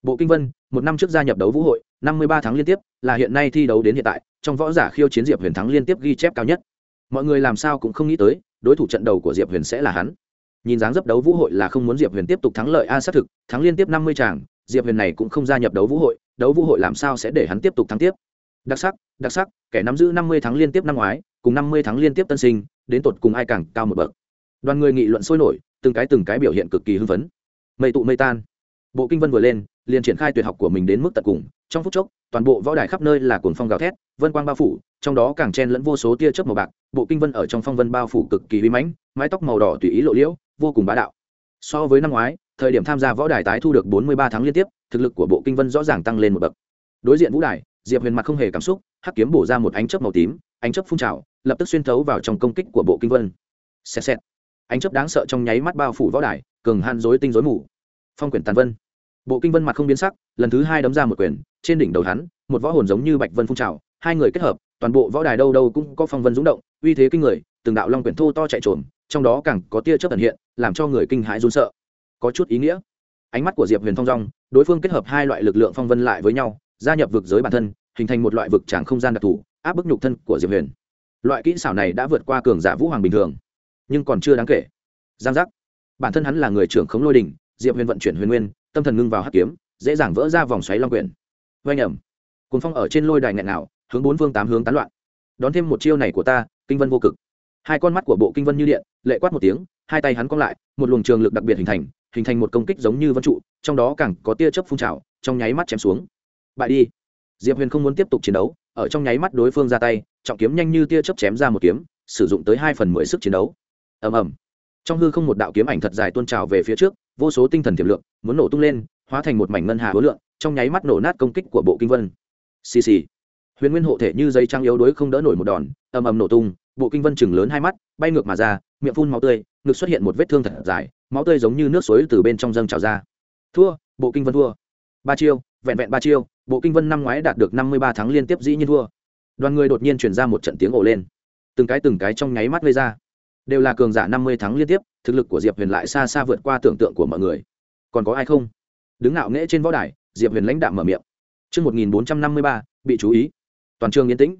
Bộ kinh vân, một năm trước gia nhập đấu vũ hội, năm mươi ba tháng liên tiếp, là hiện nay thi đấu đến hiện tại, trong võ giả khiêu chiến diệp huyền thắng liên tiếp ghi chép cao nhất. Mọi người làm sao cũng không nghĩ tới, đối thủ trận đầu của diệp huyền sẽ là hắn. Nhìn dáng dấp đấu vũ hội là không muốn diệp huyền tiếp tục thắng lợi, a, xác thực, thắng liên tiếp năm mươi tràng diệp huyền này cũng không gia nhập đấu vũ hội, đấu vũ hội làm sao sẽ để hắn tiếp tục thắng tiếp? Đặc sắc đặc sắc, kẻ nắm giữ năm mươi tháng liên tiếp năm ngoái, cùng năm mươi tháng liên tiếp tân sinh đến tột cùng ai càng cao một bậc. Đoàn người nghị luận sôi nổi, từng cái từng cái biểu hiện cực kỳ hưng phấn. Mây tụ mây tan. Bộ kinh vân vừa lên, liền triển khai tuyệt học của mình đến mức tận cùng. Trong phút chốc, toàn bộ võ đài khắp nơi là cuồng phong gào thét, vân quang bao phủ, trong đó càng chen lẫn vô số tia chớp màu bạc. Bộ kinh vân ở trong phong vân bao phủ cực kỳ uy mãnh, mái tóc màu đỏ tùy ý lộ liễu, vô cùng bá đạo. So với năm ngoái, thời điểm tham gia võ đài tái thu được bốn mươi ba tháng liên tiếp, thực lực của bộ kinh vân rõ ràng tăng lên một bậc. Đối diện vũ đài, diệp huyền mặt không hề cảm xúc, hắc kiếm bổ ra một ánh chớp màu tím, ánh chớp phun trào lập tức xuyên thấu vào trong công kích của bộ kinh vân. Xẹt xẹt. Ánh chớp đáng sợ trong nháy mắt bao phủ võ đài, cường han dối tinh dối mù. Phong quyển tàn vân. Bộ kinh vân mặt không biến sắc, lần thứ hai đấm ra một quyền, trên đỉnh đầu hắn, một võ hồn giống như bạch vân phun trào, hai người kết hợp, toàn bộ võ đài đâu đâu cũng có phong vân rúng động, uy thế kinh người, từng đạo long quyển thô to chạy trồn trong đó càng có tia chớp ẩn hiện, làm cho người kinh hãi run sợ. Có chút ý nghĩa. Ánh mắt của diệp huyền thong dong, đối phương kết hợp hai loại lực lượng phong vân lại với nhau, gia nhập vực giới bản thân, hình thành một loại vực tràng không gian đặc thù, áp bức nhục thân của diệp huyền loại kỹ xảo này đã vượt qua cường giả vũ hoàng bình thường, nhưng còn chưa đáng kể. Giang giác. Bản thân hắn là người trưởng khống lôi đình diệp huyền vận chuyển huyền nguyên, tâm thần ngưng vào hắc kiếm, dễ dàng vỡ ra vòng xoáy long quyển. Vây nhầm cuốn phong ở trên lôi đài nghẹn nào hướng bốn phương tám hướng tán loạn. Đón thêm một chiêu này của ta, kinh vân vô cực. Hai con mắt của bộ kinh vân như điện, lệ quát một tiếng, hai tay hắn cong lại, một luồng trường lực đặc biệt hình thành hình thành một công kích giống như vân trụ, trong đó càng có tia chớp phun trào, trong nháy mắt chém xuống. Bại đi. Diệp huyền không muốn tiếp tục chiến đấu ở trong nháy mắt đối phương ra tay, trọng kiếm nhanh như tia chớp chém ra một kiếm, sử dụng tới hai phần mười sức chiến đấu. Ầm ầm. Trong hư không một đạo kiếm ảnh thật dài tuôn trào về phía trước, vô số tinh thần tiềm lượng muốn nổ tung lên, hóa thành một mảnh ngân hà hối lượng, trong nháy mắt nổ nát công kích của bộ kinh vân. Xì xì. Huyền nguyên hộ thể như dây trăng yếu đuối không đỡ nổi một đòn, ầm ầm nổ tung, bộ kinh vân chừng lớn hai mắt, bay ngược mà ra, miệng phun máu tươi, ngực xuất hiện một vết thương thật dài, máu tươi giống như nước suối từ bên trong dâng trào ra. Thua, bộ kinh vân thua. Ba chiêu, vẹn vẹn ba chiêu bộ kinh vân năm ngoái đạt được năm mươi ba tháng liên tiếp dĩ nhiên thua đoàn người đột nhiên chuyển ra một trận tiếng ồ lên từng cái từng cái trong nháy mắt gây ra đều là cường giả năm mươi tháng liên tiếp thực lực của diệp huyền lại xa xa vượt qua tưởng tượng của mọi người còn có ai không đứng ngạo nghễ trên võ đài diệp huyền lãnh đạm mở miệng Trước 1453, bị chú ý. Toàn trường yên tĩnh.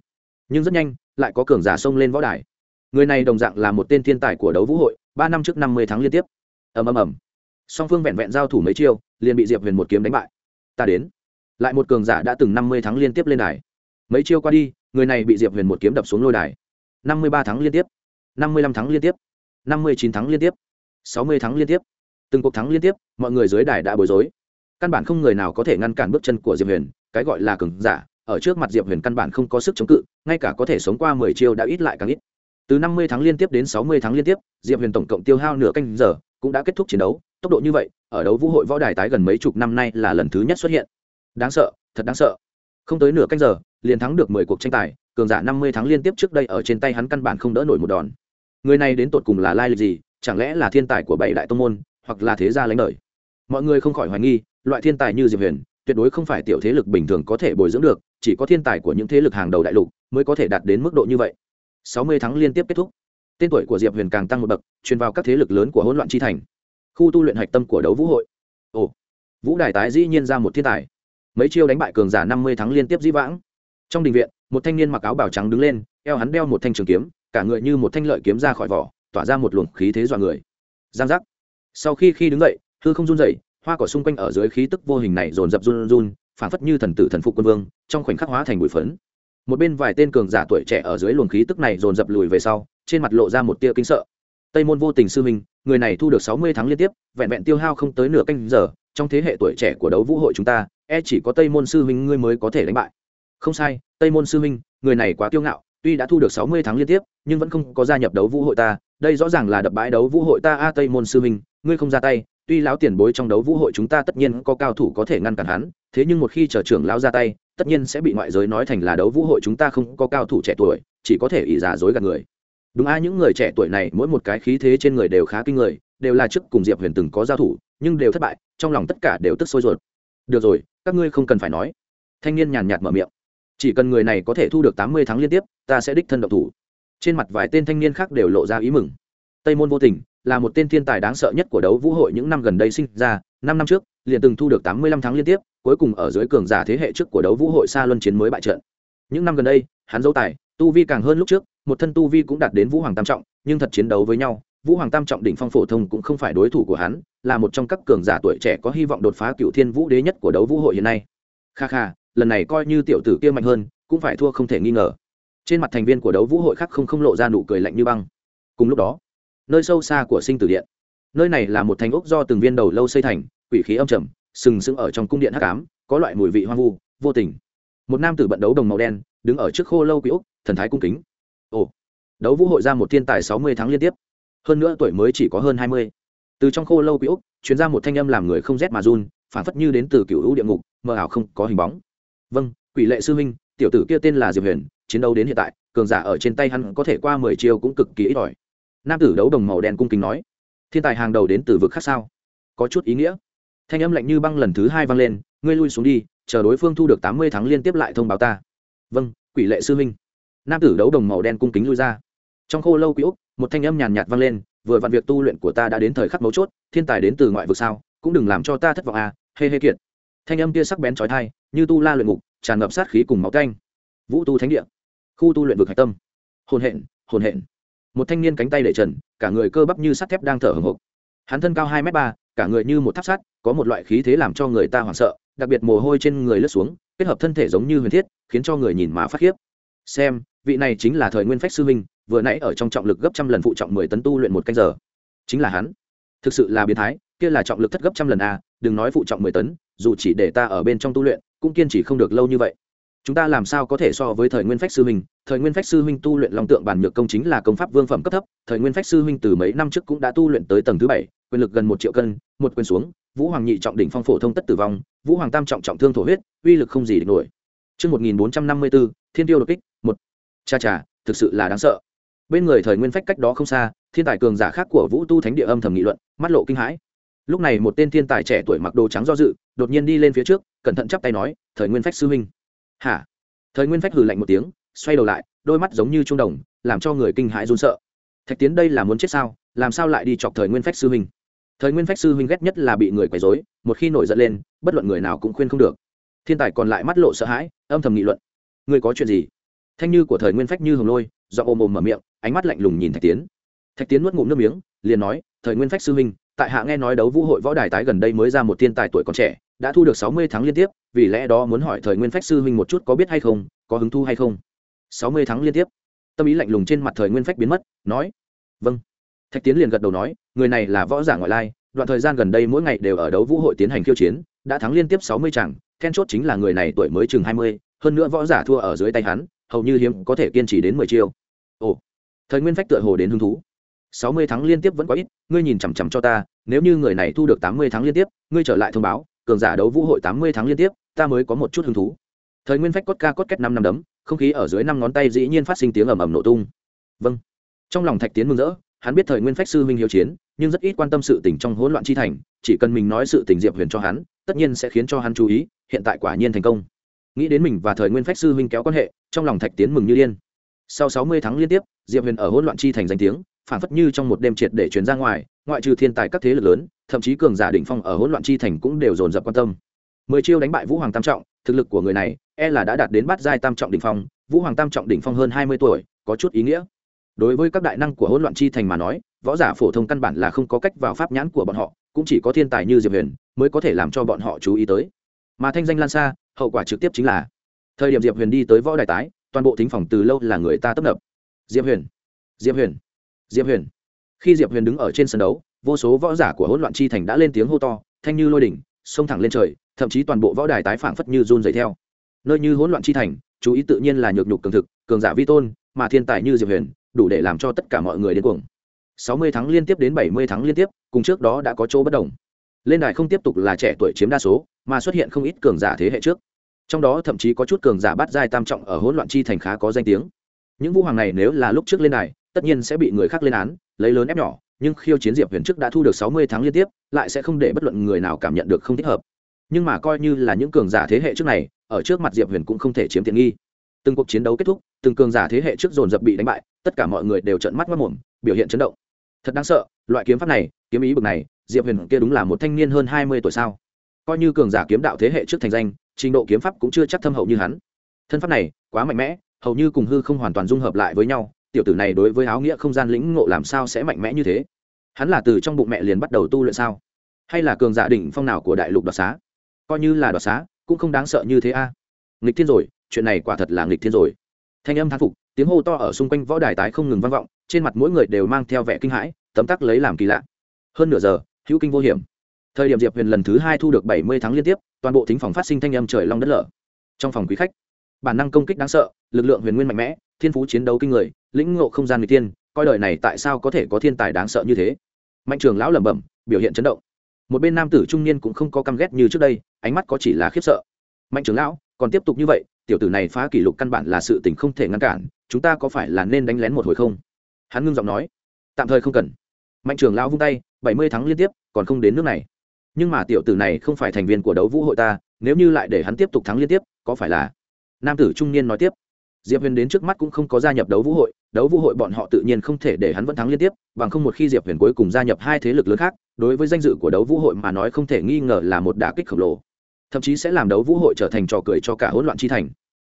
Nhưng rất nhanh, lại có cường giả xông lên võ đài. Người này đồng dạng là một tên thiên tài của đấu vũ hội, ba năm trước năm mươi tháng liên tiếp. ầm ầm ầm. Song phương vẹn vẹn giao thủ mấy chiêu, liền bị Diệp Huyền một kiếm đánh bại. Ta đến. Lại một cường giả đã từng năm mươi tháng liên tiếp lên đài. Mấy chiêu qua đi, người này bị Diệp Huyền một kiếm đập xuống lôi đài. năm mươi ba tháng liên tiếp, năm mươi lăm tháng liên tiếp, năm mươi chín tháng liên tiếp, sáu mươi tháng liên tiếp. Từng cuộc thắng liên tiếp, mọi người dưới đài đã bối rối căn bản không người nào có thể ngăn cản bước chân của diệp huyền cái gọi là cường giả ở trước mặt diệp huyền căn bản không có sức chống cự ngay cả có thể sống qua mười chiêu đã ít lại càng ít từ năm mươi tháng liên tiếp đến sáu mươi tháng liên tiếp diệp huyền tổng cộng tiêu hao nửa canh giờ cũng đã kết thúc chiến đấu tốc độ như vậy ở đấu vũ hội võ đài tái gần mấy chục năm nay là lần thứ nhất xuất hiện đáng sợ, thật đáng sợ. Không tới nửa canh giờ, liền thắng được mười cuộc tranh tài, cường giả năm mươi tháng liên tiếp trước đây ở trên tay hắn căn bản không đỡ nổi một đòn. Người này đến tột cùng là lai lịch gì, chẳng lẽ là thiên tài của bảy đại tông môn, hoặc là thế gia lãnh đời? Mọi người không khỏi hoài nghi, loại thiên tài như diệp huyền, tuyệt đối không phải tiểu thế lực bình thường có thể bồi dưỡng được, chỉ có thiên tài của những thế lực hàng đầu đại lục mới có thể đạt đến mức độ như vậy. Sáu mươi tháng liên tiếp kết thúc. Tên tuổi của diệp huyền càng tăng một bậc, truyền vào các thế lực lớn của hỗn loạn chi thành. Khu tu luyện hạch tâm của đấu vũ hội. Ồ, vũ đài tái dĩ nhiên ra một thiên tài mấy chiêu đánh bại cường giả năm mươi tháng liên tiếp dĩ vãng. Trong đình viện, một thanh niên mặc áo bào trắng đứng lên, eo hắn đeo một thanh trường kiếm, cả người như một thanh lợi kiếm ra khỏi vỏ, tỏa ra một luồng khí thế dọa người. Giang giác. Sau khi khi đứng dậy, hư không run dậy hoa cỏ xung quanh ở dưới khí tức vô hình này dồn dập run run phản phất như thần tử thần phục quân vương, trong khoảnh khắc hóa thành bụi phấn. Một bên vài tên cường giả tuổi trẻ ở dưới luồng khí tức này dồn dập lùi về sau, trên mặt lộ ra một tia kinh sợ. Tây môn vô tình sư minh, người này thu được sáu mươi tháng liên tiếp, vẹn vẹn tiêu hao không tới nửa canh giờ, trong thế hệ tuổi trẻ của đấu vũ hội chúng ta e chỉ có tây môn sư minh ngươi mới có thể đánh bại. Không sai, tây môn sư minh người này quá kiêu ngạo, tuy đã thu được sáu mươi tháng liên tiếp, nhưng vẫn không có gia nhập đấu vũ hội ta, đây rõ ràng là đập bãi đấu vũ hội ta a tây môn sư minh ngươi không ra tay, tuy lão tiền bối trong đấu vũ hội chúng ta tất nhiên có cao thủ có thể ngăn cản hắn, thế nhưng một khi trở trưởng lão ra tay, tất nhiên sẽ bị ngoại giới nói thành là đấu vũ hội chúng ta không có cao thủ trẻ tuổi, chỉ có thể ỷ giả dối gạt người. Đúng a, những người trẻ tuổi này, mỗi một cái khí thế trên người đều khá kinh người, đều là trước cùng diệp huyền từng có giao thủ, nhưng đều thất bại, trong lòng tất cả đều tức sôi ruột được rồi, các ngươi không cần phải nói. Thanh niên nhàn nhạt mở miệng. Chỉ cần người này có thể thu được tám mươi tháng liên tiếp, ta sẽ đích thân độc thủ. Trên mặt vài tên thanh niên khác đều lộ ra ý mừng. Tây môn vô tình là một tên thiên tài đáng sợ nhất của đấu vũ hội những năm gần đây sinh ra. Năm năm trước, liền từng thu được tám mươi lăm tháng liên tiếp, cuối cùng ở dưới cường giả thế hệ trước của đấu vũ hội xa luân chiến mới bại trận. Những năm gần đây, hắn dấu tài, tu vi càng hơn lúc trước, một thân tu vi cũng đạt đến vũ hoàng tam trọng, nhưng thật chiến đấu với nhau. Vũ hoàng tam trọng đỉnh phong phổ thông cũng không phải đối thủ của hắn là một trong các cường giả tuổi trẻ có hy vọng đột phá cựu thiên vũ đế nhất của đấu vũ hội hiện nay. Kha kha, lần này coi như tiểu tử kia mạnh hơn, cũng phải thua không thể nghi ngờ. Trên mặt thành viên của đấu vũ hội khác không không lộ ra nụ cười lạnh như băng. Cùng lúc đó, nơi sâu xa của sinh tử điện, nơi này là một thành ốc do từng viên đầu lâu xây thành, quỷ khí âm trầm, sừng sững ở trong cung điện hắc ám, có loại mùi vị hoang vu, vô tình. Một nam tử bận đấu đồng màu đen, đứng ở trước khô lâu quỷ ốc, thần thái cung kính. Ồ, đấu vũ hội ra một thiên tài sáu mươi tháng liên tiếp. Hơn nữa tuổi mới chỉ có hơn hai mươi từ trong khô lâu quỷ úc chuyến ra một thanh âm làm người không rét mà run phản phất như đến từ cựu hữu địa ngục, mờ ảo không có hình bóng. Vâng quỷ lệ sư huynh, tiểu tử kia tên là diệp huyền, chiến đấu đến hiện tại, cường giả ở trên tay hắn có thể qua mười chiêu cũng cực kỳ ít ỏi. Nam tử đấu đồng màu đen cung kính nói, thiên tài hàng đầu đến từ vực khác sao? Có chút ý nghĩa. Thanh âm lạnh như băng lần thứ hai vang lên, ngươi lui xuống đi, chờ đối phương thu được tám mươi tháng liên tiếp lại thông báo ta. Vâng quỷ lệ sư huynh. Nam tử đấu đồng màu đen cung kính lui ra. Trong khô lâu quý úc, một thanh âm nhàn nhạt vang lên vừa vặn việc tu luyện của ta đã đến thời khắc mấu chốt, thiên tài đến từ ngoại vực sao, cũng đừng làm cho ta thất vọng à hê hê kiệt. Thanh âm kia sắc bén trói thai như tu la luyện ngục, tràn ngập sát khí cùng máu canh. Vũ tu thánh địa. Khu tu luyện vực hạch tâm. Hồn hện hồn hện. Một thanh niên cánh tay để trần, cả người cơ bắp như sắt thép đang thở hồng hộc. Hắn thân cao hai m ba, cả người như một tháp sắt, có một loại khí thế làm cho người ta hoảng sợ, đặc biệt mồ hôi trên người lướt xuống, kết hợp thân thể giống như huyền thiết, khiến cho người nhìn má phát khiếp. Xem, vị này chính là thời nguyên phách sư huynh vừa nãy ở trong trọng lực gấp trăm lần phụ trọng mười tấn tu luyện một canh giờ. Chính là hắn. Thực sự là biến thái kia là trọng lực thất gấp trăm lần a đừng nói phụ trọng mười tấn dù chỉ để ta ở bên trong tu luyện cũng kiên trì không được lâu như vậy. Chúng ta làm sao có thể so với thời nguyên phách sư huynh? Thời nguyên phách sư huynh tu luyện long tượng bản nhược công chính là công pháp vương phẩm cấp thấp thời nguyên phách sư huynh từ mấy năm trước cũng đã tu luyện tới tầng thứ bảy quyền lực gần một triệu cân một quyền xuống vũ hoàng nhị trọng đỉnh phong phổ thông tất tử vong vũ hoàng tam trọng trọng thương thổ huyết uy lực không gì địch nổi. Trước 1454, thiên tiêu đột kích, một. Cha cha, thực sự là đáng sợ. Bên người thời nguyên phách cách đó không xa, thiên tài cường giả khác của vũ tu thánh địa âm thầm nghị luận, mắt lộ kinh hãi. Lúc này một tên thiên tài trẻ tuổi mặc đồ trắng do dự, đột nhiên đi lên phía trước, cẩn thận chắp tay nói, "Thời nguyên phách sư huynh." "Hả?" Thời nguyên phách hừ lạnh một tiếng, xoay đầu lại, đôi mắt giống như trung đồng, làm cho người kinh hãi run sợ. Thạch Tiến đây là muốn chết sao? Làm sao lại đi chọc thời nguyên phách sư huynh? thời nguyên phách sư huynh ghét nhất là bị người quấy dối một khi nổi giận lên bất luận người nào cũng khuyên không được thiên tài còn lại mắt lộ sợ hãi âm thầm nghị luận người có chuyện gì thanh như của thời nguyên phách như hồng lôi do ôm ôm mở miệng ánh mắt lạnh lùng nhìn thạch tiến. Thạch tiến nuốt ngụm nước miếng, liền nói, thời nguyên phách sư huynh tại hạ nghe nói đấu vũ hội võ đài tái gần đây mới ra một thiên tài tuổi còn trẻ, đã thu được sáu mươi tháng liên tiếp, vì lẽ đó muốn hỏi thời nguyên phách sư huynh một chút có biết hay không, có hứng thu hay không? Sáu mươi tháng liên tiếp. Tâm ý lạnh lùng trên mặt thời nguyên phách biến mất, nói vâng. Thạch tiến liền gật đầu nói, người này là võ giả ngoại lai, đoạn thời gian gần đây mỗi ngày đều ở đấu vũ hội tiến hành khiêu chiến, đã thắng liên tiếp sáu mươi chẳng then chốt chính là người này tuổi mới chừng hai mươi, hơn nữa võ giả thua ở dưới tay hắn, hầu như hiếm có thể kiên trì đến mười chiêu. Ồ thời nguyên phách tựa hồ đến hứng thú. Sáu mươi tháng liên tiếp vẫn quá ít, ngươi nhìn chằm chằm cho ta, nếu như người này thu được tám mươi tháng liên tiếp, ngươi trở lại thông báo, cường giả đấu vũ hội tám mươi tháng liên tiếp, ta mới có một chút hứng thú. Thời nguyên phách cốt ca cốt kết năm năm đấm, không khí ở dưới năm ngón tay dĩ nhiên phát sinh tiếng ầm ầm nổ tung. Vâng. Trong lòng thạch tiến mừng rỡ, hắn biết thời nguyên phách sư huynh hiếu chiến, nhưng rất ít quan tâm sự tình trong hỗn loạn chi thành, chỉ cần mình nói sự tình diệp huyền cho hắn, tất nhiên sẽ khiến cho hắn chú ý, hiện tại quả nhiên thành công. Nghĩ đến mình và thời nguyên phách sư huynh kéo quan hệ, trong lòng thạch tiến mừng như điên sau sáu mươi tháng liên tiếp, diệp huyền ở hỗn loạn chi thành danh tiếng phản phất như trong một đêm triệt để chuyển ra ngoài, ngoại trừ thiên tài các thế lực lớn, thậm chí cường giả định phong ở hỗn loạn chi thành cũng đều dồn dập quan tâm. Mười chiêu đánh bại vũ hoàng tam trọng, thực lực của người này e là đã đạt đến bát giai tam trọng đỉnh phong, vũ hoàng tam trọng đỉnh phong hơn hai mươi tuổi, có chút ý nghĩa. Đối với các đại năng của hỗn loạn chi thành mà nói, võ giả phổ thông căn bản là không có cách vào pháp nhãn của bọn họ, cũng chỉ có thiên tài như diệp huyền mới có thể làm cho bọn họ chú ý tới. Mà thanh danh lan xa, hậu quả trực tiếp chính là, thời điểm diệp huyền đi tới võ đài tái toàn bộ thính phòng từ lâu là người ta tấp nập. Diệp huyền diệp huyền diệp huyền. Khi diệp huyền đứng ở trên sân đấu, vô số võ giả của hỗn loạn chi thành đã lên tiếng hô to, thanh như lôi đỉnh, xông thẳng lên trời, thậm chí toàn bộ võ đài tái phảng phất như run dày theo. Nơi như hỗn loạn chi thành, chú ý tự nhiên là nhược nhục cường thực, cường giả vi tôn, mà thiên tài như diệp huyền, đủ để làm cho tất cả mọi người đến cuồng. 60 tháng liên tiếp đến 70 tháng liên tiếp, cùng trước đó đã có chỗ bất đồng. Lên đài không tiếp tục là trẻ tuổi chiếm đa số, mà xuất hiện không ít cường giả thế hệ trước trong đó thậm chí có chút cường giả bắt giai tam trọng ở hỗn loạn chi thành khá có danh tiếng. Những vũ hoàng này nếu là lúc trước lên này tất nhiên sẽ bị người khác lên án, lấy lớn ép nhỏ, nhưng khiêu chiến diệp huyền trước đã thu được 60 tháng liên tiếp, lại sẽ không để bất luận người nào cảm nhận được không thích hợp. Nhưng mà coi như là những cường giả thế hệ trước này, ở trước mặt diệp huyền cũng không thể chiếm tiện nghi. Từng cuộc chiến đấu kết thúc, từng cường giả thế hệ trước dồn dập bị đánh bại, tất cả mọi người đều trợn mắt mất mồm, biểu hiện chấn động. Thật đáng sợ, loại kiếm pháp này, kiếm ý bực này, diệp huyền kia đúng là một thanh niên hơn hai mươi tuổi sao? Coi như cường giả kiếm đạo thế hệ trước thành danh trình độ kiếm pháp cũng chưa chắc thâm hậu như hắn. Thân pháp này, quá mạnh mẽ, hầu như cùng hư không hoàn toàn dung hợp lại với nhau, tiểu tử này đối với áo nghĩa không gian lĩnh ngộ làm sao sẽ mạnh mẽ như thế? Hắn là từ trong bụng mẹ liền bắt đầu tu luyện sao? Hay là cường giả đỉnh phong nào của đại lục đoạt xá? Coi như là đoạt xá, cũng không đáng sợ như thế a. Nghịch thiên rồi, chuyện này quả thật là nghịch thiên rồi. Thanh âm thán phục, tiếng hô to ở xung quanh võ đài tái không ngừng vang vọng, trên mặt mỗi người đều mang theo vẻ kinh hãi, tấm tắc lấy làm kỳ lạ. Hơn nửa giờ, hữu kinh vô hiểm thời điểm diệp huyền lần thứ hai thu được bảy mươi tháng liên tiếp, toàn bộ thính phòng phát sinh thanh âm trời long đất lở. Trong phòng quý khách, bản năng công kích đáng sợ, lực lượng huyền nguyên mạnh mẽ, thiên phú chiến đấu kinh người, lĩnh ngộ không gian người tiên, coi đời này tại sao có thể có thiên tài đáng sợ như thế? Mạnh trường lão lẩm bẩm, biểu hiện chấn động. Một bên nam tử trung niên cũng không có căm ghét như trước đây, ánh mắt có chỉ là khiếp sợ. Mạnh trường lão, còn tiếp tục như vậy, tiểu tử này phá kỷ lục căn bản là sự tình không thể ngăn cản, chúng ta có phải là nên đánh lén một hồi không? Hắn ngưng giọng nói. Tạm thời không cần. Mạnh trường lão vung tay, bảy mươi tháng liên tiếp, còn không đến nước này nhưng mà tiểu tử này không phải thành viên của đấu vũ hội ta, nếu như lại để hắn tiếp tục thắng liên tiếp, có phải là? Nam tử trung niên nói tiếp. Diệp huyền đến trước mắt cũng không có gia nhập đấu vũ hội, đấu vũ hội bọn họ tự nhiên không thể để hắn vẫn thắng liên tiếp, bằng không một khi diệp huyền cuối cùng gia nhập hai thế lực lớn khác, đối với danh dự của đấu vũ hội mà nói không thể nghi ngờ là một đả kích khổng lồ. Thậm chí sẽ làm đấu vũ hội trở thành trò cười cho cả hỗn loạn chi thành.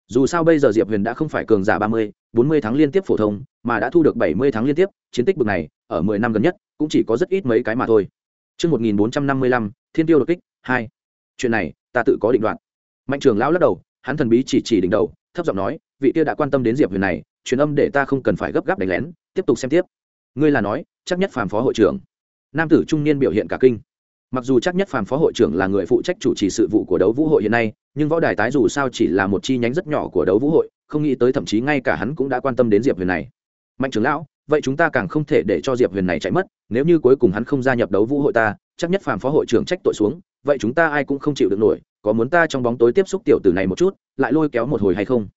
Dù sao bây giờ diệp huyền đã không phải cường giả ba mươi, bốn mươi tháng liên tiếp phổ thông, mà đã thu được bảy mươi tháng liên tiếp, chiến tích bực này, ở mười năm gần nhất, cũng chỉ có rất ít mấy cái mà thôi. Trước 1455, thiên tiêu đột kích, 2. Chuyện này, ta tự có định đoạn. Mạnh trường lão lắc đầu, hắn thần bí chỉ chỉ đỉnh đầu, thấp giọng nói, vị kia đã quan tâm đến Diệp Huyền này, truyền âm để ta không cần phải gấp gáp đánh lén, tiếp tục xem tiếp. Ngươi là nói, chắc nhất phàm phó hội trưởng. Nam tử trung niên biểu hiện cả kinh. Mặc dù chắc nhất phàm phó hội trưởng là người phụ trách chủ trì sự vụ của đấu vũ hội hiện nay, nhưng võ đài tái dù sao chỉ là một chi nhánh rất nhỏ của đấu vũ hội, không nghĩ tới thậm chí ngay cả hắn cũng đã quan tâm đến Diệp Huyền này. Mạnh trưởng lão, vậy chúng ta càng không thể để cho diệp huyền này chạy mất, nếu như cuối cùng hắn không gia nhập đấu vũ hội ta, chắc nhất phàm phó hội trưởng trách tội xuống, vậy chúng ta ai cũng không chịu được nổi, có muốn ta trong bóng tối tiếp xúc tiểu tử này một chút, lại lôi kéo một hồi hay không?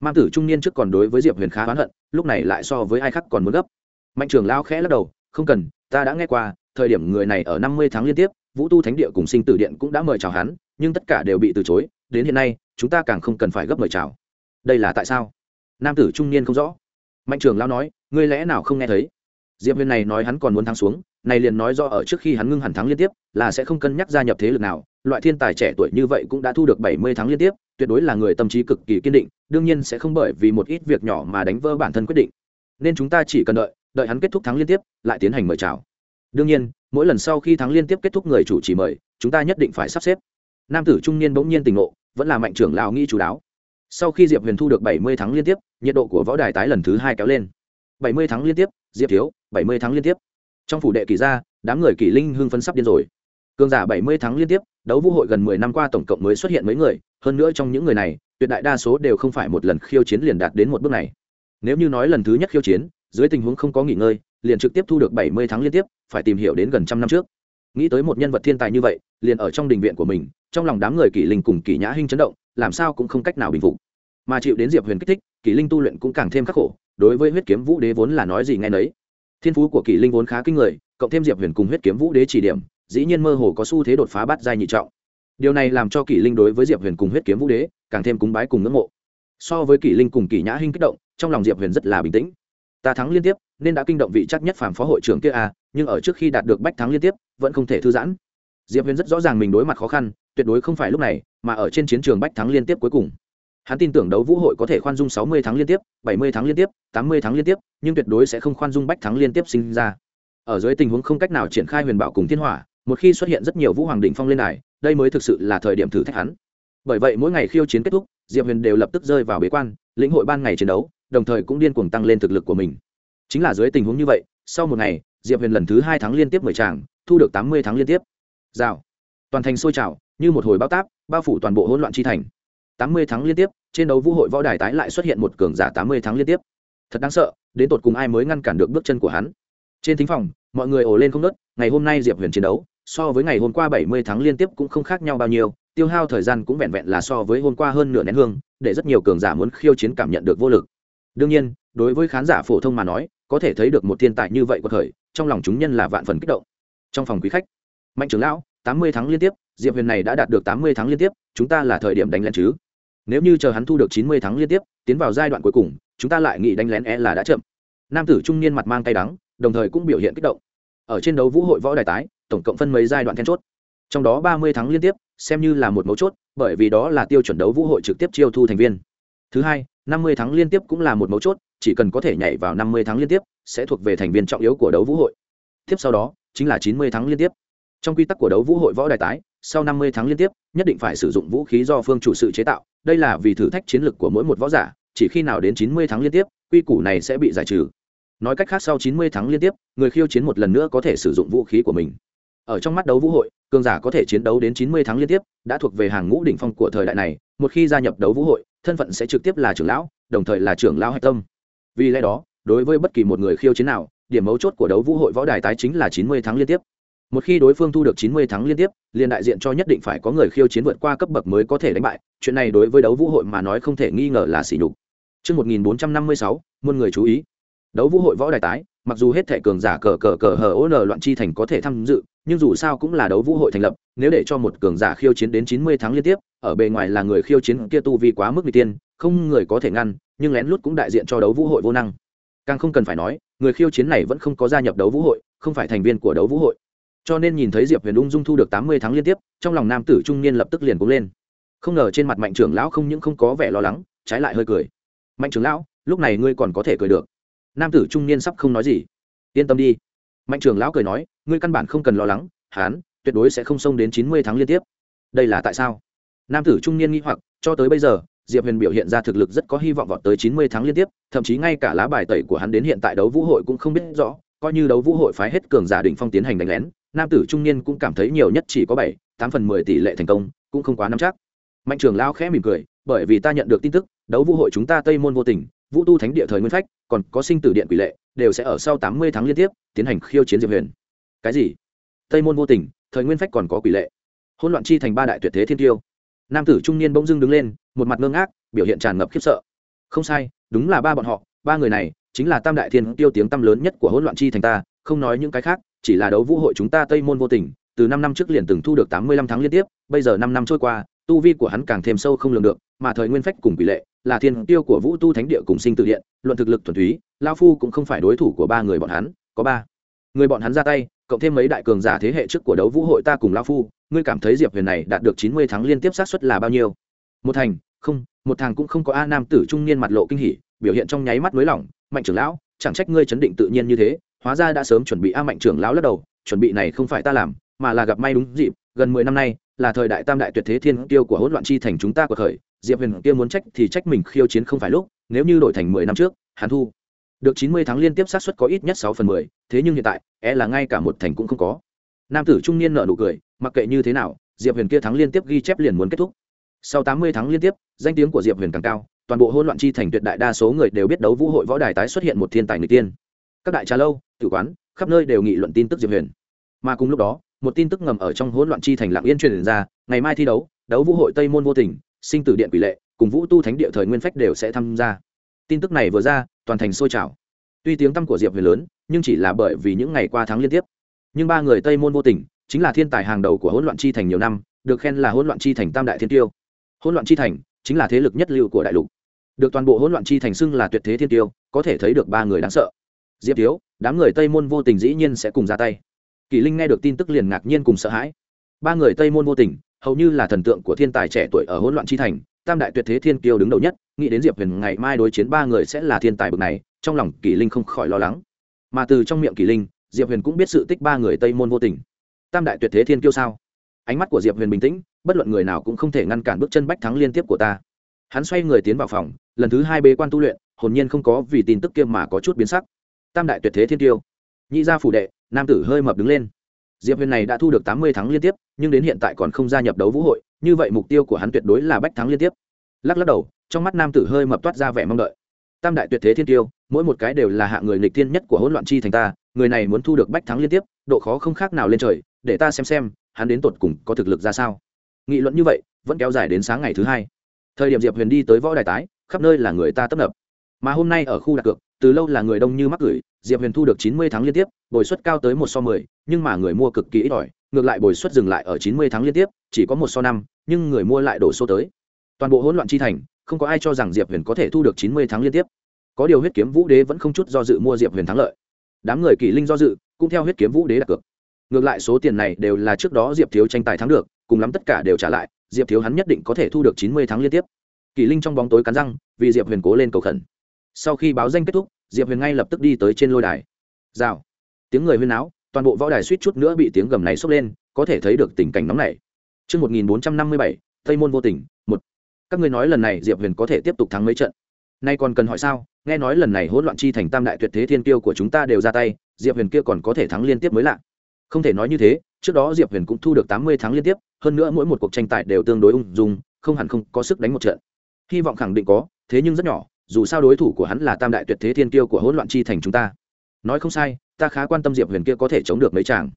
Mam tử trung niên trước còn đối với diệp huyền khá oán hận, lúc này lại so với ai khác còn muốn gấp. Mạnh trường lao khẽ lắc đầu, không cần, ta đã nghe qua, thời điểm người này ở năm mươi tháng liên tiếp, vũ tu thánh địa cùng sinh tử điện cũng đã mời chào hắn, nhưng tất cả đều bị từ chối, đến hiện nay, chúng ta càng không cần phải gấp mời chào. Đây là tại sao? Nam tử trung niên không rõ. Mạnh trường lao nói ngươi lẽ nào không nghe thấy? Diệp huyền này nói hắn còn muốn thắng xuống, này liền nói do ở trước khi hắn ngưng hẳn thắng liên tiếp, là sẽ không cân nhắc gia nhập thế lực nào. Loại thiên tài trẻ tuổi như vậy cũng đã thu được bảy mươi tháng liên tiếp, tuyệt đối là người tâm trí cực kỳ kiên định, đương nhiên sẽ không bởi vì một ít việc nhỏ mà đánh vỡ bản thân quyết định. Nên chúng ta chỉ cần đợi đợi hắn kết thúc thắng liên tiếp, lại tiến hành mời chào. Đương nhiên, mỗi lần sau khi thắng liên tiếp kết thúc người chủ chỉ mời, chúng ta nhất định phải sắp xếp. Nam tử trung niên bỗng nhiên tình ngộ, vẫn là mạnh trưởng lão nghĩ chú đáo. Sau khi diệp huyền thu được bảy mươi tháng liên tiếp, nhiệt độ của võ đài tái lần thứ hai kéo lên bảy mươi tháng liên tiếp, diệp thiếu, bảy mươi tháng liên tiếp. Trong phủ đệ kỳ gia, đám người kỳ linh hưng phấn sắp điên rồi. Cường giả bảy mươi tháng liên tiếp, đấu vũ hội gần mười năm qua tổng cộng mới xuất hiện mấy người, hơn nữa trong những người này, tuyệt đại đa số đều không phải một lần khiêu chiến liền đạt đến một bước này. Nếu như nói lần thứ nhất khiêu chiến, dưới tình huống không có nghỉ ngơi, liền trực tiếp thu được bảy mươi tháng liên tiếp, phải tìm hiểu đến gần trăm năm trước. Nghĩ tới một nhân vật thiên tài như vậy, liền ở trong đình viện của mình, trong lòng đám người kỳ linh cùng kỳ nhã hinh chấn động, làm sao cũng không cách nào bình phục. Mà chịu đến diệp huyền kích thích kỳ linh tu luyện cũng càng thêm khắc khổ đối với huyết kiếm vũ đế vốn là nói gì ngay nấy. Thiên phú của kỷ linh vốn khá kinh người, cộng thêm diệp huyền cùng huyết kiếm vũ đế chỉ điểm, dĩ nhiên mơ hồ có xu thế đột phá bắt giai nhị trọng. Điều này làm cho kỷ linh đối với diệp huyền cùng huyết kiếm vũ đế càng thêm cúng bái cùng ngưỡng mộ. So với kỷ linh cùng kỷ nhã hinh kích động, trong lòng diệp huyền rất là bình tĩnh. Ta thắng liên tiếp, nên đã kinh động vị chắc nhất phàm phó hội trưởng kia à nhưng ở trước khi đạt được bách thắng liên tiếp, vẫn không thể thư giãn. Diệp huyền rất rõ ràng mình đối mặt khó khăn, tuyệt đối không phải lúc này, mà ở trên chiến trường bách thắng liên tiếp cuối cùng hắn tin tưởng đấu vũ hội có thể khoan dung sáu mươi tháng liên tiếp, bảy mươi tháng liên tiếp, tám mươi tháng liên tiếp, nhưng tuyệt đối sẽ không khoan dung bách thắng liên tiếp sinh ra. Ở dưới tình huống không cách nào triển khai huyền bảo cùng thiên hỏa, một khi xuất hiện rất nhiều vũ hoàng đỉnh phong lên này đây mới thực sự là thời điểm thử thách hắn. Bởi vậy mỗi ngày khiêu chiến kết thúc, diệp huyền đều lập tức rơi vào bế quan, lĩnh hội ban ngày chiến đấu, đồng thời cũng điên cuồng tăng lên thực lực của mình. Chính là dưới tình huống như vậy, sau một ngày, diệp huyền lần thứ hai tháng liên tiếp mười tràng, thu được tám mươi tháng liên tiếp. Rào. Toàn thành sôi trào, như một hồi bão táp, bao phủ toàn bộ hỗn loạn chi thành tám mươi tháng liên tiếp, trên đấu vũ hội võ đài tái lại xuất hiện một cường giả tám mươi tháng liên tiếp. Thật đáng sợ, đến tột cùng ai mới ngăn cản được bước chân của hắn? Trên thính phòng, mọi người ồ lên không nớt ngày hôm nay diệp huyền chiến đấu, so với ngày hôm qua bảy mươi tháng liên tiếp cũng không khác nhau bao nhiêu, tiêu hao thời gian cũng vẹn vẹn là so với hôm qua hơn nửa nén hương, để rất nhiều cường giả muốn khiêu chiến cảm nhận được vô lực. Đương nhiên, đối với khán giả phổ thông mà nói, có thể thấy được một thiên tài như vậy của thời, trong lòng chúng nhân là vạn phần kích động. Trong phòng quý khách, mạnh trưởng lão, tám mươi tháng liên tiếp, diệp huyền này đã đạt được tám mươi tháng liên tiếp, chúng ta là thời điểm đánh lên chứ? Nếu như chờ hắn thu được chín mươi tháng liên tiếp, tiến vào giai đoạn cuối cùng, chúng ta lại nghĩ đánh lén e là đã chậm. Nam tử trung niên mặt mang tay đắng, đồng thời cũng biểu hiện kích động. Ở trên đấu vũ hội võ đài tái, tổng cộng phân mấy giai đoạn then chốt. Trong đó ba mươi tháng liên tiếp, xem như là một mấu chốt, bởi vì đó là tiêu chuẩn đấu vũ hội trực tiếp chiêu thu thành viên. Thứ hai, năm mươi tháng liên tiếp cũng là một mấu chốt, chỉ cần có thể nhảy vào năm mươi tháng liên tiếp, sẽ thuộc về thành viên trọng yếu của đấu vũ hội. Tiếp sau đó, chính là chín mươi tháng liên tiếp. Trong quy tắc của đấu vũ hội võ đài tái, sau năm mươi tháng liên tiếp, nhất định phải sử dụng vũ khí do phương chủ sự chế tạo đây là vì thử thách chiến lược của mỗi một võ giả, chỉ khi nào đến chín mươi tháng liên tiếp, quy củ này sẽ bị giải trừ. Nói cách khác sau chín mươi tháng liên tiếp, người khiêu chiến một lần nữa có thể sử dụng vũ khí của mình. Ở trong mắt đấu vũ hội, cường giả có thể chiến đấu đến chín mươi tháng liên tiếp, đã thuộc về hàng ngũ đỉnh phong của thời đại này, một khi gia nhập đấu vũ hội, thân phận sẽ trực tiếp là trưởng lão, đồng thời là trưởng lão hạch tâm. Vì lẽ đó, đối với bất kỳ một người khiêu chiến nào, điểm mấu chốt của đấu vũ hội võ đài tái chính là chín mươi tháng liên tiếp một khi đối phương thu được chín mươi thắng liên tiếp liền đại diện cho nhất định phải có người khiêu chiến vượt qua cấp bậc mới có thể đánh bại chuyện này đối với đấu vũ hội mà nói không thể nghi ngờ là xỉ nhục Trước 1456, muôn người chú ý. Đấu vũ hội võ đài tái, mặc dù hết thể cường giả cờ cờ cờ hờ ôn loạn chi thành có thể tham dự, nhưng dù sao cũng là đấu vũ hội thành lập, nếu để cho một cường giả khiêu chiến đến chín mươi tháng liên tiếp, ở bề ngoài là người khiêu chiến kia tu vi quá mức nguy tiên, không người có thể ngăn, nhưng lén lút cũng đại diện cho đấu vũ hội vô năng. Càng không cần phải nói, người khiêu chiến này vẫn không có gia nhập đấu vũ hội, không phải thành viên của đấu vũ hội cho nên nhìn thấy diệp huyền ung dung thu được tám mươi tháng liên tiếp, trong lòng nam tử trung niên lập tức liền cũng lên. Không ngờ trên mặt mạnh trưởng lão không những không có vẻ lo lắng, trái lại hơi cười. Mạnh trưởng lão, lúc này ngươi còn có thể cười được. Nam tử trung niên sắp không nói gì. Yên tâm đi. Mạnh trưởng lão cười nói, ngươi căn bản không cần lo lắng hán tuyệt đối sẽ không xông đến chín mươi tháng liên tiếp. Đây là tại sao? Nam tử trung niên nghi hoặc, cho tới bây giờ, diệp huyền biểu hiện ra thực lực rất có hy vọng vọt tới chín mươi tháng liên tiếp, thậm chí ngay cả lá bài tẩy của hắn đến hiện tại đấu vũ hội cũng không biết rõ, coi như đấu vũ hội phái hết cường giả đỉnh phong tiến hành đánh lén nam tử trung niên cũng cảm thấy nhiều nhất chỉ có bảy, tám phần mười tỷ lệ thành công, cũng không quá nắm chắc. Mạnh trường lao khẽ mỉm cười, bởi vì ta nhận được tin tức, đấu vũ hội chúng ta tây môn vô tình, vũ tu thánh địa thời nguyên phách, còn có sinh tử điện quỷ lệ, đều sẽ ở sau tám mươi tháng liên tiếp, tiến hành khiêu chiến diệp huyền. Cái gì? Tây môn vô tình, thời nguyên phách còn có quỷ lệ? Hôn loạn chi thành ba đại tuyệt thế thiên tiêu. Nam tử trung niên bỗng dưng đứng lên, một mặt ngơ ngác, biểu hiện tràn ngập khiếp sợ. Không sai, đúng là ba bọn họ, ba người này, chính là tam đại thiên tiêu tiếng tăm lớn nhất của hỗn loạn chi thành ta, không nói những cái khác chỉ là đấu vũ hội chúng ta tây môn vô tình, từ năm năm trước liền từng thu được tám mươi lăm tháng liên tiếp, bây giờ năm năm trôi qua, tu vi của hắn càng thêm sâu không lường được, mà thời nguyên phách cùng tỷ lệ, là thiên tiêu của vũ tu thánh địa cùng sinh tự điện, luận thực lực thuần túy, lao phu cũng không phải đối thủ của ba người bọn hắn, có ba người bọn hắn ra tay, cộng thêm mấy đại cường giả thế hệ trước của đấu vũ hội ta cùng lao phu, ngươi cảm thấy diệp huyền này đạt được chín mươi tháng liên tiếp sát xuất là bao nhiêu? Một thành, không, một thằng cũng không có a nam tử trung niên mặt lộ kinh hỉ, biểu hiện trong nháy mắt nới lỏng, mạnh trưởng lão, chẳng trách ngươi chấn định tự nhiên như thế hóa ra đã sớm chuẩn bị a mạnh trưởng lão lắc đầu, chuẩn bị này không phải ta làm, mà là gặp may đúng dịp, gần mười năm nay, là thời đại tam đại tuyệt thế thiên tiêu của hỗn loạn chi thành chúng ta của khởi diệp huyền kia muốn trách thì trách mình khiêu chiến không phải lúc, nếu như đổi thành mười năm trước, hàn thu được chín mươi tháng liên tiếp sát suất có ít nhất sáu phần mười, thế nhưng hiện tại é là ngay cả một thành cũng không có. Nam tử trung niên nợ nụ cười, mặc kệ như thế nào, diệp huyền kia thắng liên tiếp ghi chép liền muốn kết thúc. Sau tám mươi tháng liên tiếp, danh tiếng của diệp huyền càng cao, toàn bộ hỗn loạn chi thành tuyệt đại đa số người đều biết đấu vũ hội võ đài tái xuất hiện một thiên tài người tiên. Các đại trà lâu tử quán, khắp nơi đều nghị luận tin tức diệp huyền. Mà cùng lúc đó, một tin tức ngầm ở trong hỗn loạn chi thành lạng yên truyền ra, ngày mai thi đấu đấu vũ hội tây môn vô tình, sinh tử điện quỷ lệ, cùng vũ tu thánh địa thời nguyên phách đều sẽ tham gia. Tin tức này vừa ra, toàn thành sôi trào. Tuy tiếng tăm của diệp huyền lớn, nhưng chỉ là bởi vì những ngày qua tháng liên tiếp. Nhưng ba người tây môn vô tình, chính là thiên tài hàng đầu của hỗn loạn chi thành nhiều năm, được khen là hỗn loạn chi thành tam đại thiên tiêu. Hỗn loạn chi thành chính là thế lực nhất lưu của đại lục. Được toàn bộ hỗn loạn chi thành xưng là tuyệt thế thiên tiêu, có thể thấy được ba người đáng sợ. Diệp thiếu đám người tây môn vô tình dĩ nhiên sẽ cùng ra tay. Kỳ linh nghe được tin tức liền ngạc nhiên cùng sợ hãi. Ba người tây môn vô tình, hầu như là thần tượng của thiên tài trẻ tuổi ở hỗn loạn chi thành, tam đại tuyệt thế thiên kiêu đứng đầu nhất, nghĩ đến diệp huyền ngày mai đối chiến ba người sẽ là thiên tài bậc này, trong lòng kỳ linh không khỏi lo lắng. Mà từ trong miệng kỳ linh, diệp huyền cũng biết sự tích ba người tây môn vô tình. Tam đại tuyệt thế thiên kiêu sao? Ánh mắt của diệp huyền bình tĩnh, bất luận người nào cũng không thể ngăn cản bước chân bách thắng liên tiếp của ta. Hắn xoay người tiến vào phòng, lần thứ hai bế quan tu luyện, hồn nhiên không có vì tin tức kia mà có chút biến sắc tam đại tuyệt thế thiên tiêu. Nhị gia phủ đệ, nam tử hơi mập đứng lên. Diệp huyền này đã thu được tám mươi tháng liên tiếp, nhưng đến hiện tại còn không gia nhập đấu vũ hội, như vậy mục tiêu của hắn tuyệt đối là bách thắng liên tiếp. Lắc lắc đầu, trong mắt nam tử hơi mập toát ra vẻ mong đợi. Tam đại tuyệt thế thiên tiêu, mỗi một cái đều là hạ người nghịch thiên nhất của hỗn loạn chi thành ta, người này muốn thu được bách thắng liên tiếp, độ khó không khác nào lên trời, để ta xem xem, hắn đến tột cùng có thực lực ra sao. Nghị luận như vậy, vẫn kéo dài đến sáng ngày thứ hai. Thời điểm diệp huyền đi tới võ đài tái, khắp nơi là người ta tấp nập. Mà hôm nay ở khu đặt cược từ lâu là người đông như mắc gửi, diệp huyền thu được chín mươi tháng liên tiếp, bồi suất cao tới một so mười, nhưng mà người mua cực kỳ ít ỏi, ngược lại bồi suất dừng lại ở chín mươi tháng liên tiếp, chỉ có một so năm, nhưng người mua lại đổ số tới. Toàn bộ hỗn loạn chi thành, không có ai cho rằng diệp huyền có thể thu được chín mươi tháng liên tiếp. Có điều huyết kiếm vũ đế vẫn không chút do dự mua diệp huyền thắng lợi. Đám người kỷ linh do dự, cũng theo huyết kiếm vũ đế đặt cược. Ngược lại số tiền này đều là trước đó diệp thiếu tranh tài thắng được, cùng lắm tất cả đều trả lại, diệp thiếu hắn nhất định có thể thu được chín mươi tháng liên tiếp. Kỷ linh trong bóng tối cắn răng, vì diệp huyền cố lên cầu khẩn. Sau khi báo danh kết thúc diệp huyền ngay lập tức đi tới trên lôi đài rào tiếng người huyên náo toàn bộ võ đài suýt chút nữa bị tiếng gầm này sốc lên có thể thấy được tình cảnh nóng này Trước 1457, Tây Môn vô tình, một. Các ngươi nói lần này Diệp Huyền có thể tiếp tục thắng mấy trận. Nay còn cần hỏi sao? Nghe nói lần này hỗn loạn chi thành tam đại tuyệt thế thiên kiêu của chúng ta đều ra tay, Diệp Huyền kia còn có thể thắng liên tiếp mới lạ. Không thể nói như thế, trước đó Diệp Huyền cũng thu được 80 thắng liên tiếp, hơn nữa mỗi một cuộc tranh tài đều tương đối ung dung, không hẳn không có sức đánh một trận. Hy vọng khẳng định có, thế nhưng rất nhỏ, dù sao đối thủ của hắn là tam đại tuyệt thế thiên kiêu của hỗn loạn chi thành chúng ta. Nói không sai, ta khá quan tâm Diệp Huyền kia có thể chống được mấy chàng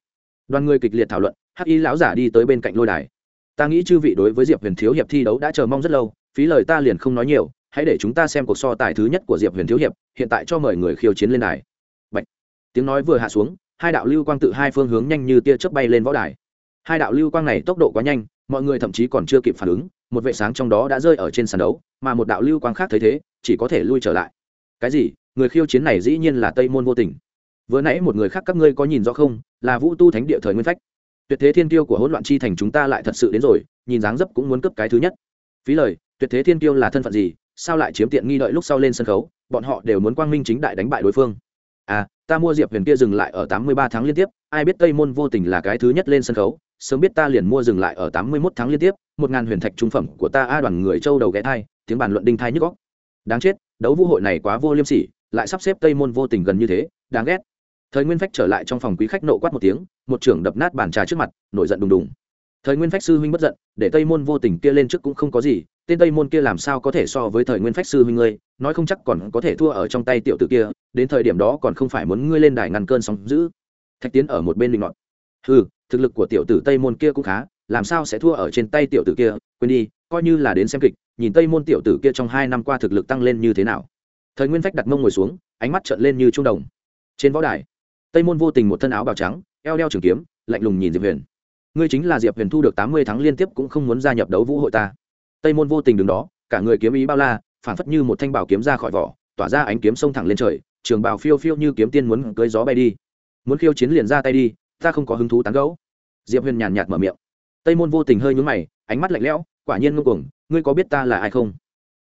đoàn người kịch liệt thảo luận hắc y lão giả đi tới bên cạnh lôi đài ta nghĩ chư vị đối với diệp huyền thiếu hiệp thi đấu đã chờ mong rất lâu phí lời ta liền không nói nhiều hãy để chúng ta xem cuộc so tài thứ nhất của diệp huyền thiếu hiệp hiện tại cho mời người khiêu chiến lên đài Bạch. tiếng nói vừa hạ xuống hai đạo lưu quang tự hai phương hướng nhanh như tia chớp bay lên võ đài hai đạo lưu quang này tốc độ quá nhanh mọi người thậm chí còn chưa kịp phản ứng một vệ sáng trong đó đã rơi ở trên sàn đấu, mà một đạo lưu quang khác thấy thế, chỉ có thể lui trở lại. Cái gì? Người khiêu chiến này dĩ nhiên là tây môn vô tình. Vừa nãy một người khác các ngươi có nhìn rõ không? Là vũ tu thánh địa thời nguyên phách. Tuyệt thế thiên tiêu của hỗn loạn chi thành chúng ta lại thật sự đến rồi, nhìn dáng dấp cũng muốn cấp cái thứ nhất. Phí lời, tuyệt thế thiên tiêu là thân phận gì? Sao lại chiếm tiện nghi đợi lúc sau lên sân khấu? Bọn họ đều muốn quang minh chính đại đánh bại đối phương. À ta mua diệp huyền kia dừng lại ở tám mươi ba tháng liên tiếp, ai biết tây môn vô tình là cái thứ nhất lên sân khấu? Sớm biết ta liền mua dừng lại ở tám mươi mốt tháng liên tiếp, một ngàn huyền thạch trung phẩm của ta a đoàn người châu đầu ghé thai, tiếng bàn luận đinh thai nhức óc. đáng chết, đấu vũ hội này quá vô liêm sỉ, lại sắp xếp tây môn vô tình gần như thế, đáng ghét thời nguyên phách trở lại trong phòng quý khách nộ quát một tiếng, một trưởng đập nát bàn trà trước mặt, nổi giận đùng đùng thời nguyên phách sư huynh bất giận, để tây môn vô tình kia lên trước cũng không có gì, tên tây môn kia làm sao có thể so với thời nguyên phách sư huynh ngươi, nói không chắc còn có thể thua ở trong tay tiểu tử kia, đến thời điểm đó còn không phải muốn ngươi lên đài ngăn cơn sóng dữ. thạch tiến ở một bên linh ngọn ừ thực lực của tiểu tử tây môn kia cũng khá, làm sao sẽ thua ở trên tay tiểu tử kia? Quên đi, coi như là đến xem kịch, nhìn tây môn tiểu tử kia trong hai năm qua thực lực tăng lên như thế nào. Thời nguyên phách đặt mông ngồi xuống, ánh mắt trợn lên như trung đồng. Trên võ đài, tây môn vô tình một thân áo bào trắng, eo đeo trường kiếm, lạnh lùng nhìn diệp huyền. Ngươi chính là diệp huyền thu được tám mươi tháng liên tiếp cũng không muốn gia nhập đấu vũ hội ta. Tây môn vô tình đứng đó, cả người kiếm ý bao la phản phất như một thanh bảo kiếm ra khỏi vỏ, tỏa ra ánh kiếm sông thẳng lên trời, trường bào phiêu phiêu như kiếm tiên muốn cưới gió bay đi. Muốn khiêu chiến liền ra tay đi ta không có hứng thú tán gẫu. diệp huyền nhàn nhạt mở miệng. Tây môn vô tình hơi nhún mày, ánh mắt lạnh lẽo, quả nhiên ngưng cuồng, ngươi có biết ta là ai không?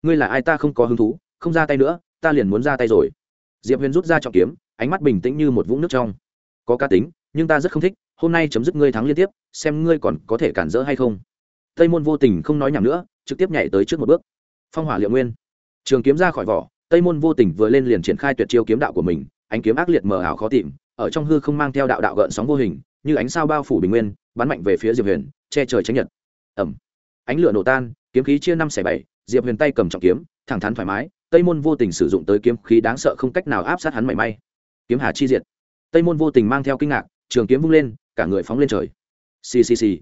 Ngươi là ai ta không có hứng thú, không ra tay nữa, ta liền muốn ra tay rồi. Diệp huyền rút ra trọng kiếm, ánh mắt bình tĩnh như một vũng nước trong. Có cá tính, nhưng ta rất không thích, hôm nay chấm dứt ngươi thắng liên tiếp, xem ngươi còn có thể cản rỡ hay không. Tây môn vô tình không nói nhảm nữa, trực tiếp nhảy tới trước một bước. Phong hỏa liệu nguyên. Trường kiếm ra khỏi vỏ, tây môn vô tình vừa lên liền triển khai tuyệt chiêu kiếm đạo của mình, ánh kiếm ác liệt mờ ảo khó tìm ở trong hư không mang theo đạo đạo gợn sóng vô hình, như ánh sao bao phủ bình nguyên, bắn mạnh về phía diệp huyền, che trời tránh nhật. Ẩm ánh lửa nổ tan, kiếm khí chia năm xẻ bảy, diệp huyền tay cầm trọng kiếm, thẳng thắn thoải mái, tây môn vô tình sử dụng tới kiếm khí đáng sợ không cách nào áp sát hắn mảy may. Kiếm hà chi diệt. Tây môn vô tình mang theo kinh ngạc, trường kiếm vung lên, cả người phóng lên trời. Xì xì xì.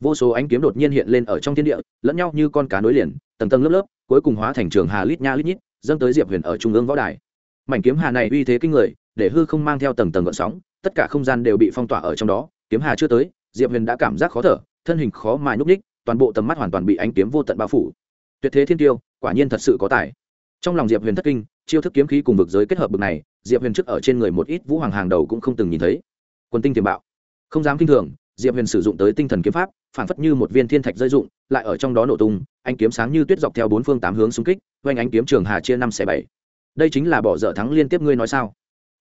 Vô số ánh kiếm đột nhiên hiện lên ở trong thiên địa, lẫn nhau như con cá nối liền, tầng tầng lớp lớp, cuối cùng hóa thành trường hà lít nha lít nhít, dâng tới diệp huyền ở trung ương võ đài. Mảnh kiếm hà này uy thế kinh người để hư không mang theo tầng tầng gợn sóng, tất cả không gian đều bị phong tỏa ở trong đó, kiếm hà chưa tới, diệp huyền đã cảm giác khó thở, thân hình khó mà nhúc ních toàn bộ tầm mắt hoàn toàn bị ánh kiếm vô tận bao phủ. Tuyệt thế thiên tiêu, quả nhiên thật sự có tài. Trong lòng diệp huyền thất kinh, chiêu thức kiếm khí cùng vực giới kết hợp bực này, diệp huyền trước ở trên người một ít vũ hoàng hàng đầu cũng không từng nhìn thấy. Quân tinh tiềm bạo. Không dám kinh thường, diệp huyền sử dụng tới tinh thần kiếm pháp, phản phất như một viên thiên thạch rơi dụng, lại ở trong đó nổ tung anh kiếm sáng như tuyết dọc theo bốn phương tám hướng xung kích, oanh ánh kiếm trường hà chia năm xẻ bảy. Đây chính là bỏ dở thắng liên tiếp ngươi nói sao?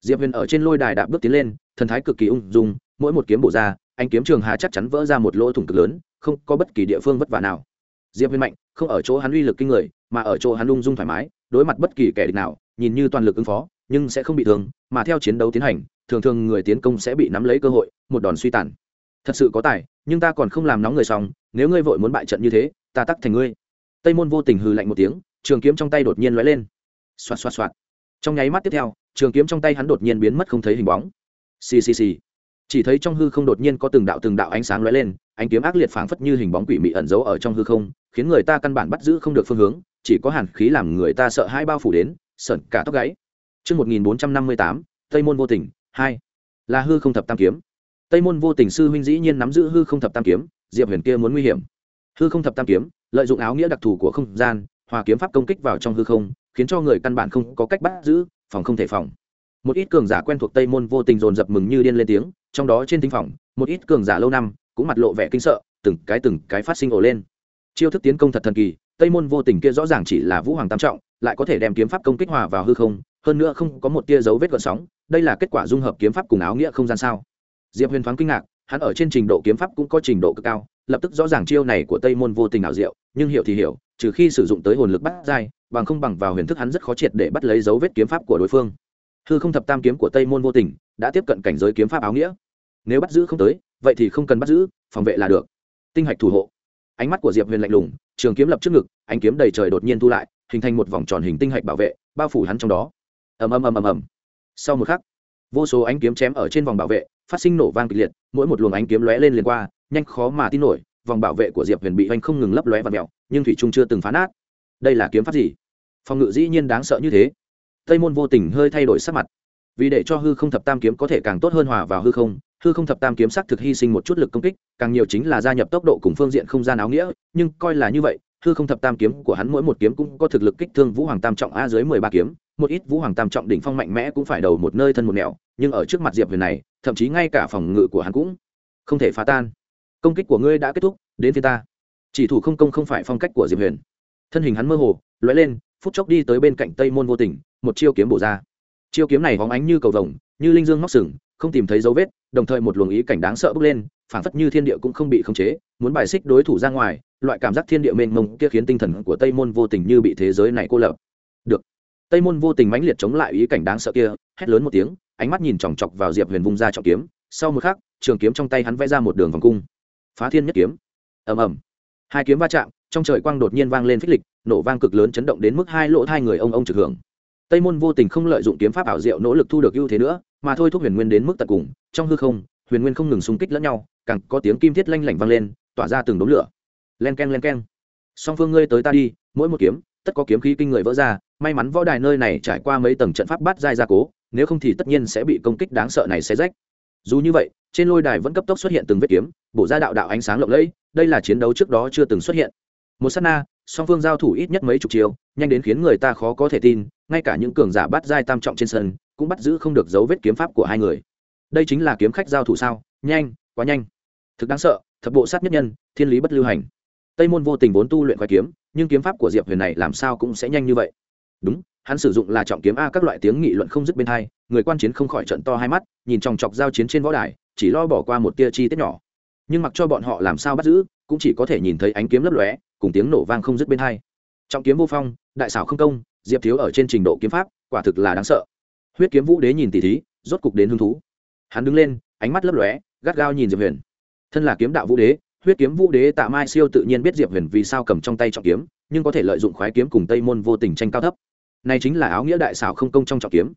Diệp huyền ở trên lôi đài đạp bước tiến lên, thần thái cực kỳ ung dung, mỗi một kiếm bổ ra, anh kiếm trường hà chắc chắn vỡ ra một lỗ thủng cực lớn, không có bất kỳ địa phương vất vả nào. Diệp huyền mạnh, không ở chỗ hắn uy lực kinh người, mà ở chỗ hắn ung dung thoải mái, đối mặt bất kỳ kẻ địch nào, nhìn như toàn lực ứng phó, nhưng sẽ không bị thương, mà theo chiến đấu tiến hành, thường thường người tiến công sẽ bị nắm lấy cơ hội, một đòn suy tàn. Thật sự có tài, nhưng ta còn không làm nóng người xong, nếu ngươi vội muốn bại trận như thế, ta tắc thành ngươi. Tây môn vô tình hừ lạnh một tiếng, trường kiếm trong tay đột nhiên lóe lên. Xoạt xoạt xoạt trong nháy mắt tiếp theo trường kiếm trong tay hắn đột nhiên biến mất không thấy hình bóng xì xì xì chỉ thấy trong hư không đột nhiên có từng đạo từng đạo ánh sáng lóe lên ánh kiếm ác liệt phảng phất như hình bóng quỷ mị ẩn giấu ở trong hư không khiến người ta căn bản bắt giữ không được phương hướng chỉ có hàn khí làm người ta sợ hai bao phủ đến sợn cả tóc gáy Trước 1458, Tây môn vô tình, 2. Là hư không thập tam kiếm. Tây môn vô tình sư huynh dĩ nhiên nắm giữ hư không thập tam kiếm, Diệp Huyền kia muốn nguy hiểm. Hư không thập tam kiếm, lợi dụng áo nghĩa đặc thù của không gian, hòa kiếm pháp công kích vào trong hư không, khiến cho người căn bản không có cách bắt giữ, phòng không thể phòng. một ít cường giả quen thuộc tây môn vô tình dồn dập mừng như điên lên tiếng trong đó trên thính phòng một ít cường giả lâu năm cũng mặt lộ vẻ kinh sợ từng cái từng cái phát sinh ổ lên chiêu thức tiến công thật thần kỳ tây môn vô tình kia rõ ràng chỉ là vũ hoàng tam trọng lại có thể đem kiếm pháp công kích hòa vào hư không hơn nữa không có một tia dấu vết gợn sóng đây là kết quả dung hợp kiếm pháp cùng áo nghĩa không gian sao diệp huyền thoáng kinh ngạc hắn ở trên trình độ kiếm pháp cũng có trình độ cực cao lập tức rõ ràng chiêu này của tây môn vô tình ảo diệu nhưng hiểu thì hiểu trừ khi sử dụng tới hồn lực bắt dai bằng không bằng vào huyền thức hắn rất khó triệt để bắt lấy dấu vết kiếm pháp của đối phương. Hư không thập tam kiếm của tây môn vô tình đã tiếp cận cảnh giới kiếm pháp áo nghĩa. Nếu bắt giữ không tới, vậy thì không cần bắt giữ, phòng vệ là được. Tinh hạch thủ hộ. Ánh mắt của diệp huyền lạnh lùng, trường kiếm lập trước ngực, ánh kiếm đầy trời đột nhiên thu lại, hình thành một vòng tròn hình tinh hạch bảo vệ, bao phủ hắn trong đó. Ầm ầm ầm ầm ầm. Sau một khắc, vô số ánh kiếm chém ở trên vòng bảo vệ, phát sinh nổ vang kịch liệt, mỗi một luồng ánh kiếm lóe lên liền qua, nhanh khó mà tin nổi, vòng bảo vệ của diệp huyền bị oanh không ngừng lấp lóe và mẹo nhưng thủy trung chưa từng phá nát. Đây là kiếm pháp gì? Phòng ngự dĩ nhiên đáng sợ như thế. Tây môn vô tình hơi thay đổi sắc mặt. Vì để cho hư không thập tam kiếm có thể càng tốt hơn hòa vào hư không hư không thập tam kiếm sắc thực hy sinh một chút lực công kích, càng nhiều chính là gia nhập tốc độ cùng phương diện không gian áo nghĩa, nhưng coi là như vậy, hư không thập tam kiếm của hắn mỗi một kiếm cũng có thực lực kích thương vũ hoàng tam trọng a dưới mười ba kiếm, một ít vũ hoàng tam trọng đỉnh phong mạnh mẽ cũng phải đầu một nơi thân một nẻo, nhưng ở trước mặt diệp huyền này, thậm chí ngay cả phòng ngự của hắn cũng không thể phá tan. Công kích của ngươi đã kết thúc, đến phía ta. Chỉ thủ không công không phải phong cách của diệp huyền. Thân hình hắn mơ hồ, lóe lên phút chốc đi tới bên cạnh tây môn vô tình, một chiêu kiếm bổ ra. Chiêu kiếm này hóng ánh như cầu vồng, như linh dương móc sừng, không tìm thấy dấu vết, đồng thời một luồng ý cảnh đáng sợ bước lên phản phất như thiên địa cũng không bị khống chế, muốn bài xích đối thủ ra ngoài, loại cảm giác thiên địa mênh mông kia khiến tinh thần của tây môn vô tình như bị thế giới này cô lập. Được. Tây môn vô tình mãnh liệt chống lại ý cảnh đáng sợ kia, hét lớn một tiếng, ánh mắt nhìn chòng chọc vào diệp huyền vung ra trọng kiếm. Sau một khắc, trường kiếm trong tay hắn vẽ ra một đường vòng cung. Phá thiên nhất kiếm. Ầm ầm. Hai kiếm va chạm trong trời quang đột nhiên vang lên phích lịch, nổ vang cực lớn chấn động đến mức hai lỗ hai người ông ông trực hưởng. Tây môn vô tình không lợi dụng kiếm pháp ảo diệu nỗ lực thu được ưu thế nữa, mà thôi thúc huyền nguyên đến mức tận cùng, trong hư không, huyền nguyên không ngừng xung kích lẫn nhau, càng có tiếng kim thiết lanh lảnh vang lên, tỏa ra từng đống lửa. Len keng len keng. Song phương ngươi tới ta đi, mỗi một kiếm, tất có kiếm khí kinh người vỡ ra, may mắn võ đài nơi này trải qua mấy tầng trận pháp bắt dai gia cố, nếu không thì tất nhiên sẽ bị công kích đáng sợ này xé rách. Dù như vậy, trên lôi đài vẫn cấp tốc xuất hiện từng vết kiếm, bổ ra đạo đạo ánh sáng lộng lẫy, đây là chiến đấu trước đó chưa từng xuất hiện một s á t na, song phương giao thủ ít nhất mấy chục chiều, nhanh đến khiến người ta khó có thể tin, ngay cả những cường giả bắt dai tam trọng trên sân, cũng bắt giữ không được dấu vết kiếm pháp của hai người. Đây chính là kiếm khách giao thủ sao? Nhanh, quá nhanh. Thực đáng sợ, thập bộ sát nhất nhân, thiên lý bất lưu hành. Tây môn vô tình vốn tu luyện khoai kiếm, nhưng kiếm pháp của diệp huyền này làm sao cũng sẽ nhanh như vậy. Đúng, hắn sử dụng là trọng kiếm a các loại tiếng nghị luận không dứt bên hai, người quan chiến không khỏi trận to hai mắt, nhìn chòng chọc giao chiến trên võ đài, chỉ lo bỏ qua một tia chi tiết nhỏ. Nhưng mặc cho bọn họ làm sao bắt giữ, cũng chỉ có thể nhìn thấy ánh kiếm lấp lóe cùng tiếng nổ vang không dứt bên hai. Trọng kiếm vô phong, đại xảo không công, diệp thiếu ở trên trình độ kiếm pháp, quả thực là đáng sợ. Huyết kiếm vũ đế nhìn tỷ thí, rốt cục đến hứng thú. Hắn đứng lên, ánh mắt lấp lóe, gắt gao nhìn diệp huyền. Thân là kiếm đạo vũ đế, huyết kiếm vũ đế tạ mai siêu tự nhiên biết diệp huyền vì sao cầm trong tay trọng kiếm, nhưng có thể lợi dụng khoái kiếm cùng tây môn vô tình tranh cao thấp. Này chính là áo nghĩa đại xảo không công trong trọng kiếm.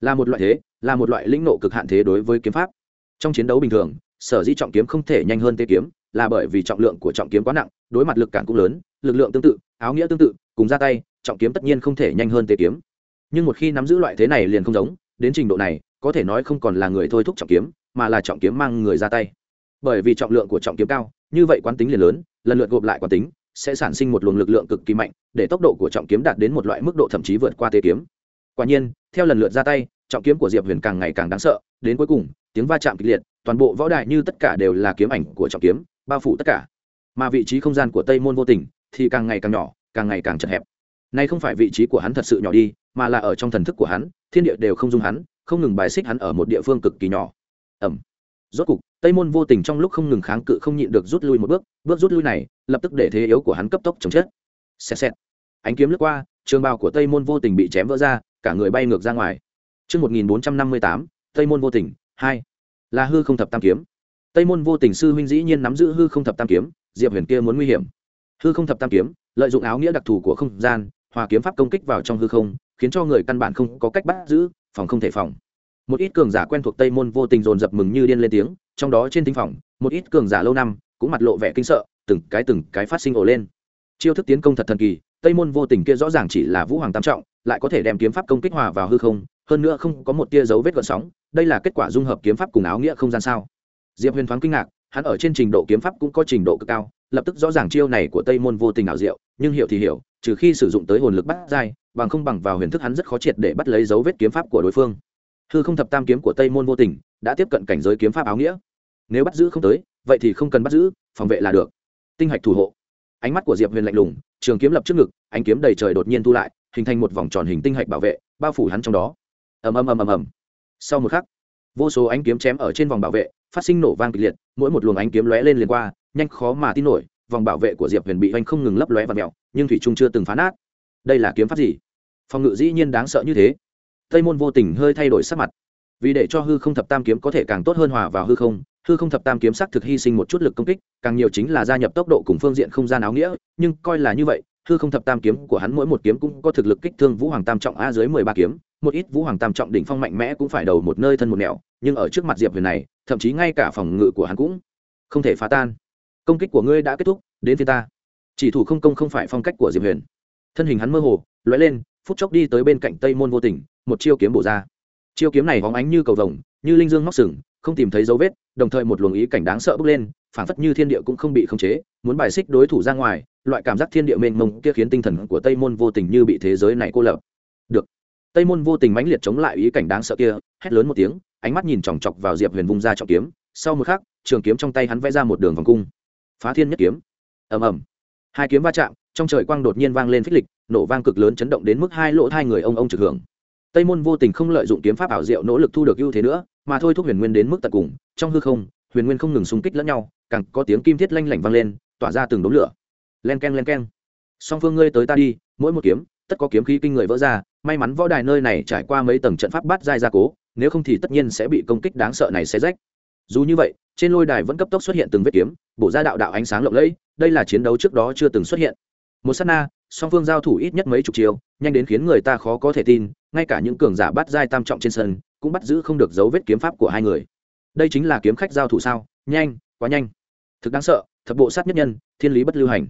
Là một loại thế, là một loại lĩnh nộ cực hạn thế đối với kiếm pháp. Trong chiến đấu bình thường, sở dĩ trọng kiếm không thể nhanh hơn tê kiếm là bởi vì trọng lượng của trọng kiếm quá nặng, đối mặt lực cản cũng lớn, lực lượng tương tự, áo nghĩa tương tự, cùng ra tay, trọng kiếm tất nhiên không thể nhanh hơn tế kiếm. Nhưng một khi nắm giữ loại thế này liền không giống, đến trình độ này, có thể nói không còn là người thôi thúc trọng kiếm, mà là trọng kiếm mang người ra tay. Bởi vì trọng lượng của trọng kiếm cao, như vậy quán tính liền lớn, lần lượt gộp lại quán tính, sẽ sản sinh một luồng lực lượng cực kỳ mạnh, để tốc độ của trọng kiếm đạt đến một loại mức độ thậm chí vượt qua tế kiếm. Quả nhiên, theo lần lượt ra tay, trọng kiếm của diệp huyền càng ngày càng đáng sợ, đến cuối cùng, tiếng va chạm kịch liệt, toàn bộ võ đài như tất cả đều là kiếm ảnh của trọng kiếm bao phủ tất cả. Mà vị trí không gian của tây môn vô tình thì càng ngày càng nhỏ càng ngày càng chật hẹp. Nay không phải vị trí của hắn thật sự nhỏ đi mà là ở trong thần thức của hắn thiên địa đều không dung hắn không ngừng bài xích hắn ở một địa phương cực kỳ nhỏ. Ẩm rốt cục tây môn vô tình trong lúc không ngừng kháng cự không nhịn được rút lui một bước bước rút lui này lập tức để thế yếu của hắn cấp tốc chống chết. Xẹt xẹt. Ánh kiếm lướt qua trường bào của tây môn vô tình bị chém vỡ ra cả người bay ngược ra ngoài. Trước 1458, Tây môn vô tình, 2. Là hư không thập tam kiếm. Tây môn vô tình sư huynh dĩ nhiên nắm giữ hư không thập tam kiếm, Diệp Huyền kia muốn nguy hiểm. Hư không thập tam kiếm, lợi dụng áo nghĩa đặc thù của không gian, hòa kiếm pháp công kích vào trong hư không, khiến cho người căn bản không có cách bắt giữ, phòng không thể phòng. Một ít cường giả quen thuộc Tây môn vô tình dồn dập mừng như điên lên tiếng, trong đó trên thính phòng, một ít cường giả lâu năm cũng mặt lộ vẻ kinh sợ, từng cái từng cái phát sinh ồ lên. Chiêu thức tiến công thật thần kỳ, Tây môn vô tình kia rõ ràng chỉ là vũ hoàng tam trọng, lại có thể đem kiếm pháp công kích hòa vào hư không, hơn nữa không có một tia dấu vết gợn sóng, đây là kết quả dung hợp kiếm pháp cùng áo nghĩa không gian sao? Diệp Huyền thoáng kinh ngạc, hắn ở trên trình độ kiếm pháp cũng có trình độ cực cao, lập tức rõ ràng chiêu này của Tây môn vô tình ảo diệu, nhưng hiểu thì hiểu, trừ khi sử dụng tới hồn lực bắt dai, bằng không bằng vào huyền thức hắn rất khó triệt để bắt lấy dấu vết kiếm pháp của đối phương. Hư không thập tam kiếm của tây môn vô tình đã tiếp cận cảnh giới kiếm pháp áo nghĩa. Nếu bắt giữ không tới vậy thì không cần bắt giữ phòng vệ là được. Tinh hạch thủ hộ. Ánh mắt của diệp huyền lạnh lùng trường kiếm lập trước ngực ánh kiếm đầy trời đột nhiên thu lại hình thành một vòng tròn hình tinh hạch bảo vệ bao phủ hắn trong đó. Ầm ầm ầm ầm ầm. Sau một khắc vô số ánh kiếm chém ở trên vòng bảo vệ phát sinh nổ vang kịch liệt, mỗi một luồng ánh kiếm lóe lên liền qua, nhanh khó mà tin nổi, vòng bảo vệ của diệp huyền bị oanh không ngừng lấp lóe và mẹo nhưng thủy trung chưa từng phá nát. Đây là kiếm pháp gì? Phòng ngự dĩ nhiên đáng sợ như thế. Tây môn vô tình hơi thay đổi sắc mặt. Vì để cho hư không thập tam kiếm có thể càng tốt hơn hòa vào hư không hư không thập tam kiếm sắc thực hy sinh một chút lực công kích, càng nhiều chính là gia nhập tốc độ cùng phương diện không gian áo nghĩa, nhưng coi là như vậy, hư không thập tam kiếm của hắn mỗi một kiếm cũng có thực lực kích thương vũ hoàng tam trọng a dưới mười ba kiếm, một ít vũ hoàng tam trọng đỉnh phong mạnh mẽ cũng phải đầu một nơi thân một nẻo nhưng ở trước mặt diệp huyền này, thậm chí ngay cả phòng ngự của hắn cũng không thể phá tan. Công kích của ngươi đã kết thúc, đến phía ta. Chỉ thủ không công không phải phong cách của diệp huyền. Thân hình hắn mơ hồ, lóe lên, phút chốc đi tới bên cạnh tây môn vô tình, một chiêu kiếm bổ ra. Chiêu kiếm này hóng ánh như cầu vồng, như linh dương móc sừng, không tìm thấy dấu vết, đồng thời một luồng ý cảnh đáng sợ bốc lên, phảng phất như thiên địa cũng không bị khống chế, muốn bài xích đối thủ ra ngoài, loại cảm giác thiên địa mênh mông kia khiến tinh thần của tây môn vô tình như bị thế giới này cô lập. Được. Tây môn vô tình mãnh liệt chống lại ý cảnh đáng sợ kia, hét lớn một tiếng ánh mắt nhìn chòng chọc vào diệp huyền vung ra trọng kiếm, sau một khắc, trường kiếm trong tay hắn vẽ ra một đường vòng cung. Phá thiên nhất kiếm. Ầm ầm. Hai kiếm va chạm, trong trời quang đột nhiên vang lên phích lịch, nổ vang cực lớn chấn động đến mức hai lỗ hai người ông ông trực hưởng. Tây môn vô tình không lợi dụng kiếm pháp ảo diệu nỗ lực thu được ưu thế nữa, mà thôi thúc huyền nguyên đến mức tận cùng. Trong hư không, huyền nguyên không ngừng xung kích lẫn nhau, càng có tiếng kim thiết lanh lảnh vang lên, tỏa ra từng đống lửa. Len k e n len k e n song phương ngươi tới ta đi, mỗi một kiếm, tất có kiếm khí kinh người vỡ ra, may mắn võ đài nơi này trải qua mấy tầng trận pháp bát giai gia cố nếu không thì tất nhiên sẽ bị công kích đáng sợ này xé rách. Dù như vậy, trên lôi đài vẫn cấp tốc xuất hiện từng vết kiếm, bổ ra đạo đạo ánh sáng lộng lẫy, đây là chiến đấu trước đó chưa từng xuất hiện. Một s á t na, song phương giao thủ ít nhất mấy chục chiều, nhanh đến khiến người ta khó có thể tin, ngay cả những cường giả bắt giai tam trọng trên sân, cũng bắt giữ không được dấu vết kiếm pháp của hai người. Đây chính là kiếm khách giao thủ sao? Nhanh, quá nhanh. Thực đáng sợ, thập bộ sát nhất nhân, thiên lý bất lưu hành.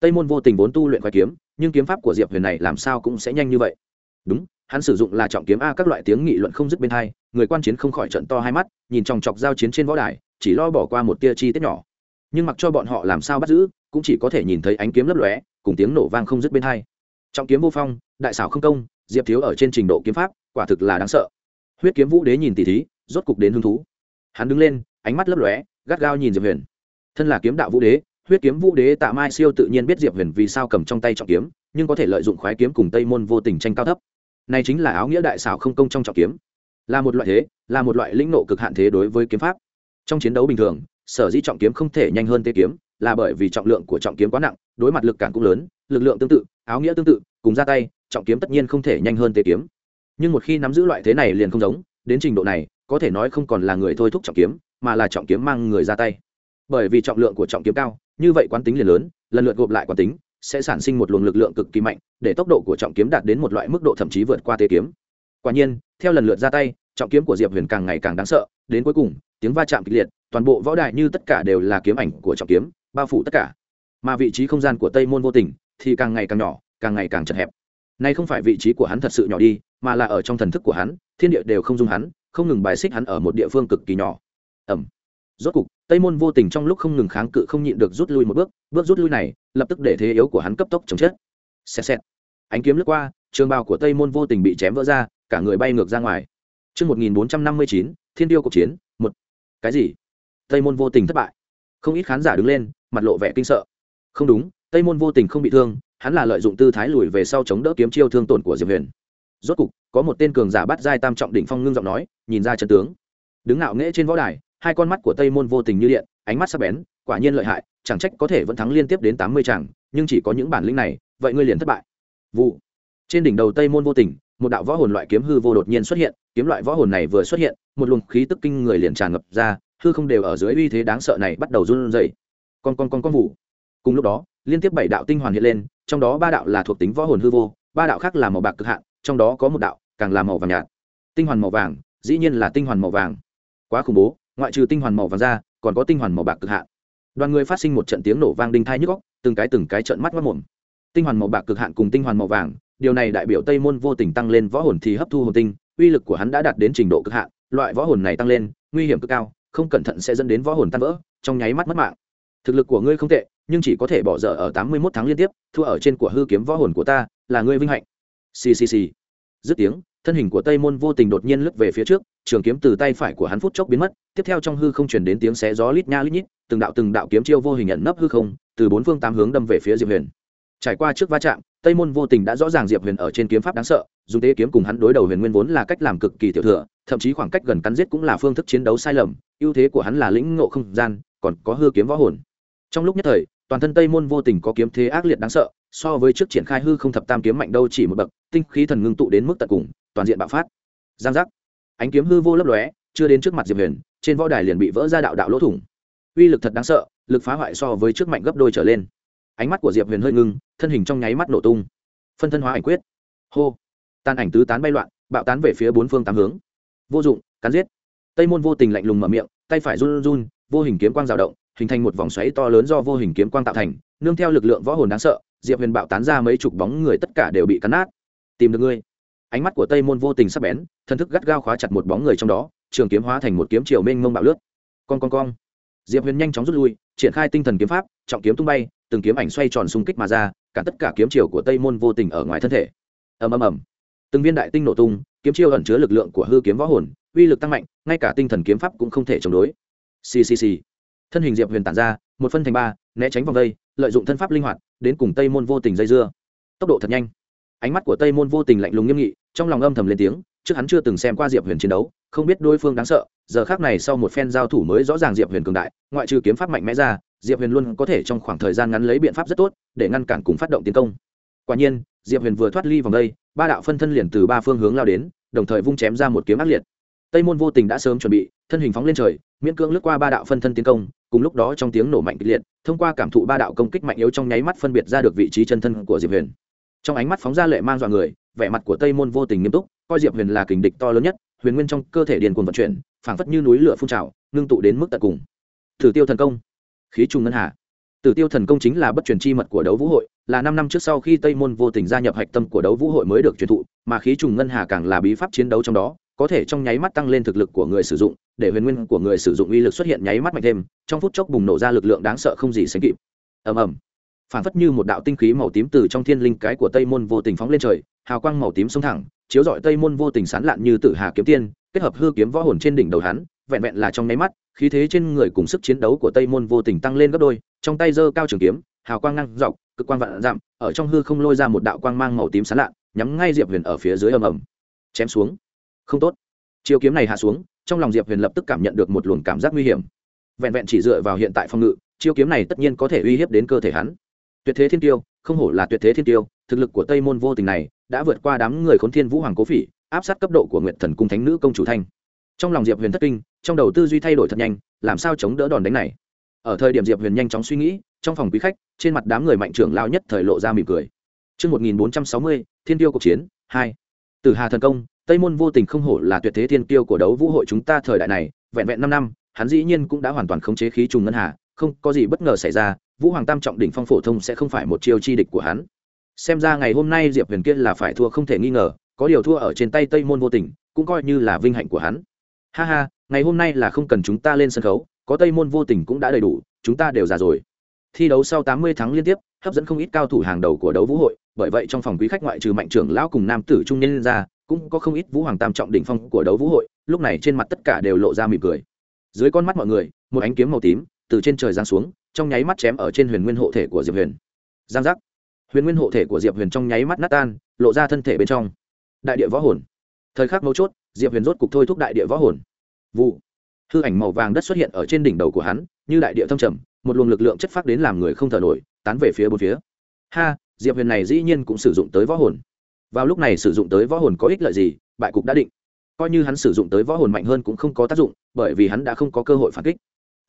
Tây môn vô tình vốn tu luyện khoái kiếm, nhưng kiếm pháp của diệp huyền này làm sao cũng sẽ nhanh như vậy. Đúng hắn sử dụng là trọng kiếm a các loại tiếng nghị luận không dứt bên hai, người quan chiến không khỏi trận to hai mắt, nhìn chòng chọc giao chiến trên võ đài, chỉ lo bỏ qua một tia chi tiết nhỏ. Nhưng mặc cho bọn họ làm sao bắt giữ, cũng chỉ có thể nhìn thấy ánh kiếm lấp lóe, cùng tiếng nổ vang không dứt bên hai. Trọng kiếm vô phong, đại xảo không công, diệp thiếu ở trên trình độ kiếm pháp, quả thực là đáng sợ. Huyết kiếm vũ đế nhìn tỷ thí, rốt cục đến hứng thú. Hắn đứng lên, ánh mắt lấp lóe, gắt gao nhìn diệp huyền. Thân là kiếm đạo vũ đế, huyết kiếm vũ đế tạ mai siêu tự nhiên biết diệp huyền vì sao cầm trong tay trọng kiếm, nhưng có thể lợi dụng khoái kiếm cùng tây môn vô tình tranh cao thấp này chính là áo nghĩa đại xảo không công trong trọng kiếm. Là một loại thế, là một loại lĩnh nộ cực hạn thế đối với kiếm pháp. Trong chiến đấu bình thường, sở dĩ trọng kiếm không thể nhanh hơn tê kiếm, là bởi vì trọng lượng của trọng kiếm quá nặng, đối mặt lực cản cũng lớn, lực lượng tương tự, áo nghĩa tương tự, cùng ra tay, trọng kiếm tất nhiên không thể nhanh hơn tê kiếm. Nhưng một khi nắm giữ loại thế này liền không giống, đến trình độ này, có thể nói không còn là người thôi thúc trọng kiếm, mà là trọng kiếm mang người ra tay. Bởi vì trọng lượng của trọng kiếm cao, như vậy quán tính liền lớn, lần lượt gộp lại quán tính sẽ sản sinh một luồng lực lượng cực kỳ mạnh, để tốc độ của trọng kiếm đạt đến một loại mức độ thậm chí vượt qua tê kiếm. Quả nhiên, theo lần lượt ra tay, trọng kiếm của diệp huyền càng ngày càng đáng sợ, đến cuối cùng, tiếng va chạm kịch liệt, toàn bộ võ đài như tất cả đều là kiếm ảnh của trọng kiếm, bao phủ tất cả. Mà vị trí không gian của tây môn vô tình thì càng ngày càng nhỏ, càng ngày càng chật hẹp. Nay không phải vị trí của hắn thật sự nhỏ đi, mà là ở trong thần thức của hắn, thiên địa đều không dung hắn, không ngừng bài xích hắn ở một địa phương cực kỳ nhỏ. Ẩm rốt cục, tây môn vô tình trong lúc không ngừng kháng cự không nhịn được rút lui một bước bước rút lui này lập tức để thế yếu của hắn cấp tốc chống chết xẹt xẹt ánh kiếm lướt qua trường bào của tây môn vô tình bị chém vỡ ra cả người bay ngược ra ngoài Trước 1459, thiên điêu cuộc chiến, một. Cái gì? Tây môn vô tình thất bại. Không ít khán giả đứng lên, mặt lộ vẻ kinh sợ. Không đúng, Tây môn vô tình không bị thương, hắn là lợi dụng tư thái lùi về sau chống đỡ kiếm chiêu thương tổn của Diệp Huyền. Rốt cục, có một tên cường giả bắt giai tam trọng đỉnh phong ngưng giọng nói, nhìn ra trận tướng. Đứng ngạo nghễ trên võ đài, hai con mắt của Tây môn vô tình như điện, ánh mắt sắc bén, quả nhiên lợi hại, chẳng trách có thể vẫn thắng liên tiếp đến tám mươi chàng, nhưng chỉ có những bản lĩnh này, vậy ngươi liền thất bại. Vụ. Trên đỉnh đầu Tây môn vô tình, một đạo võ hồn loại kiếm hư vô đột nhiên xuất hiện, kiếm loại võ hồn này vừa xuất hiện, một luồng khí tức kinh người liền tràn ngập ra, hư không đều ở dưới uy thế đáng sợ này bắt đầu run rẩy. Con con con con vụ. Cùng lúc đó, liên tiếp bảy đạo tinh hoàn hiện lên, trong đó ba đạo là thuộc tính võ hồn hư vô, ba đạo khác là màu bạc cực hạn, trong đó có một đạo càng là màu vàng nhạt. Tinh hoàn màu vàng, dĩ nhiên là tinh hoàn màu vàng. Quá khủng bố, ngoại trừ tinh hoàn màu vàng ra, còn có tinh hoàn màu bạc cực hạn. Đoàn người phát sinh một trận tiếng nổ vang đinh thai nhức óc, từng cái từng cái trợn mắt mắt mồm. Tinh hoàn màu bạc cực hạn cùng tinh hoàn màu vàng, điều này đại biểu Tây môn vô tình tăng lên võ hồn thì hấp thu hồn tinh, uy lực của hắn đã đạt đến trình độ cực hạn, loại võ hồn này tăng lên, nguy hiểm cực cao, không cẩn thận sẽ dẫn đến võ hồn tan vỡ, trong nháy mắt mất mạng. Thực lực của ngươi không tệ, nhưng chỉ có thể bỏ dở ở tám mươi mốt tháng liên tiếp, thua ở trên của hư kiếm võ hồn của ta, là ngươi vinh hạnh. ccc dứt tiếng thân hình của tây môn vô tình đột nhiên lướt về phía trước trường kiếm từ tay phải của hắn phút chốc biến mất, tiếp theo trong hư không chuyển đến tiếng xé gió lít nha lít nhít, từng đạo từng đạo kiếm chiêu vô hình nhận nấp hư không, từ bốn phương tám hướng đâm về phía diệp huyền. Trải qua trước va chạm, tây môn vô tình đã rõ ràng diệp huyền ở trên kiếm pháp đáng sợ, dùng tế kiếm cùng hắn đối đầu huyền nguyên vốn là cách làm cực kỳ tiểu thừa, thậm chí khoảng cách gần cắn giết cũng là phương thức chiến đấu sai lầm, ưu thế của hắn là lĩnh ngộ không gian, còn có hư kiếm võ hồn. Trong lúc nhất thời, toàn thân tây môn vô tình có kiếm thế ác liệt đáng sợ, so với trước triển khai hư không thập tam kiếm mạnh đâu chỉ một bậc, tinh khí thần ngưng tụ đến mức tận cùng, toàn diện bạo phát. Giang giác ánh kiếm hư vô lấp lóe, chưa đến trước mặt diệp huyền, trên võ đài liền bị vỡ ra đạo đạo lỗ thủng. Uy lực thật đáng sợ, lực phá hoại so với trước mạnh gấp đôi trở lên. Ánh mắt của diệp huyền hơi ngưng, thân hình trong nháy mắt nổ tung. Phân thân hóa ảnh quyết. Hô. Tàn ảnh tứ tán bay loạn, bạo tán về phía bốn phương tám hướng. Vô dụng, cắn giết. Tây môn vô tình lạnh lùng mở miệng, tay phải run run vô hình kiếm quang rào động, hình thành một vòng xoáy to lớn do vô hình kiếm quang tạo thành, nương theo lực lượng võ hồn đáng sợ, diệp huyền bạo tán ra mấy chục bóng người tất cả đều bị cắn nát. Tìm được ngươi ánh mắt của tây môn vô tình sắp bén, thân thức gắt gao khóa chặt một bóng người trong đó, trường kiếm hóa thành một kiếm chiều mênh mông bạo lướt. Con con con diệp huyền nhanh chóng rút lui, triển khai tinh thần kiếm pháp, trọng kiếm tung bay, từng kiếm ảnh xoay tròn xung kích mà ra, cả tất cả kiếm chiều của tây môn vô tình ở ngoài thân thể. Ầm ầm ầm. Từng viên đại tinh nổ tung, kiếm chiêu ẩn chứa lực lượng của hư kiếm võ hồn, uy lực tăng mạnh, ngay cả tinh thần kiếm pháp cũng không thể chống đối. Ccc thân hình diệp huyền tản ra, một phân thành ba, né tránh vòng vây, lợi dụng thân pháp linh hoạt, đến cùng tây môn vô tình dây dưa. Tốc độ thật nhanh ánh mắt của tây môn vô tình lạnh lùng nghiêm nghị, trong lòng âm thầm lên tiếng, trước hắn chưa từng xem qua diệp huyền chiến đấu, không biết đối phương đáng sợ, giờ khác này sau một phen giao thủ mới rõ ràng diệp huyền cường đại, ngoại trừ kiếm pháp mạnh mẽ ra, diệp huyền luôn có thể trong khoảng thời gian ngắn lấy biện pháp rất tốt, để ngăn cản cùng phát động tiến công. Quả nhiên, diệp huyền vừa thoát ly vòng đây, ba đạo phân thân liền từ ba phương hướng lao đến, đồng thời vung chém ra một kiếm ác liệt. Tây môn vô tình đã sớm chuẩn bị, thân hình phóng lên trời, miễn cưỡng lướt qua ba đạo phân thân tiến công, cùng lúc đó trong tiếng nổ mạnh kịch liệt, thông qua cảm thụ ba đạo công kích mạnh yếu trong nháy mắt phân biệt ra được vị trí chân thân của diệp huyền trong ánh mắt phóng ra lệ mang dọa người, vẻ mặt của tây môn vô tình nghiêm túc, coi diệp huyền là kình địch to lớn nhất, huyền nguyên trong cơ thể điền cuồng vận chuyển, phảng phất như núi lửa phun trào, ngưng tụ đến mức tận cùng. Tử tiêu thần công. Khí trùng ngân hà. Tử tiêu thần công chính là bất truyền chi mật của đấu vũ hội, là năm năm trước sau khi tây môn vô tình gia nhập hạch tâm của đấu vũ hội mới được truyền thụ, mà khí trùng ngân hà càng là bí pháp chiến đấu trong đó, có thể trong nháy mắt tăng lên thực lực của người sử dụng, để huyền nguyên của người sử dụng uy lực xuất hiện nháy mắt mạnh thêm, trong phút chốc bùng nổ ra lực lượng đáng sợ không gì sánh kịp. Ầm ầm phản phất như một đạo tinh khí màu tím từ trong thiên linh cái của tây môn vô tình phóng lên trời, hào quang màu tím sông thẳng, chiếu rọi tây môn vô tình sán lạn như tử hà kiếm tiên, kết hợp hư kiếm võ hồn trên đỉnh đầu hắn, vẹn vẹn là trong nháy mắt, khí thế trên người cùng sức chiến đấu của tây môn vô tình tăng lên gấp đôi, trong tay giơ cao trường kiếm, hào quang ngang dọc, cực quang vạn dặm, ở trong hư không lôi ra một đạo quang mang màu tím sán lạn, nhắm ngay diệp huyền ở phía dưới ầm ầm, chém xuống. Không tốt. Chiêu kiếm này hạ xuống, trong lòng diệp huyền lập tức cảm nhận được một luồng cảm giác nguy hiểm. Vẹn vẹn chỉ dựa vào hiện tại phong ngự, chiêu kiếm này tất nhiên có thể uy hiếp đến cơ thể hắn tuyệt thế thiên tiêu không hổ là tuyệt thế thiên tiêu thực lực của tây môn vô tình này đã vượt qua đám người khốn thiên vũ hoàng cố phỉ áp sát cấp độ của nguyện thần cung thánh nữ công chủ thanh. Trong lòng diệp huyền thất kinh trong đầu tư duy thay đổi thật nhanh làm sao chống đỡ đòn đánh này? Ở thời điểm diệp huyền nhanh chóng suy nghĩ trong phòng quý khách trên mặt đám người mạnh trưởng lao nhất thời lộ ra mỉm cười. Trước 1460, thiên tiêu cuộc chiến, 2. Từ Hà thần công, Tây môn vô tình không hổ là tuyệt thế thiên tiêu của đấu vũ hội chúng ta thời đại này, vẹn vẹn năm năm, hắn dĩ nhiên cũng đã hoàn toàn khống chế khí trùng ngân hà, không có gì bất ngờ xảy ra, Vũ Hoàng Tam trọng đỉnh phong phổ thông sẽ không phải một chiêu chi địch của hắn. Xem ra ngày hôm nay Diệp Huyền kia là phải thua không thể nghi ngờ, có điều thua ở trên tay Tây môn vô tình, cũng coi như là vinh hạnh của hắn. Ha ha, ngày hôm nay là không cần chúng ta lên sân khấu, có Tây môn vô tình cũng đã đầy đủ, chúng ta đều già rồi. Thi đấu sau 80 tháng liên tiếp, hấp dẫn không ít cao thủ hàng đầu của đấu vũ hội, bởi vậy trong phòng quý khách ngoại trừ mạnh trưởng lão cùng nam tử trung niên ra, cũng có không ít vũ hoàng tam trọng đỉnh phong của đấu vũ hội lúc này trên mặt tất cả đều lộ ra mỉm cười dưới con mắt mọi người một ánh kiếm màu tím từ trên trời giáng xuống, trong nháy mắt chém ở trên huyền nguyên hộ thể của diệp huyền. Giang giác. Huyền nguyên hộ thể của diệp huyền trong nháy mắt nát tan, lộ ra thân thể bên trong. Đại địa võ hồn. Thời khắc mấu chốt, diệp huyền rốt cục thôi thúc đại địa võ hồn. Vụ. Hư ảnh màu vàng đất xuất hiện ở trên đỉnh đầu của hắn, như đại địa thâm trầm, một luồng lực lượng chất phát đến làm người không thở nổi, tán về phía bốn phía. Ha, diệp huyền này dĩ nhiên cũng sử dụng tới võ hồn. Vào lúc này sử dụng tới võ hồn có ích lợi gì, bại cục đã định. Coi như hắn sử dụng tới võ hồn mạnh hơn cũng không có tác dụng, bởi vì hắn đã không có cơ hội phản kích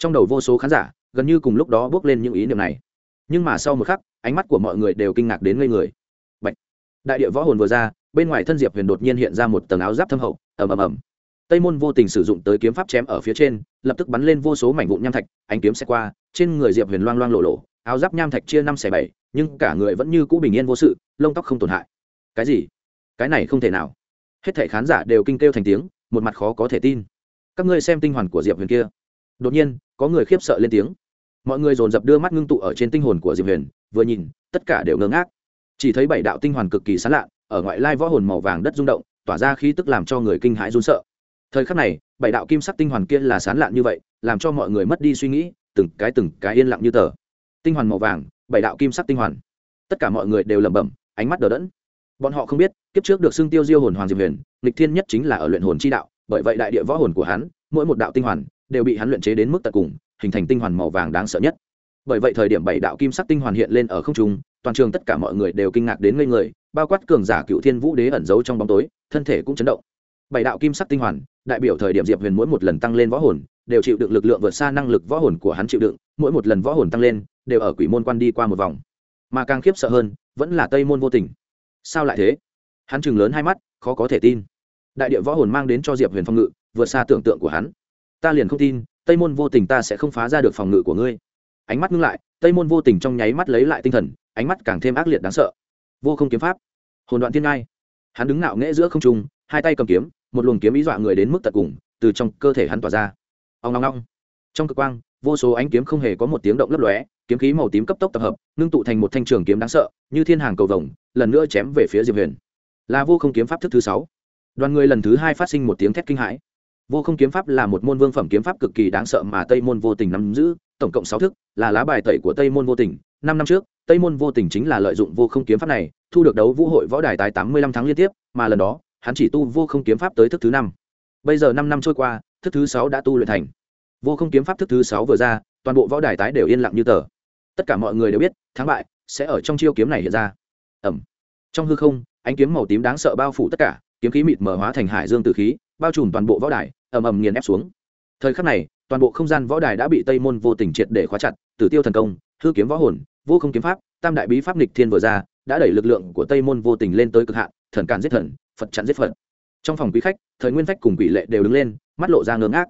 trong đầu vô số khán giả gần như cùng lúc đó bước lên những ý niệm này. Nhưng mà sau một khắc, ánh mắt của mọi người đều kinh ngạc đến ngây người. Bạch. đại địa võ hồn vừa ra, bên ngoài thân diệp huyền đột nhiên hiện ra một tầng áo giáp thâm hậu, ầm ầm ầm. Tây môn vô tình sử dụng tới kiếm pháp chém ở phía trên, lập tức bắn lên vô số mảnh vụn nham thạch, ánh kiếm sẽ qua, trên người diệp huyền loang loang lộ lộ, áo giáp nham thạch chia năm xẻ bảy, nhưng cả người vẫn như cũ bình yên vô sự, lông tóc không tổn hại. Cái gì? Cái này không thể nào. Hết thể khán giả đều kinh kêu thành tiếng, một mặt khó có thể tin. Các ngươi xem tinh hoàn của diệp huyền kia đột nhiên, có người khiếp sợ lên tiếng. Mọi người dồn dập đưa mắt ngưng tụ ở trên tinh hồn của diệp huyền, vừa nhìn, tất cả đều ngơ ngác. Chỉ thấy bảy đạo tinh hoàn cực kỳ sán lạ, ở ngoại lai võ hồn màu vàng đất rung động, tỏa ra khí tức làm cho người kinh hãi run sợ. Thời khắc này, bảy đạo kim sắc tinh hoàn kia là sán lạn như vậy, làm cho mọi người mất đi suy nghĩ, từng cái từng cái yên lặng như tờ. Tinh hoàn màu vàng, bảy đạo kim sắc tinh hoàn. Tất cả mọi người đều lẩm bẩm, ánh mắt đờ đẫn. Bọn họ không biết, kiếp trước được xưng tiêu diêu hồn hoàng diệp huyền lịch thiên nhất chính là ở luyện hồn chi đạo, bởi vậy đại địa võ hồn của hắn, mỗi một đạo tinh hoàn đều bị hắn luyện chế đến mức tận cùng, hình thành tinh hoàn màu vàng đáng sợ nhất. Bởi vậy thời điểm bảy đạo kim sắc tinh hoàn hiện lên ở không trung, toàn trường tất cả mọi người đều kinh ngạc đến ngây người, bao quát cường giả cựu thiên vũ đế ẩn giấu trong bóng tối, thân thể cũng chấn động. Bảy đạo kim sắc tinh hoàn, đại biểu thời điểm diệp huyền mỗi một lần tăng lên võ hồn, đều chịu đựng lực lượng vượt xa năng lực võ hồn của hắn chịu đựng, mỗi một lần võ hồn tăng lên, đều ở quỷ môn quan đi qua một vòng. Mà càng khiếp sợ hơn, vẫn là tây môn vô tình. Sao lại thế? Hắn chừng lớn hai mắt, khó có thể tin. Đại địa võ hồn mang đến cho diệp huyền phong ngự, vượt xa tưởng tượng của hắn ta liền không tin, tây môn vô tình ta sẽ không phá ra được phòng ngự của ngươi. Ánh mắt ngưng lại, tây môn vô tình trong nháy mắt lấy lại tinh thần, ánh mắt càng thêm ác liệt đáng sợ. Vô không kiếm pháp. Hồn đoạn thiên ngai. Hắn đứng ngạo nghễ giữa không trung, hai tay cầm kiếm, một luồng kiếm ý dọa người đến mức tận cùng, từ trong cơ thể hắn tỏa ra. Ông long long trong cực quang, vô số ánh kiếm không hề có một tiếng động lấp lóe, kiếm khí màu tím cấp tốc tập hợp, ngưng tụ thành một thanh trường kiếm đáng sợ, như thiên hàng cầu vồng, lần nữa chém về phía diệp huyền. Là vô không kiếm pháp thức thứ sáu. Đoàn người lần thứ hai phát sinh một tiếng thét kinh hãi vô không kiếm pháp là một môn vương phẩm kiếm pháp cực kỳ đáng sợ mà tây môn vô tình nắm giữ, tổng cộng sáu thức, là lá bài tẩy của tây môn vô tình, năm năm trước, tây môn vô tình chính là lợi dụng vô không kiếm pháp này, thu được đấu vũ hội võ đài tái tám mươi lăm tháng liên tiếp, mà lần đó, hắn chỉ tu vô không kiếm pháp tới thức thứ năm. Bây giờ năm năm trôi qua, thức thứ sáu đã tu luyện thành. Vô không kiếm pháp thức thứ sáu vừa ra, toàn bộ võ đài tái đều yên lặng như tờ. Tất cả mọi người đều biết, thắng bại sẽ ở trong chiêu kiếm này hiện ra. Ẩm. Trong hư không, ánh kiếm màu tím đáng sợ bao phủ tất cả, kiếm khí mịt mở hóa thành hải dương từ khí, bao trùm toàn bộ võ đài ầm ầm nghiền ép xuống. Thời khắc này, toàn bộ không gian võ đài đã bị tây môn vô tình triệt để khóa chặt, tử tiêu thần công, hư kiếm võ hồn, vô không kiếm pháp, tam đại bí pháp nghịch thiên vừa ra, đã đẩy lực lượng của tây môn vô tình lên tới cực hạn, thần càn giết thần, phật chặn giết phật. Trong phòng quý khách, thời nguyên phách cùng quỷ lệ đều đứng lên, mắt lộ ra ngơ ngác.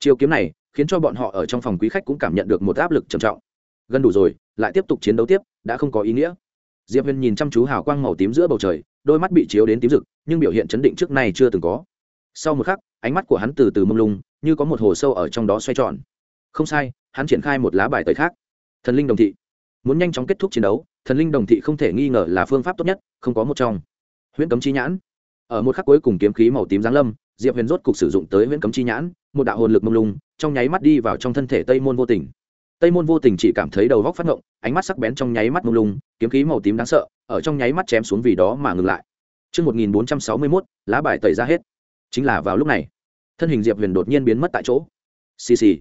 Chiêu kiếm này khiến cho bọn họ ở trong phòng quý khách cũng cảm nhận được một áp lực trầm trọng. Gần đủ rồi, lại tiếp tục chiến đấu tiếp, đã không có ý nghĩa. Diệp huyền nhìn chăm chú hào quang màu tím giữa bầu trời, đôi mắt bị chiếu đến tím rực, nhưng biểu hiện chấn định trước nay chưa từng có sau một khắc ánh mắt của hắn từ từ mông lung như có một hồ sâu ở trong đó xoay tròn. Không sai hắn triển khai một lá bài tới khác. Thần linh đồng thị. Muốn nhanh chóng kết thúc chiến đấu thần linh đồng thị không thể nghi ngờ là phương pháp tốt nhất không có một trong. Huyễn cấm chi nhãn. Ở một khắc cuối cùng kiếm khí màu tím giáng lâm diệp huyền rốt cục sử dụng tới huyễn cấm chi nhãn một đạo hồn lực mông lung trong nháy mắt đi vào trong thân thể tây môn vô tình. Tây môn vô tình chỉ cảm thấy đầu góc phát ngộng ánh mắt sắc bén trong nháy mắt mông lung kiếm khí màu tím đáng sợ ở trong nháy mắt chém xuống vì đó mà ngừng lại. Trước 1461, lá bài tẩy ra hết. Chính là vào lúc này, thân hình Diệp Huyền đột nhiên biến mất tại chỗ. Xì xì.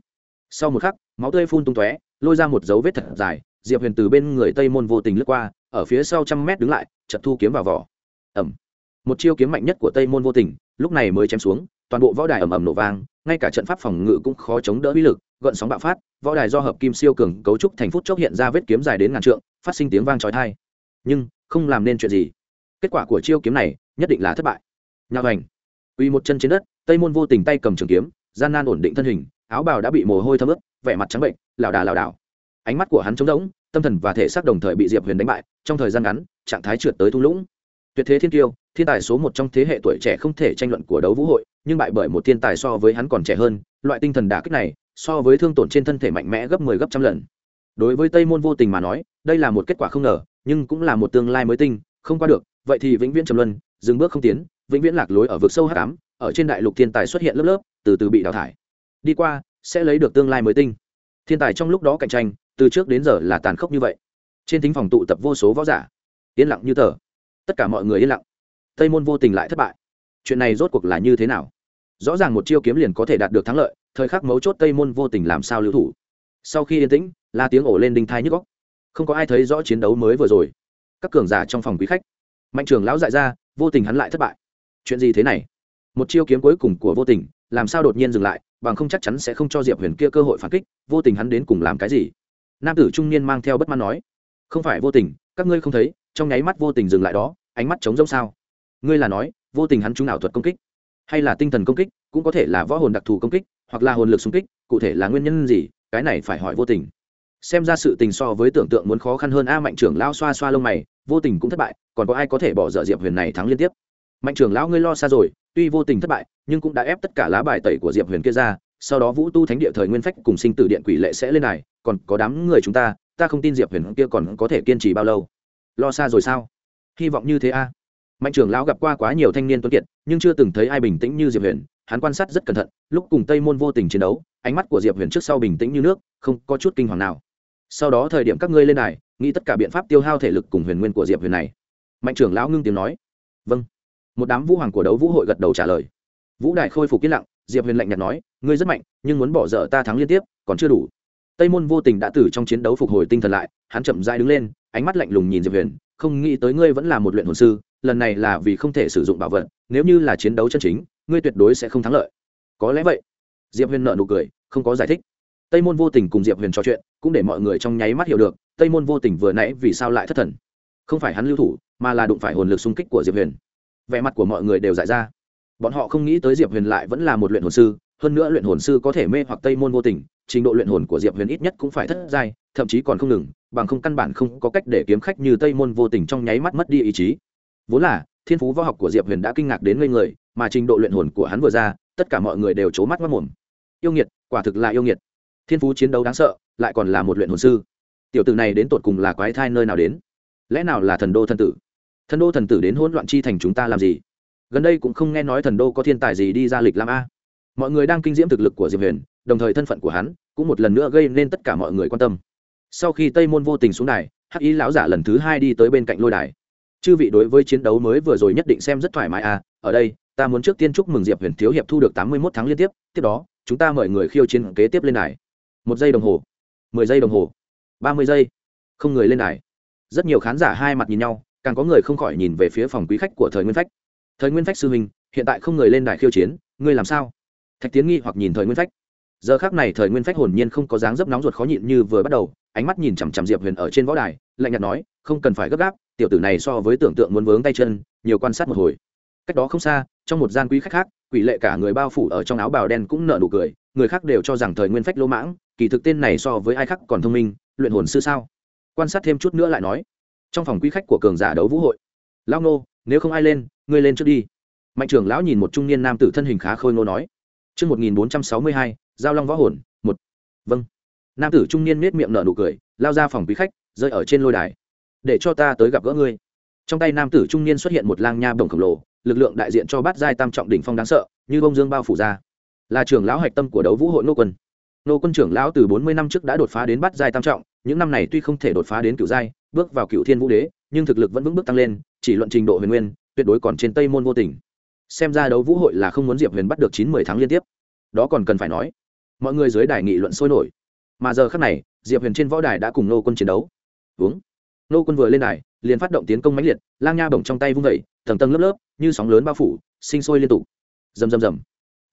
Sau một khắc, máu tươi phun tung tóe, lôi ra một dấu vết thật dài, Diệp Huyền từ bên người Tây Môn vô tình lướt qua, ở phía sau trăm mét đứng lại, chợt thu kiếm vào vỏ. Ầm. Một chiêu kiếm mạnh nhất của Tây Môn vô tình, lúc này mới chém xuống, toàn bộ võ đài ầm ầm nổ vang, ngay cả trận pháp phòng ngự cũng khó chống đỡ uy lực, gợn sóng bạo phát, võ đài do hợp kim siêu cường cấu trúc thành phút chốc hiện ra vết kiếm dài đến ngàn trượng, phát sinh tiếng vang chói tai. Nhưng, không làm nên chuyện gì. Kết quả của chiêu kiếm này, nhất định là thất bại. Nhà hoành Quỳ một chân trên đất, Tây Môn vô tình tay cầm trường kiếm, gian nan ổn định thân hình, áo bào đã bị mồ hôi thấm ướt, vẻ mặt trắng bệnh, lảo đà lảo đảo. Ánh mắt của hắn trống rỗng, tâm thần và thể xác đồng thời bị Diệp Huyền đánh bại, trong thời gian ngắn, trạng thái trượt tới thung lũng. Tuyệt thế thiên tiêu, thiên tài số một trong thế hệ tuổi trẻ không thể tranh luận của đấu vũ hội, nhưng bại bởi một thiên tài so với hắn còn trẻ hơn, loại tinh thần đả kích này, so với thương tổn trên thân thể mạnh mẽ gấp 10 gấp trăm lần. Đối với Tây Môn vô tình mà nói, đây là một kết quả không ngờ, nhưng cũng là một tương lai mới tinh, không qua được, vậy thì vĩnh viễn trầm luân, dừng bước không tiến, vĩnh viễn lạc lối ở vực sâu hắc ám, ở trên đại lục thiên tài xuất hiện lớp lớp, từ từ bị đào thải. Đi qua, sẽ lấy được tương lai mới tinh. Thiên tài trong lúc đó cạnh tranh, từ trước đến giờ là tàn khốc như vậy. Trên thính phòng tụ tập vô số võ giả, yên lặng như tờ. Tất cả mọi người yên lặng. Tây môn vô tình lại thất bại. Chuyện này rốt cuộc là như thế nào? Rõ ràng một chiêu kiếm liền có thể đạt được thắng lợi, thời khắc mấu chốt Tây môn vô tình làm sao lưu thủ? Sau khi yên tĩnh, la tiếng ổ lên đinh thai nhức óc. Không có ai thấy rõ chiến đấu mới vừa rồi. Các cường giả trong phòng quý khách, mạnh trường lão dại ra, vô tình hắn lại thất bại. Chuyện gì thế này? Một chiêu kiếm cuối cùng của vô tình, làm sao đột nhiên dừng lại, bằng không chắc chắn sẽ không cho Diệp Huyền kia cơ hội phản kích, vô tình hắn đến cùng làm cái gì? Nam tử trung niên mang theo bất mãn nói, không phải vô tình, các ngươi không thấy, trong nháy mắt vô tình dừng lại đó, ánh mắt trống rỗng sao? Ngươi là nói, vô tình hắn chúng nào thuật công kích, hay là tinh thần công kích, cũng có thể là võ hồn đặc thù công kích, hoặc là hồn lực xung kích, cụ thể là nguyên nhân gì, cái này phải hỏi vô tình xem ra sự tình so với tưởng tượng muốn khó khăn hơn. A, mạnh trưởng lão xoa xoa lông mày, vô tình cũng thất bại, còn có ai có thể bỏ dở diệp huyền này thắng liên tiếp? Mạnh trưởng lão, ngươi lo xa rồi, tuy vô tình thất bại, nhưng cũng đã ép tất cả lá bài tẩy của diệp huyền kia ra, sau đó vũ tu thánh địa thời nguyên phách cùng sinh tử điện quỷ lệ sẽ lên này, còn có đám người chúng ta ta không tin diệp huyền kia còn có thể kiên trì bao lâu. Lo xa rồi sao? Hy vọng như thế a. Mạnh trưởng lão gặp qua quá nhiều thanh niên tuấn kiệt, nhưng chưa từng thấy ai bình tĩnh như diệp huyền, hắn quan sát rất cẩn thận, lúc cùng tây môn vô tình chiến đấu, ánh mắt của diệp huyền trước sau bình tĩnh như nước, không có chút kinh hoàng nào sau đó thời điểm các ngươi lên đài, nghĩ tất cả biện pháp tiêu hao thể lực cùng huyền nguyên của diệp huyền này. Mạnh trưởng lão ngưng tiếng nói. Vâng. Một đám vũ hoàng của đấu vũ hội gật đầu trả lời. Vũ đài khôi phục yên lặng, diệp huyền lạnh nhạt nói, ngươi rất mạnh, nhưng muốn bỏ dở ta thắng liên tiếp, còn chưa đủ. Tây môn vô tình đã từ trong chiến đấu phục hồi tinh thần lại, hắn chậm dai đứng lên, ánh mắt lạnh lùng nhìn diệp huyền, không nghĩ tới ngươi vẫn là một luyện hồn sư, lần này là vì không thể sử dụng bảo vật, nếu như là chiến đấu chân chính, ngươi tuyệt đối sẽ không thắng lợi. Có lẽ vậy. Diệp huyền nợ nụ cười, không có giải thích tây môn vô tình cùng diệp huyền trò chuyện, cũng để mọi người trong nháy mắt hiểu được, tây môn vô tình vừa nãy vì sao lại thất thần. Không phải hắn lưu thủ, mà là đụng phải hồn lực xung kích của diệp huyền. Vẻ mặt của mọi người đều giải ra. Bọn họ không nghĩ tới diệp huyền lại vẫn là một luyện hồn sư, hơn nữa luyện hồn sư có thể mê hoặc tây môn vô tình, trình độ luyện hồn của diệp huyền ít nhất cũng phải thất giai, thậm chí còn không ngừng, bằng không căn bản không có cách để kiếm khách như tây môn vô tình trong nháy mắt mất đi ý chí. Vốn là, thiên phú võ học của diệp huyền đã kinh ngạc đến ngây người, mà trình độ luyện hồn của hắn vừa ra, tất cả mọi người đều c h ố mắt mất mồm. Yêu nghiệt, quả thực là yêu nghiệt thiên phú chiến đấu đáng sợ, lại còn là một luyện hồn sư. Tiểu tử này đến tột cùng là quái thai nơi nào đến? Lẽ nào là thần đô thần tử? Thần đô thần tử đến hỗn loạn chi thành chúng ta làm gì? Gần đây cũng không nghe nói thần đô có thiên tài gì đi ra lịch làm a. Mọi người đang kinh diễm thực lực của diệp huyền, đồng thời thân phận của hắn cũng một lần nữa gây nên tất cả mọi người quan tâm. Sau khi tây môn vô tình xuống đài, hắc ý lão giả lần thứ hai đi tới bên cạnh lôi đài. Chư vị đối với chiến đấu mới vừa rồi nhất định xem rất thoải mái à ở đây, ta muốn trước tiên chúc mừng diệp huyền thiếu hiệp thu được tám mươi mốt tháng liên tiếp tiếp đó, chúng ta mời người khiêu chiến kế tiếp lên đài một giây đồng hồ, mười giây đồng hồ, ba mươi giây, không người lên đài. Rất nhiều khán giả hai mặt nhìn nhau, càng có người không khỏi nhìn về phía phòng quý khách của thời nguyên phách. Thời nguyên phách sư huynh, hiện tại không người lên đài khiêu chiến, ngươi làm sao? Thạch tiến nghi hoặc nhìn thời nguyên phách. Giờ khác này thời nguyên phách hồn nhiên không có dáng dấp nóng ruột khó nhịn như vừa bắt đầu, ánh mắt nhìn chằm chằm diệp huyền ở trên võ đài, lạnh nhạt nói, không cần phải gấp gáp, tiểu tử này so với tưởng tượng muốn vướng tay chân, nhiều quan sát một hồi. Cách đó không xa, trong một gian quý khách khác, quỷ lệ cả người bao phủ ở trong áo bào đen cũng nợ nụ cười người khác đều cho rằng thời nguyên phách lỗ mãng kỳ thực tên này so với ai khác còn thông minh luyện hồn sư sao quan sát thêm chút nữa lại nói trong phòng quý khách của cường giả đấu vũ hội lão nô nếu không ai lên ngươi lên trước đi mạnh trưởng lão nhìn một trung niên nam tử thân hình khá khôi ngô nói Trước 1462, Giao Long Võ Hồn, một. Vâng. Nam tử trung niên nết miệng nở nụ cười, lao ra phòng quý khách, rơi ở trên lôi đài. Để cho ta tới gặp gỡ ngươi. Trong tay nam tử trung niên xuất hiện một lang nha bổng khổng lồ, lực lượng đại diện cho bát giai tam trọng đỉnh phong đáng sợ, như bông dương bao phủ ra. Là trưởng lão hạch tâm của đấu vũ hội nô quân. Nô quân trưởng lão từ 40 năm trước đã đột phá đến bát giai tam trọng, những năm này tuy không thể đột phá đến cửu giai, bước vào cửu thiên vũ đế, nhưng thực lực vẫn vững bước tăng lên, chỉ luận trình độ huyền nguyên, tuyệt đối còn trên tây môn vô tình. Xem ra đấu vũ hội là không muốn diệp huyền bắt được chín mười tháng liên tiếp. Đó còn cần phải nói. Mọi người dưới đài nghị luận sôi nổi. Mà giờ khác này diệp huyền trên võ đài đã cùng nô quân chiến đấu. Uống nô quân vừa lên đài liền phát động tiến công mãnh liệt lang nha bổng trong tay vung vẩy tầng tầng lớp lớp như sóng lớn bao phủ sinh sôi liên tục. Rầm rầm rầm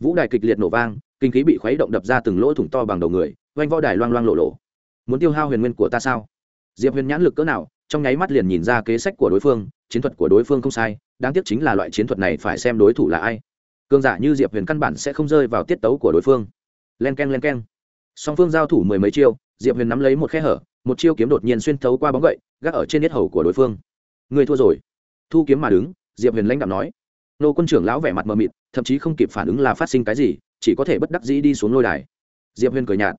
vũ đài kịch liệt nổ vang, kinh khí bị khuấy động đập ra từng lỗ thủng to bằng đầu người, oanh võ đài loang loang lộ lộ. Muốn tiêu hao huyền nguyên của ta sao? Diệp huyền nhãn lực cỡ nào, trong nháy mắt liền nhìn ra kế sách của đối phương, chiến thuật của đối phương không sai, đáng tiếc chính là loại chiến thuật này phải xem đối thủ là ai. Cương giả như diệp huyền căn bản sẽ không rơi vào tiết tấu của đối phương. Len k e n len k e n song phương giao thủ mười mấy chiêu, diệp huyền nắm lấy một khe hở, một chiêu kiếm đột nhiên xuyên thấu qua bóng gậy, gác ở trên nết hầu của đối phương. Người thua rồi. Thu kiếm mà đứng, diệp huyền lãnh đạo nói nô quân trưởng lão vẻ mặt mờ mịt, thậm chí không kịp phản ứng là phát sinh cái gì, chỉ có thể bất đắc dĩ đi xuống lôi đài. Diệp Huyên cười nhạt.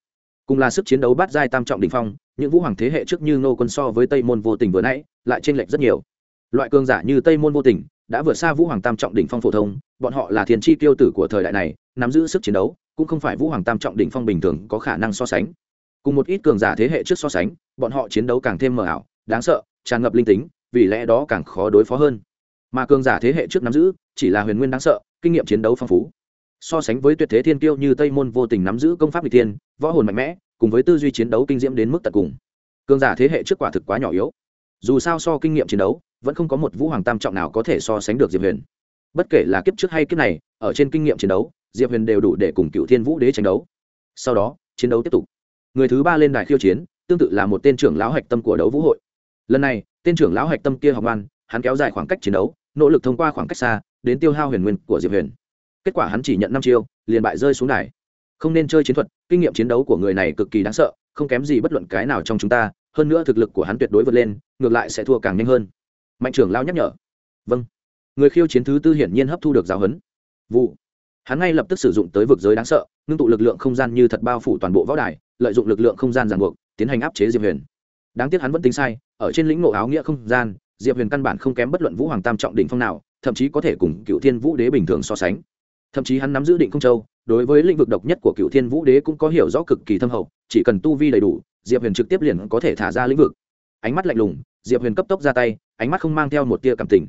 Cùng là sức chiến đấu bát giai tam trọng đình phong, những vũ hoàng thế hệ trước như nô quân so với tây môn vô tình vừa nãy, lại t r ê n lệch rất nhiều. Loại cường giả như tây môn vô tình đã vượt xa vũ hoàng tam trọng đỉnh phong phổ thông, bọn họ là thiên tri tiêu tử của thời đại này, nắm giữ sức chiến đấu, cũng không phải vũ hoàng tam trọng đỉnh phong bình thường có khả năng so sánh. Cùng một ít cường giả thế hệ trước so sánh, bọn họ chiến đấu càng thêm mờ ảo, đáng sợ, tràn ngập linh tính, vì lẽ đó càng khó đối phó hơn. Mà cường giả thế hệ trước nắm giữ chỉ là huyền nguyên đáng sợ, kinh nghiệm chiến đấu phong phú. So sánh với tuyệt thế thiên kiêu như tây môn vô tình nắm giữ công pháp lịch tiên võ hồn mạnh mẽ, cùng với tư duy chiến đấu kinh diễm đến mức tận cùng. Cường giả thế hệ trước quả thực quá nhỏ yếu. Dù sao so kinh nghiệm chiến đấu, vẫn không có một vũ hoàng tam trọng nào có thể so sánh được diệp huyền. Bất kể là kiếp trước hay kiếp này, ở trên kinh nghiệm chiến đấu, diệp huyền đều đủ để cùng cựu thiên vũ đế tranh đấu. Sau đó, chiến đấu tiếp tục. Người thứ ba lên đài khiêu chiến, tương tự là một tên trưởng lão hạch tâm của đấu vũ hội. Lần này, tên trưởng lão hạch tâm kia học ngoan hắn kéo dài khoảng cách chiến đấu, nỗ lực thông qua khoảng cách xa đến tiêu hao huyền nguyên của diệp huyền. Kết quả hắn chỉ nhận năm chiêu, liền bại rơi xuống đài. Không nên chơi chiến thuật, kinh nghiệm chiến đấu của người này cực kỳ đáng sợ, không kém gì bất luận cái nào trong chúng ta, hơn nữa thực lực của hắn tuyệt đối vượt lên, ngược lại sẽ thua càng nhanh hơn. Mạnh trưởng lao nhắc nhở. Vâng. Người khiêu chiến thứ tư hiển nhiên hấp thu được giáo huấn. Vụ. Hắn ngay lập tức sử dụng tới vực giới đáng sợ, ngưng tụ lực lượng không gian như thật bao phủ toàn bộ võ đài, lợi dụng lực lượng không gian ràng buộc, tiến hành áp chế diệp huyền. Đáng tiếc hắn vẫn tính sai, ở trên lĩnh ngộ áo nghĩa không gian, diệp huyền căn bản không kém bất luận vũ hoàng tam trọng đỉnh phong nào thậm chí có thể cùng cựu thiên vũ đế bình thường so sánh. Thậm chí hắn nắm giữ định không châu, đối với lĩnh vực độc nhất của cựu thiên vũ đế cũng có hiểu rõ cực kỳ thâm hậu, chỉ cần tu vi đầy đủ, diệp huyền trực tiếp liền có thể thả ra lĩnh vực. Ánh mắt lạnh lùng, diệp huyền cấp tốc ra tay, ánh mắt không mang theo một tia cảm tình.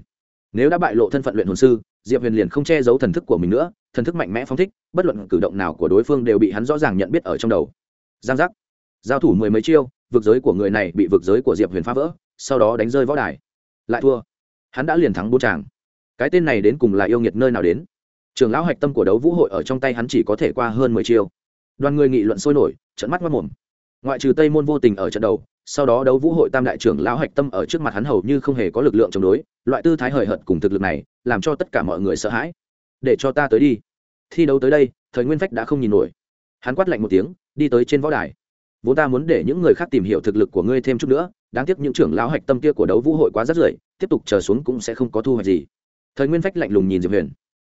Nếu đã bại lộ thân phận luyện hồn sư, diệp huyền liền không che giấu thần thức của mình nữa, thần thức mạnh mẽ phóng thích, bất luận cử động nào của đối phương đều bị hắn rõ ràng nhận biết ở trong đầu. Giang giác. Giao thủ mười mấy chiêu, vực giới của người này bị vực giới của diệp huyền phá vỡ, sau đó đánh rơi võ đài. Lại thua. Hắn đã liền thắng bốn tràng cái tên này đến cùng là yêu nghiệt nơi nào đến? Trường lão hạch tâm của đấu vũ hội ở trong tay hắn chỉ có thể qua hơn mười chiêu. Đoàn người nghị luận sôi nổi trận mắt mất mồm. Ngoại trừ tây môn vô tình ở trận đầu, sau đó đấu vũ hội tam đại trưởng lão hạch tâm ở trước mặt hắn hầu như không hề có lực lượng chống đối, loại tư thái hời hợt cùng thực lực này, làm cho tất cả mọi người sợ hãi. Để cho ta tới đi. Thi đấu tới đây, thời nguyên phách đã không nhìn nổi. Hắn quát lạnh một tiếng, đi tới trên võ đài. Vốn ta muốn để những người khác tìm hiểu thực lực của ngươi thêm chút nữa, đáng tiếc những trưởng lão hạch tâm kia của đấu vũ hội quá rất rưởi, tiếp tục chờ xuống cũng sẽ không có thu hoạch gì thời nguyên phách lạnh lùng nhìn diệp huyền.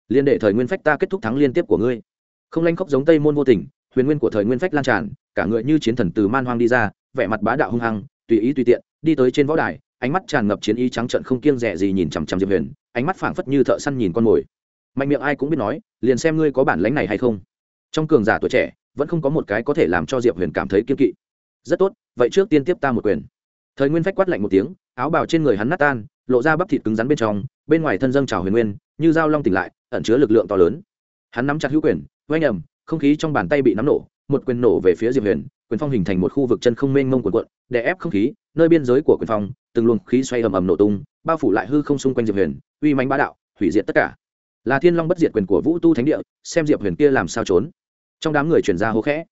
Liên đệ thời nguyên phách ta kết thúc thắng liên tiếp của ngươi. Không lanh khóc giống tây môn vô tình, huyền nguyên của thời nguyên phách lan tràn, cả người như chiến thần từ man hoang đi ra, vẻ mặt bá đạo hung hăng, tùy ý tùy tiện, đi tới trên võ đài, ánh mắt tràn ngập chiến ý trắng trận không kiêng rẻ gì nhìn chằm chằm diệp huyền, ánh mắt phảng phất như thợ săn nhìn con mồi. Mạnh miệng ai cũng biết nói, liền xem ngươi có bản lánh này hay không. Trong cường giả tuổi trẻ, vẫn không có một cái có thể làm cho diệp huyền cảm thấy kiên kỵ. Rất tốt, vậy trước tiên tiếp ta một quyền. Thời nguyên phách quát lạnh một tiếng, áo bào trên người hắn nát tan lộ ra bắp thịt cứng rắn bên trong bên ngoài thân dâng trào huyền nguyên như dao long tỉnh lại ẩn chứa lực lượng to lớn hắn nắm chặt hữu quyền oanh ầm không khí trong bàn tay bị nắm nổ một quyền nổ về phía diệp huyền quyền phong hình thành một khu vực chân không mênh mông cuộn quận đè ép không khí nơi biên giới của quyền phong từng luồng khí xoay ầm ầm nổ tung bao phủ lại hư không xung quanh diệp huyền uy mãnh bá đạo hủy diệt tất cả là thiên long bất diệt quyền của vũ tu thánh địa xem diệp huyền kia làm sao trốn trong đám người chuyển ra hô khẽ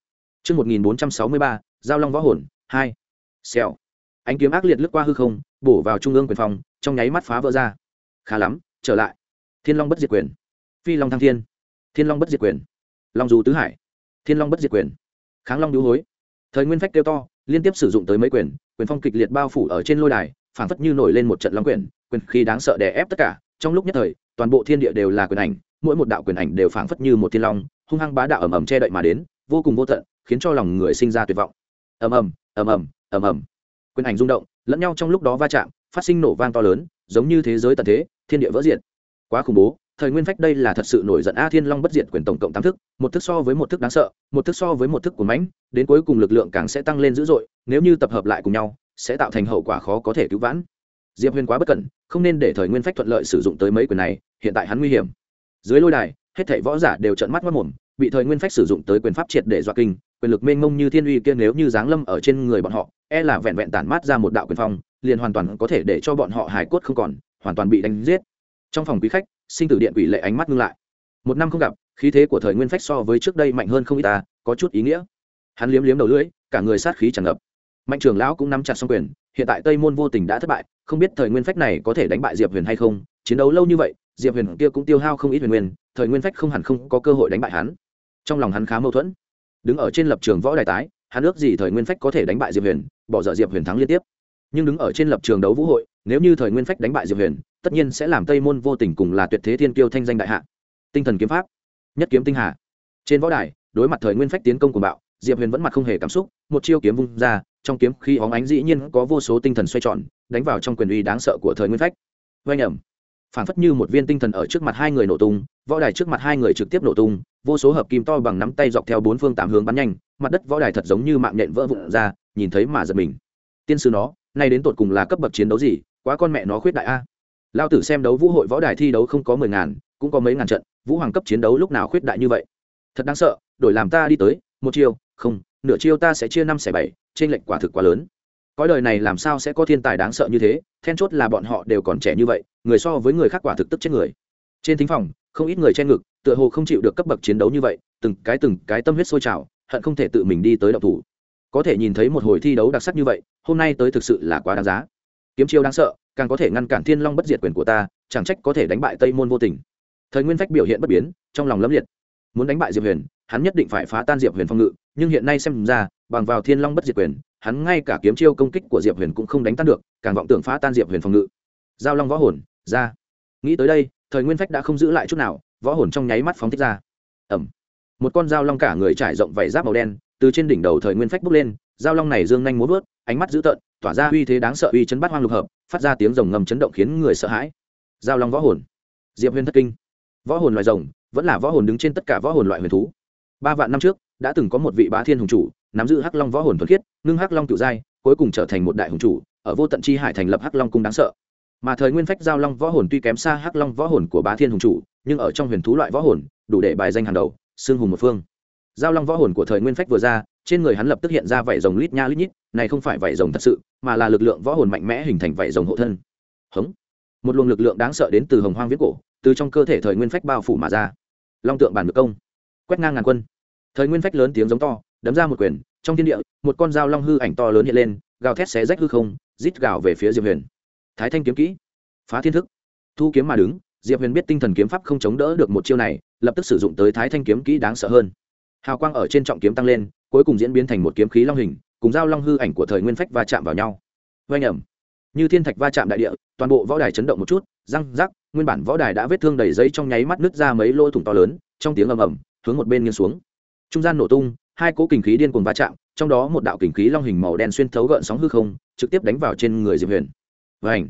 Trước 1463, Giao Long Võ Hồn, 2. Xèo. Ánh kiếm ác liệt lướt qua hư không, bổ vào trung ương quyền phong, trong nháy mắt phá vỡ ra. Khá lắm, trở lại. Thiên Long bất diệt quyền. Phi Long thăng thiên. Thiên Long bất diệt quyền. Long du tứ hải. Thiên Long bất diệt quyền. Kháng Long điếu hối. Thời Nguyên Phách kêu to, liên tiếp sử dụng tới mấy quyền, quyền phong kịch liệt bao phủ ở trên lôi đài, phảng phất như nổi lên một trận long quyền, quyền khi đáng sợ đè ép tất cả, trong lúc nhất thời, toàn bộ thiên địa đều là quyền ảnh, mỗi một đạo quyền ảnh đều phảng phất như một thiên long, hung hăng bá đạo ầm ầm che đậy mà đến, vô cùng vô tận, khiến cho lòng người sinh ra tuyệt vọng. Ầm ầm, ầm ầm, ầm ầm. Quyền ảnh rung động, lẫn nhau trong lúc đó va chạm, phát sinh nổ vang to lớn, giống như thế giới tận thế, thiên địa vỡ diện. Quá khủng bố, thời nguyên phách đây là thật sự nổi giận a thiên long bất diệt quyền tổng cộng tám thức một thức so với một thức đáng sợ một thức so với một thức của mãnh đến cuối cùng lực lượng càng sẽ tăng lên dữ dội nếu như tập hợp lại cùng nhau sẽ tạo thành hậu quả khó có thể cứu vãn diệp huyền quá bất cẩn không nên để thời nguyên phách thuận lợi sử dụng tới mấy quyền này hiện tại hắn nguy hiểm dưới lôi đài hết thảy võ giả đều trợn mắt mất mồm bị thời nguyên phách sử dụng tới quyền pháp triệt để dọa kinh quyền lực mênh mông như thiên uy kia nếu như giáng lâm ở trên người bọn họ e là vẹn vẹn tản mát ra một đạo quyền phong, liền hoàn toàn có thể để cho bọn họ hài cốt không còn, hoàn toàn bị đánh giết. Trong phòng quý khách, sinh tử điện quỷ lệ ánh mắt ngưng lại. Một năm không gặp, khí thế của thời nguyên phách so với trước đây mạnh hơn không ít ta, có chút ý nghĩa. Hắn liếm liếm đầu lưỡi, cả người sát khí tràn ngập. Mạnh trường lão cũng nắm chặt xong quyền, hiện tại tây môn vô tình đã thất bại, không biết thời nguyên phách này có thể đánh bại diệp huyền hay không, chiến đấu lâu như vậy, diệp huyền kia cũng tiêu hao không ít huyền nguyên, thời nguyên phách không hẳn không có cơ hội đánh bại hắn. Trong lòng hắn khá mâu thuẫn. Đứng ở trên lập trường võ đài tái, hắn ước gì thời nguyên phách có thể đánh bại diệp huyền bỏ dở diệp huyền thắng liên tiếp. Nhưng đứng ở trên lập trường đấu vũ hội, nếu như thời nguyên phách đánh bại diệp huyền, tất nhiên sẽ làm tây môn vô tình cùng là tuyệt thế thiên kiêu thanh danh đại hạ. Tinh thần kiếm pháp, nhất kiếm tinh hà. Trên võ đài, đối mặt thời nguyên phách tiến công của bạo, diệp huyền vẫn mặt không hề cảm xúc, một chiêu kiếm vung ra, trong kiếm khi óng ánh dĩ nhiên có vô số tinh thần xoay tròn, đánh vào trong quyền uy đáng sợ của thời nguyên phách. Vay nhầm phản phất như một viên tinh thần ở trước mặt hai người nổ tung, võ đài trước mặt hai người trực tiếp nổ tung, vô số hợp kim to bằng nắm tay dọc theo bốn phương tám hướng bắn nhanh mặt đất võ đài thật giống như mạng nhện vỡ vụn ra, nhìn thấy mà giật mình. Tiên sư nó, nay đến tột cùng là cấp bậc chiến đấu gì, quá con mẹ nó khuyết đại a. Lao tử xem đấu vũ hội võ đài thi đấu không có mười ngàn, cũng có mấy ngàn trận, vũ hoàng cấp chiến đấu lúc nào khuyết đại như vậy? Thật đáng sợ, đổi làm ta đi tới, một chiêu, không, nửa chiêu ta sẽ chia năm xẻ bảy trên lệnh quả thực quá lớn. Cõi đời này làm sao sẽ có thiên tài đáng sợ như thế, then chốt là bọn họ đều còn trẻ như vậy, người so với người khác quả thực tức chết người. Trên thính phòng, không ít người che ngực, tựa hồ không chịu được cấp bậc chiến đấu như vậy, từng cái từng cái tâm huyết sôi trào hận không thể tự mình đi tới động thủ. Có thể nhìn thấy một hồi thi đấu đặc sắc như vậy, hôm nay tới thực sự là quá đáng giá. Kiếm chiêu đáng sợ, càng có thể ngăn cản thiên long bất diệt quyền của ta, chẳng trách có thể đánh bại tây môn vô tình. Thời nguyên phách biểu hiện bất biến, trong lòng lâm liệt. Muốn đánh bại diệp huyền, hắn nhất định phải phá tan diệp huyền phong ngự, nhưng hiện nay xem ra, bằng vào thiên long bất diệt quyền, hắn ngay cả kiếm chiêu công kích của diệp huyền cũng không đánh tan được, càng vọng tưởng phá tan diệp huyền phong ngự. Giao long võ hồn, ra. Nghĩ tới đây, thời nguyên phách đã không giữ lại chút nào, võ hồn trong nháy mắt phóng thích ra. Ẩm một con dao long cả người trải rộng vảy giáp màu đen, từ trên đỉnh đầu thời nguyên phách bốc lên, dao long này dương nhanh muốn vớt, ánh mắt dữ tợn, tỏa ra uy thế đáng sợ uy chấn bát hoang lục hợp, phát ra tiếng rồng ngầm chấn động khiến người sợ hãi. Dao long võ hồn. Diệp huyền thất kinh. Võ hồn loài rồng, vẫn là võ hồn đứng trên tất cả võ hồn loại huyền thú. Ba vạn năm trước, đã từng có một vị bá thiên hùng chủ, nắm giữ hắc long võ hồn thuần khiết, ngưng hắc long cựu giai, cuối cùng trở thành một đại hùng chủ, ở vô tận chi hải thành lập hắc long cung đáng sợ. Mà thời nguyên phách giao long võ hồn tuy kém xa hắc long võ hồn của bá thiên hùng chủ, nhưng ở trong huyền thú loại võ hồn, đủ để bài danh hàng đầu xương hùng một phương. Giao long võ hồn của thời nguyên phách vừa ra, trên người hắn lập tức hiện ra vảy rồng lít nha lít nhít, này không phải vảy rồng thật sự, mà là lực lượng võ hồn mạnh mẽ hình thành vảy rồng hộ thân. Hống. Một luồng lực lượng đáng sợ đến từ hồng hoang viết cổ, từ trong cơ thể thời nguyên phách bao phủ mà ra. Long tượng bản ngự công. Quét ngang ngàn quân. Thời nguyên phách lớn tiếng giống to, đấm ra một quyền, trong thiên địa, một con dao long hư ảnh to lớn hiện lên, gào thét xé rách hư không, rít gào về phía diệp huyền. Thái thanh kiếm kỹ. Phá thiên thức. Thu kiếm mà đứng diệp huyền biết tinh thần kiếm pháp không chống đỡ được một chiêu này, lập tức sử dụng tới thái thanh kiếm kỹ đáng sợ hơn. Hào quang ở trên trọng kiếm tăng lên, cuối cùng diễn biến thành một kiếm khí long hình, cùng dao long hư ảnh của thời nguyên phách va chạm vào nhau. Vây ẩm như thiên thạch va chạm đại địa, toàn bộ võ đài chấn động một chút, răng rắc, nguyên bản võ đài đã vết thương đầy giấy trong nháy mắt nứt ra mấy lỗ thủng to lớn, trong tiếng ầm ầm, hướng một bên nghiêng xuống. Trung gian nổ tung, hai cỗ kình khí điên cuồng va chạm, trong đó một đạo kình khí long hình màu đen xuyên thấu gợn sóng hư không, trực tiếp đánh vào trên người diệp huyền. Vảnh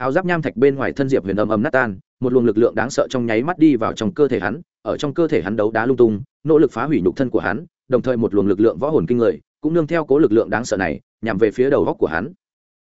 áo giáp nham thạch bên ngoài thân diệp huyền ầm ầm nát tan, một luồng lực lượng đáng sợ trong nháy mắt đi vào trong cơ thể hắn, ở trong cơ thể hắn đấu đá lung tung, nỗ lực phá hủy nhục thân của hắn, đồng thời một luồng lực lượng võ hồn kinh người, cũng nương theo cố lực lượng đáng sợ này, nhằm về phía đầu góc của hắn.